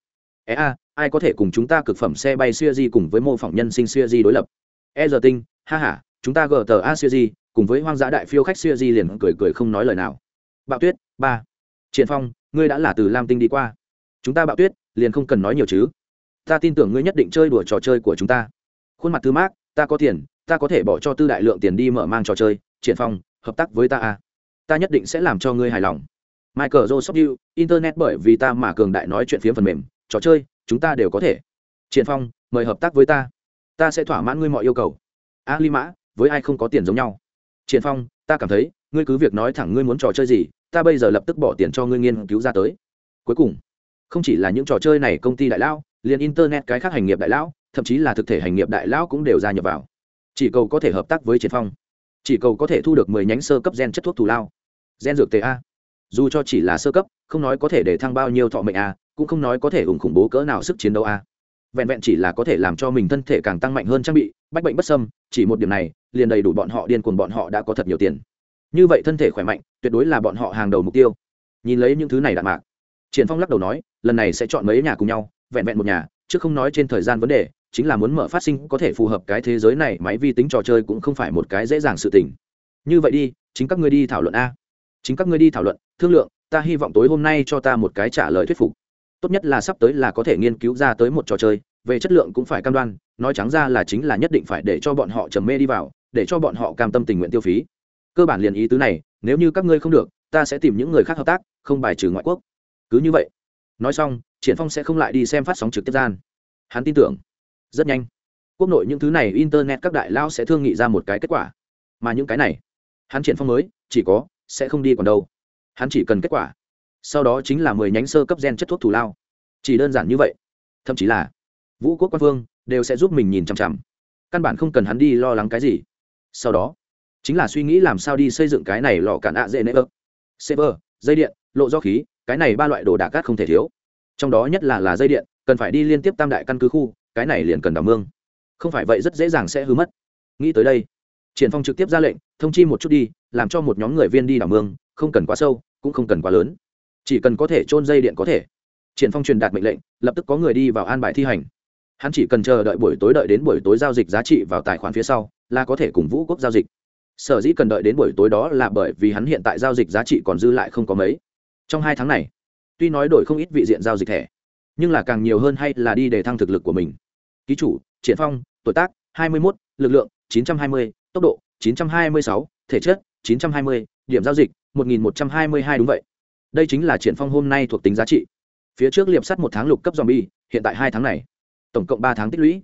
E a, ai có thể cùng chúng ta cực phẩm xe bay siêu di cùng với mô phỏng nhân sinh siêu di đối lập? E giờ tinh, ha h a chúng ta gờ tờ a siêu di cùng với hoang dã đại phiêu khách siêu di liền cười cười không nói lời nào. Bạo tuyết, ba. Triển phong, ngươi đã là từ lam tinh đi qua. Chúng ta bạo tuyết, liền không cần nói nhiều chứ. Ta tin tưởng ngươi nhất định chơi đùa trò chơi của chúng ta. Khuôn mặt thư mát ta có tiền ta có thể bỏ cho tư đại lượng tiền đi mở mang trò chơi, triển phong, hợp tác với ta à? Ta nhất định sẽ làm cho ngươi hài lòng. Michael joseph you internet bởi vì ta mà cường đại nói chuyện phiếm phần mềm, trò chơi, chúng ta đều có thể. Triển phong, mời hợp tác với ta. Ta sẽ thỏa mãn ngươi mọi yêu cầu. A li mã, với ai không có tiền giống nhau? Triển phong, ta cảm thấy, ngươi cứ việc nói thẳng ngươi muốn trò chơi gì, ta bây giờ lập tức bỏ tiền cho ngươi nghiên cứu ra tới. Cuối cùng, không chỉ là những trò chơi này công ty đại lão, liền internet cái khác hành nghiệp đại lão, thậm chí là thực thể hành nghiệp đại lão cũng đều gia nhập vào chỉ cầu có thể hợp tác với triển phong. Chỉ cầu có thể thu được mười nhánh sơ cấp gen chất thuốc thù lao. Gen dược ta dù cho chỉ là sơ cấp, không nói có thể để thăng bao nhiêu thọ mệnh a, cũng không nói có thể ủng khủng bố cỡ nào sức chiến đấu a. Vẹn vẹn chỉ là có thể làm cho mình thân thể càng tăng mạnh hơn trang bị, bách bệnh bất sâm chỉ một điểm này, liền đầy đủ bọn họ điên cuồng bọn họ đã có thật nhiều tiền. Như vậy thân thể khỏe mạnh, tuyệt đối là bọn họ hàng đầu mục tiêu. Nhìn lấy những thứ này đạn mạc, triển phong lắc đầu nói, lần này sẽ chọn mấy nhà cùng nhau, vẹn vẹn một nhà, chứ không nói trên thời gian vấn đề chính là muốn mở phát sinh có thể phù hợp cái thế giới này, máy vi tính trò chơi cũng không phải một cái dễ dàng sự tình. Như vậy đi, chính các ngươi đi thảo luận a. Chính các ngươi đi thảo luận, thương lượng, ta hy vọng tối hôm nay cho ta một cái trả lời thuyết phục. Tốt nhất là sắp tới là có thể nghiên cứu ra tới một trò chơi, về chất lượng cũng phải cam đoan, nói trắng ra là chính là nhất định phải để cho bọn họ trầm mê đi vào, để cho bọn họ cam tâm tình nguyện tiêu phí. Cơ bản liền ý tứ này, nếu như các ngươi không được, ta sẽ tìm những người khác hợp tác, không bài trừ ngoại quốc. Cứ như vậy. Nói xong, triển phong sẽ không lại đi xem phát sóng trực tiếp gian. Hắn tin tưởng rất nhanh. Quốc nội những thứ này internet các đại lao sẽ thương nghị ra một cái kết quả. Mà những cái này, hắn triển phong mới, chỉ có, sẽ không đi còn đâu. Hắn chỉ cần kết quả. Sau đó chính là mười nhánh sơ cấp gen chất thuốc thù lao. Chỉ đơn giản như vậy. Thậm chí là, vũ quốc quan vương đều sẽ giúp mình nhìn chằm chằm. Căn bản không cần hắn đi lo lắng cái gì. Sau đó, chính là suy nghĩ làm sao đi xây dựng cái này lò cản ạ dễ nễ ơ. Server dây điện, lộ do khí, cái này ba loại đồ đạc cát không thể thiếu. Trong đó nhất là là dây điện, cần phải đi liên tiếp tam đại căn cứ khu cái này liền cần đào mương. Không phải vậy rất dễ dàng sẽ hư mất. Nghĩ tới đây, triển phong trực tiếp ra lệnh, thông chi một chút đi, làm cho một nhóm người viên đi đào mương, không cần quá sâu, cũng không cần quá lớn. Chỉ cần có thể trôn dây điện có thể. Triển phong truyền đạt mệnh lệnh, lập tức có người đi vào an bài thi hành. Hắn chỉ cần chờ đợi buổi tối đợi đến buổi tối giao dịch giá trị vào tài khoản phía sau, là có thể cùng vũ quốc giao dịch. Sở dĩ cần đợi đến buổi tối đó là bởi vì hắn hiện tại giao dịch giá trị còn dư lại không có mấy. Trong hai tháng này, tuy nói đổi không ít vị diện giao dịch thẻ nhưng là càng nhiều hơn hay là đi để thăng thực lực của mình. Ký chủ triển phong tuổi tác 21, lực lượng 920, tốc độ 926, thể chất 920, điểm giao dịch 1122 đúng vậy. Đây chính là triển phong hôm nay thuộc tính giá trị. Phía trước liệp sắt một tháng lục cấp zombie hiện tại hai tháng này. Tổng cộng ba tháng tích lũy.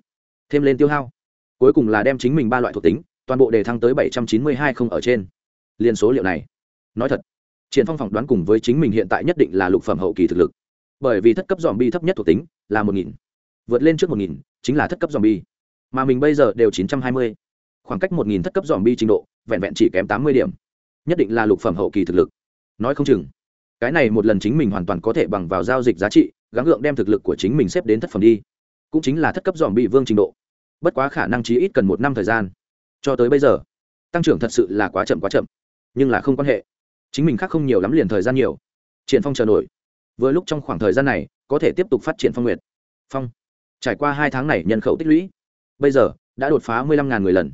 Thêm lên tiêu hao. Cuối cùng là đem chính mình ba loại thuộc tính toàn bộ đề thăng tới bảy trăm chín mươi hai không ở trên. Liên số liệu này. Nói thật triển phong phỏng đoán cùng với chính mình hiện tại nhất định là lục phẩm hậu kỳ thực lực bởi vì thất cấp dòm bi thấp nhất thuộc tính là một nghìn. Vượt lên trước một nghìn chính là thất cấp dòm bi. Mà mình bây giờ đều chín trăm hai mươi. Khoảng cách một nghìn thất cấp dòm bi trình độ vẹn vẹn chỉ kém tám mươi điểm. Nhất định là lục phẩm hậu kỳ thực lực. Nói không chừng, cái này một lần chính mình hoàn toàn có thể bằng vào giao dịch giá trị, gắng gượng đem thực lực của chính mình xếp đến thất phẩm đi. Cũng chính là thất cấp dòm bị vương trình độ. Bất quá khả năng chí ít cần một năm thời gian. Cho tới bây giờ, tăng trưởng thật sự là quá chậm quá chậm, nhưng là không quan hệ. Chính mình khác không nhiều lắm liền thời gian nhiều. Triển phong chờ nổi vừa lúc trong khoảng thời gian này, có thể tiếp tục phát triển phong nguyệt. Phong. Trải qua hai tháng này nhân khẩu tích lũy, bây giờ đã đột phá mười lăm ngàn người lần.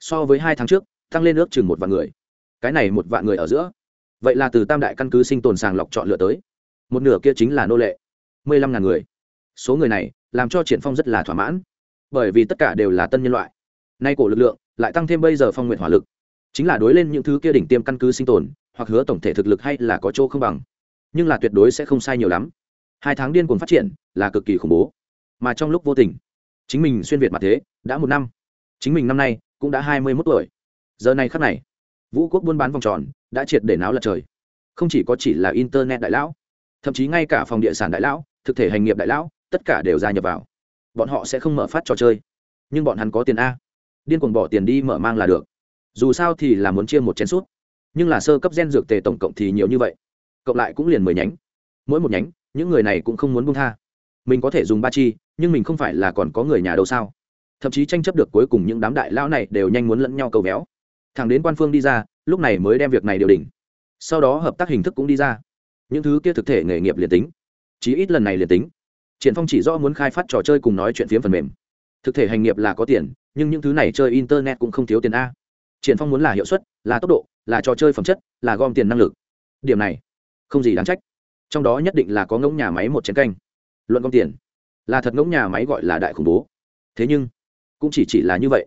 So với hai tháng trước, tăng lên ước chừng một vạn người. Cái này một vạn người ở giữa. Vậy là từ tam đại căn cứ sinh tồn sàng lọc chọn lựa tới. Một nửa kia chính là nô lệ. mười lăm ngàn người. Số người này làm cho triển phong rất là thỏa mãn. Bởi vì tất cả đều là tân nhân loại. Nay cổ lực lượng lại tăng thêm bây giờ phong nguyện hỏa lực. Chính là đối lên những thứ kia đỉnh tiêm căn cứ sinh tồn, hoặc hứa tổng thể thực lực hay là có chỗ không bằng nhưng là tuyệt đối sẽ không sai nhiều lắm. Hai tháng điên cuồng phát triển là cực kỳ khủng bố. Mà trong lúc vô tình, chính mình xuyên việt mặt thế, đã một năm. Chính mình năm nay cũng đã hai mươi mốt tuổi. Giờ này khắc này, vũ quốc buôn bán vòng tròn đã triệt để náo lật trời. Không chỉ có chỉ là internet đại lão, thậm chí ngay cả phòng địa sản đại lão, thực thể hành nghiệp đại lão, tất cả đều gia nhập vào. Bọn họ sẽ không mở phát trò chơi, nhưng bọn hắn có tiền a. Điên cuồng bỏ tiền đi mở mang là được. Dù sao thì là muốn chia một chén suốt nhưng là sơ cấp gen dược tề tổng cộng thì nhiều như vậy cộng lại cũng liền mười nhánh. Mỗi một nhánh, những người này cũng không muốn buông tha. Mình có thể dùng ba chi, nhưng mình không phải là còn có người nhà đâu sao? Thậm chí tranh chấp được cuối cùng những đám đại lão này đều nhanh muốn lẫn nhau cầu véo thẳng đến quan phương đi ra, lúc này mới đem việc này điều đỉnh sau đó hợp tác hình thức cũng đi ra. Những thứ kia thực thể nghề nghiệp liền tính. Chí ít lần này liền tính. Triển phong chỉ rõ muốn khai phát trò chơi cùng nói chuyện phiếm phần mềm. Thực thể hành nghiệp là có tiền, nhưng những thứ này chơi internet cũng không thiếu tiền a. Triển phong muốn là hiệu suất, là tốc độ, là trò chơi phẩm chất, là gom tiền năng lực. Điểm này không gì đáng trách. Trong đó nhất định là có ngỗng nhà máy một chén canh. Luận gom tiền, là thật ngỗng nhà máy gọi là đại khủng bố. Thế nhưng, cũng chỉ chỉ là như vậy.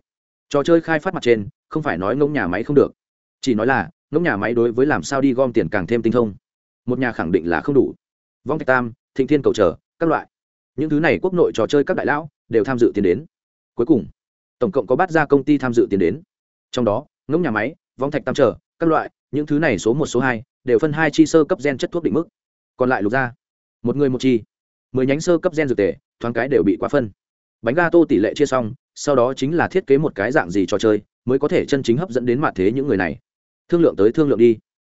Trò chơi khai phát mặt trên, không phải nói ngỗng nhà máy không được. Chỉ nói là, ngỗng nhà máy đối với làm sao đi gom tiền càng thêm tinh thông. Một nhà khẳng định là không đủ. Vong thạch tam, thịnh thiên cầu trở, các loại. Những thứ này quốc nội trò chơi các đại lão đều tham dự tiền đến. Cuối cùng, tổng cộng có bắt ra công ty tham dự tiền đến. Trong đó, ngỗng nhà máy, vong thạch tam trở, các loại, những thứ này số một, số hai đều phân hai chi sơ cấp gen chất thuốc định mức. Còn lại lục ra, một người một chi. Mười nhánh sơ cấp gen dược tề, thoáng cái đều bị quá phân. Bánh ga tô tỷ lệ chia xong, sau đó chính là thiết kế một cái dạng gì trò chơi, mới có thể chân chính hấp dẫn đến mặt thế những người này. Thương lượng tới thương lượng đi.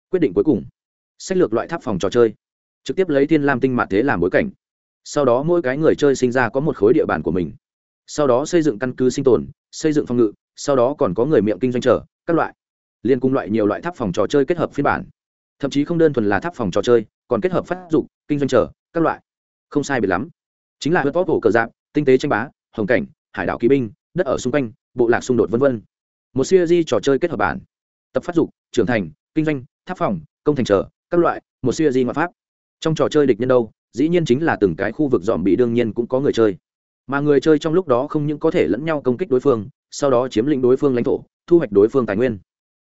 Quyết định cuối cùng. Sách lược loại tháp phòng trò chơi. Trực tiếp lấy thiên lam tinh mặt thế làm bối cảnh. Sau đó mỗi cái người chơi sinh ra có một khối địa bàn của mình. Sau đó xây dựng căn cứ sinh tồn, xây dựng phòng ngự, sau đó còn có người miệng kinh doanh trở các loại. Liên cung loại nhiều loại tháp phòng trò chơi kết hợp phiên bản thậm chí không đơn thuần là tháp phòng trò chơi, còn kết hợp phát dụng kinh doanh trở các loại. Không sai biệt lắm. Chính là hớt vót hổ cờ dạng tinh tế tranh bá, hồng cảnh, hải đảo kỵ binh, đất ở xung quanh, bộ lạc xung đột v v một series trò chơi kết hợp bản. Tập phát dục, trưởng thành, kinh doanh, tháp phòng, công thành trở các loại, một series ngoại pháp. Trong trò chơi địch nhân đâu, dĩ nhiên chính là từng cái khu vực dòm bị đương nhiên cũng có người chơi. Mà người chơi trong lúc đó không những có thể lẫn nhau công kích đối phương, sau đó chiếm lĩnh đối phương lãnh thổ, thu hoạch đối phương tài nguyên.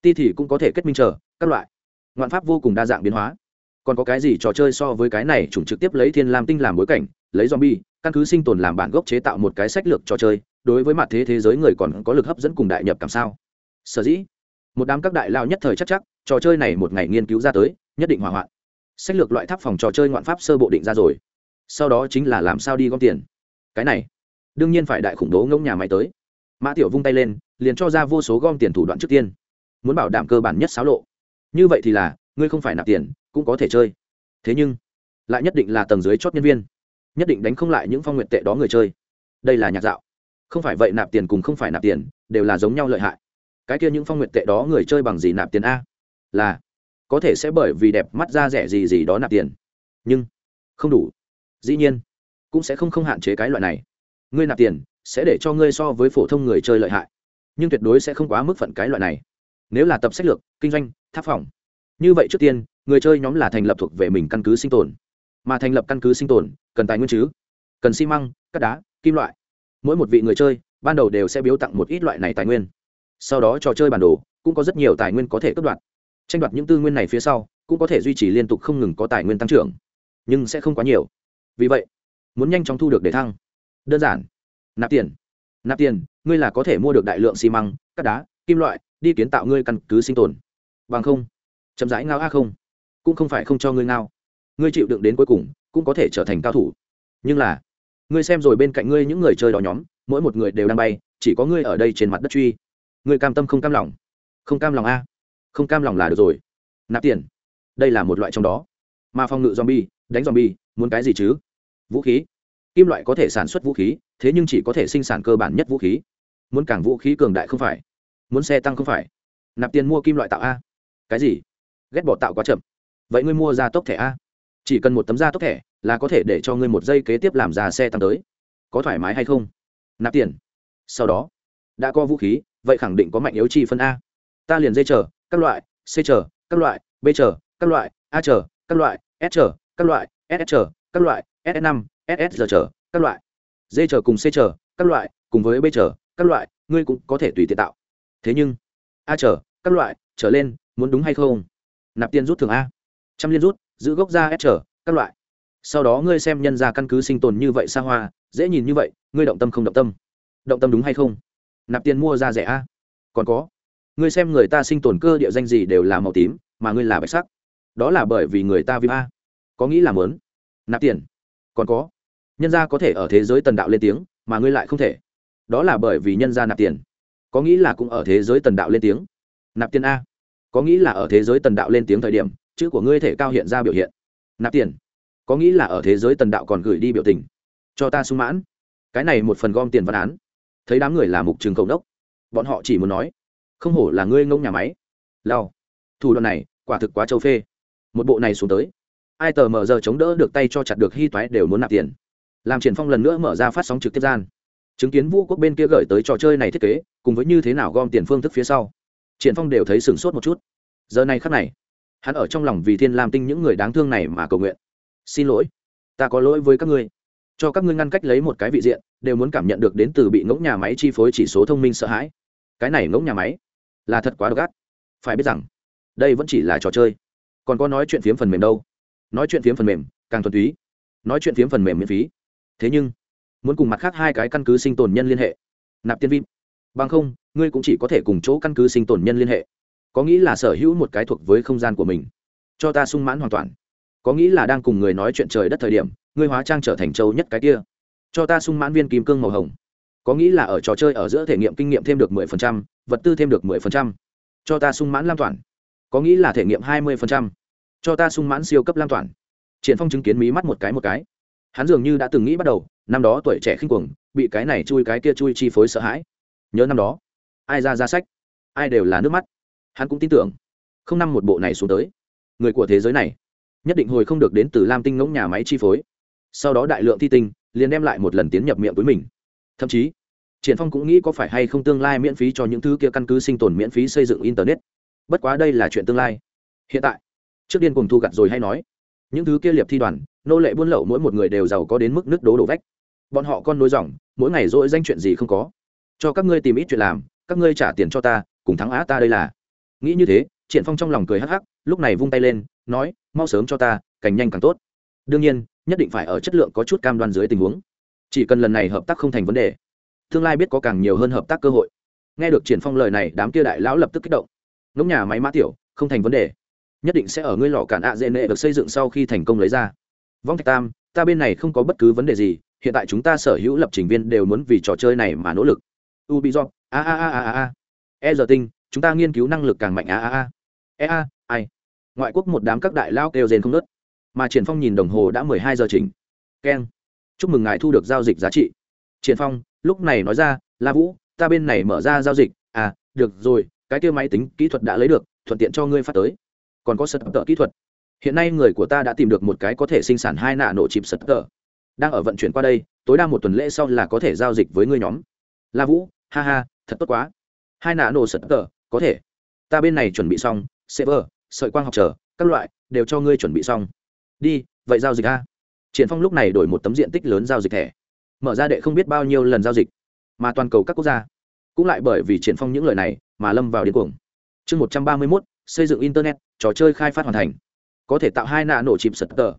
Ti thì cũng có thể kết minh trở các loại ngoạn pháp vô cùng đa dạng biến hóa. Còn có cái gì trò chơi so với cái này chủng trực tiếp lấy thiên lam tinh làm bối cảnh, lấy zombie, căn cứ sinh tồn làm bản gốc chế tạo một cái sách lược trò chơi, đối với mặt thế thế giới người còn có lực hấp dẫn cùng đại nhập cảm sao? Sở dĩ, một đám các đại lao nhất thời chắc chắc, trò chơi này một ngày nghiên cứu ra tới, nhất định hỏa hoạn. Sách lược loại tháp phòng trò chơi ngoạn pháp sơ bộ định ra rồi. Sau đó chính là làm sao đi gom tiền. Cái này, đương nhiên phải đại khủng bố ngông nhà máy tới. Mã tiểu vung tay lên, liền cho ra vô số gom tiền thủ đoạn trước tiên. Muốn bảo đảm cơ bản nhất xáo lộ như vậy thì là, ngươi không phải nạp tiền, cũng có thể chơi. Thế nhưng, lại nhất định là tầng dưới chót nhân viên. Nhất định đánh không lại những phong nguyện tệ đó người chơi. Đây là nhạc dạo. Không phải vậy nạp tiền cùng không phải nạp tiền, đều là giống nhau lợi hại. Cái kia những phong nguyện tệ đó người chơi bằng gì nạp tiền a? Là, có thể sẽ bởi vì đẹp mắt ra rẻ gì gì đó nạp tiền. Nhưng, không đủ. Dĩ nhiên, cũng sẽ không không hạn chế cái loại này. Ngươi nạp tiền, sẽ để cho ngươi so với phổ thông người chơi lợi hại. Nhưng tuyệt đối sẽ không quá mức phận cái loại này nếu là tập sách lược, kinh doanh, tháp phòng. Như vậy trước tiên, người chơi nhóm là thành lập thuộc về mình căn cứ sinh tồn. Mà thành lập căn cứ sinh tồn, cần tài nguyên chứ? Cần xi măng, cát đá, kim loại. Mỗi một vị người chơi, ban đầu đều sẽ biếu tặng một ít loại này tài nguyên. Sau đó trò chơi bản đồ, cũng có rất nhiều tài nguyên có thể cấp đoạt. Tranh đoạt những tư nguyên này phía sau, cũng có thể duy trì liên tục không ngừng có tài nguyên tăng trưởng. Nhưng sẽ không quá nhiều. Vì vậy, muốn nhanh chóng thu được để thăng. Đơn giản. Nạp tiền. Nạp tiền, ngươi là có thể mua được đại lượng xi măng, cát đá kim loại, đi kiến tạo ngươi căn cứ sinh tồn. Bằng không, chậm rãi ngao a không, cũng không phải không cho ngươi ngao. Ngươi chịu đựng đến cuối cùng, cũng có thể trở thành cao thủ. Nhưng là, ngươi xem rồi bên cạnh ngươi những người chơi đó nhóm, mỗi một người đều đang bay, chỉ có ngươi ở đây trên mặt đất truy. Ngươi cam tâm không cam lòng. Không cam lòng a. Không cam lòng là được rồi. Nạp tiền. Đây là một loại trong đó. Mà phòng ngự zombie, đánh zombie, muốn cái gì chứ? Vũ khí. Kim loại có thể sản xuất vũ khí, thế nhưng chỉ có thể sinh sản cơ bản nhất vũ khí. Muốn càng vũ khí cường đại không phải muốn xe tăng không phải. Nạp tiền mua kim loại tạo a. Cái gì? Ghét bỏ tạo quá chậm. Vậy ngươi mua ra tốc thẻ a. Chỉ cần một tấm da tốc thẻ là có thể để cho ngươi một giây kế tiếp làm ra xe tăng tới. Có thoải mái hay không? Nạp tiền. Sau đó, đã có vũ khí, vậy khẳng định có mạnh yếu chi phân a. Ta liền dây chờ, các loại, c chờ, các loại, b chờ, các loại, a chờ, các loại, s chờ, các loại ss chờ, các loại ss năm ss giờ chờ, các loại. D chờ cùng c chờ, các loại, cùng với b chờ, các loại, ngươi cũng có thể tùy tiện tạo thế nhưng, a chờ, các loại, trở lên, muốn đúng hay không? Nạp tiền rút thường a. Trăm liên rút, giữ gốc ra s chờ, các loại. Sau đó ngươi xem nhân ra căn cứ sinh tồn như vậy xa hoa, dễ nhìn như vậy, ngươi động tâm không động tâm? Động tâm đúng hay không? Nạp tiền mua ra rẻ a. Còn có, ngươi xem người ta sinh tồn cơ địa danh gì đều là màu tím, mà ngươi là bạch sắc. Đó là bởi vì người ta vip a. Có nghĩ là mớn nạp tiền. Còn có, nhân gia có thể ở thế giới tần đạo lên tiếng, mà ngươi lại không thể. Đó là bởi vì nhân gia nạp tiền có nghĩ là cũng ở thế giới tần đạo lên tiếng? Nạp tiền a. Có nghĩ là ở thế giới tần đạo lên tiếng thời điểm, chữ của ngươi thể cao hiện ra biểu hiện. Nạp tiền. Có nghĩ là ở thế giới tần đạo còn gửi đi biểu tình. Cho ta sung mãn. Cái này một phần gom tiền văn án. Thấy đám người là mục trường cầu đốc. Bọn họ chỉ muốn nói, không hổ là ngươi ngông nhà máy. Lao thủ đoạn này, quả thực quá châu phê. Một bộ này xuống tới. Ai tờ mở giờ chống đỡ được tay cho chặt được hy toái đều muốn nạp tiền. Làm triển phong lần nữa mở ra phát sóng trực tiếp gian chứng kiến vũ quốc bên kia gửi tới trò chơi này thiết kế, cùng với như thế nào gom tiền phương thức phía sau, triển phong đều thấy sửng sốt một chút. Giờ này khắc này, hắn ở trong lòng vì thiên lam tinh những người đáng thương này mà cầu nguyện. Xin lỗi, ta có lỗi với các ngươi. Cho các ngươi ngăn cách lấy một cái vị diện, đều muốn cảm nhận được đến từ bị ngỗng nhà máy chi phối chỉ số thông minh sợ hãi. Cái này ngỗng nhà máy là thật quá độc ác. Phải biết rằng, đây vẫn chỉ là trò chơi. Còn có nói chuyện phiếm phần mềm đâu. Nói chuyện phiếm phần mềm, càng thuần túy. Nói chuyện phiếm phần mềm miễn phí. Thế nhưng muốn cùng mặt khác hai cái căn cứ sinh tồn nhân liên hệ. Nạp tiên vim bằng không, ngươi cũng chỉ có thể cùng chỗ căn cứ sinh tồn nhân liên hệ. Có nghĩ là sở hữu một cái thuộc với không gian của mình. Cho ta sung mãn hoàn toàn. Có nghĩ là đang cùng người nói chuyện trời đất thời điểm, ngươi hóa trang trở thành châu nhất cái kia. Cho ta sung mãn viên kim cương màu hồng. Có nghĩ là ở trò chơi ở giữa thể nghiệm kinh nghiệm thêm được mười phần trăm, vật tư thêm được mười phần trăm. Cho ta sung mãn lam toàn. Có nghĩ là thể nghiệm hai mươi phần trăm. Cho ta sung mãn siêu cấp lam toàn. Triển phong chứng kiến mí mắt một cái một cái hắn dường như đã từng nghĩ bắt đầu, năm đó tuổi trẻ khinh cuồng, bị cái này chui cái kia chui chi phối sợ hãi. Nhớ năm đó, ai ra ra sách, ai đều là nước mắt. Hắn cũng tin tưởng, không năm một bộ này xuống tới. Người của thế giới này, nhất định hồi không được đến từ lam tinh ngỗng nhà máy chi phối. Sau đó đại lượng thi tinh, liền đem lại một lần tiến nhập miệng với mình. Thậm chí, triển phong cũng nghĩ có phải hay không tương lai miễn phí cho những thứ kia căn cứ sinh tồn miễn phí xây dựng internet. Bất quá đây là chuyện tương lai. Hiện tại, trước điên cùng thu gặt rồi hay nói, những thứ kia liệp thi đoàn nô lệ buôn lậu mỗi một người đều giàu có đến mức nước đố đổ vách. Bọn họ con nối dòng, mỗi ngày dỗi danh chuyện gì không có. Cho các ngươi tìm ít chuyện làm, các ngươi trả tiền cho ta, cùng thắng á ta đây là. Nghĩ như thế, triển phong trong lòng cười hắc hắc, lúc này vung tay lên, nói, mau sớm cho ta, càng nhanh càng tốt. Đương nhiên, nhất định phải ở chất lượng có chút cam đoan dưới tình huống. Chỉ cần lần này hợp tác không thành vấn đề, tương lai biết có càng nhiều hơn hợp tác cơ hội. Nghe được triển phong lời này, đám kia đại lão lập tức kích động. Ngỗng nhà máy mã tiểu, không thành vấn đề. Nhất định sẽ ở ngươi lò cản ạ dễ nệ được xây dựng sau khi thành công lấy ra vong thạch tam, ta bên này không có bất cứ vấn đề gì, hiện tại chúng ta sở hữu lập trình viên đều muốn vì trò chơi này mà nỗ lực. Ubisoft, a a a a a e giờ tinh, chúng ta nghiên cứu năng lực càng mạnh, a a a. E a, ai? Ngoại quốc một đám các đại lao kêu rền không nớt mà triển phong nhìn đồng hồ đã mười hai giờ chỉnh. Keng. Chúc mừng ngài thu được giao dịch giá trị. Triển phong, lúc này nói ra, la vũ, ta bên này mở ra giao dịch. À được rồi, cái kia máy tính kỹ thuật đã lấy được, thuận tiện cho ngươi phát tới. Còn có sật tờ kỹ thuật hiện nay người của ta đã tìm được một cái có thể sinh sản hai nạ nổ chìm sật tờ. Đang ở vận chuyển qua đây tối đa một tuần lễ sau là có thể giao dịch với ngươi nhóm. La vũ ha ha thật tốt quá. Hai nạ nổ sật tờ có thể. Ta bên này chuẩn bị xong server sợi quang học trở các loại đều cho ngươi chuẩn bị xong. Đi vậy giao dịch a. Triển phong lúc này đổi một tấm diện tích lớn giao dịch thẻ. Mở ra đệ không biết bao nhiêu lần giao dịch mà toàn cầu các quốc gia. Cũng lại bởi vì triển phong những lời này mà lâm vào điên cuồng. Chương một trăm ba mươi 131, xây dựng internet trò chơi khai phát hoàn thành có thể tạo hai nạ nổ chìm sật tờ.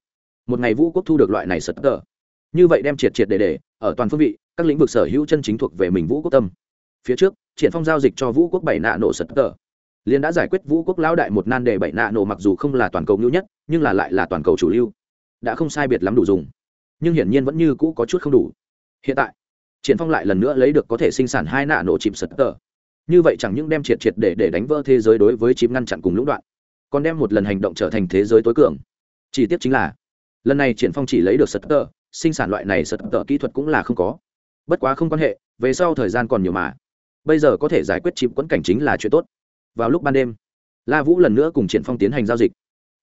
Một ngày vũ quốc thu được loại này sật tờ. Như vậy đem triệt triệt để để, ở toàn phương vị, các lĩnh vực sở hữu chân chính thuộc về mình vũ quốc tâm. Phía trước, triển phong giao dịch cho vũ quốc bảy nạ nổ sật tờ. Liên đã giải quyết vũ quốc lão đại một nan đề bảy nạ nổ mặc dù không là toàn cầu lưu nhất, nhưng là lại là toàn cầu chủ lưu. Đã không sai biệt lắm đủ dùng. Nhưng hiển nhiên vẫn như cũ có chút không đủ. Hiện tại, triển phong lại lần nữa lấy được có thể sinh sản hai nạ nổ chìm sật tờ. Như vậy chẳng những đem triệt triệt để để đánh vỡ thế giới đối với chìm ngăn chặn cùng lũng đoạn còn đem một lần hành động trở thành thế giới tối cường. Chỉ tiếc chính là, lần này triển phong chỉ lấy được sật tờ, sinh sản loại này sật tờ kỹ thuật cũng là không có. Bất quá không quan hệ, về sau thời gian còn nhiều mà. Bây giờ có thể giải quyết chìm quẫn cảnh chính là chuyện tốt. Vào lúc ban đêm, la vũ lần nữa cùng triển phong tiến hành giao dịch.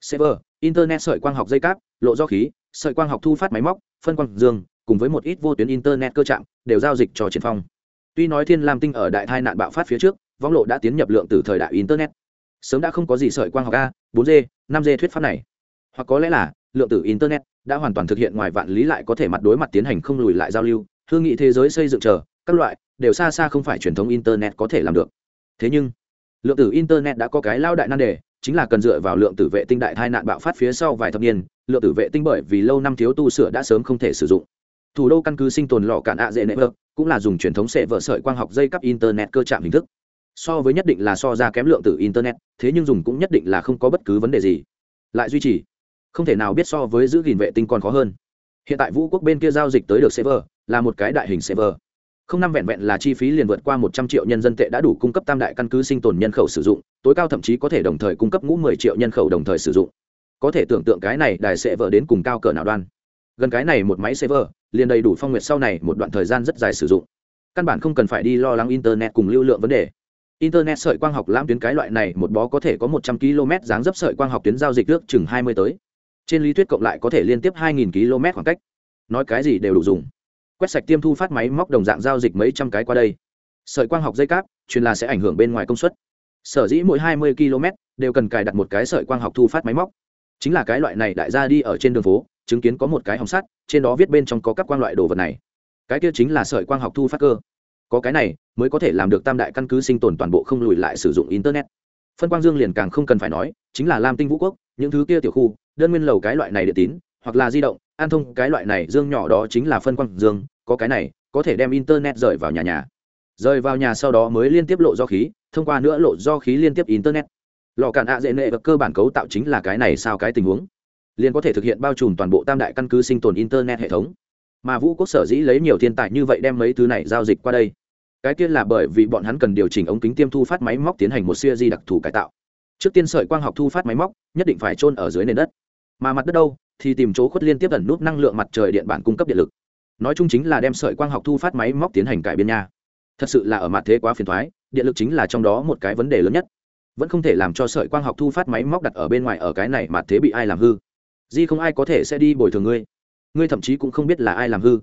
Server, internet sợi quang học dây cáp, lộ do khí, sợi quang học thu phát máy móc, phân quang dương, cùng với một ít vô tuyến internet cơ trạng, đều giao dịch cho triển phong. Tuy nói thiên lam tinh ở đại tai nạn bạo phát phía trước, vong lộ đã tiến nhập lượng từ thời đại internet sớm đã không có gì sợi quang học a bốn d, năm d thuyết pháp này. Hoặc có lẽ là lượng tử internet đã hoàn toàn thực hiện ngoài vạn lý lại có thể mặt đối mặt tiến hành không lùi lại giao lưu hương nghị thế giới xây dựng chờ các loại đều xa xa không phải truyền thống internet có thể làm được. Thế nhưng lượng tử internet đã có cái lao đại nan đề chính là cần dựa vào lượng tử vệ tinh đại tai nạn bạo phát phía sau vài thập niên lượng tử vệ tinh bởi vì lâu năm thiếu tu sửa đã sớm không thể sử dụng. Thủ đô căn cứ sinh tồn lò cạn ạ dễ nệ vợ cũng là dùng truyền thống sệ vợ sợi quang học dây cắp internet cơ chạm hình thức so với nhất định là so ra kém lượng tử internet, thế nhưng dùng cũng nhất định là không có bất cứ vấn đề gì. Lại duy trì, không thể nào biết so với giữ gìn vệ tinh còn khó hơn. Hiện tại vũ quốc bên kia giao dịch tới được server, là một cái đại hình server. Không năm vẹn vẹn là chi phí liền vượt qua một trăm triệu nhân dân tệ đã đủ cung cấp tam đại căn cứ sinh tồn nhân khẩu sử dụng, tối cao thậm chí có thể đồng thời cung cấp ngũ mười triệu nhân khẩu đồng thời sử dụng. Có thể tưởng tượng cái này đài server đến cùng cao cỡ nào đoan. Gần cái này một máy server, liền đầy đủ phong nguyệt sau này một đoạn thời gian rất dài sử dụng. Căn bản không cần phải đi lo lắng internet cùng lưu lượng vấn đề internet sợi quang học lãm tuyến cái loại này một bó có thể có một trăm km dáng dấp sợi quang học tuyến giao dịch nước chừng hai mươi tới. Trên lý thuyết cộng lại có thể liên tiếp hai nghìn km khoảng cách. Nói cái gì đều đủ dùng. Quét sạch tiêm thu phát máy móc đồng dạng giao dịch mấy trăm cái qua đây. Sợi quang học dây cáp truyền là sẽ ảnh hưởng bên ngoài công suất. Sở dĩ mỗi hai mươi km đều cần cài đặt một cái sợi quang học thu phát máy móc. Chính là cái loại này đại gia đi ở trên đường phố, chứng kiến có một cái hồng sắt, trên đó viết bên trong có các quang loại đồ vật này. Cái kia chính là sợi quang học thu phát cơ có cái này, mới có thể làm được tam đại căn cứ sinh tồn toàn bộ không lùi lại sử dụng internet. Phân quang dương liền càng không cần phải nói, chính là lam tinh vũ quốc, những thứ kia tiểu khu, đơn nguyên lầu cái loại này điện tín, hoặc là di động, an thông cái loại này dương nhỏ đó chính là phân quang dương, có cái này, có thể đem internet rời vào nhà nhà. Rời vào nhà sau đó mới liên tiếp lộ do khí, thông qua nữa lộ do khí liên tiếp internet. Lò cản ạ dễ nệ và cơ bản cấu tạo chính là cái này sao cái tình huống. Liền có thể thực hiện bao trùm toàn bộ tam đại căn cứ sinh tồn internet hệ thống mà vũ quốc sở dĩ lấy nhiều thiên tài như vậy đem mấy thứ này giao dịch qua đây. Cái tiên là bởi vì bọn hắn cần điều chỉnh ống kính tiêm thu phát máy móc tiến hành một siêu di đặc thù cải tạo. Trước tiên sợi quang học thu phát máy móc, nhất định phải trôn ở dưới nền đất. Mà mặt đất đâu, thì tìm chỗ khuất liên tiếp ẩn nút năng lượng mặt trời điện bản cung cấp điện lực. Nói chung chính là đem sợi quang học thu phát máy móc tiến hành cải biên nha. Thật sự là ở mặt thế quá phiền thoái, điện lực chính là trong đó một cái vấn đề lớn nhất. Vẫn không thể làm cho sợi quang học thu phát máy móc đặt ở bên ngoài ở cái này mà thế bị ai làm hư. Di không ai có thể sẽ đi bồi thường ngươi ngươi thậm chí cũng không biết là ai làm hư.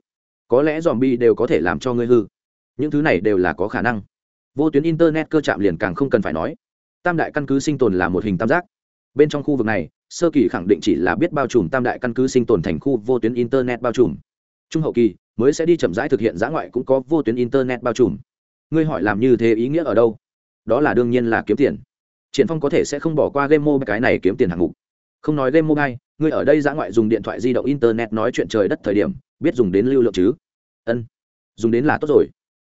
Có lẽ dòm bi đều có thể làm cho ngươi hư. Những thứ này đều là có khả năng. Vô tuyến internet cơ chạm liền càng không cần phải nói. Tam đại căn cứ sinh tồn là một hình tam giác. Bên trong khu vực này, sơ kỳ khẳng định chỉ là biết bao trùm tam đại căn cứ sinh tồn thành khu vô tuyến internet bao trùm. Trung hậu kỳ mới sẽ đi chậm rãi thực hiện giã ngoại cũng có vô tuyến internet bao trùm. Ngươi hỏi làm như thế ý nghĩa ở đâu? Đó là đương nhiên là kiếm tiền. Triển phong có thể sẽ không bỏ qua game mô cái này kiếm tiền hạng mục không nói game mobile, ngươi ở đây giã ngoại dùng điện thoại di động internet nói chuyện trời đất thời điểm, biết dùng đến lưu lượng chứ? Ân, dùng đến là tốt rồi.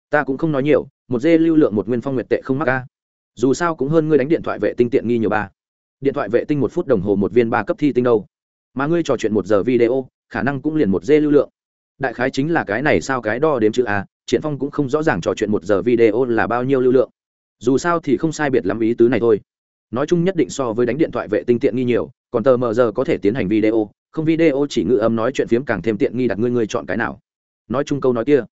Ta cũng không nói nhiều, một dê lưu lượng một nguyên phong nguyệt tệ không mắc ca dù sao cũng hơn ngươi đánh điện thoại vệ tinh tiện nghi nhiều ba. Điện thoại vệ tinh một phút đồng hồ một viên ba cấp thi tinh đâu. Mà ngươi trò chuyện một giờ video, khả năng cũng liền một dê lưu lượng. Đại khái chính là cái này sao cái đo đếm chữ a, triển phong cũng không rõ ràng trò chuyện một giờ video là bao nhiêu lưu lượng. Dù sao thì không sai biệt lắm ý tứ này thôi. Nói chung nhất định so với đánh điện thoại vệ tinh tiện nghi nhiều còn tờ mờ giờ có thể tiến hành video, không video chỉ ngự âm nói chuyện phiếm càng thêm tiện nghi đặt ngươi ngươi chọn cái nào. Nói chung câu nói kia,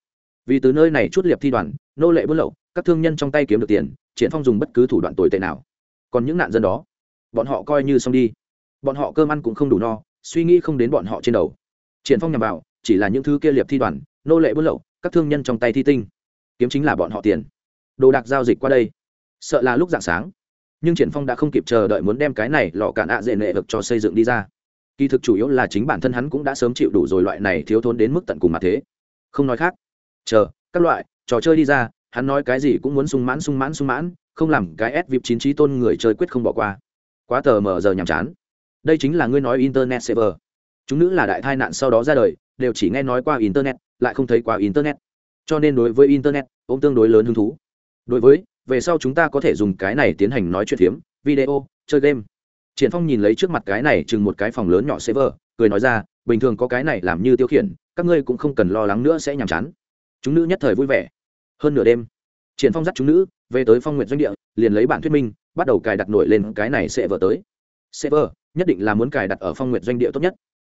vì từ nơi này chút liệp thi đoàn, nô lệ buôn lậu, các thương nhân trong tay kiếm được tiền, triển phong dùng bất cứ thủ đoạn tồi tệ nào. Còn những nạn dân đó, bọn họ coi như xong đi. Bọn họ cơm ăn cũng không đủ no, suy nghĩ không đến bọn họ trên đầu. Triển phong nhằm vào, chỉ là những thứ kia liệp thi đoàn, nô lệ buôn lậu, các thương nhân trong tay thi tinh. Kiếm chính là bọn họ tiền. Đồ đạc giao dịch qua đây. Sợ là lúc dạng sáng nhưng triển phong đã không kịp chờ đợi muốn đem cái này lò cạn ạ à dễ nệ vực cho xây dựng đi ra. Kỳ thực chủ yếu là chính bản thân hắn cũng đã sớm chịu đủ rồi loại này thiếu thốn đến mức tận cùng mà thế. Không nói khác. Chờ, các loại, trò chơi đi ra, hắn nói cái gì cũng muốn sung mãn sung mãn sung mãn, không làm cái ép vip chín trí tôn người chơi quyết không bỏ qua. Quá tờ mờ giờ nhàm chán. Đây chính là ngươi nói internet server. Chúng nữ là đại tai nạn sau đó ra đời, đều chỉ nghe nói qua internet, lại không thấy qua internet. Cho nên đối với internet cũng tương đối lớn hứng thú. Đối với về sau chúng ta có thể dùng cái này tiến hành nói chuyện phiếm, video, chơi game. Triển phong nhìn lấy trước mặt cái này chừng một cái phòng lớn nhỏ server, cười nói ra, bình thường có cái này làm như tiêu khiển, các ngươi cũng không cần lo lắng nữa sẽ nhàm chán. Chúng nữ nhất thời vui vẻ. Hơn nửa đêm, triển phong dắt chúng nữ về tới phong nguyện doanh địa, liền lấy bản thuyết minh, bắt đầu cài đặt nổi lên cái này sẽ vở tới. Server nhất định là muốn cài đặt ở phong nguyện doanh địa tốt nhất.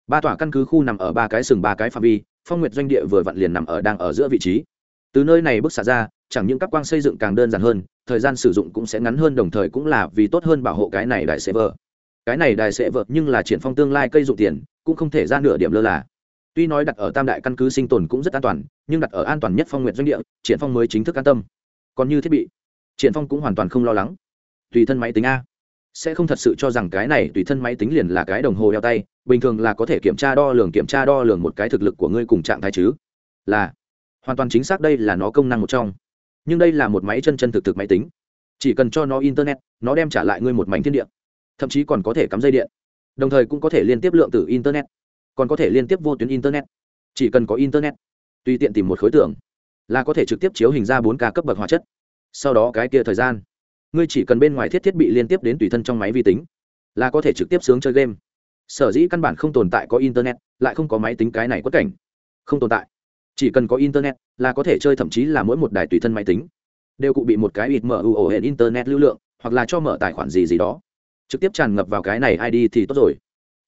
Ba tòa căn cứ khu nằm ở ba cái sừng ba cái phạm vi, phong nguyện doanh địa vừa vặn liền nằm ở đang ở giữa vị trí. Từ nơi này bước xả ra chẳng những các quang xây dựng càng đơn giản hơn, thời gian sử dụng cũng sẽ ngắn hơn, đồng thời cũng là vì tốt hơn bảo hộ cái này đại server. Cái này đài sẽ vợ nhưng là triển phong tương lai cây dụng tiền, cũng không thể ra nửa điểm lơ là. Tuy nói đặt ở tam đại căn cứ sinh tồn cũng rất an toàn, nhưng đặt ở an toàn nhất phong nguyện doanh địa, triển phong mới chính thức an tâm. Còn như thiết bị, triển phong cũng hoàn toàn không lo lắng. Tùy thân máy tính a. Sẽ không thật sự cho rằng cái này tùy thân máy tính liền là cái đồng hồ đeo tay, bình thường là có thể kiểm tra đo lường, kiểm tra đo lường một cái thực lực của ngươi cùng trạng thái chứ. Là, hoàn toàn chính xác đây là nó công năng một trong nhưng đây là một máy chân chân thực thực máy tính. Chỉ cần cho nó internet, nó đem trả lại ngươi một mảnh thiên địa. Thậm chí còn có thể cắm dây điện. Đồng thời cũng có thể liên tiếp lượng từ internet. Còn có thể liên tiếp vô tuyến internet. Chỉ cần có internet, tùy tiện tìm một khối tượng là có thể trực tiếp chiếu hình ra bốn k cấp bậc hóa chất. Sau đó cái kia thời gian, ngươi chỉ cần bên ngoài thiết thiết bị liên tiếp đến tùy thân trong máy vi tính, là có thể trực tiếp sướng chơi game. Sở dĩ căn bản không tồn tại có internet, lại không có máy tính cái này quất cảnh. Không tồn tại chỉ cần có internet là có thể chơi, thậm chí là mỗi một đài tùy thân máy tính đều cụ bị một cái ít mở ưu hệ internet lưu lượng, hoặc là cho mở tài khoản gì gì đó. Trực tiếp tràn ngập vào cái này id thì tốt rồi.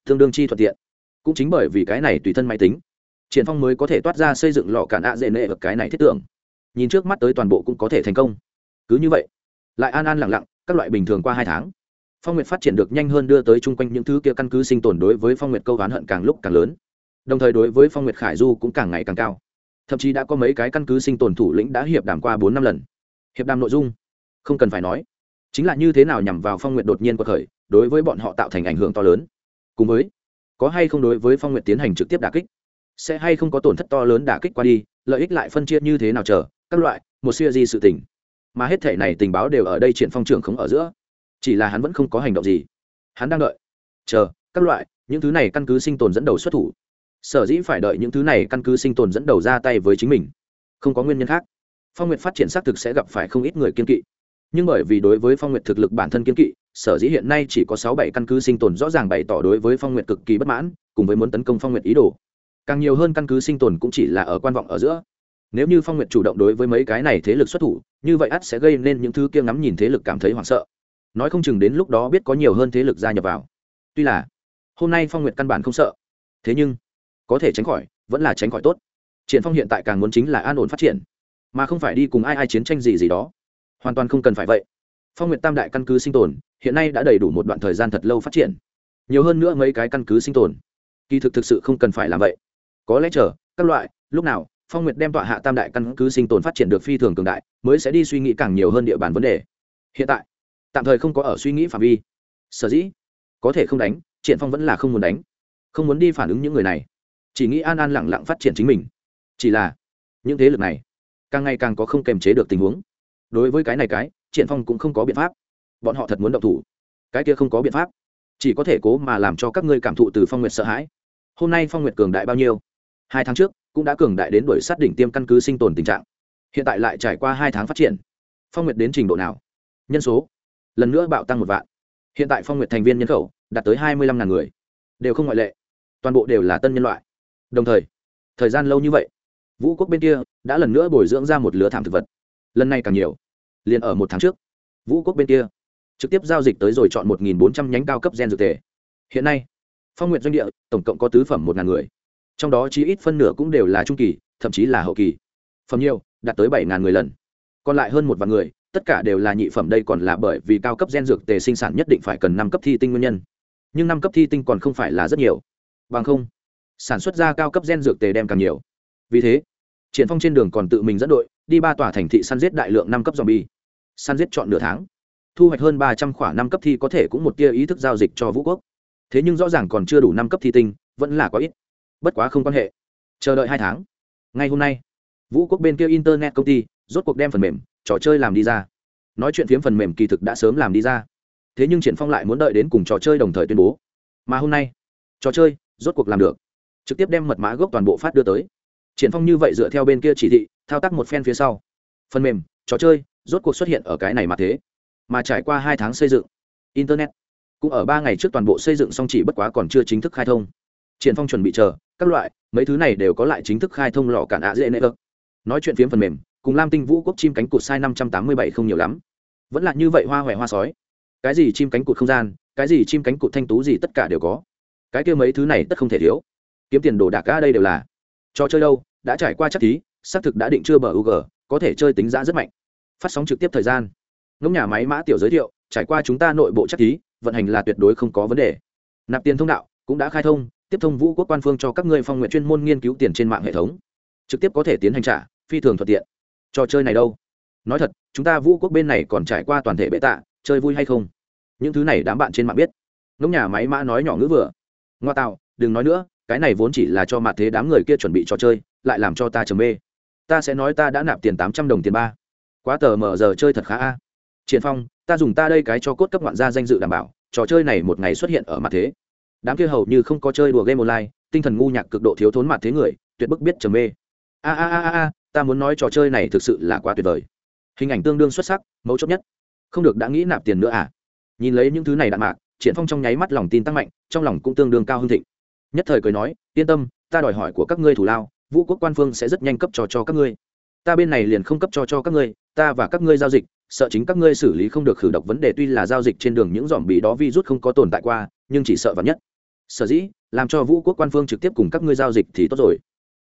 Tương đương chi thuận tiện. Cũng chính bởi vì cái này tùy thân máy tính, triển phong mới có thể toát ra xây dựng lọ cản ạ dễ nệ ở cái này thiết tưởng. Nhìn trước mắt tới toàn bộ cũng có thể thành công. Cứ như vậy, lại an an lặng lặng, các loại bình thường qua hai tháng. Phong nguyệt phát triển được nhanh hơn đưa tới chung quanh những thứ kia căn cứ sinh tồn đối với phong nguyệt câu oán hận càng lúc càng lớn. Đồng thời đối với phong nguyệt khải du cũng càng ngày càng cao thậm chí đã có mấy cái căn cứ sinh tồn thủ lĩnh đã hiệp đàm qua bốn năm lần. Hiệp đàm nội dung, không cần phải nói. Chính là như thế nào nhằm vào phong nguyện đột nhiên của khởi, đối với bọn họ tạo thành ảnh hưởng to lớn. Cùng với, có hay không đối với phong nguyện tiến hành trực tiếp đả kích? Sẽ hay không có tổn thất to lớn đả kích qua đi, lợi ích lại phân chia như thế nào chờ, các loại, một siêu di sự tình. Mà hết thể này tình báo đều ở đây triển phong trưởng không ở giữa. Chỉ là hắn vẫn không có hành động gì. Hắn đang đợi. Chờ, các loại, những thứ này căn cứ sinh tồn dẫn đầu xuất thủ sở dĩ phải đợi những thứ này căn cứ sinh tồn dẫn đầu ra tay với chính mình. Không có nguyên nhân khác. Phong nguyện phát triển xác thực sẽ gặp phải không ít người kiên kỵ. Nhưng bởi vì đối với phong nguyệt thực lực bản thân kiên kỵ, sở dĩ hiện nay chỉ có sáu bảy căn cứ sinh tồn rõ ràng bày tỏ đối với phong nguyệt cực kỳ bất mãn, cùng với muốn tấn công phong nguyệt ý đồ. Càng nhiều hơn căn cứ sinh tồn cũng chỉ là ở quan vọng ở giữa. Nếu như phong nguyệt chủ động đối với mấy cái này thế lực xuất thủ, như vậy ắt sẽ gây nên những thứ kia ngắm nhìn thế lực cảm thấy hoảng sợ. Nói không chừng đến lúc đó biết có nhiều hơn thế lực gia nhập vào. Tuy là, hôm nay phong nguyệt căn bản không sợ. Thế nhưng có thể tránh khỏi, vẫn là tránh khỏi tốt. Triển phong hiện tại càng muốn chính là an ổn phát triển, mà không phải đi cùng ai ai chiến tranh gì gì đó. Hoàn toàn không cần phải vậy. Phong nguyện tam đại căn cứ sinh tồn, hiện nay đã đầy đủ một đoạn thời gian thật lâu phát triển. Nhiều hơn nữa mấy cái căn cứ sinh tồn. Kỳ thực thực sự không cần phải làm vậy. Có lẽ chờ, các loại, lúc nào, phong nguyệt đem tọa hạ tam đại căn cứ sinh tồn phát triển được phi thường cường đại, mới sẽ đi suy nghĩ càng nhiều hơn địa bàn vấn đề. Hiện tại, tạm thời không có ở suy nghĩ phạm vi. Sở dĩ, có thể không đánh, triển phong vẫn là không muốn đánh. Không muốn đi phản ứng những người này chỉ nghĩ an an lặng lặng phát triển chính mình. Chỉ là, những thế lực này, càng ngày càng có không kềm chế được tình huống. Đối với cái này cái, triển phong cũng không có biện pháp. Bọn họ thật muốn động thủ. Cái kia không có biện pháp. Chỉ có thể cố mà làm cho các ngươi cảm thụ từ phong nguyệt sợ hãi. Hôm nay phong nguyệt cường đại bao nhiêu? Hai tháng trước, cũng đã cường đại đến đuổi sát đỉnh tiêm căn cứ sinh tồn tình trạng. Hiện tại lại trải qua hai tháng phát triển. Phong nguyệt đến trình độ nào? Nhân số? Lần nữa bạo tăng một vạn. Hiện tại phong nguyệt thành viên nhân khẩu, đạt tới hai mươi lăm ngàn người. Đều không ngoại lệ. Toàn bộ đều là tân nhân loại đồng thời thời gian lâu như vậy, vũ quốc bên kia đã lần nữa bồi dưỡng ra một lứa thảm thực vật. Lần này càng nhiều, liền ở một tháng trước, vũ quốc bên kia trực tiếp giao dịch tới rồi chọn một bốn trăm nhánh cao cấp gen dược tề hiện nay, phong nguyện doanh địa tổng cộng có tứ phẩm một ngàn người. Trong đó chí ít phân nửa cũng đều là trung kỳ, thậm chí là hậu kỳ. Phẩm nhiều, đạt tới bảy ngàn người lần. Còn lại hơn một vạn người, tất cả đều là nhị phẩm, đây còn là bởi vì cao cấp gen dược tề sinh sản nhất định phải cần năm cấp thi tinh nguyên nhân. Nhưng năm cấp thi tinh còn không phải là rất nhiều. Bằng không sản xuất ra cao cấp gen dược tề đem càng nhiều. Vì thế, triển phong trên đường còn tự mình dẫn đội, đi ba tòa thành thị săn giết đại lượng năm cấp zombie. Săn giết chọn nửa tháng, thu hoạch hơn ba trăm khoảng năm cấp thi có thể cũng một tia ý thức giao dịch cho vũ quốc. Thế nhưng rõ ràng còn chưa đủ năm cấp thi tinh, vẫn là quá ít. Bất quá không quan hệ. Chờ đợi hai tháng. Ngay hôm nay, vũ quốc bên kia internet công ty rốt cuộc đem phần mềm, trò chơi làm đi ra. Nói chuyện phiếm phần mềm kỳ thực đã sớm làm đi ra. Thế nhưng triển phong lại muốn đợi đến cùng trò chơi đồng thời tuyên bố. Mà hôm nay, trò chơi rốt cuộc làm được trực tiếp đem mật mã gốc toàn bộ phát đưa tới. Triển phong như vậy dựa theo bên kia chỉ thị, thao tác một phen phía sau. Phần mềm, trò chơi, rốt cuộc xuất hiện ở cái này mà thế. Mà trải qua hai tháng xây dựng, internet cũng ở ba ngày trước toàn bộ xây dựng xong chỉ bất quá còn chưa chính thức khai thông. Triển phong chuẩn bị chờ, các loại, mấy thứ này đều có lại chính thức khai thông lò cản ạ dễ nệ ơ. Nói chuyện phiếm phần mềm, cùng lam tinh vũ quốc chim cánh cụt sai năm trăm tám mươi bảy không nhiều lắm. Vẫn là như vậy hoa hoẹ hoa sói. Cái gì chim cánh cụt không gian, cái gì chim cánh cụt thanh tú gì tất cả đều có. Cái kia mấy thứ này tất không thể thiếu kiếm tiền đồ đạc cả đây đều là. Trò chơi đâu? Đã trải qua chắc thí, xác thực đã định chưa bờ u có thể chơi tính giá rất mạnh. Phát sóng trực tiếp thời gian. Ngỗng nhà máy mã tiểu giới thiệu, trải qua chúng ta nội bộ chắc thí, vận hành là tuyệt đối không có vấn đề. Nạp tiền thông đạo cũng đã khai thông, tiếp thông vũ quốc quan phương cho các ngươi phong nguyện chuyên môn nghiên cứu tiền trên mạng hệ thống. Trực tiếp có thể tiến hành trả, phi thường thuận tiện. Trò chơi này đâu? Nói thật, chúng ta vũ quốc bên này còn trải qua toàn thể bệ tạ, chơi vui hay không? Những thứ này đám bạn trên mạng biết. Ngỗng nhà máy mã nói nhỏ ngữ vừa. Ngoa tạo, đừng nói nữa cái này vốn chỉ là cho mặt thế đám người kia chuẩn bị trò chơi, lại làm cho ta trầm mê. Ta sẽ nói ta đã nạp tiền tám trăm đồng tiền ba. Quá tờ mờ giờ chơi thật khá a. Triển phong, ta dùng ta đây cái cho cốt cấp ngoạn gia danh dự đảm bảo, trò chơi này một ngày xuất hiện ở mặt thế. Đám kia hầu như không có chơi đùa game online, tinh thần ngu nhạc cực độ thiếu thốn mặt thế người, tuyệt bức biết trầm mê. A a a a, ta muốn nói trò chơi này thực sự là quá tuyệt vời. Hình ảnh tương đương xuất sắc, mấu chốt nhất. Không được đã nghĩ nạp tiền nữa à? Nhìn lấy những thứ này đạn mạc, triển phong trong nháy mắt lòng tin tăng mạnh, trong lòng cũng tương đương cao hưng thịnh nhất thời cười nói, yên tâm, ta đòi hỏi của các ngươi thủ lao, vũ quốc quan phương sẽ rất nhanh cấp cho cho các ngươi. Ta bên này liền không cấp cho cho các ngươi, ta và các ngươi giao dịch, sợ chính các ngươi xử lý không được khử độc vấn đề tuy là giao dịch trên đường những dòm bị đó virus không có tồn tại qua, nhưng chỉ sợ vào nhất. Sở dĩ, làm cho vũ quốc quan phương trực tiếp cùng các ngươi giao dịch thì tốt rồi.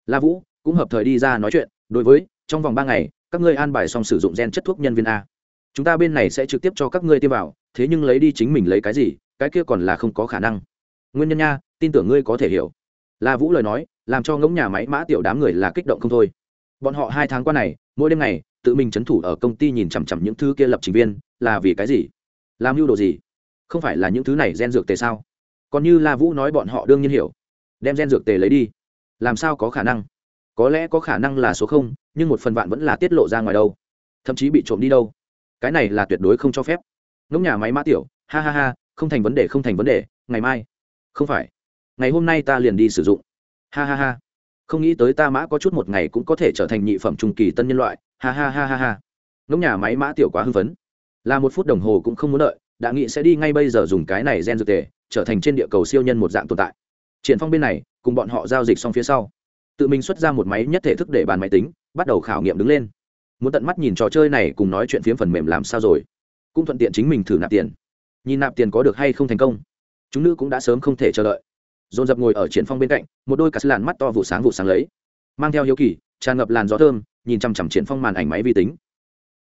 La vũ cũng hợp thời đi ra nói chuyện, đối với, trong vòng ba ngày, các ngươi an bài xong sử dụng gen chất thuốc nhân viên a. Chúng ta bên này sẽ trực tiếp cho các ngươi tiêm vào, thế nhưng lấy đi chính mình lấy cái gì, cái kia còn là không có khả năng. Nguyên nhân nha tin tưởng ngươi có thể hiểu. La vũ lời nói, làm cho ngỗng nhà máy mã tiểu đám người là kích động không thôi. Bọn họ hai tháng qua này, mỗi đêm ngày, tự mình c thủ ở công ty nhìn chằm chằm những thứ kia lập trình viên, là vì cái gì? Làm mưu đồ gì? Không phải là những thứ này gen dược tề sao? Còn như la vũ nói bọn họ đương nhiên hiểu. Đem gen dược tề lấy đi. Làm sao có khả năng? Có lẽ có khả năng là số không, nhưng một phần vạn vẫn là tiết lộ ra ngoài đâu. Thậm chí bị trộm đi đâu. Cái này là tuyệt đối không cho phép. Ngỗng nhà máy mã tiểu, ha ha ha, không thành vấn đề, không thành vấn đề, ngày mai. Không phải ngày hôm nay ta liền đi sử dụng. Ha ha ha. Không nghĩ tới ta mã có chút một ngày cũng có thể trở thành nhị phẩm trung kỳ tân nhân loại. Ha ha ha ha ha. Ngỗng nhà máy mã tiểu quá hưng phấn. Là một phút đồng hồ cũng không muốn đợi, đã nghĩ sẽ đi ngay bây giờ dùng cái này gen dược tề, trở thành trên địa cầu siêu nhân một dạng tồn tại. Triển phong bên này, cùng bọn họ giao dịch xong phía sau, tự mình xuất ra một máy nhất thể thức để bàn máy tính, bắt đầu khảo nghiệm đứng lên. Muốn tận mắt nhìn trò chơi này cùng nói chuyện phiếm phần mềm làm sao rồi. Cũng thuận tiện chính mình thử nạp tiền. Nhìn nạp tiền có được hay không thành công, chúng nữ cũng đã sớm không thể chờ đợi dồn dập ngồi ở triển phong bên cạnh, một đôi cà làn mắt to vụ sáng vụ sáng lấy. Mang theo hiếu kỳ, tràn ngập làn gió thơm, nhìn chằm chằm triển phong màn ảnh máy vi tính.